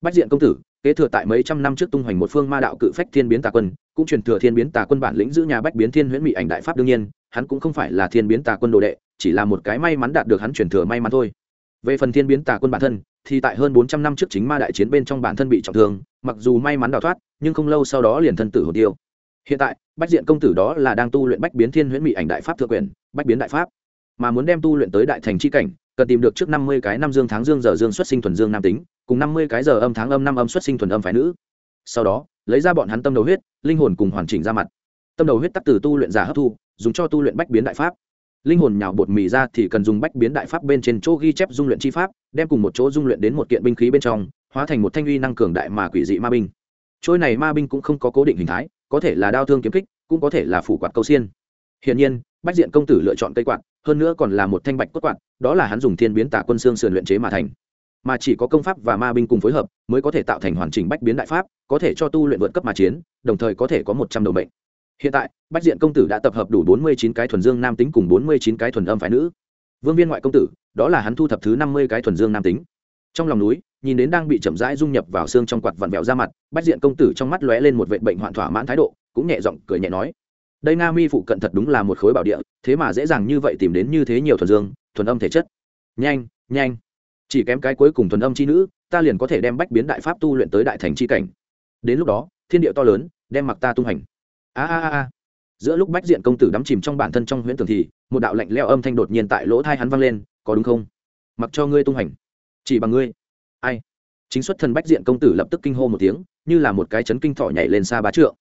Bách diện công tử, kế thừa tại mấy trăm năm trước tung hoành một phương ma đạo cự phách thiên biến tà quân, cũng truyền thừa thiên biến tà quân bản lĩnh giữ nhà bách biến thiên huyễn mỹ ảnh đại pháp đương nhiên, hắn cũng không phải là thiên biến tà quân đồ đệ, chỉ là một cái may mắn đạt được hắn truyền thừa may mắn thôi. Về phần thiên biến tà quân bản thân, thì tại hơn bốn trăm năm trước chính ma đại chiến bên trong bản thân bị trọng thương, mặc dù may mắn đào thoát, nhưng không lâu sau đó liền thân tử hồ tiêu. Hiện tại, bách diện công tử đó là đang tu luyện bách biến thiên huyễn mỹ ảnh đại pháp thượng quyền, bách biến đại pháp, mà muốn đem tu luyện tới đại thành c h i cảnh cần tìm được trước năm mươi cái năm dương tháng dương giờ dương xuất sinh thuần dương nam tính, cùng năm mươi cái giờ âm tháng âm năm âm xuất sinh thuần âm phái nữ. Sau đó, lấy ra bọn hắn tâm đầu huyết, linh hồn cùng hoàn chỉnh ra mặt. Tâm đầu huyết tắc từ tu luyện giả hấp thu, dùng cho tu luyện bách biến đại pháp. Linh hồn nhào bột mì ra thì cần dùng bách biến đại pháp bên trên chỗ ghi chép dung luyện chi pháp, đem cùng một chỗ dung luyện đến một kiện binh khí bên trong, hóa thành một thanh uy năng cường đại mà quỷ dị ma binh. Trôi này ma binh cũng không có cố định hình thái, có thể là đao thương kiếm kích, cũng có thể là phủ quạt câu xiên. Hiển nhiên bách diện công tử lựa chọn cây quạt, hơn nữa còn là một thanh bạch cốt quạt, đó là hắn dùng thiên biến tả quân xương sườn luyện chế mà thành. Mà chỉ có công pháp và ma binh cùng phối hợp mới có thể tạo thành hoàn chỉnh bách biến đại pháp, có thể cho tu luyện vượt cấp mà chiến, đồng thời có thể có một trăm đầu mệnh. Hiện tại, bách diện công tử đã tập hợp đủ bốn mươi chín cái thuần dương nam tính cùng bốn mươi chín cái thuần âm phải nữ. Vương viên ngoại công tử, đó là hắn thu thập thứ năm mươi cái thuần dương nam tính. Trong lòng núi, nhìn đến đang bị chậm rãi dung nhập vào xương trong quạt vặn vẹo ra mặt, bách diện công tử trong mắt lóe lên một vệ bệnh hoạn thỏa mãn thái độ, cũng nhẹ giọng cười nhẹ nói đây nga mi phụ cận thật đúng là một khối bảo địa, thế mà dễ dàng như vậy tìm đến như thế nhiều thuần dương, thuần âm thể chất. Nhanh nhanh. Chỉ kém cái cuối cùng thuần âm c h i nữ, ta liền có thể đem bách biến đại pháp tu luyện tới đại thành c h i cảnh. Đến lúc đó, thiên địa to lớn, đem mặc ta tung hành. A a a giữa lúc bách diện công tử đắm chìm trong bản thân trong huyễn tưởng thì, một đạo lạnh leo âm thanh đột nhiên tại lỗ thai hắn vang lên, có đúng không? Mặc cho ngươi tung hành. Chỉ bằng ngươi. Ai? Chính xuất thần bách diện công tử lập tức kinh hô một tiếng, như là một cái chấn kinh thỏ nhảy lên xa bá trượng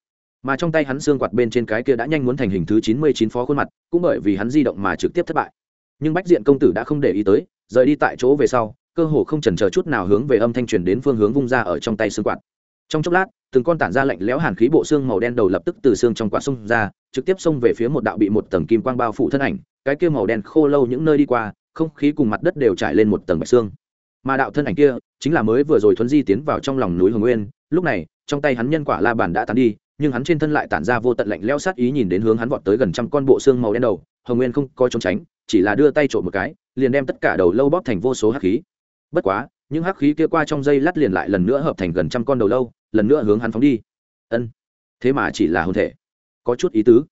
mà trong tay hắn xương quạt bên trên cái kia đã nhanh muốn thành hình thứ chín mươi chín phó khuôn mặt, cũng bởi vì hắn di động mà trực tiếp thất bại. Nhưng bách diện công tử đã không để ý tới, rời đi tại chỗ về sau, cơ hồ không chần chờ chút nào hướng về âm thanh truyền đến phương hướng vung ra ở trong tay xương quạt. Trong chốc lát, từng con tản ra lạnh lẽo hàn khí bộ xương màu đen đầu lập tức từ xương trong quạt xông ra, trực tiếp xông về phía một đạo bị một tầng kim quang bao phủ thân ảnh, cái kia màu đen khô lâu những nơi đi qua, không khí cùng mặt đất đều trải lên một tầng bạch xương. Mà đạo thân ảnh kia, chính là mới vừa rồi thuấn di tiến vào trong lòng núi hồng nguyên, lúc này, trong tay hắn nhân quả la bàn đã tán đi nhưng hắn trên thân lại tản ra vô tận lạnh leo sát ý nhìn đến hướng hắn vọt tới gần trăm con bộ xương màu đen đầu, hồng nguyên không có trốn tránh, chỉ là đưa tay trộm một cái, liền đem tất cả đầu lâu bóp thành vô số hắc khí. Bất quá, những hắc khí kia qua trong dây lát liền lại lần nữa hợp thành gần trăm con đầu lâu, lần nữa hướng hắn phóng đi. Ân, thế mà chỉ là hồn thể. Có chút ý tứ.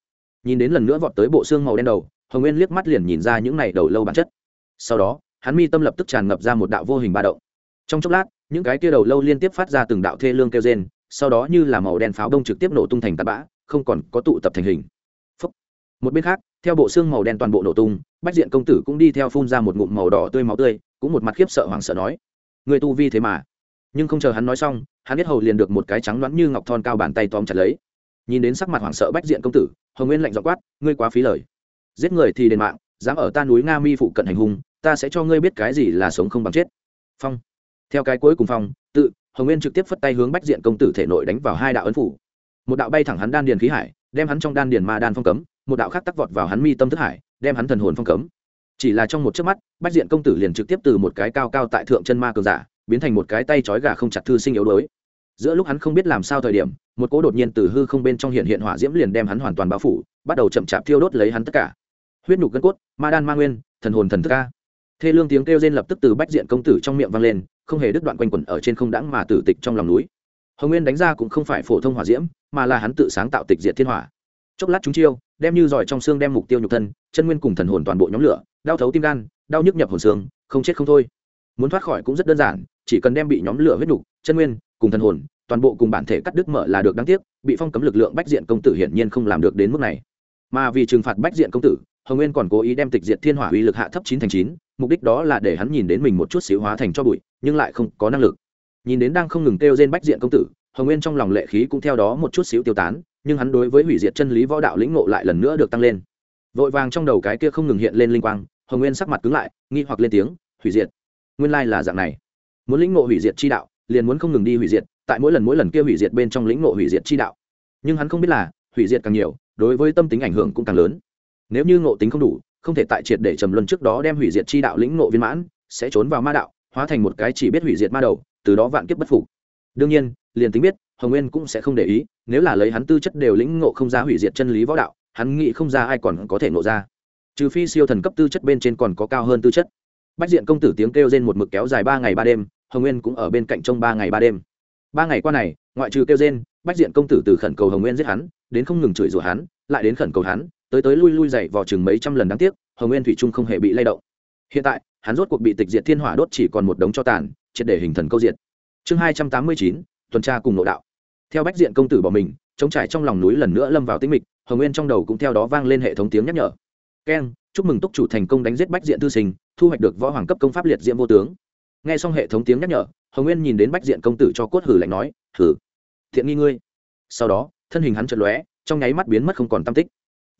Nhìn đến lần nữa vọt tới bộ xương màu đen đầu, hồng nguyên liếc mắt liền nhìn ra những này đầu lâu bản chất. Sau đó, hắn mi tâm lập tức tràn ngập ra một đạo vô hình ba động. Trong chốc lát, những cái kia đầu lâu liên tiếp phát ra từng đạo thê lương kêu rên sau đó như là màu đen pháo đông trực tiếp nổ tung thành tạt bã, không còn có tụ tập thành hình. Phúc. một bên khác, theo bộ xương màu đen toàn bộ nổ tung, bách diện công tử cũng đi theo phun ra một ngụm màu đỏ tươi máu tươi, cũng một mặt khiếp sợ hoảng sợ nói, người tu vi thế mà. Nhưng không chờ hắn nói xong, hắn biết hầu liền được một cái trắng loãng như ngọc thon cao bàn tay tóm chặt lấy. Nhìn đến sắc mặt hoảng sợ bách diện công tử, hồng nguyên lạnh dọ quát, ngươi quá phí lời. Giết người thì đền mạng, dám ở ta núi nga mi phụ cận hành hung, ta sẽ cho ngươi biết cái gì là sống không bằng chết. Phong. Theo cái cuối cùng phong, tự hồng nguyên trực tiếp phất tay hướng bách diện công tử thể nội đánh vào hai đạo ấn phủ. Một đạo bay thẳng hắn đan điền khí hải, đem hắn trong đan điền ma đan phong cấm, một đạo khác tắc vọt vào hắn mi tâm thức hải, đem hắn thần hồn phong cấm. Chỉ là trong một chớp mắt, bách diện công tử liền trực tiếp từ một cái cao cao tại thượng chân ma cường giả, biến thành một cái tay trói gà không chặt thư sinh yếu đuối. Giữa lúc hắn không biết làm sao thời điểm, một cỗ đột nhiên từ hư không bên trong hiện hiện hỏa diễm liền đem hắn hoàn toàn bao phủ, bắt đầu chậm chạp thiêu đốt lấy hắn tất cả. Huyết nhục gân cốt, ma đan ma nguyên, thần hồn thần thức ca thê lương tiếng kêu rên lập tức từ bách diện công tử trong miệng vang lên không hề đứt đoạn quanh quẩn ở trên không đãng mà tử tịch trong lòng núi. Hồng nguyên đánh ra cũng không phải phổ thông hỏa diễm, mà là hắn tự sáng tạo tịch diệt thiên hỏa. Chốc lát chúng chiêu, đem như giỏi trong xương đem mục tiêu nhục thân, chân nguyên cùng thần hồn toàn bộ nhóm lửa, đau thấu tim gan, đau nhức nhập hồn xương, không chết không thôi. Muốn thoát khỏi cũng rất đơn giản, chỉ cần đem bị nhóm lửa huyết nhục, chân nguyên cùng thần hồn, toàn bộ cùng bản thể cắt đứt mở là được đáng tiếc, bị phong cấm lực lượng bách diện công tử hiển nhiên không làm được đến mức này. Mà vì trừng phạt bách diện công tử, hồng nguyên còn cố ý đem tịch diệt thiên hỏa uy lực hạ thấp chín thành chín mục đích đó là để hắn nhìn đến mình một chút xíu hóa thành cho bụi, nhưng lại không có năng lực. Nhìn đến đang không ngừng kêu trên bách diện công tử, hồng nguyên trong lòng lệ khí cũng theo đó một chút xíu tiêu tán, nhưng hắn đối với hủy diệt chân lý võ đạo lĩnh ngộ lại lần nữa được tăng lên. Vội vàng trong đầu cái kia không ngừng hiện lên linh quang, hồng nguyên sắc mặt cứng lại, nghi hoặc lên tiếng, hủy diệt? Nguyên lai là dạng này. Muốn lĩnh ngộ hủy diệt chi đạo, liền muốn không ngừng đi hủy diệt, tại mỗi lần mỗi lần kia hủy diệt bên trong lĩnh ngộ hủy diệt chi đạo. Nhưng hắn không biết là, hủy diệt càng nhiều, đối với tâm tính ảnh hưởng cũng càng lớn. Nếu như ngộ tính không đủ không thể tại triệt để trầm luân trước đó đem hủy diệt chi đạo lĩnh nộ viên mãn, sẽ trốn vào ma đạo, hóa thành một cái chỉ biết hủy diệt ma đầu, từ đó vạn kiếp bất phục. Đương nhiên, liền tính biết, hồng nguyên cũng sẽ không để ý, nếu là lấy hắn tư chất đều lĩnh ngộ không ra hủy diệt chân lý võ đạo, hắn nghĩ không ra ai còn có thể ngộ ra. Trừ phi siêu thần cấp tư chất bên trên còn có cao hơn tư chất. Bách diện công tử tiếng kêu rên một mực kéo dài ba ngày ba đêm, hồng nguyên cũng ở bên cạnh trong ba ngày ba đêm. Ba ngày qua này, ngoại trừ kêu rên, bách diện công tử từ khẩn cầu hồng nguyên giết hắn, đến không ngừng chửi rủa hắn, lại đến khẩn cầu hắn tới tới lui lui dậy vào chừng mấy trăm lần đáng tiếc, hồng nguyên thủy trung không hề bị lay động. Hiện tại, hắn rốt cuộc bị tịch diệt thiên hỏa đốt chỉ còn một đống cho tàn, triệt để hình thần câu diệt. Chương hai trăm tám mươi chín, tuần tra cùng nội đạo. Theo bách diện công tử bỏ mình chống trải trong lòng núi lần nữa lâm vào tĩnh mịch, hồng nguyên trong đầu cũng theo đó vang lên hệ thống tiếng nhắc nhở. Keng, chúc mừng túc chủ thành công đánh giết bách diện tư sinh, thu hoạch được võ hoàng cấp công pháp liệt diễm vô tướng. Nghe xong hệ thống tiếng nhắc nhở, hồng nguyên nhìn đến bách diện công tử cho cốt hử lạnh nói, hử? Thiện nghi ngươi. Sau đó, thân hình hắn chợt lóe, trong nháy mắt biến mất không còn tam tích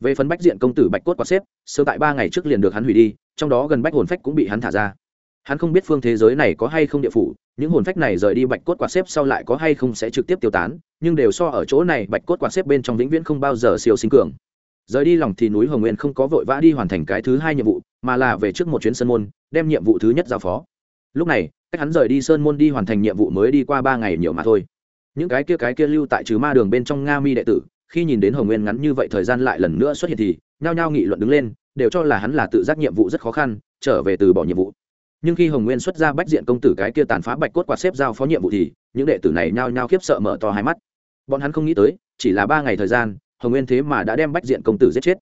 về phần bách diện công tử bạch cốt quạt xếp sơ tại ba ngày trước liền được hắn hủy đi, trong đó gần bách hồn phách cũng bị hắn thả ra. Hắn không biết phương thế giới này có hay không địa phủ, những hồn phách này rời đi bạch cốt quạt xếp sau lại có hay không sẽ trực tiếp tiêu tán, nhưng đều so ở chỗ này bạch cốt quạt xếp bên trong vĩnh viễn không bao giờ siêu sinh cường. Rời đi lòng thì núi hồng nguyên không có vội vã đi hoàn thành cái thứ hai nhiệm vụ, mà là về trước một chuyến sân môn, đem nhiệm vụ thứ nhất giao phó. Lúc này, cách hắn rời đi sơn môn đi hoàn thành nhiệm vụ mới đi qua ba ngày nhiều mà thôi. Những cái kia cái kia lưu tại trừ ma đường bên trong nga mi đệ tử khi nhìn đến hồng nguyên ngắn như vậy thời gian lại lần nữa xuất hiện thì, nhao nhao nghị luận đứng lên, đều cho là hắn là tự giác nhiệm vụ rất khó khăn, trở về từ bỏ nhiệm vụ. Nhưng khi hồng nguyên xuất ra bách diện công tử cái kia tàn phá bạch cốt quạt xếp giao phó nhiệm vụ thì, những đệ tử này nhao nhao khiếp sợ mở to hai mắt. Bọn hắn không nghĩ tới, chỉ là ba ngày thời gian, hồng nguyên thế mà đã đem bách diện công tử giết chết.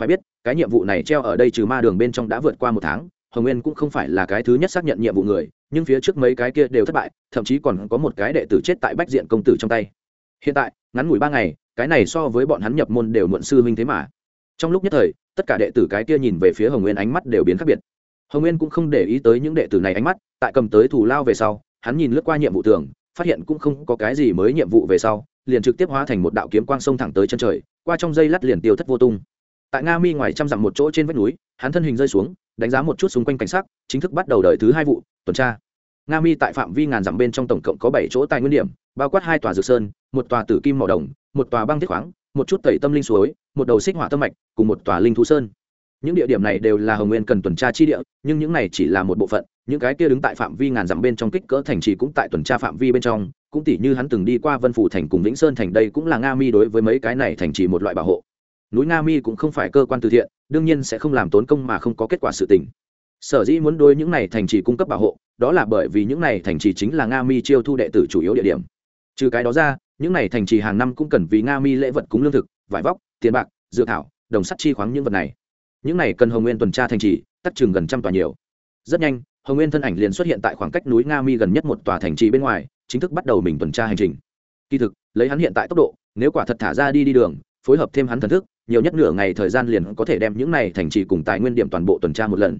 Phải biết, cái nhiệm vụ này treo ở đây trừ ma đường bên trong đã vượt qua một tháng, hồng nguyên cũng không phải là cái thứ nhất xác nhận nhiệm vụ người, nhưng phía trước mấy cái kia đều thất bại, thậm chí còn có một cái đệ tử chết tại bách diện công tử trong tay. Hiện tại, ngắn ngủi ba ngày cái này so với bọn hắn nhập môn đều muộn sư huynh thế mà. Trong lúc nhất thời, tất cả đệ tử cái kia nhìn về phía hồng nguyên ánh mắt đều biến khác biệt. Hồng nguyên cũng không để ý tới những đệ tử này ánh mắt, tại cầm tới thủ lao về sau, hắn nhìn lướt qua nhiệm vụ tường, phát hiện cũng không có cái gì mới nhiệm vụ về sau, liền trực tiếp hóa thành một đạo kiếm quang sông thẳng tới chân trời, qua trong dây lắt liền tiêu thất vô tung. Tại nga mi ngoài trăm dặm một chỗ trên vách núi, hắn thân hình rơi xuống, đánh giá một chút xung quanh cảnh sắc, chính thức bắt đầu đợi thứ hai vụ, tuần tra. Nga mi tại phạm vi ngàn dặm bên trong tổng cộng có bảy chỗ tài nguyên điểm bao quát hai tòa dược sơn, một tòa tử kim màu đồng, một tòa băng thiết khoáng, một chút tẩy tâm linh suối, một đầu xích hỏa tâm mạch, cùng một tòa linh thú sơn. Những địa điểm này đều là hồng nguyên cần tuần tra chi địa, nhưng những này chỉ là một bộ phận, những cái kia đứng tại phạm vi ngàn dặm bên trong kích cỡ thành trì cũng tại tuần tra phạm vi bên trong, cũng tỉ như hắn từng đi qua vân phủ thành cùng vĩnh sơn thành đây cũng là nga mi đối với mấy cái này thành trì một loại bảo hộ. Núi nga mi cũng không phải cơ quan từ thiện, đương nhiên sẽ không làm tốn công mà không có kết quả sự tình. Sở dĩ muốn đối những này thành trì cung cấp bảo hộ, đó là bởi vì những này thành trì chính là nga mi chiêu thu đệ tử chủ yếu địa điểm trừ cái đó ra, những này thành trì hàng năm cũng cần vì nga mi lễ vật cúng lương thực, vải vóc, tiền bạc dự thảo, đồng sắt chi khoáng những vật này. Những này cần hồng nguyên tuần tra thành trì tắt chừng gần trăm tòa nhiều. Rất nhanh, hồng nguyên thân ảnh liền xuất hiện tại khoảng cách núi nga mi gần nhất một tòa thành trì bên ngoài, chính thức bắt đầu mình tuần tra hành trình. Kỳ thực, lấy hắn hiện tại tốc độ, nếu quả thật thả ra đi đi đường, phối hợp thêm hắn thần thức, nhiều nhất nửa ngày thời gian liền có thể đem những này thành trì cùng tài nguyên điểm toàn bộ tuần tra một lần.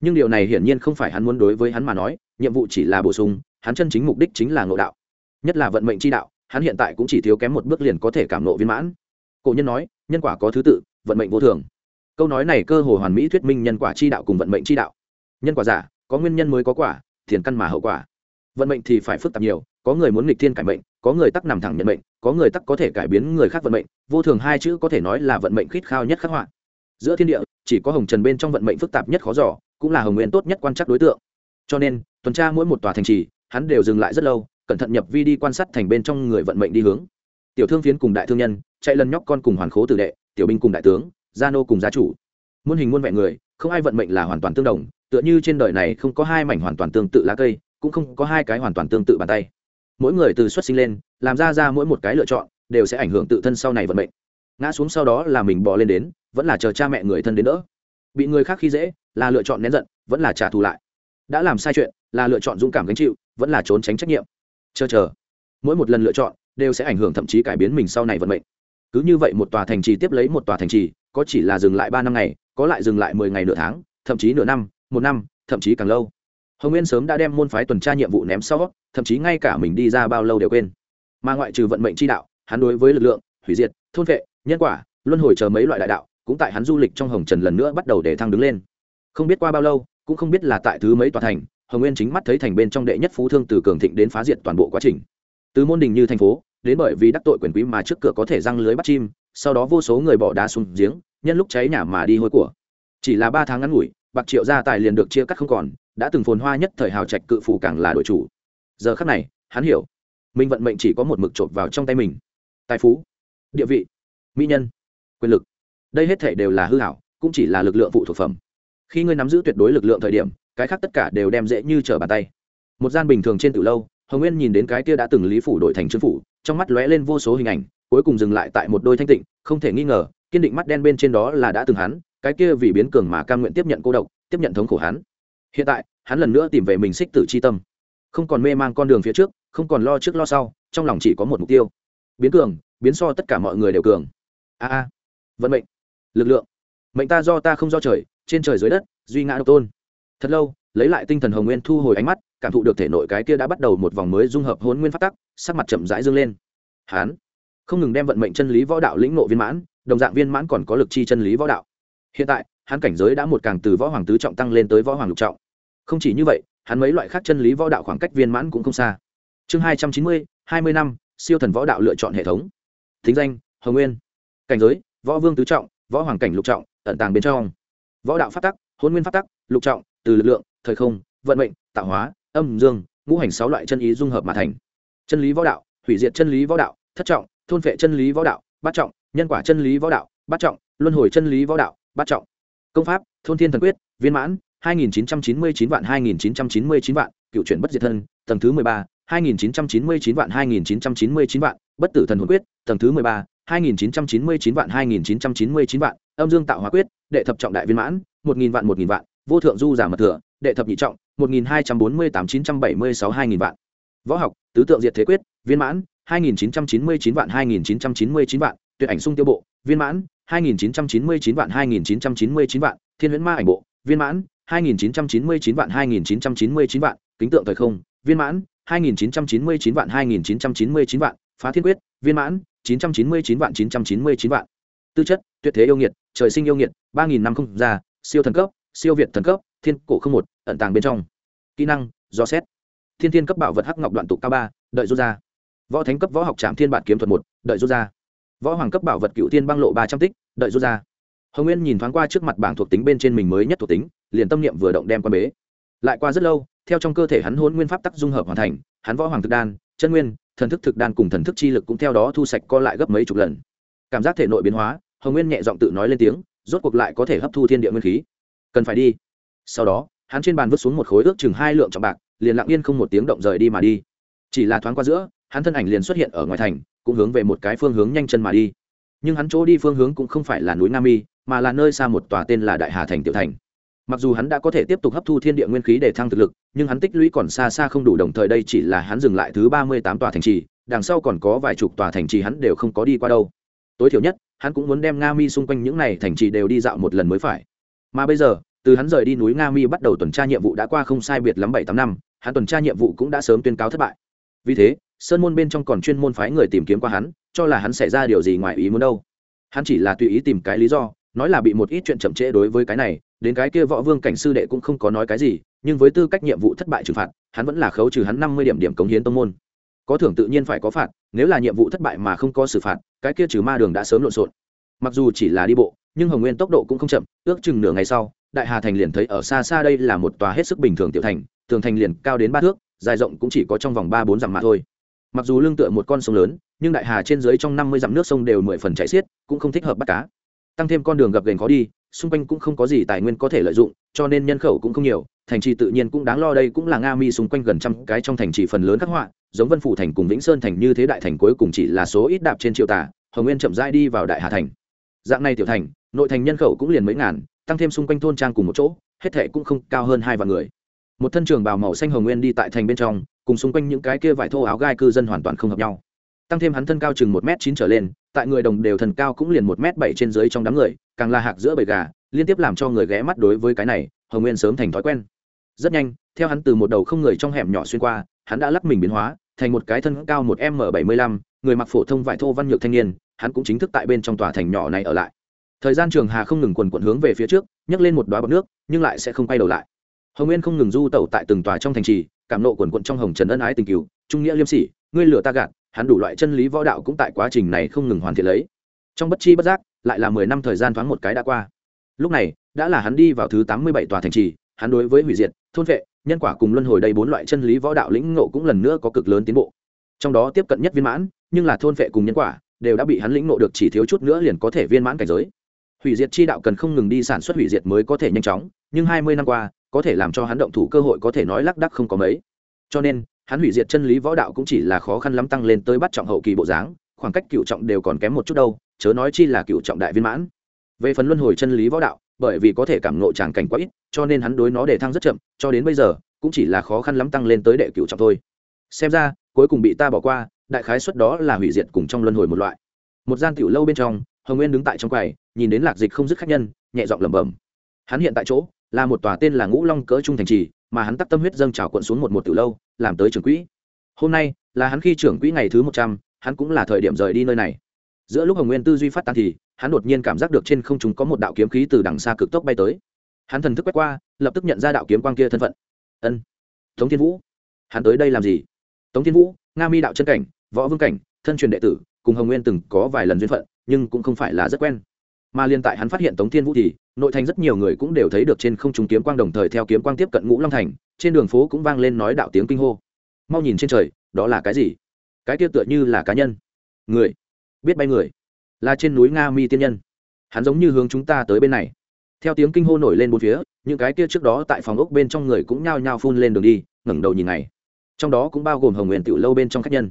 Nhưng điều này hiển nhiên không phải hắn muốn đối với hắn mà nói, nhiệm vụ chỉ là bổ sung, hắn chân chính mục đích chính là ngộ đạo nhất là vận mệnh chi đạo, hắn hiện tại cũng chỉ thiếu kém một bước liền có thể cảm nộ viên mãn. Cổ nhân nói, nhân quả có thứ tự, vận mệnh vô thường. Câu nói này cơ hồ hoàn mỹ thuyết minh nhân quả chi đạo cùng vận mệnh chi đạo. Nhân quả giả, có nguyên nhân mới có quả, thiền căn mà hậu quả. Vận mệnh thì phải phức tạp nhiều, có người muốn nghịch thiên cải mệnh, có người tắc nằm thẳng nhận mệnh, có người tắc có thể cải biến người khác vận mệnh, vô thường hai chữ có thể nói là vận mệnh khít khao nhất khắc họa. Giữa thiên địa, chỉ có hồng trần bên trong vận mệnh phức tạp nhất khó giỏ cũng là hồng nguyên tốt nhất quan trắc đối tượng. Cho nên, tuần tra mỗi một tòa thành trì, hắn đều dừng lại rất lâu cẩn thận nhập vi đi quan sát thành bên trong người vận mệnh đi hướng. Tiểu thương phiến cùng đại thương nhân, chạy lần nhóc con cùng hoàn khố tử đệ, tiểu binh cùng đại tướng, gia nô cùng gia chủ. Muôn hình muôn vẹn người, không ai vận mệnh là hoàn toàn tương đồng, tựa như trên đời này không có hai mảnh hoàn toàn tương tự lá cây, cũng không có hai cái hoàn toàn tương tự bàn tay. Mỗi người từ xuất sinh lên, làm ra ra mỗi một cái lựa chọn, đều sẽ ảnh hưởng tự thân sau này vận mệnh. Ngã xuống sau đó là mình bỏ lên đến, vẫn là chờ cha mẹ người thân đến đỡ. Bị người khác khi dễ, là lựa chọn nén giận, vẫn là trả thù lại. Đã làm sai chuyện, là lựa chọn dũng cảm gánh chịu, vẫn là trốn tránh trách nhiệm chờ chờ. Mỗi một lần lựa chọn đều sẽ ảnh hưởng thậm chí cải biến mình sau này vận mệnh. Cứ như vậy một tòa thành trì tiếp lấy một tòa thành trì, có chỉ là dừng lại ba năm ngày, có lại dừng lại mười ngày nửa tháng, thậm chí nửa năm, một năm, thậm chí càng lâu. Hồng nguyên sớm đã đem môn phái tuần tra nhiệm vụ ném sau, thậm chí ngay cả mình đi ra bao lâu đều quên. Mà ngoại trừ vận mệnh chi đạo, hắn đối với lực lượng, hủy diệt, thôn vệ, nhân quả, luân hồi chờ mấy loại đại đạo, cũng tại hắn du lịch trong hồng trần lần nữa bắt đầu để thăng đứng lên. Không biết qua bao lâu, cũng không biết là tại thứ mấy tòa thành hồng nguyên chính mắt thấy thành bên trong đệ nhất phú thương từ cường thịnh đến phá diệt toàn bộ quá trình. Từ môn đình như thành phố, đến bởi vì đắc tội quyền quý mà trước cửa có thể răng lưới bắt chim, sau đó vô số người bỏ đá xuống giếng, nhân lúc cháy nhà mà đi hôi của. Chỉ là ba tháng ngắn ngủi, bạc triệu gia tài liền được chia cắt không còn, đã từng phồn hoa nhất thời hào trạch cự phủ càng là đội chủ. Giờ khắc này, hắn hiểu, mình vận mệnh chỉ có một mực chộp vào trong tay mình. Tài phú, địa vị, mỹ nhân, quyền lực, đây hết thể đều là hư hảo, cũng chỉ là lực lượng phụ thuộc phẩm. Khi ngươi nắm giữ tuyệt đối lực lượng thời điểm cái khác tất cả đều đem dễ như trở bàn tay. Một gian bình thường trên từ lâu, hồng nguyên nhìn đến cái kia đã từng lý phủ đổi thành trương phủ, trong mắt lóe lên vô số hình ảnh, cuối cùng dừng lại tại một đôi thanh tịnh, không thể nghi ngờ, kiên định mắt đen bên trên đó là đã từng hắn, cái kia vì biến cường mà cam nguyện tiếp nhận cô độc, tiếp nhận thống khổ hắn. Hiện tại, hắn lần nữa tìm về mình xích tử c h i tâm. Không còn mê mang con đường phía trước, không còn lo trước lo sau, trong lòng chỉ có một mục tiêu. Biến cường, biến so tất cả mọi người đều cường. A a. Vận mệnh. Lực lượng. Mệnh ta do ta không do trời, trên trời dưới đất, duy ngã độc tôn thật lâu, lấy lại tinh thần hồng nguyên thu hồi ánh mắt, cảm thụ được thể nội cái kia đã bắt đầu một vòng mới dung hợp hôn nguyên phát tắc, sắc mặt chậm rãi dâng lên. Hán, không ngừng đem vận mệnh chân lý võ đạo lĩnh nộ viên mãn, đồng dạng viên mãn còn có lực chi chân lý võ đạo. Hiện tại hắn cảnh giới đã một càng từ võ hoàng tứ trọng tăng lên tới võ hoàng lục trọng. Không chỉ như vậy hắn mấy loại khác chân lý võ đạo khoảng cách viên mãn cũng không xa. Chương hai trăm chín mươi, hai mươi năm, siêu thần võ đạo lựa chọn hệ thống. Thính danh, hồng nguyên. Cảnh giới, võ vương tứ trọng, võ hoàng cảnh lục trọng, ẩn tàng bên trong. Võ đạo phát tắc, hôn nguyên phát tắc, lục trọng từ lực lượng, thời không, vận mệnh, tạo hóa, âm dương, ngũ hành sáu loại chân ý dung hợp mà thành. Chân lý võ đạo, hủy diệt chân lý võ đạo, thất trọng, thôn phệ chân lý võ đạo, bát trọng, nhân quả chân lý võ đạo, bát trọng, luân hồi chân lý võ đạo, bát trọng. Công pháp, thôn thiên thần quyết, viên mãn 2999 vạn 2999 vạn, cựu chuyển bất diệt thân, tầng thứ 13 2999 vạn 2999 vạn, bất tử thần hồn quyết, tầng thứ 13 2999 vạn 2999 vạn, âm dương tạo hóa quyết, đệ thập trọng đại viên mãn 1000 vạn 1000 vạn vô thượng du giả mật thừa đệ thập nhị trọng một nghìn hai trăm bốn mươi tám chín trăm bảy mươi sáu hai nghìn vạn võ học tứ tượng diệt thế quyết viên mãn hai nghìn chín trăm chín mươi chín vạn hai nghìn chín trăm chín mươi chín vạn tuyệt ảnh sung tiêu bộ viên mãn hai nghìn chín trăm chín mươi chín vạn hai nghìn chín trăm chín mươi chín vạn thiên huyễn ma ảnh bộ viên mãn hai nghìn chín trăm chín mươi chín vạn hai nghìn chín trăm chín mươi chín vạn kính tượng thời không viên mãn hai nghìn chín trăm chín mươi chín vạn hai nghìn chín trăm chín mươi chín vạn phá thiên quyết viên mãn chín trăm chín mươi chín vạn chín trăm chín mươi chín vạn tư chất tuyệt thế yêu nghiệt trời sinh yêu nghiệt ba nghìn năm không ra siêu thần cấp siêu việt thần cấp, thiên cổ không một, ẩn tàng bên trong. Kỹ năng, do xét. Thiên thiên cấp bảo vật hắc ngọc đoạn tục cao ba, đợi rút ra. Võ thánh cấp võ học trạm thiên bản kiếm thuật một, đợi rút ra. Võ hoàng cấp bảo vật cựu thiên băng lộ ba trăm tích, đợi rút ra. Hồng nguyên nhìn thoáng qua trước mặt bảng thuộc tính bên trên mình mới nhất thuộc tính, liền tâm niệm vừa động đem qua bế. Lại qua rất lâu, theo trong cơ thể hắn hôn nguyên pháp tắc dung hợp hoàn thành, hắn võ hoàng thực đan, chân nguyên, thần thức thực đan cùng thần thức chi lực cũng theo đó thu sạch co lại gấp mấy chục lần. Cảm giác thể nội biến hóa, hồng nguyên nhẹ giọng tự nói lên tiếng, rốt cuộc lại có thể hấp thu thiên địa nguyên khí cần phải đi. Sau đó, hắn trên bàn vứt xuống một khối ước chừng hai lượng trọng bạc, liền lặng yên không một tiếng động rời đi mà đi. Chỉ là thoáng qua giữa, hắn thân ảnh liền xuất hiện ở ngoài thành, cũng hướng về một cái phương hướng nhanh chân mà đi. Nhưng hắn chỗ đi phương hướng cũng không phải là núi nam mi mà là nơi xa một tòa tên là đại hà thành tiểu thành. Mặc dù hắn đã có thể tiếp tục hấp thu thiên địa nguyên khí để thăng thực lực, nhưng hắn tích lũy còn xa xa không đủ đồng thời đây chỉ là hắn dừng lại thứ ba mươi tám tòa thành trì, đằng sau còn có vài chục tòa thành trì hắn đều không có đi qua đâu. Tối thiểu nhất, hắn cũng muốn đem nga mi xung quanh những n à y thành trì đều đi dạo một lần mới phải mà bây giờ, từ hắn rời đi núi nga mi bắt đầu tuần tra nhiệm vụ đã qua không sai biệt lắm bảy tám năm, hắn tuần tra nhiệm vụ cũng đã sớm tuyên cáo thất bại. Vì thế, sơn môn bên trong còn chuyên môn phái người tìm kiếm qua hắn, cho là hắn xảy ra điều gì ngoài ý muốn đâu. Hắn chỉ là tùy ý tìm cái lý do, nói là bị một ít chuyện chậm trễ đối với cái này, đến cái kia võ vương cảnh sư đệ cũng không có nói cái gì, nhưng với tư cách nhiệm vụ thất bại trừng phạt, hắn vẫn là khấu trừ hắn năm mươi điểm điểm cống hiến tông môn. Có thưởng tự nhiên phải có phạt, nếu là nhiệm vụ thất bại mà không có xử phạt, cái kia trừ ma đường đã sớm lộn xộn mặc dù chỉ là đi bộ, nhưng hồng nguyên tốc độ cũng không chậm, ước chừng nửa ngày sau, đại hà thành liền thấy ở xa xa đây là một tòa hết sức bình thường tiểu thành, tường thành liền cao đến ba thước, dài rộng cũng chỉ có trong vòng ba bốn dặm mà thôi. Mặc dù lương tựa một con sông lớn, nhưng đại hà trên dưới trong năm mươi dặm nước sông đều mười phần chảy xiết, cũng không thích hợp bắt cá. Tăng thêm con đường gập ghềnh khó đi, xung quanh cũng không có gì tài nguyên có thể lợi dụng, cho nên nhân khẩu cũng không nhiều, thành trì tự nhiên cũng đáng lo đây cũng là nga mi xung quanh gần trăm cái trong thành trì phần lớn các họa, giống vân phủ thành cùng vĩnh sơn thành như thế đại thành cuối cùng chỉ là số ít đạp trên triệu tả hồng nguyên chậm rãi đi vào đại hà thành dạng này tiểu thành, nội thành nhân khẩu cũng liền mấy ngàn, tăng thêm xung quanh thôn trang cùng một chỗ, hết thệ cũng không cao hơn hai vạn người. Một thân trường bào màu xanh hồng nguyên đi tại thành bên trong, cùng xung quanh những cái kia vải thô áo gai cư dân hoàn toàn không hợp nhau. Tăng thêm hắn thân cao chừng một m chín trở lên, tại người đồng đều thần cao cũng liền một m bảy trên dưới trong đám người, càng là hạc giữa bầy gà, liên tiếp làm cho người ghé mắt đối với cái này, hồng nguyên sớm thành thói quen. Rất nhanh, theo hắn từ một đầu không người trong hẻm nhỏ xuyên qua, hắn đã lắc mình biến hóa, thành một cái thân cao một m bảy mươi lăm, người mặc phổ thông vải thô văn nhược thanh niên hắn cũng chính thức tại bên trong tòa thành nhỏ này ở lại. Thời gian trường hà không ngừng quần quận hướng về phía trước, nhấc lên một đoá bọc nước, nhưng lại sẽ không quay đầu lại. Hồng nguyên không ngừng du tẩu tại từng tòa trong thành trì, cảm nộ quần quận trong hồng trần ân ái tình cứu trung nghĩa liêm sỉ, ngươi lửa ta gạt, hắn đủ loại chân lý võ đạo cũng tại quá trình này không ngừng hoàn thiện lấy. Trong bất chi bất giác, lại là mười năm thời gian thoáng một cái đã qua. Lúc này, đã là hắn đi vào thứ tám mươi bảy tòa thành trì, hắn đối với hủy diệt, thôn vệ, nhân quả cùng luân hồi đây bốn loại chân lý võ đạo lĩnh ngộ cũng lần nữa có cực lớn tiến bộ. Trong đó tiếp cận nhất viên mãn, nhưng là thôn vệ cùng nhân quả đều đã bị hắn lĩnh ngộ được chỉ thiếu chút nữa liền có thể viên mãn cảnh giới. Hủy diệt chi đạo cần không ngừng đi sản xuất hủy diệt mới có thể nhanh chóng, nhưng hai mươi năm qua, có thể làm cho hắn động thủ cơ hội có thể nói lác đắc không có mấy. Cho nên, hắn hủy diệt chân lý võ đạo cũng chỉ là khó khăn lắm tăng lên tới bắt trọng hậu kỳ bộ dáng, khoảng cách cựu trọng đều còn kém một chút đâu, chớ nói chi là cựu trọng đại viên mãn. Về phần luân hồi chân lý võ đạo, bởi vì có thể cảm ngộ tràng cảnh quá ít, cho nên hắn đối nó để thăng rất chậm, cho đến bây giờ, cũng chỉ là khó khăn lắm tăng lên tới đệ cựu trọng thôi. Xem ra, cuối cùng bị ta bỏ qua đại khái suất đó là hủy diệt cùng trong luân hồi một loại. Một gian tiểu lâu bên trong, hồng nguyên đứng tại trong quầy, nhìn đến lạc dịch không dứt khách nhân, nhẹ giọng lẩm bẩm. Hắn hiện tại chỗ, là một tòa tên là ngũ long cỡ trung thành trì, mà hắn tắt tâm huyết dâng trào cuộn xuống một một tiểu lâu, làm tới trưởng quỹ. Hôm nay, là hắn khi trưởng quỹ ngày thứ một trăm, hắn cũng là thời điểm rời đi nơi này. Giữa lúc hồng nguyên tư duy phát tán thì, hắn đột nhiên cảm giác được trên không trung có một đạo kiếm khí từ đằng xa cực tốc bay tới. Hắn thần thức quét qua, lập tức nhận ra đạo kiếm quang kia thân phận. Ân, tống thiên vũ. Hắn tới đây làm gì? Tống thiên vũ, nga mi đạo chân cảnh võ vương cảnh, thân truyền đệ tử, cùng hồng nguyên từng có vài lần duyên phận, nhưng cũng không phải là rất quen. Mà liên tại hắn phát hiện tống thiên vũ thì, nội thành rất nhiều người cũng đều thấy được trên không trung kiếm quang đồng thời theo kiếm quang tiếp cận ngũ long thành, trên đường phố cũng vang lên nói đạo tiếng kinh hô. Mau nhìn trên trời, đó là cái gì? Cái kia tựa như là cá nhân. Người. Biết bay người. Là trên núi nga mi tiên nhân. Hắn giống như hướng chúng ta tới bên này. Theo tiếng kinh hô nổi lên bốn phía, những cái kia trước đó tại phòng ốc bên trong người cũng nhao nhao phun lên đường đi, ngẩng đầu nhìn này trong đó cũng bao gồm hồng nguyện tiểu lâu bên trong khách nhân.